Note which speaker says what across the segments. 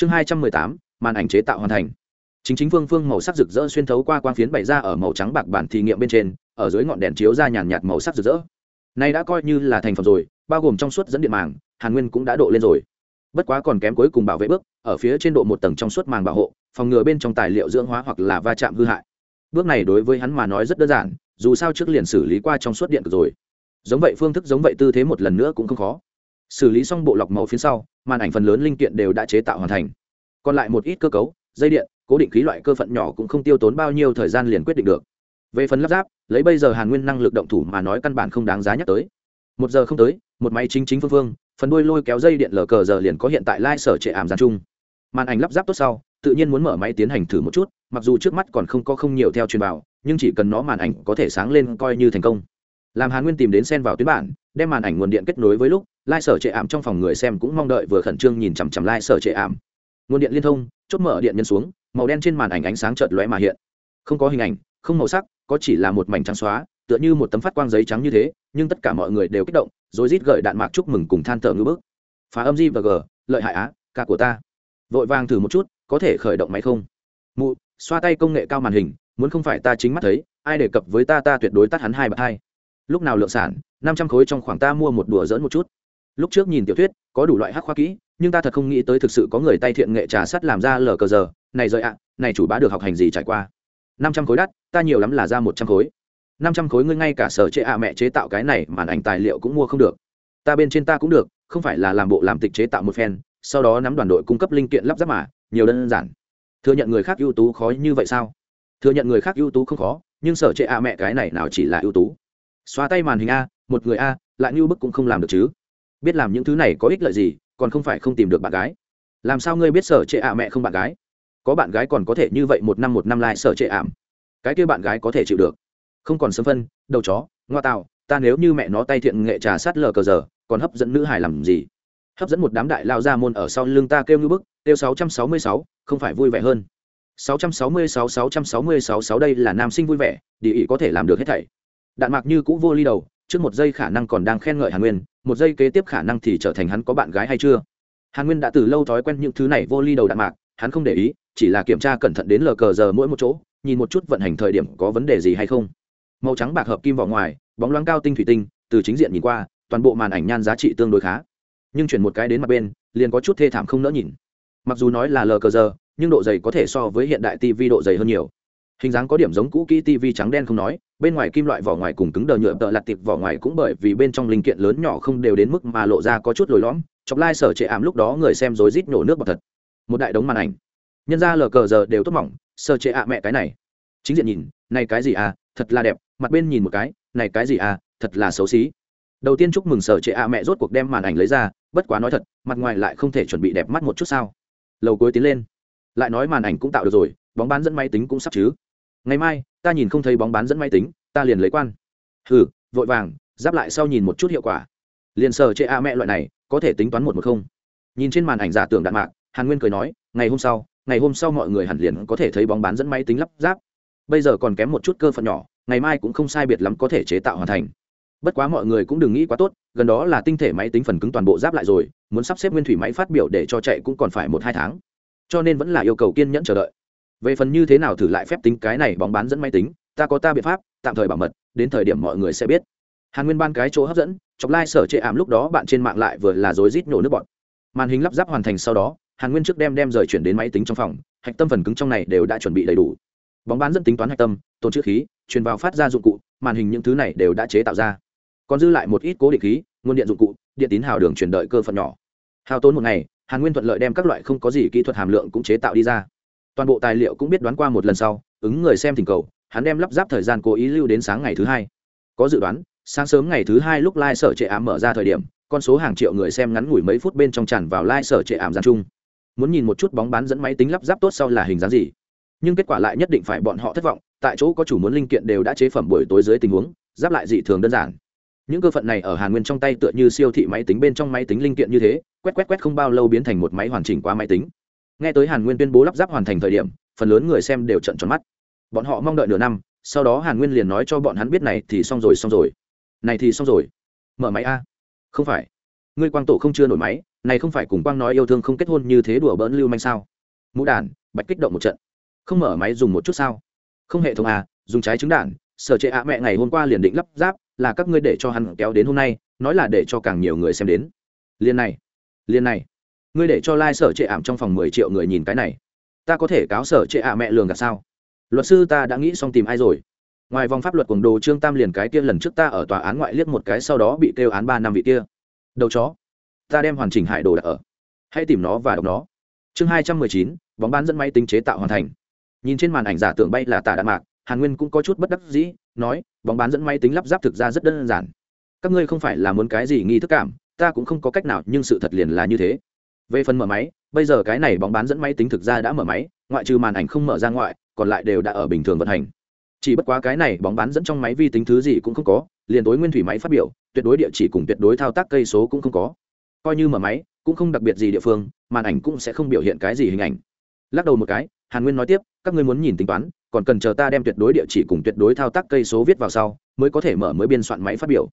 Speaker 1: chương hai trăm mười tám, màn ảnh chế tạo hoàn thành. Chính chính phương phương màu sắc rực rỡ xuyên thấu qua quang phiến bày ra ở màu trắng bạc bản thí nghiệm bên trên, ở dưới ngọn đèn chiếu ra nhàn nhạt màu sắc rực rỡ. Này đã coi như là thành phẩm rồi, bao gồm trong suốt dẫn điện màng, hàn nguyên cũng đã độ lên rồi. Bất quá còn kém cuối cùng bảo vệ bước, ở phía trên độ một tầng trong suốt màng bảo hộ, phòng ngừa bên trong tài liệu dưỡng hóa hoặc là va chạm hư hại. Bước này đối với hắn mà nói rất đơn giản, dù sao trước liền xử lý qua trong suốt điện cực rồi. Giống vậy phương thức giống vậy tư thế một lần nữa cũng không khó xử lý xong bộ lọc màu phía sau, màn ảnh phần lớn linh kiện đều đã chế tạo hoàn thành. Còn lại một ít cơ cấu, dây điện, cố định khí loại cơ phận nhỏ cũng không tiêu tốn bao nhiêu thời gian liền quyết định được. Về phần lắp ráp, lấy bây giờ hàn nguyên năng lực động thủ mà nói căn bản không đáng giá nhắc tới. Một giờ không tới, một máy chính chính phương phương, phần đuôi lôi kéo dây điện lờ cờ giờ liền có hiện tại lai、like、sở trệ ảm gian chung. Màn ảnh lắp ráp tốt sau, tự nhiên muốn mở máy tiến hành thử một chút, mặc dù trước mắt còn không có không nhiều theo truyền bảo nhưng chỉ cần nó màn ảnh có thể sáng lên coi như thành công làm hàn nguyên tìm đến sen vào tuyến bản, đem màn ảnh nguồn điện kết nối với lúc, lai sở trệ ảm trong phòng người xem cũng mong đợi vừa khẩn trương nhìn chằm chằm lai sở trệ ảm. Nguồn điện liên thông, chốt mở điện nhân xuống, màu đen trên màn ảnh ánh sáng chợt lóe mà hiện. Không có hình ảnh, không màu sắc, có chỉ là một mảnh trắng xóa, tựa như một tấm phát quang giấy trắng như thế, nhưng tất cả mọi người đều kích động, rồi rít gợi đạn mạc chúc mừng cùng than thở ngư bức. Phá âm di và g, lợi hại á, ca của ta. Vội vàng thử một chút, có thể khởi động máy không? Mụ, xoa tay công nghệ cao màn hình, muốn không phải ta chính mắt thấy, ai đề cập với ta ta tuyệt đối tắt hắn hai bậc hai lúc nào lượng sản, năm trăm khối trong khoảng ta mua một đùa dỡn một chút. Lúc trước nhìn tiểu thuyết, có đủ loại hắc khoa kỹ, nhưng ta thật không nghĩ tới thực sự có người tay thiện nghệ trà sắt làm ra lờ cờ giờ. Này rời ạ, này chủ bá được học hành gì trải qua? năm trăm khối đắt, ta nhiều lắm là ra một trăm khối. năm trăm khối ngươi ngay cả sở chế ạ mẹ chế tạo cái này màn ảnh tài liệu cũng mua không được. Ta bên trên ta cũng được, không phải là làm bộ làm tịch chế tạo một phen, sau đó nắm đoàn đội cung cấp linh kiện lắp ráp mà, nhiều đơn giản. Thừa nhận người khác ưu tú khó như vậy sao? Thừa nhận người khác ưu tú không khó, nhưng sở chế ạ mẹ cái này nào chỉ là ưu tú? Xóa tay màn hình a, một người a, lại như bức cũng không làm được chứ. Biết làm những thứ này có ích lợi gì, còn không phải không tìm được bạn gái. Làm sao ngươi biết sở trệ ạ mẹ không bạn gái? Có bạn gái còn có thể như vậy một năm một năm lại sở trệ ảm cái kia bạn gái có thể chịu được. Không còn sớm phân, đầu chó, ngoa tạo, ta nếu như mẹ nó tay thiện nghệ trà sát lờ cờ giờ, còn hấp dẫn nữ hài làm gì? Hấp dẫn một đám đại lao ra môn ở sau lưng ta kêu như bức, kêu sáu trăm sáu mươi sáu, không phải vui vẻ hơn. sáu trăm sáu mươi sáu sáu trăm sáu mươi sáu sáu đây là nam sinh vui vẻ, địa ý có thể làm được hết thảy đạn mạc như cũ vô ly đầu, trước một giây khả năng còn đang khen ngợi hàn nguyên, một giây kế tiếp khả năng thì trở thành hắn có bạn gái hay chưa? Hàn nguyên đã từ lâu thói quen những thứ này vô ly đầu đạn mạc, hắn không để ý, chỉ là kiểm tra cẩn thận đến lờ cờ giờ mỗi một chỗ, nhìn một chút vận hành thời điểm có vấn đề gì hay không. Màu trắng bạc hợp kim vào ngoài, bóng loáng cao tinh thủy tinh, từ chính diện nhìn qua, toàn bộ màn ảnh nhan giá trị tương đối khá. Nhưng chuyển một cái đến mặt bên, liền có chút thê thảm không nỡ nhìn. Mặc dù nói là lờ cờ giờ, nhưng độ dày có thể so với hiện đại tv độ dày hơn nhiều hình dáng có điểm giống cũ kỹ tv trắng đen không nói, bên ngoài kim loại vỏ ngoài cùng cứng đờ nhựa tợ lặt tiệp vỏ ngoài cũng bởi vì bên trong linh kiện lớn nhỏ không đều đến mức mà lộ ra có chút lồi lõm, chọc lai sở trệ ảm lúc đó người xem rối rít nổ nước bọt thật. Một đại đống màn ảnh. Nhân ra lờ cờ giờ đều tốt mỏng, sở trệ ạ mẹ cái này. Chính diện nhìn, này cái gì à thật là đẹp, mặt bên nhìn một cái, này cái gì à thật là xấu xí. Đầu tiên chúc mừng sở trệ ạ mẹ rốt cuộc đem màn ảnh lấy ra, bất quá nói thật, mặt ngoài lại không thể chuẩn bị đẹp mắt một chút sao. Lầu cuối tiến lên. Lại nói màn ảnh cũng tạo được rồi, bóng bán dẫn máy tính cũng sắp chứ ngày mai, ta nhìn không thấy bóng bán dẫn máy tính, ta liền lấy quan. Hừ, vội vàng, giáp lại sau nhìn một chút hiệu quả. Liền sờ chệ a mẹ loại này, có thể tính toán một một không. Nhìn trên màn ảnh giả tưởng đạn mạc, hàn nguyên cười nói, ngày hôm sau, ngày hôm sau mọi người hẳn liền có thể thấy bóng bán dẫn máy tính lắp ráp. Bây giờ còn kém một chút cơ phận nhỏ, ngày mai cũng không sai biệt lắm có thể chế tạo hoàn thành. Bất quá mọi người cũng đừng nghĩ quá tốt, gần đó là tinh thể máy tính phần cứng toàn bộ giáp lại rồi, muốn sắp xếp nguyên thủy máy phát biểu để cho chạy cũng còn phải một hai tháng. Cho nên vẫn là yêu cầu kiên nhẫn chờ đợi về phần như thế nào thử lại phép tính cái này bóng bán dẫn máy tính, ta có ta biện pháp, tạm thời bảo mật, đến thời điểm mọi người sẽ biết. Hàn nguyên ban cái chỗ hấp dẫn, chọc lai、like、sở chệ ảm lúc đó bạn trên mạng lại vừa là rối rít nổ nước bọn màn hình lắp ráp hoàn thành sau đó, hàn nguyên trước đem đem rời chuyển đến máy tính trong phòng, hạch tâm phần cứng trong này đều đã chuẩn bị đầy đủ. Bóng bán dẫn tính toán hạch tâm, tồn chữ khí, truyền vào phát ra dụng cụ, màn hình những thứ này đều đã chế tạo ra. Còn dư lại một ít cố định khí, nguồn điện dụng cụ, điện tín hào đường truyền đợi cơ phận nhỏ. Hao tốn một ngày, hàn nguyên thuận lợi đem các loại không có gì kỹ thuật hàm lượng cũng chế tạo đi ra toàn bộ tài liệu cũng biết đoán qua một lần sau, ứng người xem thỉnh cầu, hắn đem lắp ráp thời gian cố ý lưu đến sáng ngày thứ hai. Có dự đoán, sáng sớm ngày thứ hai lúc lai、like、sở trệ ảm mở ra thời điểm, con số hàng triệu người xem ngắn ngủi mấy phút bên trong tràn vào lai、like、sở trệ ảm gian chung muốn nhìn một chút bóng bán dẫn máy tính lắp ráp tốt sau là hình dáng gì. Nhưng kết quả lại nhất định phải bọn họ thất vọng, tại chỗ có chủ muốn linh kiện đều đã chế phẩm buổi tối dưới tình huống, giáp lại dị thường đơn giản. Những cơ phận này ở hàn nguyên trong tay tựa như siêu thị máy tính bên trong máy tính linh kiện như thế, quét quét quét không bao lâu biến thành một máy hoàn chỉnh qua máy tính nghe tới hàn nguyên tuyên bố lắp ráp hoàn thành thời điểm, phần lớn người xem đều trận tròn mắt. Bọn họ mong đợi nửa năm, sau đó hàn nguyên liền nói cho bọn hắn biết này thì xong rồi xong rồi. Này thì xong rồi. Mở máy a. Không phải. Ngươi quang tổ không chưa nổi máy, này không phải cùng quang nói yêu thương không kết hôn như thế đùa bỡn lưu manh sao? Mũ đàn, bạch kích động một trận. Không mở máy dùng một chút sao? Không hệ thống à dùng trái trứng đạn. Sở trệ ạ mẹ ngày hôm qua liền định lắp ráp, là các ngươi để cho hắn kéo đến hôm nay, nói là để cho càng nhiều người xem đến. Liên này. Liên này ngươi để cho lai、like、sở trệ ảm trong phòng mười triệu người nhìn cái này. Ta có thể cáo sở trệ ạ mẹ lường gạt sao? Luật sư ta đã nghĩ xong tìm ai rồi? Ngoài vòng pháp luật quần đồ trương tam liền cái kia lần trước ta ở tòa án ngoại liếc một cái sau đó bị kêu án ba năm vị kia. Đầu chó. Ta đem hoàn chỉnh hải đồ đặt ở. Hãy tìm nó và đọc nó. Chương hai trăm mười chín, bóng bán dẫn máy tính chế tạo hoàn thành. Nhìn trên màn ảnh giả tưởng bay là tả đạn mạc, hàn nguyên cũng có chút bất đắc dĩ, nói, bóng bán dẫn máy tính lắp ráp thực ra rất đơn giản. Các ngươi không phải là muốn cái gì nghi thức cảm, ta cũng không có cách nào, nhưng sự thật liền là như thế về phần mở máy, bây giờ cái này bóng bán dẫn máy tính thực ra đã mở máy, ngoại trừ màn ảnh không mở ra ngoại, còn lại đều đã ở bình thường vận hành. Chỉ bất quá cái này bóng bán dẫn trong máy vi tính thứ gì cũng không có, liền tối nguyên thủy máy phát biểu, tuyệt đối địa chỉ cùng tuyệt đối thao tác cây số cũng không có. Coi như mở máy, cũng không đặc biệt gì địa phương, màn ảnh cũng sẽ không biểu hiện cái gì hình ảnh. Lắc đầu một cái, hàn nguyên nói tiếp, các ngươi muốn nhìn tính toán, còn cần chờ ta đem tuyệt đối địa chỉ cùng tuyệt đối thao tác cây số viết vào sau, mới có thể mở, mới biên soạn máy phát biểu.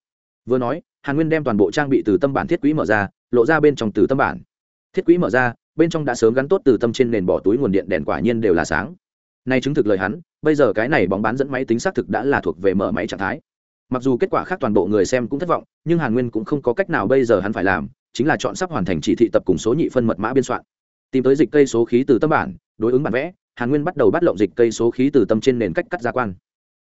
Speaker 1: Vừa nói, hàn nguyên đem toàn bộ trang bị từ tâm bản thiết quỹ mở ra, lộ ra bên trong từ tâm bản thiết quỹ mở ra, bên trong đã sớm gắn tốt từ tâm trên nền bỏ túi nguồn điện đèn quả nhiên đều là sáng. Nay chứng thực lời hắn, bây giờ cái này bóng bán dẫn máy tính xác thực đã là thuộc về mở máy trạng thái. Mặc dù kết quả khác toàn bộ người xem cũng thất vọng, nhưng hàn nguyên cũng không có cách nào bây giờ hắn phải làm, chính là chọn sắp hoàn thành chỉ thị tập cùng số nhị phân mật mã biên soạn. Tìm tới dịch cây số khí từ tâm bản, đối ứng bản vẽ, hàn nguyên bắt đầu bắt lộng dịch cây số khí từ tâm trên nền cách cắt gia quan.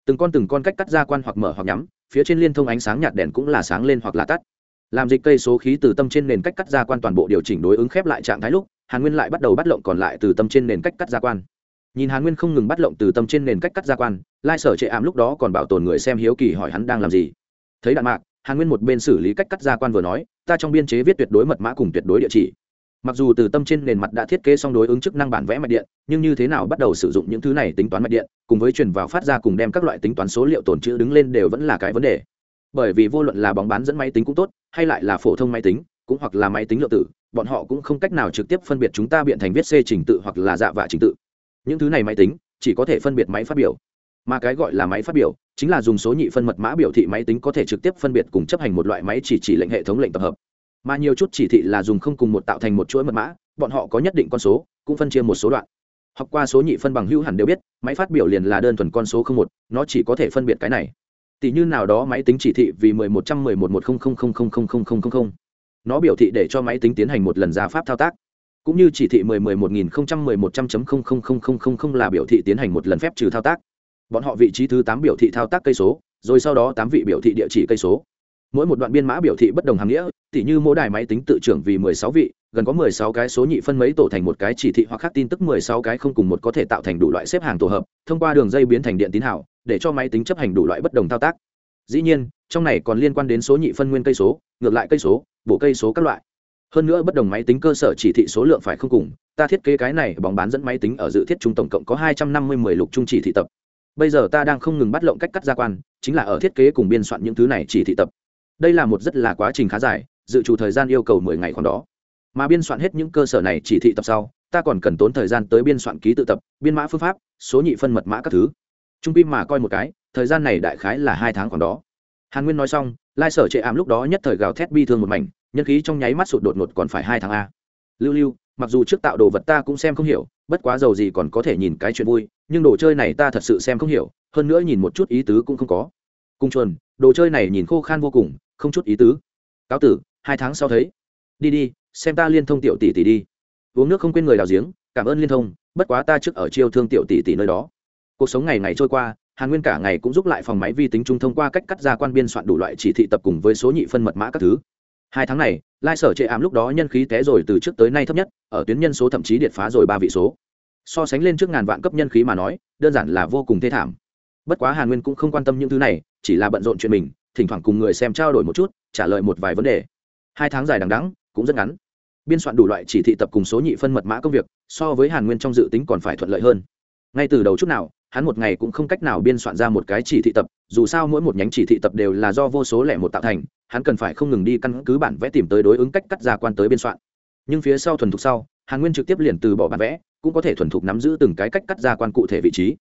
Speaker 1: Từng con từng con cách cắt gia quan hoặc mở hoặc nhắm, phía trên liên thông ánh sáng nhạt đèn cũng là sáng lên hoặc là tắt làm dịch cây số khí từ tâm trên nền cách cắt gia quan toàn bộ điều chỉnh đối ứng khép lại trạng thái lúc, hàn nguyên lại bắt đầu bắt lộng còn lại từ tâm trên nền cách cắt gia quan. Nhìn hàn nguyên không ngừng bắt lộng từ tâm trên nền cách cắt gia quan, lai sở trệ ảm lúc đó còn bảo tồn người xem hiếu kỳ hỏi hắn đang làm gì. Thấy đạn mạc, hàn nguyên một bên xử lý cách cắt gia quan vừa nói, ta trong biên chế viết tuyệt đối mật mã cùng tuyệt đối địa chỉ. Mặc dù từ tâm trên nền mặt đã thiết kế xong đối ứng chức năng bản vẽ mạch điện, nhưng như thế nào bắt đầu sử dụng những thứ này tính toán mạch điện, cùng với truyền vào phát ra cùng đem các loại tính toán số liệu tồn trữ đứng lên đều vẫn là cái vấn đề. Bởi vì vô luận là bóng bán dẫn máy tính cũng tốt hay lại là phổ thông máy tính, cũng hoặc là máy tính lượng tử, bọn họ cũng không cách nào trực tiếp phân biệt chúng ta biện thành viết c trình tự hoặc là dạ vạ trình tự. Những thứ này máy tính, chỉ có thể phân biệt máy phát biểu. Mà cái gọi là máy phát biểu, chính là dùng số nhị phân mật mã biểu thị máy tính có thể trực tiếp phân biệt cùng chấp hành một loại máy chỉ chỉ lệnh hệ thống lệnh tập hợp. Mà nhiều chút chỉ thị là dùng không cùng một tạo thành một chuỗi mật mã, bọn họ có nhất định con số, cũng phân chia một số đoạn. Học qua số nhị phân bằng hữu hẳn đều biết, máy phát biểu liền là đơn thuần con số không một, nó chỉ có thể phân biệt cái này tỷ như nào đó máy tính chỉ thị vì 11111000000000. Nó biểu thị để cho máy tính tiến hành một lần ra pháp thao tác. Cũng như chỉ thị 1011111100000000 là biểu thị tiến hành một lần phép trừ thao tác. Bọn họ vị trí thứ 8 biểu thị thao tác cây số, rồi sau đó 8 vị biểu thị địa chỉ cây số. Mỗi một đoạn biên mã biểu thị bất đồng hàng nghĩa, tỷ như mô đài máy tính tự trưởng vì 16 vị, gần có mười sáu cái số nhị phân mấy tổ thành một cái chỉ thị hoặc khác tin tức mười sáu cái không cùng một có thể tạo thành đủ loại xếp hàng tổ hợp, thông qua đường dây biến thành điện tín hiệu để cho máy tính chấp hành đủ loại bất đồng thao tác. Dĩ nhiên, trong này còn liên quan đến số nhị phân nguyên cây số, ngược lại cây số, bổ cây số các loại. Hơn nữa bất đồng máy tính cơ sở chỉ thị số lượng phải không cùng, ta thiết kế cái này bóng bán dẫn máy tính ở dự thiết trung tổng cộng có hai trăm năm mươi mười lục trung chỉ thị tập. Bây giờ ta đang không ngừng bắt lộng cách cắt gia quan, chính là ở thiết kế cùng biên soạn những thứ này chỉ thị tập. Đây là một rất là quá trình khá dài, dự trù thời gian yêu cầu mười ngày khoảng đó mà biên soạn hết những cơ sở này chỉ thị tập sau, ta còn cần tốn thời gian tới biên soạn ký tự tập, biên mã phương pháp, số nhị phân mật mã các thứ. Trung pin mà coi một cái, thời gian này đại khái là hai tháng khoảng đó. Hàn nguyên nói xong, lai sở trệ ảm lúc đó nhất thời gào thét bi thương một mảnh, nhân khí trong nháy mắt sụt đột ngột còn phải hai tháng a. Lưu lưu, mặc dù trước tạo đồ vật ta cũng xem không hiểu, bất quá giàu gì còn có thể nhìn cái chuyện vui, nhưng đồ chơi này ta thật sự xem không hiểu, hơn nữa nhìn một chút ý tứ cũng không có. Cung chuồn, đồ chơi này nhìn khô khan vô cùng, không chút ý tứ. Cáo tử, hai tháng sau thấy đi đi, xem ta liên thông tiểu tỷ tỷ đi. Uống nước không quên người đào giếng, cảm ơn liên thông, bất quá ta trước ở chiêu thương tiểu tỷ tỷ nơi đó. Cuộc sống ngày ngày trôi qua, hàn nguyên cả ngày cũng giúp lại phòng máy vi tính trung thông qua cách cắt ra quan biên soạn đủ loại chỉ thị tập cùng với số nhị phân mật mã các thứ. Hai tháng này, lai sở chệ ám lúc đó nhân khí té rồi từ trước tới nay thấp nhất, ở tuyến nhân số thậm chí điệt phá rồi ba vị số. So sánh lên trước ngàn vạn cấp nhân khí mà nói, đơn giản là vô cùng thê thảm. Bất quá hàn nguyên cũng không quan tâm những thứ này, chỉ là bận rộn chuyện mình, thỉnh thoảng cùng người xem trao đổi một chút, trả lời một vài vấn đề. Hai tháng dài đằng đắng cũng rất ngắn. Biên soạn đủ loại chỉ thị tập cùng số nhị phân mật mã công việc, so với hàn nguyên trong dự tính còn phải thuận lợi hơn. Ngay từ đầu chút nào, hắn một ngày cũng không cách nào biên soạn ra một cái chỉ thị tập, dù sao mỗi một nhánh chỉ thị tập đều là do vô số lẻ một tạo thành, hắn cần phải không ngừng đi căn cứ bản vẽ tìm tới đối ứng cách cắt ra quan tới biên soạn. Nhưng phía sau thuần thục sau, hàn nguyên trực tiếp liền từ bỏ bản vẽ, cũng có thể thuần thục nắm giữ từng cái cách cắt ra quan cụ thể vị trí.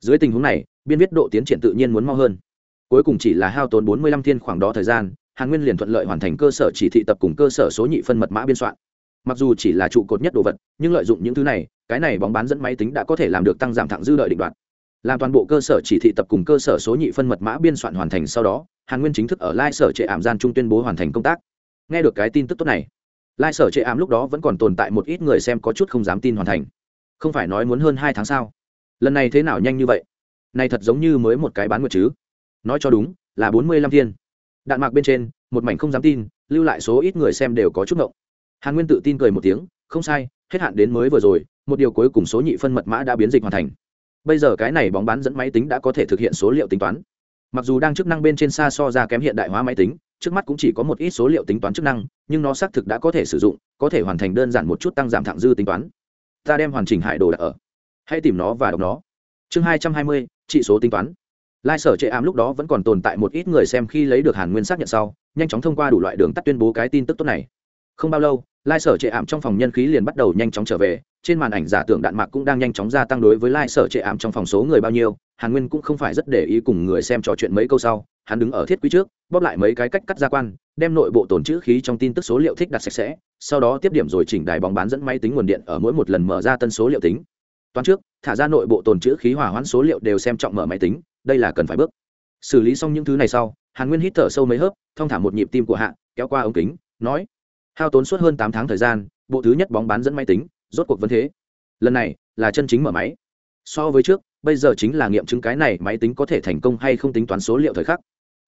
Speaker 1: Dưới tình huống này, biên viết độ tiến triển tự nhiên muốn mau hơn. Cuối cùng chỉ là hao tốn bốn mươi lăm thiên khoảng đó thời gian hàn nguyên liền thuận lợi hoàn thành cơ sở chỉ thị tập cùng cơ sở số nhị phân mật mã biên soạn. Mặc dù chỉ là trụ cột nhất đồ vật, nhưng lợi dụng những thứ này, cái này bóng bán dẫn máy tính đã có thể làm được tăng giảm thẳng dư lợi định đoạt. Làm toàn bộ cơ sở chỉ thị tập cùng cơ sở số nhị phân mật mã biên soạn hoàn thành sau đó, hàn nguyên chính thức ở lai sở trệ ảm gian trung tuyên bố hoàn thành công tác. Nghe được cái tin tức tốt này, lai sở trệ ảm lúc đó vẫn còn tồn tại một ít người xem có chút không dám tin hoàn thành. Không phải nói muốn hơn hai tháng sau lần này thế nào nhanh như vậy? Này thật giống như mới một cái bán nguyệt chứ. Nói cho đúng, là bốn mươi lăm thiên đạn mạc bên trên, một mảnh không dám tin, lưu lại số ít người xem đều có chút ngộng. Hàn nguyên tự tin cười một tiếng, không sai, hết hạn đến mới vừa rồi, một điều cuối cùng số nhị phân mật mã đã biến dịch hoàn thành. Bây giờ cái này bóng bán dẫn máy tính đã có thể thực hiện số liệu tính toán. Mặc dù đang chức năng bên trên xa so ra kém hiện đại hóa máy tính, trước mắt cũng chỉ có một ít số liệu tính toán chức năng, nhưng nó xác thực đã có thể sử dụng, có thể hoàn thành đơn giản một chút tăng giảm thẳng dư tính toán. Ta đem hoàn chỉnh hải đồ đặt ở. Hãy tìm nó và đọc nó. Chương hai trăm hai mươi, trị số tính toán lai sở chệ ám lúc đó vẫn còn tồn tại một ít người xem khi lấy được hàn nguyên xác nhận sau, nhanh chóng thông qua đủ loại đường tắt tuyên bố cái tin tức tốt này. Không bao lâu, lai sở trệ ảm trong phòng nhân khí liền bắt đầu nhanh chóng trở về, trên màn ảnh giả tưởng đạn mạc cũng đang nhanh chóng gia tăng đối với lai sở trệ ảm trong phòng số người bao nhiêu, hàn nguyên cũng không phải rất để ý cùng người xem trò chuyện mấy câu sau, hắn đứng ở thiết quý trước, bóp lại mấy cái cách cắt gia quan, đem nội bộ tồn chữ khí trong tin tức số liệu thích đặt sạch sẽ, sau đó tiếp điểm rồi chỉnh đài bóng bán dẫn máy tính nguồn điện ở mỗi một lần mở ra tân số liệu tính. Toán trước, thả ra nội bộ tồn chữ khí hỏa hoãn số liệu đều xem trọng mở máy tính đây là cần phải bước. Xử lý xong những thứ này sau, hàn nguyên hít thở sâu mấy hớp, thong thả một nhịp tim của hạ, kéo qua ống kính, nói, hao tốn suốt hơn tám tháng thời gian, bộ thứ nhất bóng bán dẫn máy tính, rốt cuộc vấn thế. Lần này là chân chính mở máy. So với trước, bây giờ chính là nghiệm chứng cái này máy tính có thể thành công hay không tính toán số liệu thời khắc.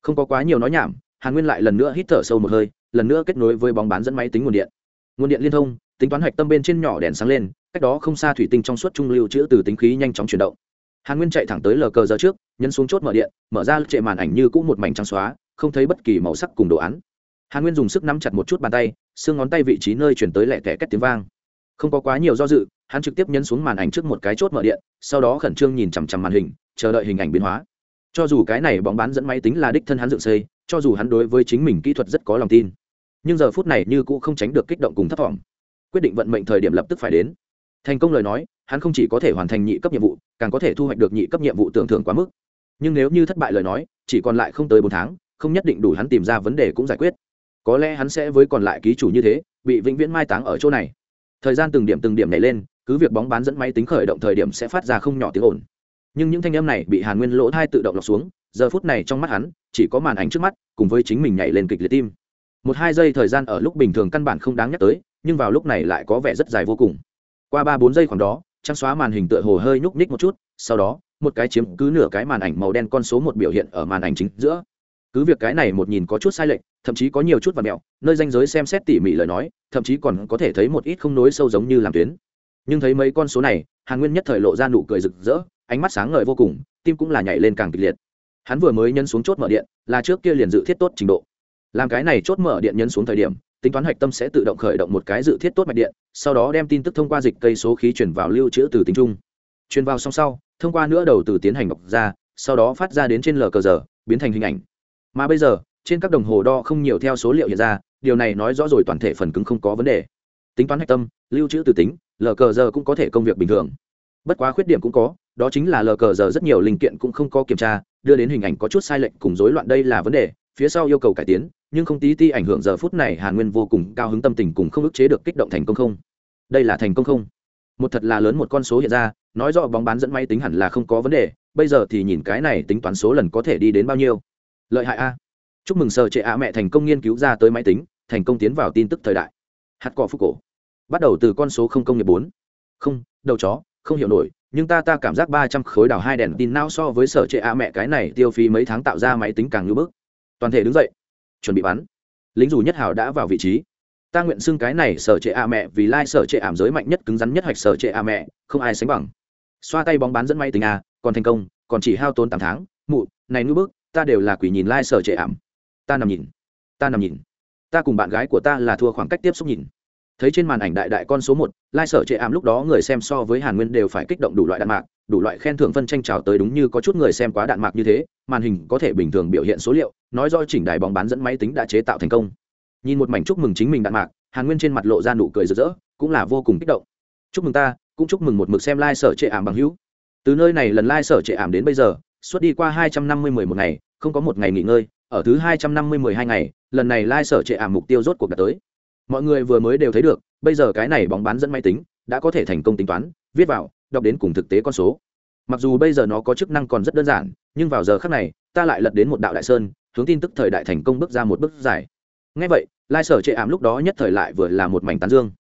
Speaker 1: Không có quá nhiều nói nhảm, hàn nguyên lại lần nữa hít thở sâu một hơi, lần nữa kết nối với bóng bán dẫn máy tính nguồn điện. Nguồn điện liên thông, tính toán hạch tâm bên trên nhỏ đèn sáng lên, cách đó không xa thủy tinh trong suốt trung lưu chữ từ tính khí nhanh chóng chuyển động hàn nguyên chạy thẳng tới lờ cờ giờ trước, nhấn xuống chốt mở điện, mở ra trệ màn ảnh như cũ một mảnh trắng xóa, không thấy bất kỳ màu sắc cùng đồ án. Hàn nguyên dùng sức nắm chặt một chút bàn tay, xương ngón tay vị trí nơi chuyển tới lẹ tẻ két tiếng vang. Không có quá nhiều do dự, hắn trực tiếp nhấn xuống màn ảnh trước một cái chốt mở điện, sau đó khẩn trương nhìn chằm chằm màn hình, chờ đợi hình ảnh biến hóa. Cho dù cái này bóng bán dẫn máy tính là đích thân hắn dựng xây, cho dù hắn đối với chính mình kỹ thuật rất có lòng tin, nhưng giờ phút này như cũ không tránh được kích động cùng thất vọng. Quyết định vận mệnh thời điểm lập tức phải đến. Thành công lời nói hắn không chỉ có thể hoàn thành nhị cấp nhiệm vụ, càng có thể thu hoạch được nhị cấp nhiệm vụ tưởng thưởng quá mức. Nhưng nếu như thất bại lời nói, chỉ còn lại không tới bốn tháng, không nhất định đủ hắn tìm ra vấn đề cũng giải quyết. Có lẽ hắn sẽ với còn lại ký chủ như thế, bị vĩnh viễn mai táng ở chỗ này. Thời gian từng điểm từng điểm nảy lên, cứ việc bóng bán dẫn máy tính khởi động thời điểm sẽ phát ra không nhỏ tiếng ồn. Nhưng những thanh âm này bị hàn nguyên lỗ thai tự động lọc xuống, giờ phút này trong mắt hắn, chỉ có màn ảnh trước mắt, cùng với chính mình nhảy lên kịch liệt tim. Một hai giây thời gian ở lúc bình thường căn bản không đáng nhắc tới, nhưng vào lúc này lại có vẻ rất dài vô cùng. Qua ba bốn giây khoảng đó trắng xóa màn hình tựa hồ hơi nhúc nhích một chút, sau đó, một cái chiếm cứ nửa cái màn ảnh màu đen con số một biểu hiện ở màn ảnh chính giữa. Cứ việc cái này một nhìn có chút sai lệch, thậm chí có nhiều chút và mẹo, nơi danh giới xem xét tỉ mỉ lời nói, thậm chí còn có thể thấy một ít không nối sâu giống như làm tuyến. Nhưng thấy mấy con số này, hàn nguyên nhất thời lộ ra nụ cười rực rỡ, ánh mắt sáng ngời vô cùng, tim cũng là nhảy lên càng kịch liệt. Hắn vừa mới nhấn xuống chốt mở điện, là trước kia liền dự thiết tốt trình độ. Làm cái này chốt mở điện nhấn xuống thời điểm tính toán hạch tâm sẽ tự động khởi động một cái dự thiết tốt mạch điện, sau đó đem tin tức thông qua dịch cây số khí chuyển vào lưu trữ từ tính trung truyền vào song sau, thông qua nữa đầu từ tiến hành đọc ra, sau đó phát ra đến trên lờ cờ giờ, biến thành hình ảnh. Mà bây giờ, trên các đồng hồ đo không nhiều theo số liệu hiện ra, điều này nói rõ rồi toàn thể phần cứng không có vấn đề. Tính toán hạch tâm, lưu trữ từ tính, lờ cờ giờ cũng có thể công việc bình thường. Bất quá khuyết điểm cũng có, đó chính là lờ cờ giờ rất nhiều linh kiện cũng không có kiểm tra, đưa đến hình ảnh có chút sai lệch cùng rối loạn đây là vấn đề, phía sau yêu cầu cải tiến nhưng không tí ti ảnh hưởng giờ phút này hàn nguyên vô cùng cao hứng tâm tình cùng không ức chế được kích động thành công không? Đây là thành công không? Một thật là lớn một con số hiện ra, nói rõ bóng bán dẫn máy tính hẳn là không có vấn đề, bây giờ thì nhìn cái này tính toán số lần có thể đi đến bao nhiêu? Lợi hại a. Chúc mừng sở trệ ạ mẹ thành công nghiên cứu ra tới máy tính, thành công tiến vào tin tức thời đại. Hạt cỏ phúc cổ. Bắt đầu từ con số không công nghiệp bốn. Không, đầu chó, không hiểu nổi, nhưng ta ta cảm giác ba trăm khối đào hai đèn tin não so với sở trệ ạ mẹ cái này tiêu phí mấy tháng tạo ra máy tính càng ngưỡng bức. Toàn thể đứng dậy chuẩn bị bắn. Lính dù nhất hào đã vào vị trí. Ta nguyện xưng cái này sở trệ a mẹ, vì lai sở trệ ảm giới mạnh nhất, cứng rắn nhất hoạch sở trệ a mẹ, không ai sánh bằng. Xoa tay bóng bán dẫn máy tính a, còn thành công, còn chỉ hao tốn tám tháng. Mụ, này ngưỡng bức, ta đều là quỷ nhìn lai sở trệ ảm. Ta nằm nhìn, ta nằm nhìn. Ta cùng bạn gái của ta là thua khoảng cách tiếp xúc nhìn. Thấy trên màn ảnh đại đại con số một, lai sở trệ ảm lúc đó người xem so với hàn nguyên đều phải kích động đủ loại đạn mạc, đủ loại khen thưởng phân tranh trào tới đúng như có chút người xem quá đạn mạc như thế, màn hình có thể bình thường biểu hiện số liệu nói do chỉnh đài bóng bán dẫn máy tính đã chế tạo thành công. Nhìn một mảnh chúc mừng chính mình đạn mạc, hàn nguyên trên mặt lộ ra nụ cười rực rỡ, cũng là vô cùng kích động. Chúc mừng ta, cũng chúc mừng một mực xem lai sở trệ ảm bằng hữu. Từ nơi này lần lai sở trệ ảm đến bây giờ, suốt đi qua hai trăm năm mươi mười một ngày, không có một ngày nghỉ ngơi, ở thứ hai trăm năm mươi mười hai ngày, lần này lai sở trệ ảm mục tiêu rốt cuộc đạt tới. Mọi người vừa mới đều thấy được, bây giờ cái này bóng bán dẫn máy tính đã có thể thành công tính toán, viết vào, đọc đến cùng thực tế con số. Mặc dù bây giờ nó có chức năng còn rất đơn giản, nhưng vào giờ khác này, ta lại lật đến một đạo đại sơn hướng tin tức thời đại thành công bước ra một bước dài. Ngay vậy, lai sở chệ ảm lúc đó nhất thời lại vừa là một mảnh tán dương.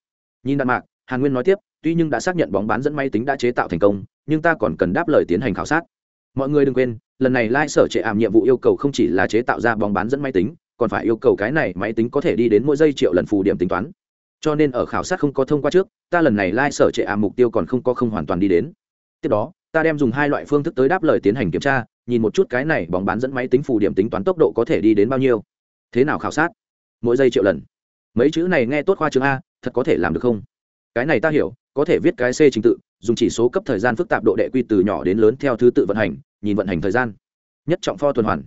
Speaker 1: Nhìn đạn mạc, hàn nguyên nói tiếp, tuy nhưng đã xác nhận bóng bán dẫn máy tính đã chế tạo thành công, nhưng ta còn cần đáp lời tiến hành khảo sát. Mọi người đừng quên, lần này lai sở chệ ảm nhiệm vụ yêu cầu không chỉ là chế tạo ra bóng bán dẫn máy tính, còn phải yêu cầu cái này máy tính có thể đi đến mỗi giây triệu lần phù điểm tính toán. Cho nên ở khảo sát không có thông qua trước, ta lần này lai sở trệ ảm mục tiêu còn không có không hoàn toàn đi đến. Tiếp đó, ta đem dùng hai loại phương thức tới đáp lời tiến hành kiểm tra nhìn một chút cái này bóng bán dẫn máy tính phù điểm tính toán tốc độ có thể đi đến bao nhiêu. Thế nào khảo sát? Mỗi giây triệu lần. Mấy chữ này nghe tốt khoa chương a, thật có thể làm được không? Cái này ta hiểu, có thể viết cái c trình tự, dùng chỉ số cấp thời gian phức tạp độ đệ quy từ nhỏ đến lớn theo thứ tự vận hành, nhìn vận hành thời gian. Nhất trọng pho tuần hoàn.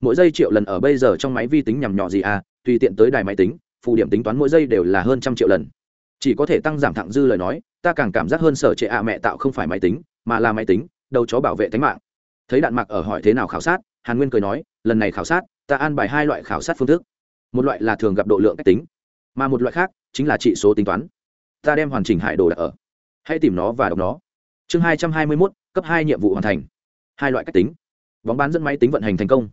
Speaker 1: Mỗi giây triệu lần ở bây giờ trong máy vi tính nhằm nhỏ gì à tùy tiện tới đài máy tính, phù điểm tính toán mỗi giây đều là hơn trăm triệu lần. Chỉ có thể tăng giảm thẳng dư lời nói, ta càng cảm giác hơn sở trệ ạ mẹ tạo không phải máy tính, mà là máy tính, đầu chó bảo vệ tính mạng thấy đạn mặc ở hỏi thế nào khảo sát, hàn nguyên cười nói, lần này khảo sát, ta an bài hai loại khảo sát phương thức. Một loại là thường gặp độ lượng cách tính, mà một loại khác chính là trị số tính toán. Ta đem hoàn chỉnh hải đồ đặt ở. Hãy tìm nó và đọc nó. Chương hai trăm hai mươi mốt, cấp hai nhiệm vụ hoàn thành. Hai loại cách tính. Bóng bán dẫn máy tính vận hành thành công.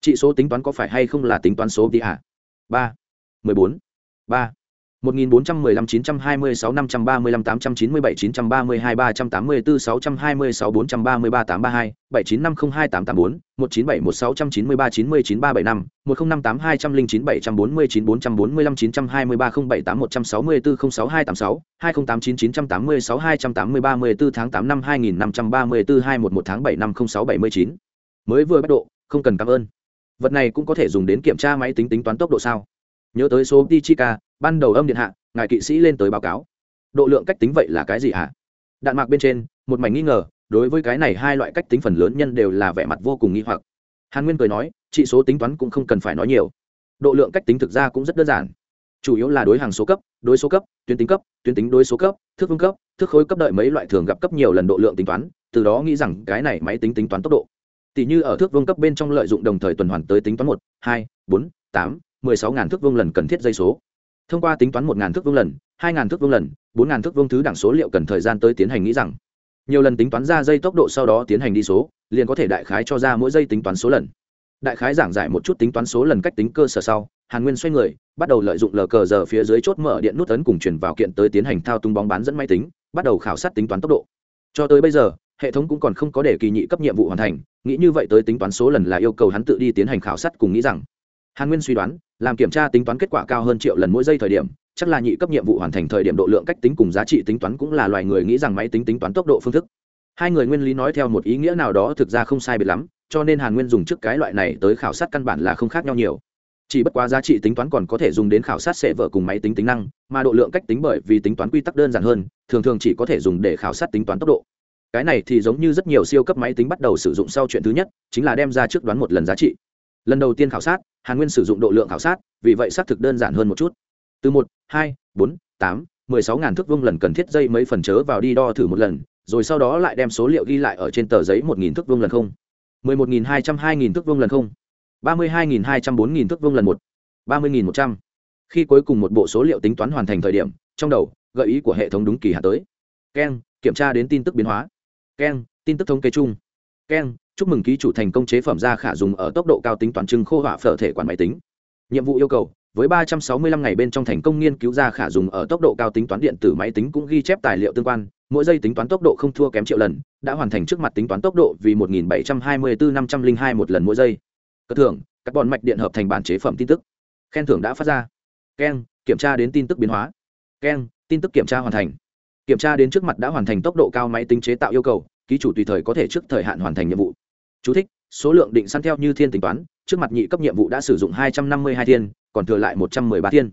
Speaker 1: Trị số tính toán có phải hay không là tính toán số đi ạ? Ba. Mười bốn. Ba. 1415 926 535 897 932 384 626 433 832 7950 2884 1971 693 99 375 1058 209 749 445 923 078 164 06286 2089 986 280 34 tháng 8 năm 2534 211 tháng 7 năm 0679 mới vừa bắt độ không cần cảm ơn vật này cũng có thể dùng đến kiểm tra máy tính tính toán tốc độ sao nhớ tới số Tichika, ban đầu âm điện hạ ngài kỵ sĩ lên tới báo cáo. Độ lượng cách tính vậy là cái gì hả? Đạn mạc bên trên một mảnh nghi ngờ đối với cái này hai loại cách tính phần lớn nhân đều là vẻ mặt vô cùng nghi hoặc. Hàn nguyên cười nói trị số tính toán cũng không cần phải nói nhiều. Độ lượng cách tính thực ra cũng rất đơn giản. Chủ yếu là đối hàng số cấp đối số cấp tuyến tính cấp tuyến tính đối số cấp thước phương cấp thước khối cấp đợi mấy loại thường gặp cấp nhiều lần độ lượng tính toán từ đó nghĩ rằng cái này máy tính tính toán tốc độ. Tỷ như ở thước vương cấp bên trong lợi dụng đồng thời tuần hoàn tới tính toán một hai bốn tám mười sáu ngàn thước vương lần cần thiết dây số. Thông qua tính toán một ngàn thước vương lần, hai ngàn thước vương lần, bốn ngàn thước vương thứ đẳng số liệu cần thời gian tới tiến hành nghĩ rằng, nhiều lần tính toán ra dây tốc độ sau đó tiến hành đi số, liền có thể đại khái cho ra mỗi dây tính toán số lần. Đại khái giảng giải một chút tính toán số lần cách tính cơ sở sau, hàn nguyên xoay người, bắt đầu lợi dụng lờ cờ giờ phía dưới chốt mở điện nút ấn cùng chuyển vào kiện tới tiến hành thao tung bóng bán dẫn máy tính, bắt đầu khảo sát tính toán tốc độ. Cho tới bây giờ, hệ thống cũng còn không có để kỳ nhị cấp nhiệm vụ hoàn thành, nghĩ như vậy tới tính toán số lần là yêu cầu hắn tự đi tiến hành khảo sát cùng nghĩ rằng hàn nguyên suy đoán, làm kiểm tra tính toán kết quả cao hơn triệu lần mỗi giây thời điểm, chắc là nhị cấp nhiệm vụ hoàn thành thời điểm độ lượng cách tính cùng giá trị tính toán cũng là loài người nghĩ rằng máy tính tính toán tốc độ phương thức. Hai người nguyên lý nói theo một ý nghĩa nào đó thực ra không sai biệt lắm, cho nên hàn nguyên dùng trước cái loại này tới khảo sát căn bản là không khác nhau nhiều. Chỉ bất quá giá trị tính toán còn có thể dùng đến khảo sát sẽ vợ cùng máy tính tính năng, mà độ lượng cách tính bởi vì tính toán quy tắc đơn giản hơn, thường thường chỉ có thể dùng để khảo sát tính toán tốc độ. Cái này thì giống như rất nhiều siêu cấp máy tính bắt đầu sử dụng sau chuyện thứ nhất, chính là đem ra trước đoán một lần giá trị lần đầu tiên khảo sát, hàn nguyên sử dụng độ lượng khảo sát, vì vậy xác thực đơn giản hơn một chút. Từ một, hai, bốn, tám, mười sáu ngàn thước vông lần cần thiết dây mấy phần chớ vào đi đo thử một lần, rồi sau đó lại đem số liệu ghi lại ở trên tờ giấy một nghìn thước vông lần không. mười một nghìn hai trăm hai nghìn thước vông lần không. ba mươi hai nghìn hai trăm bốn nghìn thước vông lần một. ba mươi nghìn một trăm. Khi cuối cùng một bộ số liệu tính toán hoàn thành thời điểm, trong đầu, gợi ý của hệ thống đúng kỳ hạn tới. Keng, kiểm tra đến tin tức biến hóa. Keng, tin tức thống kê chung. Keng chúc mừng ký chủ thành công chế phẩm ra khả dùng ở tốc độ cao tính toán trưng khô hỏa phở thể quản máy tính. Nhiệm vụ yêu cầu, với 365 ngày bên trong thành công nghiên cứu ra khả dùng ở tốc độ cao tính toán điện tử máy tính cũng ghi chép tài liệu tương quan, mỗi giây tính toán tốc độ không thua kém triệu lần, đã hoàn thành trước mặt tính toán tốc độ vì 1724 một lần mỗi giây. Cất thưởng, các bọn mạch điện hợp thành bản chế phẩm tin tức. Khen thưởng đã phát ra. Keng, kiểm tra đến tin tức biến hóa. Keng, tin tức kiểm tra hoàn thành. Kiểm tra đến trước mặt đã hoàn thành tốc độ cao máy tính chế tạo yêu cầu, ký chủ tùy thời có thể trước thời hạn hoàn thành nhiệm vụ. Chú thích, số lượng định săn theo như thiên tính toán trước mặt nhị cấp nhiệm vụ đã sử dụng hai trăm năm mươi hai thiên còn thừa lại một trăm mười ba thiên.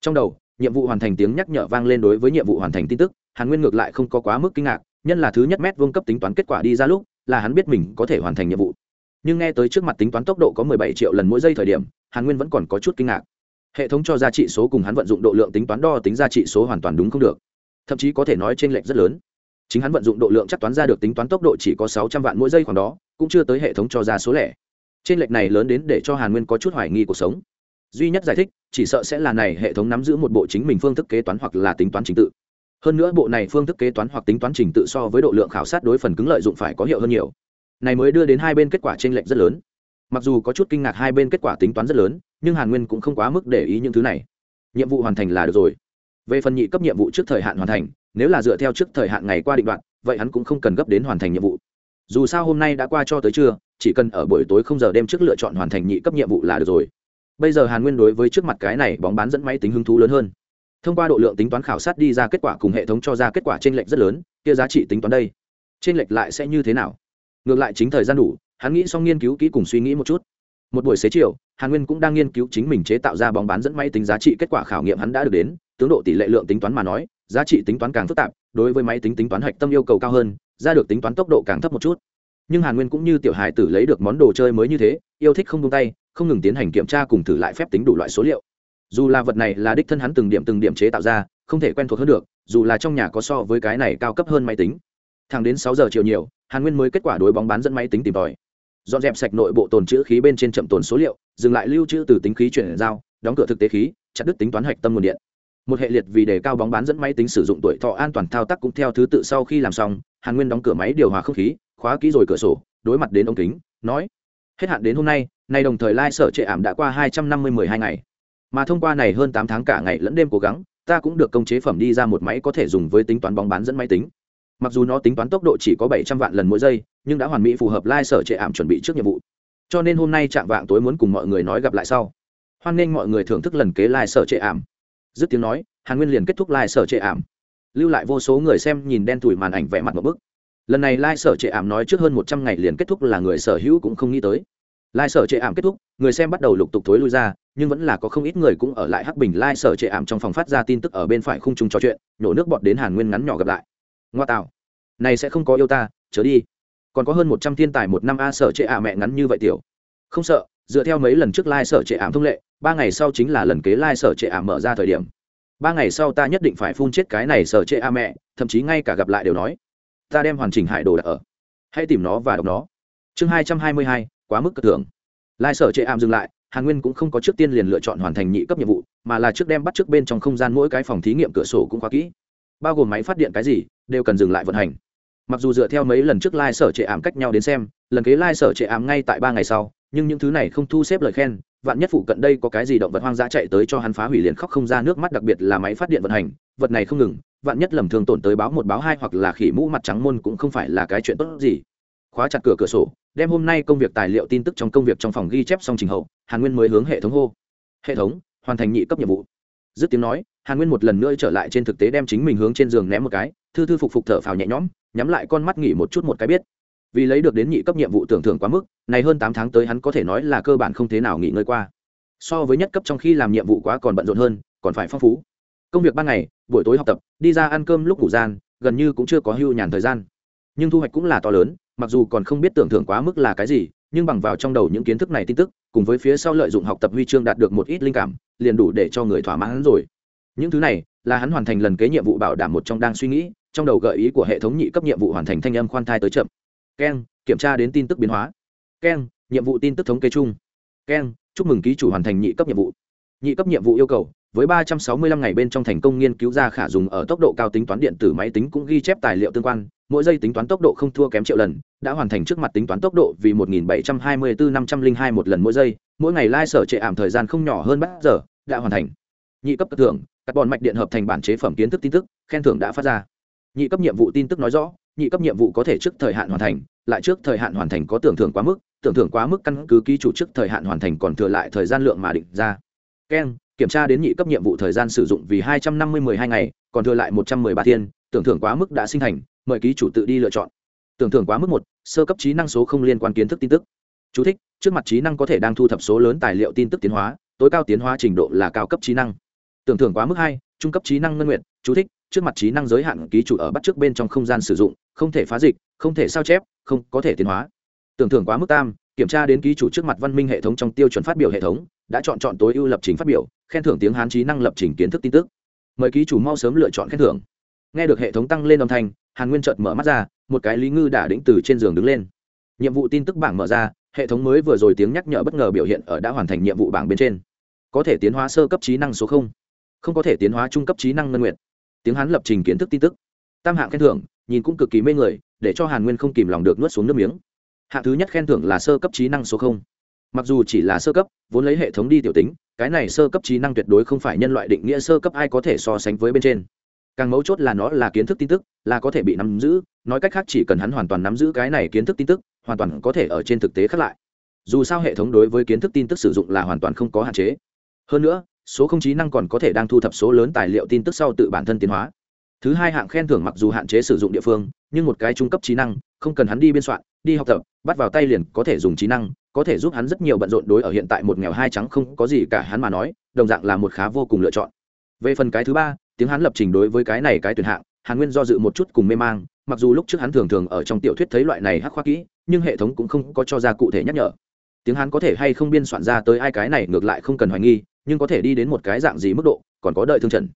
Speaker 1: Trong đầu nhiệm vụ hoàn thành tiếng nhắc nhở vang lên đối với nhiệm vụ hoàn thành tin tức hàn nguyên ngược lại không có quá mức kinh ngạc nhân là thứ nhất mét vuông cấp tính toán kết quả đi ra lúc là hắn biết mình có thể hoàn thành nhiệm vụ. Nhưng nghe tới trước mặt tính toán tốc độ có mười bảy triệu lần mỗi giây thời điểm hàn nguyên vẫn còn có chút kinh ngạc. Hệ thống cho giá trị số cùng hắn vận dụng độ lượng tính toán đo tính giá trị số hoàn toàn đúng không được. Thậm chí có thể nói chênh lệch rất lớn chính hắn vận dụng độ lượng chắc toán ra được tính toán tốc độ chỉ có sáu trăm vạn mỗi giây khoảng đó, cũng chưa tới hệ thống cho ra số lẻ. Trên lệch này lớn đến để cho hàn nguyên có chút hoài nghi cuộc sống. Duy nhất giải thích, chỉ sợ sẽ là này hệ thống nắm giữ một bộ chính mình phương thức kế toán hoặc là tính toán trình tự. Hơn nữa bộ này phương thức kế toán hoặc tính toán trình tự so với độ lượng khảo sát đối phần cứng lợi dụng phải có hiệu hơn nhiều. Này mới đưa đến hai bên kết quả t r ê n lệch rất lớn. Mặc dù có chút kinh ngạc hai bên kết quả tính toán rất lớn, nhưng hàn nguyên cũng không quá mức để ý những thứ này. Nhiệm vụ hoàn thành là được rồi về phần nhị cấp nhiệm vụ trước thời hạn hoàn thành, nếu là dựa theo trước thời hạn ngày qua định đoạn vậy hắn cũng không cần gấp đến hoàn thành nhiệm vụ. Dù sao hôm nay đã qua cho tới trưa, chỉ cần ở buổi tối không giờ đêm trước lựa chọn hoàn thành nhị cấp nhiệm vụ là được rồi. Bây giờ hàn nguyên đối với trước mặt cái này bóng bán dẫn máy tính hứng thú lớn hơn. Thông qua độ lượng tính toán khảo sát đi ra kết quả cùng hệ thống cho ra kết quả t r ê n lệch rất lớn, kia giá trị tính toán đây t r ê n lệch lại sẽ như thế nào? Ngược lại chính thời gian đủ, hắn nghĩ xong nghiên cứu kỹ cùng suy nghĩ một chút. Một buổi xế chiều, hàn nguyên cũng đang nghiên cứu chính mình chế tạo ra bóng bán dẫn máy tính giá trị kết quả khảo nghiệm hắn đã được đến tướng độ tỷ lệ lượng tính toán mà nói, giá trị tính toán càng phức tạp, đối với máy tính tính toán hạch tâm yêu cầu cao hơn, ra được tính toán tốc độ càng thấp một chút. Nhưng hàn nguyên cũng như tiểu hài tử lấy được món đồ chơi mới như thế, yêu thích không tung tay, không ngừng tiến hành kiểm tra cùng thử lại phép tính đủ loại số liệu. Dù là vật này là đích thân hắn từng điểm từng điểm chế tạo ra, không thể quen thuộc hơn được, dù là trong nhà có so với cái này cao cấp hơn máy tính. Thẳng đến sáu giờ chiều nhiều, hàn nguyên mới kết quả đối bóng bán dẫn máy tính tìm tòi. Dọn dẹp sạch nội bộ tồn chữ khí bên trên chậm tồn số liệu, dừng lại lưu trữ từ tính khí chuyển giao, đóng cửa thực tế khí, chặt đứt tính toán hạch tâm nguồn điện một hệ liệt vì đề cao bóng bán dẫn máy tính sử dụng tuổi thọ an toàn thao tác cũng theo thứ tự sau khi làm xong, hàn nguyên đóng cửa máy điều hòa không khí, khóa kỹ rồi cửa sổ, đối mặt đến ống kính, nói, hết hạn đến hôm nay nay đồng thời lai、like、sở trệ ảm đã qua hai trăm năm mươi mười hai ngày. Mà thông qua này hơn tám tháng cả ngày lẫn đêm cố gắng, ta cũng được công chế phẩm đi ra một máy có thể dùng với tính toán bóng bán dẫn máy tính. Mặc dù nó tính toán tốc độ chỉ có bảy trăm vạn lần mỗi giây, nhưng đã hoàn mỹ phù hợp lai、like、sở trệ ảm chuẩn bị trước nhiệm vụ. Cho nên hôm nay chạm vạng tối muốn cùng mọi người nói gặp lại sau. Hoan nghênh mọi người thưởng thức lần kế lai、like、sở trệ ảm dứt tiếng nói, hàn nguyên liền kết thúc lai、like、sở trệ ảm. Lưu lại vô số người xem nhìn đen thủi màn ảnh vẽ mặt một bức. Lần này lai、like、sở trệ ảm nói trước hơn một trăm ngày liền kết thúc là người sở hữu cũng không nghĩ tới. Lai、like、sở sở trệ ảm kết thúc, người xem bắt đầu lục tục thối lui ra, nhưng vẫn là có không ít người cũng ở lại hắc bình lai、like、sở sở trệ ảm trong phòng phát ra tin tức ở bên phải khung trùng trò chuyện, nhổ nước bọt đến hàn nguyên ngắn nhỏ gặp lại. Ngoa tạo. Này sẽ không có yêu ta, chớ đi. Còn có hơn một trăm thiên tài một năm a sở trệ à mẹ ngắn như vậy tiểu. Không sợ dựa theo mấy lần trước lai sở trệ ảm thông lệ, ba ngày sau chính là lần kế lai sở trệ ảm mở ra thời điểm. Ba ngày sau ta nhất định phải phun chết cái này sở trệ a mẹ, thậm chí ngay cả gặp lại đều nói, ta đem hoàn chỉnh hải đồ đặt ở, hãy tìm nó và đọc nó. Chương hai trăm hai mươi hai, quá mức cất thưởng. Lai sở chệ ảm dừng lại, hàn nguyên cũng không có trước tiên liền lựa chọn hoàn thành nhị cấp nhiệm vụ, mà là trước đem bắt trước bên trong không gian mỗi cái phòng thí nghiệm cửa sổ cũng khóa kỹ. Bao gồm máy phát điện cái gì, đều cần dừng lại vận hành. Mặc dù dựa theo mấy lần trước lai sở trệ ảm cách nhau đến xem, lần kế lai sở trệ ảm ngay tại ba ngày sau nhưng những thứ này không thu xếp lời khen, vạn nhất phụ cận đây có cái gì động vật hoang dã chạy tới cho hắn phá hủy liền khóc không ra nước mắt, đặc biệt là máy phát điện vận hành, vật này không ngừng, vạn nhất lầm thường tổn tới báo một báo hai hoặc là khỉ mũ mặt trắng môn cũng không phải là cái chuyện tốt gì. Khóa chặt cửa cửa sổ, đem hôm nay công việc tài liệu tin tức trong công việc trong phòng ghi chép xong trình hậu, hàn nguyên mới hướng hệ thống hô. Hệ thống, hoàn thành nhị cấp nhiệm vụ. Dứt tiếng nói, hàn nguyên một lần nữa trở lại trên thực tế đem chính mình hướng trên giường ném một cái, thư thư phục phục thở phào nhẹ nhõm, nhắm lại con mắt nghỉ một chút một cái biết vì lấy được đến nhị cấp nhiệm vụ tưởng thưởng quá mức, này hơn tám tháng tới hắn có thể nói là cơ bản không thế nào nghỉ ngơi qua. So với nhất cấp trong khi làm nhiệm vụ quá còn bận rộn hơn, còn phải phong phú. Công việc ban ngày, buổi tối học tập, đi ra ăn cơm lúc ngủ gian, gần như cũng chưa có hưu nhàn thời gian. Nhưng thu hoạch cũng là to lớn, mặc dù còn không biết tưởng thưởng quá mức là cái gì, nhưng bằng vào trong đầu những kiến thức này tin tức, cùng với phía sau lợi dụng học tập huy chương đạt được một ít linh cảm, liền đủ để cho người thỏa mãn rồi. Những thứ này, là hắn hoàn thành lần kế nhiệm vụ bảo đảm một trong đang suy nghĩ, trong đầu gợi ý của hệ thống nhị cấp nhiệm vụ hoàn thành thanh âm khoan thai tới chậm keng kiểm tra đến tin tức biến hóa keng nhiệm vụ tin tức thống kê chung keng chúc mừng ký chủ hoàn thành nhị cấp nhiệm vụ nhị cấp nhiệm vụ yêu cầu với 365 ngày bên trong thành công nghiên cứu ra khả dùng ở tốc độ cao tính toán điện tử máy tính cũng ghi chép tài liệu tương quan, mỗi giây tính toán tốc độ không thua kém triệu lần, đã hoàn thành trước mặt tính toán tốc độ vì 1724 một lần mỗi giây, mỗi ngày lai sở trệ ảm thời gian không nhỏ hơn 3 giờ, đã hoàn thành. Nhị cấp thưởng, các bọn mạch điện hợp thành bản chế phẩm kiến thức tin tức, khen thưởng đã phát ra. Nhị cấp nhiệm vụ tin tức nói rõ, nhị cấp nhiệm vụ có thể trước thời hạn hoàn thành, lại trước thời hạn hoàn thành có tưởng thưởng quá mức, tưởng thưởng quá mức căn cứ ký chủ trước thời hạn hoàn thành còn thừa lại thời gian lượng mà định ra. Ken, kiểm tra đến nhị cấp nhiệm vụ thời gian sử dụng vì hai trăm năm mươi mười hai ngày còn thừa lại một trăm mười ba thiên tưởng thưởng quá mức đã sinh thành mời ký chủ tự đi lựa chọn. Tưởng thưởng quá mức một sơ cấp trí năng số không liên quan kiến thức tin tức. Chú thích, trước mặt trí năng có thể đang thu thập số lớn tài liệu tin tức tiến hóa tối cao tiến hóa trình độ là cao cấp trí năng. Tưởng thưởng quá mức hai trung cấp trí năng ngân nguyện Chú thích, trước mặt trí năng giới hạn ký chủ ở bắt trước bên trong không gian sử dụng, không thể phá dịch, không thể sao chép, không có thể tiến hóa. Tưởng thưởng quá mức tam, kiểm tra đến ký chủ trước mặt văn minh hệ thống trong tiêu chuẩn phát biểu hệ thống, đã chọn chọn tối ưu lập trình phát biểu, khen thưởng tiếng hán trí năng lập trình kiến thức tin tức. Mời ký chủ mau sớm lựa chọn khen thưởng. Nghe được hệ thống tăng lên âm thanh, hàn nguyên trợt mở mắt ra, một cái lý ngư đã đĩnh từ trên giường đứng lên. Nhiệm vụ tin tức bảng mở ra, hệ thống mới vừa rồi tiếng nhắc nhở bất ngờ biểu hiện ở đã hoàn thành nhiệm vụ bảng bên trên. Có thể tiến hóa sơ cấp trí năng số không? Không có thể tiến hóa trung cấp trí năng ngân nguyện tiếng hắn lập trình kiến thức tin tức. Tam hạng khen thưởng, nhìn cũng cực kỳ mê người, để cho hàn nguyên không kìm lòng được nuốt xuống nước miếng. Hạng thứ nhất khen thưởng là sơ cấp trí năng số không. Mặc dù chỉ là sơ cấp, vốn lấy hệ thống đi tiểu tính, cái này sơ cấp trí năng tuyệt đối không phải nhân loại định nghĩa sơ cấp ai có thể so sánh với bên trên. Càng mấu chốt là nó là kiến thức tin tức, là có thể bị nắm giữ, nói cách khác chỉ cần hắn hoàn toàn nắm giữ cái này kiến thức tin tức, hoàn toàn có thể ở trên thực tế khác lại. Dù sao hệ thống đối với kiến thức tin tức sử dụng là hoàn toàn không có hạn chế. Hơn nữa số không trí năng còn có thể đang thu thập số lớn tài liệu tin tức sau tự bản thân tiến hóa. Thứ hai hạng khen thưởng mặc dù hạn chế sử dụng địa phương, nhưng một cái trung cấp trí năng, không cần hắn đi biên soạn, đi học tập, bắt vào tay liền có thể dùng trí năng, có thể giúp hắn rất nhiều bận rộn đối ở hiện tại một nghèo hai trắng không có gì cả hắn mà nói, đồng dạng là một khá vô cùng lựa chọn. Về phần cái thứ ba, tiếng hắn lập trình đối với cái này cái tuyển hạng, hàn nguyên do dự một chút cùng mê mang, mặc dù lúc trước hắn thường thường ở trong tiểu thuyết thấy loại này hắc khoa kỹ, nhưng hệ thống cũng không có cho ra cụ thể nhắc nhở. Tiếng hắn có thể hay không biên soạn ra tới ai cái này ngược lại không cần hoài nghi nhưng có thể đi đến một cái dạng gì mức độ, còn có đợi thương trần.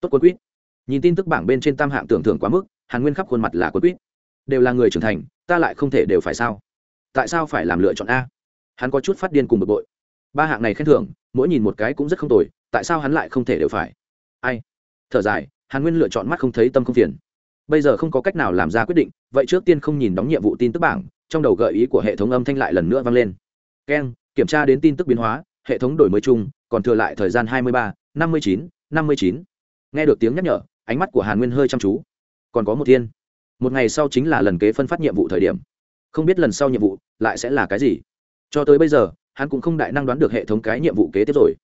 Speaker 1: Tốt quân quýt. Nhìn tin tức bảng bên trên tam hạng tưởng thưởng quá mức, hàn nguyên khắp khuôn mặt là quân quýt. Đều là người trưởng thành, ta lại không thể đều phải sao? Tại sao phải làm lựa chọn a? Hắn có chút phát điên cùng bực bội. Ba hạng này khen thưởng, mỗi nhìn một cái cũng rất không tồi, tại sao hắn lại không thể đều phải? Ai? Thở dài, hàn nguyên lựa chọn mắt không thấy tâm không phiền. Bây giờ không có cách nào làm ra quyết định, vậy trước tiên không nhìn đóng nhiệm vụ tin tức bảng, trong đầu gợi ý của hệ thống âm thanh lại lần nữa vang lên. Keng, kiểm tra đến tin tức biến hóa, hệ thống đổi mới chung còn thừa lại thời gian hai mươi ba, năm mươi chín, năm mươi chín. Nghe được tiếng nhắc nhở, ánh mắt của hàn nguyên hơi chăm chú. Còn có một thiên. Một ngày sau chính là lần kế phân phát nhiệm vụ thời điểm. Không biết lần sau nhiệm vụ lại sẽ là cái gì. Cho tới bây giờ, hắn cũng không đại năng đoán được hệ thống cái nhiệm vụ kế tiếp rồi.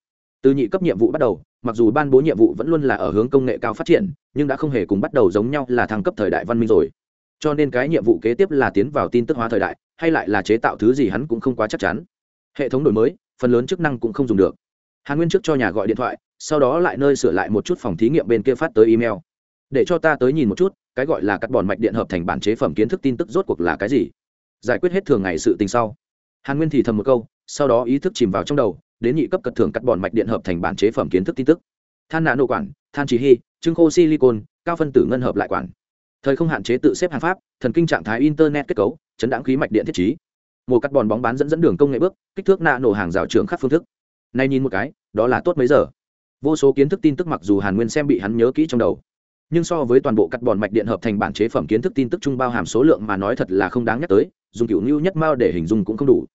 Speaker 1: Từ nhị cấp nhiệm vụ bắt đầu, mặc dù ban bố nhiệm vụ vẫn luôn là ở hướng công nghệ cao phát triển, nhưng đã không hề cùng bắt đầu giống nhau là thăng cấp thời đại văn minh rồi. Cho nên cái nhiệm vụ kế tiếp là tiến vào tin tức hóa thời đại, hay lại là chế tạo thứ gì hắn cũng không quá chắc chắn. Hệ thống đổi mới, phần lớn chức năng cũng không dùng được hàn nguyên trước cho nhà gọi điện thoại, sau đó lại nơi sửa lại một chút phòng thí nghiệm bên kia phát tới email. Để cho ta tới nhìn một chút, cái gọi là cắt bòn mạch điện hợp thành bản chế phẩm kiến thức tin tức rốt cuộc là cái gì? Giải quyết hết thường ngày sự tình sau. Hàn nguyên thì thầm một câu, sau đó ý thức chìm vào trong đầu, đến nhị cấp cật thường cắt bòn mạch điện hợp thành bản chế phẩm kiến thức tin tức. Than nạ nộ quản, than chỉ hy, trưng khô silicon, cao phân tử ngân hợp lại quản. Thời không hạn chế tự xếp hàng pháp, thần kinh trạng thái internet kết cấu, chấn đáng khí mạch điện thiết trí. Mùa cắt bòn bóng bán dẫn dẫn đường công nghệ bước, kích thước nạ nổ hàng rào trường khắc phương thức nay nhìn một cái, đó là tốt mấy giờ. Vô số kiến thức tin tức mặc dù hàn nguyên xem bị hắn nhớ kỹ trong đầu, nhưng so với toàn bộ cắt bòn mạch điện hợp thành bản chế phẩm kiến thức tin tức chung bao hàm số lượng mà nói thật là không đáng nhắc tới, dùng cựu ngưu nhất mao để hình dung cũng không đủ.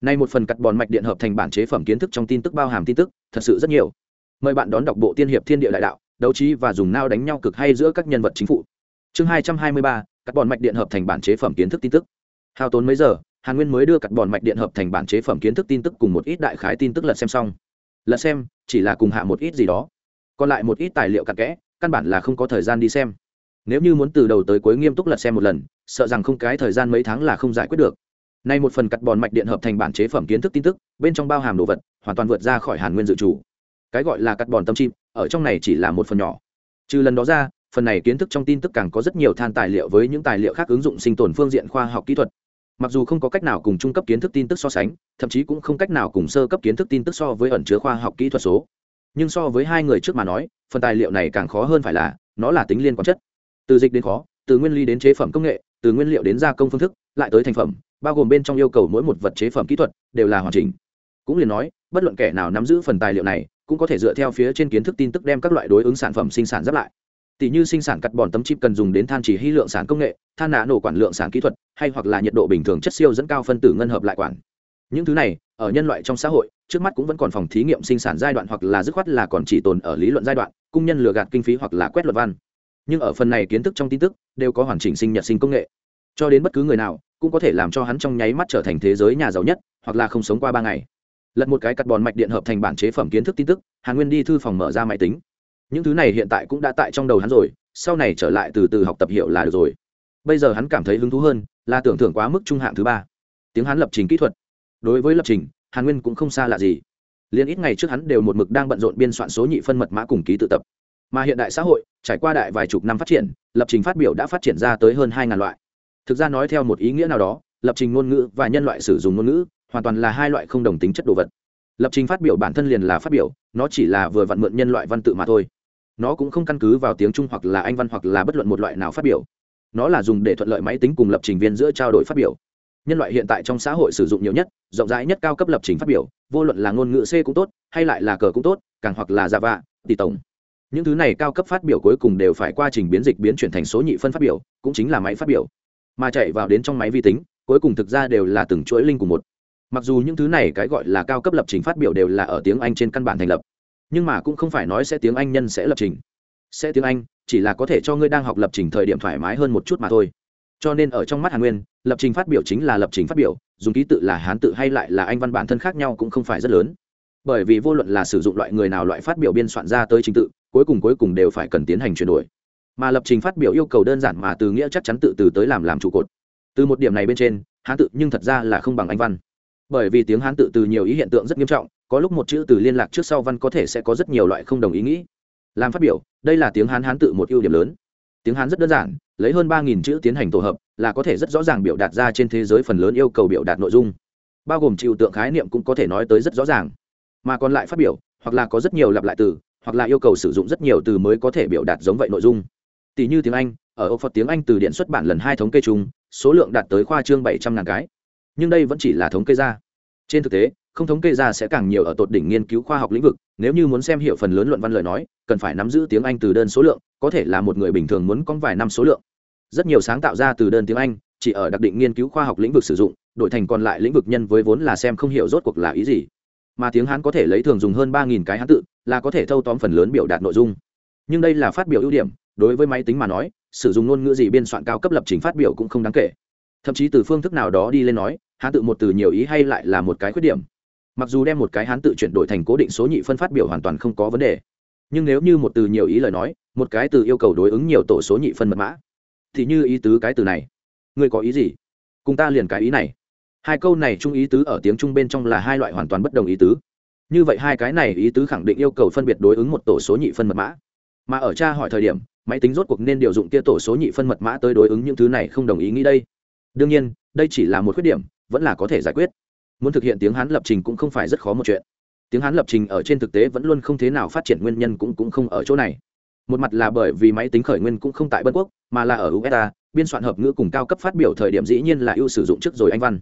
Speaker 1: Nay một phần cắt bòn mạch điện hợp thành bản chế phẩm kiến thức trong tin tức bao hàm tin tức, thật sự rất nhiều. Mời bạn đón đọc bộ tiên hiệp thiên địa đại đạo, đấu trí và dùng nao đánh nhau cực hay giữa các nhân vật chính phủ. Chương hai trăm hai mươi ba, cắt bòn mạch điện hợp thành bản chế phẩm kiến thức tin tức. Hao tốn mấy giờ? Hàn nguyên mới đưa cắt bòn mạch điện hợp thành bản chế phẩm kiến thức tin tức cùng một ít đại khái tin tức lật xem xong. Lật xem, chỉ là cùng hạ một ít gì đó. Còn lại một ít tài liệu cặn kẽ, căn bản là không có thời gian đi xem. Nếu như muốn từ đầu tới cuối nghiêm túc lật xem một lần, sợ rằng không cái thời gian mấy tháng là không giải quyết được. Nay một phần cắt bòn mạch điện hợp thành bản chế phẩm kiến thức tin tức, bên trong bao hàm đồ vật, hoàn toàn vượt ra khỏi hàn nguyên dự chủ cái gọi là cắt bòn tâm chim ở trong này chỉ là một phần nhỏ. Trừ lần đó ra, phần này kiến thức trong tin tức càng có rất nhiều than tài liệu với những tài liệu khác ứng dụng sinh tồn phương diện khoa học kỹ thuật mặc dù không có cách nào cùng trung cấp kiến thức tin tức so sánh, thậm chí cũng không cách nào cùng sơ cấp kiến thức tin tức so với ẩn chứa khoa học kỹ thuật số. Nhưng so với hai người trước mà nói, phần tài liệu này càng khó hơn phải là, nó là tính liên quan chất. Từ dịch đến khó, từ nguyên lý đến chế phẩm công nghệ, từ nguyên liệu đến gia công phương thức, lại tới thành phẩm, bao gồm bên trong yêu cầu mỗi một vật chế phẩm kỹ thuật, đều là hoàn chỉnh. Cũng liền nói, bất luận kẻ nào nắm giữ phần tài liệu này, cũng có thể dựa theo phía trên kiến thức tin tức đem các loại đối ứng sản phẩm sinh sản giáp lại tỷ như sinh sản cắt bòn tấm chip cần dùng đến than chỉ hy lượng sản công nghệ, than nạ nổ quản lượng sản kỹ thuật, hay hoặc là nhiệt độ bình thường chất siêu dẫn cao phân tử ngân hợp lại quản. Những thứ này, ở nhân loại trong xã hội, trước mắt cũng vẫn còn phòng thí nghiệm sinh sản giai đoạn hoặc là dứt khoát là còn chỉ tồn ở lý luận giai đoạn, cung nhân lừa gạt kinh phí hoặc là quét luật văn. Nhưng ở phần này kiến thức trong tin tức, đều có hoàn chỉnh sinh nhật sinh công nghệ. Cho đến bất cứ người nào, cũng có thể làm cho hắn trong nháy mắt trở thành thế giới nhà giàu nhất, hoặc là không sống qua ba ngày. Lật một cái cắt bòn mạch điện hợp thành bản chế phẩm kiến thức tin tức, hàn nguyên đi thư phòng mở ra máy tính những thứ này hiện tại cũng đã tại trong đầu hắn rồi, sau này trở lại từ từ học tập hiểu là được rồi. Bây giờ hắn cảm thấy hứng thú hơn là tưởng thưởng quá mức trung hạng thứ ba. Tiếng hắn lập trình kỹ thuật. Đối với lập trình, hàn nguyên cũng không xa lạ gì. Liên ít ngày trước hắn đều một mực đang bận rộn biên soạn số nhị phân mật mã cùng ký tự tập. Mà hiện đại xã hội, trải qua đại vài chục năm phát triển, lập trình phát biểu đã phát triển ra tới hơn hai ngàn loại. Thực ra nói theo một ý nghĩa nào đó, lập trình ngôn ngữ và nhân loại sử dụng ngôn ngữ hoàn toàn là hai loại không đồng tính chất đồ vật. Lập trình phát biểu bản thân liền là phát biểu, nó chỉ là vừa vặn mượn nhân loại văn tự mà thôi nó cũng không căn cứ vào tiếng trung hoặc là anh văn hoặc là bất luận một loại nào phát biểu. Nó là dùng để thuận lợi máy tính cùng lập trình viên giữa trao đổi phát biểu. Nhân loại hiện tại trong xã hội sử dụng nhiều nhất, rộng rãi nhất cao cấp lập trình phát biểu, vô luận là ngôn ngữ c cũng tốt, hay lại là cờ cũng tốt, càng hoặc là giả tỷ tổng. Những thứ này cao cấp phát biểu cuối cùng đều phải qua trình biến dịch biến chuyển thành số nhị phân phát biểu, cũng chính là máy phát biểu. Mà chạy vào đến trong máy vi tính, cuối cùng thực ra đều là từng chuỗi linh của một. Mặc dù những thứ này cái gọi là cao cấp lập trình phát biểu đều là ở tiếng anh trên căn bản thành lập nhưng mà cũng không phải nói sẽ tiếng anh nhân sẽ lập trình. Sẽ tiếng anh, chỉ là có thể cho ngươi đang học lập trình thời điểm thoải mái hơn một chút mà thôi. Cho nên ở trong mắt hàn nguyên, lập trình phát biểu chính là lập trình phát biểu, dùng ký tự là hán tự hay lại là anh văn bản thân khác nhau cũng không phải rất lớn. Bởi vì vô luận là sử dụng loại người nào loại phát biểu biên soạn ra tới trình tự, cuối cùng cuối cùng đều phải cần tiến hành chuyển đổi. Mà lập trình phát biểu yêu cầu đơn giản mà từ nghĩa chắc chắn tự từ tới làm làm trụ cột. Từ một điểm này bên trên, hán tự nhưng thật ra là không bằng anh văn. Bởi vì tiếng hán tự từ nhiều ý hiện tượng rất nghiêm trọng có lúc một chữ từ liên lạc trước sau văn có thể sẽ có rất nhiều loại không đồng ý nghĩ. Làm phát biểu, đây là tiếng hán hán tự một ưu điểm lớn. Tiếng hán rất đơn giản, lấy hơn ba nghìn chữ tiến hành tổ hợp là có thể rất rõ ràng biểu đạt ra trên thế giới phần lớn yêu cầu biểu đạt nội dung. Bao gồm chịu tượng khái niệm cũng có thể nói tới rất rõ ràng. Mà còn lại phát biểu, hoặc là có rất nhiều lặp lại từ, hoặc là yêu cầu sử dụng rất nhiều từ mới có thể biểu đạt giống vậy nội dung. Tỷ như tiếng anh, ở âu phật tiếng anh từ điện xuất bản lần hai thống kê chung, số lượng đạt tới khoa trương bảy trăm ngàn cái. Nhưng đây vẫn chỉ là thống kê ra. Trên thực tế không thống kê ra sẽ càng nhiều ở tột đỉnh nghiên cứu khoa học lĩnh vực, nếu như muốn xem hiểu phần lớn luận văn lời nói, cần phải nắm giữ tiếng anh từ đơn số lượng, có thể là một người bình thường muốn có vài năm số lượng. Rất nhiều sáng tạo ra từ đơn tiếng anh, chỉ ở đặc định nghiên cứu khoa học lĩnh vực sử dụng, đổi thành còn lại lĩnh vực nhân với vốn là xem không hiểu rốt cuộc là ý gì. Mà tiếng hán có thể lấy thường dùng hơn ba nghìn cái hán tự, là có thể thâu tóm phần lớn biểu đạt nội dung. Nhưng đây là phát biểu ưu điểm, đối với máy tính mà nói, sử dụng ngôn ngữ gì biên soạn cao cấp lập trình phát biểu cũng không đáng kể. Thậm chí từ phương thức nào đó đi lên nói, hán tự một từ nhiều ý hay lại là một cái khuyết điểm mặc dù đem một cái hán tự chuyển đổi thành cố định số nhị phân phát biểu hoàn toàn không có vấn đề, nhưng nếu như một từ nhiều ý lời nói, một cái từ yêu cầu đối ứng nhiều tổ số nhị phân mật mã, thì như ý tứ cái từ này, ngươi có ý gì? Cùng ta liền cái ý này. Hai câu này chung ý tứ ở tiếng trung bên trong là hai loại hoàn toàn bất đồng ý tứ. Như vậy hai cái này ý tứ khẳng định yêu cầu phân biệt đối ứng một tổ số nhị phân mật mã. Mà ở tra hỏi thời điểm, máy tính rốt cuộc nên điều dụng kia tổ số nhị phân mật mã tới đối ứng những thứ này không đồng ý nghĩ đây. Đương nhiên, đây chỉ là một khuyết điểm, vẫn là có thể giải quyết muốn thực hiện tiếng hán lập trình cũng không phải rất khó một chuyện. Tiếng hán lập trình ở trên thực tế vẫn luôn không thế nào phát triển, nguyên nhân cũng cũng không ở chỗ này. Một mặt là bởi vì máy tính khởi nguyên cũng không tại bất quốc, mà là ở usa biên soạn hợp ngữ cùng cao cấp phát biểu thời điểm dĩ nhiên là ưu sử dụng trước rồi anh văn.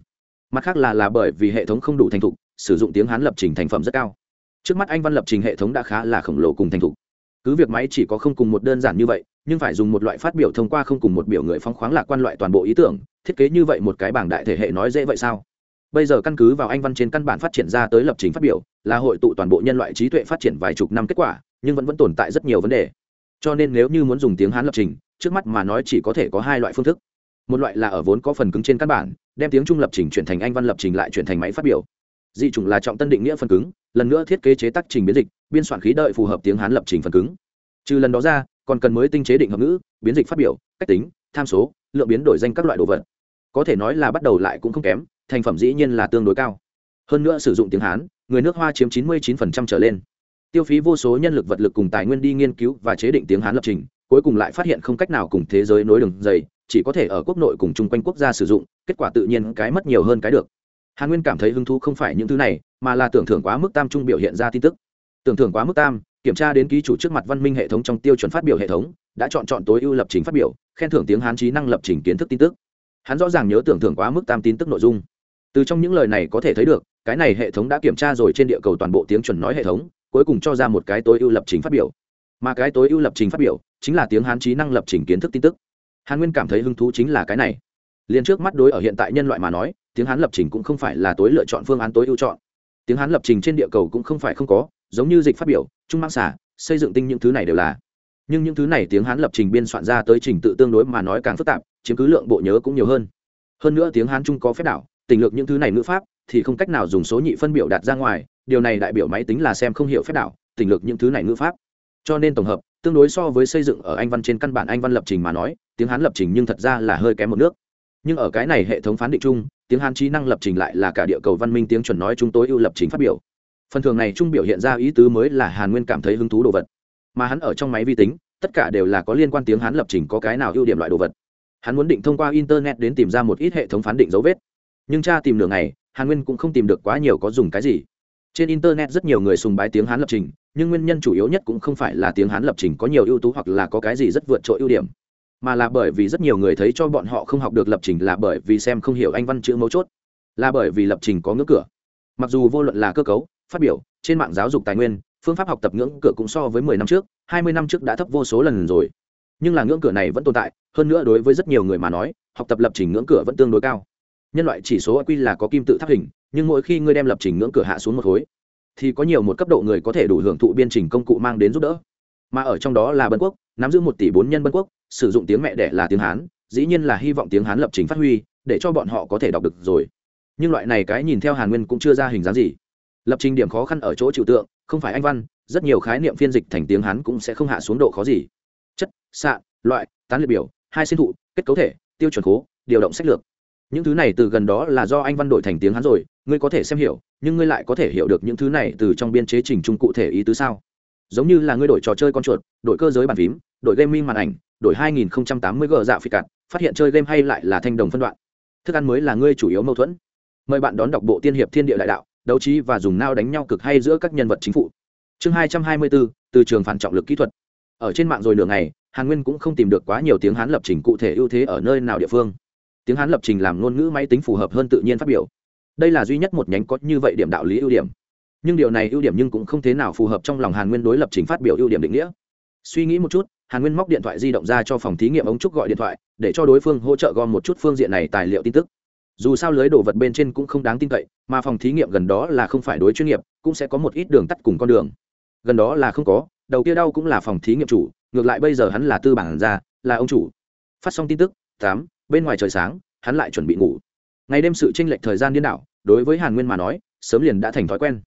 Speaker 1: Mặt khác là là bởi vì hệ thống không đủ thành thục, sử dụng tiếng hán lập trình thành phẩm rất cao. Trước mắt anh văn lập trình hệ thống đã khá là khổng lồ cùng thành thục. Cứ việc máy chỉ có không cùng một đơn giản như vậy, nhưng phải dùng một loại phát biểu thông qua không cùng một biểu người phóng khoáng lạc quan loại toàn bộ ý tưởng, thiết kế như vậy một cái bảng đại thể hệ nói dễ vậy sao? Bây giờ căn cứ vào anh văn trên căn bản phát triển ra tới lập trình phát biểu, là hội tụ toàn bộ nhân loại trí tuệ phát triển vài chục năm kết quả, nhưng vẫn vẫn tồn tại rất nhiều vấn đề. Cho nên nếu như muốn dùng tiếng hán lập trình, trước mắt mà nói chỉ có thể có hai loại phương thức. Một loại là ở vốn có phần cứng trên căn bản, đem tiếng trung lập trình chuyển thành anh văn lập trình lại chuyển thành máy phát biểu. Dị chủng là trọng tân định nghĩa phần cứng, lần nữa thiết kế chế tác trình biến dịch, biên soạn khí đợi phù hợp tiếng hán lập trình phần cứng. Trừ lần đó ra, còn cần mới tinh chế định hợp ngữ, biến dịch phát biểu, cách tính, tham số, lượng biến đổi danh các loại đồ vật. Có thể nói là bắt đầu lại cũng không kém thành phẩm dĩ nhiên là tương đối cao. Hơn nữa sử dụng tiếng hán, người nước hoa chiếm 99% trở lên. Tiêu phí vô số nhân lực vật lực cùng tài nguyên đi nghiên cứu và chế định tiếng hán lập trình, cuối cùng lại phát hiện không cách nào cùng thế giới nối đường dày chỉ có thể ở quốc nội cùng chung quanh quốc gia sử dụng, kết quả tự nhiên cái mất nhiều hơn cái được. Hàn nguyên cảm thấy hứng thú không phải những thứ này, mà là tưởng thưởng quá mức tam trung biểu hiện ra tin tức. Tưởng thưởng quá mức tam, kiểm tra đến ký chủ trước mặt văn minh hệ thống trong tiêu chuẩn phát biểu hệ thống, đã chọn chọn tối ưu lập trình phát biểu, khen thưởng tiếng hán trí năng lập trình kiến thức tin tức. Hắn rõ ràng nhớ tưởng thưởng quá mức tam tin tức nội dung từ trong những lời này có thể thấy được, cái này hệ thống đã kiểm tra rồi trên địa cầu toàn bộ tiếng chuẩn nói hệ thống, cuối cùng cho ra một cái tối ưu lập trình phát biểu. Mà cái tối ưu lập trình phát biểu chính là tiếng hán trí năng lập trình kiến thức tin tức. Hàn nguyên cảm thấy hứng thú chính là cái này. Liền trước mắt đối ở hiện tại nhân loại mà nói, tiếng hán lập trình cũng không phải là tối lựa chọn phương án tối ưu chọn. Tiếng hán lập trình trên địa cầu cũng không phải không có, giống như dịch phát biểu, trung mang xả, xây dựng tinh những thứ này đều là. Nhưng những thứ này tiếng hán lập trình biên soạn ra tới trình tự tương đối mà nói càng phức tạp, chiếm cứ lượng bộ nhớ cũng nhiều hơn. Hơn nữa tiếng hán trung có phép đảo tình lược những thứ này ngữ pháp thì không cách nào dùng số nhị phân biểu đạt ra ngoài, điều này đại biểu máy tính là xem không hiểu phép đảo tình lược những thứ này ngữ pháp. Cho nên tổng hợp, tương đối so với xây dựng ở anh văn trên căn bản anh văn lập trình mà nói, tiếng hán lập trình nhưng thật ra là hơi kém một nước. Nhưng ở cái này hệ thống phán định chung, tiếng hán trí năng lập trình lại là cả địa cầu văn minh tiếng chuẩn nói chúng tối ưu lập trình phát biểu. Phần thường này trung biểu hiện ra ý tứ mới là hàn nguyên cảm thấy hứng thú đồ vật. Mà hắn ở trong máy vi tính, tất cả đều là có liên quan tiếng hán lập trình có cái nào ưu điểm loại đồ vật. Hắn muốn định thông qua internet đến tìm ra một ít hệ thống phán định dấu vết nhưng cha tìm nửa ngày, hàn nguyên cũng không tìm được quá nhiều có dùng cái gì. Trên internet rất nhiều người sùng bái tiếng hán lập trình nhưng nguyên nhân chủ yếu nhất cũng không phải là tiếng hán lập trình có nhiều ưu tú hoặc là có cái gì rất vượt trội ưu điểm mà là bởi vì rất nhiều người thấy cho bọn họ không học được lập trình là bởi vì xem không hiểu anh văn chữ mấu chốt là bởi vì lập trình có ngưỡng cửa. Mặc dù vô luận là cơ cấu phát biểu trên mạng giáo dục tài nguyên phương pháp học tập ngưỡng cửa cũng so với mười năm trước hai mươi năm trước đã thấp vô số lần rồi. Nhưng là ngưỡng cửa này vẫn tồn tại hơn nữa đối với rất nhiều người mà nói học tập lập trình ngưỡng cửa vẫn tương đối cao nhân loại chỉ số quy là có kim tự tháp hình, nhưng mỗi khi ngươi đem lập trình ngưỡng cửa hạ xuống một khối, thì có nhiều một cấp độ người có thể đủ hưởng thụ biên trình công cụ mang đến giúp đỡ. Mà ở trong đó là bân quốc, nắm giữ một tỷ bốn nhân bân quốc, sử dụng tiếng mẹ đẻ là tiếng hán, dĩ nhiên là hy vọng tiếng hán lập trình phát huy, để cho bọn họ có thể đọc được rồi. Nhưng loại này cái nhìn theo hàn nguyên cũng chưa ra hình dáng gì. Lập trình điểm khó khăn ở chỗ trừu tượng, không phải anh văn, rất nhiều khái niệm phiên dịch thành tiếng hán cũng sẽ không hạ xuống độ khó gì. Chất, xạ, loại, tán liệt biểu, hai sinh thụ, kết cấu thể, tiêu chuẩn cố điều động sách lược những thứ này từ gần đó là do anh văn đổi thành tiếng hán rồi ngươi có thể xem hiểu nhưng ngươi lại có thể hiểu được những thứ này từ trong biên chế trình trung cụ thể ý tứ sao? Giống như là ngươi đổi trò chơi con chuột đổi cơ giới bàn phím đổi game minh màn ảnh đổi 2080 g dạ phi cạn phát hiện chơi game hay lại là thanh đồng phân đoạn. Thức ăn mới là ngươi chủ yếu mâu thuẫn. Mời bạn đón đọc bộ tiên hiệp thiên địa đại đạo đấu trí và dùng nao đánh nhau cực hay giữa các nhân vật chính phủ chương 224, từ trường phản trọng lực kỹ thuật. Ở trên mạng rồi nửa ngày hàn nguyên cũng không tìm được quá nhiều tiếng hán lập trình cụ thể ưu thế ở nơi nào địa phương tiếng hán lập trình làm ngôn ngữ máy tính phù hợp hơn tự nhiên phát biểu. Đây là duy nhất một nhánh có như vậy điểm đạo lý ưu điểm. Nhưng điều này ưu điểm nhưng cũng không thế nào phù hợp trong lòng hàn nguyên đối lập trình phát biểu ưu điểm định nghĩa. Suy nghĩ một chút, hàn nguyên móc điện thoại di động ra cho phòng thí nghiệm ống trúc gọi điện thoại, để cho đối phương hỗ trợ gom một chút phương diện này tài liệu tin tức. Dù sao lưới đồ vật bên trên cũng không đáng tin cậy, mà phòng thí nghiệm gần đó là không phải đối chuyên nghiệp, cũng sẽ có một ít đường tắt cùng con đường. Gần đó là không có, đầu kia đau cũng là phòng thí nghiệm chủ, ngược lại bây giờ hắn là tư bản ra là ông chủ. Phát xong tin tức, tám bên ngoài trời sáng, hắn lại chuẩn bị ngủ. Ngày đêm sự tranh lệch thời gian điên đảo, đối với hàn nguyên mà nói, sớm liền đã thành thói quen.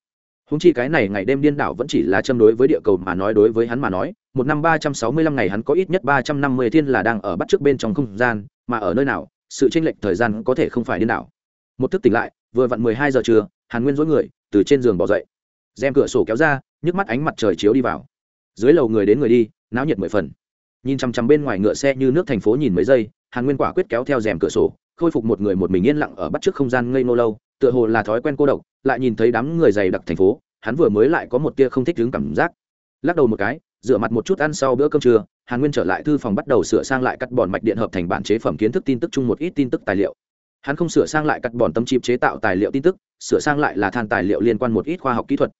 Speaker 1: Húng chi cái này ngày đêm điên đảo vẫn chỉ là châm đối với địa cầu mà nói, đối với hắn mà nói, một năm ba trăm sáu mươi lăm ngày hắn có ít nhất ba trăm năm mươi thiên là đang ở bắt trước bên trong không gian, mà ở nơi nào, sự tranh lệch thời gian có thể không phải điên đảo. Một thức tỉnh lại, vừa vặn mười hai giờ trưa, hàn nguyên dối người, từ trên giường bỏ dậy. Rèm cửa sổ kéo ra, nhức mắt ánh mặt trời chiếu đi vào. Dưới lầu người đến người đi, náo nhiệt mười phần. Nhìn chằm chằm bên ngoài ngựa xe như nước thành phố nhìn mấy giây hàn nguyên quả quyết kéo theo rèm cửa sổ, khôi phục một người một mình yên lặng ở bắt trước không gian ngây nô lâu, tựa hồ là thói quen cô độc, lại nhìn thấy đám người dày đặc thành phố, hắn vừa mới lại có một tia không thích đứng cảm giác. Lắc đầu một cái, rửa mặt một chút ăn sau bữa cơm trưa, hàn nguyên trở lại thư phòng bắt đầu sửa sang lại cắt bòn mạch điện hợp thành bản chế phẩm kiến thức tin tức chung một ít tin tức tài liệu. Hắn không sửa sang lại cắt bòn tâm chip chế tạo tài liệu tin tức, sửa sang lại là than tài liệu liên quan một ít khoa học kỹ thuật.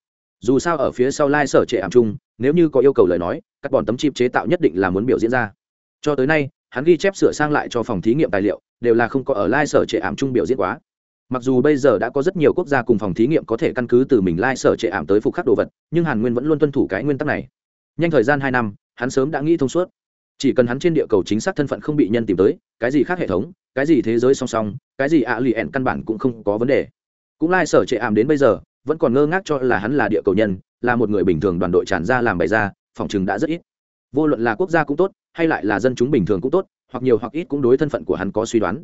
Speaker 1: Dù sao ở phía sau lai sở trệ ảm chung, nếu như có yêu cầu lời nói, cắt bòn tấm chip chế tạo nhất định là muốn biểu diễn ra. Cho tới nay hắn ghi chép sửa sang lại cho phòng thí nghiệm tài liệu, đều là không có ở lai sở trệ ảm trung biểu diễn quá. Mặc dù bây giờ đã có rất nhiều quốc gia cùng phòng thí nghiệm có thể căn cứ từ mình lai sở trệ ảm tới phục khắc đồ vật, nhưng hàn nguyên vẫn luôn tuân thủ cái nguyên tắc này. Nhanh thời gian hai năm, hắn sớm đã nghĩ thông suốt. Chỉ cần hắn trên địa cầu chính xác thân phận không bị nhân tìm tới, cái gì khác hệ thống, cái gì thế giới song song, cái gì ạ lì ẹn căn bản cũng không có vấn đề. Cũng lai sở trệ ảm đến bây giờ, vẫn còn ngơ ngác cho là hắn là địa cầu nhân, là một người bình thường đoàn đội tràn ra làm bày ra, phòng chừng đã rất ít. Vô luận là quốc gia cũng tốt hay lại là dân chúng bình thường cũng tốt, hoặc nhiều hoặc ít cũng đối thân phận của hắn có suy đoán.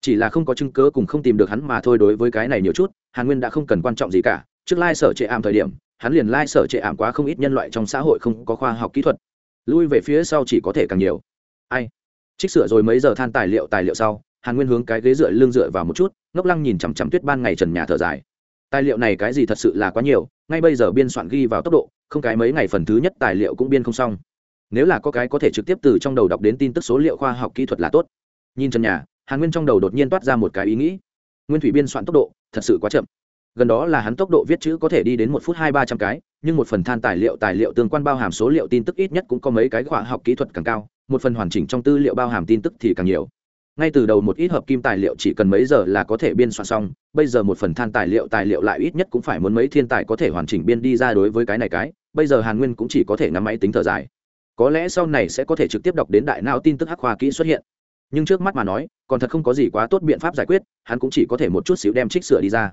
Speaker 1: Chỉ là không có chứng cớ cùng không tìm được hắn mà thôi đối với cái này nhiều chút, hàn nguyên đã không cần quan trọng gì cả. Trước lai sở trệ ảm thời điểm, hắn liền lai sở trệ ảm quá không ít nhân loại trong xã hội không có khoa học kỹ thuật. Lui về phía sau chỉ có thể càng nhiều. Ai? Trích sửa rồi mấy giờ than tài liệu tài liệu sau, hàn nguyên hướng cái ghế dựa lưng dựa vào một chút, ngốc lăng nhìn chằm chằm tuyết ban ngày trần nhà thở dài. Tài liệu này cái gì thật sự là quá nhiều, ngay bây giờ biên soạn ghi vào tốc độ, không cái mấy ngày phần thứ nhất tài liệu cũng biên không xong nếu là có cái có thể trực tiếp từ trong đầu đọc đến tin tức số liệu khoa học kỹ thuật là tốt. Nhìn trần nhà, hàn nguyên trong đầu đột nhiên toát ra một cái ý nghĩ. Nguyên thủy biên soạn tốc độ, thật sự quá chậm. Gần đó là hắn tốc độ viết chữ có thể đi đến một phút hai ba trăm cái, nhưng một phần than tài liệu tài liệu tương quan bao hàm số liệu tin tức ít nhất cũng có mấy cái khoa học kỹ thuật càng cao, một phần hoàn chỉnh trong tư liệu bao hàm tin tức thì càng nhiều. Ngay từ đầu một ít hợp kim tài liệu chỉ cần mấy giờ là có thể biên soạn xong, bây giờ một phần than tài liệu tài liệu lại ít nhất cũng phải muốn mấy thiên tài có thể hoàn chỉnh biên đi ra đối với cái này cái, bây giờ hàn nguyên cũng chỉ có thể ngắm máy tính thở dài có lẽ sau này sẽ có thể trực tiếp đọc đến đại não tin tức hắc khoa kỹ xuất hiện. Nhưng trước mắt mà nói, còn thật không có gì quá tốt biện pháp giải quyết, hắn cũng chỉ có thể một chút xíu đem trích sửa đi ra.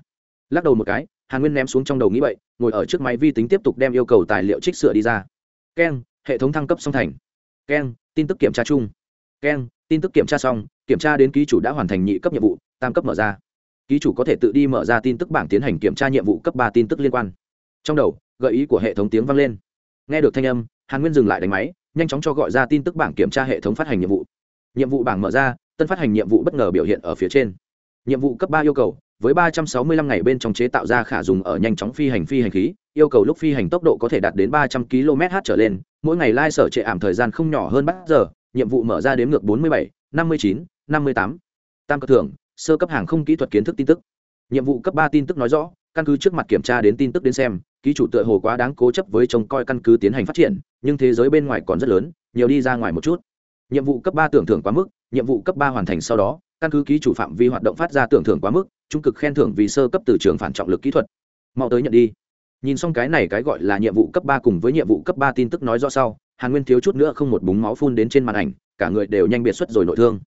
Speaker 1: Lắc đầu một cái, hàn nguyên ném xuống trong đầu nghĩ vậy ngồi ở trước máy vi tính tiếp tục đem yêu cầu tài liệu trích sửa đi ra. Keng, hệ thống thăng cấp song thành. Keng, tin tức kiểm tra chung. Keng, tin tức kiểm tra xong, kiểm tra đến ký chủ đã hoàn thành nhị cấp nhiệm vụ, tam cấp mở ra. Ký chủ có thể tự đi mở ra tin tức bảng tiến hành kiểm tra nhiệm vụ cấp ba tin tức liên quan. Trong đầu, gợi ý của hệ thống tiếng vang lên. Nghe được thanh âm hàn nguyên dừng lại đánh máy, nhanh chóng cho gọi ra tin tức bảng kiểm tra hệ thống phát hành nhiệm vụ. Nhiệm vụ bảng mở ra, tân phát hành nhiệm vụ bất ngờ biểu hiện ở phía trên. Nhiệm vụ cấp ba yêu cầu, với ba trăm sáu mươi lăm ngày bên trong chế tạo ra khả dùng ở nhanh chóng phi hành phi hành khí, yêu cầu lúc phi hành tốc độ có thể đạt đến ba trăm km/h trở lên, mỗi ngày lai sở trệ ảm thời gian không nhỏ hơn bắt giờ, nhiệm vụ mở ra đếm ngược bốn mươi bảy, năm mươi chín, năm mươi tám. Tam cơ thưởng, sơ cấp hàng không kỹ thuật kiến thức tin tức. Nhiệm vụ cấp ba tin tức nói rõ căn cứ trước mặt kiểm tra đến tin tức đến xem, ký chủ tựa hồ quá đáng cố chấp với trông coi căn cứ tiến hành phát triển, nhưng thế giới bên ngoài còn rất lớn, nhiều đi ra ngoài một chút. Nhiệm vụ cấp ba tưởng thưởng quá mức, nhiệm vụ cấp ba hoàn thành sau đó, căn cứ ký chủ phạm vi hoạt động phát ra tưởng thưởng quá mức, trung cực khen thưởng vì sơ cấp từ trường phản trọng lực kỹ thuật. Mau tới nhận đi. Nhìn xong cái này cái gọi là nhiệm vụ cấp ba cùng với nhiệm vụ cấp ba tin tức nói rõ sau, hàn nguyên thiếu chút nữa không một búng máu phun đến trên màn ảnh, cả người đều nhanh biệt xuất rồi nội thương.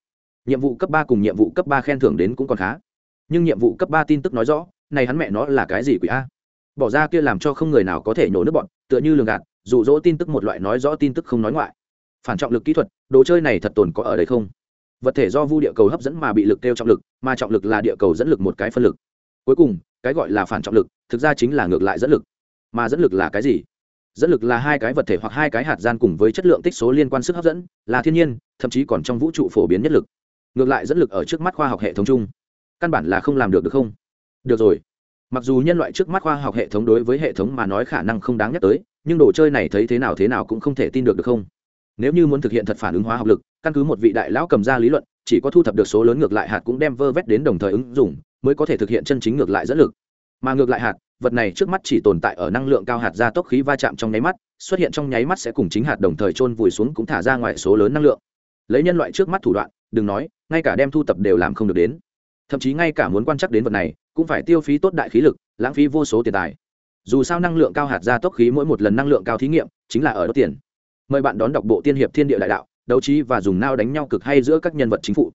Speaker 1: Nhiệm vụ cấp ba cùng nhiệm vụ cấp ba khen thưởng đến cũng còn khá. Nhưng nhiệm vụ cấp ba tin tức nói rõ này hắn mẹ nó là cái gì quỷ a? Bỏ ra kia làm cho không người nào có thể nhổ nước bọn, tựa như lường gạt, dụ dỗ tin tức một loại nói rõ tin tức không nói ngoại. Phản trọng lực kỹ thuật, đồ chơi này thật tồn có ở đây không? Vật thể do vu địa cầu hấp dẫn mà bị lực kêu trọng lực, mà trọng lực là địa cầu dẫn lực một cái phân lực. Cuối cùng, cái gọi là phản trọng lực, thực ra chính là ngược lại dẫn lực. Mà dẫn lực là cái gì? Dẫn lực là hai cái vật thể hoặc hai cái hạt gian cùng với chất lượng tích số liên quan sức hấp dẫn, là thiên nhiên, thậm chí còn trong vũ trụ phổ biến nhất lực. Ngược lại dẫn lực ở trước mắt khoa học hệ thống chung, căn bản là không làm được được không? Được rồi. Mặc dù nhân loại trước mắt khoa học hệ thống đối với hệ thống mà nói khả năng không đáng nhắc tới, nhưng đồ chơi này thấy thế nào thế nào cũng không thể tin được được không? Nếu như muốn thực hiện thật phản ứng hóa học lực, căn cứ một vị đại lão cầm ra lý luận, chỉ có thu thập được số lớn ngược lại hạt cũng đem vơ vét đến đồng thời ứng dụng, mới có thể thực hiện chân chính ngược lại dẫn lực. Mà ngược lại hạt, vật này trước mắt chỉ tồn tại ở năng lượng cao hạt gia tốc khí va chạm trong nháy mắt, xuất hiện trong nháy mắt sẽ cùng chính hạt đồng thời trôn vùi xuống cũng thả ra ngoài số lớn năng lượng. Lấy nhân loại trước mắt thủ đoạn, đừng nói, ngay cả đem thu tập đều làm không được đến thậm chí ngay cả muốn quan trắc đến vật này, cũng phải tiêu phí tốt đại khí lực, lãng phí vô số tiền tài. Dù sao năng lượng cao hạt ra tốc khí mỗi một lần năng lượng cao thí nghiệm, chính là ở đốt tiền. Mời bạn đón đọc bộ tiên hiệp thiên địa đại đạo, đấu trí và dùng nao đánh nhau cực hay giữa các nhân vật chính phủ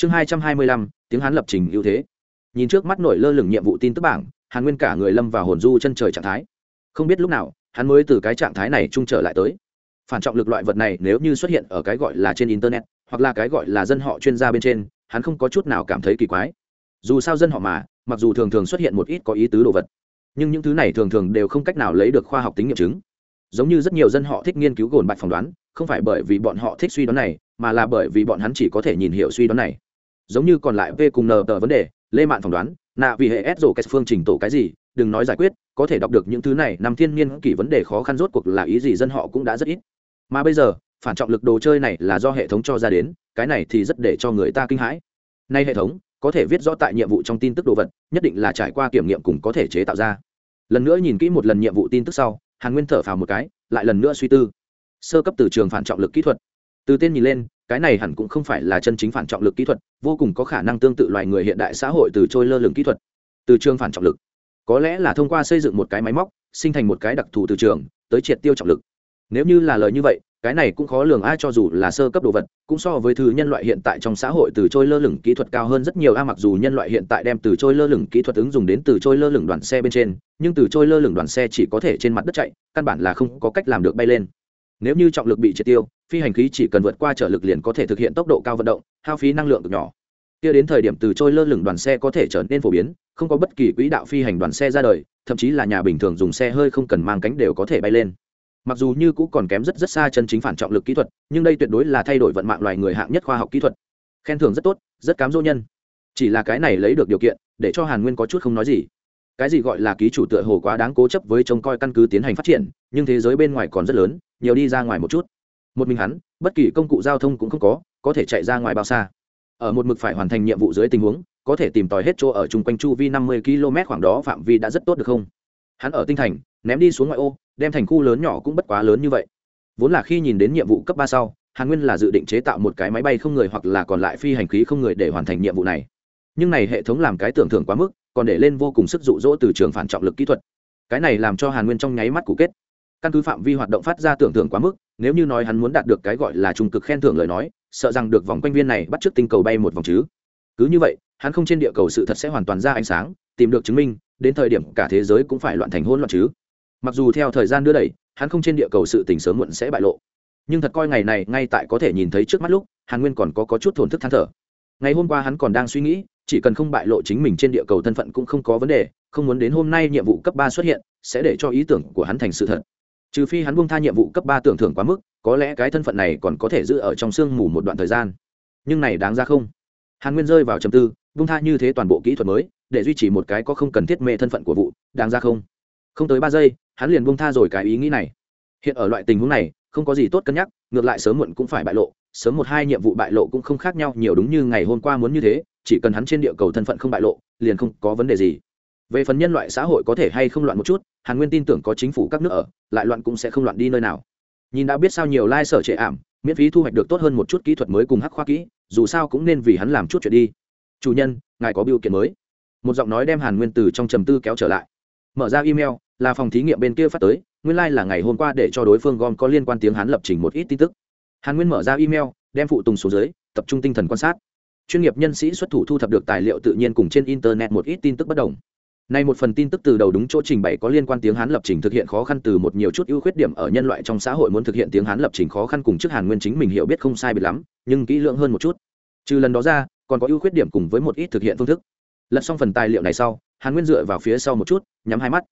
Speaker 1: chương hai trăm hai mươi lăm, tiếng hán lập trình ưu thế. Nhìn trước mắt nổi lơ lửng nhiệm vụ tin tức bảng, hàn nguyên cả người lâm vào hồn du chân trời trạng thái. Không biết lúc nào, hắn mới từ cái trạng thái này trung trở lại tới. Phản trọng lực loại vật này nếu như xuất hiện ở cái gọi là trên internet, hoặc là cái gọi là dân họ chuyên gia bên trên hắn không có chút nào cảm thấy kỳ quái. Dù sao dân họ mà, mặc dù thường thường xuất hiện một ít có ý tứ đồ vật, nhưng những thứ này thường thường đều không cách nào lấy được khoa học tính nghiệm chứng. Giống như rất nhiều dân họ thích nghiên cứu gồn bạch phỏng đoán, không phải bởi vì bọn họ thích suy đoán này, mà là bởi vì bọn hắn chỉ có thể nhìn hiểu suy đoán này. Giống như còn lại v cùng n tờ vấn đề, lê mạn phỏng đoán, nạ vì hệ s rổ cái phương trình tổ cái gì, đừng nói giải quyết, có thể đọc được những thứ này nằm thiên niên kỷ vấn đề khó khăn rốt cuộc là ý gì dân họ cũng đã rất ít. Mà bây giờ phản trọng lực đồ chơi này là do hệ thống cho ra đến, cái này thì rất để cho người ta kinh hãi. Nay hệ thống có thể viết rõ tại nhiệm vụ trong tin tức đồ vật, nhất định là trải qua kiểm nghiệm cùng có thể chế tạo ra. Lần nữa nhìn kỹ một lần nhiệm vụ tin tức sau, hàn nguyên thở phào một cái, lại lần nữa suy tư. Sơ cấp từ trường phản trọng lực kỹ thuật. Từ tên nhìn lên, cái này hẳn cũng không phải là chân chính phản trọng lực kỹ thuật, vô cùng có khả năng tương tự loài người hiện đại xã hội từ trôi lơ lửng kỹ thuật. Từ trường phản trọng lực. Có lẽ là thông qua xây dựng một cái máy móc, sinh thành một cái đặc thù từ trường, tới triệt tiêu trọng lực. Nếu như là lời như vậy cái này cũng khó lường ai cho dù là sơ cấp đồ vật, cũng so với thứ nhân loại hiện tại trong xã hội từ trôi lơ lửng kỹ thuật cao hơn rất nhiều a, mặc dù nhân loại hiện tại đem từ trôi lơ lửng kỹ thuật ứng dụng đến từ trôi lơ lửng đoàn xe bên trên, nhưng từ trôi lơ lửng đoàn xe chỉ có thể trên mặt đất chạy, căn bản là không có cách làm được bay lên. Nếu như trọng lực bị triệt tiêu, phi hành khí chỉ cần vượt qua trở lực liền có thể thực hiện tốc độ cao vận động, hao phí năng lượng cực nhỏ. Kia đến thời điểm từ trôi lơ lửng đoàn xe có thể trở nên phổ biến, không có bất kỳ quỹ đạo phi hành đoàn xe ra đời, thậm chí là nhà bình thường dùng xe hơi không cần mang cánh đều có thể bay lên mặc dù như cũ còn kém rất rất xa chân chính phản trọng lực kỹ thuật, nhưng đây tuyệt đối là thay đổi vận mạng loài người hạng nhất khoa học kỹ thuật. Khen thưởng rất tốt, rất cám dỗ nhân. Chỉ là cái này lấy được điều kiện, để cho hàn nguyên có chút không nói gì. Cái gì gọi là ký chủ tựa hồ quá đáng cố chấp với trông coi căn cứ tiến hành phát triển, nhưng thế giới bên ngoài còn rất lớn, nhiều đi ra ngoài một chút. Một mình hắn, bất kỳ công cụ giao thông cũng không có có thể chạy ra ngoài bao xa. Ở một mực phải hoàn thành nhiệm vụ dưới tình huống, có thể tìm tòi hết chỗ ở chung quanh chu vi năm mươi km khoảng đó phạm vi đã rất tốt được không? Hắn ở tinh thành ném đi xuống ngoại ô, đem thành khu lớn nhỏ cũng bất quá lớn như vậy. Vốn là khi nhìn đến nhiệm vụ cấp ba sau, hàn nguyên là dự định chế tạo một cái máy bay không người hoặc là còn lại phi hành khí không người để hoàn thành nhiệm vụ này. Nhưng này hệ thống làm cái tưởng thưởng quá mức, còn để lên vô cùng sức rụ rỗ từ trường phản trọng lực kỹ thuật. Cái này làm cho hàn nguyên trong nháy mắt cũ kết. Căn cứ phạm vi hoạt động phát ra tưởng thưởng quá mức, nếu như nói hắn muốn đạt được cái gọi là trung cực khen thưởng lời nói, sợ rằng được vòng quanh viên này bắt t r ư ớ c tinh cầu bay một vòng chứ. Cứ như vậy, hắn không trên địa cầu sự thật sẽ hoàn toàn ra ánh sáng, tìm được chứng minh, đến thời điểm cả thế giới cũng phải loạn thành hôn loạn chứ mặc dù theo thời gian đưa đẩy hắn không trên địa cầu sự tình sớm muộn sẽ bại lộ. Nhưng thật coi ngày này ngay tại có thể nhìn thấy trước mắt lúc hàn nguyên còn có, có chút thổn thức than thở. Ngày hôm qua hắn còn đang suy nghĩ chỉ cần không bại lộ chính mình trên địa cầu thân phận cũng không có vấn đề không muốn đến hôm nay nhiệm vụ cấp ba xuất hiện sẽ để cho ý tưởng của hắn thành sự thật. Trừ phi hắn buông tha nhiệm vụ cấp ba tưởng thưởng quá mức có lẽ cái thân phận này còn có thể giữ ở trong sương mù một đoạn thời gian. Nhưng này đáng ra không? Hàn nguyên rơi vào trầm tư buông tha như thế toàn bộ kỹ thuật mới để duy trì một cái có không cần thiết mê thân phận của vụ đáng ra không? Không tới ba giây hắn liền buông tha rồi cái ý nghĩ này. Hiện ở loại tình huống này, không có gì tốt cân nhắc, ngược lại sớm muộn cũng phải bại lộ, sớm một hai nhiệm vụ bại lộ cũng không khác nhau, nhiều đúng như ngày hôm qua muốn như thế, chỉ cần hắn trên địa cầu thân phận không bại lộ, liền không có vấn đề gì. Về phần nhân loại xã hội có thể hay không loạn một chút, hàn nguyên tin tưởng có chính phủ các nước ở, lại loạn cũng sẽ không loạn đi nơi nào. Nhìn đã biết sao nhiều lai、like、sở trệ ảm, miễn phí thu hoạch được tốt hơn một chút kỹ thuật mới cùng hắc khoa kỹ, dù sao cũng nên vì hắn làm chút chuyện đi. Chủ nhân, ngài có biểu kiện mới. Một giọng nói đem hàn nguyên từ trong trầm tư kéo trở lại. Mở ra email là phòng thí nghiệm bên kia phát tới nguyên lai、like、là ngày hôm qua để cho đối phương gom có liên quan tiếng hắn lập trình một ít tin tức hàn nguyên mở ra email đem phụ tùng xuống dưới tập trung tinh thần quan sát chuyên nghiệp nhân sĩ xuất thủ thu thập được tài liệu tự nhiên cùng trên internet một ít tin tức bất đồng Nay một phần tin tức từ đầu đúng chỗ trình bày có liên quan tiếng Hán lập trình thực hiện khó khăn từ một nhiều chút ưu khuyết điểm ở nhân loại trong xã hội muốn thực hiện tiếng Hán lập trình khó khăn cùng trước Hàn Nguyên chính mình hiểu biết không sai biệt lắm, nhưng kỹ lưỡng hơn một chút. Trừ lần đó ra, còn có ưu khuyết điểm cùng với một ít thực hiện phương thức. Lật xong phần tài liệu này sau, Hàn Nguyên dựa vào phía sau một chút, nhắm hai mắt.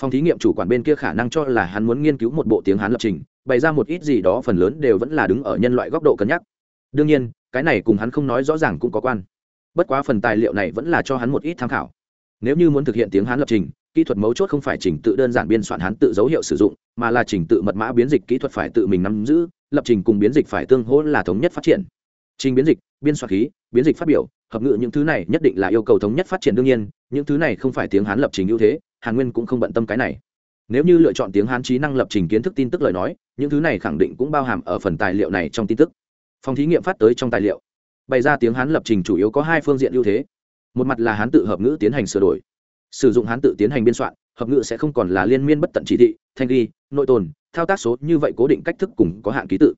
Speaker 1: Phòng thí nghiệm chủ quản bên kia khả năng cho là hắn muốn nghiên cứu một bộ tiếng Hán lập trình, bày ra một ít gì đó phần lớn đều vẫn là đứng ở nhân loại góc độ cân nhắc. Đương nhiên, cái này cùng hắn không nói rõ ràng cũng có quan. Bất quá phần tài liệu này vẫn là cho hắn một ít tham khảo nếu như muốn thực hiện tiếng hán lập trình kỹ thuật mấu chốt không phải trình tự đơn giản biên soạn hán tự dấu hiệu sử dụng mà là trình tự mật mã biến dịch kỹ thuật phải tự mình nắm giữ lập trình cùng biến dịch phải tương hỗ là thống nhất phát triển trình biến dịch biên soạn khí biến dịch phát biểu hợp ngữ những thứ này nhất định là yêu cầu thống nhất phát triển đương nhiên những thứ này không phải tiếng hán lập trình ưu thế hàn nguyên cũng không bận tâm cái này. Nếu như lựa chọn tiếng hán trí năng lập trình kiến thức tin tức lời nói, những thứ này khẳng định cũng bao hàm ở phần tài liệu này trong tin tức. Phòng thí nghiệm phát tới trong tài liệu. Bày ra tiếng hán lập trình chủ yếu có hai phương diện ưu thế. Một mặt là hán tự hợp ngữ tiến hành sửa đổi. Sử dụng hán tự tiến hành biên soạn, hợp ngữ sẽ không còn là liên miên bất tận chỉ thị, thanh ghi, nội tồn, thao tác số, như vậy cố định cách thức cùng có hạn ký tự.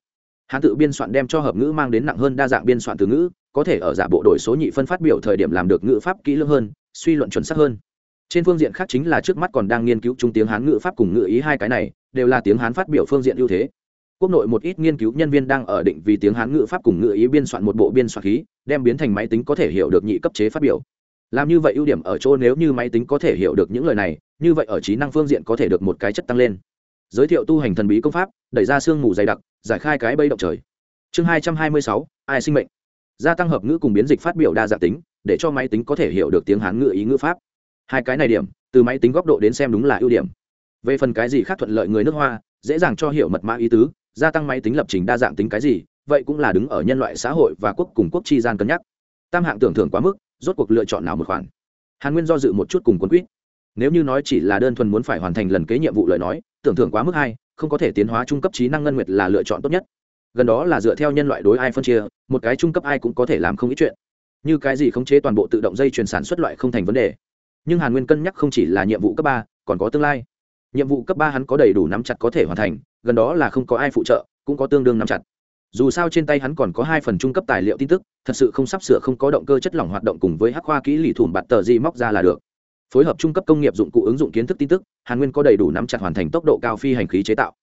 Speaker 1: Hán tự biên soạn đem cho hợp ngữ mang đến nặng hơn đa dạng biên soạn từ ngữ, có thể ở giả bộ đổi số nhị phân phát biểu thời điểm làm được ngữ pháp kỹ lưỡng hơn, suy luận chuẩn xác hơn trên phương diện khác chính là trước mắt còn đang nghiên cứu trung tiếng hán ngữ pháp cùng ngữ ý hai cái này, đều là tiếng hán phát biểu phương diện ưu thế. Quốc nội một ít nghiên cứu nhân viên đang ở định vì tiếng hán ngữ pháp cùng ngữ ý biên soạn một bộ biên soạn khí, đem biến thành máy tính có thể hiểu được nhị cấp chế phát biểu. Làm như vậy ưu điểm ở chỗ nếu như máy tính có thể hiểu được những lời này, như vậy ở trí năng phương diện có thể được một cái chất tăng lên. Giới thiệu tu hành thần bí công pháp, đẩy ra sương mù dày đặc, giải khai cái bây động trời. Chương hai trăm hai mươi sáu, ai sinh mệnh? Gia tăng hợp ngữ cùng biến dịch phát biểu đa dạng tính, để cho máy tính có thể hiểu được tiếng hán ngữ ý ngữ pháp hai cái này điểm, từ máy tính góc độ đến xem đúng là ưu điểm. Về phần cái gì khác thuận lợi người nước hoa, dễ dàng cho hiểu mật mã ý tứ, gia tăng máy tính lập trình đa dạng tính cái gì, vậy cũng là đứng ở nhân loại xã hội và quốc cùng quốc chi gian cân nhắc. Tam hạng tưởng thưởng quá mức, rốt cuộc lựa chọn nào một khoản? Hàn nguyên do dự một chút cùng quân quýt. Nếu như nói chỉ là đơn thuần muốn phải hoàn thành lần kế nhiệm vụ lời nói, tưởng thưởng quá mức hai không có thể tiến hóa trung cấp trí năng ngân nguyệt là lựa chọn tốt nhất. Gần đó là dựa theo nhân loại đối ai phân chia, một cái trung cấp ai cũng có thể làm không ít chuyện. Như cái gì khống chế toàn bộ tự động dây chuyển sản xuất loại không thành vấn đề nhưng hàn nguyên cân nhắc không chỉ là nhiệm vụ cấp ba, còn có tương lai. Nhiệm vụ cấp ba hắn có đầy đủ nắm chặt có thể hoàn thành, gần đó là không có ai phụ trợ, cũng có tương đương nắm chặt. Dù sao trên tay hắn còn có hai phần trung cấp tài liệu tin tức, thật sự không sắp sửa không có động cơ chất lỏng hoạt động cùng với hắc khoa kỹ lì thủm bạt tờ gì móc ra là được. Phối hợp trung cấp công nghiệp dụng cụ ứng dụng kiến thức tin tức, hàn nguyên có đầy đủ nắm chặt hoàn thành tốc độ cao phi hành khí chế tạo.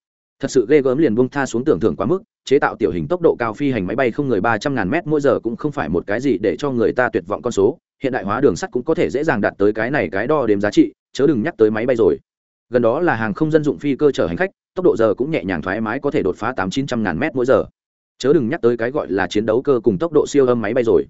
Speaker 1: Thật sự ghê gớm liền bông tha xuống tưởng thưởng quá mức, chế tạo tiểu hình tốc độ cao phi hành máy bay không người ba trăm ngàn mét mỗi giờ cũng không phải một cái gì để cho người ta tuyệt vọng con số hiện đại hóa đường sắt cũng có thể dễ dàng đạt tới cái này cái đo đếm giá trị, chớ đừng nhắc tới máy bay rồi. Gần đó là hàng không dân dụng phi cơ chở hành khách, tốc độ giờ cũng nhẹ nhàng thoải mái có thể đột phá tám chín trăm ngàn mét mỗi giờ. Chớ đừng nhắc tới cái gọi là chiến đấu cơ cùng tốc độ siêu âm máy bay rồi.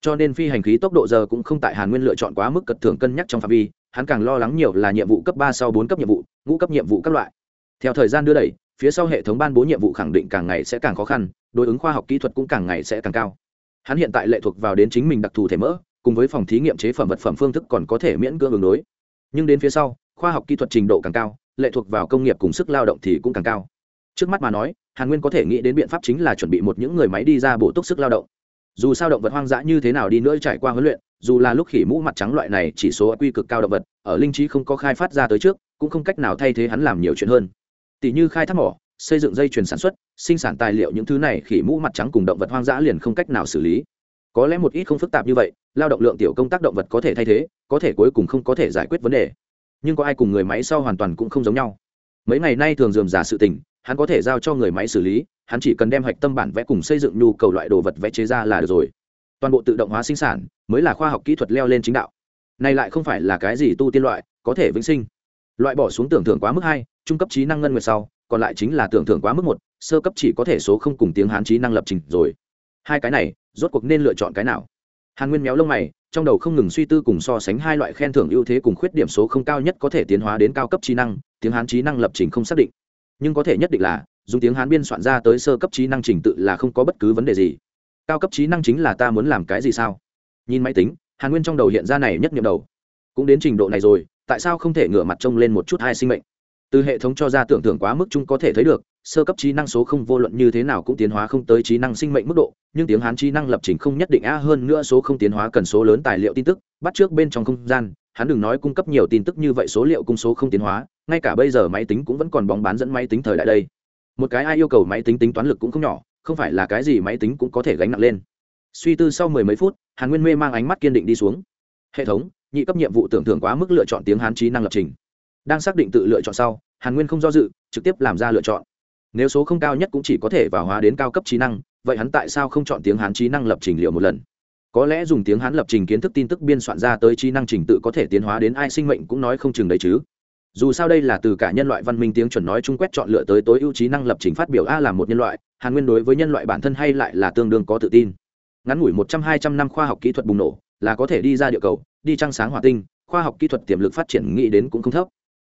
Speaker 1: Cho nên phi hành khí tốc độ giờ cũng không tại hàn nguyên lựa chọn quá mức cật thường cân nhắc trong phạm vi, hắn càng lo lắng nhiều là nhiệm vụ cấp ba sau bốn cấp nhiệm vụ, ngũ cấp nhiệm vụ các loại. Theo thời gian đưa đẩy, phía sau hệ thống ban bố nhiệm vụ khẳng định càng ngày sẽ càng khó khăn, đối ứng khoa học kỹ thuật cũng càng ngày sẽ càng cao. Hắn hiện tại lệ thuộc vào đến chính mình đặc thù thể mỡ cùng với phòng thí nghiệm chế phẩm vật phẩm phương thức còn có thể miễn cưỡng ứng đối. Nhưng đến phía sau, khoa học kỹ thuật trình độ càng cao, lệ thuộc vào công nghiệp cùng sức lao động thì cũng càng cao. Trước mắt mà nói, hàn nguyên có thể nghĩ đến biện pháp chính là chuẩn bị một những người máy đi ra bổ túc sức lao động. Dù sao động vật hoang dã như thế nào đi nữa trải qua huấn luyện, dù là lúc khỉ mũ mặt trắng loại này chỉ số quy cực cao động vật, ở linh trí không có khai phát ra tới trước, cũng không cách nào thay thế hắn làm nhiều chuyện hơn. Tỷ như khai thác mỏ, xây dựng dây chuyền sản xuất, sinh sản tài liệu những thứ này khỉ mũ mặt trắng cùng động vật hoang dã liền không cách nào xử lý. Có lẽ một ít không phức tạp như vậy lao động lượng tiểu công tác động vật có thể thay thế, có thể cuối cùng không có thể giải quyết vấn đề. Nhưng có ai cùng người máy sau hoàn toàn cũng không giống nhau. Mấy ngày nay thường dườm giả sự tình, hắn có thể giao cho người máy xử lý, hắn chỉ cần đem hạch tâm bản vẽ cùng xây dựng nhu cầu loại đồ vật vẽ chế ra là được rồi. Toàn bộ tự động hóa sinh sản, mới là khoa học kỹ thuật leo lên chính đạo. Này lại không phải là cái gì tu tiên loại, có thể vĩnh sinh. Loại bỏ xuống tưởng thưởng quá mức hai, trung cấp trí năng ngân nguyệt sau, còn lại chính là tưởng thưởng quá mức một, sơ cấp chỉ có thể số không cùng tiếng hán trí năng lập trình rồi. Hai cái này, rốt cuộc nên lựa chọn cái nào? Hàn nguyên méo lông mày, trong đầu không ngừng suy tư cùng so sánh hai loại khen thưởng ưu thế cùng khuyết điểm số không cao nhất có thể tiến hóa đến cao cấp trí năng, tiếng hán trí năng lập trình không xác định. Nhưng có thể nhất định là, dùng tiếng hán biên soạn ra tới sơ cấp trí năng trình tự là không có bất cứ vấn đề gì. Cao cấp trí năng chính là ta muốn làm cái gì sao? Nhìn máy tính, hàn nguyên trong đầu hiện ra này nhất nghiệm đầu. Cũng đến trình độ này rồi, tại sao không thể ngửa mặt trông lên một chút hai sinh mệnh? Từ hệ thống cho ra tưởng tượng quá mức chung có thể thấy được sơ cấp trí năng số không vô luận như thế nào cũng tiến hóa không tới trí năng sinh mệnh mức độ, nhưng tiếng hán trí năng lập trình không nhất định a hơn nữa số không tiến hóa cần số lớn tài liệu tin tức, bắt trước bên trong không gian, hắn đừng nói cung cấp nhiều tin tức như vậy số liệu cung số không tiến hóa, ngay cả bây giờ máy tính cũng vẫn còn bóng bán dẫn máy tính thời đại đây. Một cái ai yêu cầu máy tính tính toán lực cũng không nhỏ, không phải là cái gì máy tính cũng có thể gánh nặng lên. Suy tư sau mười mấy phút, hàn nguyên mê mang ánh mắt kiên định đi xuống. Hệ thống, nhị cấp nhiệm vụ tưởng thưởng quá mức lựa chọn tiếng hán trí năng lập trình. Đang xác định tự lựa chọn sau, hàn nguyên không do dự, trực tiếp làm ra lựa chọn nếu số không cao nhất cũng chỉ có thể vào hóa đến cao cấp trí năng, vậy hắn tại sao không chọn tiếng hán trí năng lập trình liệu một lần? Có lẽ dùng tiếng hán lập trình kiến thức tin tức biên soạn ra tới trí năng trình tự có thể tiến hóa đến ai sinh mệnh cũng nói không chừng đấy chứ. Dù sao đây là từ cả nhân loại văn minh tiếng chuẩn nói chung quét chọn lựa tới tối ưu trí năng lập trình phát biểu a là một nhân loại, hàn nguyên đối với nhân loại bản thân hay lại là tương đương có tự tin. Ngắn ngủi một trăm hai trăm năm khoa học kỹ thuật bùng nổ, là có thể đi ra địa cầu, đi trăng sáng hỏa tinh, khoa học kỹ thuật tiềm lực phát triển nghĩ đến cũng không thấp.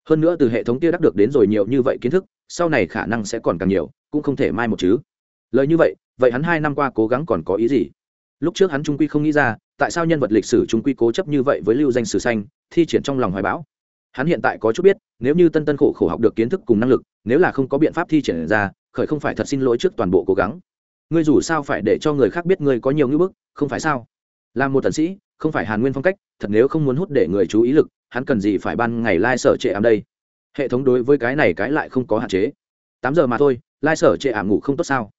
Speaker 1: Hơn nữa từ hệ thống kia đắc được đến rồi nhiều như vậy kiến thức sau này khả năng sẽ còn càng nhiều, cũng không thể mai một chứ. Lời như vậy vậy hắn hai năm qua cố gắng còn có ý gì? Lúc trước hắn trung quy không nghĩ ra, tại sao nhân vật lịch sử trung quy cố chấp như vậy với lưu danh sử xanh, thi triển trong lòng hoài bão. Hắn hiện tại có chút biết, nếu như tân tân khổ khổ học được kiến thức cùng năng lực, nếu là không có biện pháp thi triển ra, khởi không phải thật xin lỗi trước toàn bộ cố gắng. Ngươi dù sao phải để cho người khác biết ngươi có nhiều ngữ bức, không phải sao? Làm một tần sĩ, không phải hàn nguyên phong cách, thật nếu không muốn hút để người chú ý lực, hắn cần gì phải ban ngày lai、like、sở trệ ám đây? Hệ thống đối với cái này cái lại không có hạn chế. Tám giờ mà thôi, lai sở trệ ảm ngủ không tốt sao?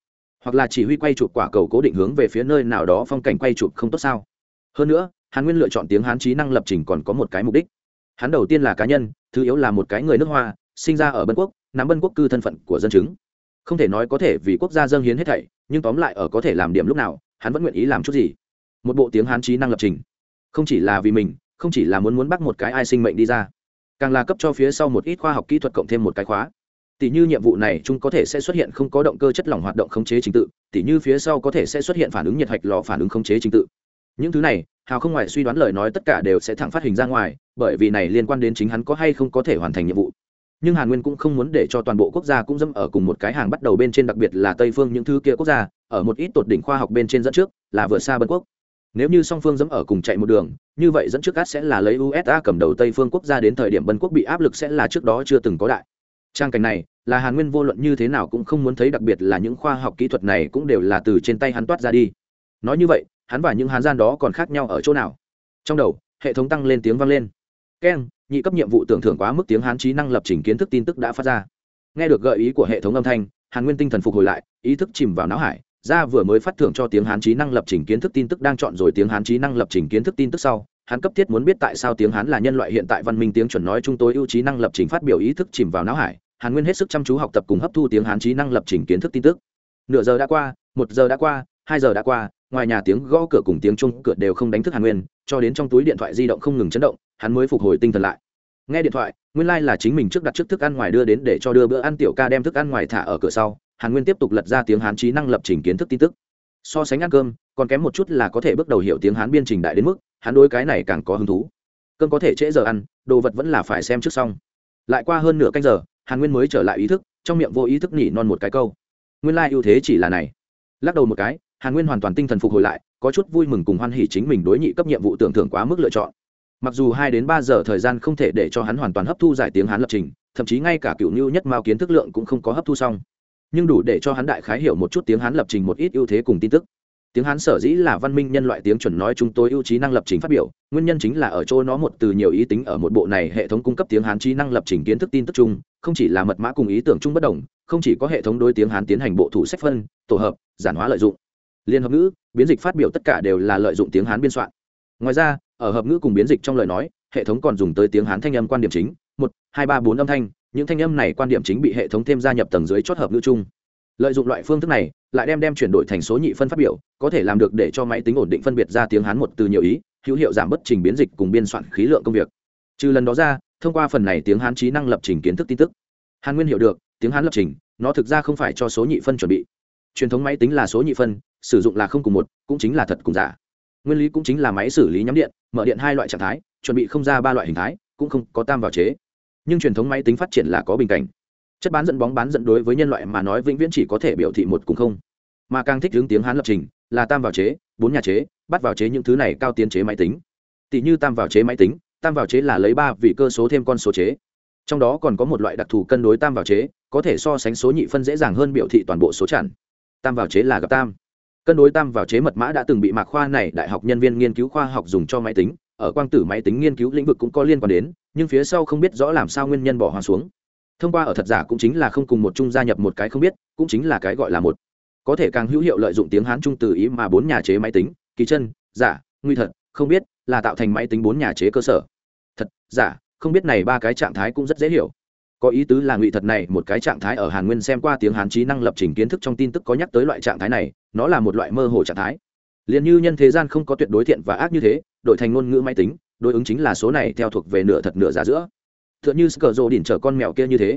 Speaker 1: Hoặc là chỉ huy quay chụp quả cầu cố định hướng về phía nơi nào đó phong cảnh quay chụp không tốt sao? Hơn nữa, hàn nguyên lựa chọn tiếng hán trí năng lập trình còn có một cái mục đích. Hắn đầu tiên là cá nhân, thứ yếu là một cái người nước hoa, sinh ra ở bân quốc, nắm bân quốc cư thân phận của dân chứng không thể nói có thể vì quốc gia dâng hiến hết thảy, nhưng tóm lại ở có thể làm điểm lúc nào, hắn vẫn nguyện ý làm chút gì. Một bộ tiếng hán trí năng lập trình. Không chỉ là vì mình, không chỉ là muốn muốn bắt một cái ai sinh mệnh đi ra càng là cấp cho phía sau một ít khoa học kỹ thuật cộng thêm một cái khóa. Tỷ như nhiệm vụ này chúng có thể sẽ xuất hiện không có động cơ chất lỏng hoạt động khống chế trình tự tỷ như phía sau có thể sẽ xuất hiện phản ứng nhiệt hạch lò phản ứng khống chế trình tự. Những thứ này, hào không ngoài suy đoán lời nói tất cả đều sẽ thẳng phát hình ra ngoài, bởi vì này liên quan đến chính hắn có hay không có thể hoàn thành nhiệm vụ. Nhưng hàn nguyên cũng không muốn để cho toàn bộ quốc gia cũng dâm ở cùng một cái hàng bắt đầu bên trên đặc biệt là tây phương những thứ kia quốc gia, ở một ít tột đỉnh khoa học bên trên dẫn trước, là vượt xa bân quốc nếu như song phương dẫm ở cùng chạy một đường, như vậy dẫn trước cát sẽ là lấy usa cầm đầu tây phương quốc gia đến thời điểm bân quốc bị áp lực sẽ là trước đó chưa từng có đại. Trang cảnh này, là hàn nguyên vô luận như thế nào cũng không muốn thấy đặc biệt là những khoa học kỹ thuật này cũng đều là từ trên tay hắn toát ra đi. Nói như vậy, hắn và những hán gian đó còn khác nhau ở chỗ nào? Trong đầu, hệ thống tăng lên tiếng vang lên. Keng, nhị cấp nhiệm vụ tưởng thưởng quá mức tiếng hán trí năng lập trình kiến thức tin tức đã phát ra. Nghe được gợi ý của hệ thống âm thanh, hàn nguyên tinh thần phục hồi lại, ý thức chìm vào não hải ra vừa mới phát thưởng cho tiếng hán trí năng lập trình kiến thức tin tức đang chọn rồi tiếng hán trí năng lập trình kiến thức tin tức sau, hắn cấp thiết muốn biết tại sao tiếng hán là nhân loại hiện tại văn minh tiếng chuẩn nói chúng tôi ưu trí năng lập trình phát biểu ý thức chìm vào não hải, hàn nguyên hết sức chăm chú học tập cùng hấp thu tiếng hán trí năng lập trình kiến thức tin tức. Nửa giờ đã qua, một giờ đã qua, hai giờ đã qua, ngoài nhà tiếng gõ cửa cùng tiếng chung cửa đều không đánh thức hàn nguyên, cho đến trong túi điện thoại di động không ngừng chấn động, hắn mới phục hồi tinh thần lại. Nghe điện thoại, nguyên lai、like、là chính mình trước đặt trước thức ăn ngoài đưa đến để cho đưa bữa ăn tiểu ca đem thức ăn ngoài thả ở cửa sau hàn nguyên tiếp tục lật ra tiếng hán trí năng lập trình kiến thức tin tức. So sánh ăn cơm, còn kém một chút là có thể bước đầu hiểu tiếng hán biên trình đại đến mức, hắn đối cái này càng có hứng thú. Cơm có thể trễ giờ ăn, đồ vật vẫn là phải xem trước xong. Lại qua hơn nửa canh giờ, hàn nguyên mới trở lại ý thức, trong miệng vô ý thức nỉ non một cái câu. Nguyên lai、like、ưu thế chỉ là này. Lắc đầu một cái, hàn nguyên hoàn toàn tinh thần phục hồi lại, có chút vui mừng cùng hoan hỉ chính mình đối nhị cấp nhiệm vụ tưởng thưởng quá mức lựa chọn. Mặc dù hai đến ba giờ thời gian không thể để cho hắn hoàn toàn hấp thu giải tiếng hán lập trình, thậm chí ngay cả cựu như nhất mao kiến thức lượng cũng không có hấp thu xong nhưng đủ để cho hắn đại khái hiểu một chút tiếng hán lập trình một ít ưu thế cùng tin tức. Tiếng hán sở dĩ là văn minh nhân loại tiếng chuẩn nói chúng tôi ưu trí năng lập trình phát biểu, nguyên nhân chính là ở chỗ nó một từ nhiều ý tính ở một bộ này hệ thống cung cấp tiếng hán trí năng lập trình kiến thức tin tức chung, không chỉ là mật mã cùng ý tưởng chung bất đồng, không chỉ có hệ thống đối tiếng hán tiến hành bộ thủ sách phân, tổ hợp, giản hóa lợi dụng. Liên hợp ngữ, biến dịch phát biểu tất cả đều là lợi dụng tiếng hán biên soạn. Ngoài ra, ở hợp ngữ cùng biến dịch trong lời nói, hệ thống còn dùng tới tiếng hán thanh âm quan điểm chính, một, hai, ba, bốn âm thanh những thanh âm này quan điểm chính bị hệ thống thêm gia nhập tầng dưới chót hợp ngữ chung. Lợi dụng loại phương thức này, lại đem đem chuyển đổi thành số nhị phân phát biểu, có thể làm được để cho máy tính ổn định phân biệt ra tiếng hán một từ nhiều ý, hữu hiệu giảm bất trình biến dịch cùng biên soạn khí lượng công việc. Trừ lần đó ra, thông qua phần này tiếng hán trí năng lập trình kiến thức tin tức. Hàn nguyên hiểu được, tiếng hán lập trình, nó thực ra không phải cho số nhị phân chuẩn bị. Truyền thống máy tính là số nhị phân, sử dụng là không cùng một, cũng chính là thật cùng giả. Nguyên lý cũng chính là máy xử lý nhắm điện, mở điện hai loại trạng thái, chuẩn bị không ra ba loại hình thái, cũng không có tam vào chế nhưng truyền thống máy tính phát triển là có bình cảnh. Chất bán dẫn bóng bán dẫn đối với nhân loại mà nói vĩnh viễn chỉ có thể biểu thị một cùng không. Mà càng thích hướng tiếng hán lập trình, là tam vào chế, bốn nhà chế, bắt vào chế những thứ này cao tiến chế máy tính. Tỷ như tam vào chế máy tính, tam vào chế là lấy ba vị cơ số thêm con số chế. Trong đó còn có một loại đặc thù cân đối tam vào chế, có thể so sánh số nhị phân dễ dàng hơn biểu thị toàn bộ số chẵn. Tam vào chế là gặp tam. Cân đối tam vào chế mật mã đã từng bị mạc khoa này đại học nhân viên nghiên cứu khoa học dùng cho máy tính, ở quang tử máy tính nghiên cứu lĩnh vực cũng có liên quan đến nhưng phía sau không biết rõ làm sao nguyên nhân bỏ hoa xuống. Thông qua ở thật giả cũng chính là không cùng một chung gia nhập một cái không biết, cũng chính là cái gọi là một. Có thể càng hữu hiệu lợi dụng tiếng hán trung từ ý mà bốn nhà chế máy tính, kỳ chân, giả, nguy thật, không biết, là tạo thành máy tính bốn nhà chế cơ sở. Thật, giả, không biết này ba cái trạng thái cũng rất dễ hiểu. Có ý tứ là ngụy thật này một cái trạng thái ở hàn nguyên xem qua tiếng hán trí năng lập trình kiến thức trong tin tức có nhắc tới loại trạng thái này, nó là một loại mơ hồ trạng thái. Liền như nhân thế gian không có tuyệt đối thiện và ác như thế, đổi thành ngôn ngữ máy tính đối ứng chính là số này theo thuộc về nửa thật nửa giả giữa. T h ư ợ n như sờ đỉnh chở con mèo kia như thế.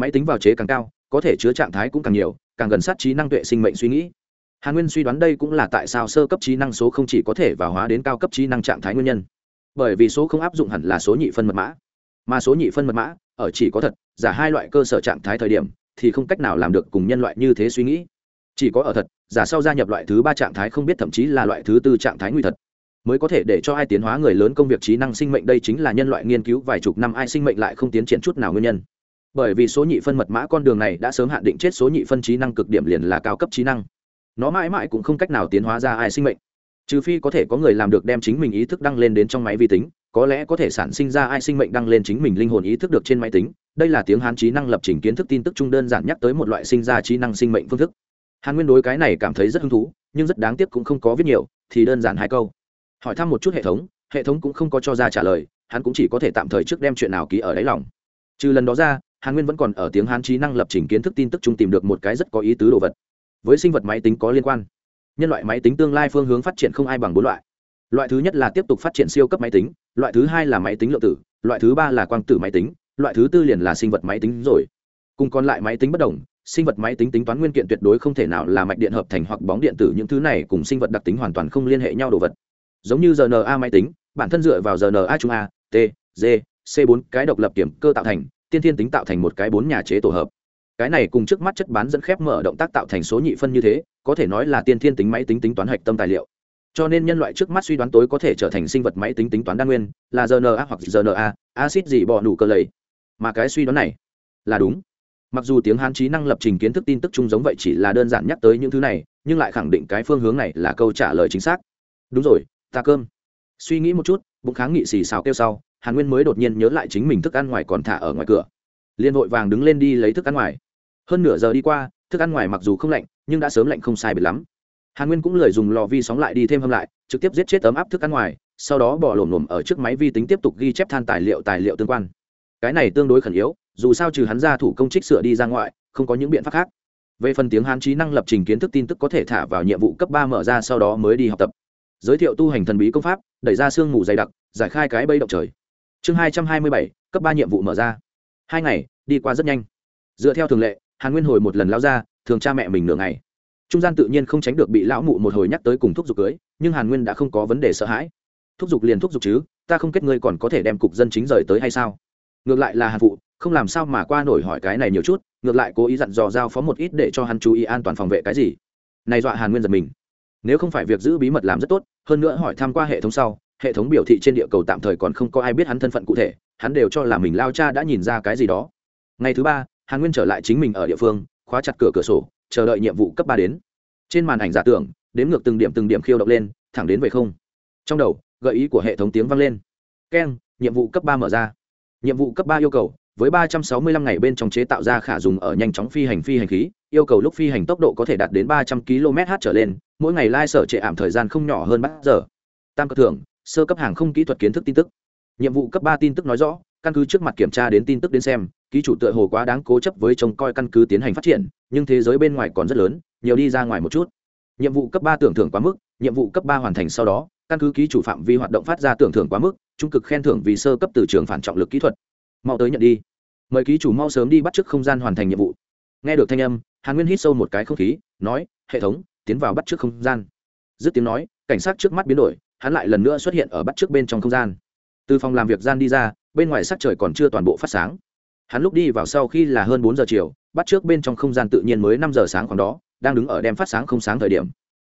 Speaker 1: Máy tính vào chế càng cao, có thể chứa trạng thái cũng càng nhiều, càng gần sát trí năng tuệ sinh mệnh suy nghĩ. Hà nguyên suy đoán đây cũng là tại sao sơ cấp trí năng số không chỉ có thể vào hóa đến cao cấp trí năng trạng thái nguyên nhân. Bởi vì số không áp dụng hẳn là số nhị phân mật mã. Mà số nhị phân mật mã, ở chỉ có thật, giả hai loại cơ sở trạng thái thời điểm, thì không cách nào làm được cùng nhân loại như thế suy nghĩ. Chỉ có ở thật, giả sau gia nhập loại thứ ba trạng thái không biết, thậm chí là loại thứ tư trạng thái nguy thật mới có thể để cho ai tiến hóa người lớn công việc trí năng sinh mệnh. Đây chính là nhân loại nghiên cứu vài chục năm ai sinh mệnh lại không tiến triển chút nào nguyên nhân. Bởi vì số nhị phân mật mã con đường này đã sớm hạn định chết, số nhị phân trí năng cực điểm liền là cao cấp trí năng. Nó mãi mãi cũng không cách nào tiến hóa ra ai sinh mệnh. Trừ phi có thể có người làm được đem chính mình ý thức đăng lên đến trong máy vi tính, có lẽ có thể sản sinh ra ai sinh mệnh đăng lên chính mình linh hồn ý thức được trên máy tính. Đây là tiếng hán trí năng lập trình kiến thức tin tức chung đơn giản nhắc tới một loại sinh ra trí năng sinh mệnh phương thức. Hàn nguyên đối cái này cảm thấy rất hứng thú, nhưng rất đáng tiếc cũng không có viết nhiều, thì đơn giản hai câu hỏi thăm một chút hệ thống hệ thống cũng không có cho ra trả lời, hắn cũng chỉ có thể tạm thời trước đem chuyện nào ký ở đáy lòng. Trừ lần đó ra, hàn nguyên vẫn còn ở tiếng hán trí năng lập trình kiến thức tin tức chung tìm được một cái rất có ý tứ đồ vật. Với sinh vật máy tính có liên quan. Nhân loại máy tính tương lai phương hướng phát triển không ai bằng bốn loại. Loại thứ nhất là tiếp tục phát triển siêu cấp máy tính, loại thứ hai là máy tính lượng tử, loại thứ ba là quang tử máy tính, loại thứ tư liền là sinh vật máy tính rồi. Cùng còn lại máy tính bất đồng, sinh vật máy tính tính toán nguyên kiện tuyệt đối không thể nào là mạch điện hợp thành hoặc bóng điện tử, những thứ này cùng sinh vật đặc tính hoàn toàn không liên hệ nhau đồ vật giống như rna máy tính, bản thân dựa vào rna trung a t, g, c bốn cái độc lập kiểm cơ tạo thành, tiên thiên tính tạo thành một cái bốn nhà chế tổ hợp. Cái này cùng trước mắt chất bán dẫn khép mở động tác tạo thành số nhị phân như thế, có thể nói là tiên thiên tính máy tính tính toán hạch tâm tài liệu. Cho nên nhân loại trước mắt suy đoán tối có thể trở thành sinh vật máy tính tính toán đa nguyên, là rna hoặc rna acid gì bỏ nụ cơ lầy. Mà cái suy đoán này là đúng. Mặc dù tiếng hán trí năng lập trình kiến thức tin tức chung giống vậy chỉ là đơn giản nhắc tới những thứ này, nhưng lại khẳng định cái phương hướng này là câu trả lời chính xác. Đúng rồi ta cơm. Suy nghĩ một chút, bụng kháng nghị xì xào kêu sau, hàn nguyên mới đột nhiên nhớ lại chính mình thức ăn ngoài còn thả ở ngoài cửa. Liên vội vàng đứng lên đi lấy thức ăn ngoài. Hơn nửa giờ đi qua, thức ăn ngoài mặc dù không lạnh, nhưng đã sớm lạnh không sai biệt lắm. Hàn nguyên cũng lời dùng lò vi sóng lại đi thêm hâm lại, trực tiếp giết chết ấm áp thức ăn ngoài, sau đó bỏ lổm lổm ở trước máy vi tính tiếp tục ghi chép than tài liệu tài liệu tương quan. Cái này tương đối khẩn yếu, dù sao trừ hắn ra thủ công trích sửa đi ra ngoại, không có những biện pháp khác. Về phần tiếng hán trí năng lập trình kiến thức tin tức có thể thả vào nhiệm vụ cấp ba mở ra sau đó mới đi học tập giới thiệu tu hành thần bí công pháp, đẩy ra sương mù dày đặc, giải khai cái bây động trời. Chương hai trăm hai mươi bảy, cấp ba nhiệm vụ mở ra. Hai ngày, đi qua rất nhanh. Dựa theo thường lệ, hàn nguyên hồi một lần lao ra, thường cha mẹ mình nửa ngày. Trung gian tự nhiên không tránh được bị lão mụ một hồi nhắc tới cùng thúc giục cưới, nhưng hàn nguyên đã không có vấn đề sợ hãi. Thúc giục liền thúc giục chứ, ta không kết ngươi còn có thể đem cục dân chính rời tới hay sao? Ngược lại là hàn phụ, không làm sao mà qua nổi hỏi cái này nhiều chút, ngược lại cố ý dặn dò giao phó một ít để cho hắn chú ý an toàn phòng vệ cái gì. Này dọa hàn nguyên giật mình nếu không phải việc giữ bí mật làm rất tốt, hơn nữa hỏi tham q u a hệ thống sau, hệ thống biểu thị trên địa cầu tạm thời còn không có ai biết hắn thân phận cụ thể, hắn đều cho là mình lao cha đã nhìn ra cái gì đó. Ngày thứ ba, hàn nguyên trở lại chính mình ở địa phương, khóa chặt cửa cửa sổ, chờ đợi nhiệm vụ cấp ba đến. Trên màn ảnh giả tưởng, đếm ngược từng điểm từng điểm khiêu động lên, thẳng đến về không. Trong đầu, gợi ý của hệ thống tiếng vang lên. Keng, nhiệm vụ cấp ba mở ra. Nhiệm vụ cấp ba yêu cầu với ba trăm sáu mươi lăm ngày bên trong chế tạo ra khả dùng ở nhanh chóng phi hành phi hành khí, yêu cầu lúc phi hành tốc độ có thể đạt đến ba trăm km/h trở lên, mỗi ngày lai sở trệ ảm thời gian không nhỏ hơn bát giờ. Tam cơ thưởng, sơ cấp hàng không kỹ thuật kiến thức tin tức. Nhiệm vụ cấp ba tin tức nói rõ, căn cứ trước mặt kiểm tra đến tin tức đến xem, ký chủ tựa hồ quá đáng cố chấp với trông coi căn cứ tiến hành phát triển, nhưng thế giới bên ngoài còn rất lớn, nhiều đi ra ngoài một chút. Nhiệm vụ cấp ba tưởng thưởng quá mức, nhiệm vụ cấp ba hoàn thành sau đó, căn cứ ký chủ phạm vi hoạt động phát ra tưởng thưởng quá mức, trung cực khen thưởng vì sơ cấp từ trường phản trọng lực kỹ thuật. Mau tới nhận đi mời ký chủ mau sớm đi bắt t không gian hoàn thành nhiệm vụ. Nghe được thanh âm, hàn nguyên hít sâu một cái không khí, nói, hệ thống, tiến vào bắt t không gian. Dứt tiếng nói, cảnh sát trước mắt biến đổi, hắn lại lần nữa xuất hiện ở bắt t bên trong không gian. Từ phòng làm việc gian đi ra, bên ngoài sắc trời còn chưa toàn bộ phát sáng. Hắn lúc đi vào sau khi là hơn bốn giờ chiều, bắt trước bên trong không gian tự nhiên mới năm giờ sáng khoảng đó, đang đứng ở đem phát sáng không sáng thời điểm.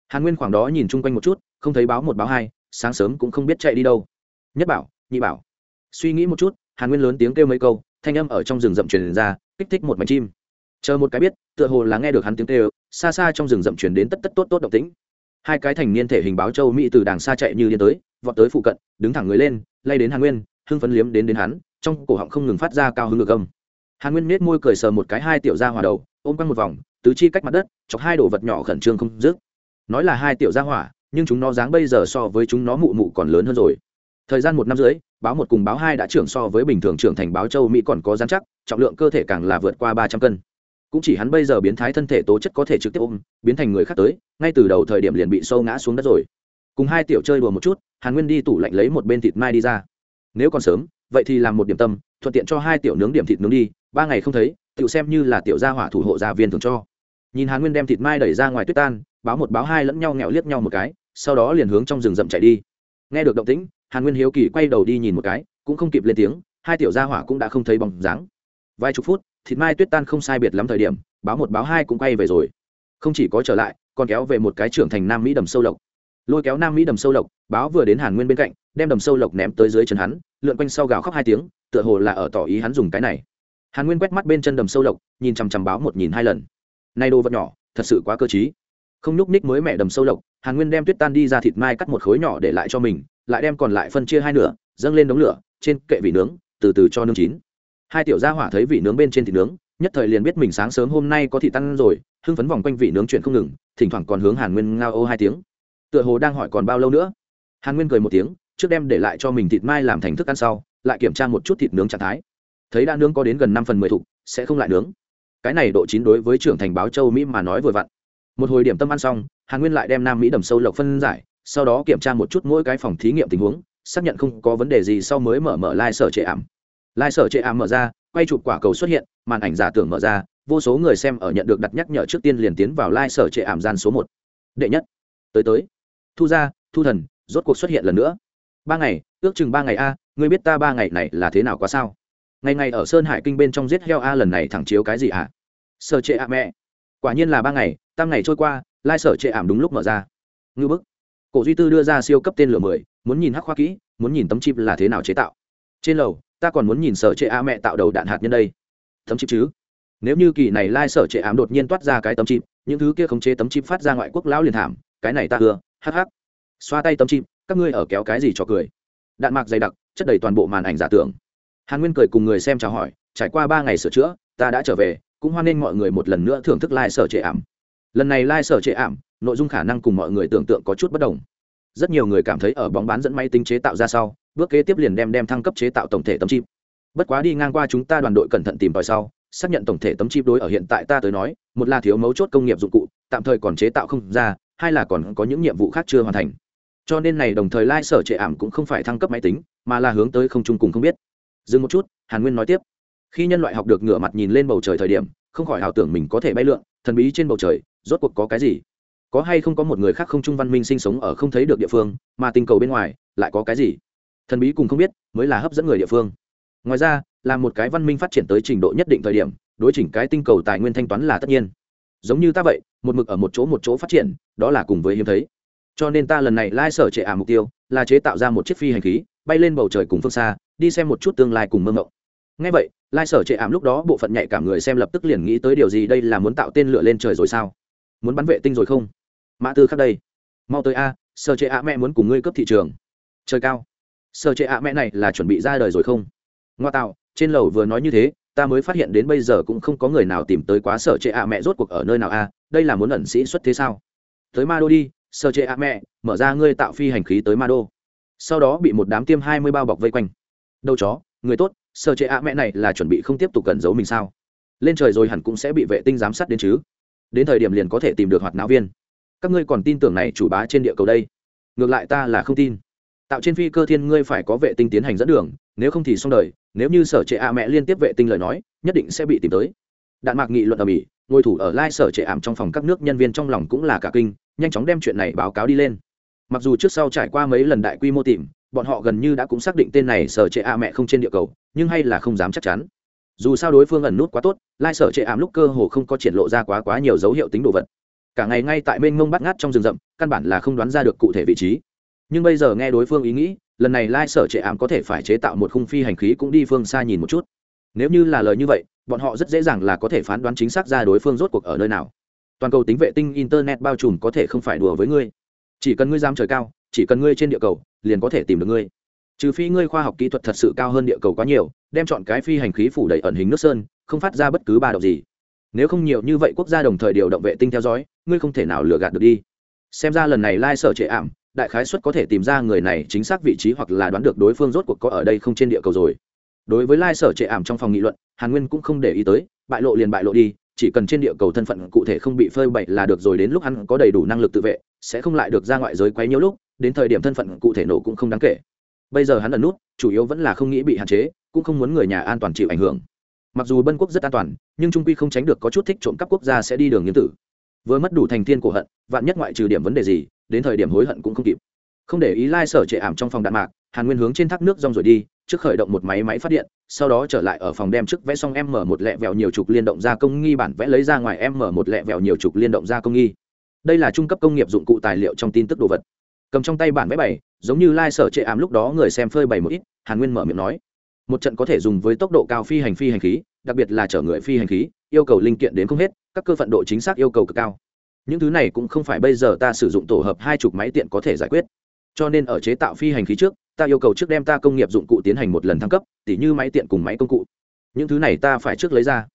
Speaker 1: Hàn nguyên khoảng đó nhìn chung quanh một chút, không thấy báo một báo hai, sáng sớm cũng không biết chạy đi đâu. Nhất bảo, nhị bảo. Suy nghĩ một chút, hàn nguyên lớn tiếng kêu mấy câu thanh âm ở trong rừng rậm truyền ra, kích thích một mảnh chim. Chờ một cái biết, tựa hồ là nghe được hắn tiếng kêu, xa xa trong rừng rậm truyền đến tất tất tốt tốt động tĩnh. Hai cái thành niên thể hình báo châu mỹ từ đàng xa chạy như điên tới, vọt tới phụ cận, đứng thẳng người lên, lay đến hàn nguyên, hưng phấn liếm đến đến hắn, trong cổ họng không ngừng phát ra cao hứng ngược âm. Hàn nguyên nết môi cười sờ một cái hai tiểu ra hòa đầu, ôm quanh một vòng, tứ chi cách mặt đất, chọc hai đồ vật nhỏ khẩn trương không dứt. Nói là hai tiểu gia hỏa, nhưng chúng nó dáng bây giờ so với chúng nó mụ mụ còn lớn hơn rồi. Thời gian một năm rưỡi báo một cùng báo hai đã trưởng so với bình thường trưởng thành báo châu mỹ còn có giám chắc, trọng lượng cơ thể càng là vượt qua ba trăm cân. Cũng chỉ hắn bây giờ biến thái thân thể tố chất có thể trực tiếp ôm, biến thành người khác tới, ngay từ đầu thời điểm liền bị sâu ngã xuống đất rồi. Cùng hai tiểu chơi đùa một chút, hàn nguyên đi tủ lạnh lấy một bên thịt mai đi ra. Nếu còn sớm, vậy thì làm một điểm tâm, thuận tiện cho hai tiểu nướng điểm thịt nướng đi, ba ngày không thấy tự xem như là tiểu gia hỏa thủ hộ gia viên thường cho. Nhìn hàn nguyên đem thịt mai đẩy ra ngoài tuyết tan, báo một báo hai lẫn nhau nghẹo liếc nhau một cái, sau đó liền hướng trong rừng rậm chạy đi. Nghe được động tĩnh hàn nguyên hiếu kỳ quay đầu đi nhìn một cái, cũng không kịp lên tiếng, hai tiểu gia hỏa cũng đã không thấy bóng dáng. Vài chục phút, thịt mai tuyết tan không sai biệt lắm thời điểm, báo một báo hai cũng quay về rồi. Không chỉ có trở lại, còn kéo về một cái trưởng thành nam mỹ đầm sâu lộc. Lôi kéo nam mỹ đầm sâu lộc, báo vừa đến hàn nguyên bên cạnh, đem đầm sâu lộc ném tới dưới chân hắn, lượn quanh sau gào khóc hai tiếng, tựa hồ là ở tỏ ý hắn dùng cái này. Hàn nguyên quét mắt bên chân đầm sâu lộc, nhìn chằm chằm báo một nhìn hai lần. Nay đồ vật nhỏ, thật sự quá cơ t không nhúc ních mới mẹ đầm sâu lộc, hàn nguyên đem tuyết tan đi ra thịt mai cắt một khối nhỏ để lại cho mình lại đem còn lại phân chia hai nửa, dâng lên đống lửa, trên kệ vị nướng, từ từ cho nướng chín. Hai tiểu gia hỏa thấy vị nướng bên trên thịt nướng, nhất thời liền biết mình sáng sớm hôm nay có thịt tan rồi, hưng phấn vòng quanh vị nướng chuyện không ngừng, thỉnh thoảng còn hướng hàn nguyên ngao ô hai tiếng. Tựa hồ đang hỏi còn bao lâu nữa. Hàn nguyên cười một tiếng, trước đem để lại cho mình thịt mai làm thành thức ăn sau, lại kiểm tra một chút thịt nướng trạng thái. Thấy đã nướng có đến gần năm phần mười thục, sẽ không lại nướng. Cái này độ chín đối với trưởng thành báo châu mỹ mà nói vừa vặn. Một hồi điểm tâm ăn xong, hàn nguyên lại đem nam mỹ đầm sâu lộc phân giải sau đó kiểm tra một chút mỗi cái phòng thí nghiệm tình huống, xác nhận không có vấn đề gì sau mới mở mở lai、like、sở trệ ảm. Lai、like、sở trệ ảm mở ra, quay chụp quả cầu xuất hiện, màn ảnh giả tưởng mở ra, vô số người xem ở nhận được đặt nhắc nhở trước tiên liền tiến vào lai、like、sở trệ ảm gian số một. Đệ nhất, tới tới. Thu ra, thu thần, rốt cuộc xuất hiện lần nữa. Ba ngày, ước chừng ba ngày a, ngươi biết ta ba ngày này là thế nào quá sao? Ngày ngày ở sơn hải kinh bên trong giết heo a lần này thẳng chiếu cái gì ạ? À? sở trệ ạ mẹ. Quả nhiên là ba ngày, tam ngày trôi qua, lai sở trệ ảm đúng lúc mở ra. Ngư bức cổ duy tư đưa ra siêu cấp tên lửa mười, muốn nhìn hắc khoa kỹ, muốn nhìn tấm chip là thế nào chế tạo. Trên lầu, ta còn muốn nhìn sở chế a mẹ tạo đầu đạn hạt nhân đây. Tấm chip chứ? Nếu như kỳ này lai sở chế ảm đột nhiên toát ra cái tấm chip, những thứ kia khống chế tấm chip phát ra ngoại quốc lão liền thảm, cái này ta ưa, hắc hắc. Xoa tay tấm chip, các ngươi ở kéo cái gì cho cười? Đạn mạc dày đặc, chất đầy toàn bộ màn ảnh giả tưởng. Hàn nguyên cười cùng người xem chào hỏi, trải qua ba ngày sửa chữa, ta đã trở về, cũng hoan nghênh mọi người một lần nữa thưởng thức lai sở chế ảm. Lần này lai、like、sở chế ảm nội dung khả năng cùng mọi người tưởng tượng có chút bất đồng. Rất nhiều người cảm thấy ở bóng bán dẫn máy tính chế tạo ra sau, bước kế tiếp liền đem đem thăng cấp chế tạo tổng thể tấm chip. Bất quá đi ngang qua chúng ta đoàn đội cẩn thận tìm tòi sau, xác nhận tổng thể tấm chip đối ở hiện tại ta tới nói, một là thiếu mấu chốt công nghiệp dụng cụ, tạm thời còn chế tạo không ra, hai là còn có những nhiệm vụ khác chưa hoàn thành. Cho nên này đồng thời lai、like、sở trệ ảm cũng không phải thăng cấp máy tính, mà là hướng tới không chung cùng không biết. Dừng một chút, hàn nguyên nói tiếp. Khi nhân loại học được ngửa mặt nhìn lên bầu trời thời điểm, không khỏi ảo tưởng mình có thể bay lượn, thần bí trên bầu trời, rốt cuộc có cái gì? Có hay không có một người khác không trung văn minh sinh sống ở không thấy được địa phương, mà tinh cầu bên ngoài, lại có cái gì? Thần bí cùng không biết, mới là hấp dẫn người địa phương. Ngoài ra, là một cái văn minh phát triển tới trình độ nhất định thời điểm, đối chỉnh cái tinh cầu tài nguyên thanh toán là tất nhiên. Giống như ta vậy, một mực ở một chỗ một chỗ phát triển, đó là cùng với hiếm thấy. Cho nên ta lần này lai sở trệ ả mục tiêu, là chế tạo ra một chiếc phi hành khí, bay lên bầu trời cùng phương xa, đi xem một chút tương lai cùng mơ mộng. Ngay vậy, lai sở trệ ảm lúc đó bộ phận nhạy cảm người xem lập tức liền nghĩ tới điều gì đây là muốn tạo tên lửa lên trời rồi sao? Muốn bắn vệ tinh rồi không? Mã tư khắc đây. Mau tới a sở trệ ạ mẹ muốn cùng ngươi cấp thị trường. Trời cao. Sở trệ ạ mẹ này là chuẩn bị ra đời rồi không? Ngoa tạo, trên lầu vừa nói như thế, ta mới phát hiện đến bây giờ cũng không có người nào tìm tới quá sở trệ ạ mẹ rốt cuộc ở nơi nào a, đây là muốn ẩn sĩ xuất thế sao? Tới ma đô đi sở trệ ạ mẹ, mở ra ngươi tạo phi hành khí tới ma đô sau đó bị một đám tiêm hai mươi bao bọc vây quanh. Đâu chó, người tốt sơ chế ạ mẹ này là chuẩn bị không tiếp tục cẩn giấu mình sao? Lên trời rồi hẳn cũng sẽ bị vệ tinh giám sát đến chứ. Đến thời điểm liền có thể tìm được hoạt náo viên các ngươi còn tin tưởng này chủ bá trên địa cầu đây? Ngược lại ta là không tin. Tạo trên phi cơ thiên ngươi phải có vệ tinh tiến hành dẫn đường, nếu không thì xong đời, nếu như sở trệ ạ mẹ liên tiếp vệ tinh lời nói, nhất định sẽ bị tìm tới. Đạn mạc nghị luận ở mỹ, ngôi thủ ở lai sở trệ ảm trong phòng các nước nhân viên trong lòng cũng là cả kinh, nhanh chóng đem chuyện này báo cáo đi lên. Mặc dù trước sau trải qua mấy lần đại quy mô tìm, bọn họ gần như đã cũng xác định tên này sở trệ a mẹ không trên địa cầu, nhưng hay là không dám chắc chắn. Dù sao đối phương ẩn nút quá tốt, lai sở trệ ảm lúc cơ hồ không có triển lộ ra quá quá nhiều dấu hiệu tính đồ vật cả ngày ngay tại mênh mông bắt ngát trong rừng rậm, căn bản là không đoán ra được cụ thể vị trí. Nhưng bây giờ nghe đối phương ý nghĩ, lần này lai sở trệ ảm có thể phải chế tạo một khung phi hành khí cũng đi phương xa nhìn một chút. Nếu như là lời như vậy, bọn họ rất dễ dàng là có thể phán đoán chính xác ra đối phương rốt cuộc ở nơi nào. Toàn cầu tính vệ tinh internet bao trùm có thể không phải đùa với ngươi. Chỉ cần ngươi giam trời cao, chỉ cần ngươi trên địa cầu, liền có thể tìm được ngươi. Trừ phi ngươi khoa học kỹ thuật thật sự cao hơn địa cầu quá nhiều, đem chọn cái phi hành khí phủ đầy ẩn hình nước sơn, không phát ra bất cứ ba động gì nếu không nhiều như vậy quốc gia đồng thời điều động vệ tinh theo dõi, ngươi không thể nào lừa gạt được đi. Xem ra lần này lai sở trệ ảm, đại khái suất có thể tìm ra người này chính xác vị trí hoặc là đoán được đối phương rốt cuộc có ở đây không trên địa cầu rồi. Đối với lai sở trệ ảm trong phòng nghị luận, hàn nguyên cũng không để ý tới, bại lộ liền bại lộ đi, chỉ cần trên địa cầu thân phận cụ thể không bị phơi bậy là được rồi, đến lúc hắn có đầy đủ năng lực tự vệ, sẽ không lại được ra ngoại giới quấy nhiều lúc, đến thời điểm thân phận cụ thể nổ cũng không đáng kể. Bây giờ hắn ẩn nút, chủ yếu vẫn là không nghĩ bị hạn chế, cũng không muốn người nhà an toàn chịu ảnh hưởng mặc dù bân quốc rất an toàn, nhưng trung quy không tránh được có chút thích trộm cắp quốc gia sẽ đi đường nghiên tử. Vừa mất đủ thành thiên cổ hận, vạn nhất ngoại trừ điểm vấn đề gì, đến thời điểm hối hận cũng không kịp. Không để ý lai sở trệ ảm trong phòng đạn mạc, hàn nguyên hướng trên thác nước rong rồi đi, trước khởi động một máy máy phát điện, sau đó trở lại ở phòng đem trước vẽ xong m một lẹ vẹo nhiều trục liên động gia công nghi bản vẽ lấy ra ngoài m một lẹ vẹo nhiều trục liên động gia công nghi. Đây là trung cấp công nghiệp dụng cụ tài liệu trong tin tức đồ vật. Cầm trong tay bản vẽ bảy, giống như lai sở trệ ảm lúc đó người xem phơi bảy một ít, hàn nguyên mở miệng nói một trận có thể dùng với tốc độ cao phi hành phi hành khí, đặc biệt là chở người phi hành khí, yêu cầu linh kiện đến không hết, các cơ phận độ chính xác yêu cầu cực cao. Những thứ này cũng không phải bây giờ ta sử dụng tổ hợp hai chục máy tiện có thể giải quyết. Cho nên ở chế tạo phi hành khí trước, ta yêu cầu trước đem ta công nghiệp dụng cụ tiến hành một lần thăng cấp, tỉ như máy tiện cùng máy công cụ. Những thứ này ta phải trước lấy ra.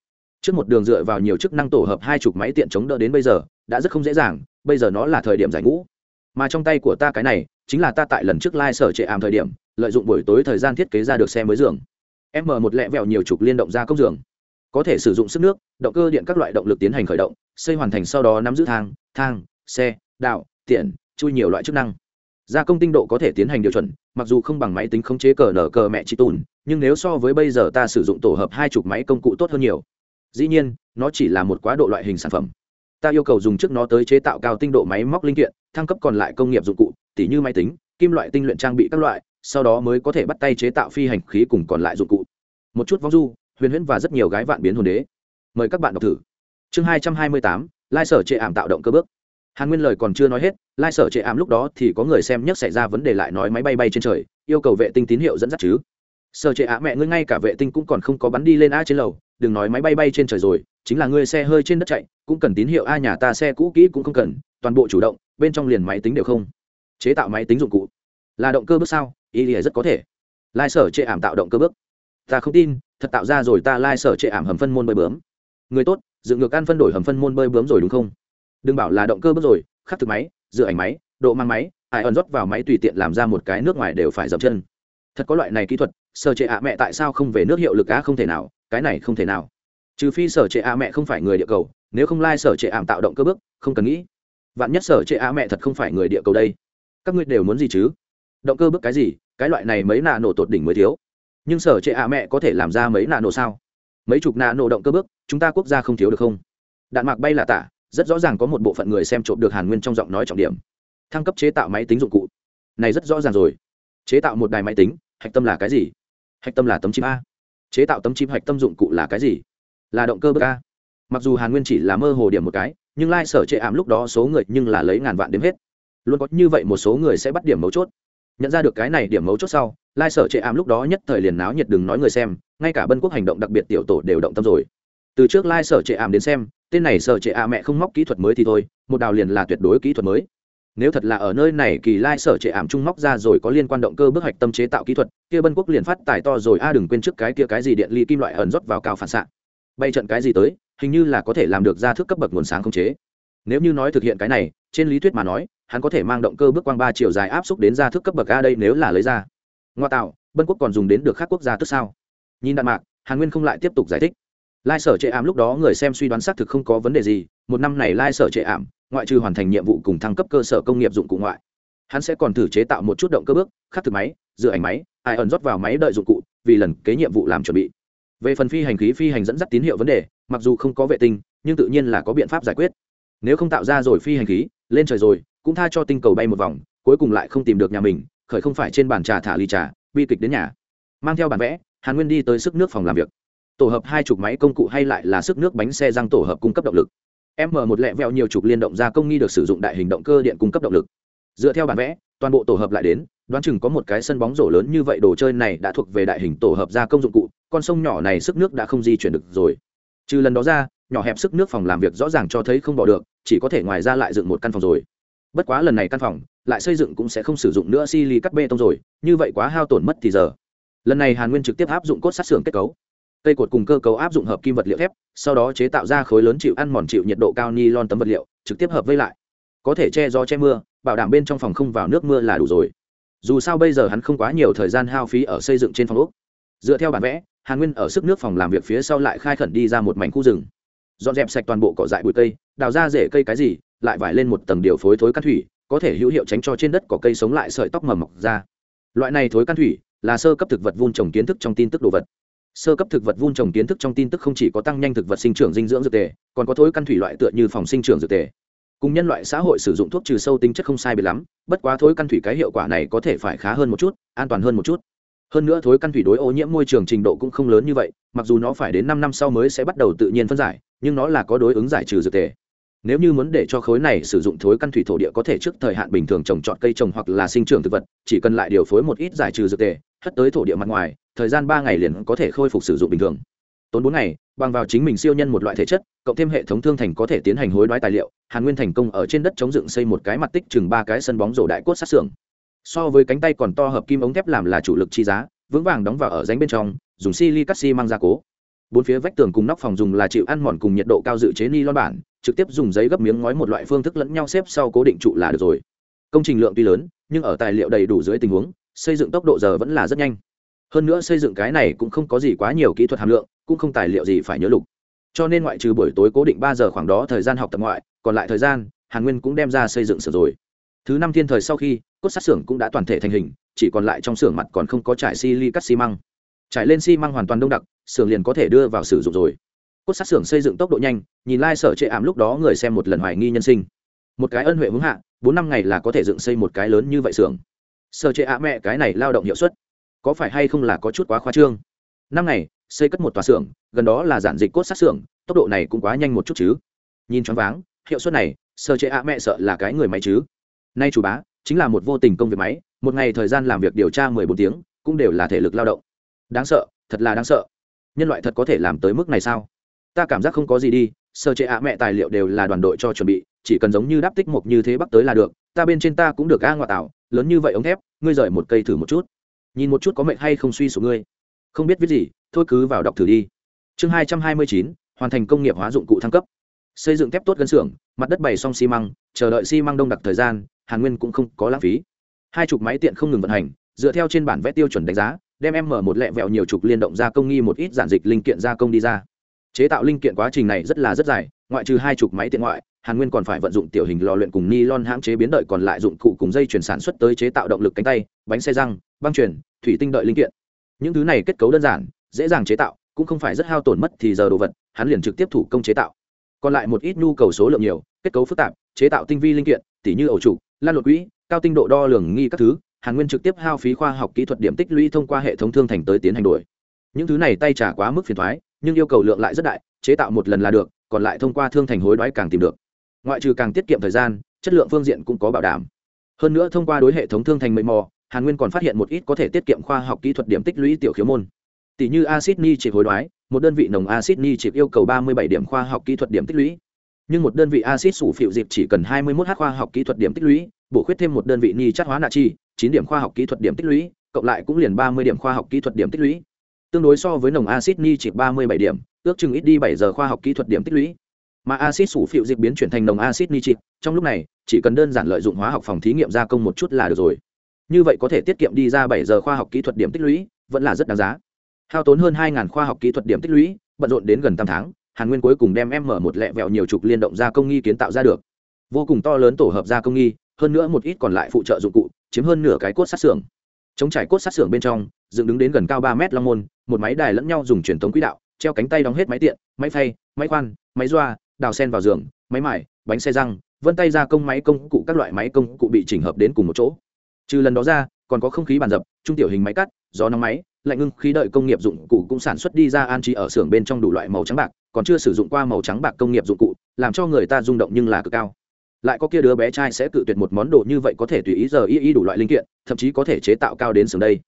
Speaker 1: Trước một đường dựa vào nhiều chức năng tổ hợp hai chục máy tiện chống đỡ đến bây giờ, đã rất không dễ dàng, bây giờ nó là thời điểm giải ngũ. Mà trong tay của ta cái này, chính là ta tại lần trước lai、like、sở trệ ảm thời điểm lợi dụng buổi tối thời gian thiết kế ra được xe mới giường. M một lẹ vẹo nhiều trục liên động ra công giường. Có thể sử dụng sức nước, động cơ điện các loại động lực tiến hành khởi động, xây hoàn thành sau đó nắm giữ thang thang, xe đạo tiện, chui nhiều loại chức năng. Gia công tinh độ có thể tiến hành điều chuẩn, mặc dù không bằng máy tính khống chế cờ nở cờ mẹ chị tùn, nhưng nếu so với bây giờ ta sử dụng tổ hợp hai chục máy công cụ tốt hơn nhiều. Dĩ nhiên, nó chỉ là một quá độ loại hình sản phẩm. Ta yêu cầu dùng trước nó tới chế tạo cao tinh độ máy móc linh kiện, thăng cấp còn lại công nghiệp dụng cụ, tỉ như máy tính, kim loại tinh luyện trang bị các loại sau đó mới có thể bắt tay chế tạo phi hành khí cùng còn lại dụng cụ. Một chút vong du, huyền huyễn và rất nhiều gái vạn biến hồn đế. Mời các bạn đọc thử. Chương hai trăm hai mươi tám, lai sở trệ ảm tạo động cơ bước. Hàn nguyên lời còn chưa nói hết, lai sở trệ ảm lúc đó thì có người xem nhất xảy ra vấn đề lại nói máy bay bay trên trời, yêu cầu vệ tinh tín hiệu dẫn dắt chứ. Sở trệ ả mẹ ngươi ngay cả vệ tinh cũng còn không có bắn đi lên a trên lầu, đừng nói máy bay bay trên trời rồi, chính là ngươi xe hơi trên đất chạy, cũng cần tín hiệu a nhà ta xe cũ kỹ cũng không cần, toàn bộ chủ động, bên trong liền máy tính đều không. Chế tạo máy tính dụng cụ. Là động cơ bước sao? Ý thì rất có thể. Lai sở chệ ảm tạo động cơ bước. Ta không tin, thật tạo ra rồi ta lai sở chệ ảm hầm phân môn bơi bướm. Người tốt, dựng ngược ăn phân đổi hầm phân môn bơi bướm rồi đúng không? Đừng bảo là động cơ bước rồi, khắc thực máy, dựa ảnh máy, độ mang máy, ai ẩn rót vào máy tùy tiện làm ra một cái nước ngoài đều phải dậm chân. Thật có loại này kỹ thuật, sở trệ ạ mẹ tại sao không về nước hiệu lực á không thể nào, cái này không thể nào. Trừ phi sở trệ ạ mẹ không phải người địa cầu, nếu không lai、like、sở trệ ảm tạo động cơ bước, không cần nghĩ. Vạn nhất sở trệ ạ mẹ thật không phải người địa cầu đây. Các ngươi đều muốn gì chứ? Động cơ bước cái gì, cái loại này mấy nạ nổ tột đỉnh mới thiếu. Nhưng sở trệ ạ mẹ có thể làm ra mấy nạ nổ sao? Mấy chục nạ nổ động cơ bước chúng ta quốc gia không thiếu được không? Đạn mạc bay là tả, rất rõ ràng có một bộ phận người xem trộm được hàn nguyên trong giọng nói trọng điểm. Thăng cấp chế tạo máy tính dụng cụ. Này rất rõ ràng rồi. Chế tạo một đài máy tính, hạch tâm là cái gì? Hạch tâm là tấm chip a. Chế tạo tấm chip hạch tâm dụng cụ là cái gì? Là động cơ bước a. Mặc dù hàn nguyên chỉ là mơ hồ điểm một cái, nhưng lai、like、sở trệ ảm lúc đó số người nhưng là lấy ngàn vạn đếm hết. Luôn có như vậy một số người sẽ bắt điểm mấu chốt nhận ra được cái này điểm mấu chốt sau, lai sở chệ ảm lúc đó nhất thời liền náo nhiệt đừng nói người xem, ngay cả bân quốc hành động đặc biệt tiểu tổ đều động tâm rồi. Từ trước lai sở chệ ảm đến xem, tên này sở trệ ảm mẹ không móc kỹ thuật mới thì thôi, một đào liền là tuyệt đối kỹ thuật mới. Nếu thật là ở nơi này kỳ lai sở trệ ảm trung móc ra rồi có liên quan động cơ bước hạch tâm chế tạo kỹ thuật, kia bân quốc liền phát tài to rồi, a, đừng quên trước cái kia cái gì điện ly kim loại ẩn rót vào cao phản xạ. Bay trận cái gì tới, hình như là có thể làm được ra thước cấp bậc nguồn sáng không chế nếu như nói thực hiện cái này, trên lý thuyết mà nói, hắn có thể mang động cơ bước quang ba chiều dài áp xúc đến ra thước cấp bậc a đây nếu là lấy ra. Ngoa tạo, bân quốc còn dùng đến được khác quốc gia tức sao? Nhìn đạn mạc, hàn nguyên không lại tiếp tục giải thích. Lai sở trệ ảm lúc đó người xem suy đoán xác thực không có vấn đề gì, một năm này lai sở trệ ảm, ngoại trừ hoàn thành nhiệm vụ cùng thăng cấp cơ sở công nghiệp dụng cụ ngoại, hắn sẽ còn thử chế tạo một chút động cơ bước, khắc thực máy, dựa ảnh máy, ai ẩn rót vào máy đợi dụng cụ, vì lần kế nhiệm vụ làm chuẩn bị. Về phần phi hành khí, phi hành dẫn dắt tín hiệu vấn đề, mặc dù không có vệ tinh, nhưng tự nhiên là có biện pháp giải quyết nếu không tạo ra rồi phi hành khí, lên trời rồi, cũng tha cho tinh cầu bay một vòng, cuối cùng lại không tìm được nhà mình, khởi không phải trên bàn trà thả ly trà, bi kịch đến nhà. Mang theo bản vẽ, hàn nguyên đi tới sức nước phòng làm việc. Tổ hợp hai chục máy công cụ hay lại là sức nước bánh xe răng tổ hợp cung cấp động lực. M một lẹ vẹo nhiều chục liên động gia công nghi được sử dụng đại hình động cơ điện cung cấp động lực. Dựa theo bản vẽ, toàn bộ tổ hợp lại đến, đoán chừng có một cái sân bóng rổ lớn như vậy, đồ chơi này đã thuộc về đại hình tổ hợp gia công dụng cụ, con sông nhỏ này sức nước đã không di chuyển được rồi. Trừ lần đó ra, nhỏ hẹp sức nước phòng làm việc rõ ràng cho thấy không bỏ được chỉ có thể ngoài ra lại dựng một căn phòng rồi. Bất quá lần này căn phòng, lại xây dựng cũng sẽ không sử dụng nữa si ly cắt bê tông rồi, như vậy quá hao tổn mất thì giờ. Lần này hàn nguyên trực tiếp áp dụng cốt sát xưởng kết cấu. Cây cột cùng cơ cấu áp dụng hợp kim vật liệu thép, sau đó chế tạo ra khối lớn chịu ăn mòn chịu nhiệt độ cao ni lon tấm vật liệu, trực tiếp hợp vây lại. Có thể che gió che mưa, bảo đảm bên trong phòng không vào nước mưa là đủ rồi. Dù sao bây giờ hắn không quá nhiều thời gian hao phí ở xây dựng trên phòng úc dựa theo bản vẽ, hàn nguyên ở sức nước phòng làm việc phía sau lại khai khẩn đi ra một mảnh khu rừng dọn dẹp sạch toàn bộ cỏ dại bụi cây, đào ra rễ cây cái gì, lại vải lên một tầng điều phối thối căn thủy, có thể hữu hiệu tránh cho trên đất có cây sống lại sợi tóc mầm mọc ra. Loại này thối căn thủy là sơ cấp thực vật vun trồng kiến thức trong tin tức đồ vật. Sơ cấp thực vật vun trồng kiến thức trong tin tức không chỉ có tăng nhanh thực vật sinh trưởng dinh dưỡng dược tề, còn có thối căn thủy loại tựa như phòng sinh trưởng dược tề. Cùng nhân loại xã hội sử dụng thuốc trừ sâu tính chất không sai biệt lắm, bất quá thối căn thủy cái hiệu quả này có thể phải khá hơn một chút, an toàn hơn một chút hơn nữa thối căn thủy đối ô nhiễm môi trường trình độ cũng không lớn như vậy, mặc dù nó phải đến năm năm sau mới sẽ bắt đầu tự nhiên phân giải, nhưng nó là có đối ứng giải trừ dược tề nếu như muốn để cho khối này sử dụng thối căn thủy thổ địa có thể trước thời hạn bình thường trồng trọt cây trồng hoặc là sinh trưởng thực vật, chỉ cần lại điều phối một ít giải trừ dược tề hất tới thổ địa mặt ngoài, thời gian ba ngày liền có thể khôi phục sử dụng bình thường. Tốn bốn ngày, bằng vào chính mình siêu nhân một loại thể chất, cộng thêm hệ thống thương thành có thể tiến hành hối đoái tài liệu, hàn nguyên thành công ở trên đất chống dựng xây một cái mặt tích chừng ba cái sân bóng rổ đại cốt sát xưởng so với cánh tay còn to hợp kim ống thép làm là chủ lực chi giá, vững vàng đóng vào ở ránh bên trong, dùng sili cắt xi mang gia cố. Bốn phía vách tường cùng nóc phòng dùng là chịu ăn mòn cùng nhiệt độ cao dự chế ni lon bản, trực tiếp dùng giấy gấp miếng ngói một loại phương thức lẫn nhau xếp sau cố định trụ là được rồi. Công trình lượng tuy lớn, nhưng ở tài liệu đầy đủ dưới tình huống, xây dựng tốc độ giờ vẫn là rất nhanh. Hơn nữa xây dựng cái này cũng không có gì quá nhiều kỹ thuật hàm lượng, cũng không tài liệu gì phải nhớ lục. Cho nên ngoại trừ buổi tối cố định ba giờ khoảng đó thời gian học tập ngoại, còn lại thời gian, hàn nguyên cũng đem ra xây dựng sửa rồi thứ năm thiên thời sau khi, cốt sát xưởng cũng đã toàn thể thành hình, chỉ còn lại trong xưởng mặt còn không có trải xi ly cắt xi măng trải lên xi măng hoàn toàn đông đặc, xưởng liền có thể đưa vào sử dụng rồi. Cốt sát xưởng xây dựng tốc độ nhanh, nhìn lai、like、sở trệ ảm lúc đó người xem một lần hoài nghi nhân sinh. Một cái ân huệ hướng hạ, bốn năm ngày là có thể dựng xây một cái lớn như vậy xưởng. Sở trệ ạ mẹ cái này lao động hiệu suất, có phải hay không là có chút quá khoa trương? Năm ngày, xây cất một tòa xưởng, gần đó là giản dịch cốt sát xưởng, tốc độ này cũng quá nhanh một chút chứ. Nhìn choáng váng, hiệu suất này, Sở chế ạ mẹ sợ là cái người máy chứ nay chủ bá chính là một vô tình công việc máy, một ngày thời gian làm việc điều tra mười bốn tiếng, cũng đều là thể lực lao động. Đáng sợ, thật là đáng sợ. Nhân loại thật có thể làm tới mức này sao? Ta cảm giác không có gì đi, sơ chế ạ mẹ tài liệu đều là đoàn đội cho chuẩn bị, chỉ cần giống như đáp tích mộc như thế bắc tới là được, ta bên trên ta cũng được a ngoại tạo lớn như vậy ống thép, ngươi rời một cây thử một chút. Nhìn một chút có mệnh hay không suy số ngươi. Không biết viết gì, thôi cứ vào đọc thử đi. Chương hai trăm hai mươi chín, hoàn thành công nghiệp hóa dụng cụ thăng cấp. Xây dựng thép tốt gân xưởng, mặt đất bày xong xi măng, chờ đợi xi măng đông đặc thời gian hàn nguyên cũng không có lãng phí. Hai chục máy tiện không ngừng vận hành, dựa theo trên bản vẽ tiêu chuẩn đánh giá, đem em mở một lẹ vẹo nhiều chục liên động gia công nghi một ít giản dịch linh kiện gia công đi ra. Chế tạo linh kiện quá trình này rất là rất dài, ngoại trừ hai chục máy tiện ngoại, hàn nguyên còn phải vận dụng tiểu hình lò luyện cùng ni lon hãng chế biến đợi còn lại dụng cụ cùng dây chuyển sản xuất tới chế tạo động lực cánh tay, bánh xe răng, băng chuyển thủy tinh đợi linh kiện. Những thứ này kết cấu đơn giản, dễ dàng chế tạo, cũng không phải rất hao tổn mất thì giờ đồ vật, hắn liền trực tiếp thủ công chế tạo. Còn lại một ít nhu cầu số lượng nhiều, kết cấu phức tạp, chế tạo tinh vi linh kiện, tỉ như ổ trục lan lột quỹ, cao tinh độ đo lường nghi các thứ, hàn nguyên trực tiếp hao phí khoa học kỹ thuật điểm tích lũy thông qua hệ thống thương thành tới tiến hành đổi. Những thứ này tay trả quá mức phiền thoái nhưng yêu cầu lượng lại rất đại, chế tạo một lần là được, còn lại thông qua thương thành hối đoái càng tìm được. Ngoại trừ càng tiết kiệm thời gian, chất lượng phương diện cũng có bảo đảm. Hơn nữa thông qua đối hệ thống thương thành mây mò, hàn nguyên còn phát hiện một ít có thể tiết kiệm khoa học kỹ thuật điểm tích lũy tiểu khiếu môn. Tỷ như acid ni chỉ hối đoái, một đơn vị nồng acid ni chỉ yêu cầu ba mươi bảy điểm khoa học kỹ thuật điểm tích lũy nhưng một đơn vị acid sủ phịu dịp chỉ cần hai mươi một h khoa học kỹ thuật điểm tích lũy, bổ khuyết thêm một đơn vị ni chất hóa natri chín điểm khoa học kỹ thuật điểm tích lũy, cộng lại cũng liền ba mươi điểm khoa học kỹ thuật điểm tích lũy. Tương đối so với nồng acid ni chỉ ba mươi bảy điểm, ước chừng ít đi 7 giờ khoa học kỹ thuật điểm tích lũy. Mà acid sủ phịu dịch biến chuyển thành nồng acid chỉ, trong lúc này, chỉ cần đơn giản lợi dụng hóa học phòng thí nghiệm gia công một chút là được rồi. Như vậy có thể tiết kiệm đi ra bảy giờ khoa học kỹ thuật điểm tích lũy, vẫn là rất đáng giá. Hao tốn hơn 2.000 khoa học kỹ thuật điểm tích lũy, bận rộn đến gần tám tháng hàn nguyên cuối cùng đem em mở một lẹ vẹo nhiều chục liên động gia công nghi kiến tạo ra được. Vô cùng to lớn tổ hợp gia công nghi, hơn nữa một ít còn lại phụ trợ dụng cụ, chiếm hơn nửa cái cốt sát xưởng. Chống trải cốt sát xưởng bên trong, dựng đứng đến gần cao ba mét long môn, một máy đài lẫn nhau dùng truyền thống quỹ đạo, treo cánh tay đóng hết máy tiện, máy phay, máy khoan, máy doa, đào sen vào giường, máy mải bánh xe răng, vân tay gia công máy công cụ các loại máy công cụ bị chỉnh hợp đến cùng một chỗ. Trừ lần đó ra còn có không khí bàn dập, trung tiểu hình máy cắt, gió nóng máy, lạnh ngưng khí đợi công nghiệp dụng cụ cũng sản xuất đi ra an trí ở xưởng bên trong đủ loại màu trắng bạc, còn chưa sử dụng qua màu trắng bạc công nghiệp dụng cụ, làm cho người ta rung động nhưng là cực cao. Lại có kia đứa bé trai sẽ tự tuyệt một món đồ như vậy có thể tùy ý giờ y y đủ loại linh kiện, thậm chí có thể chế tạo cao đến xưởng đây.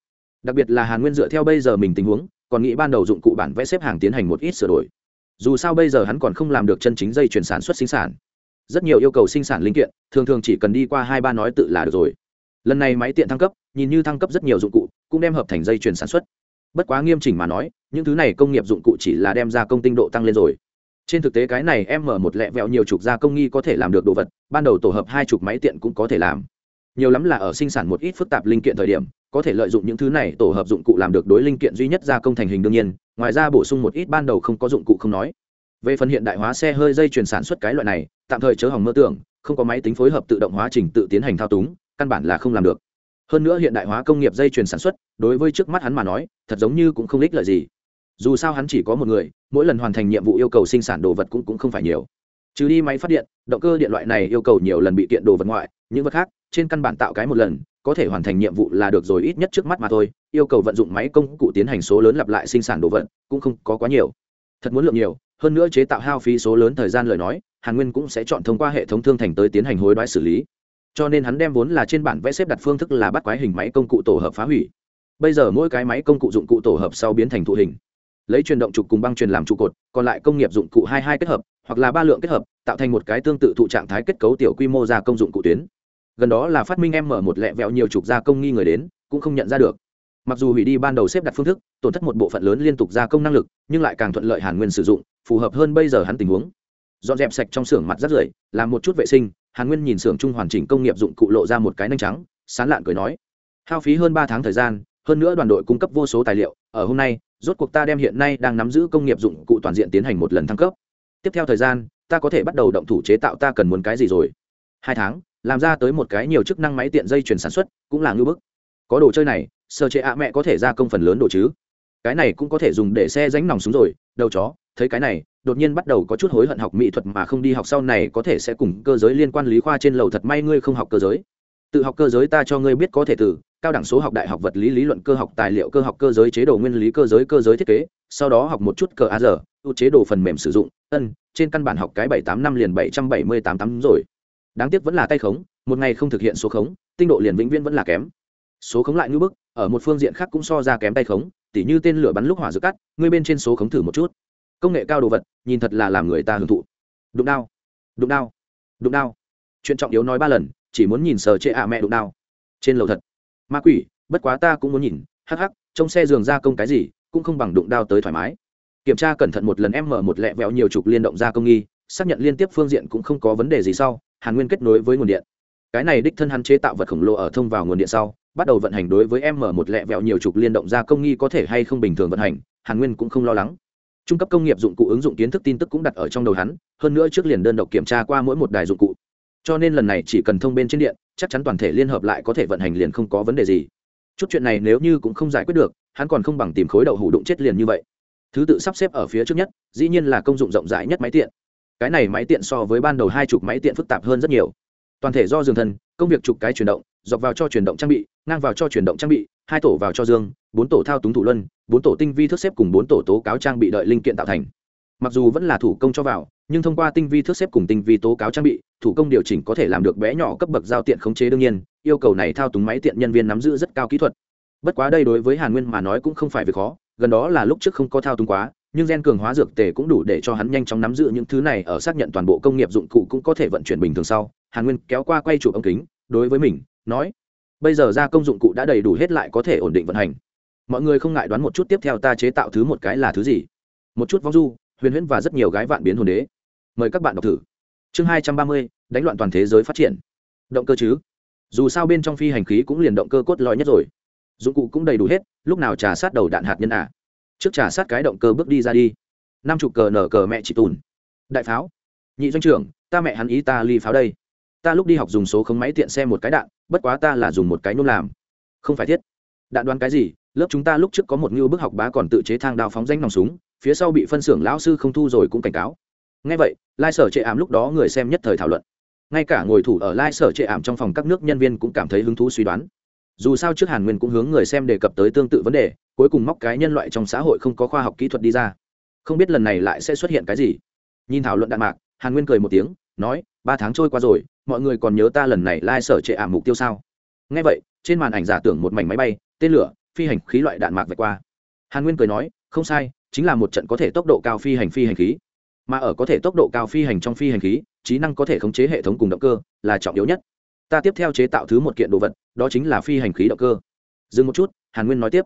Speaker 1: Đặc biệt là hàn nguyên dựa theo bây giờ mình tình huống, còn nghĩ ban đầu dụng cụ bản vẽ xếp hàng tiến hành một ít sửa đổi. Dù sao bây giờ hắn còn không làm được chân chính dây chuyển sản xuất sinh sản. Rất nhiều yêu cầu sinh sản linh kiện, thường thường chỉ cần đi qua hai ba nói tự là được rồi lần này máy tiện thăng cấp, nhìn như thăng cấp rất nhiều dụng cụ, cũng đem hợp thành dây chuyền sản xuất. Bất quá nghiêm chỉnh mà nói, những thứ này công nghiệp dụng cụ chỉ là đem ra công tinh độ tăng lên rồi. Trên thực tế cái này em mở một lẹ vẹo nhiều chục gia công nghi có thể làm được đồ vật, ban đầu tổ hợp hai chục máy tiện cũng có thể làm. Nhiều lắm là ở sinh sản một ít phức tạp linh kiện thời điểm, có thể lợi dụng những thứ này tổ hợp dụng cụ làm được đối linh kiện duy nhất gia công thành hình đương nhiên, ngoài ra bổ sung một ít ban đầu không có dụng cụ không nói. Về phần hiện đại hóa xe hơi dây chuyển sản xuất cái loại này, tạm thời chớ hỏng mơ tưởng, không có máy tính phối hợp tự động hóa trình tự tiến hành thao túng căn bản là không làm được. Hơn nữa hiện đại hóa công nghiệp dây chuyền sản xuất đối với trước mắt hắn mà nói thật giống như cũng không ích lợi gì. Dù sao hắn chỉ có một người mỗi lần hoàn thành nhiệm vụ yêu cầu sinh sản đồ vật cũng, cũng không phải nhiều. Trừ đi máy phát điện động cơ điện loại này yêu cầu nhiều lần bị kiện đồ vật ngoại những vật khác trên căn bản tạo cái một lần có thể hoàn thành nhiệm vụ là được rồi ít nhất trước mắt mà thôi yêu cầu vận dụng máy công cụ tiến hành số lớn lặp lại sinh sản đồ vật cũng không có quá nhiều. Thật muốn lượng nhiều hơn nữa chế tạo hao phí số lớn thời gian lời nói hàn nguyên cũng sẽ chọn thông qua hệ thống thương thành tới tiến hành hối đoái xử lý cho nên hắn đem vốn là trên bản vẽ xếp đặt phương thức là bắt quái hình máy công cụ tổ hợp phá hủy. Bây giờ mỗi cái máy công cụ dụng cụ tổ hợp sau biến thành thụ hình. Lấy truyền động trục cùng băng truyền làm trụ cột, còn lại công nghiệp dụng cụ hai hai kết hợp, hoặc là ba lượng kết hợp, tạo thành một cái tương tự thụ trạng thái kết cấu tiểu quy mô gia công dụng cụ tuyến. Gần đó là phát minh em mở một lẹ vẹo nhiều trục gia công nghi người đến, cũng không nhận ra được. Mặc dù hủy đi ban đầu xếp đặt phương thức, tổn thất một bộ phận lớn liên tục gia công năng lực, nhưng lại càng thuận lợi hàn nguyên sử dụng, phù hợp hơn bây giờ hắn tình huống. Dọn dẹp sạch trong xưởng mặt rất rưởi, làm một chút vệ sinh hàn nguyên nhìn xưởng chung hoàn chỉnh công nghiệp dụng cụ lộ ra một cái nanh trắng, sán lạn cười nói, hao phí hơn ba tháng thời gian, hơn nữa đoàn đội cung cấp vô số tài liệu, ở hôm nay, rốt cuộc ta đem hiện nay đang nắm giữ công nghiệp dụng cụ toàn diện tiến hành một lần thăng cấp. Tiếp theo thời gian, ta có thể bắt đầu động thủ chế tạo ta cần muốn cái gì rồi. Hai tháng, làm ra tới một cái nhiều chức năng máy tiện dây chuyển sản xuất, cũng là ngưỡng bức. Có đồ chơi này sơ chế ạ mẹ có thể ra công phần lớn đồ chứ. Cái này cũng có thể dùng để xe ránh nòng súng rồi, đầu chó, thấy cái này đột nhiên bắt đầu có chút hối hận học mỹ thuật mà không đi học sau này có thể sẽ cùng cơ giới liên quan lý khoa trên lầu thật may ngươi không học cơ giới. Tự học cơ giới ta cho ngươi biết có thể từ cao đẳng số học đại học vật lý lý luận cơ học tài liệu cơ học cơ giới chế độ nguyên lý cơ giới cơ giới thiết kế, sau đó học một chút cờ a giờ ưu chế độ phần mềm sử dụng, ân, trên căn bản học cái bảy tám năm liền bảy trăm bảy mươi tám tám rồi. Đáng tiếc vẫn là tay khống, một ngày không thực hiện số khống, tinh độ liền vĩnh viễn vẫn là kém. Số khống lại ngưỡng bức, ở một phương diện khác cũng so ra kém tay khống, tỉ như tên lửa bắn lúc hỏa dược cắt, ngươi bên trên số khống thử một chút công nghệ cao đồ vật, nhìn thật là làm người ta hưởng thụ. Đụng đao đụng đao đụng đao. Chuyện trọng yếu nói ba lần, chỉ muốn nhìn sờ chệ ạ mẹ đụng đao. Trên lầu thật. Ma quỷ, bất quá ta cũng muốn nhìn, hắc hắc trong xe giường ra công cái gì, cũng không bằng đụng đao tới thoải mái. Kiểm tra cẩn thận một lần em mở một lẹ vẹo nhiều chục liên động ra công nghi, xác nhận liên tiếp phương diện cũng không có vấn đề gì sau, hàn nguyên kết nối với nguồn điện. Cái này đích thân hắn chế tạo vật khổng lồ ở thông vào nguồn điện sau, bắt đầu vận hành đối với em mở một lẹ vẹo nhiều chục liên động ra công nghi có thể hay không bình thường vận hành, hàn nguyên cũng không lo lắng trung cấp công nghiệp dụng cụ ứng dụng kiến thức tin tức cũng đặt ở trong đầu hắn, hơn nữa trước liền đơn độc kiểm tra qua mỗi một đài dụng cụ. Cho nên lần này chỉ cần thông bên trên điện, chắc chắn toàn thể liên hợp lại có thể vận hành liền không có vấn đề gì. Chút chuyện này nếu như cũng không giải quyết được, hắn còn không bằng tìm khối đậu hủ đụng chết liền như vậy. Thứ tự sắp xếp ở phía trước nhất, dĩ nhiên là công dụng rộng rãi nhất máy tiện. Cái này máy tiện so với ban đầu hai chục máy tiện phức tạp hơn rất nhiều toàn thể do Dương thân, công việc chụp cái chuyển động, dọc vào cho chuyển động trang bị, ngang vào cho chuyển động trang bị, hai tổ vào cho dương, bốn tổ thao túng thủ luân, bốn tổ tinh vi thước xếp cùng bốn tổ tố cáo trang bị đợi linh kiện tạo thành. Mặc dù vẫn là thủ công cho vào, nhưng thông qua tinh vi thước xếp cùng tinh vi tố cáo trang bị, thủ công điều chỉnh có thể làm được bé nhỏ cấp bậc giao tiện khống chế đương nhiên, yêu cầu này thao túng máy tiện nhân viên nắm giữ rất cao kỹ thuật. Bất quá đây đối với hàn nguyên mà nói cũng không phải việc khó, gần đó là lúc trước không có thao túng quá, nhưng gen cường hóa dược tề cũng đủ để cho hắn nhanh chóng nắm giữ những thứ này ở xác nhận toàn bộ công nghiệp dụng cụ cũng có thể vận chuyển bình thường sau hàn nguyên kéo qua quay chụp ống kính, đối với mình, nói, bây giờ ra công dụng cụ đã đầy đủ hết lại có thể ổn định vận hành. Mọi người không ngại đoán một chút tiếp theo ta chế tạo thứ một cái là thứ gì. Một chút vong du, huyền huyễn và rất nhiều gái vạn biến hồn đế. Mời các bạn đọc thử. Chương hai trăm ba mươi, đánh loạn toàn thế giới phát triển. Động cơ chứ? Dù sao bên trong phi hành khí cũng liền động cơ cốt lõi nhất rồi. Dụng cụ cũng đầy đủ hết, lúc nào trà sát đầu đạn hạt nhân à. trước trà sát cái động cơ bước đi ra đi. Năm chục cờ nở cờ mẹ chị tùn. Đại pháo. Nhị doanh trưởng, ta mẹ hắn ý ta ly pháo đây ta lúc đi học dùng số không máy tiện xe một cái đạn, bất quá ta là dùng một cái nôm làm. Không phải thiết. Đạn đoán cái gì? Lớp chúng ta lúc trước có một ngưu bức học bá còn tự chế thang đao phóng danh nòng súng, phía sau bị phân xưởng lão sư không thu rồi cũng cảnh cáo. Ngay vậy, lai sở chệ ảm lúc đó người xem nhất thời thảo luận. Ngay cả ngồi thủ ở lai sở chệ ảm trong phòng các nước nhân viên cũng cảm thấy hứng thú suy đoán. Dù sao trước hàn nguyên cũng hướng người xem đề cập tới tương tự vấn đề, cuối cùng móc cái nhân loại trong xã hội không có khoa học kỹ thuật đi ra. Không biết lần này lại sẽ xuất hiện cái gì. Nhìn thảo luận đạn mạc, hàn nguyên cười một tiếng, nói, ba tháng trôi qua rồi mọi người còn nhớ ta lần này lai、like、sở trệ ảm mục tiêu sao? Ngay vậy, trên màn ảnh giả tưởng một mảnh máy bay, tên lửa, phi hành khí loại đạn mạc vạch qua. Hàn nguyên cười nói, không sai, chính là một trận có thể tốc độ cao phi hành phi hành khí. Mà ở có thể tốc độ cao phi hành trong phi hành khí, trí năng có thể khống chế hệ thống cùng động cơ là trọng yếu nhất. Ta tiếp theo chế tạo thứ một kiện đồ vật, đó chính là phi hành khí động cơ. Dừng một chút, hàn nguyên nói tiếp.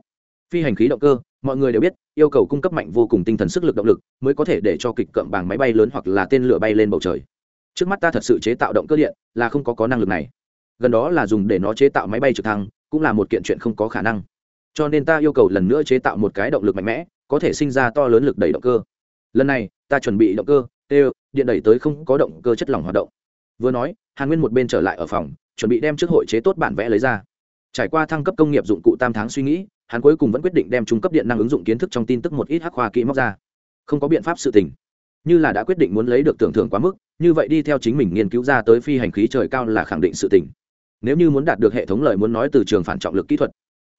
Speaker 1: Phi hành khí động cơ, mọi người đều biết, yêu cầu cung cấp mạnh vô cùng tinh thần sức lực động lực, mới có thể để cho kịch cậm bằng máy bay lớn hoặc là tên lửa bay lên bầu trời trước mắt ta thật sự chế tạo động cơ điện là không có có năng lực này. Gần đó là dùng để nó chế tạo máy bay trực thăng, cũng là một kiện chuyện không có khả năng. Cho nên ta yêu cầu lần nữa chế tạo một cái động lực mạnh mẽ, có thể sinh ra to lớn lực đẩy động cơ. Lần này, ta chuẩn bị động cơ, tê, điện đẩy tới không có động cơ chất lỏng hoạt động. Vừa nói, hàn nguyên một bên trở lại ở phòng, chuẩn bị đem trước hội chế tốt bản vẽ lấy ra. Trải qua thăng cấp công nghiệp dụng cụ tam tháng suy nghĩ, hắn cuối cùng vẫn quyết định đem trung cấp điện năng ứng dụng kiến thức trong tin tức một ít hắc khoa kỹ móc ra. Không có biện pháp sự tình. Như là đã quyết định muốn lấy được tưởng thưởng quá mức như vậy đi theo chính mình nghiên cứu ra tới phi hành khí trời cao là khẳng định sự tình. Nếu như muốn đạt được hệ thống lời muốn nói từ trường phản trọng lực kỹ thuật,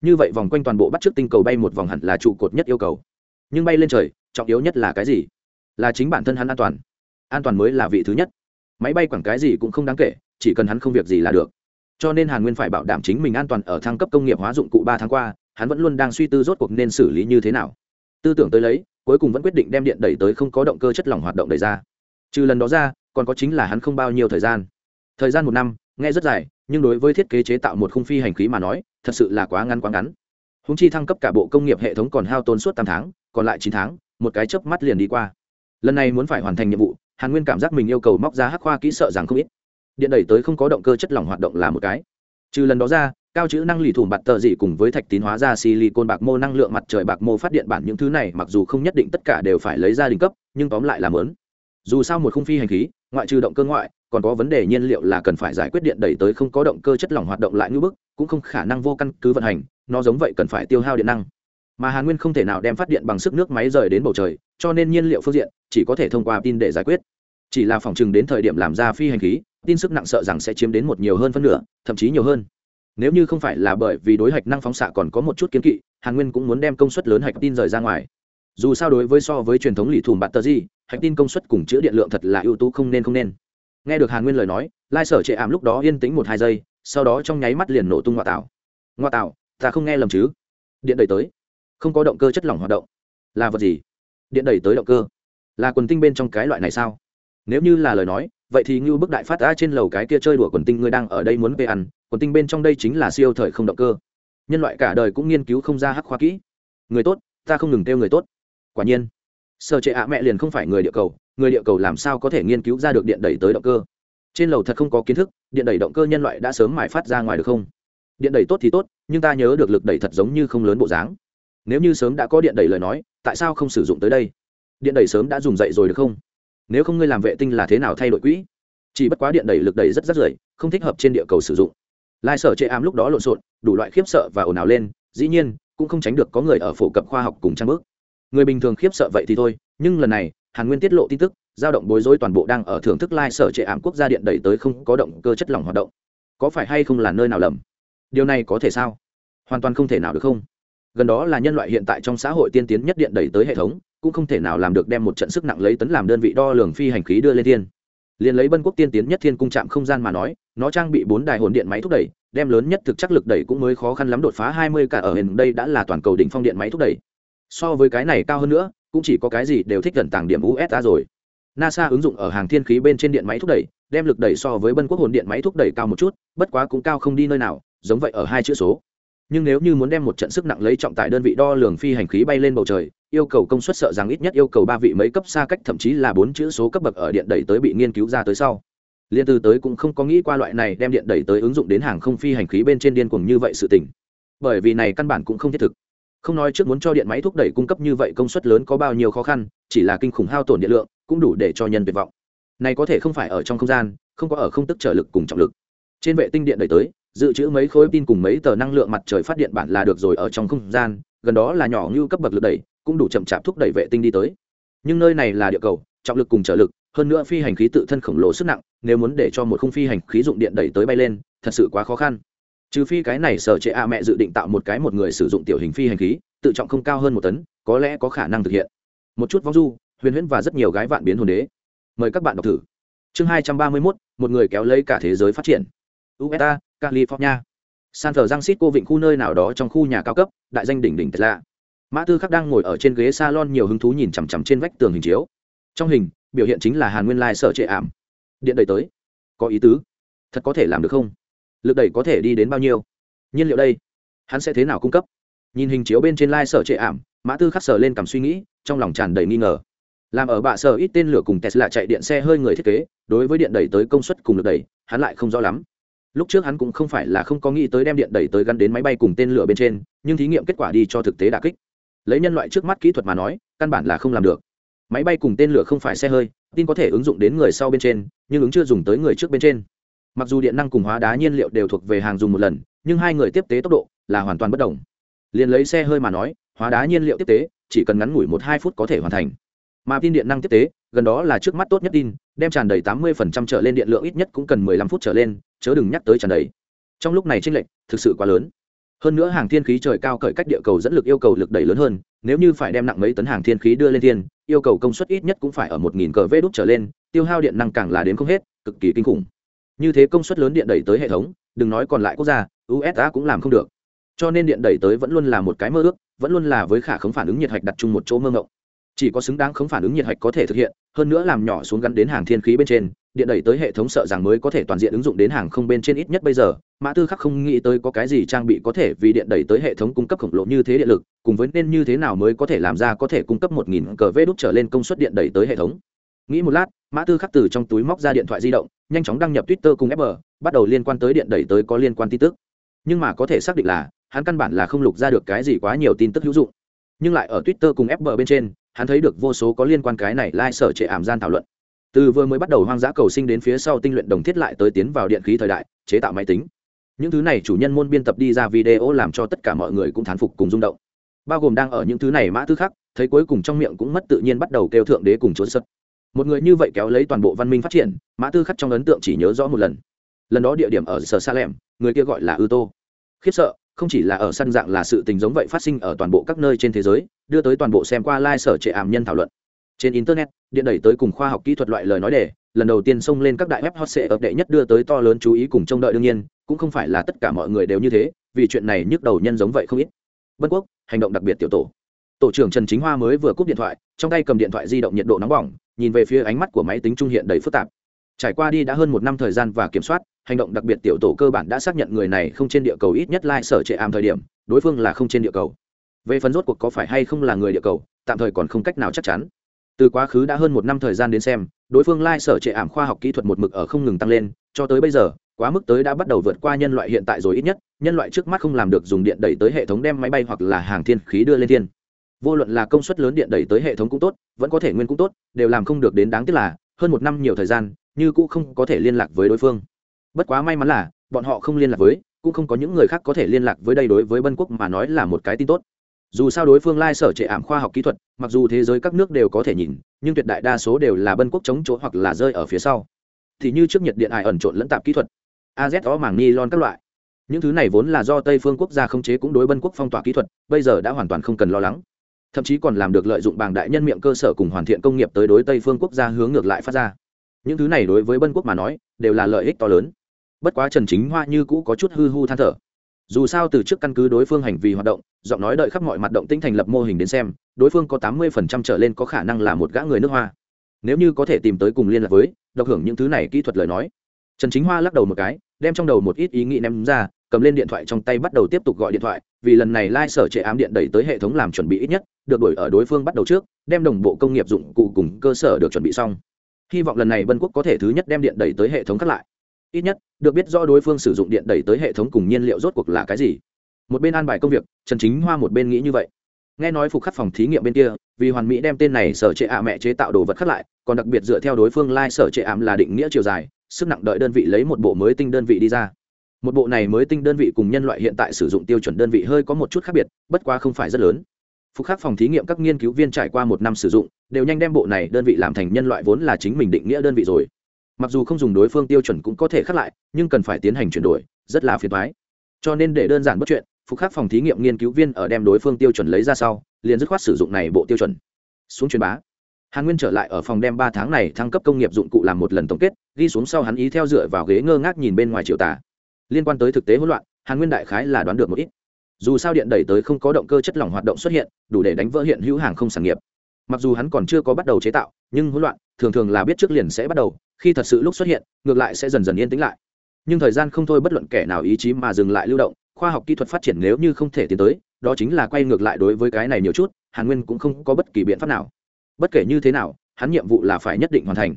Speaker 1: như vậy vòng quanh toàn bộ bắt trước tinh cầu bay một vòng hẳn là trụ cột nhất yêu cầu. Nhưng bay lên trời, trọng yếu nhất là cái gì? Là chính bản thân hắn an toàn. An toàn mới là vị thứ nhất. Máy bay quảng cái gì cũng không đáng kể, chỉ cần hắn không việc gì là được. Cho nên hàn nguyên phải bảo đảm chính mình an toàn ở thăng cấp công nghiệp hóa dụng cụ ba tháng qua, hắn vẫn luôn đang suy tư rốt cuộc nên xử lý như thế nào. Tư tưởng tới lấy, cuối cùng vẫn quyết định đem điện đẩy tới không có động cơ chất lỏng hoạt động đẩy ra. Trừ lần đó ra còn có chính là hắn không bao nhiêu thời gian. Thời gian một năm, nghe rất dài, nhưng đối với thiết kế chế tạo một khung phi hành khí mà nói, thật sự là quá ngắn quá ngắn. Húng chi thăng cấp cả bộ công nghiệp hệ thống còn hao tốn suốt tám tháng, còn lại chín tháng, một cái chớp mắt liền đi qua. Lần này muốn phải hoàn thành nhiệm vụ, hàn nguyên cảm giác mình yêu cầu móc ra hắc khoa kỹ sợ rằng không ít. Điện đẩy tới không có động cơ chất lỏng hoạt động là một cái. Trừ lần đó ra, cao chữ năng lì thủ mặt tờ dị cùng với thạch tín hóa ra silicon bạc mô năng lượng mặt trời bạc mô phát điện bản những thứ này mặc dù không nhất định tất cả đều phải lấy ra đỉnh cấp, nhưng tóm lại là lớn dù sao một khung phi hành khí ngoại trừ động cơ ngoại, còn có vấn đề nhiên liệu là cần phải giải quyết điện đẩy tới không có động cơ chất lỏng hoạt động lại như bức, cũng không khả năng vô căn cứ vận hành, nó giống vậy cần phải tiêu hao điện năng. Mà hàn nguyên không thể nào đem phát điện bằng sức nước máy rời đến bầu trời, cho nên nhiên liệu phương diện chỉ có thể thông qua tin để giải quyết. Chỉ là phòng chừng đến thời điểm làm ra phi hành khí, tin sức nặng sợ rằng sẽ chiếm đến một nhiều hơn phân nửa, thậm chí nhiều hơn. Nếu như không phải là bởi vì đối hạch năng phóng xạ còn có một chút kiến kỵ, hàn nguyên cũng muốn đem công suất lớn hạch tin rời ra ngoài. Dù sao đối với so với truyền thống lì thùm bạt tờ di hạch tin công suất cùng chữa điện lượng thật là ưu tú không nên không nên. Nghe được hàn nguyên lời nói, lai sở trệ ảm lúc đó yên tĩnh một hai giây, sau đó trong nháy mắt liền nổ tung ngoại tạo ngoại tạo ta không nghe lầm chứ? Điện đẩy tới. Không có động cơ chất lỏng hoạt động. Là vật gì? Điện đẩy tới động cơ. Là quần tinh bên trong cái loại này sao? Nếu như là lời nói, vậy thì như bức đại phát ra trên lầu cái kia chơi đùa quần tinh ngươi đang ở đây muốn về ăn, quần tinh bên trong đây chính là siêu thời không động cơ. Nhân loại cả đời cũng nghiên cứu không ra hắc khoa kỹ. Người tốt, ta không ngừng kêu người tốt. Quả nhiên sở trệ ạ mẹ liền không phải người địa cầu người địa cầu làm sao có thể nghiên cứu ra được điện đẩy tới động cơ? Trên lầu thật không có kiến thức điện đẩy động cơ nhân loại đã sớm mải phát ra ngoài được không? Điện đẩy tốt thì tốt nhưng ta nhớ được lực đẩy thật giống như không lớn bộ dáng. Nếu như sớm đã có điện đẩy lời nói tại sao không sử dụng tới đây? Điện đẩy sớm đã dùng dậy rồi được không? Nếu không ngươi làm vệ tinh là thế nào thay đổi quỹ? Chỉ bất quá điện đẩy lực đẩy rất rất rời, không thích hợp trên địa cầu sử dụng. Lai sở chệ ám lúc đó lộn xộn đủ loại khiếp sợ và ồn ào lên dĩ nhiên cũng không tránh được có người ở phổ cập khoa học cùng trang bước người bình thường khiếp sợ vậy thì thôi, nhưng lần này, hàn nguyên tiết lộ tin tức, giao động bối rối toàn bộ đang ở thưởng thức lai sở trệ ảm quốc gia điện đẩy tới không có động cơ chất lỏng hoạt động. Có phải hay không là nơi nào lầm? Điều này có thể sao? Hoàn toàn không thể nào được không? Gần đó là nhân loại hiện tại trong xã hội tiên tiến nhất điện đẩy tới hệ thống, cũng không thể nào làm được đem một trận sức nặng lấy tấn làm đơn vị đo lường phi hành khí đưa lên thiên. Liền lấy bân quốc tiên tiến nhất thiên cung trạm không gian mà nói, nó trang bị bốn đài hồn điện máy thúc đẩy, đem lớn nhất thực chắc lực đẩy cũng mới khó khăn lắm đột phá hai mươi cả ở hình. Đây đã là toàn cầu đỉnh phong điện máy thúc đẩy so với cái này cao hơn nữa, cũng chỉ có cái gì đều thích gần tàng điểm usa rồi. Nasa ứng dụng ở hàng thiên khí bên trên điện máy thúc đẩy, đem lực đẩy so với bân quốc hồn điện máy thúc đẩy cao một chút, bất quá cũng cao không đi nơi nào, giống vậy ở hai chữ số. Nhưng nếu như muốn đem một trận sức nặng lấy trọng tải đơn vị đo lường phi hành khí bay lên bầu trời, yêu cầu công suất sợ rằng ít nhất yêu cầu ba vị mấy cấp xa cách, thậm chí là bốn chữ số cấp bậc ở điện đẩy tới bị nghiên cứu ra tới sau. Liên từ tới cũng không có nghĩ qua loại này đem điện đẩy tới ứng dụng đến hàng không phi hành khí bên trên điên cuồng như vậy sự tình. Bởi vì này căn bản cũng không thiết thực không nói trước muốn cho điện máy thúc đẩy cung cấp như vậy công suất lớn có bao nhiêu khó khăn, chỉ là kinh khủng hao tổn điện lượng, cũng đủ để cho nhân tuyệt vọng. Này có thể không phải ở trong không gian, không có ở không tức trở lực cùng trọng lực. Trên vệ tinh điện đẩy tới, dự trữ mấy khối tin cùng mấy tờ năng lượng mặt trời phát điện bản là được rồi ở trong không gian, gần đó là nhỏ như cấp bậc lực đẩy, cũng đủ chậm chạp thúc đẩy vệ tinh đi tới. Nhưng nơi này là địa cầu, trọng lực cùng trở lực, hơn nữa phi hành khí tự thân khổng lồ sức nặng, nếu muốn để cho một khung phi hành khí dụng điện đẩy tới bay lên, thật sự quá khó khăn trừ phi cái này sở trệ a mẹ dự định tạo một cái một người sử dụng tiểu hình phi hành khí, tự trọng không cao hơn một tấn, có lẽ có khả năng thực hiện. Một chút vong du, huyền huyễn và rất nhiều gái vạn biến hồn đế. Mời các bạn đọc thử. Chương hai trăm ba mươi mốt, một người kéo lấy cả thế giới phát triển. Ueta california. San francisco vịnh khu nơi nào đó trong khu nhà cao cấp, đại danh đỉnh đỉnh tesla. Mã tư khắc đang ngồi ở trên ghế salon nhiều hứng thú nhìn chằm chằm trên vách tường hình chiếu. Trong hình, biểu hiện chính là hàn nguyên lai sở trệ ảm. Điện đầy tới. Có ý tứ. Thật có thể làm được không? Lực đẩy có thể đi đến bao nhiêu? Nhiên liệu đây, hắn sẽ thế nào cung cấp? Nhìn hình chiếu bên trên lai sở trệ ảm, mã tư khắc sở lên cầm suy nghĩ, trong lòng tràn đầy nghi ngờ. Làm ở bạ sở ít tên lửa cùng tesla chạy điện xe hơi người thiết kế, đối với điện đẩy tới công suất cùng lực đẩy, hắn lại không rõ lắm. Lúc trước hắn cũng không phải là không có nghĩ tới đem điện đẩy tới gắn đến máy bay cùng tên lửa bên trên, nhưng thí nghiệm kết quả đi cho thực tế đà kích. Lấy nhân loại trước mắt kỹ thuật mà nói, căn bản là không làm được. Máy bay cùng tên lửa không phải xe hơi, tin có thể ứng dụng đến người sau bên trên, nhưng ứng chưa dùng tới người trước bên trên mặc dù điện năng cùng hóa đá nhiên liệu đều thuộc về hàng dùng một lần, nhưng hai người tiếp tế tốc độ là hoàn toàn bất đồng. Liền lấy xe hơi mà nói, hóa đá nhiên liệu tiếp tế, chỉ cần ngắn ngủi một hai phút có thể hoàn thành. Mà tin điện năng tiếp tế, gần đó là trước mắt tốt nhất tin đem tràn đầy tám mươi trở lên điện lượng ít nhất cũng cần mười lăm phút trở lên, chớ đừng nhắc tới tràn đầy. Trong lúc này tranh lệch thực sự quá lớn. Hơn nữa hàng thiên khí trời cao cởi cách địa cầu dẫn lực yêu cầu lực đẩy lớn hơn, nếu như phải đem nặng mấy tấn hàng thiên khí đưa lên thiên, yêu cầu công suất ít nhất cũng phải ở một nghìn cờ vê đốt trở lên, tiêu hao điện năng càng là đến không hết, cực kỳ kinh khủng như thế công suất lớn điện đẩy tới hệ thống, đừng nói còn lại quốc gia usa cũng làm không được. Cho nên điện đẩy tới vẫn luôn là một cái mơ ước, vẫn luôn là với khả khống phản ứng nhiệt hạch đặt chung một chỗ mơ ngộng. Chỉ có xứng đáng khống phản ứng nhiệt hạch có thể thực hiện, hơn nữa làm nhỏ xuống gắn đến hàng thiên khí bên trên, điện đẩy tới hệ thống sợ rằng mới có thể toàn diện ứng dụng đến hàng không bên trên ít nhất bây giờ. Mã tư khắc không nghĩ tới có cái gì trang bị có thể vì điện đẩy tới hệ thống cung cấp khổng lồ như thế điện lực, cùng với nên như thế nào mới có thể làm ra có thể cung cấp một nghìn cờ vê đút trở lên công suất điện đẩy tới hệ thống. Nghĩ một lát, mã tư khắc từ trong túi móc ra điện thoại di động nhanh chóng đăng nhập twitter cùng fb bắt đầu liên quan tới điện đẩy tới có liên quan tin tức. Nhưng mà có thể xác định là, hắn căn bản là không lục ra được cái gì quá nhiều tin tức hữu dụng. Nhưng lại ở twitter cùng fb bên trên, hắn thấy được vô số có liên quan cái này lai、like、sở trệ ảm gian thảo luận. Từ vừa mới bắt đầu hoang dã cầu sinh đến phía sau tinh luyện đồng thiết lại tới tiến vào điện khí thời đại, chế tạo máy tính. Những thứ này chủ nhân môn biên tập đi ra video làm cho tất cả mọi người cũng thán phục cùng rung động. Bao gồm đang ở những thứ này mã tư khắc thấy cuối cùng trong miệng cũng mất tự nhiên bắt đầu kêu thượng đế cùng trốn sất một người như vậy kéo lấy toàn bộ văn minh phát triển, mã tư khắc trong ấn tượng chỉ nhớ rõ một lần. Lần đó địa điểm ở sở sa lem, người kia gọi là ư tô. Khiếp sợ, không chỉ là ở săn dạng là sự tình giống vậy phát sinh ở toàn bộ các nơi trên thế giới, đưa tới toàn bộ xem qua lai、like、sở trệ ảm nhân thảo luận. Trên internet, điện đẩy tới cùng khoa học kỹ thuật loại lời nói đề, lần đầu tiên xông lên các đại web hot sệ ập đệ nhất đưa tới to lớn chú ý cùng trông đợi đương nhiên, cũng không phải là tất cả mọi người đều như thế, vì chuyện này nhức đầu nhân giống vậy không ít. Bất quốc, hành động đặc biệt tiểu tổ. Tổ trưởng trần chính hoa mới vừa cúp điện thoại, trong tay cầm điện thoại di động nhiệt độ nóng bỏng nhìn về phía ánh mắt của máy tính trung hiện đầy phức tạp. Trải qua đi đã hơn một năm thời gian và kiểm soát, hành động đặc biệt tiểu tổ cơ bản đã xác nhận người này không trên địa cầu ít nhất lai、like、sở trệ ảm thời điểm, đối phương là không trên địa cầu. Về phần rốt cuộc có phải hay không là người địa cầu, tạm thời còn không cách nào chắc chắn. Từ quá khứ đã hơn một năm thời gian đến xem, đối phương lai、like、sở trệ ảm khoa học kỹ thuật một mực ở không ngừng tăng lên, cho tới bây giờ, quá mức tới đã bắt đầu vượt qua nhân loại hiện tại rồi ít nhất, nhân loại trước mắt không làm được dùng điện đẩy tới hệ thống đem máy bay hoặc là hàng thiên khí đưa lên thiên vô luận là công suất lớn điện đẩy tới hệ thống cũng tốt, vẫn có thể nguyên cũng tốt, đều làm không được đến đáng tiếc là, hơn một năm nhiều thời gian, như cũng không có thể liên lạc với đối phương. Bất quá may mắn là, bọn họ không liên lạc với, cũng không có những người khác có thể liên lạc với đây đối với bân quốc mà nói là một cái tin tốt. Dù sao đối phương lai sở trệ ảm khoa học kỹ thuật, mặc dù thế giới các nước đều có thể nhìn, nhưng tuyệt đại đa số đều là bân quốc chống chỗ hoặc là rơi ở phía sau. Thì như trước nhiệt điện ải ẩn trộn lẫn tạp kỹ thuật az có màng, ni, lon các loại. Những thứ này vốn là do tây phương quốc gia khống chế cũng đối bân quốc phong tỏa kỹ thuật, bây giờ đã hoàn toàn không cần lo lắng thậm chí còn làm được lợi dụng bảng đại nhân miệng cơ sở cùng hoàn thiện công nghiệp tới đối tây phương quốc gia hướng ngược lại phát ra. Những thứ này đối với bân quốc mà nói, đều là lợi ích to lớn. Bất quá trần chính hoa như cũ có chút hư hư than thở. Dù sao từ trước căn cứ đối phương hành vi hoạt động, giọng nói đợi khắp mọi mặt động tinh thành lập mô hình đến xem, đối phương có tám mươi phần trăm trở lên có khả năng là một gã người nước hoa. Nếu như có thể tìm tới cùng liên lạc với, độc hưởng những thứ này kỹ thuật lời nói. Trần chính hoa lắc đầu một cái, đem trong đầu một ít ý nghĩ ném ra cầm lên điện thoại trong tay bắt đầu tiếp tục gọi điện thoại, vì lần này lai、like、sở trệ ám điện đẩy tới hệ thống làm chuẩn bị ít nhất, được đổi ở đối phương bắt đầu trước, đem đồng bộ công nghiệp dụng cụ cùng cơ sở được chuẩn bị xong. Hy vọng lần này vân quốc có thể thứ nhất đem điện đẩy tới hệ thống cắt lại. Ít nhất, được biết do đối phương sử dụng điện đẩy tới hệ thống cùng nhiên liệu rốt cuộc là cái gì. Một bên an bài công việc, trần chính hoa một bên nghĩ như vậy. Nghe nói phục khắc phòng thí nghiệm bên kia, vì hoàn mỹ đem tên này sở trệ ạ mẹ chế tạo đồ vật khắc lại, còn đặc biệt dựa theo đối phương lai、like、sở trệ ảm là định nghĩa chiều dài, sức nặng đợi đơn vị lấy một bộ mới tinh đơn vị đi ra một bộ này mới tinh đơn vị cùng nhân loại hiện tại sử dụng tiêu chuẩn đơn vị hơi có một chút khác biệt, bất quá không phải rất lớn. Phục khắc phòng thí nghiệm các nghiên cứu viên trải qua một năm sử dụng, đều nhanh đem bộ này đơn vị làm thành nhân loại vốn là chính mình định nghĩa đơn vị rồi. Mặc dù không dùng đối phương tiêu chuẩn cũng có thể khắc lại, nhưng cần phải tiến hành chuyển đổi, rất là phiền thoái cho nên để đơn giản bất chuyện, phục khắc phòng thí nghiệm nghiên cứu viên ở đem đối phương tiêu chuẩn lấy ra sau, liền dứt khoát sử dụng này bộ tiêu chuẩn. Xuống truyền bá. Hàn nguyên trở lại ở phòng đem ba tháng này thăng cấp công nghiệp dụng cụ làm một lần tổng kết, ghi xuống sau hắn ý theo dựa vào ghế ngơ ngác nhìn bên ngoài triều tả liên quan tới thực tế hỗn loạn, hàn nguyên đại khái là đoán được một ít. Dù sao điện đẩy tới không có động cơ chất lỏng hoạt động xuất hiện, đủ để đánh vỡ hiện hữu hàng không sản nghiệp. Mặc dù hắn còn chưa có bắt đầu chế tạo, nhưng hỗn loạn, thường thường là biết trước liền sẽ bắt đầu, khi thật sự lúc xuất hiện, ngược lại sẽ dần dần yên tĩnh lại. Nhưng thời gian không thôi bất luận kẻ nào ý chí mà dừng lại lưu động, khoa học kỹ thuật phát triển nếu như không thể tiến tới, đó chính là quay ngược lại đối với cái này nhiều chút, hàn nguyên cũng không có bất kỳ biện pháp nào. Bất kể như thế nào, hắn nhiệm vụ là phải nhất định hoàn thành.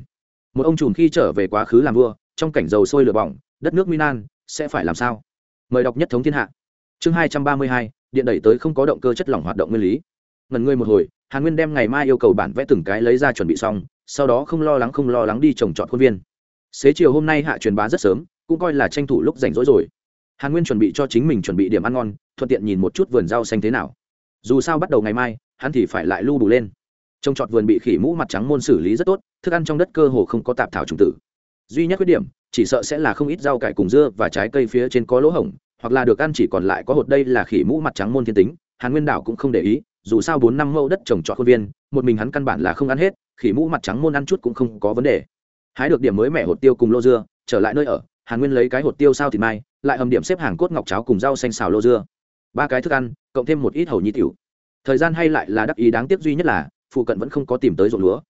Speaker 1: Một ông trùm khi trở về quá khứ làm vua, trong cảnh dầu sôi lửa bỏng, đất nước minan sẽ phải làm sao? Mời đọc nhất thống thiên hạ. Chương hai trăm ba mươi hai, điện đẩy tới không có động cơ chất lỏng hoạt động nguyên lý. Ngần ngươi một hồi, hàn nguyên đem ngày mai yêu cầu bản vẽ từng cái lấy ra chuẩn bị xong, sau đó không lo lắng không lo lắng đi trồng trọt khuôn viên. Xế chiều hôm nay hạ truyền bá rất sớm, cũng coi là tranh thủ lúc rảnh rỗi rồi. Hàn nguyên chuẩn bị cho chính mình chuẩn bị điểm ăn ngon, thuận tiện nhìn một chút vườn rau xanh thế nào. Dù sao bắt đầu ngày mai, hắn thì phải lại lưu đủ lên. Trồng trọt vườn bị khỉ mũ mặt trắng môn xử lý rất tốt, thức ăn trong đất cơ hồ không có tạp thảo trùng tử duy nhất khuyết điểm, chỉ sợ sẽ là không ít rau cải cùng dưa và trái cây phía trên có lỗ hổng, hoặc là được ăn chỉ còn lại có hột đây là khỉ mũ mặt trắng môn thiên tính, hàn nguyên đảo cũng không để ý, dù sao bốn năm mẫu đất trồng trọt khuôn viên, một mình hắn căn bản là không ăn hết, khỉ mũ mặt trắng môn ăn chút cũng không có vấn đề. Hái được điểm mới mẻ hột tiêu cùng lô dưa, trở lại nơi ở, hàn nguyên lấy cái hột tiêu sao thịt mai, lại hầm điểm xếp hàng cốt ngọc cháo cùng rau xanh xào lô dưa. Ba cái thức ăn, cộng thêm một ít hầu nhi tiểu. Thời gian hay lại là đắc ý, đáng tiếc duy nhất là, phụ cận vẫn không có tìm tới ruộng lúa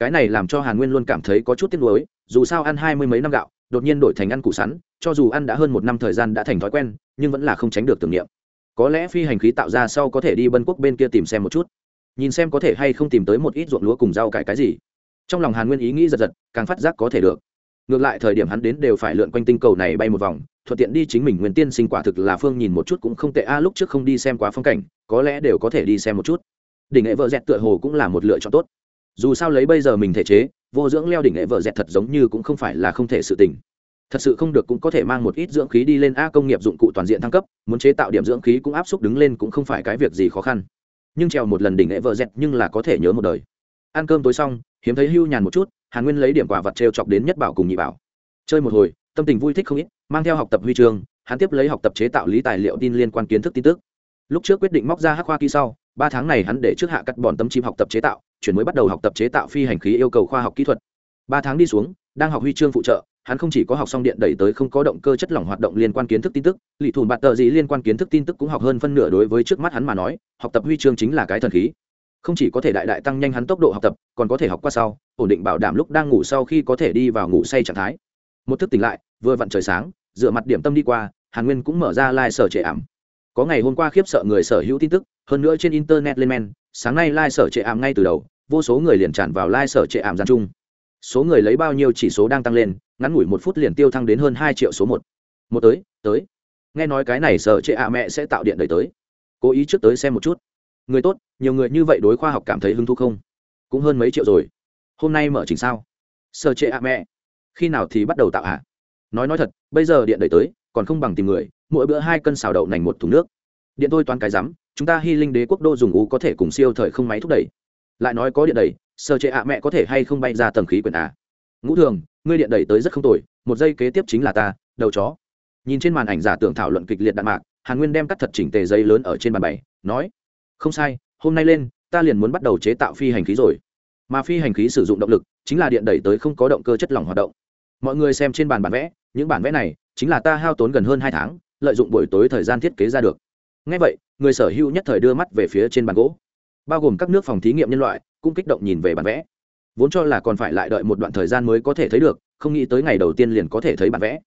Speaker 1: cái này làm cho hàn nguyên luôn cảm thấy có chút tiếc nuối, dù sao ăn hai mươi mấy năm gạo, đột nhiên đổi thành ăn củ sắn, cho dù ăn đã hơn một năm thời gian đã thành thói quen, nhưng vẫn là không tránh được tưởng niệm. Có lẽ phi hành khí tạo ra sau có thể đi bân quốc bên kia tìm xem một chút. Nhìn xem có thể hay không tìm tới một ít ruộng lúa cùng rau cải cái gì. Trong lòng hàn nguyên ý nghĩ giật giật, càng phát giác có thể được. Ngược lại thời điểm hắn đến đều phải lượn quanh tinh cầu này bay một vòng, thuận tiện đi chính mình nguyên tiên sinh quả thực là phương nhìn một chút cũng không tệ a, lúc trước không đi xem quá phong cảnh, có lẽ đều có thể đi xem một chút. Đỉnh nghệ vợ dẹt tựa hồ cũng là một lựa chọn tốt dù sao lấy bây giờ mình thể chế, vô dưỡng leo đỉnh hệ vợ dẹt thật giống như cũng không phải là không thể sự tình. Thật sự không được cũng có thể mang một ít dưỡng khí đi lên a công nghiệp dụng cụ toàn diện thăng cấp, muốn chế tạo điểm dưỡng khí cũng áp suất đứng lên cũng không phải cái việc gì khó khăn. Nhưng trèo một lần đỉnh hệ vợ dẹt nhưng là có thể nhớ một đời. Ăn cơm tối xong, hiếm thấy hưu nhàn một chút, hàn nguyên lấy điểm quả vật trêu chọc đến nhất bảo cùng nhị bảo. Chơi một hồi, tâm tình vui thích không ít, mang theo học tập huy chương, hắn tiếp lấy học tập chế tạo lý tài liệu tin liên quan kiến thức tin tức. Lúc trước quyết định móc ra hắc khoa kỹ sau ba tháng này hắn để trước hạ cắt bọn tấm chim học tập chế tạo, chuyển mới bắt đầu học tập chế tạo phi hành khí yêu cầu khoa học kỹ thuật. Ba tháng đi xuống, đang học huy chương phụ trợ, hắn không chỉ có học xong điện đẩy tới không có động cơ chất lỏng hoạt động liên quan kiến thức tin tức, lì thủ bạt tờ gì liên quan kiến thức tin tức cũng học hơn phân nửa đối với trước mắt hắn mà nói, học tập huy chương chính là cái thần khí. Không chỉ có thể đại đại tăng nhanh hắn tốc độ học tập, còn có thể học qua sau, ổn định bảo đảm lúc đang ngủ sau khi có thể đi vào ngủ say trạng thái. Một thức tỉnh lại, vừa vặn trời sáng, dựa mặt điểm tâm đi qua, hàn nguyên cũng mở ra lai、like、sở trệ ảm có ngày hôm qua khiếp sợ người sở hữu tin tức, hơn nữa trên internet lên men, sáng nay lai、like、sở trệ ảm ngay từ đầu, vô số người liền tràn vào lai、like、sở trệ ảm gian chung. Số người lấy bao nhiêu chỉ số đang tăng lên, ngắn ngủi một phút liền tiêu thăng đến hơn hai triệu số một. Một tới tới. Nghe nói cái này sở trệ ạ mẹ sẽ tạo điện đời tới. Cố ý trước tới xem một chút. Người tốt, nhiều người như vậy đối khoa học cảm thấy hứng thú không? Cũng hơn mấy triệu rồi. Hôm nay mở trình sao? Sở trệ ạ mẹ. Khi nào thì bắt đầu tạo ạ nói nói thật, bây giờ điện đẩy tới, còn không bằng tìm người mỗi bữa hai cân xào đậu nành một thùng nước. Điện tôi toán cái rắm, chúng ta hy linh đế quốc đô dùng u có thể cùng siêu thời không máy thúc đẩy. Lại nói có điện đẩy, sơ chế ạ mẹ có thể hay không bay ra tầng khí quyển à ngũ thường, ngươi điện đẩy tới rất không tồi, một giây kế tiếp chính là ta, đầu chó. Nhìn trên màn ảnh giả tưởng thảo luận kịch liệt đạn mạc, hàn nguyên đem cắt thật chỉnh tề dây lớn ở trên bàn bày, nói, không sai, hôm nay lên, ta liền muốn bắt đầu chế tạo phi hành khí rồi. Mà phi hành khí sử dụng động lực, chính là điện đẩy tới không có động cơ chất lỏng hoạt động. Mọi người xem trên bàn bản vẽ, những bản vẽ này, chính là ta hao tốn gần hơn hai tháng lợi dụng buổi tối thời gian thiết kế ra được. Ngay vậy, người sở hữu nhất thời đưa mắt về phía trên bàn gỗ. Bao gồm các nước phòng thí nghiệm nhân loại, cũng kích động nhìn về bản vẽ. Vốn cho là còn phải lại đợi một đoạn thời gian mới có thể thấy được, không nghĩ tới ngày đầu tiên liền có thể thấy bản vẽ.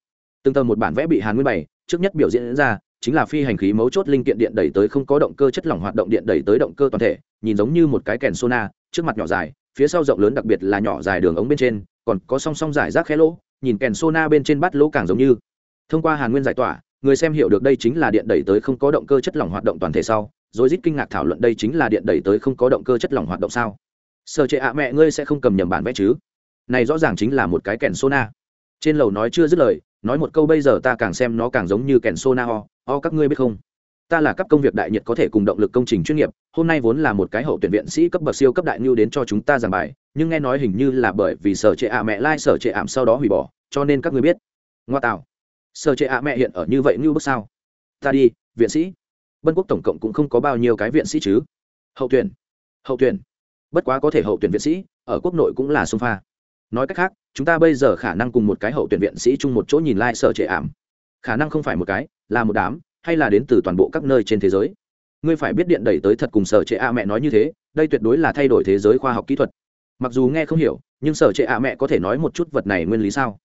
Speaker 1: Từng tờ một bản vẽ bị hàn nguyên bày, trước nhất biểu diễn ra, chính là phi hành khí mấu chốt linh kiện điện đẩy tới không có động cơ chất lỏng hoạt động điện đẩy tới động cơ toàn thể, nhìn giống như một cái kèn sona trước mặt nhỏ dài, phía sau rộng lớn đặc biệt là nhỏ dài đường ống bên trên, còn có song song giải rác khe lỗ, nhìn kèn sona bên trên bắt lỗ càng giống như. Thông qua hàn nguyên giải tỏa người xem hiểu được đây chính là điện đẩy tới không có động cơ chất lỏng hoạt động toàn thể sau, rồi rít kinh ngạc thảo luận đây chính là điện đẩy tới không có động cơ chất lỏng hoạt động sao? Sợ trệ ạ, mẹ ngươi sẽ không cầm nhầm bản vẽ chứ? Này rõ ràng chính là một cái kèn sona. Trên lầu nói chưa dứt lời, nói một câu bây giờ ta càng xem nó càng giống như kèn sona ho ho các ngươi biết không? Ta là cấp công việc đại nhiệt có thể cùng động lực công trình chuyên nghiệp, hôm nay vốn là một cái hậu tuyển viện sĩ cấp bậc siêu cấp đại ngưu đến cho chúng ta giảng bài, nhưng nghe nói hình như là bởi vì sở trệ ạ, mẹ lai、like、sở trệ ảm sau đó hủy bỏ, cho nên các ngươi biết. Ngoa tạo sở trệ ạ mẹ hiện ở như vậy như bước sao? Ta đi, viện sĩ. Bân quốc tổng cộng cũng không có bao nhiêu cái viện sĩ chứ. Hậu tuyển hậu tuyển. Bất quá có thể hậu tuyển viện sĩ, ở quốc nội cũng là sông pha. Nói cách khác, chúng ta bây giờ khả năng cùng một cái hậu tuyển viện sĩ chung một chỗ nhìn lại sở trệ ảm. Khả năng không phải một cái, là một đám, hay là đến từ toàn bộ các nơi trên thế giới. Ngươi phải biết điện đẩy tới thật cùng sở trệ a mẹ nói như thế, đây tuyệt đối là thay đổi thế giới khoa học kỹ thuật. Mặc dù nghe không hiểu, nhưng sở trệ a mẹ có thể nói một chút vật này nguyên lý sao?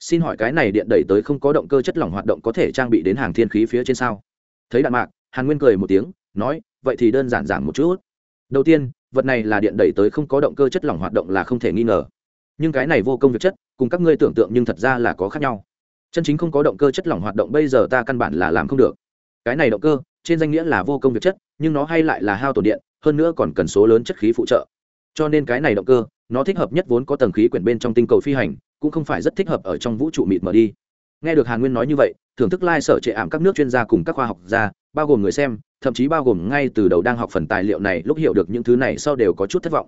Speaker 1: Xin hỏi cái này điện đẩy tới không có động cơ chất lỏng hoạt động có thể trang bị đến hàng thiên khí phía trên sao? Thấy đạn mạc, hàn nguyên cười một tiếng, nói, vậy thì đơn giản giản một chút. Đầu tiên, vật này là điện đẩy tới không có động cơ chất lỏng hoạt động là không thể nghi ngờ. Nhưng cái này vô công việc chất, cùng các ngươi tưởng tượng nhưng thật ra là có khác nhau. Chân chính không có động cơ chất lỏng hoạt động bây giờ ta căn bản là làm không được. Cái này động cơ, trên danh nghĩa là vô công việc chất, nhưng nó hay lại là hao tổn điện, hơn nữa còn cần số lớn chất khí phụ trợ. Cho nên cái này động cơ, nó thích hợp nhất vốn có tầng khí quyển bên trong tinh cầu phi hành cũng không phải rất thích hợp ở trong vũ trụ mịt mờ đi. Nghe được hàn nguyên nói như vậy, thưởng thức lai、like、sở trệ ảm các nước chuyên gia cùng các khoa học gia, bao gồm người xem, thậm chí bao gồm ngay từ đầu đang học phần tài liệu này lúc hiểu được những thứ này sau đều có chút thất vọng.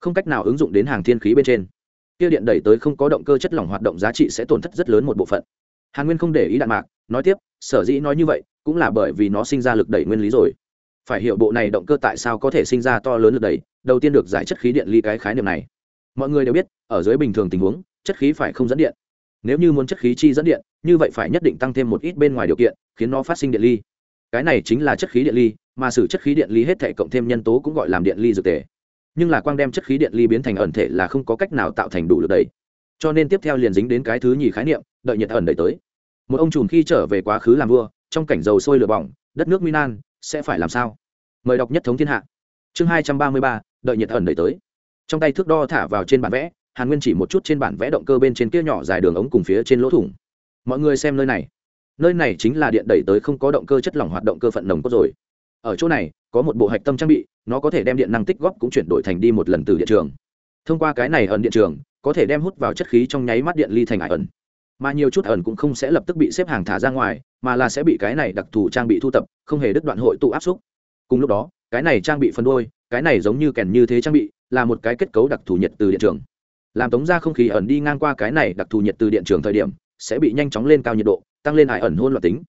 Speaker 1: Không cách nào ứng dụng đến hàng thiên khí bên trên. Kia điện đẩy tới không có động cơ chất lỏng hoạt động giá trị sẽ tổn thất rất lớn một bộ phận. Hàn nguyên không để ý đạn mạc, nói tiếp, sở dĩ nói như vậy, cũng là bởi vì nó sinh ra lực đẩy nguyên lý rồi. Phải hiểu bộ này động cơ tại sao có thể sinh ra to lớn lực đẩy, đầu tiên được giải chất khí điện ly cái khái niệm này. Mọi người đều biết, ở dưới bình thường tình huống chất khí phải không dẫn điện? Nếu như muốn chất khí chi dẫn điện, như vậy phải nhất định tăng thêm một ít bên ngoài điều kiện, khiến nó phát sinh điện ly. Cái này chính là chất khí điện ly, mà sử chất khí điện ly hết thể cộng thêm nhân tố cũng gọi làm điện ly dược thể. nhưng là quang đem chất khí điện ly biến thành ẩn thể là không có cách nào tạo thành đủ lực đẩy cho nên tiếp theo liền dính đến cái thứ nhì khái niệm, đợi nhiệt ẩn đẩy tới. Một ông trùm khi trở về quá khứ làm vua, trong cảnh dầu sôi lửa bỏng, đất nước minan sẽ phải làm sao? Mời đọc nhất thống thiên hạ. Chương hai trăm ba mươi ba, đợi nhiệt ẩn đẩy tới. Trong tay thước đo thả vào trên bản vẽ hàn nguyên chỉ một chút trên bản vẽ động cơ bên trên kia nhỏ dài đường ống cùng phía trên lỗ thủng. Mọi người xem nơi này. Nơi này chính là điện đẩy tới không có động cơ chất lỏng hoạt động cơ phận nồng cốt rồi. Ở chỗ này, có một bộ hạch tâm trang bị, nó có thể đem điện năng tích góp cũng chuyển đổi thành đi một lần từ điện trường. Thông qua cái này ẩn điện trường, có thể đem hút vào chất khí trong nháy mắt điện ly thành ải ẩn. Mà nhiều chút ẩn cũng không sẽ lập tức bị xếp hàng thả ra ngoài, mà là sẽ bị cái này đặc thù trang bị thu tập, không hề đứt đoạn hội tụ áp xúc. Cùng lúc đó, cái này trang bị phân đôi, cái này giống như kèn như thế trang bị, là một cái kết cấu đặc thù nhiệt từ điện trường làm tống ra không khí ẩn đi ngang qua cái này đặc thù nhiệt từ điện trường thời điểm, sẽ bị nhanh chóng lên cao nhiệt độ, tăng lên ải ẩn hôn loạt tính.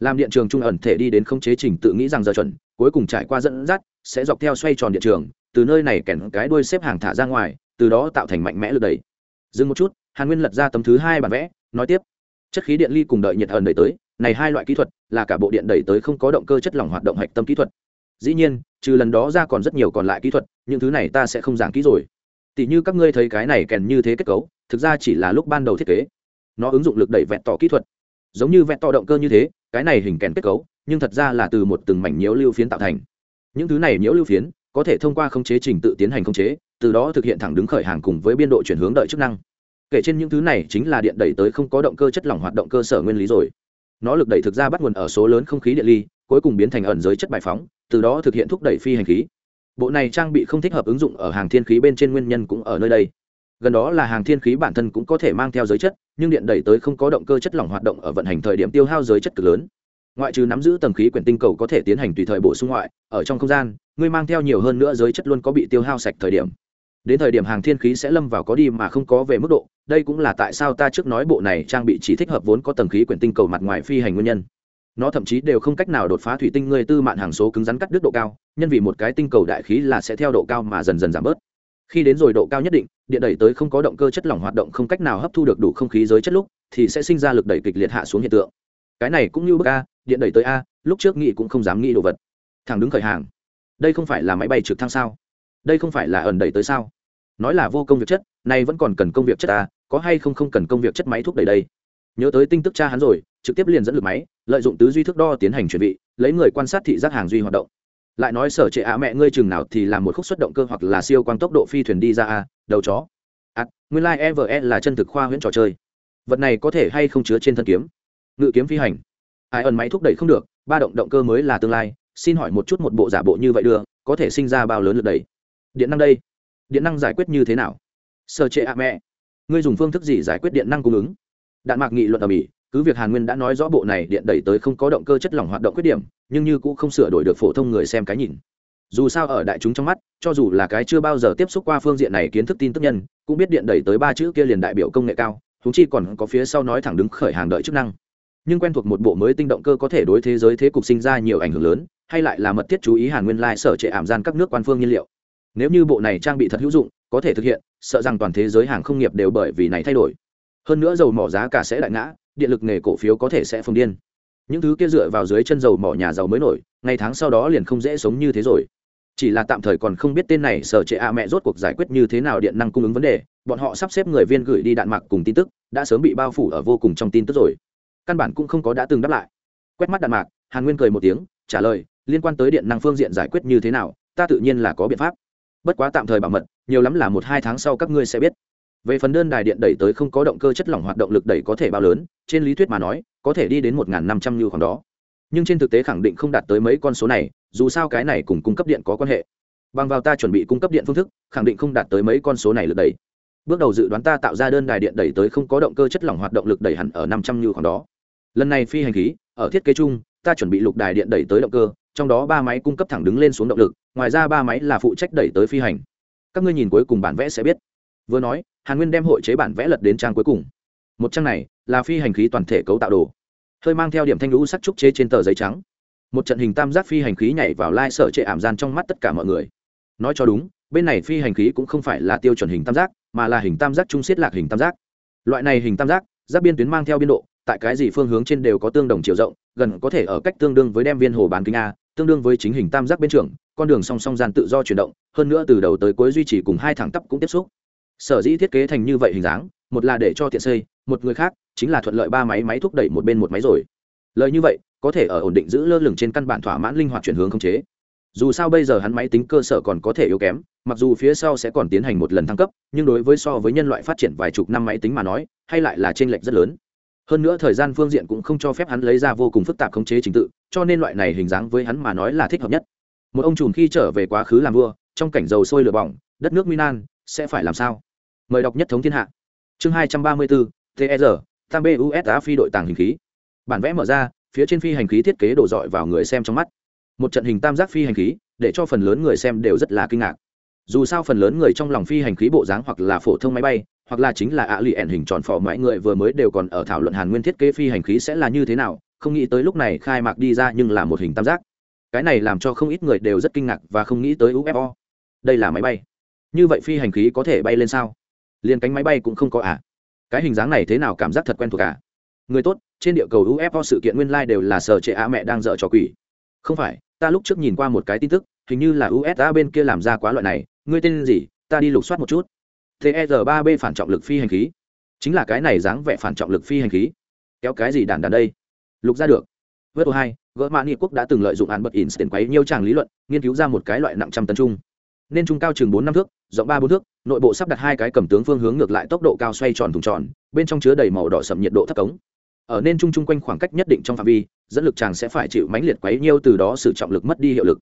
Speaker 1: Làm điện trường trung ẩn thể đi đến không chế trình tự nghĩ rằng giờ chuẩn, cuối cùng trải qua dẫn dắt, sẽ dọc theo xoay tròn điện trường, từ nơi này kèn cái đuôi xếp hàng thả ra ngoài, từ đó tạo thành mạnh mẽ lực đẩy. Dừng một chút, hàn nguyên lật ra tấm thứ hai bản vẽ, nói tiếp. Chất khí điện ly cùng đợi nhiệt ẩn đẩy tới, này hai loại kỹ thuật là cả bộ điện đẩy tới không có động cơ chất lỏng hoạt động hạch tâm kỹ thuật. Dĩ nhiên, trừ lần đó ra còn rất nhiều còn lại kỹ thuật, những thứ này ta sẽ không giảng kỹ rồi tỷ như các ngươi thấy cái này kèn như thế kết cấu, thực ra chỉ là lúc ban đầu thiết kế. Nó ứng dụng lực đẩy vẹn tỏ kỹ thuật. Giống như vẹn tỏ động cơ như thế, cái này hình kèn kết cấu, nhưng thật ra là từ một từng mảnh nhiễu lưu phiến tạo thành. Những thứ này nhiễu lưu phiến, có thể thông qua khống chế trình tự tiến hành khống chế, từ đó thực hiện thẳng đứng khởi hàng cùng với biên độ chuyển hướng đợi chức năng. Kể trên những thứ này chính là điện đẩy tới không có động cơ chất lỏng hoạt động cơ sở nguyên lý rồi. Nó lực đẩy thực ra bắt nguồn ở số lớn không khí điện ly, cuối cùng biến thành ẩn giới chất bài phóng, từ đó thực hiện thúc đẩy phi hành khí bộ này trang bị không thích hợp ứng dụng ở hàng thiên khí bên trên nguyên nhân cũng ở nơi đây. Gần đó là hàng thiên khí bản thân cũng có thể mang theo giới chất, nhưng điện đẩy tới không có động cơ chất lỏng hoạt động ở vận hành thời điểm tiêu hao giới chất cực lớn. Ngoại trừ nắm giữ tầng khí quyển tinh cầu có thể tiến hành tùy thời bổ sung ngoại, ở trong không gian, ngươi mang theo nhiều hơn nữa giới chất luôn có bị tiêu hao sạch thời điểm. Đến thời điểm hàng thiên khí sẽ lâm vào có đi mà không có về mức độ, đây cũng là tại sao ta trước nói bộ này trang bị chỉ thích hợp vốn có tầng khí quyển tinh cầu mặt ngoài phi hành nguyên nhân nó thậm chí đều không cách nào đột phá thủy tinh người tư mạn hàng số cứng rắn cắt đứt độ cao, nhân vì một cái tinh cầu đại khí là sẽ theo độ cao mà dần dần giảm bớt. Khi đến rồi độ cao nhất định, điện đẩy tới không có động cơ chất lỏng hoạt động không cách nào hấp thu được đủ không khí giới chất lúc, thì sẽ sinh ra lực đẩy kịch liệt hạ xuống hiện tượng. Cái này cũng như bức a, điện đẩy tới a, lúc trước nghĩ cũng không dám nghĩ đồ vật. Thằng đứng khởi hàng. Đây không phải là máy bay trực thăng sao? Đây không phải là ẩn đẩy tới sao? Nói là vô công việc chất, nay vẫn còn cần công việc chất a, có hay không không cần công việc chất máy thúc đẩy đây? Nhớ tới tinh tức cha hắn rồi trực tiếp liền dẫn lực máy lợi dụng tứ duy thước đo tiến hành chuẩn bị lấy người quan sát thị giác hàng duy hoạt động. Lại nói sở trệ ạ mẹ ngươi chừng nào thì làm một khúc xuất động cơ hoặc là siêu quang tốc độ phi thuyền đi ra a đầu chó. À, nguyên lai、like、eve là chân thực khoa huyễn trò chơi. Vật này có thể hay không chứa trên thân kiếm? Ngự kiếm phi hành. Ai ẩn máy thúc đẩy không được ba động động cơ mới là tương lai xin hỏi một chút một bộ giả bộ như vậy đưa có thể sinh ra bao lớn lượt đẩy? Điện năng đây. Điện năng giải quyết như thế nào? Sở trệ ạ mẹ ngươi dùng phương thức gì giải quyết điện năng cung ứng? Đạn mạc nghị luận ở mỹ, cứ việc hàn nguyên đã nói rõ bộ này điện đẩy tới không có động cơ chất lỏng hoạt động khuyết điểm, nhưng như cũng không sửa đổi được phổ thông người xem cái nhìn. Dù sao ở đại chúng trong mắt, cho dù là cái chưa bao giờ tiếp xúc qua phương diện này kiến thức tin tức nhân, cũng biết điện đẩy tới ba chữ kia liền đại biểu công nghệ cao thúng chi còn có phía sau nói thẳng đứng khởi hàng đợi chức năng. Nhưng quen thuộc một bộ mới tinh động cơ có thể đối thế giới thế cục sinh ra nhiều ảnh hưởng lớn, hay lại là mật thiết chú ý hàn nguyên lai sở trệ ảm gian các nước quan phương nhiên liệu. Nếu như bộ này trang bị thật hữu dụng, có thể thực hiện, sợ rằng toàn thế giới hàng không nghiệp đều bởi vì này thay đổi hơn nữa dầu mỏ giá cả sẽ đại ngã, điện lực nghề cổ phiếu có thể sẽ phồng điên. Những thứ kia dựa vào dưới chân dầu mỏ nhà giàu mới nổi, ngày tháng sau đó liền không dễ sống như thế rồi. Chỉ là tạm thời còn không biết tên này sở trệ a mẹ rốt cuộc giải quyết như thế nào điện năng cung ứng vấn đề, bọn họ sắp xếp người viên gửi đi đạn mạc cùng tin tức, đã sớm bị bao phủ ở vô cùng trong tin tức rồi. Căn bản cũng không có đã từng đáp lại. Quét mắt đạn mạc, hàn nguyên cười một tiếng, trả lời, liên quan tới điện năng phương diện giải quyết như thế nào, ta tự nhiên là có biện pháp. Bất quá tạm thời bảo mật, nhiều lắm là một hai tháng sau các ngươi sẽ biết về phần đơn đài điện đẩy tới không có động cơ chất lỏng hoạt động lực đẩy có thể bao lớn, trên lý thuyết mà nói, có thể đi đến một năm trăm như khoảng đó. Nhưng trên thực tế khẳng định không đạt tới mấy con số này, dù sao cái này cùng cung cấp điện có quan hệ. Bằng vào ta chuẩn bị cung cấp điện phương thức, khẳng định không đạt tới mấy con số này lực đẩy. Bước đầu dự đoán ta tạo ra đơn đài điện đẩy tới không có động cơ chất lỏng hoạt động lực đẩy hẳn ở năm trăm như khoảng đó. Lần này phi hành khí, ở thiết kế chung, ta chuẩn bị lục đài điện đẩy tới động cơ, trong đó ba máy cung cấp thẳng đứng lên xuống động lực, ngoài ra ba máy là phụ trách đẩy tới phi hành. Các ngươi nhìn cuối cùng bản vẽ sẽ biết. Vừa nói hàn nguyên đem hội chế bản vẽ lật đến trang cuối cùng. Một trang này là phi hành khí toàn thể cấu tạo đồ, hơi mang theo điểm thanh lũ sắc trúc chế trên tờ giấy trắng. Một trận hình tam giác phi hành khí nhảy vào lai sở trệ ảm gian trong mắt tất cả mọi người. Nói cho đúng, bên này phi hành khí cũng không phải là tiêu chuẩn hình tam giác, mà là hình tam giác trung siết lạc hình tam giác. Loại này hình tam giác, giáp biên tuyến mang theo biên độ, tại cái gì phương hướng trên đều có tương đồng chiều rộng, gần có thể ở cách tương đương với đem viên hồ bán kính a, tương đương với chính hình tam giác bên trường, con đường song song gian tự do chuyển động, hơn nữa từ đầu tới cuối duy trì cùng hai thẳng tắp cũng tiếp xúc sở dĩ thiết kế thành như vậy hình dáng, một là để cho tiện xây, một người khác chính là thuận lợi ba máy máy thúc đẩy một bên một máy rồi. Lời như vậy, có thể ở ổn định giữ lơ lửng trên căn bản thỏa mãn linh hoạt chuyển hướng không chế. Dù sao bây giờ hắn máy tính cơ sở còn có thể yếu kém, mặc dù phía sau sẽ còn tiến hành một lần thăng cấp, nhưng đối với so với nhân loại phát triển vài chục năm máy tính mà nói, hay lại là t r ê n lệch rất lớn. Hơn nữa thời gian phương diện cũng không cho phép hắn lấy ra vô cùng phức tạp khống chế trình tự, cho nên loại này hình dáng với hắn mà nói là thích hợp nhất. Một ông trùm khi trở về quá khứ làm vua, trong cảnh dầu sôi lửa bỏng, đất nước minan sẽ phải làm sao? Mời đọc nhất thống thiên hạ. Chương hai trăm ba mươi bốn ter tam busa phi đội tàng hình khí. Bản vẽ mở ra, phía trên phi hành khí thiết kế đổ dọi vào người xem trong mắt. Một trận hình tam giác phi hành khí, để cho phần lớn người xem đều rất là kinh ngạc. Dù sao phần lớn người trong lòng phi hành khí bộ dáng hoặc là phổ thông máy bay, hoặc là chính là ạ lì ẻn hình tròn phỏ mọi người vừa mới đều còn ở thảo luận hàn nguyên thiết kế phi hành khí sẽ là như thế nào, không nghĩ tới lúc này khai mạc đi ra nhưng là một hình tam giác. Cái này làm cho không ít người đều rất kinh ngạc và không nghĩ tới ufo đây là máy bay. Như vậy phi hành khí có thể bay lên sao? Liền cánh máy bay cũng không có à. Cái hình dáng này thế nào cảm giác thật quen thuộc cả à? người tốt, trên địa cầu ufo sự kiện nguyên lai đều là sở trệ á mẹ đang dở trò quỷ. Không phải, ta lúc trước nhìn qua một cái tin tức, hình như là usa bên kia làm ra quá loại này. Ngươi tên gì? Ta đi lục soát một chút. Ter ba b phản trọng lực phi hành khí. Chính là cái này dáng vẻ phản trọng lực phi hành khí. Kéo cái gì đàn đàn đây? Lục ra được. Vớt hai, gỡ mã nghị quốc đã từng lợi dụng án bật in tiền quấy nhiều tràng lý luận, nghiên cứu ra một cái loại nặng trăm tấn trung nên trung cao chừng bốn năm thước rộng ba bốn thước, nội bộ sắp đặt hai cái cầm tướng phương hướng ngược lại tốc độ cao xoay tròn thùng tròn, bên trong chứa đầy màu đỏ sậm nhiệt độ thấp cống. Ở nên trung trung quanh khoảng cách nhất định trong phạm vi, dẫn lực chàng sẽ phải chịu mãnh liệt quấy nhiêu từ đó sự trọng lực mất đi hiệu lực.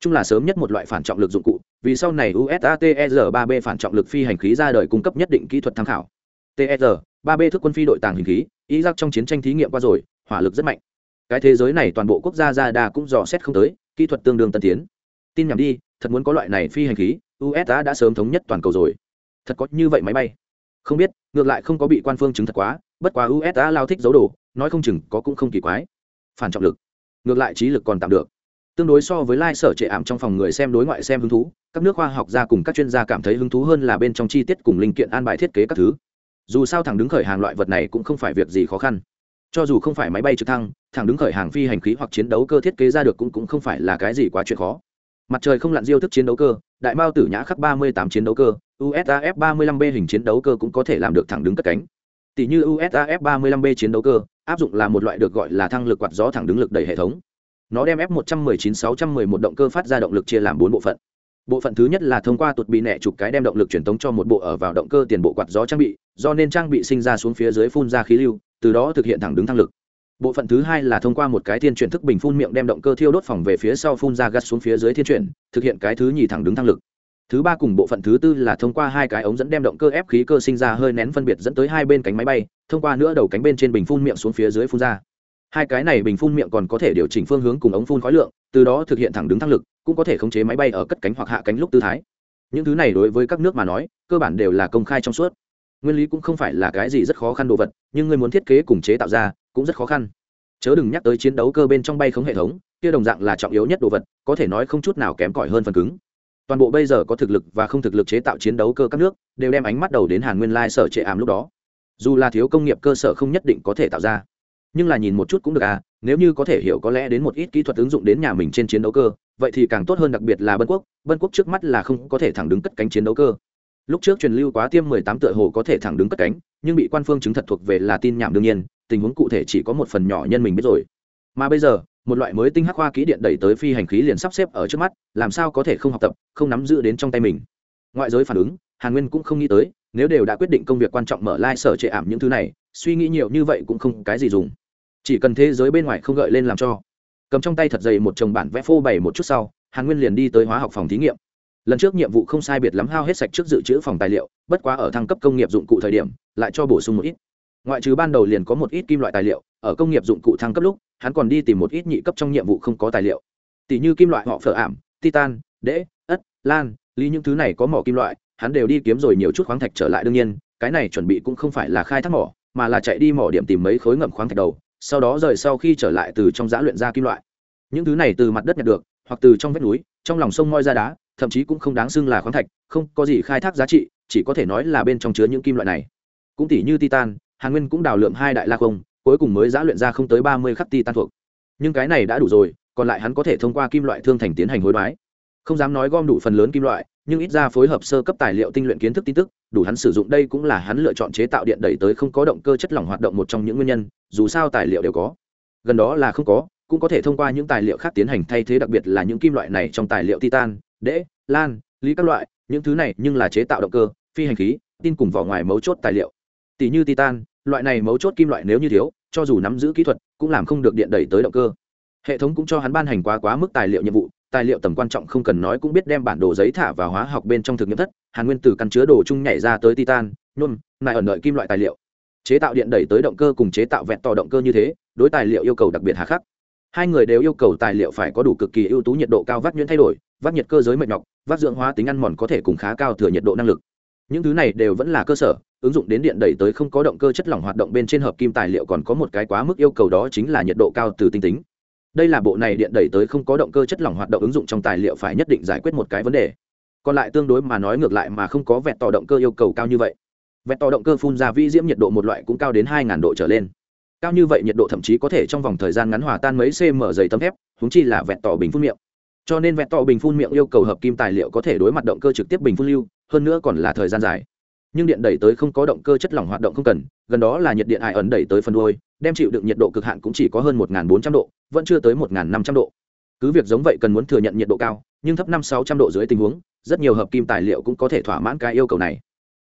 Speaker 1: Chung là sớm nhất một loại phản trọng lực dụng cụ, vì sau này USATR3B phản trọng lực phi hành khí ra đời cung cấp nhất định kỹ thuật tham khảo. Tsr 3 b thức quân phi đội tàng hình khí ý giác trong chiến tranh thí nghiệm qua rồi, hỏa lực rất mạnh. Cái thế giới này toàn bộ quốc gia ra đa cũng dò xét không tới, kỹ thuật tương đương tân tiến. Tin nhầm đi, thật muốn có loại này phi hành khí usa đã sớm thống nhất toàn cầu rồi. Thật có như vậy máy bay? Không biết ngược lại không có bị quan phương chứng thật quá bất quá usa lao thích dấu đồ nói không chừng có cũng không kỳ quái. Phản trọng lực. Ngược lại trí lực còn tạm được. Tương đối so với lai sở trệ ảm trong phòng người xem đối ngoại xem hứng thú các nước khoa học gia cùng các chuyên gia cảm thấy hứng thú hơn là bên trong chi tiết cùng linh kiện an bài thiết kế các thứ. Dù sao thẳng đứng khởi hàng loại vật này cũng không phải việc gì khó khăn. Cho dù không phải máy bay trực thăng thẳng đứng khởi hàng phi hành khí hoặc chiến đấu cơ thiết kế ra được cũng, cũng không phải là cái gì quá chuyện khó mặt trời không lặn diêu thức chiến đấu cơ, đại mao tử nhã khắc ba mươi tám chiến đấu cơ usaf ba mươi lăm b hình chiến đấu cơ cũng có thể làm được thẳng đứng cất cánh. Tỷ như usaf ba mươi lăm b chiến đấu cơ, áp dụng là một loại được gọi là thăng lực quạt gió thẳng đứng lực đẩy hệ thống. Nó đem f một trăm mười chín sáu trăm mười một động cơ phát ra động lực chia làm bốn bộ phận. Bộ phận thứ nhất là thông qua tuột bị nẹ chụp cái đem động lực truyền tống cho một bộ ở vào động cơ tiền bộ quạt gió trang bị, do nên trang bị sinh ra xuống phía dưới phun ra khí lưu, từ đó thực hiện thẳng đứng thăng lực bộ phận thứ hai là thông qua một cái thiên chuyển thức bình phun miệng đem động cơ thiêu đốt phòng về phía sau phun ra gắt xuống phía dưới thiên chuyển, thực hiện cái thứ nhì thẳng đứng thăng lực. Thứ ba cùng bộ phận thứ tư là thông qua hai cái ống dẫn đem động cơ ép khí cơ sinh ra hơi nén phân biệt dẫn tới hai bên cánh máy bay, thông qua nữa đầu cánh bên trên bình phun miệng xuống phía dưới phun ra. Hai cái này bình phun miệng còn có thể điều chỉnh phương hướng cùng ống phun khói lượng, từ đó thực hiện thẳng đứng thăng lực, cũng có thể khống chế máy bay ở cất cánh hoặc hạ cánh lúc tư thái. Những thứ này đối với các nước mà nói, cơ bản đều là công khai trong suốt nguyên lý cũng không phải là cái gì rất khó khăn đồ vật, nhưng người muốn thiết kế cùng chế tạo ra, cũng rất khó khăn. Chớ đừng nhắc tới chiến đấu cơ bên trong bay không hệ thống, kia đồng dạng là trọng yếu nhất đồ vật, có thể nói không chút nào kém cỏi hơn phần cứng. Toàn bộ bây giờ có thực lực và không thực lực chế tạo chiến đấu cơ các nước, đều đem ánh mắt đầu đến hàn nguyên lai sở trệ ảm lúc đó. Dù là thiếu công nghiệp cơ sở không nhất định có thể tạo ra, nhưng là nhìn một chút cũng được à nếu như có thể hiểu có lẽ đến một ít kỹ thuật ứng dụng đến nhà mình trên chiến đấu cơ, vậy thì càng tốt hơn đặc biệt là bân quốc. Bân quốc trước mắt là không có thể thẳng đứng cất cánh chiến đấu cơ lúc trước truyền lưu quá tiêm mười tám tựa hồ có thể thẳng đứng cất cánh, nhưng bị quan phương chứng thật thuộc về là tin nhảm đương nhiên, tình huống cụ thể chỉ có một phần nhỏ nhân mình biết rồi. Mà bây giờ, một loại mới tinh hắc hoa kỹ điện đẩy tới phi hành khí liền sắp xếp ở trước mắt, làm sao có thể không học tập, không nắm giữ đến trong tay mình? Ngoại giới phản ứng, hàn nguyên cũng không nghĩ tới, nếu đều đã quyết định công việc quan trọng mở lai、like、sở trệ ảm những thứ này, suy nghĩ nhiều như vậy cũng không cái gì dùng. Chỉ cần thế giới bên ngoài không gợi lên làm cho. Cầm trong tay thật dày một chồng bản vẽ phô bày một chút sau, hàn nguyên liền đi tới hóa học phòng thí nghiệm lần trước nhiệm vụ không sai biệt lắm hao hết sạch trước dự trữ phòng tài liệu, bất quá ở thăng cấp công nghiệp dụng cụ thời điểm, lại cho bổ sung một ít. Ngoại trừ ban đầu liền có một ít kim loại tài liệu, ở công nghiệp dụng cụ thăng cấp lúc, hắn còn đi tìm một ít nhị cấp trong nhiệm vụ không có tài liệu. Tỷ như kim loại họ phở ảm, titan đễ ất, lan, lý những thứ này có mỏ kim loại, hắn đều đi kiếm rồi nhiều chút khoáng thạch trở lại đương nhiên, cái này chuẩn bị cũng không phải là khai thác mỏ, mà là chạy đi mỏ điểm tìm mấy khối ngậm khoáng thạch đầu, sau đó rời sau khi trở lại từ trong giã luyện ra kim loại. Những thứ này từ mặt đất nhặt được, hoặc từ trong vách núi, trong lòng sông moi ra đá thậm chí cũng không đáng xưng là khoáng thạch, không có gì khai thác giá trị, chỉ có thể nói là bên trong chứa những kim loại này. Cũng tỷ như titan, hàn nguyên cũng đào lượm hai đại la không, cuối cùng mới giã luyện ra không tới ba mươi khắc titan thuộc. Nhưng cái này đã đủ rồi, còn lại hắn có thể thông qua kim loại thương thành tiến hành hối đoái. Không dám nói gom đủ phần lớn kim loại, nhưng ít ra phối hợp sơ cấp tài liệu tinh luyện kiến thức tin tức, đủ hắn sử dụng đây cũng là hắn lựa chọn chế tạo điện đẩy tới không có động cơ chất lỏng hoạt động một trong những nguyên nhân, dù sao tài liệu đều có. Gần đó là không có, cũng có thể thông qua những tài liệu khác tiến hành thay thế, đặc biệt là những kim loại này trong tài liệu titan đễ, lan, lý các loại, những thứ này nhưng là chế tạo động cơ, phi hành khí, tin cùng vỏ ngoài mấu chốt tài liệu. Tỷ như titan, loại này mấu chốt kim loại nếu như thiếu, cho dù nắm giữ kỹ thuật, cũng làm không được điện đẩy tới động cơ. Hệ thống cũng cho hắn ban hành quá quá mức tài liệu nhiệm vụ, tài liệu tầm quan trọng không cần nói cũng biết đem bản đồ giấy thả vào hóa học bên trong thực nghiệm thất, hàn nguyên tử căn chứa đồ chung nhảy ra tới titan, nhôm lại ẩn đợi kim loại tài liệu. Chế tạo điện đẩy tới động cơ cùng chế tạo vẹn tò động cơ như thế, đối tài liệu yêu cầu đặc biệt hà khắc. Hai người đều yêu cầu tài liệu phải có đủ cực kỳ ưu tú nhiệt độ cao vắt nhuyễn thay đổi vác nhiệt cơ giới mệt nhọc, vác dưỡng hóa tính ăn mòn có thể cùng khá cao thừa nhiệt độ năng lực. Những thứ này đều vẫn là cơ sở, ứng dụng đến điện đẩy tới không có động cơ chất lỏng hoạt động bên trên hợp kim tài liệu còn có một cái quá mức yêu cầu đó chính là nhiệt độ cao từ tinh tính. Đây là bộ này điện đẩy tới không có động cơ chất lỏng hoạt động ứng dụng trong tài liệu phải nhất định giải quyết một cái vấn đề. Còn lại tương đối mà nói ngược lại mà không có vẹn tỏ động cơ yêu cầu cao như vậy. Vẹn tỏ động cơ phun ra vi diễm nhiệt độ một loại cũng cao đến hai độ trở lên. Cao như vậy nhiệt độ thậm chí có thể trong vòng thời gian ngắn hòa tan mấy cm dày tấm thép húng chi là vẹn tỏ bình phun miệng cho nên vẹn tỏ bình phun miệng yêu cầu hợp kim tài liệu có thể đối mặt động cơ trực tiếp bình phun lưu, hơn nữa còn là thời gian dài. Nhưng điện đẩy tới không có động cơ chất lỏng hoạt động không cần, gần đó là nhiệt điện ải ẩn đẩy tới phần đuôi, đem chịu đựng nhiệt độ cực hạn cũng chỉ có hơn một bốn trăm độ, vẫn chưa tới một năm trăm độ. Cứ việc giống vậy cần muốn thừa nhận nhiệt độ cao, nhưng thấp năm sáu trăm độ dưới tình huống, rất nhiều hợp kim tài liệu cũng có thể thỏa mãn cái yêu cầu này.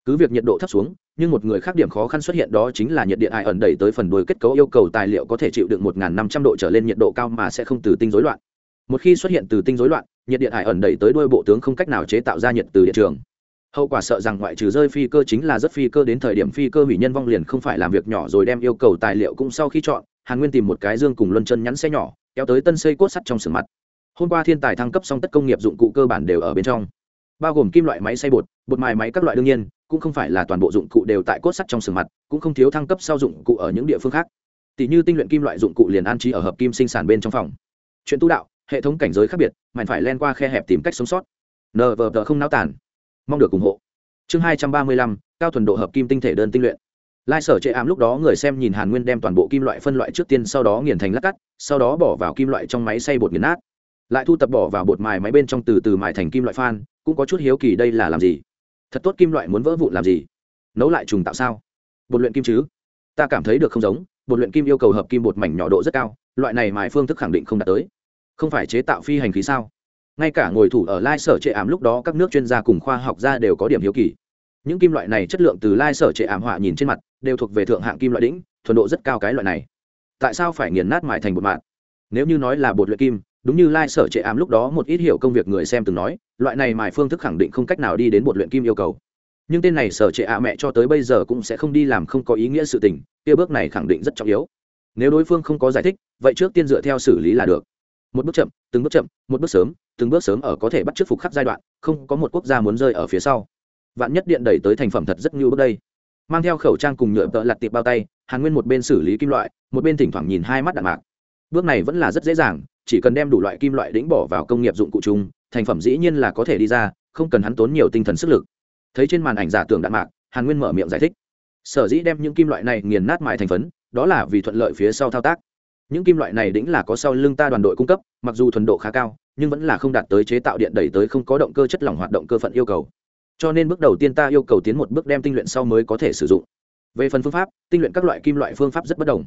Speaker 1: Cứ việc nhiệt độ thấp xuống, nhưng một người khác điểm khó khăn xuất hiện đó chính là nhiệt điện ải ẩn đẩy tới phần đuôi kết cấu yêu cầu tài liệu có thể chịu đựng một năm trăm độ trở lên nhiệt độ cao mà sẽ không từ tinh rối loạn một khi xuất hiện từ tinh rối loạn, nhiệt điện hải ẩn đẩy tới đuôi bộ tướng không cách nào chế tạo ra nhiệt từ điện trường. Hậu quả sợ rằng ngoại trừ rơi phi cơ chính là rất phi cơ, đến thời điểm phi cơ hủy nhân vong liền không phải làm việc nhỏ rồi đem yêu cầu tài liệu cũng sau khi chọn, hàn nguyên tìm một cái dương cùng luân chân nhắn xe nhỏ, kéo tới tân xây cốt sắt trong sừng mặt. Hôm qua thiên tài thăng cấp xong tất công nghiệp dụng cụ cơ bản đều ở bên trong. Bao gồm kim loại máy xay bột bột mài máy các loại đương nhiên, cũng không phải là toàn bộ dụng cụ đều tại cốt sắt trong sừng mặt, cũng không thiếu thăng cấp sau dụng cụ ở những địa phương khác. Tỷ như tinh luyện kim loại dụng cụ liền an trí ở hợp kim sinh sản bên trong phòng. Chuyện tu đạo hệ thống cảnh giới khác biệt mạnh phải len qua khe hẹp tìm cách sống sót. Nờ vờ tờ không náo tàn. Mong được ủng hộ. Chương hai trăm ba mươi lăm, cao thuần độ hợp kim tinh thể đơn tinh luyện. Lai sở chệ ám lúc đó người xem nhìn hàn nguyên đem toàn bộ kim loại phân loại trước tiên sau đó nghiền thành lát cắt, sau đó bỏ vào kim loại trong máy xay bột nghiền nát. Lại thu tập bỏ vào bột mài máy bên trong từ từ mài thành kim loại phan, cũng có chút hiếu kỳ đây là làm gì? Thật tốt kim loại muốn vỡ vụn làm gì? Nấu lại trùng tạo sao? Bột luyện kim chứ? Ta cảm thấy được không giống, bột luyện kim yêu cầu hợp kim bột mảnh nhỏ độ rất cao, loại này mài phương thức khẳng định không đạt tới không phải chế tạo phi hành khí sao? Ngay cả ngồi thủ ở lai sở trệ ảm lúc đó các nước chuyên gia cùng khoa học gia đều có điểm hiếu kỳ. Những kim loại này chất lượng từ lai sở trệ ảm họa nhìn trên mặt, đều thuộc về thượng hạng kim loại đỉnh, thuần độ rất cao cái loại này. Tại sao phải nghiền nát mại thành bột mạng nếu như nói là bột luyện kim, đúng như lai sở trệ ảm lúc đó một ít hiểu công việc người xem từng nói, loại này mài phương thức khẳng định không cách nào đi đến bột luyện kim yêu cầu. Nhưng tên này sở trệ ạ mẹ cho tới bây giờ cũng sẽ không đi làm không có ý nghĩa sự tình, kia bước này khẳng định rất trọng yếu. Nếu đối phương không có giải thích, vậy trước tiên dựa theo xử lý là được một bước chậm, từng bước chậm, một bước sớm, từng bước sớm ở có thể bắt chước phục khắc giai đoạn, không có một quốc gia muốn rơi ở phía sau. Vạn nhất điện đẩy tới thành phẩm thật rất như bước đây. Mang theo khẩu trang cùng nhựa tợ lặt tiệp bao tay, hàn nguyên một bên xử lý kim loại, một bên thỉnh thoảng nhìn hai mắt đạn mạc. Bước này vẫn là rất dễ dàng, chỉ cần đem đủ loại kim loại đĩnh bỏ vào công nghiệp dụng cụ chung, thành phẩm dĩ nhiên là có thể đi ra, không cần hắn tốn nhiều tinh thần sức lực. Thấy trên màn ảnh giả tưởng đạn mạc, hàn nguyên mở miệng giải thích. Sở dĩ đem những kim loại này nghiền nát mại thành phấn, đó là vì thuận lợi phía sau thao tác những kim loại này đĩnh là có sau lưng ta đoàn đội cung cấp, mặc dù thuần độ khá cao, nhưng vẫn là không đạt tới chế tạo điện đẩy tới không có động cơ chất lỏng hoạt động cơ phận yêu cầu. Cho nên bước đầu tiên ta yêu cầu tiến một bước đem tinh luyện sau mới có thể sử dụng. Về phần phương pháp, tinh luyện các loại kim loại phương pháp rất bất đồng.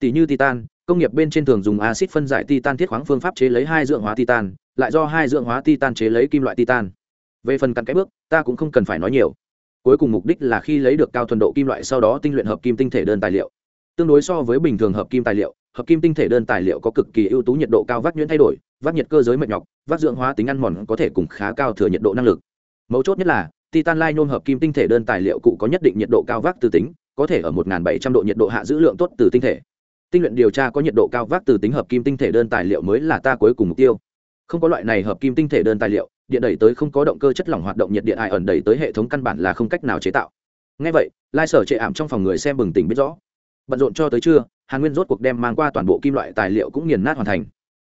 Speaker 1: Tỷ như titan, công nghiệp bên trên thường dùng acid phân giải titan thiết khoáng phương pháp chế lấy hai dưỡng hóa titan, lại do hai dưỡng hóa titan chế lấy kim loại titan. Về phần cặn cái bước, ta cũng không cần phải nói nhiều. Cuối cùng mục đích là khi lấy được cao thuần độ kim loại sau đó tinh luyện hợp kim tinh thể đơn tài liệu. Tương đối so với bình thường hợp kim tài liệu hợp kim tinh thể đơn tài liệu có cực kỳ ưu tú nhiệt độ cao vác nhuyễn thay đổi vác nhiệt cơ giới mệt nhọc vác dưỡng hóa tính ăn mòn có thể cùng khá cao thừa nhiệt độ năng lực. Mấu chốt nhất là, titan lai nhôm hợp kim tinh thể đơn tài liệu cụ có nhất định nhiệt độ cao vác từ tính, có thể ở 1.700 độ nhiệt độ hạ giữ lượng tốt từ tinh thể. Tinh luyện điều tra có nhiệt độ cao vác từ tính hợp kim tinh thể đơn tài liệu mới là ta cuối cùng mục tiêu. Không có loại này hợp kim tinh thể đơn tài liệu, điện đẩy tới không có động cơ chất lỏng hoạt động nhiệt điện ai ẩn đẩy tới hệ thống căn bản là không cách nào chế tạo. Ngay vậy, lai sở chệ ảm trong phòng người xem bừng tỉnh biết rõ bận rộn cho tới trưa, hàn nguyên rốt cuộc đem mang qua toàn bộ kim loại tài liệu cũng nghiền nát hoàn thành.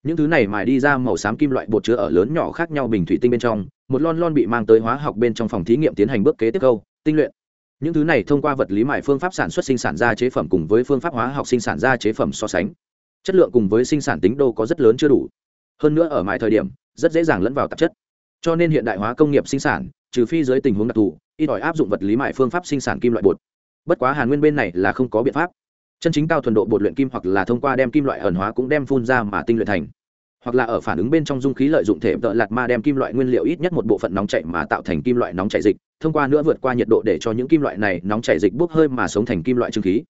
Speaker 1: Những thứ này mài đi ra màu xám kim loại bột chứa ở lớn nhỏ khác nhau bình thủy tinh bên trong, một lon lon bị mang tới hóa học bên trong phòng thí nghiệm tiến hành bước kế tiếp câu, tinh luyện. Những thứ này thông qua vật lý mài phương pháp sản xuất sinh sản ra chế phẩm cùng với phương pháp hóa học sinh sản ra chế phẩm so sánh. Chất lượng cùng với sinh sản tính đô có rất lớn chưa đủ. Hơn nữa ở mài thời điểm, rất dễ dàng lẫn vào tạp chất. Cho nên hiện đại hóa công nghiệp sinh sản, trừ phi dưới tình huống đặc thù, ít ỏi áp dụng vật lý mại phương pháp sinh sản kim loại bột bất quá hàn nguyên bên này là không có biện pháp. Chân chính cao thuần độ bột luyện kim hoặc là thông qua đem kim loại ẩn hóa cũng đem phun ra mà tinh luyện thành. Hoặc là ở phản ứng bên trong dung khí lợi dụng thể tợ lạt ma đem kim loại nguyên liệu ít nhất một bộ phận nóng chảy mà tạo thành kim loại nóng chảy dịch, thông qua nữa vượt qua nhiệt độ để cho những kim loại này nóng chảy dịch bốc hơi mà sống thành kim loại trưng khí.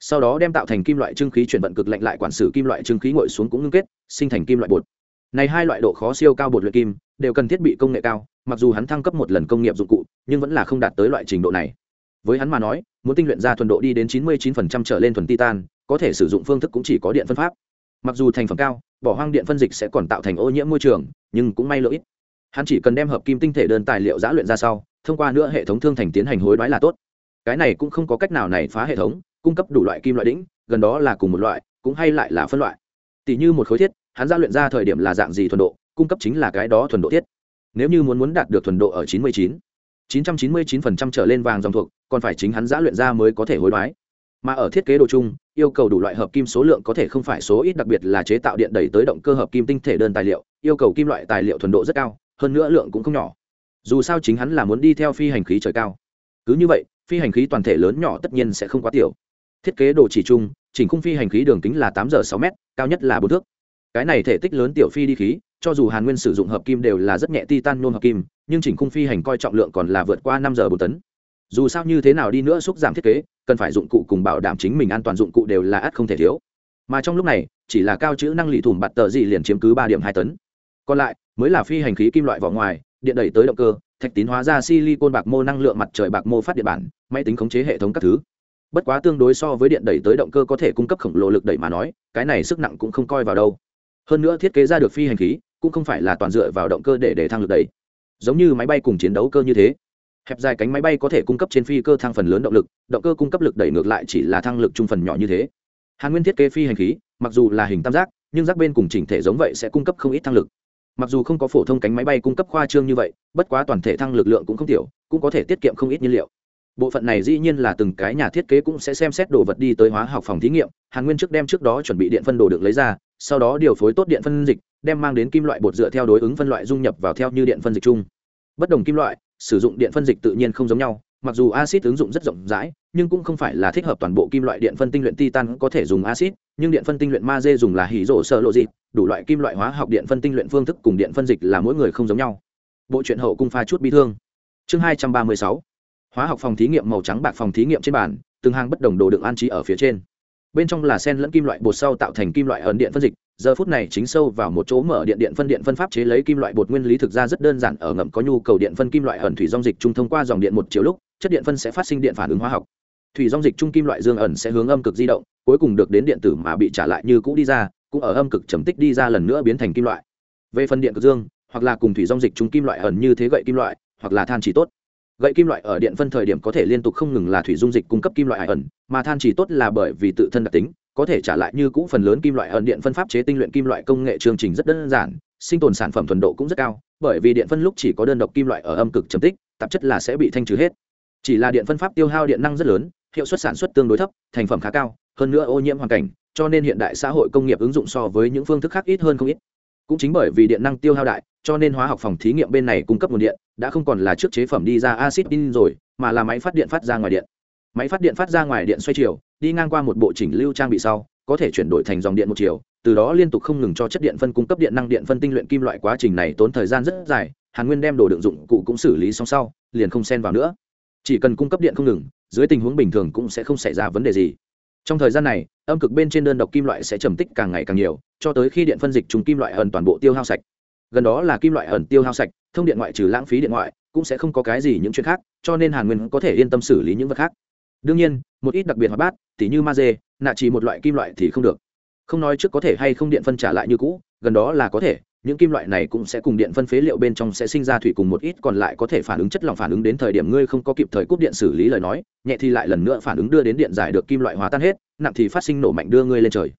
Speaker 1: Sau đó đem tạo thành kim loại trưng khí chuyển vận cực lạnh lại quản xử kim loại trưng khí ngồi xuống cũng ngưng kết, sinh thành kim loại bột. Này hai loại độ khó siêu cao bột luyện kim đều cần thiết bị công nghệ cao, mặc dù hắn thăng cấp một lần công nghiệp dụng cụ, nhưng vẫn là không đạt tới loại trình độ này. Với hắn mà nói muốn tinh luyện ra thuần độ đi đến chín mươi 99% trở lên thuần titan có thể sử dụng phương thức cũng chỉ có điện phân pháp. Mặc dù thành phẩm cao bỏ hoang điện phân dịch sẽ còn tạo thành ô nhiễm môi trường nhưng cũng may lỗi hắn chỉ cần đem hợp kim tinh thể đơn tài liệu giã luyện ra sau thông qua nữa hệ thống thương thành tiến hành hối đoái là tốt. Cái này cũng không có cách nào này phá hệ thống cung cấp đủ loại kim loại đỉnh, gần đó là cùng một loại cũng hay lại là phân loại. Tỷ như một khối thiết hắn giã luyện ra thời điểm là dạng gì thuần độ cung cấp chính là cái đó thuần độ thiết. Nếu như muốn muốn đạt được thuần độ ở chín mươi chín chín trăm chín mươi chín phần trăm trở lên vàng dòng thuộc còn phải chính hắn giã luyện ra mới có thể hối đoái. Mà ở thiết kế đồ chung yêu cầu đủ loại hợp kim số lượng có thể không phải số ít đặc biệt là chế tạo điện đẩy tới động cơ hợp kim tinh thể đơn tài liệu yêu cầu kim loại tài liệu thuần độ rất cao hơn nữa lượng cũng không nhỏ. Dù sao chính hắn là muốn đi theo phi hành khí trời cao. Cứ như vậy phi hành khí toàn thể lớn nhỏ tất nhiên sẽ không quá tiểu. Thiết kế đồ chỉ chung chỉnh khung phi hành khí đường kính là 8 giờ 6 m, cao nhất là bốn thước. Cái này thể tích lớn tiểu phi đi khí cho dù hàn nguyên sử dụng hợp kim đều là rất nhẹ titan nôn hợp kim, nhưng chỉnh khung phi hành coi trọng lượng còn là vượt qua năm giờ bốn tấn. Dù sao như thế nào đi nữa xúc giảm thiết kế, cần phải dụng cụ cùng bảo đảm chính mình an toàn dụng cụ đều là ắt không thể thiếu. Mà trong lúc này, chỉ là cao chữ năng lì thủng bạt tờ gì liền chiếm cứ ba điểm hai tấn. Còn lại, mới là phi hành khí kim loại vỏ ngoài, điện đẩy tới động cơ, thạch tín hóa ra silicon bạc mô năng lượng mặt trời bạc mô phát điện bản, máy tính khống chế hệ thống các thứ. Bất quá tương đối so với điện đẩy tới động cơ có thể cung cấp khổng lồ lực đẩy mà nói, cái này sức nặng cũng không coi vào đâu. Hơn nữa thiết kế ra được phi hành khí cũng không phải là toàn dựa vào động cơ để để thăng lực đẩy giống như máy bay cùng chiến đấu cơ như thế. Hẹp dài cánh máy bay có thể cung cấp trên phi cơ thăng phần lớn động lực, động cơ cung cấp lực đẩy ngược lại chỉ là thăng lực trung phần nhỏ như thế. Hàn nguyên thiết kế phi hành khí, mặc dù là hình tam giác, nhưng giác bên cùng chỉnh thể giống vậy sẽ cung cấp không ít thăng lực. Mặc dù không có phổ thông cánh máy bay cung cấp khoa trương như vậy, bất quá toàn thể thăng lực lượng cũng không tiểu, cũng có thể tiết kiệm không ít nhiên liệu. Bộ phận này dĩ nhiên là từng cái nhà thiết kế cũng sẽ xem xét đồ vật đi tới hóa học phòng thí nghiệm, hàn nguyên trước đem trước đó chuẩn bị điện phân đồ được lấy ra, sau đó điều phối tốt điện phân dịch đem mang đến kim loại bột dựa theo đối ứng phân loại dung nhập vào theo như điện phân dịch chung. Bất đồng kim loại, sử dụng điện phân dịch tự nhiên không giống nhau, mặc dù acid ứng dụng rất rộng rãi, nhưng cũng không phải là thích hợp toàn bộ kim loại điện phân tinh luyện titan có thể dùng acid nhưng điện phân tinh luyện magie dùng là hỉ rổ sợ lộ dịp, đủ loại kim loại hóa học điện phân tinh luyện phương thức cùng điện phân dịch là mỗi người không giống nhau. Bộ truyện hậu cung pha chút bi thương. Chương hai trăm ba mươi sáu. Hóa học phòng thí nghiệm màu trắng bạc phòng thí nghiệm trên bàn, từng hàng bất đồng đồ đựng an trí ở phía trên bên trong là sen lẫn kim loại bột sau tạo thành kim loại ẩn điện phân dịch, giờ phút này chính sâu vào một chỗ mở điện điện phân điện phân pháp chế lấy kim loại bột nguyên lý thực ra rất đơn giản, ở ngầm có nhu cầu điện phân kim loại ẩn thủy dòng dịch trung thông qua dòng điện một chiều lúc, chất điện phân sẽ phát sinh điện phản ứng hóa học. Thủy dòng dịch trung kim loại dương ẩn sẽ hướng âm cực di động, cuối cùng được đến điện tử mà bị trả lại như cũ đi ra, cũng ở âm cực trầm tích đi ra lần nữa biến thành kim loại. Về phần điện cực dương, hoặc là cùng thủy dòng dịch trung kim loại ẩn như thế gậy kim loại, hoặc là than chỉ tốt gậy kim loại ở điện phân thời điểm có thể liên tục không ngừng là thủy dung dịch cung cấp kim loại ải ẩn, mà than chỉ tốt là bởi vì tự thân đặc tính, có thể trả lại như cũ phần lớn kim loại ẩn điện phân pháp chế tinh luyện kim loại công nghệ chương trình rất đơn giản, sinh tồn sản phẩm thuần độ cũng rất cao, bởi vì điện phân lúc chỉ có đơn độc kim loại ở âm cực trầm tích, tạp chất là sẽ bị thanh trừ hết. Chỉ là điện phân pháp tiêu hao điện năng rất lớn, hiệu suất sản xuất tương đối thấp, thành phẩm khá cao, hơn nữa ô nhiễm hoàn cảnh, cho nên hiện đại xã hội công nghiệp ứng dụng so với những phương thức khác ít hơn không ít cũng chính bởi vì điện năng tiêu hao đại, cho nên hóa học phòng thí nghiệm bên này cung cấp nguồn điện, đã không còn là trước chế phẩm đi ra acid in rồi, mà là máy phát điện phát ra ngoài điện. Máy phát điện phát ra ngoài điện xoay chiều, đi ngang qua một bộ chỉnh lưu trang bị sau, có thể chuyển đổi thành dòng điện một chiều, từ đó liên tục không ngừng cho chất điện phân cung cấp điện năng điện phân tinh luyện kim loại quá trình này tốn thời gian rất dài, hàn nguyên đem đồ đựng dụng cụ cũng xử lý xong sau, liền không xen vào nữa. Chỉ cần cung cấp điện không ngừng, dưới tình huống bình thường cũng sẽ không xảy ra vấn đề gì. Trong thời gian này, âm cực bên trên đơn độc kim loại sẽ trầm tích càng ngày càng nhiều cho tới khi điện phân dịch trùng kim loại ẩn toàn bộ tiêu hao sạch. Gần đó là kim loại ẩn tiêu hao sạch thông điện ngoại trừ lãng phí điện ngoại cũng sẽ không có cái gì những chuyện khác cho nên hàn nguyên có thể yên tâm xử lý những vật khác. Đương nhiên một ít đặc biệt hoạt bát tỉ như ma dê, nạ chỉ một loại kim loại thì không được. Không nói trước có thể hay không điện phân trả lại như cũ gần đó là có thể những kim loại này cũng sẽ cùng điện phân phế liệu bên trong sẽ sinh ra thủy cùng một ít còn lại có thể phản ứng chất lỏng phản ứng đến thời điểm ngươi không có kịp thời cúp điện xử lý lời nói nhẹ thì lại lần nữa phản ứng đưa đến điện giải được kim loại hóa tan hết nặng thì phát sinh nổ mạnh đưa ngươi lên trời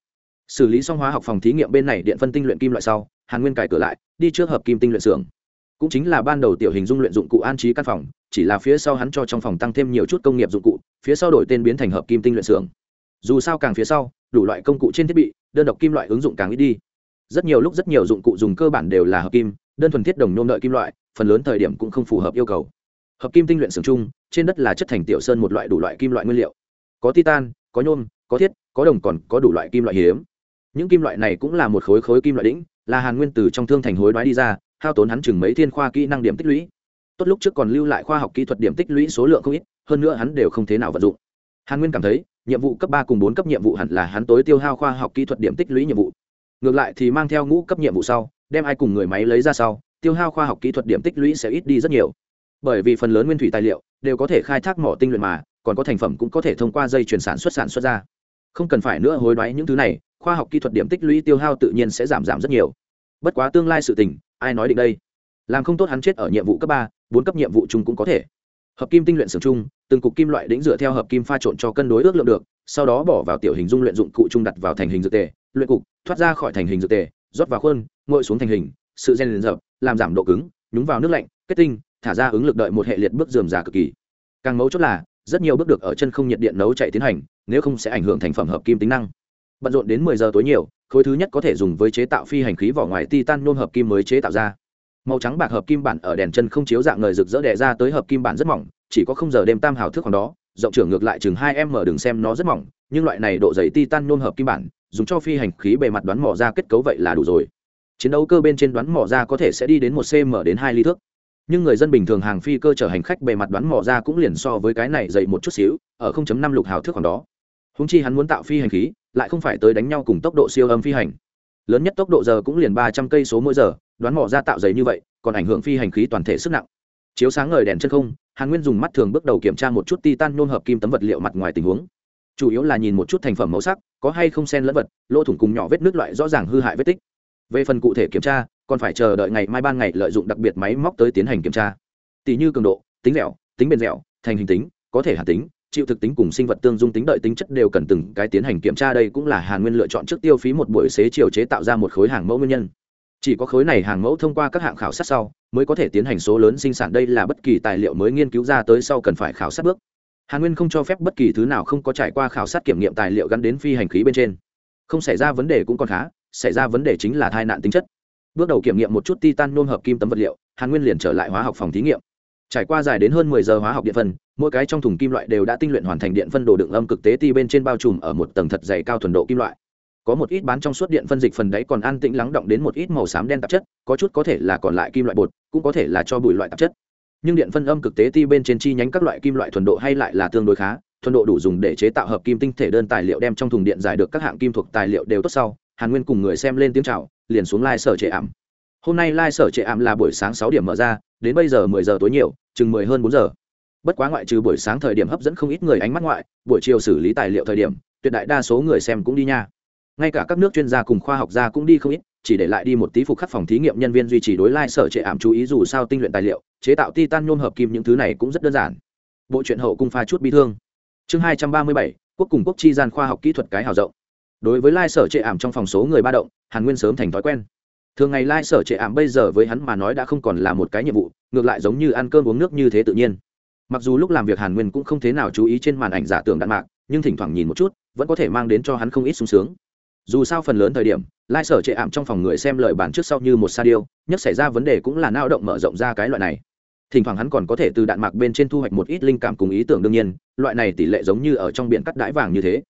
Speaker 1: xử lý xong hóa học phòng thí nghiệm bên này điện phân tinh luyện kim loại sau, hàn nguyên cài cửa lại, đi trước hợp kim tinh luyện xưởng. Cũng chính là ban đầu tiểu hình dung luyện dụng cụ an trí căn phòng, chỉ là phía sau hắn cho trong phòng tăng thêm nhiều chút công nghiệp dụng cụ, phía sau đổi tên biến thành hợp kim tinh luyện xưởng. Dù sao càng phía sau, đủ loại công cụ trên thiết bị, đơn độc kim loại ứng dụng càng ít đi. Rất nhiều lúc rất nhiều dụng cụ dùng cơ bản đều là hợp kim, đơn thuần thiết đồng nhôm đợi kim loại, phần lớn thời điểm cũng không phù hợp yêu cầu. Hợp kim tinh luyện xưởng chung, trên đất là chất thành tiểu sơn một loại đủ loại kim loại nguyên liệu. Có titan, có nhôm, có thiết, có đồng còn có đủ loại kim loại hiếm những kim loại này cũng là một khối khối kim loại đĩnh là hàn nguyên từ trong thương thành hối đoái đi ra, hao tốn hắn chừng mấy thiên khoa kỹ năng điểm tích lũy. Tốt lúc trước còn lưu lại khoa học kỹ thuật điểm tích lũy số lượng không ít, hơn nữa hắn đều không thế nào vận dụng. Hàn nguyên cảm thấy, nhiệm vụ cấp ba cùng bốn cấp nhiệm vụ hẳn là hắn tối tiêu hao khoa học kỹ thuật điểm tích lũy nhiệm vụ. Ngược lại thì mang theo ngũ cấp nhiệm vụ sau, đem ai cùng người máy lấy ra sau, tiêu hao khoa học kỹ thuật điểm tích lũy sẽ ít đi rất nhiều. Bởi vì phần lớn nguyên thủy tài liệu đều có thể khai thác mỏ tinh luyện mà, còn có thành phẩm cũng có thể thông qua dây chuyển sản xuất sản xuất ra. Không cần phải nữa hối đoái những thứ này khoa học kỹ thuật điểm tích lũy tiêu hao tự nhiên sẽ giảm giảm rất nhiều. Bất quá tương lai sự tình, ai nói định đây? Làm không tốt hắn chết ở nhiệm vụ cấp ba, bốn cấp nhiệm vụ chung cũng có thể. Hợp kim tinh luyện sử chung, từng cục kim loại đĩnh dựa theo hợp kim pha trộn cho cân đối ước lượng được, sau đó bỏ vào tiểu hình dung luyện dụng cụ chung đặt vào thành hình dược tề, luyện cục, thoát ra khỏi thành hình dược tề, rót vào khuôn, ngồi xuống thành hình, sự gen liền dập làm giảm độ cứng, nhúng vào nước lạnh, kết tinh, thả ra ứng lực đợi một hệ liệt bước dườm già cực kỳ. Càng mấu chốt là, rất nhiều bước được ở chân không nhiệt điện nấu chạy tiến hành, nếu không sẽ ảnh hưởng thành phẩm hợp kim tính năng bận rộn đến mười giờ tối nhiều, khối thứ nhất có thể dùng với chế tạo phi hành khí vỏ ngoài titan nhôm hợp kim mới chế tạo ra. Màu trắng bạc hợp kim bản ở đèn chân không chiếu dạng ngời rực rỡ đè ra tới hợp kim bản rất mỏng, chỉ có không giờ đêm tam hào thước khoảng đó, rộng trưởng ngược lại chừng hai em mở đường xem nó rất mỏng, nhưng loại này độ dày titan nhôm hợp kim bản, dùng cho phi hành khí bề mặt đoán mỏ ra kết cấu vậy là đủ rồi. Chiến đấu cơ bên trên đoán mỏ ra có thể sẽ đi đến một cm đến hai ly thước. Nhưng người dân bình thường hàng phi cơ chở hành khách bề mặt đoán mỏ ra cũng liền so với cái này dày một chút xíu, ở 0.5 lục hào thước khoảng đó húng chi hắn muốn tạo phi hành khí, lại không phải tới đánh nhau cùng tốc độ siêu âm phi hành. Lớn nhất tốc độ giờ cũng liền ba trăm cây số mỗi giờ, đoán mỏ ra tạo giấy như vậy, còn ảnh hưởng phi hành khí toàn thể sức nặng. Chiếu sáng ngời đèn chân không, hàn nguyên dùng mắt thường bước đầu kiểm tra một chút titan nôn hợp kim tấm vật liệu mặt ngoài tình huống. Chủ yếu là nhìn một chút thành phẩm màu sắc, có hay không sen lẫn vật, lỗ thủng cùng nhỏ vết nước loại rõ ràng hư hại vết tích. Về phần cụ thể kiểm tra, còn phải chờ đợi ngày mai ban ngày lợi dụng đặc biệt máy móc tới tiến hành kiểm tra. Tỷ như cường độ, tính dẻo, tính bền dẻo, thành hình tính, có thể hạt tính chịu thực tính cùng sinh vật tương dung tính đợi tính chất đều cần từng cái tiến hành kiểm tra đây cũng là hàn nguyên lựa chọn trước tiêu phí một buổi xế chiều chế tạo ra một khối hàng mẫu nguyên nhân. Chỉ có khối này hàng mẫu thông qua các hạng khảo sát sau, mới có thể tiến hành số lớn sinh sản. Đây là bất kỳ tài liệu mới nghiên cứu ra tới sau cần phải khảo sát bước. Hàn nguyên không cho phép bất kỳ thứ nào không có trải qua khảo sát kiểm nghiệm tài liệu gắn đến phi hành khí bên trên. Không xảy ra vấn đề cũng còn khá, xảy ra vấn đề chính là tai nạn tính chất. Bước đầu kiểm nghiệm một chút titan nôm hợp kim tấm vật liệu, hàn nguyên liền trở lại hóa học phòng thí nghiệm trải qua dài đến hơn mười giờ hóa học điện phân, mỗi cái trong thùng kim loại đều đã tinh luyện hoàn thành điện phân đồ đựng âm cực tế ti bên trên bao trùm ở một tầng thật dày cao thuần độ kim loại. Có một ít bán trong suốt điện phân dịch phần đấy còn an tĩnh lắng động đến một ít màu xám đen tạp chất, có chút có thể là còn lại kim loại bột, cũng có thể là cho bụi loại tạp chất. Nhưng điện phân âm cực tế ti bên trên chi nhánh các loại kim loại thuần độ hay lại là tương đối khá, thuần độ đủ dùng để chế tạo hợp kim tinh thể đơn tài liệu đem trong thùng điện giải được các hạng kim thuộc tài liệu đều tốt sau, hàn nguyên cùng người xem lên tiếng chào, liền xuống lai sở trệ ảm hôm nay lai sở trệ ảm là buổi sáng sáu điểm mở ra, đến bây giờ mười giờ tối nhiều, chừng mười hơn bốn giờ. Bất quá ngoại trừ buổi sáng thời điểm hấp dẫn không ít người ánh mắt ngoại, buổi chiều xử lý tài liệu thời điểm, tuyệt đại đa số người xem cũng đi nha. Ngay cả các nước chuyên gia cùng khoa học gia cũng đi không ít, chỉ để lại đi một tí phục khắc phòng thí nghiệm nhân viên duy trì đối lai sở trệ ảm chú ý dù sao tinh luyện tài liệu, chế tạo titan nhôm hợp kim những thứ này cũng rất đơn giản. Bộ truyện hậu cung pha chút bi thương. Chương hai trăm ba mươi bảy, quốc cùng quốc chi gian khoa học kỹ thuật cái hào rộng. Đối với lai sở trệ ảm trong phòng số người ba động, hàn nguyên sớm thành thói quen thường ngày lai sở trệ ảm bây giờ với hắn mà nói đã không còn là một cái nhiệm vụ, ngược lại giống như ăn cơm uống nước như thế tự nhiên. Mặc dù lúc làm việc hàn nguyên cũng không thế nào chú ý trên màn ảnh giả tưởng đạn mạc, nhưng thỉnh thoảng nhìn một chút, vẫn có thể mang đến cho hắn không ít sung sướng. Dù sao phần lớn thời điểm, lai sở trệ ảm trong phòng người xem lời bản trước sau như một sa điêu, nhất xảy ra vấn đề cũng là nao động mở rộng ra cái loại này. Thỉnh thoảng hắn còn có thể từ đạn mạc bên trên thu hoạch một ít linh cảm cùng ý tưởng đương nhiên, loại này tỷ lệ giống như ở trong biển cắt đãi vàng như thế.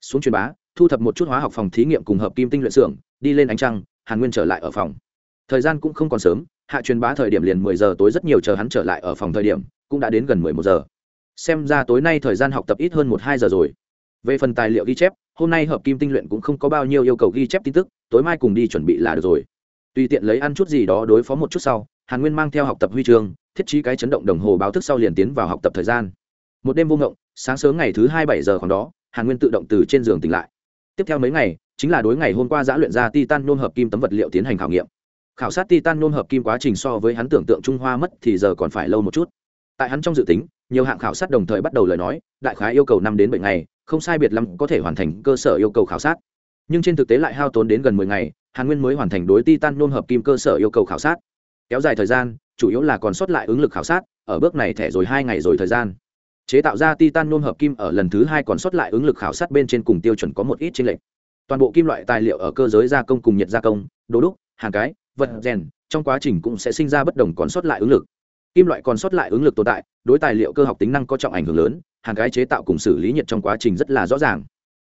Speaker 1: Xuống truyền bá, thu thập một chút hóa học phòng thí nghiệm cùng hợp kim tinh luyện xưởng, đi lên ánh trăng hàn nguyên trở lại ở phòng. Thời gian cũng không còn sớm, hạ truyền bá thời điểm liền mười giờ tối rất nhiều chờ hắn trở lại ở phòng thời điểm, cũng đã đến gần mười một giờ. Xem ra tối nay thời gian học tập ít hơn một hai giờ rồi. Về phần tài liệu ghi chép, hôm nay hợp kim tinh luyện cũng không có bao nhiêu yêu cầu ghi chép tin tức, tối mai cùng đi chuẩn bị là được rồi. Tùy tiện lấy ăn chút gì đó đối phó một chút sau, hàn nguyên mang theo học tập huy chương, thiết trí cái chấn động đồng hồ báo thức sau liền tiến vào học tập thời gian. Một đêm vô ngộng, sáng sớm ngày thứ hai bảy giờ khoảng đó, hàn nguyên tự động từ trên giường tỉnh lại. Tiếp theo mấy ngày chính là đối ngày hôm qua giã luyện ra titan nôn hợp kim tấm vật liệu tiến hành khảo nghiệm. Khảo sát titan nôn hợp kim quá trình so với hắn tưởng tượng trung hoa mất thì giờ còn phải lâu một chút. Tại hắn trong dự tính, nhiều hạng khảo sát đồng thời bắt đầu lời nói, đại khái yêu cầu năm đến bảy ngày, không sai biệt lắm có thể hoàn thành cơ sở yêu cầu khảo sát. Nhưng trên thực tế lại hao tốn đến gần mười ngày, hàn nguyên mới hoàn thành đối titan nôn hợp kim cơ sở yêu cầu khảo sát. Kéo dài thời gian, chủ yếu là còn sót lại ứng lực khảo sát, ở bước này thẻ rồi hai ngày rồi thời gian. Chế tạo ra titan nôn hợp kim ở lần thứ hai còn sót lại ứng lực khảo sát bên trên cùng tiêu chuẩn có một ít trên lệch toàn bộ kim loại tài liệu ở cơ giới gia công cùng nhiệt gia công đố đúc, hàng cái, vật rèn, trong quá trình cũng sẽ sinh ra bất đồng còn sót lại ứng lực. Kim loại còn sót lại ứng lực tồn tại, đối tài liệu cơ học tính năng có trọng ảnh hưởng lớn, hàng cái chế tạo cùng xử lý nhiệt trong quá trình rất là rõ ràng.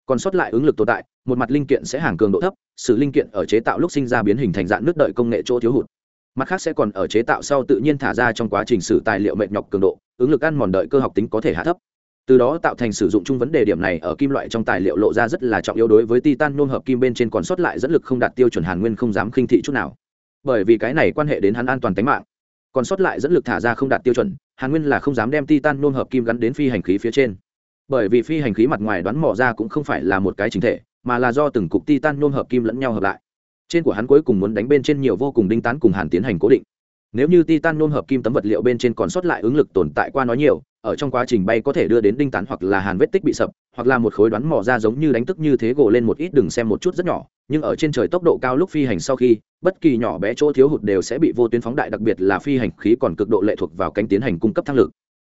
Speaker 1: Còn sót lại ứng lực tồn tại, một mặt linh kiện sẽ hàng cường độ thấp, xử linh kiện ở chế tạo lúc sinh ra biến hình thành dạng nước đợi công nghệ chỗ thiếu hụt. Mặt khác sẽ còn ở chế tạo sau tự nhiên thả ra trong quá trình xử tài liệu mệt nhọc cường độ, ứng lực ăn mòn đợi cơ học tính có thể hạ thấp từ đó tạo thành sử dụng chung vấn đề điểm này ở kim loại trong tài liệu lộ ra rất là trọng yếu đối với titan nôm hợp kim bên trên còn sót lại dẫn lực không đạt tiêu chuẩn hàn nguyên không dám khinh thị chút nào. Bởi vì cái này quan hệ đến hắn an toàn tính mạng. Còn sót lại dẫn lực thả ra không đạt tiêu chuẩn, hàn nguyên là không dám đem titan nôm hợp kim gắn đến phi hành khí phía trên. Bởi vì phi hành khí mặt ngoài đoán mỏ ra cũng không phải là một cái chính thể, mà là do từng cục titan nôm hợp kim lẫn nhau hợp lại. Trên của hắn cuối cùng muốn đánh bên trên nhiều vô cùng đinh tán cùng hàn tiến hành cố định. Nếu như titan nôm hợp kim tấm vật liệu bên trên còn sót lại ứng lực tồn tại qua nói nhiều ở trong quá trình bay có thể đưa đến đinh tán hoặc là hàn vết tích bị sập, hoặc là một khối đoán mỏ ra giống như đánh tức như thế gỗ lên một ít đừng xem một chút rất nhỏ, nhưng ở trên trời tốc độ cao lúc phi hành sau khi, bất kỳ nhỏ bé chỗ thiếu hụt đều sẽ bị vô tuyến phóng đại, đặc biệt là phi hành khí còn cực độ lệ thuộc vào cánh tiến hành cung cấp thăng lực.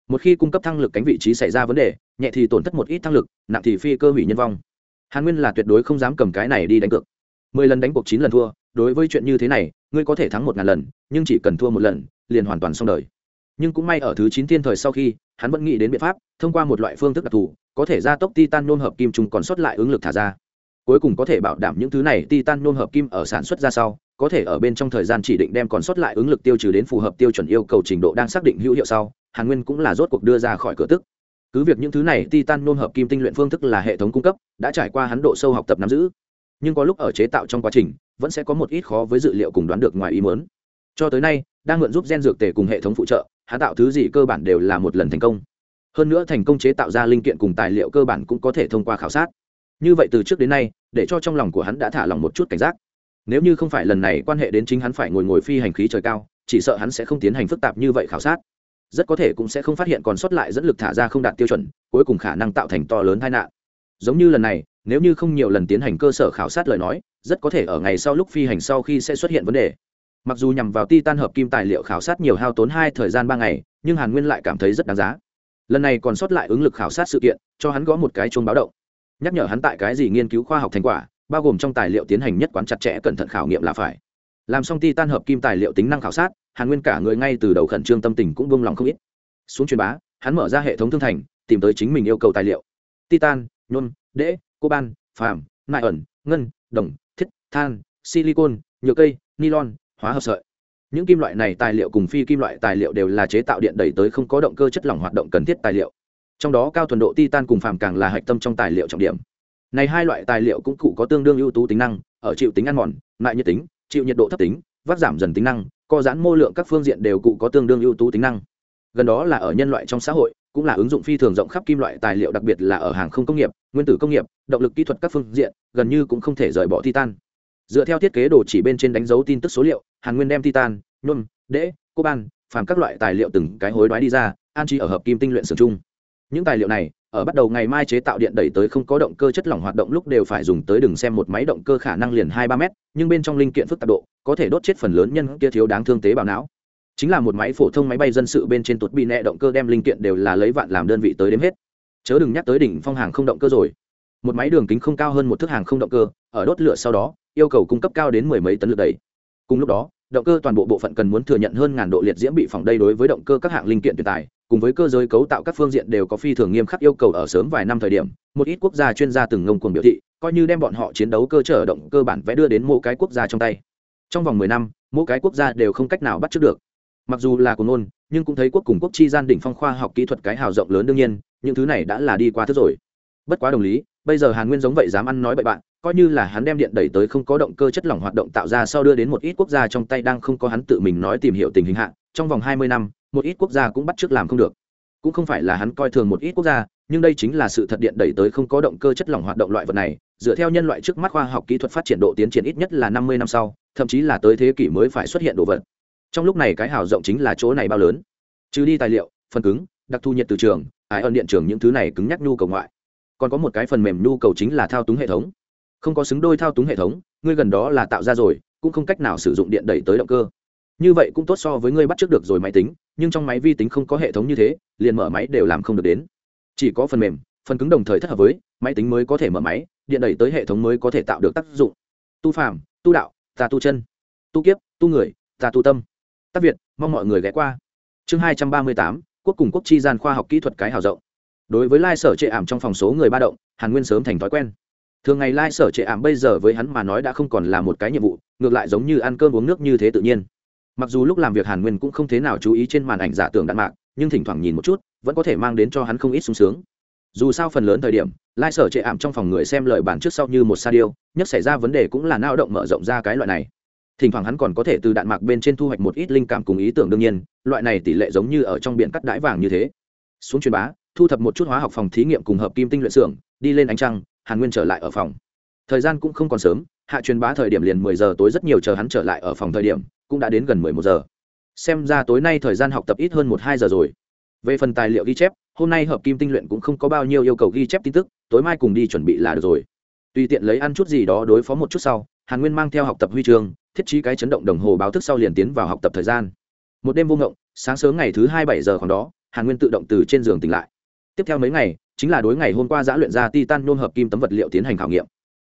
Speaker 1: Một khi cung cấp thăng lực cánh vị trí xảy ra vấn đề, nhẹ thì tổn thất một ít thăng lực, nặng thì phi cơ hủy nhân vong. Hàn nguyên là tuyệt đối không dám cầm cái này đi đánh cược. Mười lần đánh cuộc chín lần thua, đối với chuyện như thế này, ngươi có thể thắng một ngàn lần, nhưng chỉ cần thua một lần, liền hoàn toàn xong đời nhưng cũng may ở thứ chín thiên thời sau khi, hắn vẫn nghĩ đến biện pháp, thông qua một loại phương thức đặc thù, có thể gia tốc titan nôn hợp kim trùng còn sót lại ứng lực thả ra. Cuối cùng có thể bảo đảm những thứ này titan nôn hợp kim ở sản xuất ra sau, có thể ở bên trong thời gian chỉ định đem còn sót lại ứng lực tiêu trừ đến phù hợp tiêu chuẩn yêu cầu trình độ đang xác định hữu hiệu sau, hàn nguyên cũng là rốt cuộc đưa ra khỏi cửa tức. Cứ việc những thứ này titan nôn hợp kim tinh luyện phương thức là hệ thống cung cấp, đã trải qua hắn độ sâu học tập nắm giữ, nhưng có lúc ở chế tạo trong quá trình, vẫn sẽ có một ít khó với dự liệu cùng đoán được ngoài ý muốn. Cho tới nay, đang mượn giúp gen dược tề cùng hệ thống phụ trợ hắn tạo thứ gì cơ bản đều là một lần thành công. Hơn nữa thành công chế tạo ra linh kiện cùng tài liệu cơ bản cũng có thể thông qua khảo sát. Như vậy từ trước đến nay, để cho trong lòng của hắn đã thả lòng một chút cảnh giác. Nếu như không phải lần này quan hệ đến chính hắn phải ngồi ngồi phi hành khí trời cao, chỉ sợ hắn sẽ không tiến hành phức tạp như vậy khảo sát. Rất có thể cũng sẽ không phát hiện còn sót lại dẫn lực thả ra không đạt tiêu chuẩn, cuối cùng khả năng tạo thành to lớn tai nạn. Giống như lần này, nếu như không nhiều lần tiến hành cơ sở khảo sát lời nói, rất có thể ở ngày sau lúc phi hành sau khi sẽ xuất hiện vấn đề mặc dù nhằm vào ti tan hợp kim tài liệu khảo sát nhiều hao tốn hai thời gian ba ngày, nhưng hàn nguyên lại cảm thấy rất đáng giá. Lần này còn sót lại ứng lực khảo sát sự kiện, cho hắn gõ một cái chuông báo động. Nhắc nhở hắn tại cái gì nghiên cứu khoa học thành quả, bao gồm trong tài liệu tiến hành nhất quán chặt chẽ cẩn thận khảo nghiệm là phải. Làm xong ti tan hợp kim tài liệu tính năng khảo sát, hàn nguyên cả người ngay từ đầu khẩn trương tâm tình cũng buông lòng không ít. Xuống truyền bá, hắn mở ra hệ thống thương thành, tìm tới chính mình yêu cầu tài liệu. Titan, nhôm đễ coban phàm nại ẩn, ngân, đồng, thiết, than, silicon, nhựa cây, nylon hóa hợp sợi. Những kim loại này tài liệu cùng phi kim loại tài liệu đều là chế tạo điện đẩy tới không có động cơ chất lỏng hoạt động cần thiết tài liệu. Trong đó cao thuần độ titan cùng phàm càng là hạch tâm trong tài liệu trọng điểm. Này hai loại tài liệu cũng cụ có tương đương ưu tú tính năng, ở chịu tính ăn mòn, lại nhiệt tính, chịu nhiệt độ thấp tính vắt giảm dần tính năng, co giãn mô lượng các phương diện đều cụ có tương đương ưu tú tính năng. Gần đó là ở nhân loại trong xã hội, cũng là ứng dụng phi thường rộng khắp kim loại tài liệu, đặc biệt là ở hàng không công nghiệp, nguyên tử công nghiệp, động lực kỹ thuật các phương diện, gần như cũng không thể rời bỏ titan. Dựa theo thiết kế đồ chỉ bên trên đánh dấu tin tức số liệu hàn nguyên đem titan, nhôm đễ coban phàm các loại tài liệu từng cái hối đoái đi ra, an trí ở hợp kim tinh luyện sưởng chung. Những tài liệu này, ở bắt đầu ngày mai chế tạo điện đẩy tới không có động cơ chất lỏng hoạt động lúc đều phải dùng tới đừng xem một máy động cơ khả năng liền hai ba mét, nhưng bên trong linh kiện phức tạp độ, có thể đốt chết phần lớn nhân kia thiếu đáng thương tế bào não. Chính là một máy phổ thông máy bay dân sự bên trên tuột bị nẹ động cơ đem linh kiện đều là lấy vạn làm đơn vị tới đếm hết. Chớ đừng nhắc tới đỉnh phong hàng không động cơ rồi. Một máy đường kính không cao hơn một thước hàng không động cơ, ở đốt lửa sau đó, yêu cầu cung cấp cao đến mười mấy tấn lực đẩy cùng lúc đó động cơ toàn bộ bộ phận cần muốn thừa nhận hơn ngàn độ liệt diễm bị phỏng đây đối với động cơ các hạng linh kiện tuyệt tài cùng với cơ giới cấu tạo các phương diện đều có phi thường nghiêm khắc yêu cầu ở sớm vài năm thời điểm một ít quốc gia chuyên gia từng ngông cuồng biểu thị coi như đem bọn họ chiến đấu cơ trở động cơ bản vẽ đưa đến mỗi cái quốc gia trong tay. Trong vòng mười năm mỗi cái quốc gia đều không cách nào bắt trước được. Mặc dù là cùng ngôn, nhưng cũng thấy quốc cùng quốc chi gian đỉnh phong khoa học kỹ thuật cái hào rộng lớn đương nhiên những thứ này đã là đi qua thức rồi. Bất quá đồng lý bây giờ hàn nguyên giống vậy dám ăn nói bậy bạn coi như là hắn đem điện đẩy tới không có động cơ chất lỏng hoạt động tạo ra sau đưa đến một ít quốc gia trong tay đang không có hắn tự mình nói tìm hiểu tình hình hạn trong vòng hai mươi năm, một ít quốc gia cũng bắt trước làm không được. Cũng không phải là hắn coi thường một ít quốc gia, nhưng đây chính là sự thật điện đẩy tới không có động cơ chất lỏng hoạt động loại vật này, dựa theo nhân loại trước mắt khoa học kỹ thuật phát triển độ tiến triển ít nhất là năm mươi năm sau, thậm chí là tới thế kỷ mới phải xuất hiện đồ vật. Trong lúc này cái hào rộng chính là chỗ này bao lớn. Trừ đi tài liệu, phần cứng, đặc thu nhiệt từ trường, ải ẩn điện trường những thứ này cứng nhắc nhu cầu ngoại. Còn có một cái phần mềm nhu cầu chính là thao túng hệ thống không có xứng đôi thao túng hệ thống, ngươi gần đó là tạo ra rồi, cũng không cách nào sử dụng điện đẩy tới động cơ. Như vậy cũng tốt so với ngươi bắt trước được rồi máy tính, nhưng trong máy vi tính không có hệ thống như thế, liền mở máy đều làm không được đến. Chỉ có phần mềm, phần cứng đồng thời thất hợp với, máy tính mới có thể mở máy, điện đẩy tới hệ thống mới có thể tạo được tác dụng. Tu phàm, tu đạo, ta tu chân. Tu kiếp, tu người, ta tu tâm. Tác việt, mong mọi người ghé qua. Chương hai trăm ba mươi tám, quốc cùng quốc chi gian khoa học kỹ thuật cái hào rộng. Đối với lai sở trệ ảm trong phòng số người ba động, hàn nguyên sớm thành thói quen thường ngày lai sở trệ ảm bây giờ với hắn mà nói đã không còn là một cái nhiệm vụ, ngược lại giống như ăn cơm uống nước như thế tự nhiên. Mặc dù lúc làm việc hàn nguyên cũng không thế nào chú ý trên màn ảnh giả tưởng đạn mạc, nhưng thỉnh thoảng nhìn một chút, vẫn có thể mang đến cho hắn không ít sung sướng. Dù sao phần lớn thời điểm, lai sở trệ ảm trong phòng người xem lời bản trước sau như một sa điêu, nhất xảy ra vấn đề cũng là nao động mở rộng ra cái loại này. Thỉnh thoảng hắn còn có thể từ đạn mạc bên trên thu hoạch một ít linh cảm cùng ý tưởng đương nhiên, loại này tỷ lệ giống như ở trong biển cắt đãi vàng như thế. Xuống truyền bá, thu thập một chút hóa học phòng thí nghiệm cùng hợp kim tinh luyện xưởng, đi lên ánh trăng hàn nguyên trở lại ở phòng. Thời gian cũng không còn sớm, hạ truyền bá thời điểm liền mười giờ tối rất nhiều chờ hắn trở lại ở phòng thời điểm, cũng đã đến gần mười một giờ. Xem ra tối nay thời gian học tập ít hơn một hai giờ rồi. Về phần tài liệu ghi chép, hôm nay hợp kim tinh luyện cũng không có bao nhiêu yêu cầu ghi chép tin tức, tối mai cùng đi chuẩn bị là được rồi. Tùy tiện lấy ăn chút gì đó đối phó một chút sau, hàn nguyên mang theo học tập huy chương, thiết trí cái chấn động đồng hồ báo thức sau liền tiến vào học tập thời gian. Một đêm vô ngộng, sáng sớm ngày thứ hai bảy giờ khoảng đó, hàn nguyên tự động từ trên giường tỉnh lại. Tiếp theo mấy ngày chính là đối ngày hôm qua giã luyện ra titan nôn hợp kim tấm vật liệu tiến hành khảo nghiệm.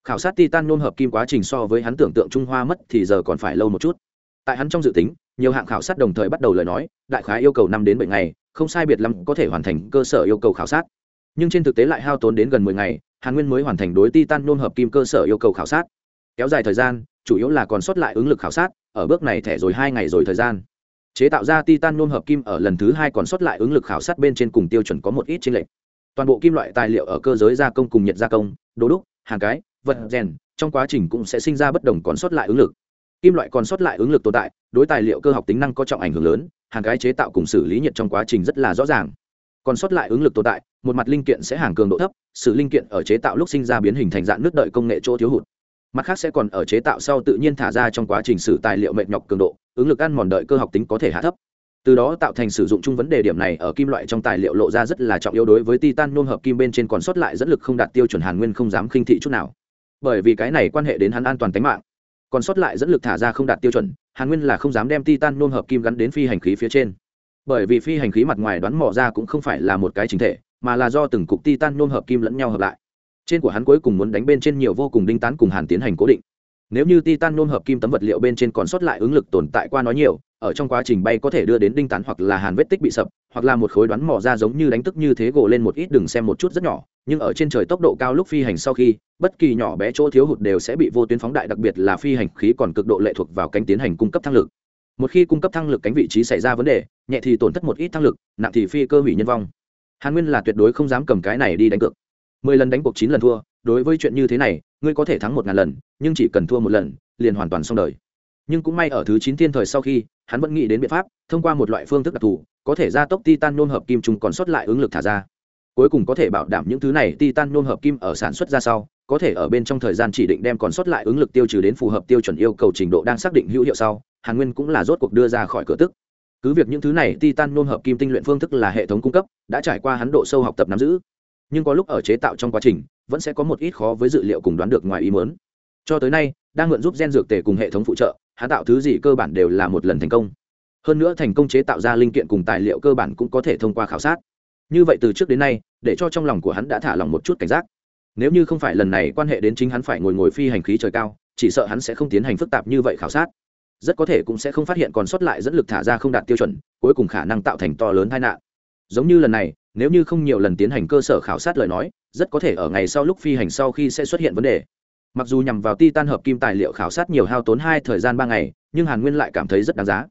Speaker 1: Khảo sát titan nôn hợp kim quá trình so với hắn tưởng tượng trung hoa mất thì giờ còn phải lâu một chút. Tại hắn trong dự tính, nhiều hạng khảo sát đồng thời bắt đầu lời nói, đại khái yêu cầu năm đến bảy ngày, không sai biệt lắm có thể hoàn thành cơ sở yêu cầu khảo sát. Nhưng trên thực tế lại hao tốn đến gần mười ngày, hàn nguyên mới hoàn thành đối titan nôn hợp kim cơ sở yêu cầu khảo sát. Kéo dài thời gian, chủ yếu là còn sót lại ứng lực khảo sát, ở bước này thẻ rồi hai ngày rồi thời gian. Chế tạo ra titan nôn hợp kim ở lần thứ hai còn sót lại ứng lực khảo sát bên trên cùng tiêu chuẩn có một ít trên lệch toàn bộ kim loại tài liệu ở cơ giới gia công cùng nhiệt gia công, đồ đúc, hàng cái, vật rèn, trong quá trình cũng sẽ sinh ra bất đồng còn sót lại ứng lực. Kim loại còn sót lại ứng lực tồn tại, đối tài liệu cơ học tính năng có trọng ảnh hưởng lớn, hàng cái chế tạo cùng xử lý nhiệt trong quá trình rất là rõ ràng. Còn sót lại ứng lực tồn tại, một mặt linh kiện sẽ hàng cường độ thấp sự linh kiện ở chế tạo lúc sinh ra biến hình thành dạng nước đợi công nghệ chỗ thiếu hụt. Mặt khác sẽ còn ở chế tạo sau tự nhiên thả ra trong quá trình xử tài liệu mệt nhọc cường độ, ứng lực ăn mòn đợi cơ học tính có thể hạ thấp từ đó tạo thành sử dụng chung vấn đề điểm này ở kim loại trong tài liệu lộ ra rất là trọng yếu đối với titan nôm hợp kim bên trên còn sót lại dẫn lực không đạt tiêu chuẩn hàn nguyên không dám khinh thị chút nào. Bởi vì cái này quan hệ đến hắn an toàn tính mạng. Còn sót lại dẫn lực thả ra không đạt tiêu chuẩn, hàn nguyên là không dám đem titan nôm hợp kim gắn đến phi hành khí phía trên. Bởi vì phi hành khí mặt ngoài đoán mỏ ra cũng không phải là một cái chính thể, mà là do từng cục titan nôm hợp kim lẫn nhau hợp lại. Trên của hắn cuối cùng muốn đánh bên trên nhiều vô cùng đinh tán cùng hàn tiến hành cố định. Nếu như titan nôm hợp kim tấm vật liệu bên trên còn sót lại ứng lực tồn tại qua nói nhiều ở trong quá trình bay có thể đưa đến đinh tán hoặc là hàn vết tích bị sập, hoặc là một khối đoán mỏ ra giống như đánh tức như thế gỗ lên một ít đừng xem một chút rất nhỏ, nhưng ở trên trời tốc độ cao lúc phi hành sau khi, bất kỳ nhỏ bé chỗ thiếu hụt đều sẽ bị vô tuyến phóng đại, đặc biệt là phi hành khí còn cực độ lệ thuộc vào cánh tiến hành cung cấp thăng lực. Một khi cung cấp thăng lực cánh vị trí xảy ra vấn đề, nhẹ thì tổn thất một ít thăng lực, nặng thì phi cơ hủy nhân vong. Hàn nguyên là tuyệt đối không dám cầm cái này đi đánh cược. Mười lần đánh cuộc chín lần thua, đối với chuyện như thế này, ngươi có thể thắng một ngàn lần, nhưng chỉ cần thua một lần, liền hoàn toàn xong đời nhưng cũng may ở thứ chín thiên thời sau khi, hắn vẫn nghĩ đến biện pháp, thông qua một loại phương thức đặc thù, có thể gia tốc titan nôn hợp kim trùng còn sót lại ứng lực thả ra. Cuối cùng có thể bảo đảm những thứ này titan nôn hợp kim ở sản xuất ra sau, có thể ở bên trong thời gian chỉ định đem còn sót lại ứng lực tiêu trừ đến phù hợp tiêu chuẩn yêu cầu trình độ đang xác định hữu hiệu sau, hàn nguyên cũng là rốt cuộc đưa ra khỏi cửa tức. Cứ việc những thứ này titan nôn hợp kim tinh luyện phương thức là hệ thống cung cấp, đã trải qua hắn độ sâu học tập nắm giữ, nhưng có lúc ở chế tạo trong quá trình, vẫn sẽ có một ít khó với dự liệu cùng đoán được ngoài ý muốn. Cho tới nay, đang mượn giúp gen dược tề cùng hệ thống phụ trợ hắn tạo thứ gì cơ bản đều là một lần thành công. Hơn nữa thành công chế tạo ra linh kiện cùng tài liệu cơ bản cũng có thể thông qua khảo sát. Như vậy từ trước đến nay, để cho trong lòng của hắn đã thả lòng một chút cảnh giác. Nếu như không phải lần này quan hệ đến chính hắn phải ngồi ngồi phi hành khí trời cao, chỉ sợ hắn sẽ không tiến hành phức tạp như vậy khảo sát. Rất có thể cũng sẽ không phát hiện còn sót lại dẫn lực thả ra không đạt tiêu chuẩn, cuối cùng khả năng tạo thành to lớn tai nạn. Giống như lần này, nếu như không nhiều lần tiến hành cơ sở khảo sát lời nói, rất có thể ở ngày sau lúc phi hành sau khi sẽ xuất hiện vấn đề mặc dù nhằm vào ti tan hợp kim tài liệu khảo sát nhiều hao tốn hai thời gian ba ngày, nhưng hàn nguyên lại cảm thấy rất đáng giá.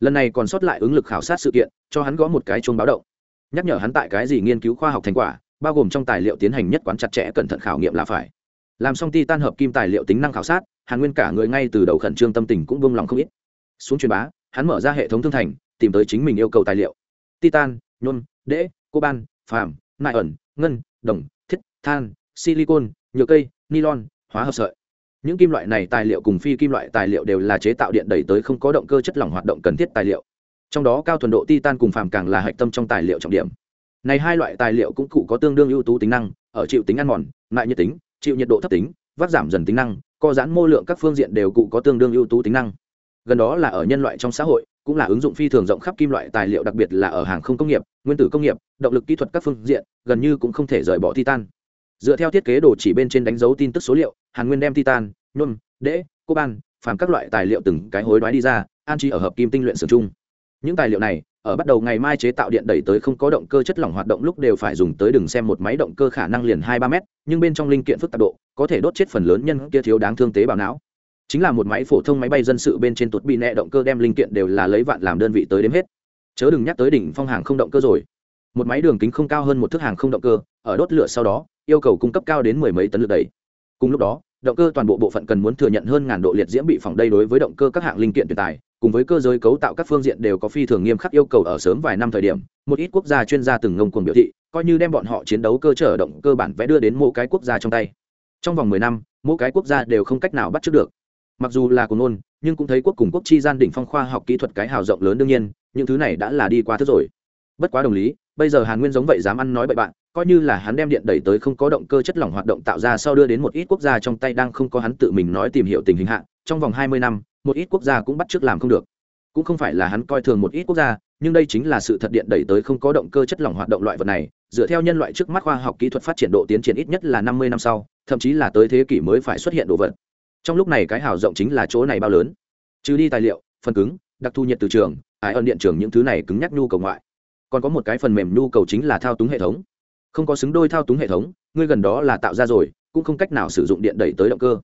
Speaker 1: Lần này còn sót lại ứng lực khảo sát sự kiện, cho hắn gõ một cái chuông báo động. Nhắc nhở hắn tại cái gì nghiên cứu khoa học thành quả, bao gồm trong tài liệu tiến hành nhất quán chặt chẽ cẩn thận khảo nghiệm là phải. Làm xong ti tan hợp kim tài liệu tính năng khảo sát, hàn nguyên cả người ngay từ đầu khẩn trương tâm tình cũng buông lòng không ít. Xuống truyền bá, hắn mở ra hệ thống thương thành, tìm tới chính mình yêu cầu tài liệu. Titan, nhôm đễ coban phàm nại ẩn, ngân, đồng, thiết, than, silicon, nhựa cây, nylon hóa hợp sợi. Những kim loại này tài liệu cùng phi kim loại tài liệu đều là chế tạo điện đẩy tới không có động cơ chất lỏng hoạt động cần thiết tài liệu. Trong đó cao thuần độ titan cùng phàm càng là hạch tâm trong tài liệu trọng điểm. Này hai loại tài liệu cũng cụ có tương đương ưu tú tính năng, ở chịu tính ăn mòn lại nhiệt tính, chịu nhiệt độ thấp tính vắt giảm dần tính năng, co giãn mô lượng các phương diện đều cụ có tương đương ưu tú tính năng. Gần đó là ở nhân loại trong xã hội, cũng là ứng dụng phi thường rộng khắp kim loại tài liệu đặc biệt là ở hàng không công nghiệp, nguyên tử công nghiệp, động lực kỹ thuật các phương diện, gần như cũng không thể rời bỏ titan. Dựa theo thiết kế đồ chỉ bên trên đánh dấu tin tức số liệu hàn nguyên đem titan, nhôm đễ coban phàm các loại tài liệu từng cái hối đoái đi ra, an trí ở hợp kim tinh luyện sử chung. Những tài liệu này, ở bắt đầu ngày mai chế tạo điện đẩy tới không có động cơ chất lỏng hoạt động lúc đều phải dùng tới đừng xem một máy động cơ khả năng liền hai ba mét, nhưng bên trong linh kiện phức tạp độ, có thể đốt chết phần lớn nhân kia thiếu đáng thương tế bào não. Chính là một máy phổ thông máy bay dân sự bên trên tuột bị nẹ động cơ đem linh kiện đều là lấy vạn làm đơn vị tới đếm hết. Chớ đừng nhắc tới đỉnh phong hàng không động cơ rồi. Một máy đường kính không cao hơn một thước hàng không động cơ, ở đốt lửa sau đó, yêu cầu cung cấp cao đến mười mấy tấn lực đầy cùng lúc đó, động cơ toàn bộ bộ phận cần muốn thừa nhận hơn ngàn độ liệt diễm bị phỏng đây đối với động cơ các hạng linh kiện tuyệt tài, cùng với cơ giới cấu tạo các phương diện đều có phi thường nghiêm khắc yêu cầu ở sớm vài năm thời điểm, một ít quốc gia chuyên gia từng ngông cuồng biểu thị, coi như đem bọn họ chiến đấu cơ trở động cơ bản vẽ đưa đến mỗi cái quốc gia trong tay. Trong vòng mười năm mỗi cái quốc gia đều không cách nào bắt trước được. Mặc dù là của nôn, nhưng cũng thấy quốc cùng quốc chi gian đỉnh phong khoa học kỹ thuật cái hào rộng lớn đương nhiên, những thứ này đã là đi qua thức rồi. Bất quá đồng lý, bây giờ hàn nguyên giống vậy dám ăn nói bậy bạn coi như là hắn đem điện đẩy tới không có động cơ chất lỏng hoạt động tạo ra sau đưa đến một ít quốc gia trong tay đang không có hắn tự mình nói tìm hiểu tình hình hạn trong vòng hai mươi năm, một ít quốc gia cũng bắt trước làm không được. Cũng không phải là hắn coi thường một ít quốc gia, nhưng đây chính là sự thật điện đẩy tới không có động cơ chất lỏng hoạt động loại vật này, dựa theo nhân loại trước mắt khoa học kỹ thuật phát triển độ tiến triển ít nhất là năm mươi năm sau, thậm chí là tới thế kỷ mới phải xuất hiện đồ vật. Trong lúc này cái hào rộng chính là chỗ này bao lớn. Trừ đi tài liệu, phần cứng, đặc thu nhiệt từ trường, ải ơn điện trường những thứ này cứng nhắc nhu cầu ngoại. Còn có một cái phần mềm nhu cầu chính là thao túng hệ thống không có xứng đôi thao túng hệ thống, ngươi gần đó là tạo ra rồi, cũng không cách nào sử dụng điện đẩy tới động cơ.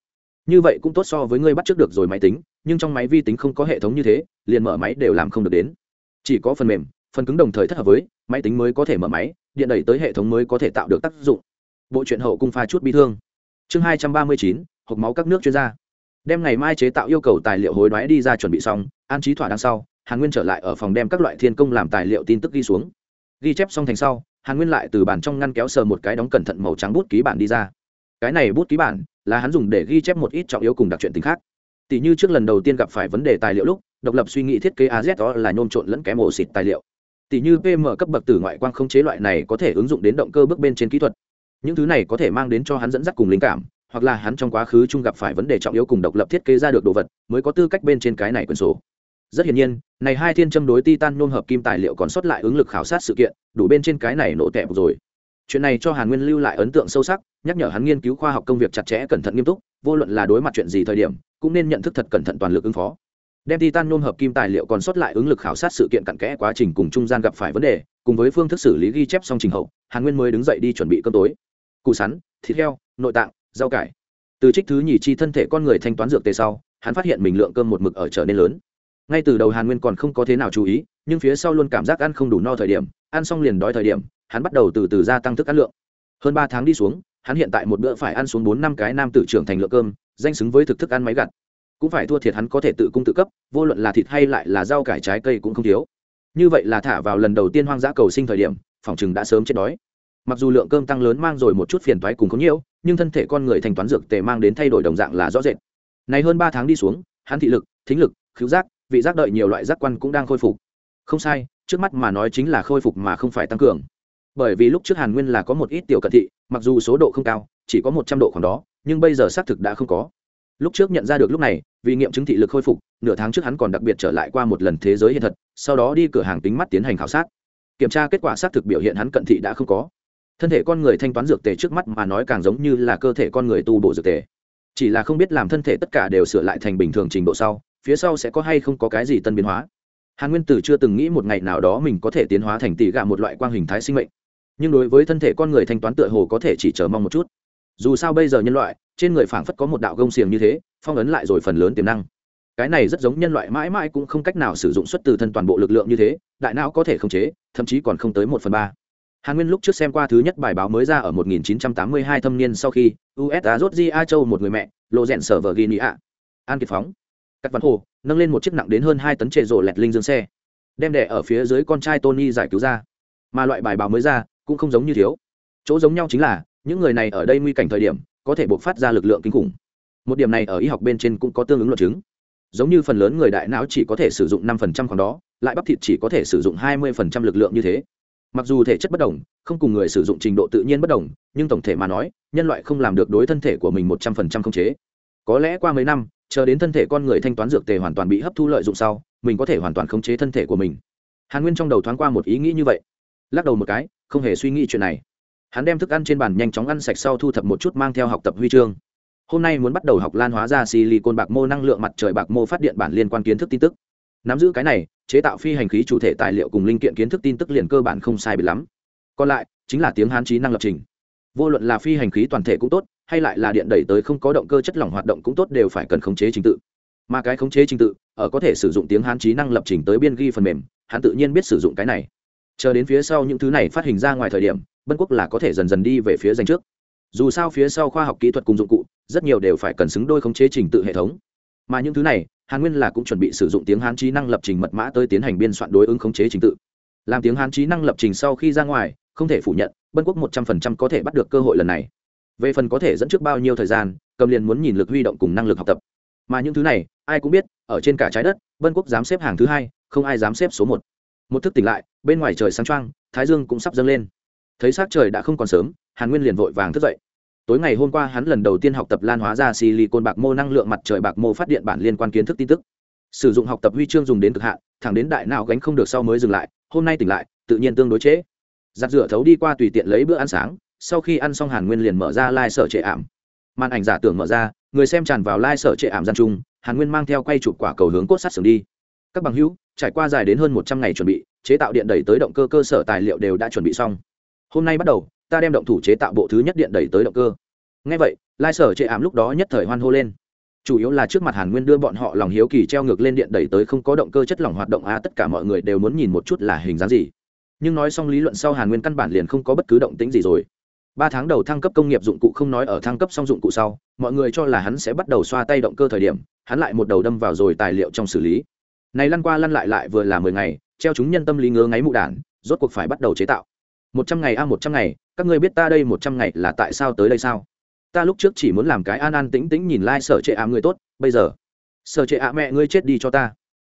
Speaker 1: Như vậy cũng tốt so với ngươi bắt trước được rồi máy tính, nhưng trong máy vi tính không có hệ thống như thế, liền mở máy đều làm không được đến. Chỉ có phần mềm, phần cứng đồng thời thất hợp với, máy tính mới có thể mở máy, điện đẩy tới hệ thống mới có thể tạo được tác dụng. Bộ truyện hậu cung pha chút bi thương. Chương hai trăm ba mươi chín, hộp máu các nước chuyên gia. Đem ngày mai chế tạo yêu cầu tài liệu hối đoái đi ra chuẩn bị xong, an trí thỏa đằng sau, hàn nguyên trở lại ở phòng đem các loại thiên công làm tài liệu tin tức ghi xuống. Ghi chép xong thành sau hàn nguyên lại từ bàn trong ngăn kéo sờ một cái đóng cẩn thận màu trắng bút ký bản đi ra. Cái này bút ký bản là hắn dùng để ghi chép một ít trọng yếu cùng đặc truyện tính khác. Tỷ như trước lần đầu tiên gặp phải vấn đề tài liệu lúc, độc lập suy nghĩ thiết kế az đó là nhôm trộn lẫn kém ổ xịt tài liệu. Tỷ như pm cấp bậc từ ngoại quang không chế loại này có thể ứng dụng đến động cơ bước bên trên kỹ thuật. Những thứ này có thể mang đến cho hắn dẫn dắt cùng linh cảm, hoặc là hắn trong quá khứ chung gặp phải vấn đề trọng yếu cùng độc lập thiết kế ra được đồ vật, mới có tư cách bên trên cái này quyển sổ rất hiển nhiên, này hai thiên châm đối titan nôm hợp kim tài liệu còn sót lại ứng lực khảo sát sự kiện, đủ bên trên cái này nổ tẹp rồi. Chuyện này cho hàn nguyên lưu lại ấn tượng sâu sắc, nhắc nhở hắn nghiên cứu khoa học công việc chặt chẽ, cẩn thận nghiêm túc, vô luận là đối mặt chuyện gì thời điểm, cũng nên nhận thức thật cẩn thận toàn lực ứng phó. Đem titan nôm hợp kim tài liệu còn sót lại ứng lực khảo sát sự kiện cặn kẽ quá trình cùng trung gian gặp phải vấn đề, cùng với phương thức xử lý ghi chép xong trình hậu, hàn nguyên mới đứng dậy đi chuẩn bị cơm tối. Củ sắn, thịt heo, nội tạng, rau cải. Từ trích thứ nhì chi thân thể con người thanh toán dược tề sau, hắn phát hiện mình lượng cơm một mực ở trở nên lớn ngay từ đầu hàn nguyên còn không có thế nào chú ý, nhưng phía sau luôn cảm giác ăn không đủ no thời điểm, ăn xong liền đói thời điểm, hắn bắt đầu từ từ gia tăng thức ăn lượng. Hơn ba tháng đi xuống, hắn hiện tại một bữa phải ăn xuống bốn năm cái nam tử trưởng thành lượng cơm, danh xứng với thực thức ăn máy gặt. Cũng phải thua thiệt hắn có thể tự cung tự cấp, vô luận là thịt hay lại là rau cải trái cây cũng không thiếu. Như vậy là thả vào lần đầu tiên hoang dã cầu sinh thời điểm, phòng chừng đã sớm chết đói. Mặc dù lượng cơm tăng lớn mang rồi một chút phiền toái cùng không nhiều, nhưng thân thể con người thanh toán dược tề mang đến thay đổi đồng dạng là rõ rệt. Này hơn ba tháng đi xuống, hắn thị lực, thính lực, khứu giác vị giác đợi nhiều loại giác quan cũng đang khôi phục. Không sai, trước mắt mà nói chính là khôi phục mà không phải tăng cường. Bởi vì lúc trước hàn nguyên là có một ít tiểu cận thị, mặc dù số độ không cao, chỉ có một trăm độ khoảng đó, nhưng bây giờ xác thực đã không có. Lúc trước nhận ra được lúc này, vì nghiệm chứng thị lực khôi phục, nửa tháng trước hắn còn đặc biệt trở lại qua một lần thế giới hiện thật, sau đó đi cửa hàng tính mắt tiến hành khảo sát. Kiểm tra kết quả xác thực biểu hiện hắn cận thị đã không có. Thân thể con người thanh toán dược tề trước mắt mà nói càng giống như là cơ thể con người tu bổ dược tề. Chỉ là không biết làm thân thể tất cả đều sửa lại thành bình thường trình độ sau phía sau sẽ có hay không có cái gì tân biến hóa. Hàn nguyên tử chưa từng nghĩ một ngày nào đó mình có thể tiến hóa thành tỷ gạ một loại quang hình thái sinh mệnh. Nhưng đối với thân thể con người thanh toán tựa hồ có thể chỉ chờ mong một chút. Dù sao bây giờ nhân loại, trên người phảng phất có một đạo gông xiềng như thế, phong ấn lại rồi phần lớn tiềm năng. Cái này rất giống nhân loại mãi mãi cũng không cách nào sử dụng xuất từ thân toàn bộ lực lượng như thế, đại não có thể khống chế, thậm chí còn không tới một phần ba. Hàn nguyên lúc trước xem qua thứ nhất bài báo mới ra ở 1982 thâm niên sau khi usa rốt di a châu một người mẹ, lộ rẽn sở vờ ghi nị ạ an kiệt phóng cắt văn hồ nâng lên một chiếc nặng đến hơn hai tấn trệ rộ lẹt linh dương xe. Đem đẻ ở phía dưới con trai tony giải cứu ra. Mà loại bài báo mới ra, cũng không giống như thiếu. Chỗ giống nhau chính là, những người này ở đây nguy cảnh thời điểm, có thể buộc phát ra lực lượng kinh khủng. Một điểm này ở y học bên trên cũng có tương ứng luật chứng. Giống như phần lớn người đại não chỉ có thể sử dụng năm phần trăm khoảng đó, lại bắp thịt chỉ có thể sử dụng hai mươi phần trăm lực lượng như thế. Mặc dù thể chất bất đồng, không cùng người sử dụng trình độ tự nhiên bất đồng, nhưng tổng thể mà nói, nhân loại không làm được đối thân thể của mình một trăm phần trăm không chế. Có lẽ qua mấy năm chờ đến thân thể con người thanh toán dược tề hoàn toàn bị hấp thu lợi dụng sau, mình có thể hoàn toàn khống chế thân thể của mình. Hàn nguyên trong đầu thoáng qua một ý nghĩ như vậy. Lắc đầu một cái, không hề suy nghĩ chuyện này. Hắn đem thức ăn trên bàn nhanh chóng ăn sạch sau thu thập một chút mang theo học tập huy chương. Hôm nay muốn bắt đầu học lan hóa ra silicon bạc mô năng lượng mặt trời bạc mô phát điện bản liên quan kiến thức tin tức. Nắm giữ cái này, chế tạo phi hành khí chủ thể tài liệu cùng linh kiện kiến thức tin tức liền cơ bản không sai bị lắm. Còn lại, chính là tiếng hán trí năng lập trình. Vô luận là phi hành khí toàn thể cũng tốt hay lại là điện đẩy tới không có động cơ chất lỏng hoạt động cũng tốt đều phải cần khống chế trình tự. Mà cái khống chế trình tự, ở có thể sử dụng tiếng hán trí năng lập trình tới biên ghi phần mềm, hắn tự nhiên biết sử dụng cái này. Chờ đến phía sau những thứ này phát hình ra ngoài thời điểm, bân quốc là có thể dần dần đi về phía danh trước. Dù sao phía sau khoa học kỹ thuật cùng dụng cụ, rất nhiều đều phải cần xứng đôi khống chế trình tự hệ thống. Mà những thứ này, hàn nguyên là cũng chuẩn bị sử dụng tiếng hán trí năng lập trình mật mã tới tiến hành biên soạn đối ứng khống chế trình tự. Làm tiếng hán trí năng lập trình sau khi ra ngoài, không thể phủ nhận, bân quốc một trăm phần trăm có thể bắt được cơ hội lần này về phần có thể dẫn trước bao nhiêu thời gian, cầm liền muốn nhìn lực huy động cùng năng lực học tập. Mà những thứ này, ai cũng biết, ở trên cả trái đất, vân quốc dám xếp hàng thứ hai, không ai dám xếp số một. Một thức tỉnh lại, bên ngoài trời sáng trăng thái dương cũng sắp dâng lên. Thấy s á c trời đã không còn sớm, hàn nguyên liền vội vàng thức dậy. Tối ngày hôm qua hắn lần đầu tiên học tập lan hóa ra silicon bạc mô năng lượng mặt trời bạc mô phát điện bản liên quan kiến thức tin tức. Sử dụng học tập huy chương dùng đến cực hạn, thẳng đến đại nào gánh không được sau mới dừng lại, hôm nay tỉnh lại, tự nhiên tương đối chế. giặt rửa thấu đi qua tùy tiện lấy bữa ăn sáng sau khi ăn xong hàn nguyên liền mở ra lai、like、sở trệ ảm. Màn ảnh giả tưởng mở ra, người xem tràn vào lai、like、sở trệ ảm gian trung, hàn nguyên mang theo quay chụp quả cầu hướng cốt sát sừng đi. Các bằng hữu, trải qua dài đến hơn một trăm ngày chuẩn bị, chế tạo điện đẩy tới động cơ cơ sở tài liệu đều đã chuẩn bị xong. Hôm nay bắt đầu, ta đem động thủ chế tạo bộ thứ nhất điện đẩy tới động cơ. Ngay vậy, lai sở chệ ảm lúc đó nhất thời hoan hô lên. Chủ yếu là trước mặt hàn nguyên đưa bọn họ lòng hiếu kỳ treo ngược lên điện đẩy tới không có động cơ chất lỏng hoạt động a tất cả mọi người đều muốn nhìn một chút là hình dáng gì. Nhưng nói xong lý luận sau hàn nguyên căn bản liền không có bất cứ động tĩnh gì rồi ba tháng đầu thăng cấp công nghiệp dụng cụ không nói ở thăng cấp xong dụng cụ sau, mọi người cho là hắn sẽ bắt đầu xoa tay động cơ thời điểm, hắn lại một đầu đâm vào rồi tài liệu trong xử lý. Này lăn qua lăn lại lại vừa là mười ngày, treo chúng nhân tâm lý ngứa ngáy mụ đản, rốt cuộc phải bắt đầu chế tạo. Một trăm ngày a, một trăm ngày, các ngươi biết ta đây một trăm ngày là tại sao tới đây sao? Ta lúc trước chỉ muốn làm cái an an tĩnh tĩnh nhìn lai、like、sở trệ ạ người tốt, bây giờ, sở trệ ạ mẹ ngươi chết đi cho ta.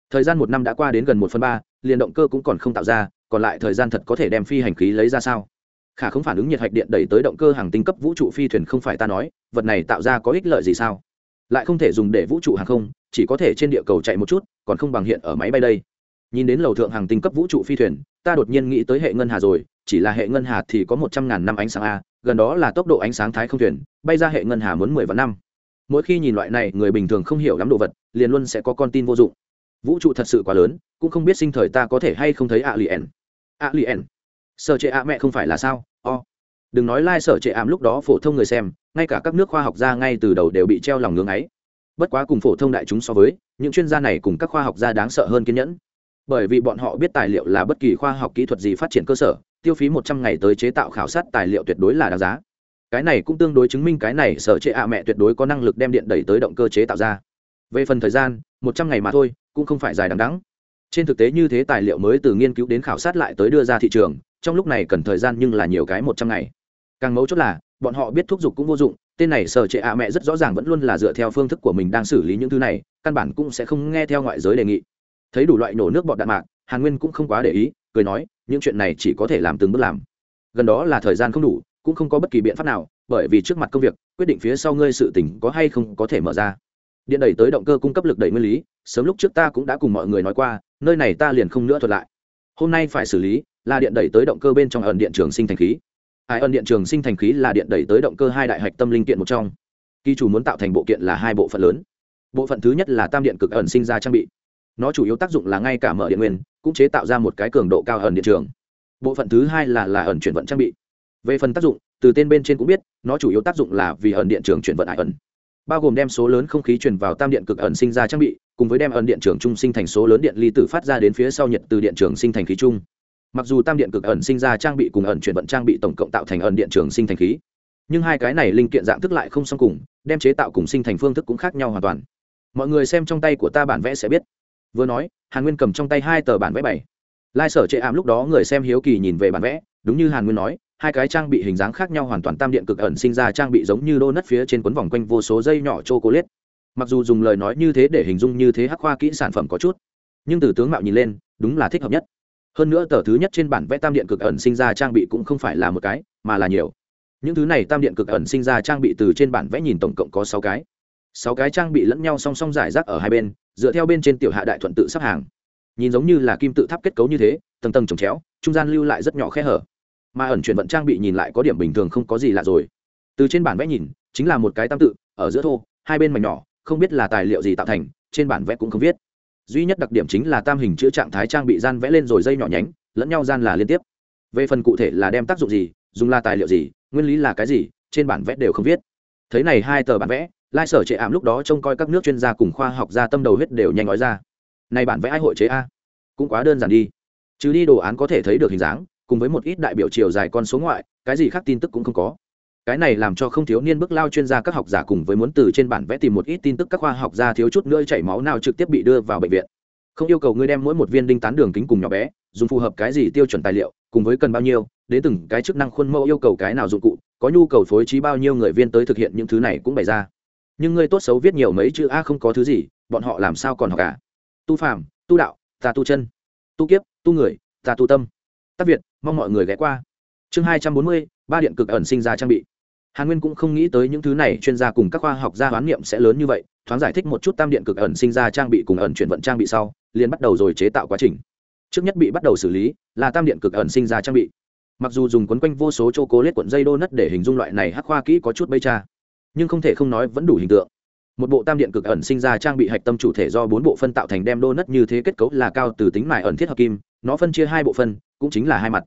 Speaker 1: Thời gian một năm đã qua đến gần một phần ba, liền động cơ cũng còn không tạo ra, còn lại thời gian thật có thể đem phi hành khí lấy ra sao? Khả không phản ứng nhiệt hạch điện đẩy tới động cơ hàng tinh cấp vũ trụ phi thuyền không phải ta nói, vật này tạo ra có ích lợi gì sao? Lại không thể dùng để vũ trụ hàng không, chỉ có thể trên địa cầu chạy một chút, còn không bằng hiện ở máy bay đây. Nhìn đến lầu thượng hàng tinh cấp vũ trụ phi thuyền, ta đột nhiên nghĩ tới hệ ngân hà rồi, chỉ là hệ ngân hà thì có một trăm ngàn năm ánh sáng a, gần đó là tốc độ ánh sáng thái không thuyền, bay ra hệ ngân hà muốn mười vạn năm. Mỗi khi nhìn loại này, người bình thường không hiểu lắm đồ vật, liền luôn sẽ có con tin vô dụng. Vũ trụ thật sự quá lớn, cũng không biết sinh thời ta có thể hay không thấy a liền a liền sở trệ ạ mẹ không phải là sao? O、oh. đừng nói lai、like、sở trệ ảm lúc đó phổ thông người xem, ngay cả các nước khoa học gia ngay từ đầu đều bị treo lòng ngưng ấy. Bất quá cùng phổ thông đại chúng so với, những chuyên gia này cùng các khoa học gia đáng sợ hơn kiên nhẫn. Bởi vì bọn họ biết tài liệu là bất kỳ khoa học kỹ thuật gì phát triển cơ sở, tiêu phí một trăm ngày tới chế tạo khảo sát tài liệu tuyệt đối là đáng giá. Cái này cũng tương đối chứng minh cái này sở trệ ạ mẹ tuyệt đối có năng lực đem điện đẩy tới động cơ chế tạo ra. Về phần thời gian, một trăm ngày mà thôi, cũng không phải dài đằng đắng trên thực tế như thế tài liệu mới từ nghiên cứu đến khảo sát lại tới đưa ra thị trường trong lúc này cần thời gian nhưng là nhiều cái một trăm ngày. Càng mấu chốt là, bọn họ biết thúc giục cũng vô dụng, tên này sở trệ ạ mẹ rất rõ ràng vẫn luôn là dựa theo phương thức của mình đang xử lý những thứ này, căn bản cũng sẽ không nghe theo ngoại giới đề nghị. Thấy đủ loại nổ nước bọt đạn mạc, hàn nguyên cũng không quá để ý, cười nói, những chuyện này chỉ có thể làm từng bước làm. Gần đó là thời gian không đủ, cũng không có bất kỳ biện pháp nào, bởi vì trước mặt công việc, quyết định phía sau ngươi sự tỉnh có hay không có thể mở ra. Điện đẩy tới động cơ cung cấp lực đẩy nguyên lý, sớm lúc trước ta cũng đã cùng mọi người nói qua, nơi này ta liền không nữa thuật lại. Hôm nay phải xử lý là điện đẩy tới động cơ bên trong ẩn điện trường sinh thành khí. Ai, ẩn điện trường sinh thành khí là điện đẩy tới động cơ hai đại hạch tâm linh kiện một trong. Kỳ chủ muốn tạo thành bộ kiện là hai bộ phận lớn. Bộ phận thứ nhất là tam điện cực ẩn sinh ra trang bị. Nó chủ yếu tác dụng là ngay cả mở điện nguyên, cũng chế tạo ra một cái cường độ cao ẩn điện trường. Bộ phận thứ hai là là ẩn chuyển vận trang bị. Về phần tác dụng, từ tên bên trên cũng biết, nó chủ yếu tác dụng là vì ẩn điện trường chuyển vận ải ẩn. Bao gồm đem số lớn không khí truyền vào tam điện cực ẩn sinh ra trang bị, cùng với đem ẩn điện trường trung sinh thành số lớn điện ly tử phát ra đến phía sau nhiệt từ điện trường sinh thành khí trung mặc dù tam điện cực ẩn sinh ra trang bị cùng ẩn chuyển vận trang bị tổng cộng tạo thành ẩn điện trường sinh thành khí, nhưng hai cái này linh kiện dạng thức lại không song cùng, đem chế tạo cùng sinh thành phương thức cũng khác nhau hoàn toàn. Mọi người xem trong tay của ta bản vẽ sẽ biết. Vừa nói, hàn nguyên cầm trong tay hai tờ bản vẽ bảy. Lai sở chệ ảm lúc đó người xem hiếu kỳ nhìn về bản vẽ, đúng như hàn nguyên nói, hai cái trang bị hình dáng khác nhau hoàn toàn tam điện cực ẩn sinh ra trang bị giống như đô nất phía trên cuốn vòng quanh vô số dây nhỏ c h liết mặc dù dùng lời nói như thế để hình dung như thế hắc khoa kỹ sản phẩm có chút, nhưng từ tướng mạo nhìn lên, đúng là thích hợp nhất hơn nữa tờ thứ nhất trên bản vẽ tam điện cực ẩn sinh ra trang bị cũng không phải là một cái, mà là nhiều. Những thứ này tam điện cực ẩn sinh ra trang bị từ trên bản vẽ nhìn tổng cộng có sáu cái. Sáu cái trang bị lẫn nhau song song giải rác ở hai bên, dựa theo bên trên tiểu hạ đại thuận tự sắp hàng. Nhìn giống như là kim tự tháp kết cấu như thế, tầng tầng trồng chéo, trung gian lưu lại rất nhỏ khe hở. Mà ẩn chuyển vận trang bị nhìn lại có điểm bình thường không có gì lạ rồi. Từ trên bản vẽ nhìn, chính là một cái tam tự, ở giữa thô, hai bên mảnh nhỏ, không biết là tài liệu gì tạo thành, trên bản vẽ cũng không viết duy nhất đặc điểm chính là tam hình chữ trạng thái trang bị gian vẽ lên rồi dây nhỏ nhánh, lẫn nhau gian là liên tiếp. Về phần cụ thể là đem tác dụng gì, dùng là tài liệu gì, nguyên lý là cái gì, trên bản vẽ đều không viết. Thấy này hai tờ bản vẽ, lai sở chế ảm lúc đó trông coi các nước chuyên gia cùng khoa học gia tâm đầu huyết đều nhanh nói ra. Này bản vẽ ai hội chế a? Cũng quá đơn giản đi. Chứ đi đồ án có thể thấy được hình dáng, cùng với một ít đại biểu chiều dài con số ngoại, cái gì khác tin tức cũng không có cái này làm cho không thiếu niên bước lao chuyên gia các học giả cùng với muốn từ trên bản vẽ tìm một ít tin tức các khoa học gia thiếu chút nữa chảy máu nào trực tiếp bị đưa vào bệnh viện. Không yêu cầu ngươi đem mỗi một viên đinh tán đường kính cùng nhỏ bé, dùng phù hợp cái gì tiêu chuẩn tài liệu, cùng với cần bao nhiêu, đến từng cái chức năng khuôn mẫu yêu cầu cái nào dụng cụ, có nhu cầu phối trí bao nhiêu người viên tới thực hiện những thứ này cũng bày ra. Nhưng ngươi tốt xấu viết nhiều mấy chữ a không có thứ gì, bọn họ làm sao còn học cả tu phàm, tu đạo, ta tu chân. Tu kiếp, tu người, ta tu tâm. Tác việt, mong mọi người ghé qua. Chương hai trăm bốn mươi, ba điện cực ẩn sinh ra trang bị hàn nguyên cũng không nghĩ tới những thứ này, chuyên gia cùng các khoa học gia hoán niệm sẽ lớn như vậy, thoáng giải thích một chút tam điện cực ẩn sinh ra trang bị cùng ẩn chuyển vận trang bị sau, liền bắt đầu rồi chế tạo quá trình. Trước nhất bị bắt đầu xử lý là tam điện cực ẩn sinh ra trang bị. Mặc dù dùng quấn quanh vô số chỗ cố lết cuộn dây đô nất để hình dung loại này hắc khoa kỹ có chút bây cha, nhưng không thể không nói vẫn đủ hình tượng. Một bộ tam điện cực ẩn sinh ra trang bị hạch tâm chủ thể do bốn bộ phân tạo thành đem đô nất như thế kết cấu là cao từ tính mài ẩn thiết hợp kim, nó phân chia hai bộ phân, cũng chính là hai mặt.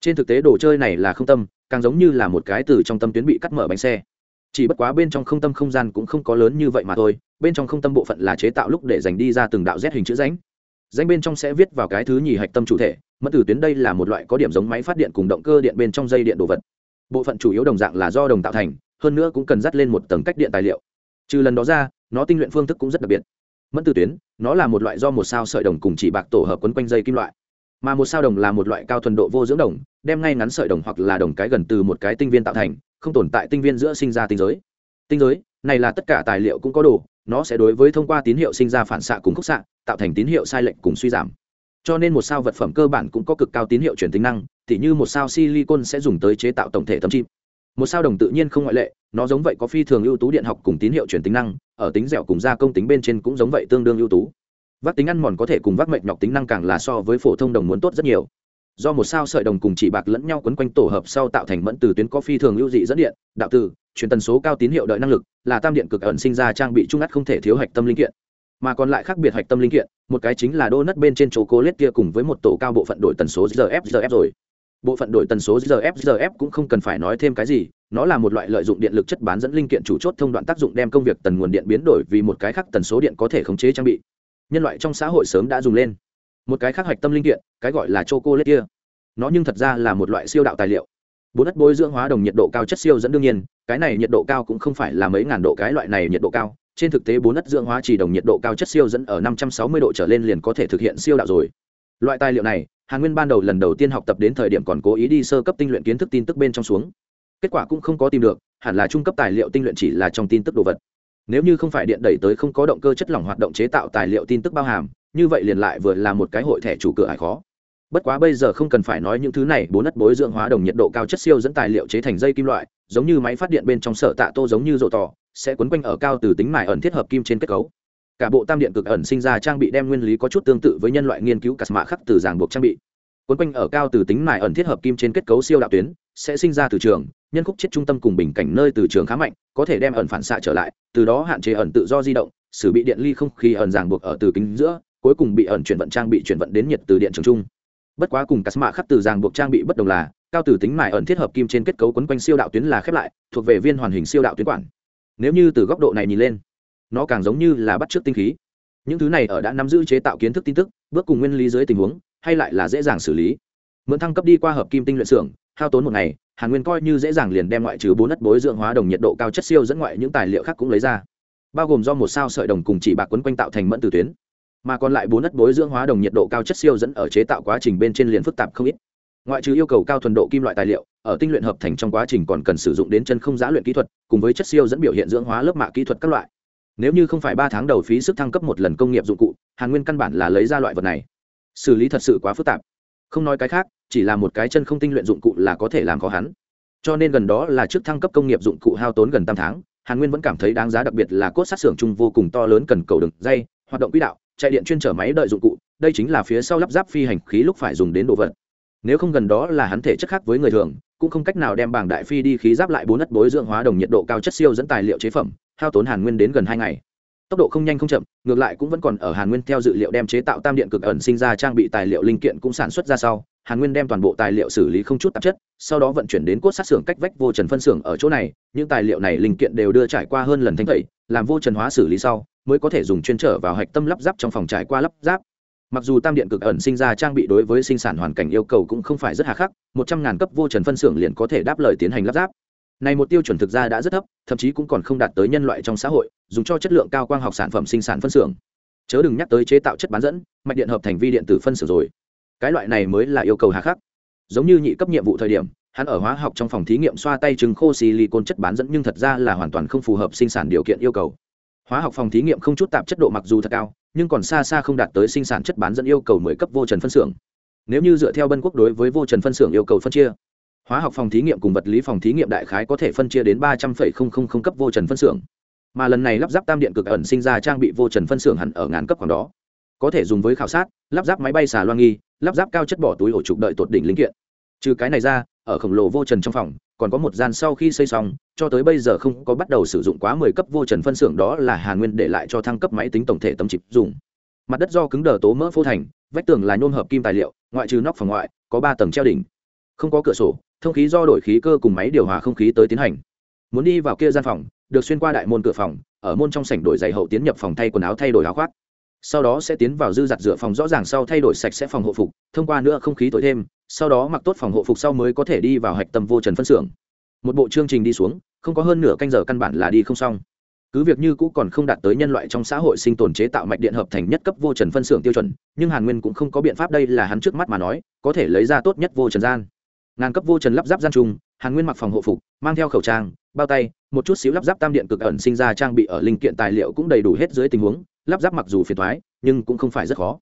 Speaker 1: Trên thực tế đồ chơi này là không tâm càng giống như là một cái từ trong tâm tuyến bị cắt mở bánh xe. Chỉ bất quá bên trong không tâm không gian cũng không có lớn như vậy mà thôi, bên trong không tâm bộ phận là chế tạo lúc để dành đi ra từng đạo z hình chữ ránh danh bên trong sẽ viết vào cái thứ nhì hạch tâm chủ thể mất từ tuyến đây là một loại có điểm giống máy phát điện cùng động cơ điện bên trong dây điện đồ vật. Bộ phận chủ yếu đồng dạng là do đồng tạo thành, hơn nữa cũng cần dắt lên một tầng cách điện tài liệu. Trừ lần đó ra, nó tinh luyện phương thức cũng rất đặc biệt. Mẫn từ tuyến, nó là một loại do một sao sợi đồng cùng chỉ bạc tổ hợp quấn quanh dây kim loại. Mà một sao đồng là một loại cao thuần độ vô dưỡng đồng đem ngay ngắn sợi đồng hoặc là đồng cái gần từ một cái tinh viên tạo thành, không tồn tại tinh viên giữa sinh ra tinh giới. Tinh giới, này là tất cả tài liệu cũng có đồ, nó sẽ đối với thông qua tín hiệu sinh ra phản xạ cùng khúc xạ, tạo thành tín hiệu sai lệch cùng suy giảm. Cho nên một sao vật phẩm cơ bản cũng có cực cao tín hiệu truyền tính năng t như một sao silicon sẽ dùng tới chế tạo tổng thể tấm chip. Một sao đồng tự nhiên không ngoại lệ, nó giống vậy có phi thường ưu tú điện học cùng tín hiệu truyền tính năng, ở tính dẻo cùng gia công tính bên trên cũng giống vậy tương đương ưu tú. Vác tính ăn mòn có thể cùng vác mệnh nhọc tính năng càng là so với phổ thông đồng muốn tốt rất nhiều do một sao sợi đồng cùng chỉ bạc lẫn nhau quấn quanh tổ hợp sau tạo thành mẫn từ tuyến có phi thường lưu dị dẫn điện, đạo từ, truyền tần số cao tín hiệu đợi năng lực, là tam điện cực ẩn sinh ra trang bị trung ắt không thể thiếu hạch tâm linh kiện. Mà còn lại khác biệt hạch tâm linh kiện, một cái chính là đô nất bên trên chỗ cố lết kia cùng với một tổ cao bộ phận đổi tần số rf rf rồi. Bộ phận đổi tần số rf rf cũng không cần phải nói thêm cái gì, nó là một loại lợi dụng điện lực chất bán dẫn linh kiện chủ chốt thông đoạn tác dụng đem công việc tần nguồn điện biến đổi vì một cái khác tần số điện có thể khống chế trang bị. Nhân loại trong xã hội sớm đã dùng lên một cái khác hạch tâm linh kiện, cái gọi là chocolate kia. Nó nhưng thật ra là một loại siêu đạo tài liệu. Bốn đất bôi dưỡng hóa đồng nhiệt độ cao chất siêu dẫn đương nhiên, cái này nhiệt độ cao cũng không phải là mấy ngàn độ cái loại này nhiệt độ cao. Trên thực tế, bốn đất dưỡng hóa chỉ đồng nhiệt độ cao chất siêu dẫn ở năm trăm sáu mươi độ trở lên liền có thể thực hiện siêu đạo rồi. Loại tài liệu này, hàn nguyên ban đầu lần đầu tiên học tập đến thời điểm còn cố ý đi sơ cấp tinh luyện kiến thức tin tức bên trong xuống. Kết quả cũng không có tìm được, hẳn là trung cấp tài liệu tinh luyện chỉ là trong tin tức đồ vật. Nếu như không phải điện đẩy tới không có động cơ chất lỏng hoạt động chế tạo tài liệu tin tức bao hàm như vậy liền lại vừa là một cái hội thẻ chủ cửa ải khó. Bất quá bây giờ không cần phải nói những thứ này, bốn đất bối dưỡng hóa đồng nhiệt độ cao chất siêu dẫn tài liệu chế thành dây kim loại, giống như máy phát điện bên trong sở tạ tô giống như rộ tỏ, sẽ quấn quanh ở cao từ tính mài ẩn thiết hợp kim trên kết cấu. Cả bộ tam điện cực ẩn sinh ra trang bị đem nguyên lý có chút tương tự với nhân loại nghiên cứu cắt mạ khắc từ giảng buộc trang bị. Quấn quanh ở cao từ tính mài ẩn thiết hợp kim trên kết cấu siêu đạo tuyến, sẽ sinh ra từ trường, nhân khúc chết trung tâm cùng bình cảnh nơi từ trường khá mạnh, có thể đem ẩn phản xạ trở lại, từ đó hạn chế ẩn tự do di động xử bị điện ly không khí ẩn ràng buộc ở từ kính giữa cuối cùng bị ẩn chuyển vận trang bị chuyển vận đến nhiệt từ điện trường trung. Bất quá cùng casma mạ khắc từ ràng buộc trang bị bất đồng là, cao từ tính mài ẩn thiết hợp kim trên kết cấu quấn quanh siêu đạo tuyến là khép lại, thuộc về viên hoàn hình siêu đạo tuyến quản. Nếu như từ góc độ này nhìn lên, nó càng giống như là bắt t tinh khí. Những thứ này ở đã nắm giữ chế tạo kiến thức tin tức, bước cùng nguyên lý dưới tình huống, hay lại là dễ dàng xử lý. Mượn thăng cấp đi qua hợp kim tinh luyện xưởng, hao tốn một ngày, hàn nguyên coi như dễ dàng liền đem ngoại trừ bốn đất bối dưỡng hóa đồng nhiệt độ cao chất siêu dẫn ngoại những tài liệu khác cũng lấy ra. Bao gồm do một sao sợi đồng cùng chỉ bạc quấn quanh tạo thành mẫn từ tuyến mà còn lại bốn đất bối dưỡng hóa đồng nhiệt độ cao chất siêu dẫn ở chế tạo quá trình bên trên liền phức tạp không ít. Ngoại trừ yêu cầu cao thuần độ kim loại tài liệu, ở tinh luyện hợp thành trong quá trình còn cần sử dụng đến chân không giã luyện kỹ thuật, cùng với chất siêu dẫn biểu hiện dưỡng hóa lớp mạ kỹ thuật các loại. Nếu như không phải ba tháng đầu phí sức thăng cấp một lần công nghiệp dụng cụ, hàn nguyên căn bản là lấy ra loại vật này. Xử lý thật sự quá phức tạp. Không nói cái khác, chỉ là một cái chân không tinh luyện dụng cụ là có thể làm khó hắn. Cho nên gần đó là trước thăng cấp công nghiệp dụng cụ hao tốn gần tám tháng, hàn nguyên vẫn cảm thấy đáng giá đặc biệt là cốt sát xưởng chung vô cùng to lớn cần cầu đường dây, hoạt động quỹ đạo chạy điện chuyên chở máy đợi dụng cụ, đây chính là phía sau lắp ráp phi hành khí lúc phải dùng đến đồ vật. Nếu không gần đó là hắn thể chất khác với người thường, cũng không cách nào đem bảng đại phi đi khí giáp lại bốn đất bối dưỡng hóa đồng nhiệt độ cao chất siêu dẫn tài liệu chế phẩm, hao tốn hàn nguyên đến gần hai ngày. Tốc độ không nhanh không chậm, ngược lại cũng vẫn còn ở hàn nguyên theo dự liệu đem chế tạo tam điện cực ẩn sinh ra trang bị tài liệu linh kiện cũng sản xuất ra sau. Hàn nguyên đem toàn bộ tài liệu xử lý không chút tạp chất, sau đó vận chuyển đến cốt sát xưởng cách vách vô trần phân xưởng ở chỗ này. Những tài liệu này linh kiện đều đưa trải qua hơn lần thanh tẩy làm vô trần hóa xử lý sau, mới có thể dùng chuyên trở vào hạch tâm lắp ráp trong phòng trải qua lắp ráp. Mặc dù tam điện cực ẩn sinh ra trang bị đối với sinh sản hoàn cảnh yêu cầu cũng không phải rất hà khắc, một trăm ngàn cấp vô trần phân xưởng liền có thể đáp lời tiến hành lắp ráp. Này một tiêu chuẩn thực ra đã rất thấp, thậm chí cũng còn không đạt tới nhân loại trong xã hội, dùng cho chất lượng cao quang học sản phẩm sinh sản phân xưởng. Chớ đừng nhắc tới chế tạo chất bán dẫn, mạch điện hợp thành vi điện tử phân xưởng rồi. Cái loại này mới là yêu cầu hà khắc. Giống như nhị cấp nhiệm vụ thời điểm hắn ở hóa học trong phòng thí nghiệm xoa tay trứng khô silicon chất bán dẫn nhưng thật ra là hoàn toàn không phù hợp sinh sản điều kiện yêu cầu. Hóa học phòng thí nghiệm không chút tạp chất độ mặc dù thật cao, nhưng còn xa xa không đạt tới sinh sản chất bán dẫn yêu cầu mười cấp vô trần phân xưởng. Nếu như dựa theo bân quốc đối với vô trần phân xưởng yêu cầu phân chia, hóa học phòng thí nghiệm cùng vật lý phòng thí nghiệm đại khái có thể phân chia đến ba trăm linh cấp vô trần phân xưởng. Mà lần này lắp ráp tam điện cực ẩn sinh ra trang bị vô trần phân xưởng hẳn ở ngàn cấp khoảng đó. Có thể dùng với khảo sát, lắp ráp máy bay xà loan nghi, lắp ráp cao chất bỏ túi ổ trục đợi tột đỉnh linh kiện. Trừ cái này ra ở khổng lồ vô trần trong phòng, còn có một gian sau khi xây xong, cho tới bây giờ không có bắt đầu sử dụng quá mười cấp vô trần phân xưởng, đó là hàn nguyên để lại cho thăng cấp máy tính tổng thể tấm chip dùng. Mặt đất do cứng đờ tố mỡ phô thành, vách tường là nhôm hợp kim tài liệu, ngoại trừ nóc phòng ngoại, có ba tầng treo đỉnh. Không có cửa sổ, thông khí do đổi khí cơ cùng máy điều hòa không khí tới tiến hành. Muốn đi vào kia gian phòng, được xuyên qua đại môn cửa phòng, ở môn trong sảnh đổi giày hậu tiến nhập phòng thay quần áo thay đổi áo khoác sau đó sẽ tiến vào dư giặt rửa phòng, rõ ràng sau thay đổi sạch sẽ phòng hộ phục, thông qua nữa không khí tối thêm, sau đó mặc tốt phòng hộ phục sau mới có thể đi vào hạch tâm vô trần phân xưởng. Một bộ chương trình đi xuống, không có hơn nửa canh giờ căn bản là đi không xong. Cứ việc như cũ còn không đạt tới nhân loại trong xã hội sinh tồn chế tạo mạch điện hợp thành nhất cấp vô trần phân xưởng tiêu chuẩn, nhưng hàn nguyên cũng không có biện pháp, đây là hắn trước mắt mà nói, có thể lấy ra tốt nhất vô trần gian. Ngàn cấp vô trần lắp ráp gian trung hàn nguyên mặc phòng hộ phục, mang theo khẩu trang, bao tay, một chút xíu lắp ráp tam điện cực ẩn sinh ra trang bị ở linh kiện tài liệu cũng đầy đủ hết dưới tình huống lắp ráp mặc dù phiền thoái, nhưng cũng không phải rất khó.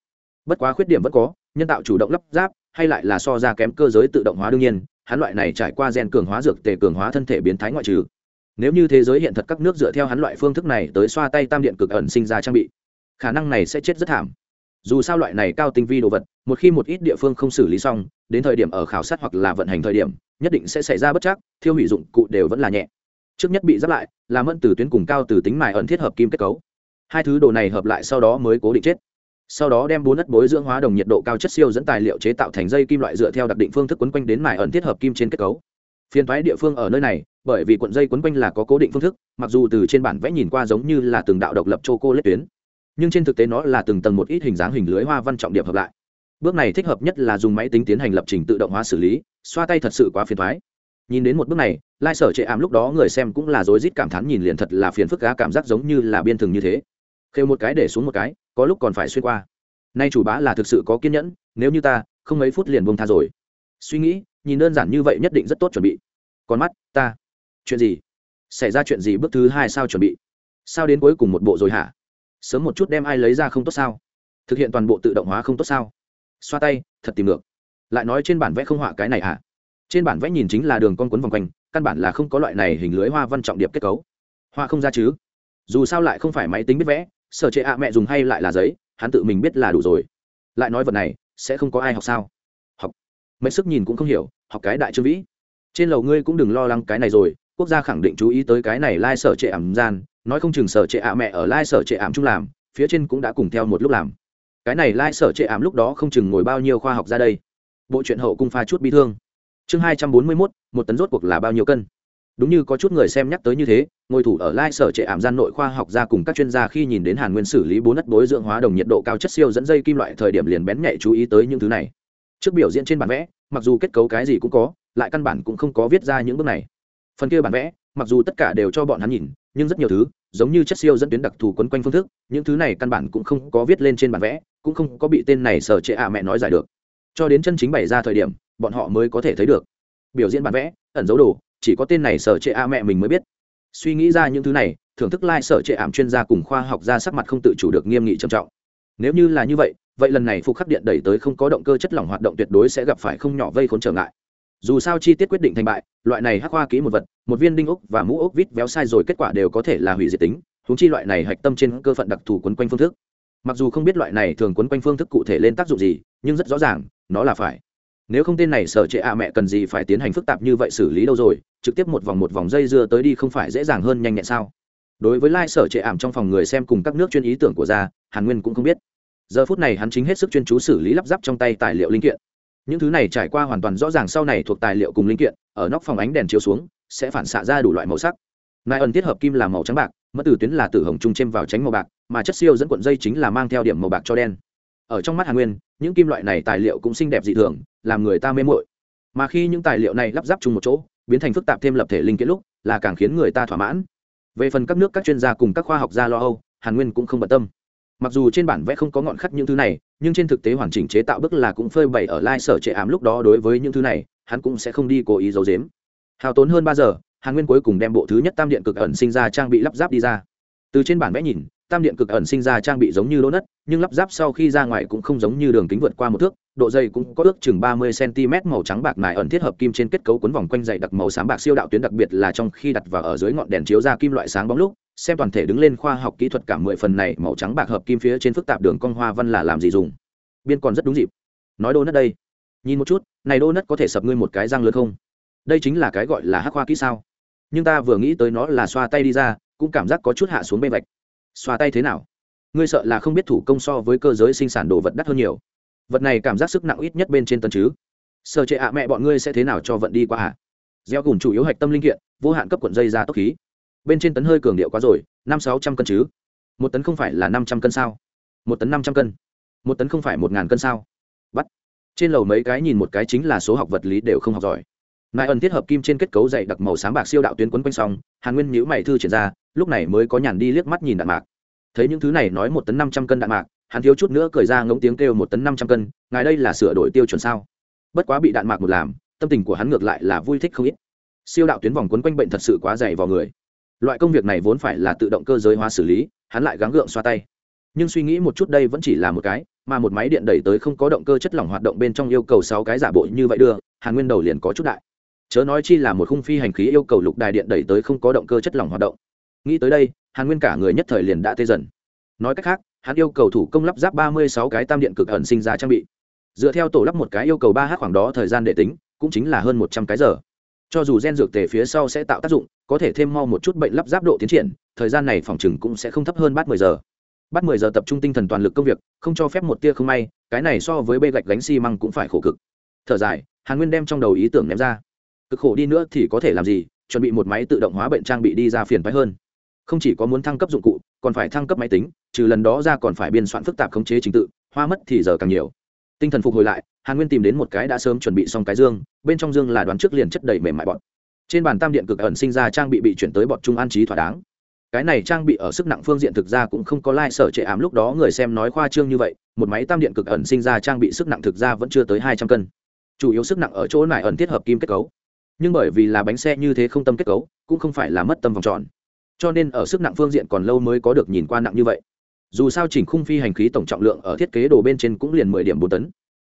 Speaker 1: Bất quá khuyết điểm vẫn có, nhân tạo chủ động lắp ráp, hay lại là so ra kém cơ giới tự động hóa đương nhiên, hắn loại này trải qua gen cường hóa dược tề cường hóa thân thể biến thái ngoại trừ. Nếu như thế giới hiện thật các nước dựa theo hắn loại phương thức này tới xoa tay tam điện cực ẩn sinh ra trang bị, khả năng này sẽ chết rất thảm. Dù sao loại này cao tinh vi đồ vật, một khi một ít địa phương không xử lý xong, đến thời điểm ở khảo sát hoặc là vận hành thời điểm, nhất định sẽ xảy ra bất chắc, thiêu hủy dụng cụ đều vẫn là nhẹ. Trước nhất bị giáp lại, là mẫn từ tuyến cùng cao từ tính mài ẩn thiết hợp kim kết cấu hai thứ đồ này hợp lại sau đó mới cố định chết. Sau đó đem bốn đất bối dưỡng hóa đồng nhiệt độ cao chất siêu dẫn tài liệu chế tạo thành dây kim loại dựa theo đặc định phương thức quấn quanh đến mài ẩn thiết hợp kim trên kết cấu. Phiên thoái địa phương ở nơi này, bởi vì cuộn dây quấn quanh là có cố định phương thức, mặc dù từ trên bản vẽ nhìn qua giống như là từng đạo độc lập chô cô lết tuyến, nhưng trên thực tế nó là từng tầng một ít hình dáng hình lưới hoa văn trọng điểm hợp lại. Bước này thích hợp nhất là dùng máy tính tiến hành lập trình tự động hóa xử lý, xoa tay thật sự quá phiền thoái nhìn đến một bước này, lai sở chệ ảm lúc đó người xem cũng là rối rít cảm thán nhìn liền thật là phiền phức cá cảm giác giống như là biên thường như thế khêu một cái để xuống một cái, có lúc còn phải xuyên qua. Nay chủ bá là thực sự có kiên nhẫn, nếu như ta, không mấy phút liền buông tha rồi. Suy nghĩ, nhìn đơn giản như vậy nhất định rất tốt chuẩn bị. Con mắt, ta. Chuyện gì? Xảy ra chuyện gì bước thứ hai sao chuẩn bị? Sao đến cuối cùng một bộ rồi hả? Sớm một chút đem ai lấy ra không tốt sao? Thực hiện toàn bộ tự động hóa không tốt sao? Xoa tay, thật tìm được lại nói trên bản vẽ không họa cái này hả? Trên bản vẽ nhìn chính là đường con quấn vòng quanh, căn bản là không có loại này hình lưới hoa văn trọng điệp kết cấu. Hoa không ra chứ? Dù sao lại không phải máy tính biết vẽ sở chế ạ mẹ dùng hay lại là giấy, hắn tự mình biết là đủ rồi. Lại nói vật này, sẽ không có ai học sao? Học. Mấy sức nhìn cũng không hiểu, học cái đại trương vĩ. Trên lầu ngươi cũng đừng lo lắng cái này rồi, quốc gia khẳng định chú ý tới cái này lai、like、sở trệ ảm gian, nói không chừng sở trệ ạ mẹ ở lai、like、sở trệ ảm chung làm, phía trên cũng đã cùng theo một lúc làm. Cái này lai、like、sở trệ ảm lúc đó không chừng ngồi bao nhiêu khoa học ra đây. Bộ chuyện hậu cung pha chút bi thương. Chương hai trăm bốn mươi mốt, một tấn rốt cuộc là bao nhiêu cân? Đúng như có chút người xem nhắc tới như thế, ngôi thủ ở lai sở trệ ảm gian nội khoa học gia cùng các chuyên gia khi nhìn đến hàn nguyên xử lý bốn đất bối dưỡng hóa đồng nhiệt độ cao chất siêu dẫn dây kim loại thời điểm liền bén nhạy chú ý tới những thứ này. Trước biểu diễn trên bản vẽ, mặc dù kết cấu cái gì cũng có, lại căn bản cũng không có viết ra những bước này. Phần kia bản vẽ, mặc dù tất cả đều cho bọn hắn nhìn, nhưng rất nhiều thứ, giống như chất siêu dẫn tuyến đặc thù quấn quanh phương thức, những thứ này căn bản cũng không có viết lên trên bản vẽ, cũng không có bị tên này sở trệ ạ mẹ nói giải được. Cho đến chân chính bày ra thời điểm, bọn họ mới có thể thấy được. Biểu diễn bản vẽ, ẩn dấu đồ chỉ có tên này sở trệ a mẹ mình mới biết. Suy nghĩ ra những thứ này, thưởng thức lai、like、sở trệ ảm chuyên gia cùng khoa học gia sắc mặt không tự chủ được nghiêm nghị trầm trọng. Nếu như là như vậy vậy lần này phục khắc điện đẩy tới không có động cơ chất lỏng hoạt động tuyệt đối sẽ gặp phải không nhỏ vây khốn trở ngại. Dù sao chi tiết quyết định thành bại, loại này hắc hoa ký một vật, một viên đinh ốc và mũ ốc vít véo sai rồi kết quả đều có thể là hủy diệt tính húng chi loại này hạch tâm trên cơ phận đặc thù quấn quanh phương thức. Mặc dù không biết loại này thường quấn quanh phương thức cụ thể lên tác dụng gì, nhưng rất rõ ràng, nó là phải nếu không tên này sở trệ ạ mẹ cần gì phải tiến hành phức tạp như vậy xử lý đâu rồi, trực tiếp một vòng một vòng dây dưa tới đi không phải dễ dàng hơn nhanh nhẹn sao? Đối với lai、like、sở trệ ảm trong phòng người xem cùng các nước chuyên ý tưởng của gia, hàn nguyên cũng không biết. Giờ phút này hắn chính hết sức chuyên chú xử lý lắp ráp trong tay tài liệu linh kiện. Những thứ này trải qua hoàn toàn rõ ràng sau này thuộc tài liệu cùng linh kiện, ở nóc phòng ánh đèn chiếu xuống, sẽ phản xạ ra đủ loại màu sắc. Nai ẩn tiết hợp kim là màu trắng bạc mất từ tuyến là tử hồng trung chêm vào tránh màu bạc, mà chất siêu dẫn cuộn dây chính là mang theo điểm màu bạc cho đen ở trong mắt hàn nguyên, những kim loại này tài liệu cũng xinh đẹp dị thường, làm người ta mê mội mà khi những tài liệu này lắp ráp chung một chỗ, biến thành phức tạp thêm lập thể linh kiện lúc, là càng khiến người ta thỏa mãn. Về phần các nước các chuyên gia cùng các khoa học gia lo âu, hàn nguyên cũng không bận tâm. Mặc dù trên bản vẽ không có ngọn khắc những thứ này, nhưng trên thực tế hoàn chỉnh chế tạo bức là cũng phơi bày ở lai sở trệ ám lúc đó đối với những thứ này, hắn cũng sẽ không đi cố ý giấu giếm. Hào tốn hơn ba giờ, hàn nguyên cuối cùng đem bộ thứ nhất tam điện cực ẩn sinh ra trang bị lắp ráp đi ra. Từ trên bản vẽ nhìn tam điện cực ẩn sinh ra trang bị giống như lỗ nất, nhưng lắp ráp sau khi ra ngoài cũng không giống như đường kính vượt qua một thước, độ dày cũng có ước chừng ba mươi cm màu trắng bạc mài ẩn thiết hợp kim trên kết cấu cuốn vòng quanh dày đặc màu sáng bạc siêu đạo tuyến đặc biệt là trong khi đặt vào ở dưới ngọn đèn chiếu ra kim loại sáng bóng lúc, xem toàn thể đứng lên khoa học kỹ thuật cả mười phần này màu trắng bạc hợp kim phía trên phức tạp đường cong hoa văn là làm gì dùng? Biên còn rất đúng dịp. Nói đô nất đây. Nhìn một chút, này đô nất có thể sập ngươi một cái răng lớn không? Đây chính là cái gọi là hắc hoa kỹ sao. Nhưng ta vừa nghĩ tới nó là xoa tay đi ra, cũng cảm giác có chút hạ xuống bên vạch xoa tay thế nào? Ngươi sợ là không biết thủ công so với cơ giới sinh sản đồ vật đắt hơn nhiều. Vật này cảm giác sức nặng ít nhất bên trên tân chứ. Sợ trệ ạ, mẹ bọn ngươi sẽ thế nào cho vận đi qua ạ? À? gieo gùn chủ yếu hạch tâm linh kiện, vô hạn cấp cuộn dây ra tốc khí. Bên trên tấn hơi cường điệu quá rồi, năm sáu trăm cân chứ. Một tấn không phải là năm trăm cân sao? Một tấn năm trăm cân. Một tấn không phải một ngàn cân sao? Bắt. Trên lầu mấy cái nhìn một cái chính là số học vật lý đều không học giỏi. Nại ẩn thiết hợp kim trên kết cấu dày đặc màu sáng bạc siêu đạo tuyến quấn quanh xong, hàn nguyên nhữ mày thư triển ra lúc này mới có nhàn đi liếc mắt nhìn đạn mạc. Thấy những thứ này nói một tấn năm trăm cân đạn mạc, hắn thiếu chút nữa cười ra ngống tiếng kêu một tấn năm trăm cân, ngài đây là sửa đổi tiêu chuẩn sao? Bất quá bị đạn mạc một làm, tâm tình của hắn ngược lại là vui thích không ít. Siêu đạo tuyến vòng quấn quanh bệnh thật sự quá dày vào người. Loại công việc này vốn phải là tự động cơ giới hóa xử lý, hắn lại gắng gượng xoa tay. Nhưng suy nghĩ một chút đây vẫn chỉ là một cái, mà một máy điện đẩy tới không có động cơ chất lỏng hoạt động bên trong yêu cầu sáu cái giả bộ như vậy đưa, hàn nguyên đầu liền có chút đại. Chớ nói chi là một khung phi hành khí yêu cầu lục đài điện đẩy tới không có động cơ chất lỏng hoạt động nghĩ tới đây, hàn nguyên cả người nhất thời liền đã tê dần. Nói cách khác, hắn yêu cầu thủ công lắp ráp ba mươi sáu cái tam điện cực ẩn sinh ra trang bị. Dựa theo tổ lắp một cái yêu cầu ba h khoảng đó thời gian để tính, cũng chính là hơn một trăm cái giờ. Cho dù gen dược tề phía sau sẽ tạo tác dụng, có thể thêm mau một chút bệnh lắp ráp độ tiến triển, thời gian này phòng chừng cũng sẽ không thấp hơn bát mười giờ. Bắt mười giờ tập trung tinh thần toàn lực công việc, không cho phép một tia không may, cái này so với bê gạch gánh xi măng cũng phải khổ cực. Thở dài, hàn nguyên đem trong đầu ý tưởng ném ra. Cực khổ đi nữa thì có thể làm gì, chuẩn bị một máy tự động hóa bệnh trang bị đi ra phiền phái hơn không chỉ có muốn thăng cấp dụng cụ, còn phải thăng cấp máy tính, trừ lần đó ra còn phải biên soạn phức tạp khống chế trình tự, hoa mất thì giờ càng nhiều. Tinh thần phục hồi lại, hàn nguyên tìm đến một cái đã sớm chuẩn bị xong cái dương, bên trong dương là đoán trước liền chất đầy mềm mại bọt. Trên bàn tam điện cực ẩn sinh ra trang bị bị chuyển tới bọt trung an trí thỏa đáng. Cái này trang bị ở sức nặng phương diện thực ra cũng không có lai、like、sở trệ ám lúc đó người xem nói khoa trương như vậy, một máy tam điện cực ẩn sinh ra trang bị sức nặng thực ra vẫn chưa tới hai trăm cân. Chủ yếu sức nặng ở chỗ này ẩn thiết hợp kim kết cấu. Nhưng bởi vì là bánh xe như thế không tâm kết cấu, cũng không phải là mất tâm vòng tròn cho nên ở sức nặng phương diện còn lâu mới có được nhìn qua nặng như vậy. Dù sao chỉnh khung phi hành khí tổng trọng lượng ở thiết kế đồ bên trên cũng liền mười điểm bốn tấn.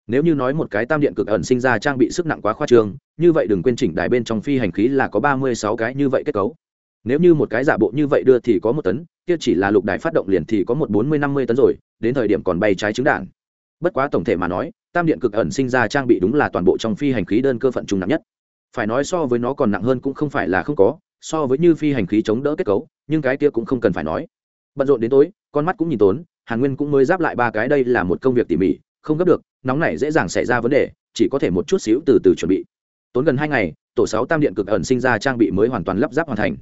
Speaker 1: Nếu như nói một cái tam điện cực ẩn sinh ra trang bị sức nặng quá khoa trương, như vậy đừng quên chỉnh đài bên trong phi hành khí là có ba mươi sáu cái như vậy kết cấu. Nếu như một cái giả bộ như vậy đưa thì có một tấn, kia chỉ là lục đài phát động liền thì có một bốn mươi năm mươi tấn rồi, đến thời điểm còn bay trái trứng đạn. Bất quá tổng thể mà nói, tam điện cực ẩn sinh ra trang bị đúng là toàn bộ trong phi hành khí đơn cơ phận trung nặng nhất. Phải nói so với nó còn nặng hơn cũng không phải là không có so với như phi hành khí chống đỡ kết cấu, nhưng cái kia cũng không cần phải nói. Bận rộn đến tối, con mắt cũng nhìn tốn, hàn nguyên cũng mới giáp lại ba cái đây là một công việc tỉ mỉ, không gấp được, nóng này dễ dàng xảy ra vấn đề, chỉ có thể một chút xíu từ từ chuẩn bị. Tốn gần hai ngày, tổ sáu tam điện cực ẩn sinh ra trang bị mới hoàn toàn lắp ráp hoàn thành.